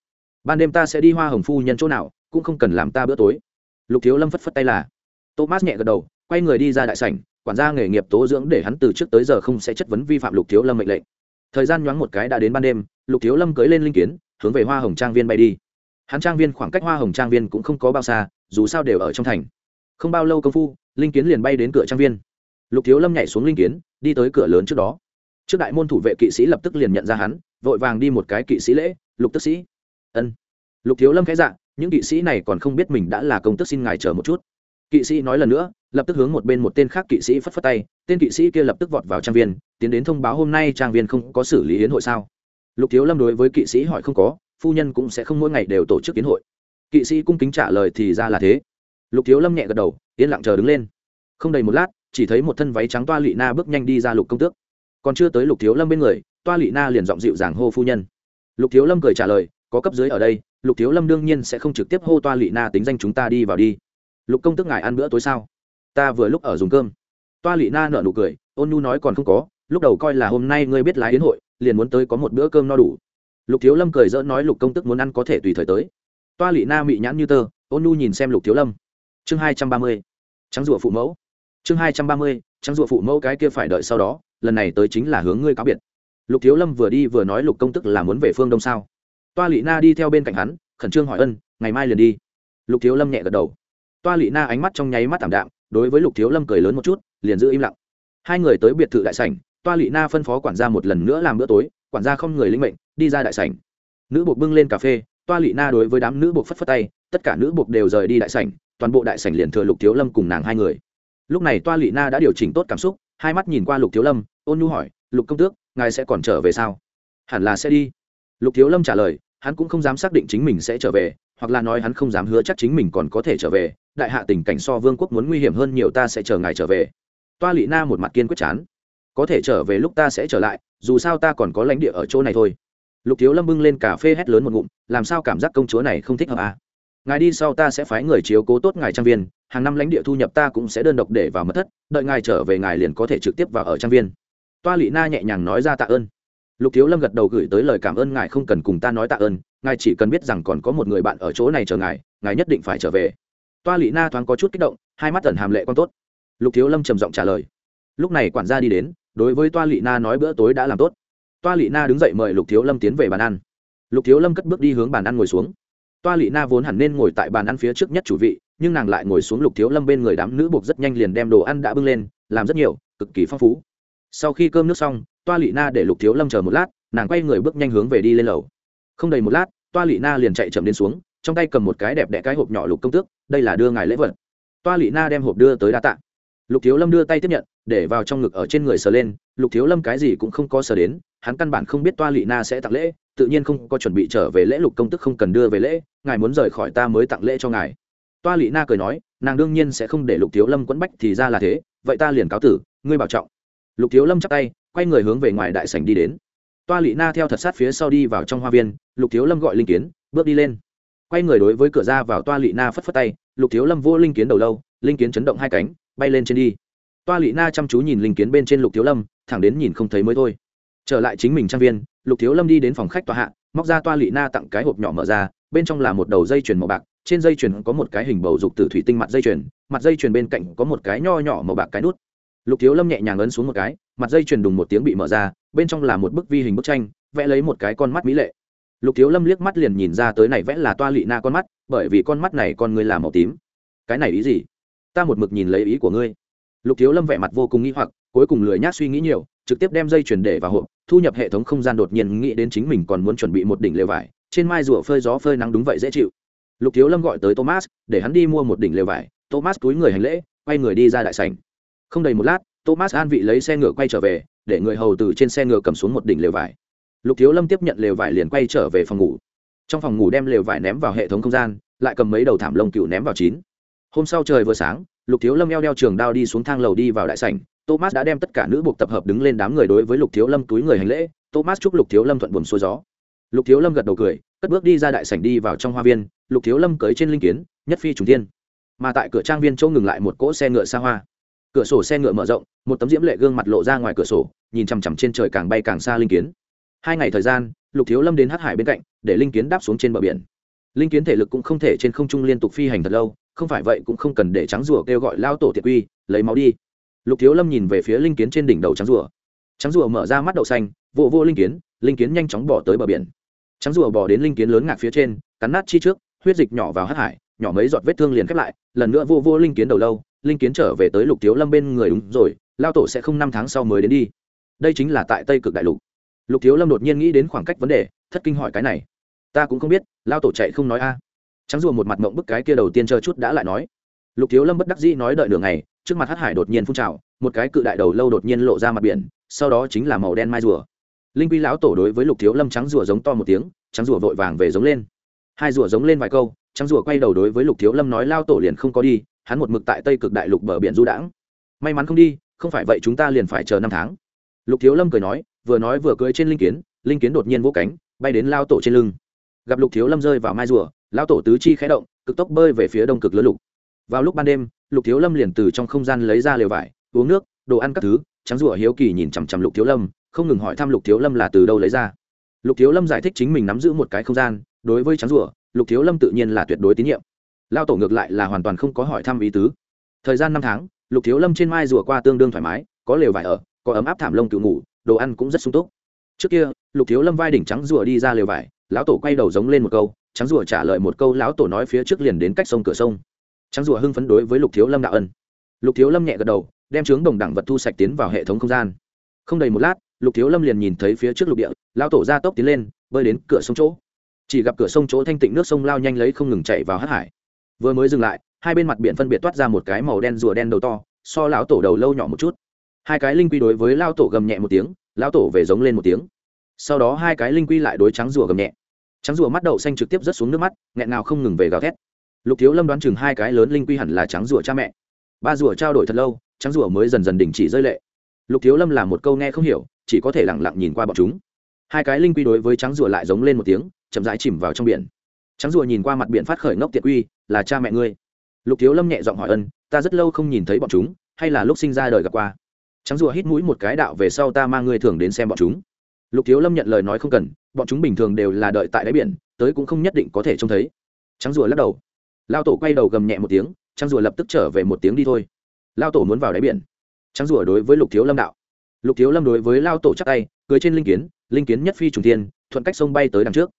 Ban đêm ta sẽ đi hoa hồng phu nhân chỗ nào, cũng không cần làm ta bữa tối. Lục thiếu lâm phất phất tay là. Thomas nhẹ gật đầu, quay người đi ra đại sảnh, quản gia nghề nghiệp tố dưỡng để hắn từ trước tới giờ không sẽ chất vấn vi phạm lục thiếu lâm mệnh lệnh. Thời gian nhoáng một cái đã đến ban đêm, lục thiếu lâm cưới lên linh kiến, hướng về hoa hồng trang viên bay đi. Hắn trang viên khoảng cách hoa hồng trang viên cũng không có bao xa, dù sao đều ở trong thành. Không bao lâu công phu, linh kiến liền bay đến cửa trang viên. Lục thiếu lâm nhảy xuống linh kiến, đi tới cửa lớn trước đó trước đại môn thủ vệ kỵ sĩ lập tức liền nhận ra hắn, vội vàng đi một cái kỵ sĩ lễ, lục tức sĩ. Ân. Lục thiếu lâm khẽ dạ những kỵ sĩ này còn không biết mình đã là công tức xin ngài chờ một chút. Kỵ sĩ nói lần nữa, lập tức hướng một bên một tên khác kỵ sĩ phất phất tay, tên kỵ sĩ kia lập tức vọt vào trang viên, tiến đến thông báo hôm nay trang viên không có xử lý yến hội sao. Lục thiếu lâm đối với kỵ sĩ hỏi không có, phu nhân cũng sẽ không mỗi ngày đều tổ chức yến hội. Kỵ sĩ cung kính trả lời thì ra là thế. Lục thiếu lâm nhẹ gật đầu, yên lặng chờ đứng lên. Không đầy một lát, chỉ thấy một thân váy trắng toa lị na bước nhanh đi ra lục công tước còn chưa tới lục thiếu lâm bên người, toa lị na liền giọng dịu dàng hô phu nhân. Lục thiếu lâm cười trả lời, có cấp dưới ở đây, lục thiếu lâm đương nhiên sẽ không trực tiếp hô toa lị na tính danh chúng ta đi vào đi. Lục công tức ngài ăn bữa tối sao? Ta vừa lúc ở dùng cơm. Toa lị na nở nụ cười, ôn nhu nói còn không có, lúc đầu coi là hôm nay ngươi biết lái đến hội, liền muốn tới có một bữa cơm no đủ. Lục thiếu lâm cười dỡ nói lục công tức muốn ăn có thể tùy thời tới. Toa lị na mị nhãn như tơ, ôn nhu nhìn xem lục thiếu lâm. Chương hai trăm ba mươi, trắng rụa phụ mẫu. Chương hai trăm ba mươi, trắng rụa phụ mẫu cái kia phải đợi sau đó lần này tới chính là hướng ngươi cáo biệt. Lục thiếu lâm vừa đi vừa nói lục công tức là muốn về phương đông sao? Toa lị na đi theo bên cạnh hắn, khẩn trương hỏi ân, ngày mai liền đi. Lục thiếu lâm nhẹ gật đầu. Toa lị na ánh mắt trong nháy mắt t đạm, đối với lục thiếu lâm cười lớn một chút, liền giữ im lặng. Hai người tới biệt thự đại sảnh, toa lị na phân phó quản gia một lần nữa làm bữa tối, quản gia không người linh mệnh, đi ra đại sảnh. Nữ buộc bưng lên cà phê, toa lị na đối với đám nữ buộc phất phất tay, tất cả nữ buộc đều rời đi đại sảnh, toàn bộ đại sảnh liền thừa lục thiếu lâm cùng nàng hai người. Lúc này toa lị na đã điều chỉnh tốt cảm xúc, hai mắt nhìn qua lục thiếu lâm ôn nhu hỏi, lục công tước, ngài sẽ còn trở về sao? Hẳn là sẽ đi. Lục thiếu lâm trả lời, hắn cũng không dám xác định chính mình sẽ trở về, hoặc là nói hắn không dám hứa chắc chính mình còn có thể trở về. Đại hạ tình cảnh so vương quốc muốn nguy hiểm hơn nhiều, ta sẽ chờ ngài trở về. Toa lị na một mặt kiên quyết chán. Có thể trở về lúc ta sẽ trở lại, dù sao ta còn có lãnh địa ở chỗ này thôi. Lục thiếu lâm bưng lên cà phê hét lớn một ngụm, làm sao cảm giác công chúa này không thích hợp à? ngài đi sau ta sẽ phái người chiếu cố tốt ngài trang viên, hàng năm lãnh địa thu nhập ta cũng sẽ đơn độc để vào mất thất, đợi ngài trở về ngài liền có thể trực tiếp vào ở trang viên toa lị na nhẹ nhàng nói ra tạ ơn. Lục thiếu lâm gật đầu gửi tới lời cảm ơn ngài không cần cùng ta nói tạ ơn, ngài chỉ cần biết rằng còn có một người bạn ở chỗ này chờ ngài ngài nhất định phải trở về. Toa lị na thoáng có chút kích động, hai mắt tẩn hàm lệ con tốt. Lục thiếu lâm trầm giọng trả lời. Lúc này quản gia đi đến, đối với toa lị na nói bữa tối đã làm tốt. Toa lị na đứng dậy mời lục thiếu lâm tiến về bàn ăn. Lục thiếu lâm cất bước đi hướng bàn ăn ngồi xuống. Toa lị na vốn hẳn nên ngồi tại bàn ăn phía trước nhất chủ vị, nhưng nàng lại ngồi xuống lục thiếu lâm bên người đám nữ buộc rất nhanh liền đem đồ ăn đã bưng lên, làm rất nhiều, cực kỳ phong phú sau khi cơm nước xong, toa lị na để lục thiếu lâm chờ một lát, nàng quay người bước nhanh hướng về đi lên lầu. Không đầy một lát, toa lị na liền chạy chậm đến xuống, trong tay cầm một cái đẹp đẽ cái hộp nhỏ lục công tước, đây là đưa ngài lễ vật. Toa lị na đem hộp đưa tới đa tạ. Lục thiếu lâm đưa tay tiếp nhận, để vào trong ngực ở trên người sờ lên, lục thiếu lâm cái gì cũng không có sờ đến, hắn căn bản không biết toa lị na sẽ tặng lễ, tự nhiên không có chuẩn bị trở về lễ lục công tức không cần đưa về lễ, ngài muốn rời khỏi ta mới tặng lễ cho ngài. Toa lị na cười nói, nàng đương nhiên sẽ không để lục thiếu lâm quẫn bách thì ra là thế, vậy ta liền cáo tử, ngươi bảo trọng lục thiếu lâm chắp tay, quay người hướng về ngoài đại sảnh đi đến. Toa lị na theo thật sát phía sau đi vào trong hoa viên, lục thiếu lâm gọi linh kiến, bước đi lên. Quay người đối với cửa ra vào toa lị na phất phất tay, lục thiếu lâm vô linh kiến đầu lâu, linh kiến chấn động hai cánh, bay lên trên đi. Toa lị na chăm chú nhìn linh kiến bên trên lục thiếu lâm, thẳng đến nhìn không thấy mới thôi. Trở lại chính mình trang viên, lục thiếu lâm đi đến phòng khách tòa hạ, móc ra toa lị na tặng cái hộp nhỏ mở ra, bên trong là một đầu dây chuyền màu bạc, trên dây chuyền có một cái hình bầu dục từ thủy tinh mặt dây chuyền, mặt dây chuyền bên cạnh có một cái nho nhỏ màu bạc cái nút lục thiếu lâm nhẹ nhàng ấn xuống một cái, mặt dây chuyền đùng một tiếng bị mở ra, bên trong là một bức vi hình bức tranh, vẽ lấy một cái con mắt mỹ lệ. Lục thiếu lâm liếc mắt liền nhìn ra tới này vẽ là toa lị na con mắt, bởi vì con mắt này con ngươi là màu tím. Cái này ý gì? Ta một mực nhìn lấy ý của ngươi. Lục thiếu lâm vẻ mặt vô cùng nghĩ hoặc, cuối cùng lười nhác suy nghĩ nhiều, trực tiếp đem dây chuyền để vào hộp, thu nhập hệ thống không gian đột nhiên nghĩ đến chính mình còn muốn chuẩn bị một đỉnh lều vải, trên mai rùa phơi gió phơi nắng đúng vậy dễ chịu. Lục thiếu lâm gọi tới thomas, để hắn đi mua một đỉnh lều vải. Thomas túi người hành lễ, quay người đi ra đại sảnh không đầy một lát, thomas an vị lấy xe ngựa quay trở về, để người hầu từ trên xe ngựa cầm xuống một đỉnh lều vải. Lục thiếu lâm tiếp nhận lều vải liền quay trở về phòng ngủ. Trong phòng ngủ đem lều vải ném vào hệ thống không gian, lại cầm mấy đầu thảm lông cựu ném vào chín. Hôm sau trời vừa sáng, lục thiếu lâm eo đeo trường đao đi xuống thang lầu đi vào đại sảnh. Thomas đã đem tất cả nữ buộc tập hợp đứng lên đám người đối với lục thiếu lâm túi người hành lễ. Thomas chúc lục thiếu lâm thuận buồm xuôi gió. Lục thiếu lâm gật đầu cười, cất bước đi ra đại sảnh đi vào trong hoa viên. Lục thiếu lâm cưới trên linh kiến, nhất phi trùng tiên mà tại cửa trang viên châu ngừng lại một cỗ xe ngựa xa hoa cửa sổ xe ngựa mở rộng, một tấm diễm lệ gương mặt lộ ra ngoài cửa sổ, nhìn chằm chằm trên trời càng bay càng xa linh kiến. Hai ngày thời gian, lục thiếu lâm đến hát hải bên cạnh, để linh kiến đáp xuống trên bờ biển. Linh kiến thể lực cũng không thể trên không trung liên tục phi hành thật lâu, không phải vậy cũng không cần để trắng rùa kêu gọi lao tổ tiệt quy lấy máu đi. Lục thiếu lâm nhìn về phía linh kiến trên đỉnh đầu trắng rùa. Trắng rùa mở ra mắt đậu xanh vô vô linh kiến linh kiến nhanh chóng bỏ tới bờ biển. Trắng rùa bỏ đến linh kiến lớn ngạc phía trên, cắn nát chi trước, huyết dịch nhỏ vào hát hải, nhỏ mấy giọt vết thương liền khép lại, lần nữa vô vô linh kiến đầu lâu linh kiến trở về tới lục thiếu lâm bên người đúng rồi, lao tổ sẽ không năm tháng sau mới đến đi. Đây chính là tại tây cực đại lục. Lục thiếu lâm đột nhiên nghĩ đến khoảng cách vấn đề, thất kinh hỏi cái này. Ta cũng không biết, lao tổ chạy không nói a. Trắng rùa một mặt mộng bức cái kia đầu tiên chờ chút đã lại nói. Lục thiếu lâm bất đắc dĩ nói đợi đường này trước mặt hát hải đột nhiên phun trào, một cái cự đại đầu lâu đột nhiên lộ ra mặt biển, sau đó chính là màu đen mai rùa. Linh quy lão tổ đối với lục thiếu lâm trắng rùa giống to một tiếng, trắng rùa vội vàng về giống lên. Hai rùa giống lên vài câu, trắng rùa quay đầu đối với lục thiếu lâm nói, lao tổ liền không có đi hắn một mực tại tây cực đại lục bờ biển du đãng. May mắn không đi, không phải vậy chúng ta liền phải chờ năm tháng. Lục thiếu lâm cười nói, vừa nói vừa cưới trên linh kiến linh kiến đột nhiên vỗ cánh, bay đến lao tổ trên lưng. Gặp lục thiếu lâm rơi vào mai rùa, lao tổ tứ chi khé động, cực tốc bơi về phía đông cực lớn lục. Vào lúc ban đêm, lục thiếu lâm liền từ trong không gian lấy ra lều vải, uống nước, đồ ăn các thứ, trắng rùa hiếu kỳ nhìn chằm chằm lục thiếu lâm, không ngừng hỏi thăm lục thiếu lâm là từ đâu lấy ra. Lục thiếu lâm giải thích chính mình nắm giữ một cái không gian, đối với trắng rùa, lục thiếu lâm tự nhiên là tuyệt đối tín nhiệm lao tổ ngược lại là hoàn toàn không có hỏi thăm ý tứ. Thời gian năm tháng, lục thiếu lâm trên mai rùa qua tương đương thoải mái, có lều vải ở, có ấm áp thảm lông tự ngủ, đồ ăn cũng rất sung túc. Trước kia, lục thiếu lâm vai đỉnh trắng rùa đi ra lều vải, lão tổ quay đầu giống lên một câu, trắng rùa trả lời một câu, lão tổ nói phía trước liền đến cách sông cửa sông. Trắng rùa hưng phấn đối với lục thiếu lâm đạo ân. Lục thiếu lâm nhẹ gật đầu, đem trướng đồng đẳng vật thu sạch tiến vào hệ thống không gian. Không đầy một lát, lục thiếu lâm liền nhìn thấy phía trước lục địa, lão tổ ra tốc tiến lên, bơi đến cửa sông chỗ. Chỉ gặp cửa sông chỗ thanh tịnh nước sông lao nhanh lấy không ngừng chạy vào hát hải vừa mới dừng lại, hai bên mặt biển phân biệt toát ra một cái màu đen rùa đen đầu to, so lão tổ đầu lâu nhỏ một chút. Hai cái linh quy đối với lao tổ gầm nhẹ một tiếng lao tổ về giống lên một tiếng. Sau đó hai cái linh quy lại đối trắng rùa gầm nhẹ. Trắng rùa mắt đậu xanh trực tiếp rớt xuống nước mắt, nghẹn nào không ngừng về gào thét. Lục thiếu lâm đoán chừng hai cái lớn linh quy hẳn là trắng rùa cha mẹ. Ba rùa trao đổi thật lâu, trắng rùa mới dần dần đình chỉ rơi lệ. Lục thiếu lâm làm một câu nghe không hiểu, chỉ có thể lẳng lặng nhìn qua bọn chúng. Hai cái linh quy đối với trắng rùa lại giống lên một tiếng, chậm rãi chìm vào trong biển. Trắng rùa nhìn qua mặt biển phát khởi ngốc tiệt quy là cha mẹ ngươi. Lục thiếu lâm nhẹ giọng hỏi ân, ta rất lâu không nhìn thấy bọn chúng, hay là lúc sinh ra đời gặp qua. Trắng rùa hít mũi một cái đạo về sau ta mang ngươi thường đến xem bọn chúng. Lục thiếu lâm nhận lời nói không cần, bọn chúng bình thường đều là đợi tại đáy biển, tới cũng không nhất định có thể trông thấy. Trắng rùa lắc đầu. Lao tổ quay đầu gầm nhẹ một tiếng, trắng rùa lập tức trở về một tiếng đi thôi. Lao tổ muốn vào đáy biển. Trắng rùa đối với lục thiếu lâm đạo. Lục thiếu lâm đối với lao tổ chắc tay, cưới trên linh kiến linh kiến nhất phi trùng tiên thuận cách sông bay tới đằng trước.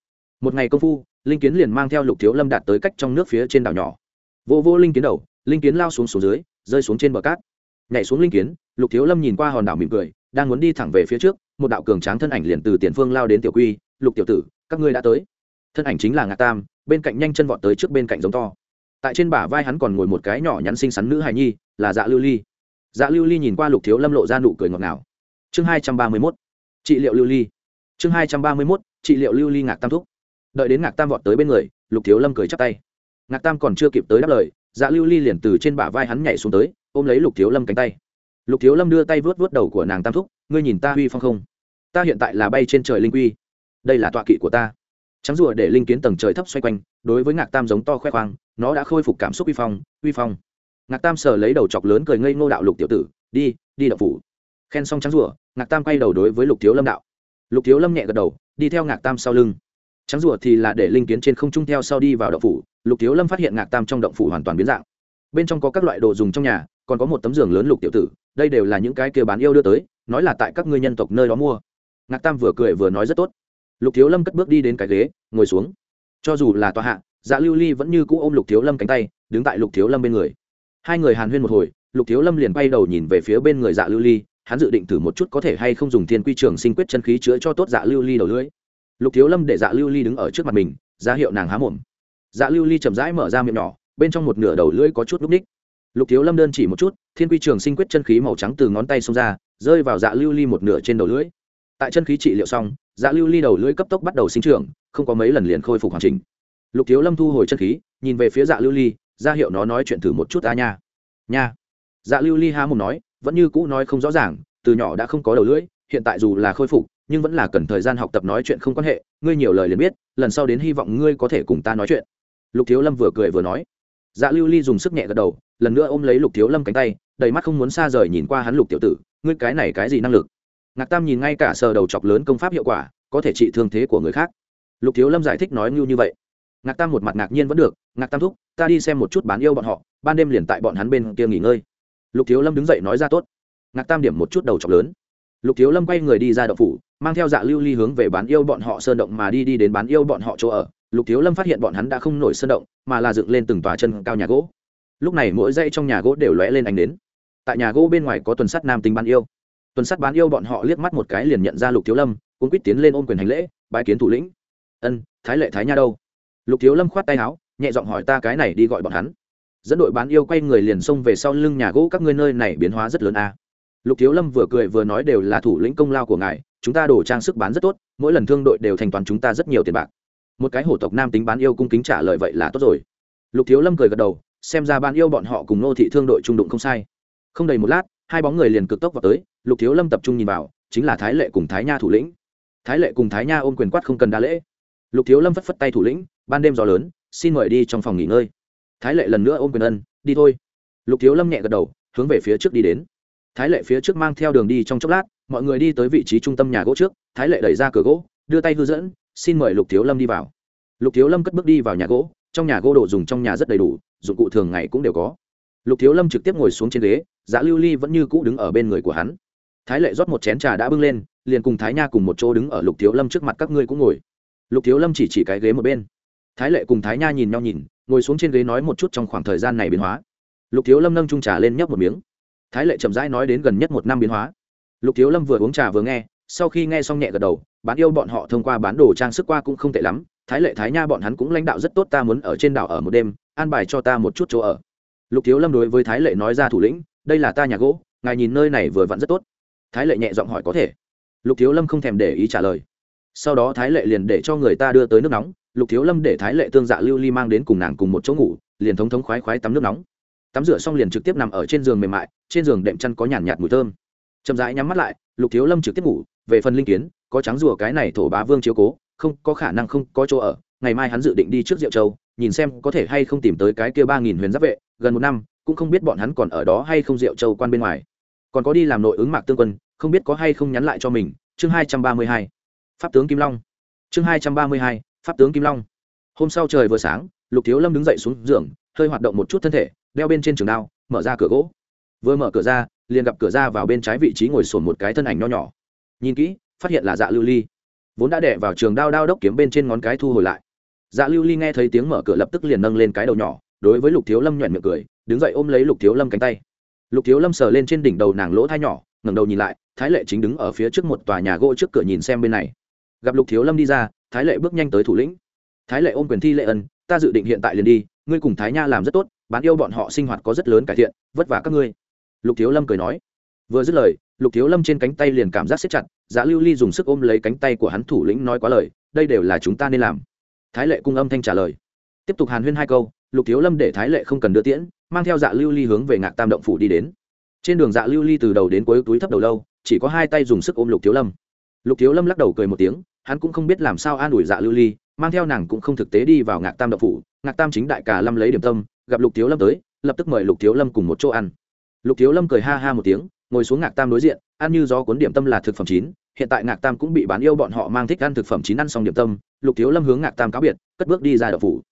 Một ngày công phu linh kiến liền mang theo lục thiếu lâm đạt tới cách trong nước phía trên đảo nhỏ. Vô vô linh kiến đầu, linh kiến lao xuống xuống dưới, rơi xuống trên bờ cát. Nhảy xuống linh kiến, lục thiếu lâm nhìn qua hòn đảo mỉm cười, đang muốn đi thẳng về phía trước, một đạo cường tráng thân ảnh liền từ tiền phương lao đến tiểu quy, lục tiểu tử, các ngươi đã tới. Thân ảnh chính là ngạ tam, bên cạnh nhanh chân vọt tới trước bên cạnh giống to. Tại trên bả vai hắn còn ngồi một cái nhỏ nhắn xinh xắn nữ hài nhi, là dạ lưu ly. Dạ lưu ly nhìn qua lục thiếu lâm lộ ra nụ cười ngọt ngào. Chương hai trăm ba mươi mốt, trị liệu lưu ly. Chương hai trăm ba mươi mốt, trị liệu lưu ly ngạc tam thúc đợi đến ngạc tam vọt tới bên người, lục thiếu lâm cười chắp tay. Ngạc tam còn chưa kịp tới đáp lời dạ lưu ly liền từ trên bả vai hắn nhảy xuống tới, ôm lấy lục thiếu lâm cánh tay. Lục thiếu lâm đưa tay vớt vớt đầu của nàng tam thúc, ngươi nhìn ta huy phong không? Ta hiện tại là bay trên trời linh quy. Đây là tọa kỵ của ta. Trắng rùa để linh kiến tầng trời thấp xoay quanh, đối với ngạc tam giống to khoe khoang, nó đã khôi phục cảm xúc uy phong uy phong. Ngạc tam sờ lấy đầu chọc lớn cười ngây ngô đạo lục tiểu tử, đi đi đậu phủ. Khen xong trắng rùa, ngạc tam quay đầu đối với lục thiếu lâm đạo. Lục thiếu lâm nhẹ gật đầu, đi theo ngạc tam sau lưng trắng rùa thì là để linh kiến trên không trung theo sau đi vào động phủ, lục thiếu lâm phát hiện ngạc tam trong động phủ hoàn toàn biến dạng. Bên trong có các loại đồ dùng trong nhà, còn có một tấm giường lớn lục tiểu tử, đây đều là những cái kia bán yêu đưa tới, nói là tại các ngươi nhân tộc nơi đó mua. Ngạc tam vừa cười vừa nói rất tốt. Lục thiếu lâm cất bước đi đến cái ghế, ngồi xuống. Cho dù là tòa hạ dạ lưu ly vẫn như cũ ôm lục thiếu lâm cánh tay, đứng tại lục thiếu lâm bên người. Hai người hàn huyên một hồi, lục thiếu lâm liền bay đầu nhìn về phía bên người dạ lưu ly, hắn dự định thử một chút có thể hay không dùng thiên quy trường sinh quyết chân khí chữa cho tốt dạ lưu ly đầu lưỡi lục thiếu lâm để dạ lưu ly đứng ở trước mặt mình, ra hiệu nàng há mồm. Dạ lưu ly chậm rãi mở ra miệng nhỏ, bên trong một nửa đầu lưỡi có chút núp ních lục thiếu lâm đơn chỉ một chút, thiên quy trường sinh quyết chân khí màu trắng từ ngón tay xông ra, rơi vào dạ lưu ly một nửa trên đầu lưỡi. Tại chân khí trị liệu xong dạ lưu ly đầu lưỡi cấp tốc bắt đầu sinh trưởng, không có mấy lần liền khôi phục hoàn chỉnh. Lục thiếu lâm thu hồi chân khí, nhìn về phía dạ lưu ly, ra hiệu nó nói chuyện thử một chút ta nha. Nha. Dạ lưu ly há mồm nói, vẫn như cũ nói không rõ ràng, từ nhỏ đã không có đầu lưỡi, hiện tại dù là khôi phục nhưng vẫn là cần thời gian học tập nói chuyện không quan hệ, ngươi nhiều lời liền biết, lần sau đến hy vọng ngươi có thể cùng ta nói chuyện. Lục thiếu lâm vừa cười vừa nói. Dạ lưu ly dùng sức nhẹ gật đầu, lần nữa ôm lấy lục thiếu lâm cánh tay, đầy mắt không muốn xa rời nhìn qua hắn lục tiểu tử, ngươi cái này cái gì năng lực? Ngạc tam nhìn ngay cả sờ đầu chọc lớn công pháp hiệu quả, có thể trị thương thế của người khác. Lục thiếu lâm giải thích nói ngưu như vậy. Ngạc tam một mặt ngạc nhiên vẫn được, ngạc tam thúc, ta đi xem một chút bán yêu bọn họ, ban đêm liền tại bọn hắn bên kia nghỉ ngơi. Lục thiếu lâm đứng dậy nói ra tốt. Ngạc tam điểm một chút đầu chọc lớn. Lục thiếu lâm quay người đi ra đậu phủ mang theo dạ lưu ly hướng về bán yêu bọn họ sơn động mà đi đi đến bán yêu bọn họ chỗ ở. Lục thiếu lâm phát hiện bọn hắn đã không nổi sơn động, mà là dựng lên từng tòa chân cao nhà gỗ. Lúc này mỗi dây trong nhà gỗ đều lóe lên ánh đến tại nhà gỗ bên ngoài có tuần sắt nam tính bán yêu. Tuần sắt bán yêu bọn họ liếc mắt một cái liền nhận ra lục thiếu lâm cũng quýt tiến lên ôm quyền hành lễ bãi kiến thủ lĩnh. Ân, thái lệ thái nha đâu? Lục thiếu lâm khoát tay áo, nhẹ giọng hỏi, ta cái này đi gọi bọn hắn. Dẫn đội bán yêu quay người liền xông về sau lưng nhà gỗ, các ngươi nơi này biến hóa rất lớn a. À. lục thiếu lâm vừa cười vừa nói, đều là thủ lĩnh công lao của ngài chúng ta đổ trang sức bán rất tốt, mỗi lần thương đội đều thanh toán chúng ta rất nhiều tiền bạc. Một cái hổ tộc nam tính bán yêu cung kính trả lời vậy là tốt rồi. Lục thiếu lâm cười gật đầu, xem ra bán yêu bọn họ cùng nô thị thương đội trung đụng không sai. Không đầy một lát, hai bóng người liền cực tốc vào tới, lục thiếu lâm tập trung nhìn vào, chính là thái lệ cùng thái nha thủ lĩnh. Thái lệ cùng thái nha ôm quyền quát không cần đa lễ. Lục thiếu lâm phất phất tay thủ lĩnh, ban đêm gió lớn, xin mời đi trong phòng nghỉ ngơi. Thái lệ lần nữa ôm quyền ân, đi thôi. Lục thiếu lâm nhẹ gật đầu, hướng về phía trước đi đến thái lệ phía trước mang theo đường đi trong chốc lát, mọi người đi tới vị trí trung tâm nhà gỗ trước, thái lệ đẩy ra cửa gỗ, đưa tay hư dẫn, xin mời lục thiếu lâm đi vào. Lục thiếu lâm cất bước đi vào nhà gỗ, trong nhà gỗ đồ dùng trong nhà rất đầy đủ, dụng cụ thường ngày cũng đều có. Lục thiếu lâm trực tiếp ngồi xuống trên ghế giá lưu ly vẫn như cũ đứng ở bên người của hắn. Thái lệ rót một chén trà đã bưng lên, liền cùng thái nha cùng một chỗ đứng ở lục thiếu lâm trước mặt các ngươi cũng ngồi. Lục thiếu lâm chỉ chỉ cái ghế một bên. Thái lệ cùng thái nha nhìn nhau nhìn, ngồi xuống trên ghế nói một chút trong khoảng thời gian này biến hóa. Lục thiếu lâm nâng trung trà lên nhấp một miếng thái lệ chậm rãi nói đến gần nhất một năm biến hóa. Lục thiếu lâm vừa uống trà vừa nghe, sau khi nghe xong nhẹ gật đầu, bán yêu bọn họ thông qua bán đồ trang sức qua cũng không tệ lắm, thái lệ thái nha bọn hắn cũng lãnh đạo rất tốt, ta muốn ở trên đảo ở một đêm, an bài cho ta một chút chỗ ở. Lục thiếu lâm đối với thái lệ nói ra thủ lĩnh, đây là ta nhà gỗ, ngài nhìn nơi này vừa vặn rất tốt. Thái lệ nhẹ giọng hỏi, có thể? Lục thiếu lâm không thèm để ý trả lời. Sau đó thái lệ liền để cho người ta đưa tới nước nóng, lục thiếu lâm để thái lệ tương dạ lưu ly mang đến cùng nàng cùng một chỗ ngủ, liền thống thống khoái khoái tắm nước nóng tắm rửa xong liền trực tiếp nằm ở trên giường mềm mại, trên giường đệm chăn có nhàn nhạt mùi thơm. Chậm rãi nhắm mắt lại, lục thiếu lâm trực tiếp ngủ, về phần linh kiến, có trắng rùa cái này thổ bá vương chiếu cố, không, có khả năng không có chỗ ở, ngày mai hắn dự định đi trước diệu châu, nhìn xem có thể hay không tìm tới cái kia ba nghìn huyền giáp vệ, gần một năm, cũng không biết bọn hắn còn ở đó hay không diệu châu quan bên ngoài. Còn có đi làm nội ứng mạc tương quân, không biết có hay không nhắn lại cho mình, chương hai trăm ba mươi hai, pháp tướng kim long. Chương hai trăm ba mươi hai, pháp tướng kim long. Hôm sau trời vừa sáng, lục thiếu lâm đứng dậy xuống giường, hơi hoạt động một chút thân thể đeo bên trên trường đao, mở ra cửa gỗ. Vừa mở cửa ra, liền gặp cửa ra vào bên trái vị trí ngồi sồn một cái thân ảnh nho nhỏ. Nhìn kỹ, phát hiện là dạ lưu ly. Vốn đã đẻ vào trường đao đao đốc kiếm bên trên ngón cái thu hồi lại. Dạ lưu ly nghe thấy tiếng mở cửa lập tức liền nâng lên cái đầu nhỏ, đối với lục thiếu lâm nhoẹn miệng cười, đứng dậy ôm lấy lục thiếu lâm cánh tay. Lục thiếu lâm sờ lên trên đỉnh đầu nàng lỗ thai nhỏ, ngẩng đầu nhìn lại, thái lệ chính đứng ở phía trước một tòa nhà gỗ trước cửa nhìn xem bên này. Gặp lục thiếu lâm đi ra, thái lệ bước nhanh tới thủ lĩnh. Thái lệ ôm quyền thi lệ ân, ta dự định hiện tại liền đi, ngươi cùng thái nha làm rất tốt bán yêu bọn họ sinh hoạt có rất lớn cải thiện, vất vả các ngươi. Lục thiếu lâm cười nói. Vừa dứt lời, lục thiếu lâm trên cánh tay liền cảm giác xếp chặt giá lưu ly dùng sức ôm lấy cánh tay của hắn thủ lĩnh nói quá lời, đây đều là chúng ta nên làm. Thái lệ cung âm thanh trả lời. Tiếp tục hàn huyên hai câu, lục thiếu lâm để thái lệ không cần đưa tiễn, mang theo dạ lưu ly hướng về ngạc tam động phủ đi đến. Trên đường dạ lưu ly từ đầu đến cuối túi thấp đầu lâu, chỉ có hai tay dùng sức ôm lục thiếu lâm. Lục thiếu lâm lắc đầu cười một tiếng, hắn cũng không biết làm sao an ủi dạ lưu ly, mang theo nàng cũng không thực tế đi vào ngạc tam động phủ ngạc tam chính đại cả lâm lấy điểm tâm, gặp lục thiếu lâm tới, lập tức mời lục thiếu lâm cùng một chỗ ăn. Lục thiếu lâm cười ha ha một tiếng, ngồi xuống ngạc tam đối diện, ăn như gió cuốn điểm tâm là thực phẩm chín, hiện tại ngạc tam cũng bị bán yêu bọn họ mang thích ăn thực phẩm chín ăn xong điểm tâm, lục thiếu lâm hướng ngạc tam cáo biệt, cất bước đi ra đậu phủ.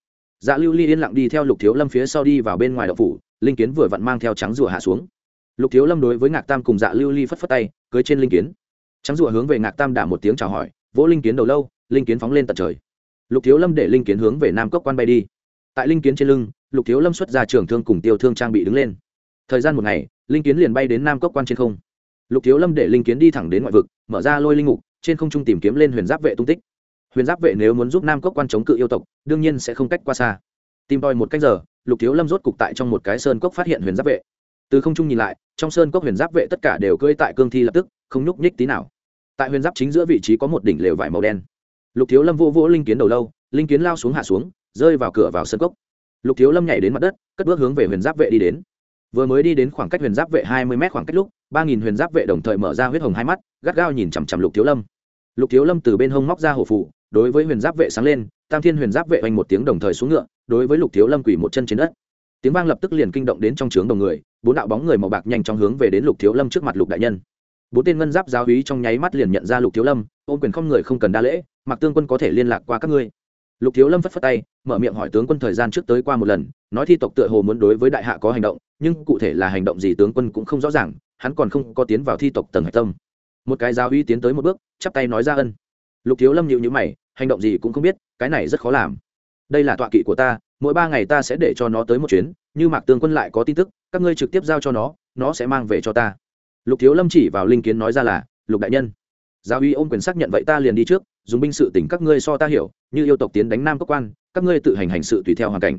Dạ lưu ly yên lặng đi theo lục thiếu lâm phía sau đi vào bên ngoài đậu phủ, linh kiến vừa vặn mang theo trắng rùa hạ xuống. Lục thiếu lâm đối với ngạc tam cùng dạ lưu ly phất phất tay, cưới trên linh kiến. Trắng rùa hướng về ngạc tam đả một tiếng chào hỏi, vỗ linh kiến đầu lâu, linh kiến phóng lên tận trời. Lục thiếu lâm để linh kiến hướng về nam cốc quan bay đi tại linh kiến trên lưng, lục thiếu lâm xuất ra trường thương cùng tiêu thương trang bị đứng lên. Thời gian một ngày, linh kiến liền bay đến nam cốc quan trên không. Lục thiếu lâm để linh kiến đi thẳng đến ngoại vực, mở ra lôi linh ngục, trên không trung tìm kiếm lên huyền giáp vệ tung tích. Huyền giáp vệ nếu muốn giúp nam cốc quan chống cự yêu tộc, đương nhiên sẽ không cách qua xa. Tìm tòi một cách giờ, lục thiếu lâm rốt cục tại trong một cái sơn cốc phát hiện huyền giáp vệ. Từ không trung nhìn lại, trong sơn cốc huyền giáp vệ tất cả đều cưỡi tại cương thi lập tức, không nhúc nhích tí nào. Tại huyền giáp chính giữa vị trí có một đỉnh lều vải màu đen. Lục thiếu lâm vô vỗ linh kiến đầu lâu, linh kiến lao xuống hạ xuống rơi vào cửa vào sân cốc. Lục thiếu lâm nhảy đến mặt đất, cất bước hướng về huyền giáp vệ đi đến. Vừa mới đi đến khoảng cách huyền giáp vệ hai mươi m khoảng cách lúc, ba nghìn huyền giáp vệ đồng thời mở ra huyết hồng hai mắt, gắt gao nhìn chằm chằm lục thiếu lâm. Lục thiếu lâm từ bên hông móc ra hổ phụ đối với huyền giáp vệ sáng lên, tam thiên huyền giáp vệ oanh một tiếng đồng thời xuống ngựa, đối với lục thiếu lâm quỳ một chân trên đất. Tiếng vang lập tức liền kinh động đến trong trướng đồng người, bốn đạo bóng người màu bạc nhanh chóng hướng về đến lục thiếu lâm trước mặt lục đại nhân. Bốn tên ngân giáp giáo hí trong nháy mắt liền nhận ra lục thiếu lâm, ôm quyền không người không cần đa lễ mặc tương quân có thể liên lạc qua các ngươi lục thiếu lâm phất phất tay, mở miệng hỏi tướng quân thời gian trước tới qua một lần, nói thi tộc tựa hồ muốn đối với đại hạ có hành động, nhưng cụ thể là hành động gì tướng quân cũng không rõ ràng, hắn còn không có tiến vào thi tộc tầng hạch tâm. Một cái giáo uy tiến tới một bước, chắp tay nói ra ân. Lục thiếu lâm nhịu nhữ mày, hành động gì cũng không biết, cái này rất khó làm. Đây là tọa kỵ của ta, mỗi ba ngày ta sẽ để cho nó tới một chuyến, như mạc tướng quân lại có tin tức, các ngươi trực tiếp giao cho nó nó sẽ mang về cho ta. Lục thiếu lâm chỉ vào linh kiến nói ra là, lục đại nhân. Giáo uy ôm quyền xác nhận, vậy ta liền đi trước dùng binh sự tỉnh các ngươi so ta hiểu, như yêu tộc tiến đánh nam cơ quan, các ngươi tự hành hành sự tùy theo hoàn cảnh.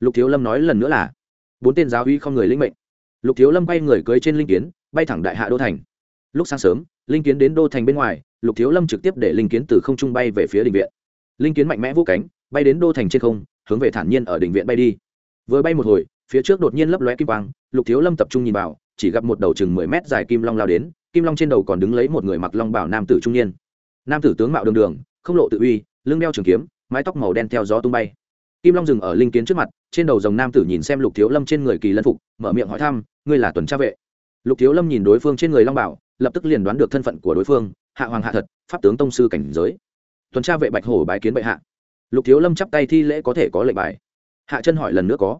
Lục thiếu lâm nói lần nữa là, bốn tên giáo uy không người linh mệnh. Lục thiếu lâm bay người cưới trên linh kiến, bay thẳng đại hạ đô thành. Lúc sáng sớm, linh kiến đến đô thành bên ngoài, lục thiếu lâm trực tiếp để linh kiến từ không trung bay về phía đình viện. Linh kiến mạnh mẽ vô cánh, bay đến đô thành trên không, hướng về thản nhiên ở đình viện bay đi. Vừa bay một hồi, phía trước đột nhiên lấp lóe kim quang, lục thiếu lâm tập trung nhìn vào, chỉ gặp một đầu chừng mười mét dài kim long lao đến, kim long trên đầu còn đứng lấy một người mặc long bảo nam tử trung niên nam tử tướng mạo đường đường, không lộ tự uy, lưng đeo trường kiếm, mái tóc màu đen theo gió tung bay. Kim long dừng ở linh kiến trước mặt, trên đầu dòng nam tử nhìn xem lục thiếu lâm trên người kỳ lân phục, mở miệng hỏi thăm, ngươi là tuần tra vệ? Lục thiếu lâm nhìn đối phương trên người long bảo, lập tức liền đoán được thân phận của đối phương, hạ hoàng hạ thật, pháp tướng tông sư cảnh giới. Tuần tra vệ bạch hổ bái kiến bệ hạ. Lục thiếu lâm chắp tay thi lễ có thể có lệnh bài. Hạ chân hỏi lần nữa có.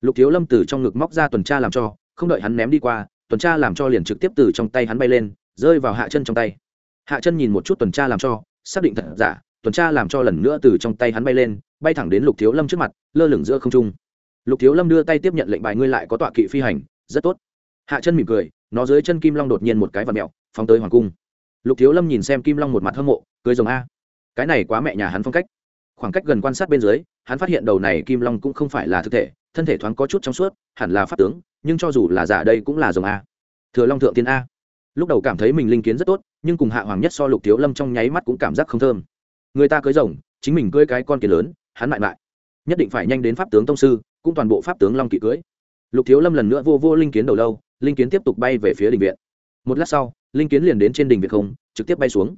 Lục thiếu lâm từ trong ngực móc ra tuần tra làm cho, không đợi hắn ném đi qua, tuần tra làm cho liền trực tiếp từ trong tay hắn bay lên, rơi vào hạ chân trong tay hạ chân nhìn một chút tuần tra làm cho, xác định thật giả, tuần tra làm cho lần nữa từ trong tay hắn bay lên, bay thẳng đến lục thiếu lâm trước mặt, lơ lửng giữa không trung. Lục thiếu lâm đưa tay tiếp nhận lệnh bài, ngươi lại có tọa kỵ phi hành, rất tốt. Hạ chân mỉm cười, nó dưới chân kim long đột nhiên một cái vật mẹo, phóng tới hoàng cung. Lục thiếu lâm nhìn xem kim long một mặt hâm mộ, cười rồng a. Cái này quá mẹ nhà hắn phong cách. Khoảng cách gần quan sát bên dưới, hắn phát hiện đầu này kim long cũng không phải là thực thể, thân thể thoáng có chút trong suốt, hẳn là pháp tướng, nhưng cho dù là giả đây cũng là rồng a. Thừa long thượng tiên a. Lúc đầu cảm thấy mình linh kiến rất tốt nhưng cùng hạ hoàng nhất so lục thiếu lâm trong nháy mắt cũng cảm giác không thơm. Người ta cưới rồng, chính mình cưới cái con kiến lớn, hắn mại mại. Nhất định phải nhanh đến pháp tướng tông sư, cũng toàn bộ pháp tướng long kỵ cưới. Lục thiếu lâm lần nữa vô vô linh kiến đầu lâu, linh kiến tiếp tục bay về phía đình viện. Một lát sau, linh kiến liền đến trên đình viện không, trực tiếp bay xuống.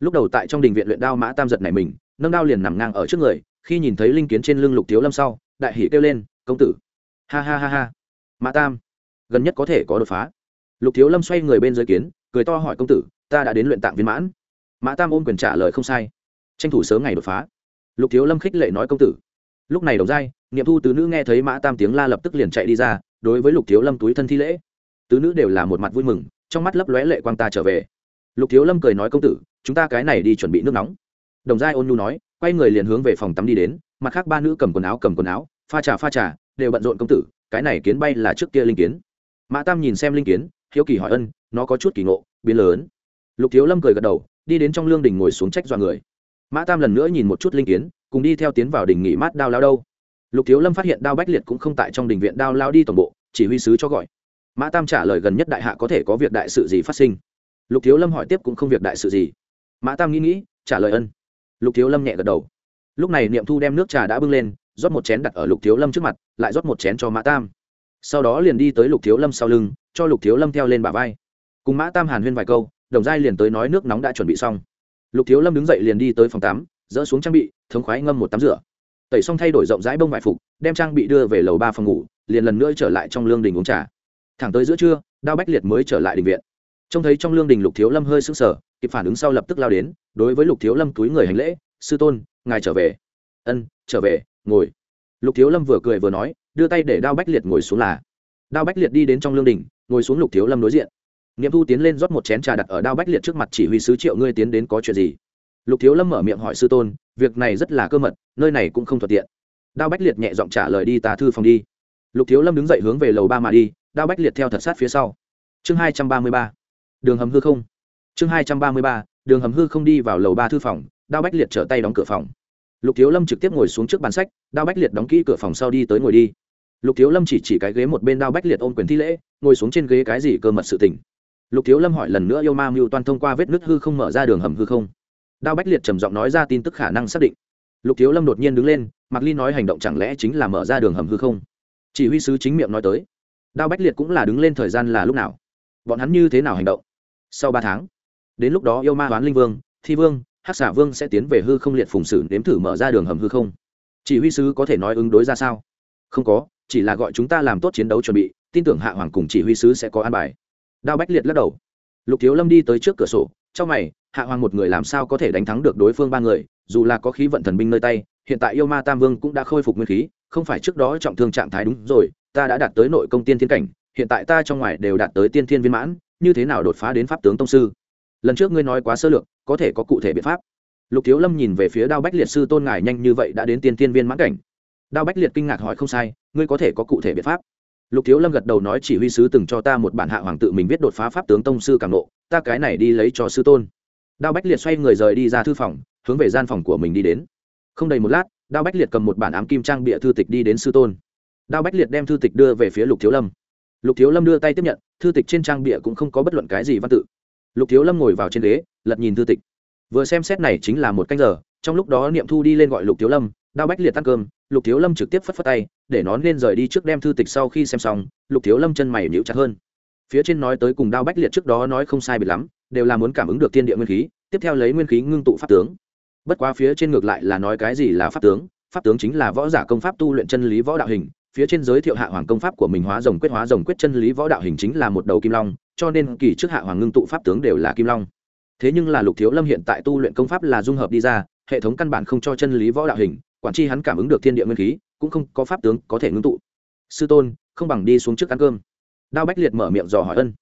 Lúc đầu tại trong đình viện luyện đao mã tam giật này mình, nâng đao liền nằm ngang ở trước người, khi nhìn thấy linh kiến trên lưng lục thiếu lâm sau, đại hỷ kêu lên, công tử! Ha ha ha ha. Mã tam, gần nhất có thể có đột phá. Lục thiếu lâm xoay người bên dưới kiến, cười to hỏi công tử ta đã đến luyện tạng viên mãn. Mã tam ôm quyền trả lời không sai. Tranh thủ sớm ngày đột phá. Lục thiếu lâm khích lệ nói công tử. Lúc này đồng giai, nghiệm thu tứ nữ nghe thấy mã tam tiếng la lập tức liền chạy đi ra, đối với lục thiếu lâm túi thân thi lễ. Tứ nữ đều là một mặt vui mừng, trong mắt lấp lóe lệ quang ta trở về. Lục thiếu lâm cười nói công tử, chúng ta cái này đi chuẩn bị nước nóng. Đồng giai ôn nhu nói, quay người liền hướng về phòng tắm đi đến, mặt khác ba nữ cầm quần áo, cầm quần áo, pha trà pha trà, đều bận rộn công tử, cái này kiến bay là trước kia linh kiến. Mã tam nhìn xem linh kiến, hiếu kỳ hỏi ân, nó có chút kỳ ngộ, biến lớn lục thiếu lâm cười gật đầu, đi đến trong lương đình ngồi xuống trách dọa người. Mã tam lần nữa nhìn một chút linh kiến, cùng đi theo tiến vào đình nghỉ mát đao lao đâu. Lục thiếu lâm phát hiện đao bách liệt cũng không tại trong đình viện đao lao đi toàn bộ, chỉ huy sứ cho gọi. Mã tam trả lời gần nhất đại hạ có thể có việc đại sự gì phát sinh. Lục thiếu lâm hỏi tiếp cũng không việc đại sự gì. Mã tam nghĩ nghĩ, trả lời ân. Lục thiếu lâm nhẹ gật đầu. Lúc này niệm thu đem nước trà đã bưng lên, rót một chén đặt ở lục thiếu lâm trước mặt, lại rót một chén cho mã tam. Sau đó liền đi tới lục thiếu lâm sau lưng, cho lục thiếu lâm theo lên bả vai. Cùng mã tam hàn huyên vài câu đồng giai liền tới nói nước nóng đã chuẩn bị xong. Lục thiếu lâm đứng dậy liền đi tới phòng tắm, dỡ xuống trang bị, thống khoái ngâm một tắm rửa. Tẩy xong thay đổi rộng rãi bông vải phục, đem trang bị đưa về lầu ba phòng ngủ, liền lần nữa trở lại trong lương đình uống trà. Thẳng tới giữa trưa, đao bách liệt mới trở lại định viện. Trông thấy trong lương đình lục thiếu lâm hơi sững sờ, kịp phản ứng sau lập tức lao đến, đối với lục thiếu lâm túi người hành lễ, sư tôn, ngài trở về. Ân, trở về, ngồi. Lục thiếu lâm vừa cười vừa nói, đưa tay để đao bách liệt ngồi xuống là. Đao bách liệt đi đến trong lương đình, ngồi xuống lục thiếu lâm đối diện nghiệm thu tiến lên rót một chén trà đặt ở đao bách liệt trước mặt chỉ huy sứ triệu ngươi tiến đến có chuyện gì? Lục thiếu lâm mở miệng hỏi sư tôn, việc này rất là cơ mật, nơi này cũng không thuận tiện. Đao bách liệt nhẹ giọng trả lời đi ta thư phòng đi. Lục thiếu lâm đứng dậy hướng về lầu ba mà đi, đao bách liệt theo thật sát phía sau. Chương hai trăm ba mươi ba. Đường hầm hư không. Chương hai trăm ba mươi ba, đường hầm hư không đi vào lầu ba thư phòng, đao bách liệt trở tay đóng cửa phòng. Lục thiếu lâm trực tiếp ngồi xuống trước bàn sách, đao bách liệt đóng kỹ cửa phòng sau đi tới ngồi đi. Lục thiếu lâm chỉ chỉ cái ghế một bên đao bách liệt ôm quyền thi lễ, ngồi xuống trên ghế cái gì cơ mật sự tình lục thiếu lâm hỏi lần nữa yêu ma mưu toan thông qua vết nứt hư không mở ra đường hầm hư không. Đao bách liệt trầm giọng nói ra tin tức khả năng xác định. Lục thiếu lâm đột nhiên đứng lên, mạc ly nói hành động chẳng lẽ chính là mở ra đường hầm hư không? Chỉ huy sứ chính miệng nói tới. Đao bách liệt cũng là đứng lên thời gian là lúc nào? Bọn hắn như thế nào hành động? Sau ba tháng, đến lúc đó yêu ma hoán linh vương, thi vương, hắc xả vương sẽ tiến về hư không liệt phùng sử nếm thử mở ra đường hầm hư không. Chỉ huy sứ có thể nói ứng đối ra sao? Không có, chỉ là gọi chúng ta làm tốt chiến đấu chuẩn bị, tin tưởng hạ hoàng cùng chỉ huy sứ sẽ có an bài đao bách liệt lắc đầu. Lục thiếu lâm đi tới trước cửa sổ, trong mày, hạ hoàng một người làm sao có thể đánh thắng được đối phương ba người, dù là có khí vận thần binh nơi tay, hiện tại yêu ma tam vương cũng đã khôi phục nguyên khí, không phải trước đó trọng thương trạng thái đúng rồi, ta đã đạt tới nội công tiên thiên cảnh, hiện tại ta trong ngoài đều đạt tới tiên thiên viên mãn, như thế nào đột phá đến pháp tướng tông sư? Lần trước ngươi nói quá sơ lược, có thể có cụ thể biện pháp. Lục thiếu lâm nhìn về phía đao bách liệt sư tôn ngài nhanh như vậy đã đến tiên thiên viên mãn cảnh. Đao bách liệt kinh ngạc hỏi không sai, ngươi có thể có cụ thể biện pháp lục thiếu lâm gật đầu nói chỉ huy sứ từng cho ta một bản hạ hoàng tự mình viết đột phá pháp tướng tông sư càng nộ ta cái này đi lấy cho sư tôn. Đao bách liệt xoay người rời đi ra thư phòng, hướng về gian phòng của mình đi đến. Không đầy một lát, đao bách liệt cầm một bản ám kim trang bịa thư tịch đi đến sư tôn. Đao bách liệt đem thư tịch đưa về phía lục thiếu lâm. Lục thiếu lâm đưa tay tiếp nhận, thư tịch trên trang bịa cũng không có bất luận cái gì văn tự. Lục thiếu lâm ngồi vào trên ghế, lật nhìn thư tịch. Vừa xem xét này chính là một canh giờ, trong lúc đó niệm thu đi lên gọi lục thiếu lâm, đao bách liệt ăn cơm lục thiếu lâm trực tiếp phất phất tay, để nó nên rời đi trước đem thư tịch sau khi xem xong, lục thiếu lâm chân mày nhíu chặt hơn. Phía trên nói tới cùng đao bách liệt trước đó nói không sai biệt lắm, đều là muốn cảm ứng được thiên địa nguyên khí, tiếp theo lấy nguyên khí ngưng tụ pháp tướng. Bất quá phía trên ngược lại là nói cái gì là pháp tướng pháp tướng chính là võ giả công pháp tu luyện chân lý võ đạo hình, phía trên giới thiệu hạ hoàng công pháp của mình hóa rồng quyết hóa rồng quyết chân lý võ đạo hình chính là một đầu kim long, cho nên kỳ trước hạ hoàng ngưng tụ pháp tướng đều là kim long. Thế nhưng là lục thiếu lâm hiện tại tu luyện công pháp là dung hợp đi ra, hệ thống căn bản không cho chân lý võ đạo hình quản tri hắn cảm ứng được thiên địa nguyên khí, cũng không có pháp tướng có thể ngưng tụ. Sư tôn, không bằng đi xuống trước ăn cơm. Đao bách liệt mở miệng dò hỏi ân.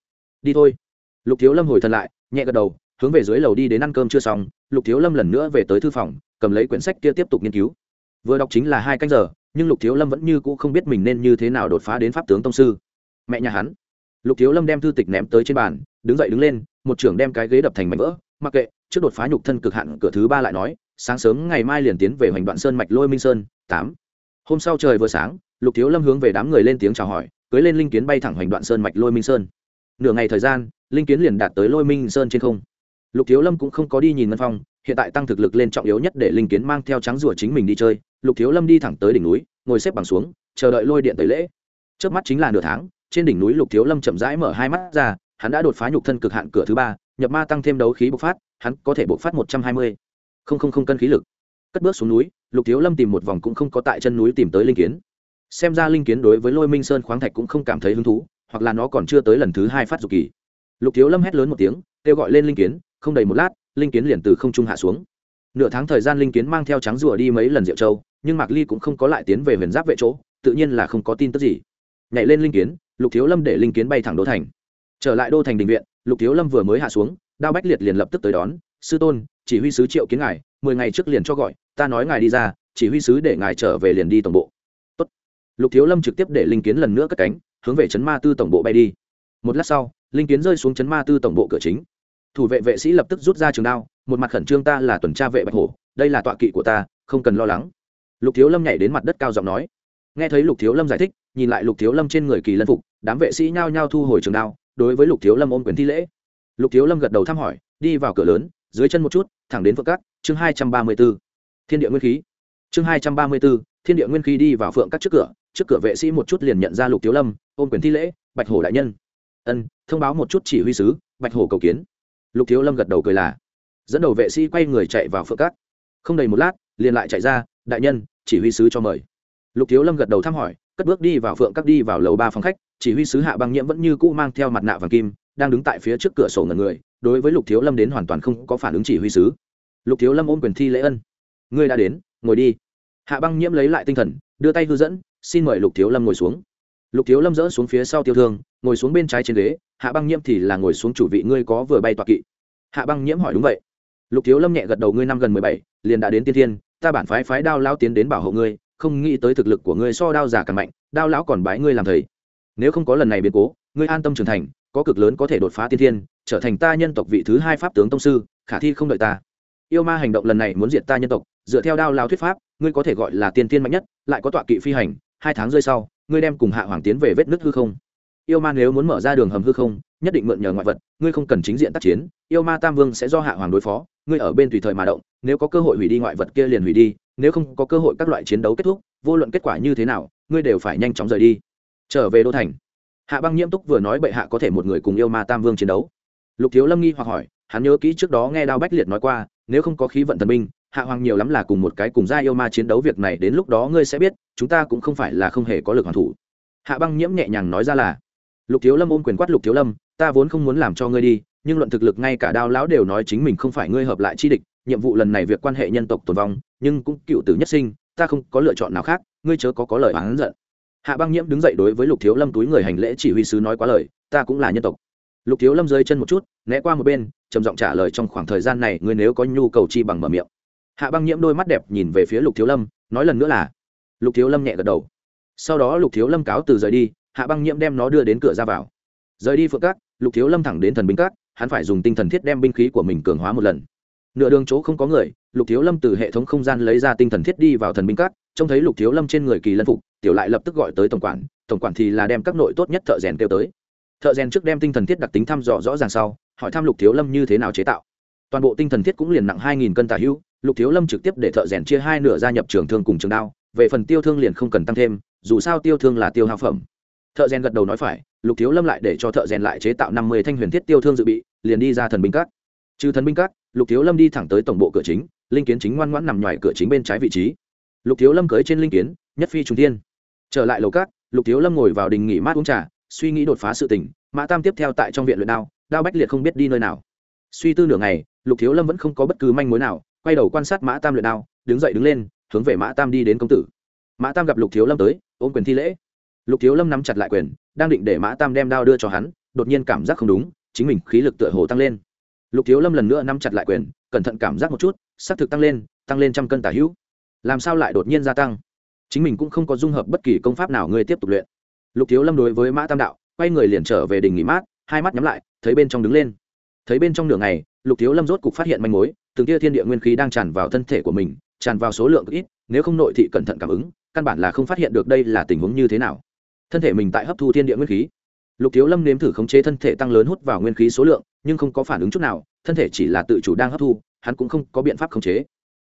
Đi thôi. Lục thiếu lâm hồi thân lại, nhẹ gật đầu, hướng về dưới lầu đi đến ăn cơm chưa xong, lục thiếu lâm lần nữa về tới thư phòng, cầm lấy quyển sách kia tiếp tục nghiên cứu. Vừa đọc chính là hai canh giờ, nhưng lục thiếu lâm vẫn như cũ không biết mình nên như thế nào đột phá đến pháp tướng tông sư. Mẹ nhà hắn. Lục thiếu lâm đem thư tịch ném tới trên bàn, đứng dậy đứng lên, một trưởng đem cái ghế đập thành mảnh vỡ, mặc kệ, trước đột phá nhục thân cực hạn, cửa thứ ba lại nói sáng sớm ngày mai liền tiến về hoành đoạn sơn mạch lôi minh sơn, tám. Hôm sau trời vừa sáng, lục thiếu lâm hướng về đám người lên tiếng chào hỏi, cưới lên linh kiến bay thẳng hoành đoạn sơn mạch lôi minh sơn. Nửa ngày thời gian, linh kiến liền đạt tới lôi minh sơn trên không. Lục thiếu lâm cũng không có đi nhìn ngân phong, hiện tại tăng thực lực lên trọng yếu nhất để linh kiến mang theo trắng rùa chính mình đi chơi. Lục thiếu lâm đi thẳng tới đỉnh núi, ngồi xếp bằng xuống, chờ đợi lôi điện tới lễ. Trước mắt chính là nửa tháng, trên đỉnh núi lục thiếu lâm chậm rãi mở hai mắt ra, hắn đã đột phá nhục thân cực hạn cửa thứ ba, nhập ma tăng thêm đấu khí bộc phát, hắn có thể bộc phát một trăm hai mươi không không không cân khí lực. Cất bước xuống núi, lục thiếu lâm tìm một vòng cũng không có tại chân núi tìm tới linh kiến. Xem ra linh kiến đối với lôi minh sơn khoáng thạch cũng không cảm thấy hứng thú, hoặc là nó còn chưa tới lần thứ hai phát dục kỳ. Lục thiếu lâm hét lớn một tiếng, kêu gọi lên linh kiến, không đầy một lát, linh kiến liền từ không trung hạ xuống. Nửa tháng thời gian linh kiến mang theo trắng rùa đi mấy lần diệu châu, nhưng mạc ly cũng không có lại tiến về huyền giáp vệ chỗ, tự nhiên là không có tin tức gì. Nhảy lên linh kiến, lục thiếu lâm để linh kiến bay thẳng đô thành. Trở lại đô thành đình viện, lục thiếu lâm vừa mới hạ xuống, đao bách liệt liền lập tức tới đón, sư tôn chỉ huy sứ triệu kiến ngài, mười ngày trước liền cho gọi, ta nói ngài đi ra, chỉ huy sứ để ngài trở về liền đi tổng bộ. Tốt. lục thiếu lâm trực tiếp để linh kiến lần nữa cất cánh, hướng về chấn ma tư tổng bộ bay đi. Một lát sau, linh kiến rơi xuống chấn ma tư tổng bộ cửa chính. Thủ vệ vệ sĩ lập tức rút ra trường đao, một mặt khẩn trương ta là tuần tra vệ bạch hổ, đây là tọa kỵ của ta, không cần lo lắng. Lục thiếu lâm nhảy đến mặt đất cao giọng nói. Nghe thấy lục thiếu lâm giải thích, nhìn lại lục thiếu lâm trên người kỳ lân phục, đám vệ sĩ nhao nhao thu hồi trường đao, đối với lục thiếu lâm ôm quyền thi lễ. Lục thiếu lâm gật đầu thăm hỏi, đi vào cửa lớn dưới chân một chút, thẳng đến phượng cát, chương hai trăm ba mươi b ố thiên địa nguyên khí. Chương hai trăm ba mươi b ố thiên địa nguyên khí đi vào phượng cát trước cửa trước cửa vệ sĩ một chút liền nhận ra lục tiếu lâm, ôm quyền thi lễ, bạch hổ đại nhân. Ân, thông báo một chút chỉ huy sứ, bạch hổ cầu kiến. Lục thiếu lâm gật đầu cười là. Dẫn đầu vệ sĩ quay người chạy vào phượng cát. Không đầy một lát, liền lại chạy ra, đại nhân, chỉ huy sứ cho mời. Lục thiếu lâm gật đầu thăm hỏi, cất bước đi vào phượng cát đi vào lầu ba phòng khách, chỉ huy sứ hạ băng nhiễm vẫn như cũ mang theo mặt nạ vàng kim, đang đứng tại phía trước cửa sổ ngần người đối với lục thiếu lâm đến hoàn toàn không có phản ứng chỉ huy sứ. Lục thiếu lâm ôm quyền thi lễ ân. Ngươi đã đến, ngồi đi. Hạ băng nhiễm lấy lại tinh thần, đưa tay hư dẫn, xin mời lục thiếu lâm ngồi xuống. Lục thiếu lâm dỡ xuống phía sau tiêu thương, ngồi xuống bên trái trên ghế, hạ băng nhiễm thì là ngồi xuống chủ vị ngươi có vừa bay tọa kỵ. Hạ băng nhiễm hỏi đúng vậy. Lục thiếu lâm nhẹ gật đầu ngươi năm gần mười bảy, liền đã đến tiên thiên, ta bản phái phái đao lao tiến đến bảo hộ ngươi, không nghĩ tới thực lực của ngươi so đao giả càng mạnh, đao lão còn bái ngươi làm thầy. Nếu không có lần này biến cố, ngươi an tâm trưởng thành, có cực lớn có thể đột phá tiên thiên trở thành ta nhân tộc vị thứ hai pháp tướng tông sư, khả thi không đợi ta. Yêu ma hành động lần này muốn diệt ta nhân tộc, dựa theo đao lao thuyết pháp, ngươi có thể gọi là tiên tiên mạnh nhất, lại có tọa kỵ phi hành, hai tháng rơi sau, ngươi đem cùng hạ hoàng tiến về vết nứt hư không. Yêu ma nếu muốn mở ra đường hầm hư không, nhất định mượn nhờ ngoại vật, ngươi không cần chính diện tác chiến, yêu ma tam vương sẽ do hạ hoàng đối phó, ngươi ở bên tùy thời mà động, nếu có cơ hội hủy đi ngoại vật kia liền hủy đi, nếu không có cơ hội các loại chiến đấu kết thúc, vô luận kết quả như thế nào, ngươi đều phải nhanh chóng rời đi. Trở về đô thành. Hạ băng nhiễm túc vừa nói bệ hạ có thể một người cùng yêu ma tam vương chiến đấu lục thiếu lâm nghi hoặc hỏi, hắn nhớ kỹ trước đó nghe đao bách liệt nói qua, nếu không có khí vận thần minh hạ hoàng nhiều lắm là cùng một cái cùng gia yêu ma chiến đấu việc này, đến lúc đó ngươi sẽ biết, chúng ta cũng không phải là không hề có lực hoàn thủ. Hạ băng nhiễm nhẹ nhàng nói ra là, lục thiếu lâm ôm quyền quát lục thiếu lâm, ta vốn không muốn làm cho ngươi đi, nhưng luận thực lực ngay cả đao lão đều nói chính mình không phải ngươi hợp lại chi địch, nhiệm vụ lần này việc quan hệ nhân tộc tồn vong, nhưng cũng cựu tử nhất sinh, ta không có lựa chọn nào khác, ngươi chớ có có lời oán giận. Hạ băng nhiễm đứng dậy đối với lục thiếu lâm túi người hành lễ chỉ huy sứ nói quá lời, ta cũng là nhân tộc lục thiếu lâm rơi chân một chút, né qua một bên, trầm giọng trả lời trong khoảng thời gian này ngươi nếu có nhu cầu chi bằng mở miệng. Hạ băng nhiễm đôi mắt đẹp nhìn về phía lục thiếu lâm, nói lần nữa là, lục thiếu lâm nhẹ gật đầu. Sau đó lục thiếu lâm cáo từ rời đi, hạ băng nhiễm đem nó đưa đến cửa ra vào. Rời đi phượng cát, lục thiếu lâm thẳng đến thần binh cát, hắn phải dùng tinh thần thiết đem binh khí của mình cường hóa một lần. Nửa đường chỗ không có người, lục thiếu lâm từ hệ thống không gian lấy ra tinh thần thiết đi vào thần binh cát, trông thấy lục thiếu lâm trên người kỳ lân phục, tiểu lại lập tức gọi tới tổng quản tổng quản thì là đem các nội tốt nhất thợ rèn kêu tới thợ rèn trước đem tinh thần thiết đặc tính thăm dò rõ ràng sau hỏi thăm lục thiếu lâm như thế nào chế tạo. Toàn bộ tinh thần thiết cũng liền nặng hai nghìn cân tả hữu lục thiếu lâm trực tiếp để thợ rèn chia hai nửa gia nhập trường thương cùng trường đao về phần tiêu thương liền không cần tăng thêm dù sao tiêu thương là tiêu hao phẩm. Thợ rèn gật đầu nói phải lục thiếu lâm lại để cho thợ rèn lại chế tạo năm mươi thanh huyền thiết tiêu thương dự bị liền đi ra thần binh cát. trừ thần binh cát, lục thiếu lâm đi thẳng tới tổng bộ cửa chính linh kiến chính ngoan ngoãn nằm ngoài cửa chính bên trái vị trí. Lục thiếu lâm cưới trên linh kiến nhất phi trung tiên trở lại lầu cát lục thiếu lâm ngồi vào đình nghỉ mát uống trà suy nghĩ đột phá sự tình, mã tam tiếp theo tại trong viện luyện đao đao bách liệt không biết đi nơi nào. Suy tư nửa ngày, lục thiếu lâm vẫn không có bất cứ manh mối nào, quay đầu quan sát mã tam luyện đao, đứng dậy đứng lên, hướng về mã tam đi đến công tử. Mã tam gặp lục thiếu lâm tới, ôm quyền thi lễ. Lục thiếu lâm nắm chặt lại quyền, đang định để mã tam đem đao đưa cho hắn, đột nhiên cảm giác không đúng, chính mình khí lực tựa hồ tăng lên. Lục thiếu lâm lần nữa nắm chặt lại quyền, cẩn thận cảm giác một chút xác thực tăng lên tăng lên trăm cân tả hữu. Làm sao lại đột nhiên gia tăng? Chính mình cũng không có dung hợp bất kỳ công pháp nào ngươi tiếp tục luyện lục thiếu lâm đối với mã tam đạo, quay người liền trở về đình nghỉ mát, hai mắt nhắm lại, thấy bên trong đứng lên. Thấy bên trong nửa ngày, lục thiếu lâm rốt cục phát hiện manh mối, từng tia thiên địa nguyên khí đang tràn vào thân thể của mình, tràn vào số lượng ít, nếu không nội thị cẩn thận cảm ứng, căn bản là không phát hiện được đây là tình huống như thế nào. Thân thể mình tại hấp thu thiên địa nguyên khí. Lục thiếu lâm nếm thử khống chế thân thể tăng lớn hút vào nguyên khí số lượng, nhưng không có phản ứng chút nào, thân thể chỉ là tự chủ đang hấp thu, hắn cũng không có biện pháp khống chế.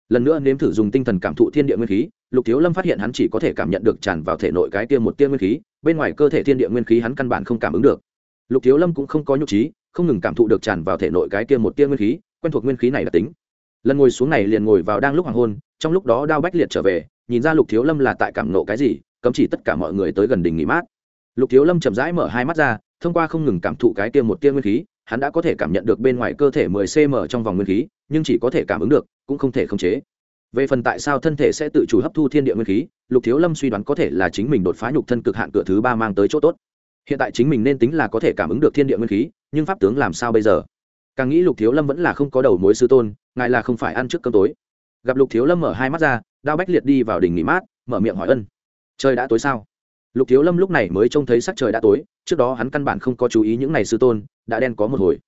Lần nữa nếm thử dùng tinh thần cảm thụ thiên địa nguyên khí, lục thiếu lâm phát hiện hắn chỉ có thể cảm nhận được tràn vào thể nội cái tiêm một tiêm nguyên khí bên ngoài cơ thể thiên địa nguyên khí hắn căn bản không cảm ứng được. Lục thiếu lâm cũng không có nhục trí, không ngừng cảm thụ được tràn vào thể nội cái tiêm một tiêm nguyên khí, quen thuộc nguyên khí này là tính. Lần ngồi xuống này liền ngồi vào đang lúc hoàng hôn, trong lúc đó đao bách liệt trở về, nhìn ra lục thiếu lâm là tại cảm nộ cái gì, cấm chỉ tất cả mọi người tới gần đỉnh nghỉ mát. Lục thiếu lâm chậm rãi mở hai mắt ra, thông qua không ngừng cảm thụ cái tiêm một tiêm nguyên khí, hắn đã có thể cảm nhận được bên ngoài cơ thể 10 cm trong vòng nguyên khí, nhưng chỉ có thể cảm ứng được, cũng không thể khống chế về phần tại sao thân thể sẽ tự chủ hấp thu thiên địa nguyên khí, lục thiếu lâm suy đoán có thể là chính mình đột phá nhục thân cực hạn cửa thứ ba mang tới chỗ tốt. Hiện tại chính mình nên tính là có thể cảm ứng được thiên địa nguyên khí, nhưng pháp tướng làm sao bây giờ? Càng nghĩ lục thiếu lâm vẫn là không có đầu mối sư tôn, ngài là không phải ăn trước cơm tối. Gặp lục thiếu lâm mở hai mắt ra, đao bách liệt đi vào đỉnh nghỉ mát, mở miệng hỏi ân. Trời đã tối sao? Lục thiếu lâm lúc này mới trông thấy sắc trời đã tối, trước đó hắn căn bản không có chú ý những ngày sư tôn, đã đen có một hồi.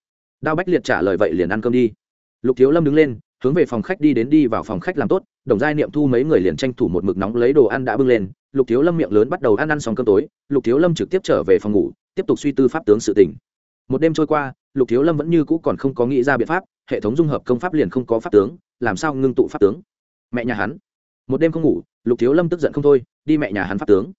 Đao bách liệt trả lời vậy liền ăn cơm đi. Lục thiếu lâm đứng lên hướng về phòng khách đi đến đi vào phòng khách làm tốt, đồng giai niệm thu mấy người liền tranh thủ một mực nóng lấy đồ ăn đã bưng lên, lục thiếu lâm miệng lớn bắt đầu ăn ăn xong cơm tối, lục thiếu lâm trực tiếp trở về phòng ngủ, tiếp tục suy tư pháp tướng sự tỉnh một đêm trôi qua, lục thiếu lâm vẫn như cũ còn không có nghĩ ra biện pháp, hệ thống dung hợp công pháp liền không có pháp tướng, làm sao ngưng tụ pháp tướng? Mẹ nhà hắn. Một đêm không ngủ, lục thiếu lâm tức giận không thôi, đi mẹ nhà hắn pháp tướng.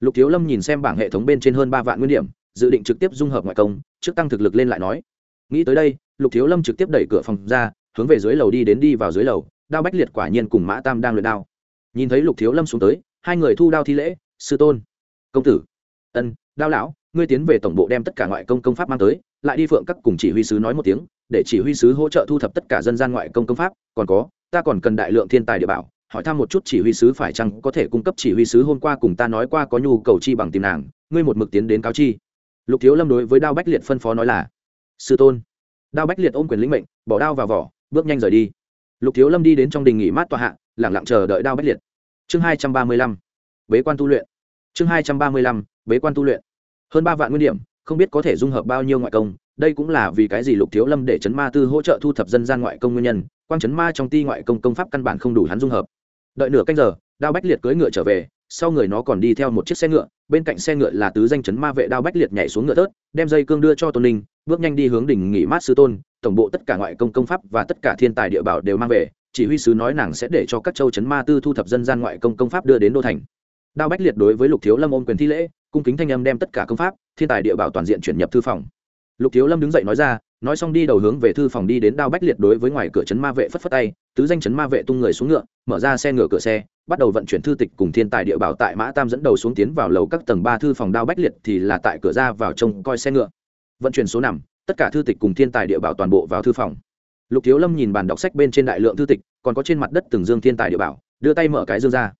Lục thiếu lâm nhìn xem bảng hệ thống bên trên hơn ba vạn nguyên điểm, dự định trực tiếp dung hợp ngoại công, trước tăng thực lực lên lại nói. Nghĩ tới đây, lục thiếu lâm trực tiếp đẩy cửa phòng ra hướng về dưới lầu đi đến đi vào dưới lầu, đao bách liệt quả nhiên cùng mã tam đang luyện đao. Nhìn thấy lục thiếu lâm xuống tới, hai người thu đao thi lễ, sư tôn. Công tử. Ân, đao lão, ngươi tiến về tổng bộ đem tất cả ngoại công công pháp mang tới, lại đi phượng các cùng chỉ huy sứ nói một tiếng, để chỉ huy sứ hỗ trợ thu thập tất cả dân gian ngoại công công pháp, còn có, ta còn cần đại lượng thiên tài địa bảo, hỏi thăm một chút chỉ huy sứ phải chăng có thể cung cấp chỉ huy sứ hôm qua cùng ta nói qua có nhu cầu chi bằng tìm nàng, ngươi một mực tiến đến cáo chi. Lục thiếu lâm đối với đao bách liệt phân phó nói là, sư tôn. Đao bách liệt ôm quyền lĩnh mệnh, bỏ đao vào vỏ bước nhanh rời đi. Lục thiếu lâm đi đến trong đình nghỉ mát tòa hạ lẳng lặng chờ đợi đao bách liệt. Chương hai trăm ba mươi lăm. Bế quan tu luyện. Chương hai trăm ba mươi lăm, bế quan tu luyện. Hơn ba vạn nguyên điểm, không biết có thể dung hợp bao nhiêu ngoại công, đây cũng là vì cái gì lục thiếu lâm để chấn ma tư hỗ trợ thu thập dân gian ngoại công nguyên nhân, quang chấn ma trong ti ngoại công công pháp căn bản không đủ hắn dung hợp. Đợi nửa canh giờ, đao bách liệt cưỡi ngựa trở về, sau người nó còn đi theo một chiếc xe ngựa, bên cạnh xe ngựa là tứ danh chấn ma vệ đao bách liệt nhảy xuống ngựa tớt đem dây cương đưa cho tôn ninh bước nhanh đi hướng đỉnh nghỉ mát sư tôn, tổng bộ tất cả ngoại công công pháp và tất cả thiên tài địa bảo đều mang về, chỉ huy sứ nói nàng sẽ để cho các châu chấn ma tư thu thập dân gian ngoại công công pháp đưa đến đô thành. Đao bách liệt đối với lục thiếu lâm ôm quyền thi lễ, cung kính thanh âm đem tất cả công pháp, thiên tài địa bảo toàn diện chuyển nhập thư phòng. Lục thiếu lâm đứng dậy nói ra, nói xong đi đầu hướng về thư phòng đi đến đao bách liệt đối với ngoài cửa chấn ma vệ phất phất tay, tứ danh chấn ma vệ tung người xuống ngựa, mở ra xe ngựa cửa xe, bắt đầu vận chuyển thư tịch cùng thiên tài địa bảo tại mã tam dẫn đầu xuống tiến vào lầu các tầng ba thư phòng đao bách liệt thì là tại cửa ra vào trông coi xe ngựa vận chuyển số nằm, tất cả thư tịch cùng thiên tài địa bảo toàn bộ vào thư phòng. Lục thiếu lâm nhìn bàn đọc sách bên trên đại lượng thư tịch, còn có trên mặt đất từng dương thiên tài địa bảo, đưa tay mở cái dương ra.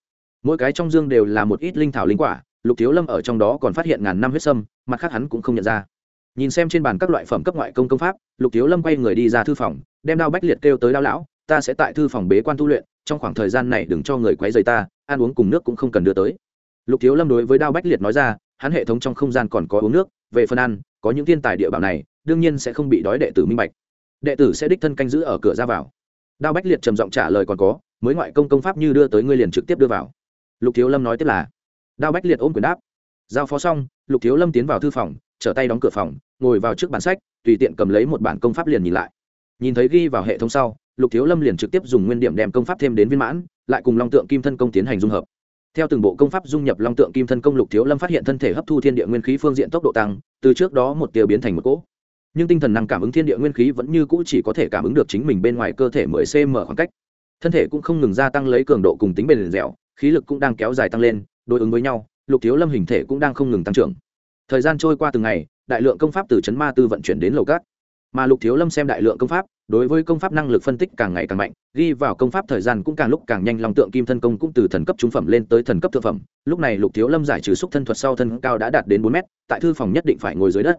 Mỗi cái trong dương đều là một ít linh thảo linh quả, lục thiếu lâm ở trong đó còn phát hiện ngàn năm huyết sâm, mặt khác hắn cũng không nhận ra. Nhìn xem trên bàn các loại phẩm cấp ngoại công công pháp, lục thiếu lâm quay người đi ra thư phòng, đem đao bách liệt kêu tới đao lão, ta sẽ tại thư phòng bế quan tu luyện, trong khoảng thời gian này đừng cho người quấy rầy ta, ăn uống cùng nước cũng không cần đưa tới. Lục thiếu lâm đối với đao bách liệt nói ra, hắn hệ thống trong không gian còn có uống nước về phần ăn, có những thiên tài địa bảo này, đương nhiên sẽ không bị đói đệ tử minh bạch. Đệ tử sẽ đích thân canh giữ ở cửa ra vào. Đao bách liệt trầm giọng trả lời còn có, mới ngoại công công pháp như đưa tới ngươi liền trực tiếp đưa vào. Lục thiếu lâm nói tiếp là. Đao bách liệt ôm quyền đáp. Giao phó xong, lục thiếu lâm tiến vào thư phòng, trở tay đóng cửa phòng, ngồi vào trước bản sách, tùy tiện cầm lấy một bản công pháp liền nhìn lại. Nhìn thấy ghi vào hệ thống sau, lục thiếu lâm liền trực tiếp dùng nguyên điểm đem công pháp thêm đến viên mãn, lại cùng long tượng kim thân công tiến hành dung hợp theo từng bộ công pháp dung nhập long tượng kim thân công lục thiếu lâm phát hiện thân thể hấp thu thiên địa nguyên khí phương diện tốc độ tăng, từ trước đó một tia biến thành một cỗ. Nhưng tinh thần năng cảm ứng thiên địa nguyên khí vẫn như cũ chỉ có thể cảm ứng được chính mình bên ngoài cơ thể 10 cm khoảng cách. Thân thể cũng không ngừng gia tăng lấy cường độ cùng tính bền dẻo, khí lực cũng đang kéo dài tăng lên, đối ứng với nhau, lục thiếu lâm hình thể cũng đang không ngừng tăng trưởng. Thời gian trôi qua từng ngày, đại lượng công pháp từ chấn ma tư vận chuyển đến lầu cát mà lục thiếu lâm xem đại lượng công pháp đối với công pháp năng lực phân tích càng ngày càng mạnh, ghi vào công pháp thời gian cũng càng lúc càng nhanh lòng tượng kim thân công cũng từ thần cấp trung phẩm lên tới thần cấp thượng phẩm. Lúc này lục thiếu lâm giải trừ xúc thân thuật sau thân cao đã đạt đến bốn mét, tại thư phòng nhất định phải ngồi dưới đất.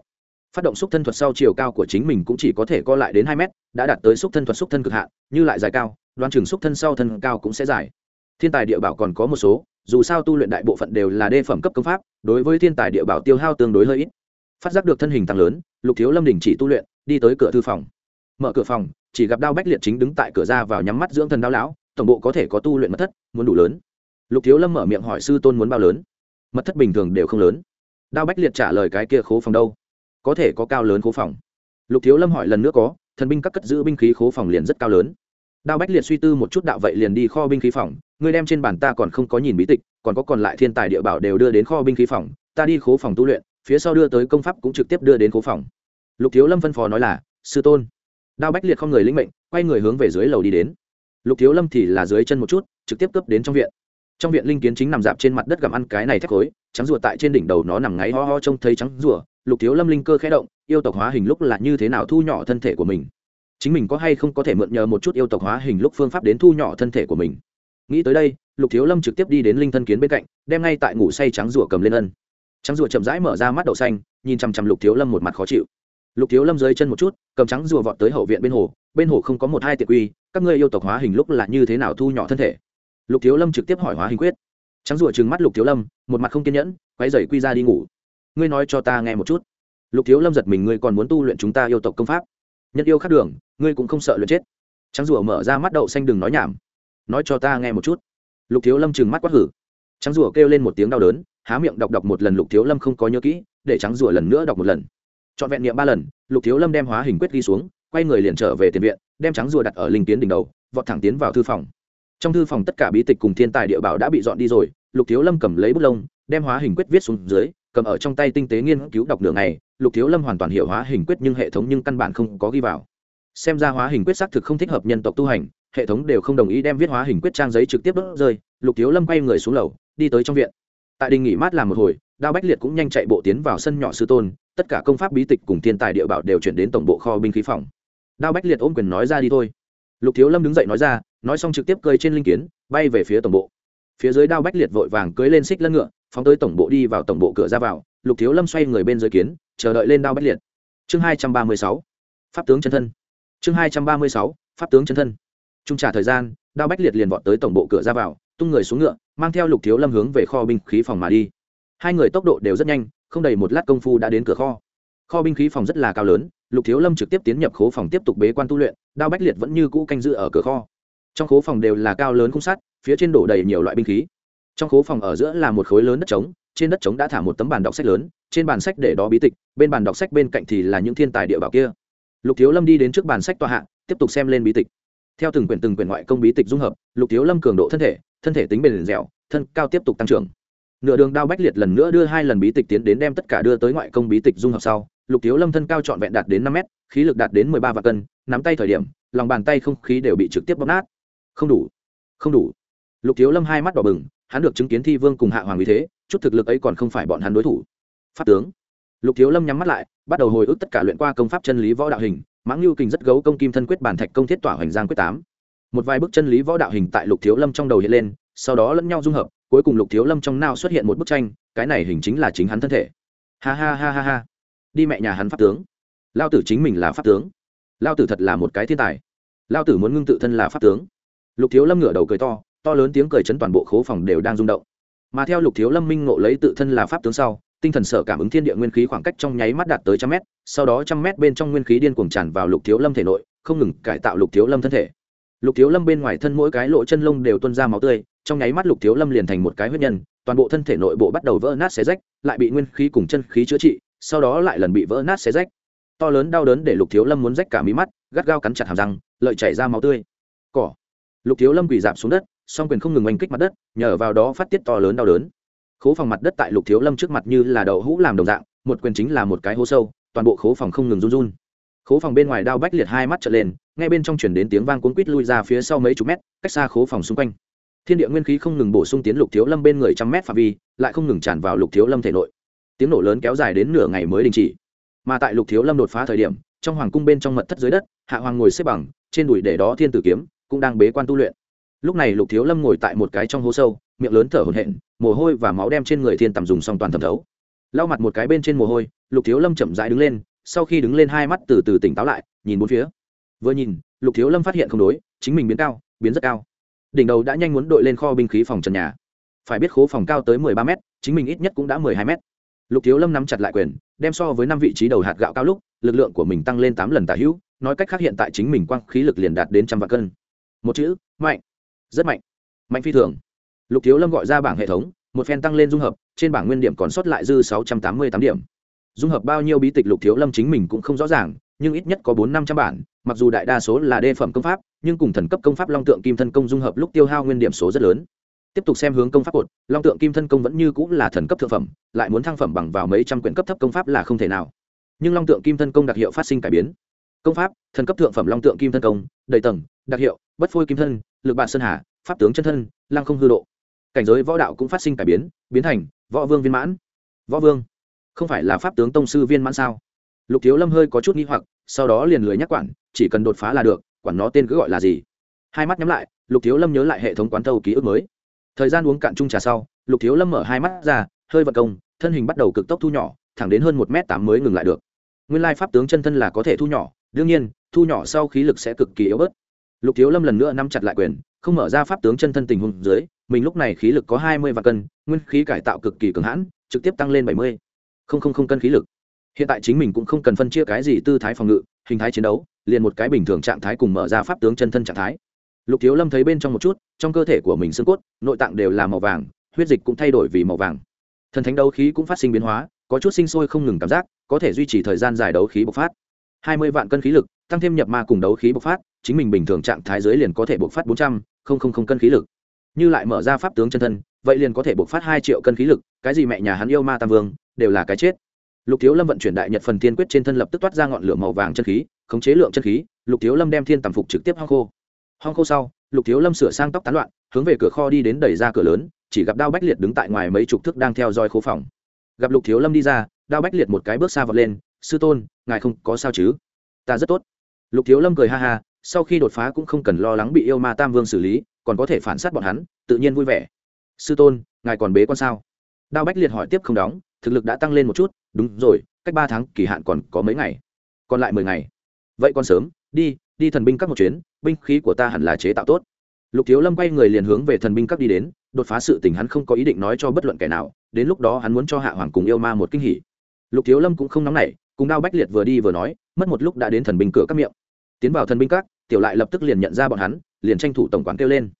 Phát động xúc thân thuật sau chiều cao của chính mình cũng chỉ có thể co lại đến hai mét, đã đạt tới xúc thân thuật xúc thân cực hạn, như lại dài cao đoan trường xúc thân sau thân cao cũng sẽ dài. Thiên tài địa bảo còn có một số, dù sao tu luyện đại bộ phận đều là đê phẩm cấp công pháp, đối với thiên tài địa bảo tiêu hao tương đối hơi ít. Phát giác được thân hình tăng lớn, lục thiếu lâm đình chỉ tu luyện, đi tới cửa thư phòng mở cửa phòng, chỉ gặp đao bách liệt chính đứng tại cửa ra vào nhắm mắt dưỡng thần đao lão, tổng bộ có thể có tu luyện mật thất, muốn đủ lớn. Lục thiếu lâm mở miệng hỏi sư tôn muốn bao lớn? Mật thất bình thường đều không lớn. Đao bách liệt trả lời cái kia khố phòng đâu? Có thể có cao lớn khố phòng. Lục thiếu lâm hỏi lần nữa có, thần binh các cất giữ binh khí khố phòng liền rất cao lớn. Đao bách liệt suy tư một chút đạo vậy liền đi kho binh khí phòng, ngươi đem trên bàn ta còn không có nhìn bí tịch, còn có còn lại thiên tài địa bảo đều đưa đến kho binh khí phòng, ta đi khố phòng tu luyện, phía sau đưa tới công pháp cũng trực tiếp đưa đến khố phòng. Lục thiếu lâm phân phó nói là, sư tôn đao bách liệt không người lĩnh mệnh, quay người hướng về dưới lầu đi đến. Lục thiếu lâm thì là dưới chân một chút, trực tiếp cướp đến trong viện. Trong viện linh kiến chính nằm dạp trên mặt đất gặm ăn cái này thép khối, trắng rùa tại trên đỉnh đầu nó nằm ngáy ho ho trông thấy trắng rùa. Lục thiếu lâm linh cơ khẽ động, yêu tộc hóa hình lúc là như thế nào thu nhỏ thân thể của mình? Chính mình có hay không có thể mượn nhờ một chút yêu tộc hóa hình lúc phương pháp đến thu nhỏ thân thể của mình? Nghĩ tới đây, lục thiếu lâm trực tiếp đi đến linh thân kiến bên cạnh, đem ngay tại ngủ say trắng rùa cầm lên ân. Trắng rùa chậm rãi mở ra mắt đậu xanh, nhìn chằm chằm lục thiếu lâm một mặt khó chịu lục thiếu lâm dưới chân một chút, cầm trắng rùa vọt tới hậu viện bên hồ bên hồ không có một hai tiệc quy, các ngươi yêu tộc hóa hình lúc là như thế nào thu nhỏ thân thể? Lục thiếu lâm trực tiếp hỏi hóa hình quyết. Trắng rùa trừng mắt lục thiếu lâm, một mặt không kiên nhẫn quay dày quy ra đi ngủ. Ngươi nói cho ta nghe một chút. Lục thiếu lâm giật mình, ngươi còn muốn tu luyện chúng ta yêu tộc công pháp? Nhất yêu khắc đường, ngươi cũng không sợ luyện chết. Trắng rùa mở ra mắt đậu xanh đừng nói nhảm. Nói cho ta nghe một chút. Lục thiếu lâm trừng mắt quát hử. Trắng rùa kêu lên một tiếng đau đớn, há miệng đọc đọc một lần lục thiếu lâm không có nhớ kỹ, để trắng rùa lần nữa đọc một lần trọn vẹn niệm ba lần, lục thiếu lâm đem hóa hình quyết ghi xuống, quay người liền trở về tiền viện, đem trắng rùa đặt ở linh tiến đỉnh đầu, vọt thẳng tiến vào thư phòng. Trong thư phòng tất cả bí tịch cùng thiên tài địa bảo đã bị dọn đi rồi, lục thiếu lâm cầm lấy bút lông, đem hóa hình quyết viết xuống dưới, cầm ở trong tay tinh tế nghiên cứu đọc đường này lục thiếu lâm hoàn toàn hiểu hóa hình quyết nhưng hệ thống nhưng căn bản không có ghi vào. Xem ra hóa hình quyết xác thực không thích hợp nhân tộc tu hành, hệ thống đều không đồng ý đem viết hóa hình quyết trang giấy trực tiếp đốt rơi, lục thiếu lâm quay người xuống lầu, đi tới trong viện. Tại đình nghỉ mát làm một hồi, đao bách liệt cũng nhanh chạy bộ tiến vào sân nhỏ sư tôn tất cả công pháp bí tịch cùng thiên tài địa bảo đều chuyển đến tổng bộ kho binh khí phòng. Đao bách liệt ôm quyền nói ra đi thôi. Lục thiếu lâm đứng dậy nói ra, nói xong trực tiếp cơi trên linh kiến, bay về phía tổng bộ. Phía dưới đao bách liệt vội vàng cưới lên xích lân ngựa, phóng tới tổng bộ đi vào tổng bộ cửa ra vào. Lục thiếu lâm xoay người bên dưới kiến, chờ đợi lên đao bách liệt. Chương hai trăm ba mươi sáu, pháp tướng chân thân. Chương hai trăm ba mươi sáu, pháp tướng chân thân. Trung trả thời gian, đao bách liệt liền vọt tới tổng bộ cửa ra vào, tung người xuống ngựa, mang theo lục thiếu lâm hướng về kho binh khí phòng mà đi. Hai người tốc độ đều rất nhanh không đầy một lát công phu đã đến cửa kho. Kho binh khí phòng rất là cao lớn, lục thiếu lâm trực tiếp tiến nhập khố phòng tiếp tục bế quan tu luyện, đao bách liệt vẫn như cũ canh giữ ở cửa kho. Trong khố phòng đều là cao lớn khung sắt, phía trên đổ đầy nhiều loại binh khí. Trong khố phòng ở giữa là một khối lớn đất trống, trên đất trống đã thả một tấm bàn đọc sách lớn, trên bàn sách để đó bí tịch, bên bàn đọc sách bên cạnh thì là những thiên tài địa bảo kia. Lục thiếu lâm đi đến trước bàn sách tòa hạ, tiếp tục xem lên bí tịch. Theo từng quyển từng quyển ngoại công bí tịch dung hợp, lục thiếu lâm cường độ thân thể thân thể tính bền dẻo, thân cao tiếp tục tăng trưởng nửa đường đao bách liệt lần nữa đưa hai lần bí tịch tiến đến đem tất cả đưa tới ngoại công bí tịch dung hợp sau, lục thiếu lâm thân cao trọn vẹn đạt đến năm mét, khí lực đạt đến mười ba vạn cân, nắm tay thời điểm, lòng bàn tay không khí đều bị trực tiếp bóp nát. Không đủ không đủ. Lục thiếu lâm hai mắt đỏ bừng, hắn được chứng kiến thi vương cùng hạ hoàng vì thế, chút thực lực ấy còn không phải bọn hắn đối thủ. Pháp tướng. Lục thiếu lâm nhắm mắt lại, bắt đầu hồi ức tất cả luyện qua công pháp chân lý võ đạo hình, mãng lưu kình rất gấu công kim thân quyết bản thạch công thiết tỏa hoành giang quyết tám. Một vài bức chân lý võ đạo hình tại lục thiếu lâm trong đầu hiện lên, sau đó lẫn nhau dung hợp cuối cùng lục thiếu lâm trong nao xuất hiện một bức tranh, cái này hình chính là chính hắn thân thể. Ha ha ha ha ha. Đi mẹ nhà hắn pháp tướng. Lao tử chính mình là pháp tướng. Lao tử thật là một cái thiên tài. Lao tử muốn ngưng tự thân là pháp tướng. Lục thiếu lâm ngửa đầu cười to to lớn tiếng cười chấn toàn bộ khố phòng đều đang rung động. Mà theo lục thiếu lâm minh ngộ lấy tự thân là pháp tướng sau, tinh thần sở cảm ứng thiên địa nguyên khí khoảng cách trong nháy mắt đạt tới trăm mét, sau đó trăm mét bên trong nguyên khí điên cuồng tràn vào lục thiếu lâm thể nội, không ngừng cải tạo lục thiếu lâm thân thể lục thiếu lâm bên ngoài thân mỗi cái lỗ chân lông đều tuôn ra máu tươi, trong nháy mắt lục thiếu lâm liền thành một cái huyết nhân, toàn bộ thân thể nội bộ bắt đầu vỡ nát xé rách, lại bị nguyên khí cùng chân khí chữa trị, sau đó lại lần bị vỡ nát xé rách. To lớn đau đớn để lục thiếu lâm muốn rách cả mí mắt, gắt gao cắn chặt hàm răng, lợi chảy ra máu tươi. Cỏ. Lục thiếu lâm quỳ giảm xuống đất, song quyền không ngừng oanh kích mặt đất, nhờ vào đó phát tiết to lớn đau đớn. Khố phòng mặt đất tại lục thiếu lâm trước mặt như là đậu hũ làm đồng dạng, một quyền chính là một cái hố sâu, toàn bộ khố phòng không ngừng run run. Khố phòng bên ngoài đao bách liệt hai mắt trở lên ngay bên trong chuyển đến tiếng vang cuốn quít lui ra phía sau mấy chục mét, cách xa khố phòng xung quanh. Thiên địa nguyên khí không ngừng bổ sung tiến lục thiếu lâm bên người trăm mét phạm vi, lại không ngừng tràn vào lục thiếu lâm thể nội. Tiếng nổ lớn kéo dài đến nửa ngày mới đình chỉ. Mà tại lục thiếu lâm đột phá thời điểm, trong hoàng cung bên trong mật thất dưới đất, hạ hoàng ngồi xếp bằng, trên đùi để đó thiên tử kiếm, cũng đang bế quan tu luyện. Lúc này lục thiếu lâm ngồi tại một cái trong hố sâu, miệng lớn thở hổn hển, mồ hôi và máu đem trên người thiên tầm dùng xong toàn thẩm thấu. Lau mặt một cái bên trên mồ hôi, lục thiếu lâm chậm rãi đứng lên, sau khi đứng lên hai mắt từ từ tỉnh táo lại, nhìn bốn phía vừa nhìn, lục thiếu lâm phát hiện không đối, chính mình biến cao, biến rất cao. Đỉnh đầu đã nhanh muốn đội lên kho binh khí phòng trần nhà. Phải biết khố phòng cao tới mười ba m chính mình ít nhất cũng đã mười hai m lục thiếu lâm nắm chặt lại quyền, đem so với năm vị trí đầu hạt gạo cao lúc, lực lượng của mình tăng lên tám lần tả hữu, nói cách khác hiện tại chính mình quang khí lực liền đạt đến trăm vạn cân. Một chữ, mạnh. Rất mạnh. Mạnh phi thường. Lục thiếu lâm gọi ra bảng hệ thống, một phen tăng lên dung hợp, trên bảng nguyên điểm còn sót lại dư sáu trăm tám mươi tám điểm. Dung hợp bao nhiêu bí tịch lục thiếu lâm chính mình cũng không rõ ràng nhưng ít nhất có bốn năm trăm bản, mặc dù đại đa số là đê phẩm công pháp, nhưng cùng thần cấp công pháp long tượng kim thân công dung hợp lúc tiêu hao nguyên điểm số rất lớn. Tiếp tục xem hướng công pháp cột, long tượng kim thân công vẫn như cũng là thần cấp thượng phẩm, lại muốn thăng phẩm bằng vào mấy trăm quyển cấp thấp công pháp là không thể nào. Nhưng long tượng kim thân công đặc hiệu phát sinh cải biến. Công pháp, thần cấp thượng phẩm long tượng kim thân công, đầy tầng, đặc hiệu, bất phôi kim thân, lực bản sơn hà, pháp tướng chân thân, lăng không hư độ. Cảnh giới võ đạo cũng phát sinh cải biến biến thành võ vương viên mãn. Võ vương, không phải là pháp tướng tông sư viên mãn sao? Lục thiếu lâm hơi có chút nghi hoặc, sau đó liền lười nhắc quản, chỉ cần đột phá là được, quản nó tên cứ gọi là gì. Hai mắt nhắm lại, lục thiếu lâm nhớ lại hệ thống quán thâu ký ức mới. Thời gian uống cạn chung trà sau, lục thiếu lâm mở hai mắt ra, hơi vận công, thân hình bắt đầu cực tốc thu nhỏ, thẳng đến hơn một m tám mới ngừng lại được. Nguyên lai pháp tướng chân thân là có thể thu nhỏ, đương nhiên, thu nhỏ sau khí lực sẽ cực kỳ yếu bớt. Lục thiếu lâm lần nữa nắm chặt lại quyền, không mở ra pháp tướng chân thân tình huống dưới, mình lúc này khí lực có hai mươi vạn cân, nguyên khí cải tạo cực kỳ cường hãn, trực tiếp tăng lên bảy mươi. Không không không cân khí lực hiện tại chính mình cũng không cần phân chia cái gì tư thái phòng ngự, hình thái chiến đấu, liền một cái bình thường trạng thái cùng mở ra pháp tướng chân thân trạng thái. Lục thiếu lâm thấy bên trong một chút, trong cơ thể của mình xương cốt, nội tạng đều là màu vàng, huyết dịch cũng thay đổi vì màu vàng. Thần thánh đấu khí cũng phát sinh biến hóa, có chút sinh sôi không ngừng cảm giác, có thể duy trì thời gian dài đấu khí bộc phát. Hai mươi vạn cân khí lực, tăng thêm nhập ma cùng đấu khí bộc phát, chính mình bình thường trạng thái dưới liền có thể bộc phát bốn trăm linh cân khí lực. Như lại mở ra pháp tướng chân thân, vậy liền có thể bộc phát hai triệu cân khí lực, cái gì mẹ nhà hắn yêu ma tam vương, đều là cái chết lục thiếu lâm vận chuyển đại nhật phần thiên quyết trên thân lập tức toát ra ngọn lửa màu vàng chân khí, khống chế lượng chân khí, lục thiếu lâm đem thiên tầm phục trực tiếp hong khô. Hong khô sau, lục thiếu lâm sửa sang tóc tán loạn, hướng về cửa kho đi đến đẩy ra cửa lớn, chỉ gặp đao bách liệt đứng tại ngoài mấy chục thước đang theo dõi khố phòng. Gặp lục thiếu lâm đi ra, đao bách liệt một cái bước xa vọt lên, sư tôn, ngài không có sao chứ? Ta rất tốt. Lục thiếu lâm cười ha ha, sau khi đột phá cũng không cần lo lắng bị yêu ma tam vương xử lý, còn có thể phản s á t bọn hắn, tự nhiên vui vẻ. Sư tôn, ngài còn bế con sao? Đao bách liệt hỏi tiếp không đóng thực lực đã tăng lên một chút, đúng rồi, cách ba tháng kỳ hạn còn có mấy ngày? Còn lại mười ngày. Vậy còn sớm, đi đi thần binh các một chuyến, binh khí của ta hẳn là chế tạo tốt. Lục thiếu lâm quay người liền hướng về thần binh các đi đến, đột phá sự tình hắn không có ý định nói cho bất luận kẻ nào, đến lúc đó hắn muốn cho hạ hoàng cùng yêu ma một kinh hỉ. Lục thiếu lâm cũng không nóng nảy, cùng đao bách liệt vừa đi vừa nói, mất một lúc đã đến thần binh cửa các miệng. Tiến vào thần binh các, tiểu lại lập tức liền nhận ra bọn hắn, liền tranh thủ tổng quản kêu lên.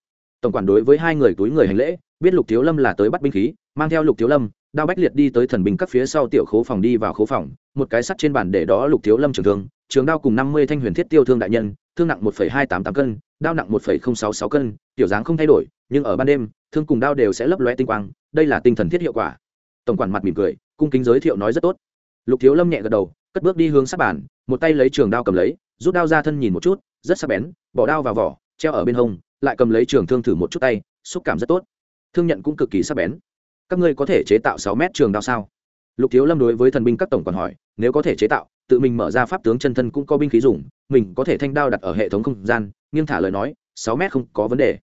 Tổng quản đối với hai người túi người hành lễ, biết lục thiếu lâm là tới bắt binh khí, mang theo lục thiếu lâm đao bách liệt đi tới thần binh các phía sau tiểu khố phòng đi vào khố phòng, một cái sắt trên bàn để đó lục thiếu lâm trường thương, trường đao cùng năm mươi thanh huyền thiết tiêu thương đại nhân, thương nặng một phẩy hai tám tám cân, đao nặng một phẩy không sáu sáu cân, tiểu dáng không thay đổi, nhưng ở ban đêm, thương cùng đao đều sẽ lấp loe tinh quang, đây là tinh thần thiết hiệu quả. Tổng quản mặt mỉm cười, cung kính giới thiệu nói rất tốt. Lục thiếu lâm nhẹ gật đầu, cất bước đi hướng sát bàn, một tay lấy trường đao cầm lấy, rút đao ra thân nhìn một chút, rất sắc bén, bỏ đao vào vỏ, treo ở bên hông, lại cầm lấy trường thương thử một chút tay, xúc cảm rất tốt. Thương nhận cũng cực kỳ sắc bén các ngươi có thể chế tạo sáu mét trường đao sao? Lục thiếu lâm đối với thần binh các tổng còn hỏi, nếu có thể chế tạo, tự mình mở ra pháp tướng chân thân cũng có binh khí dùng, mình có thể thanh đao đặt ở hệ thống không gian, nghiêng thả lời nói, sáu mét không có vấn đề.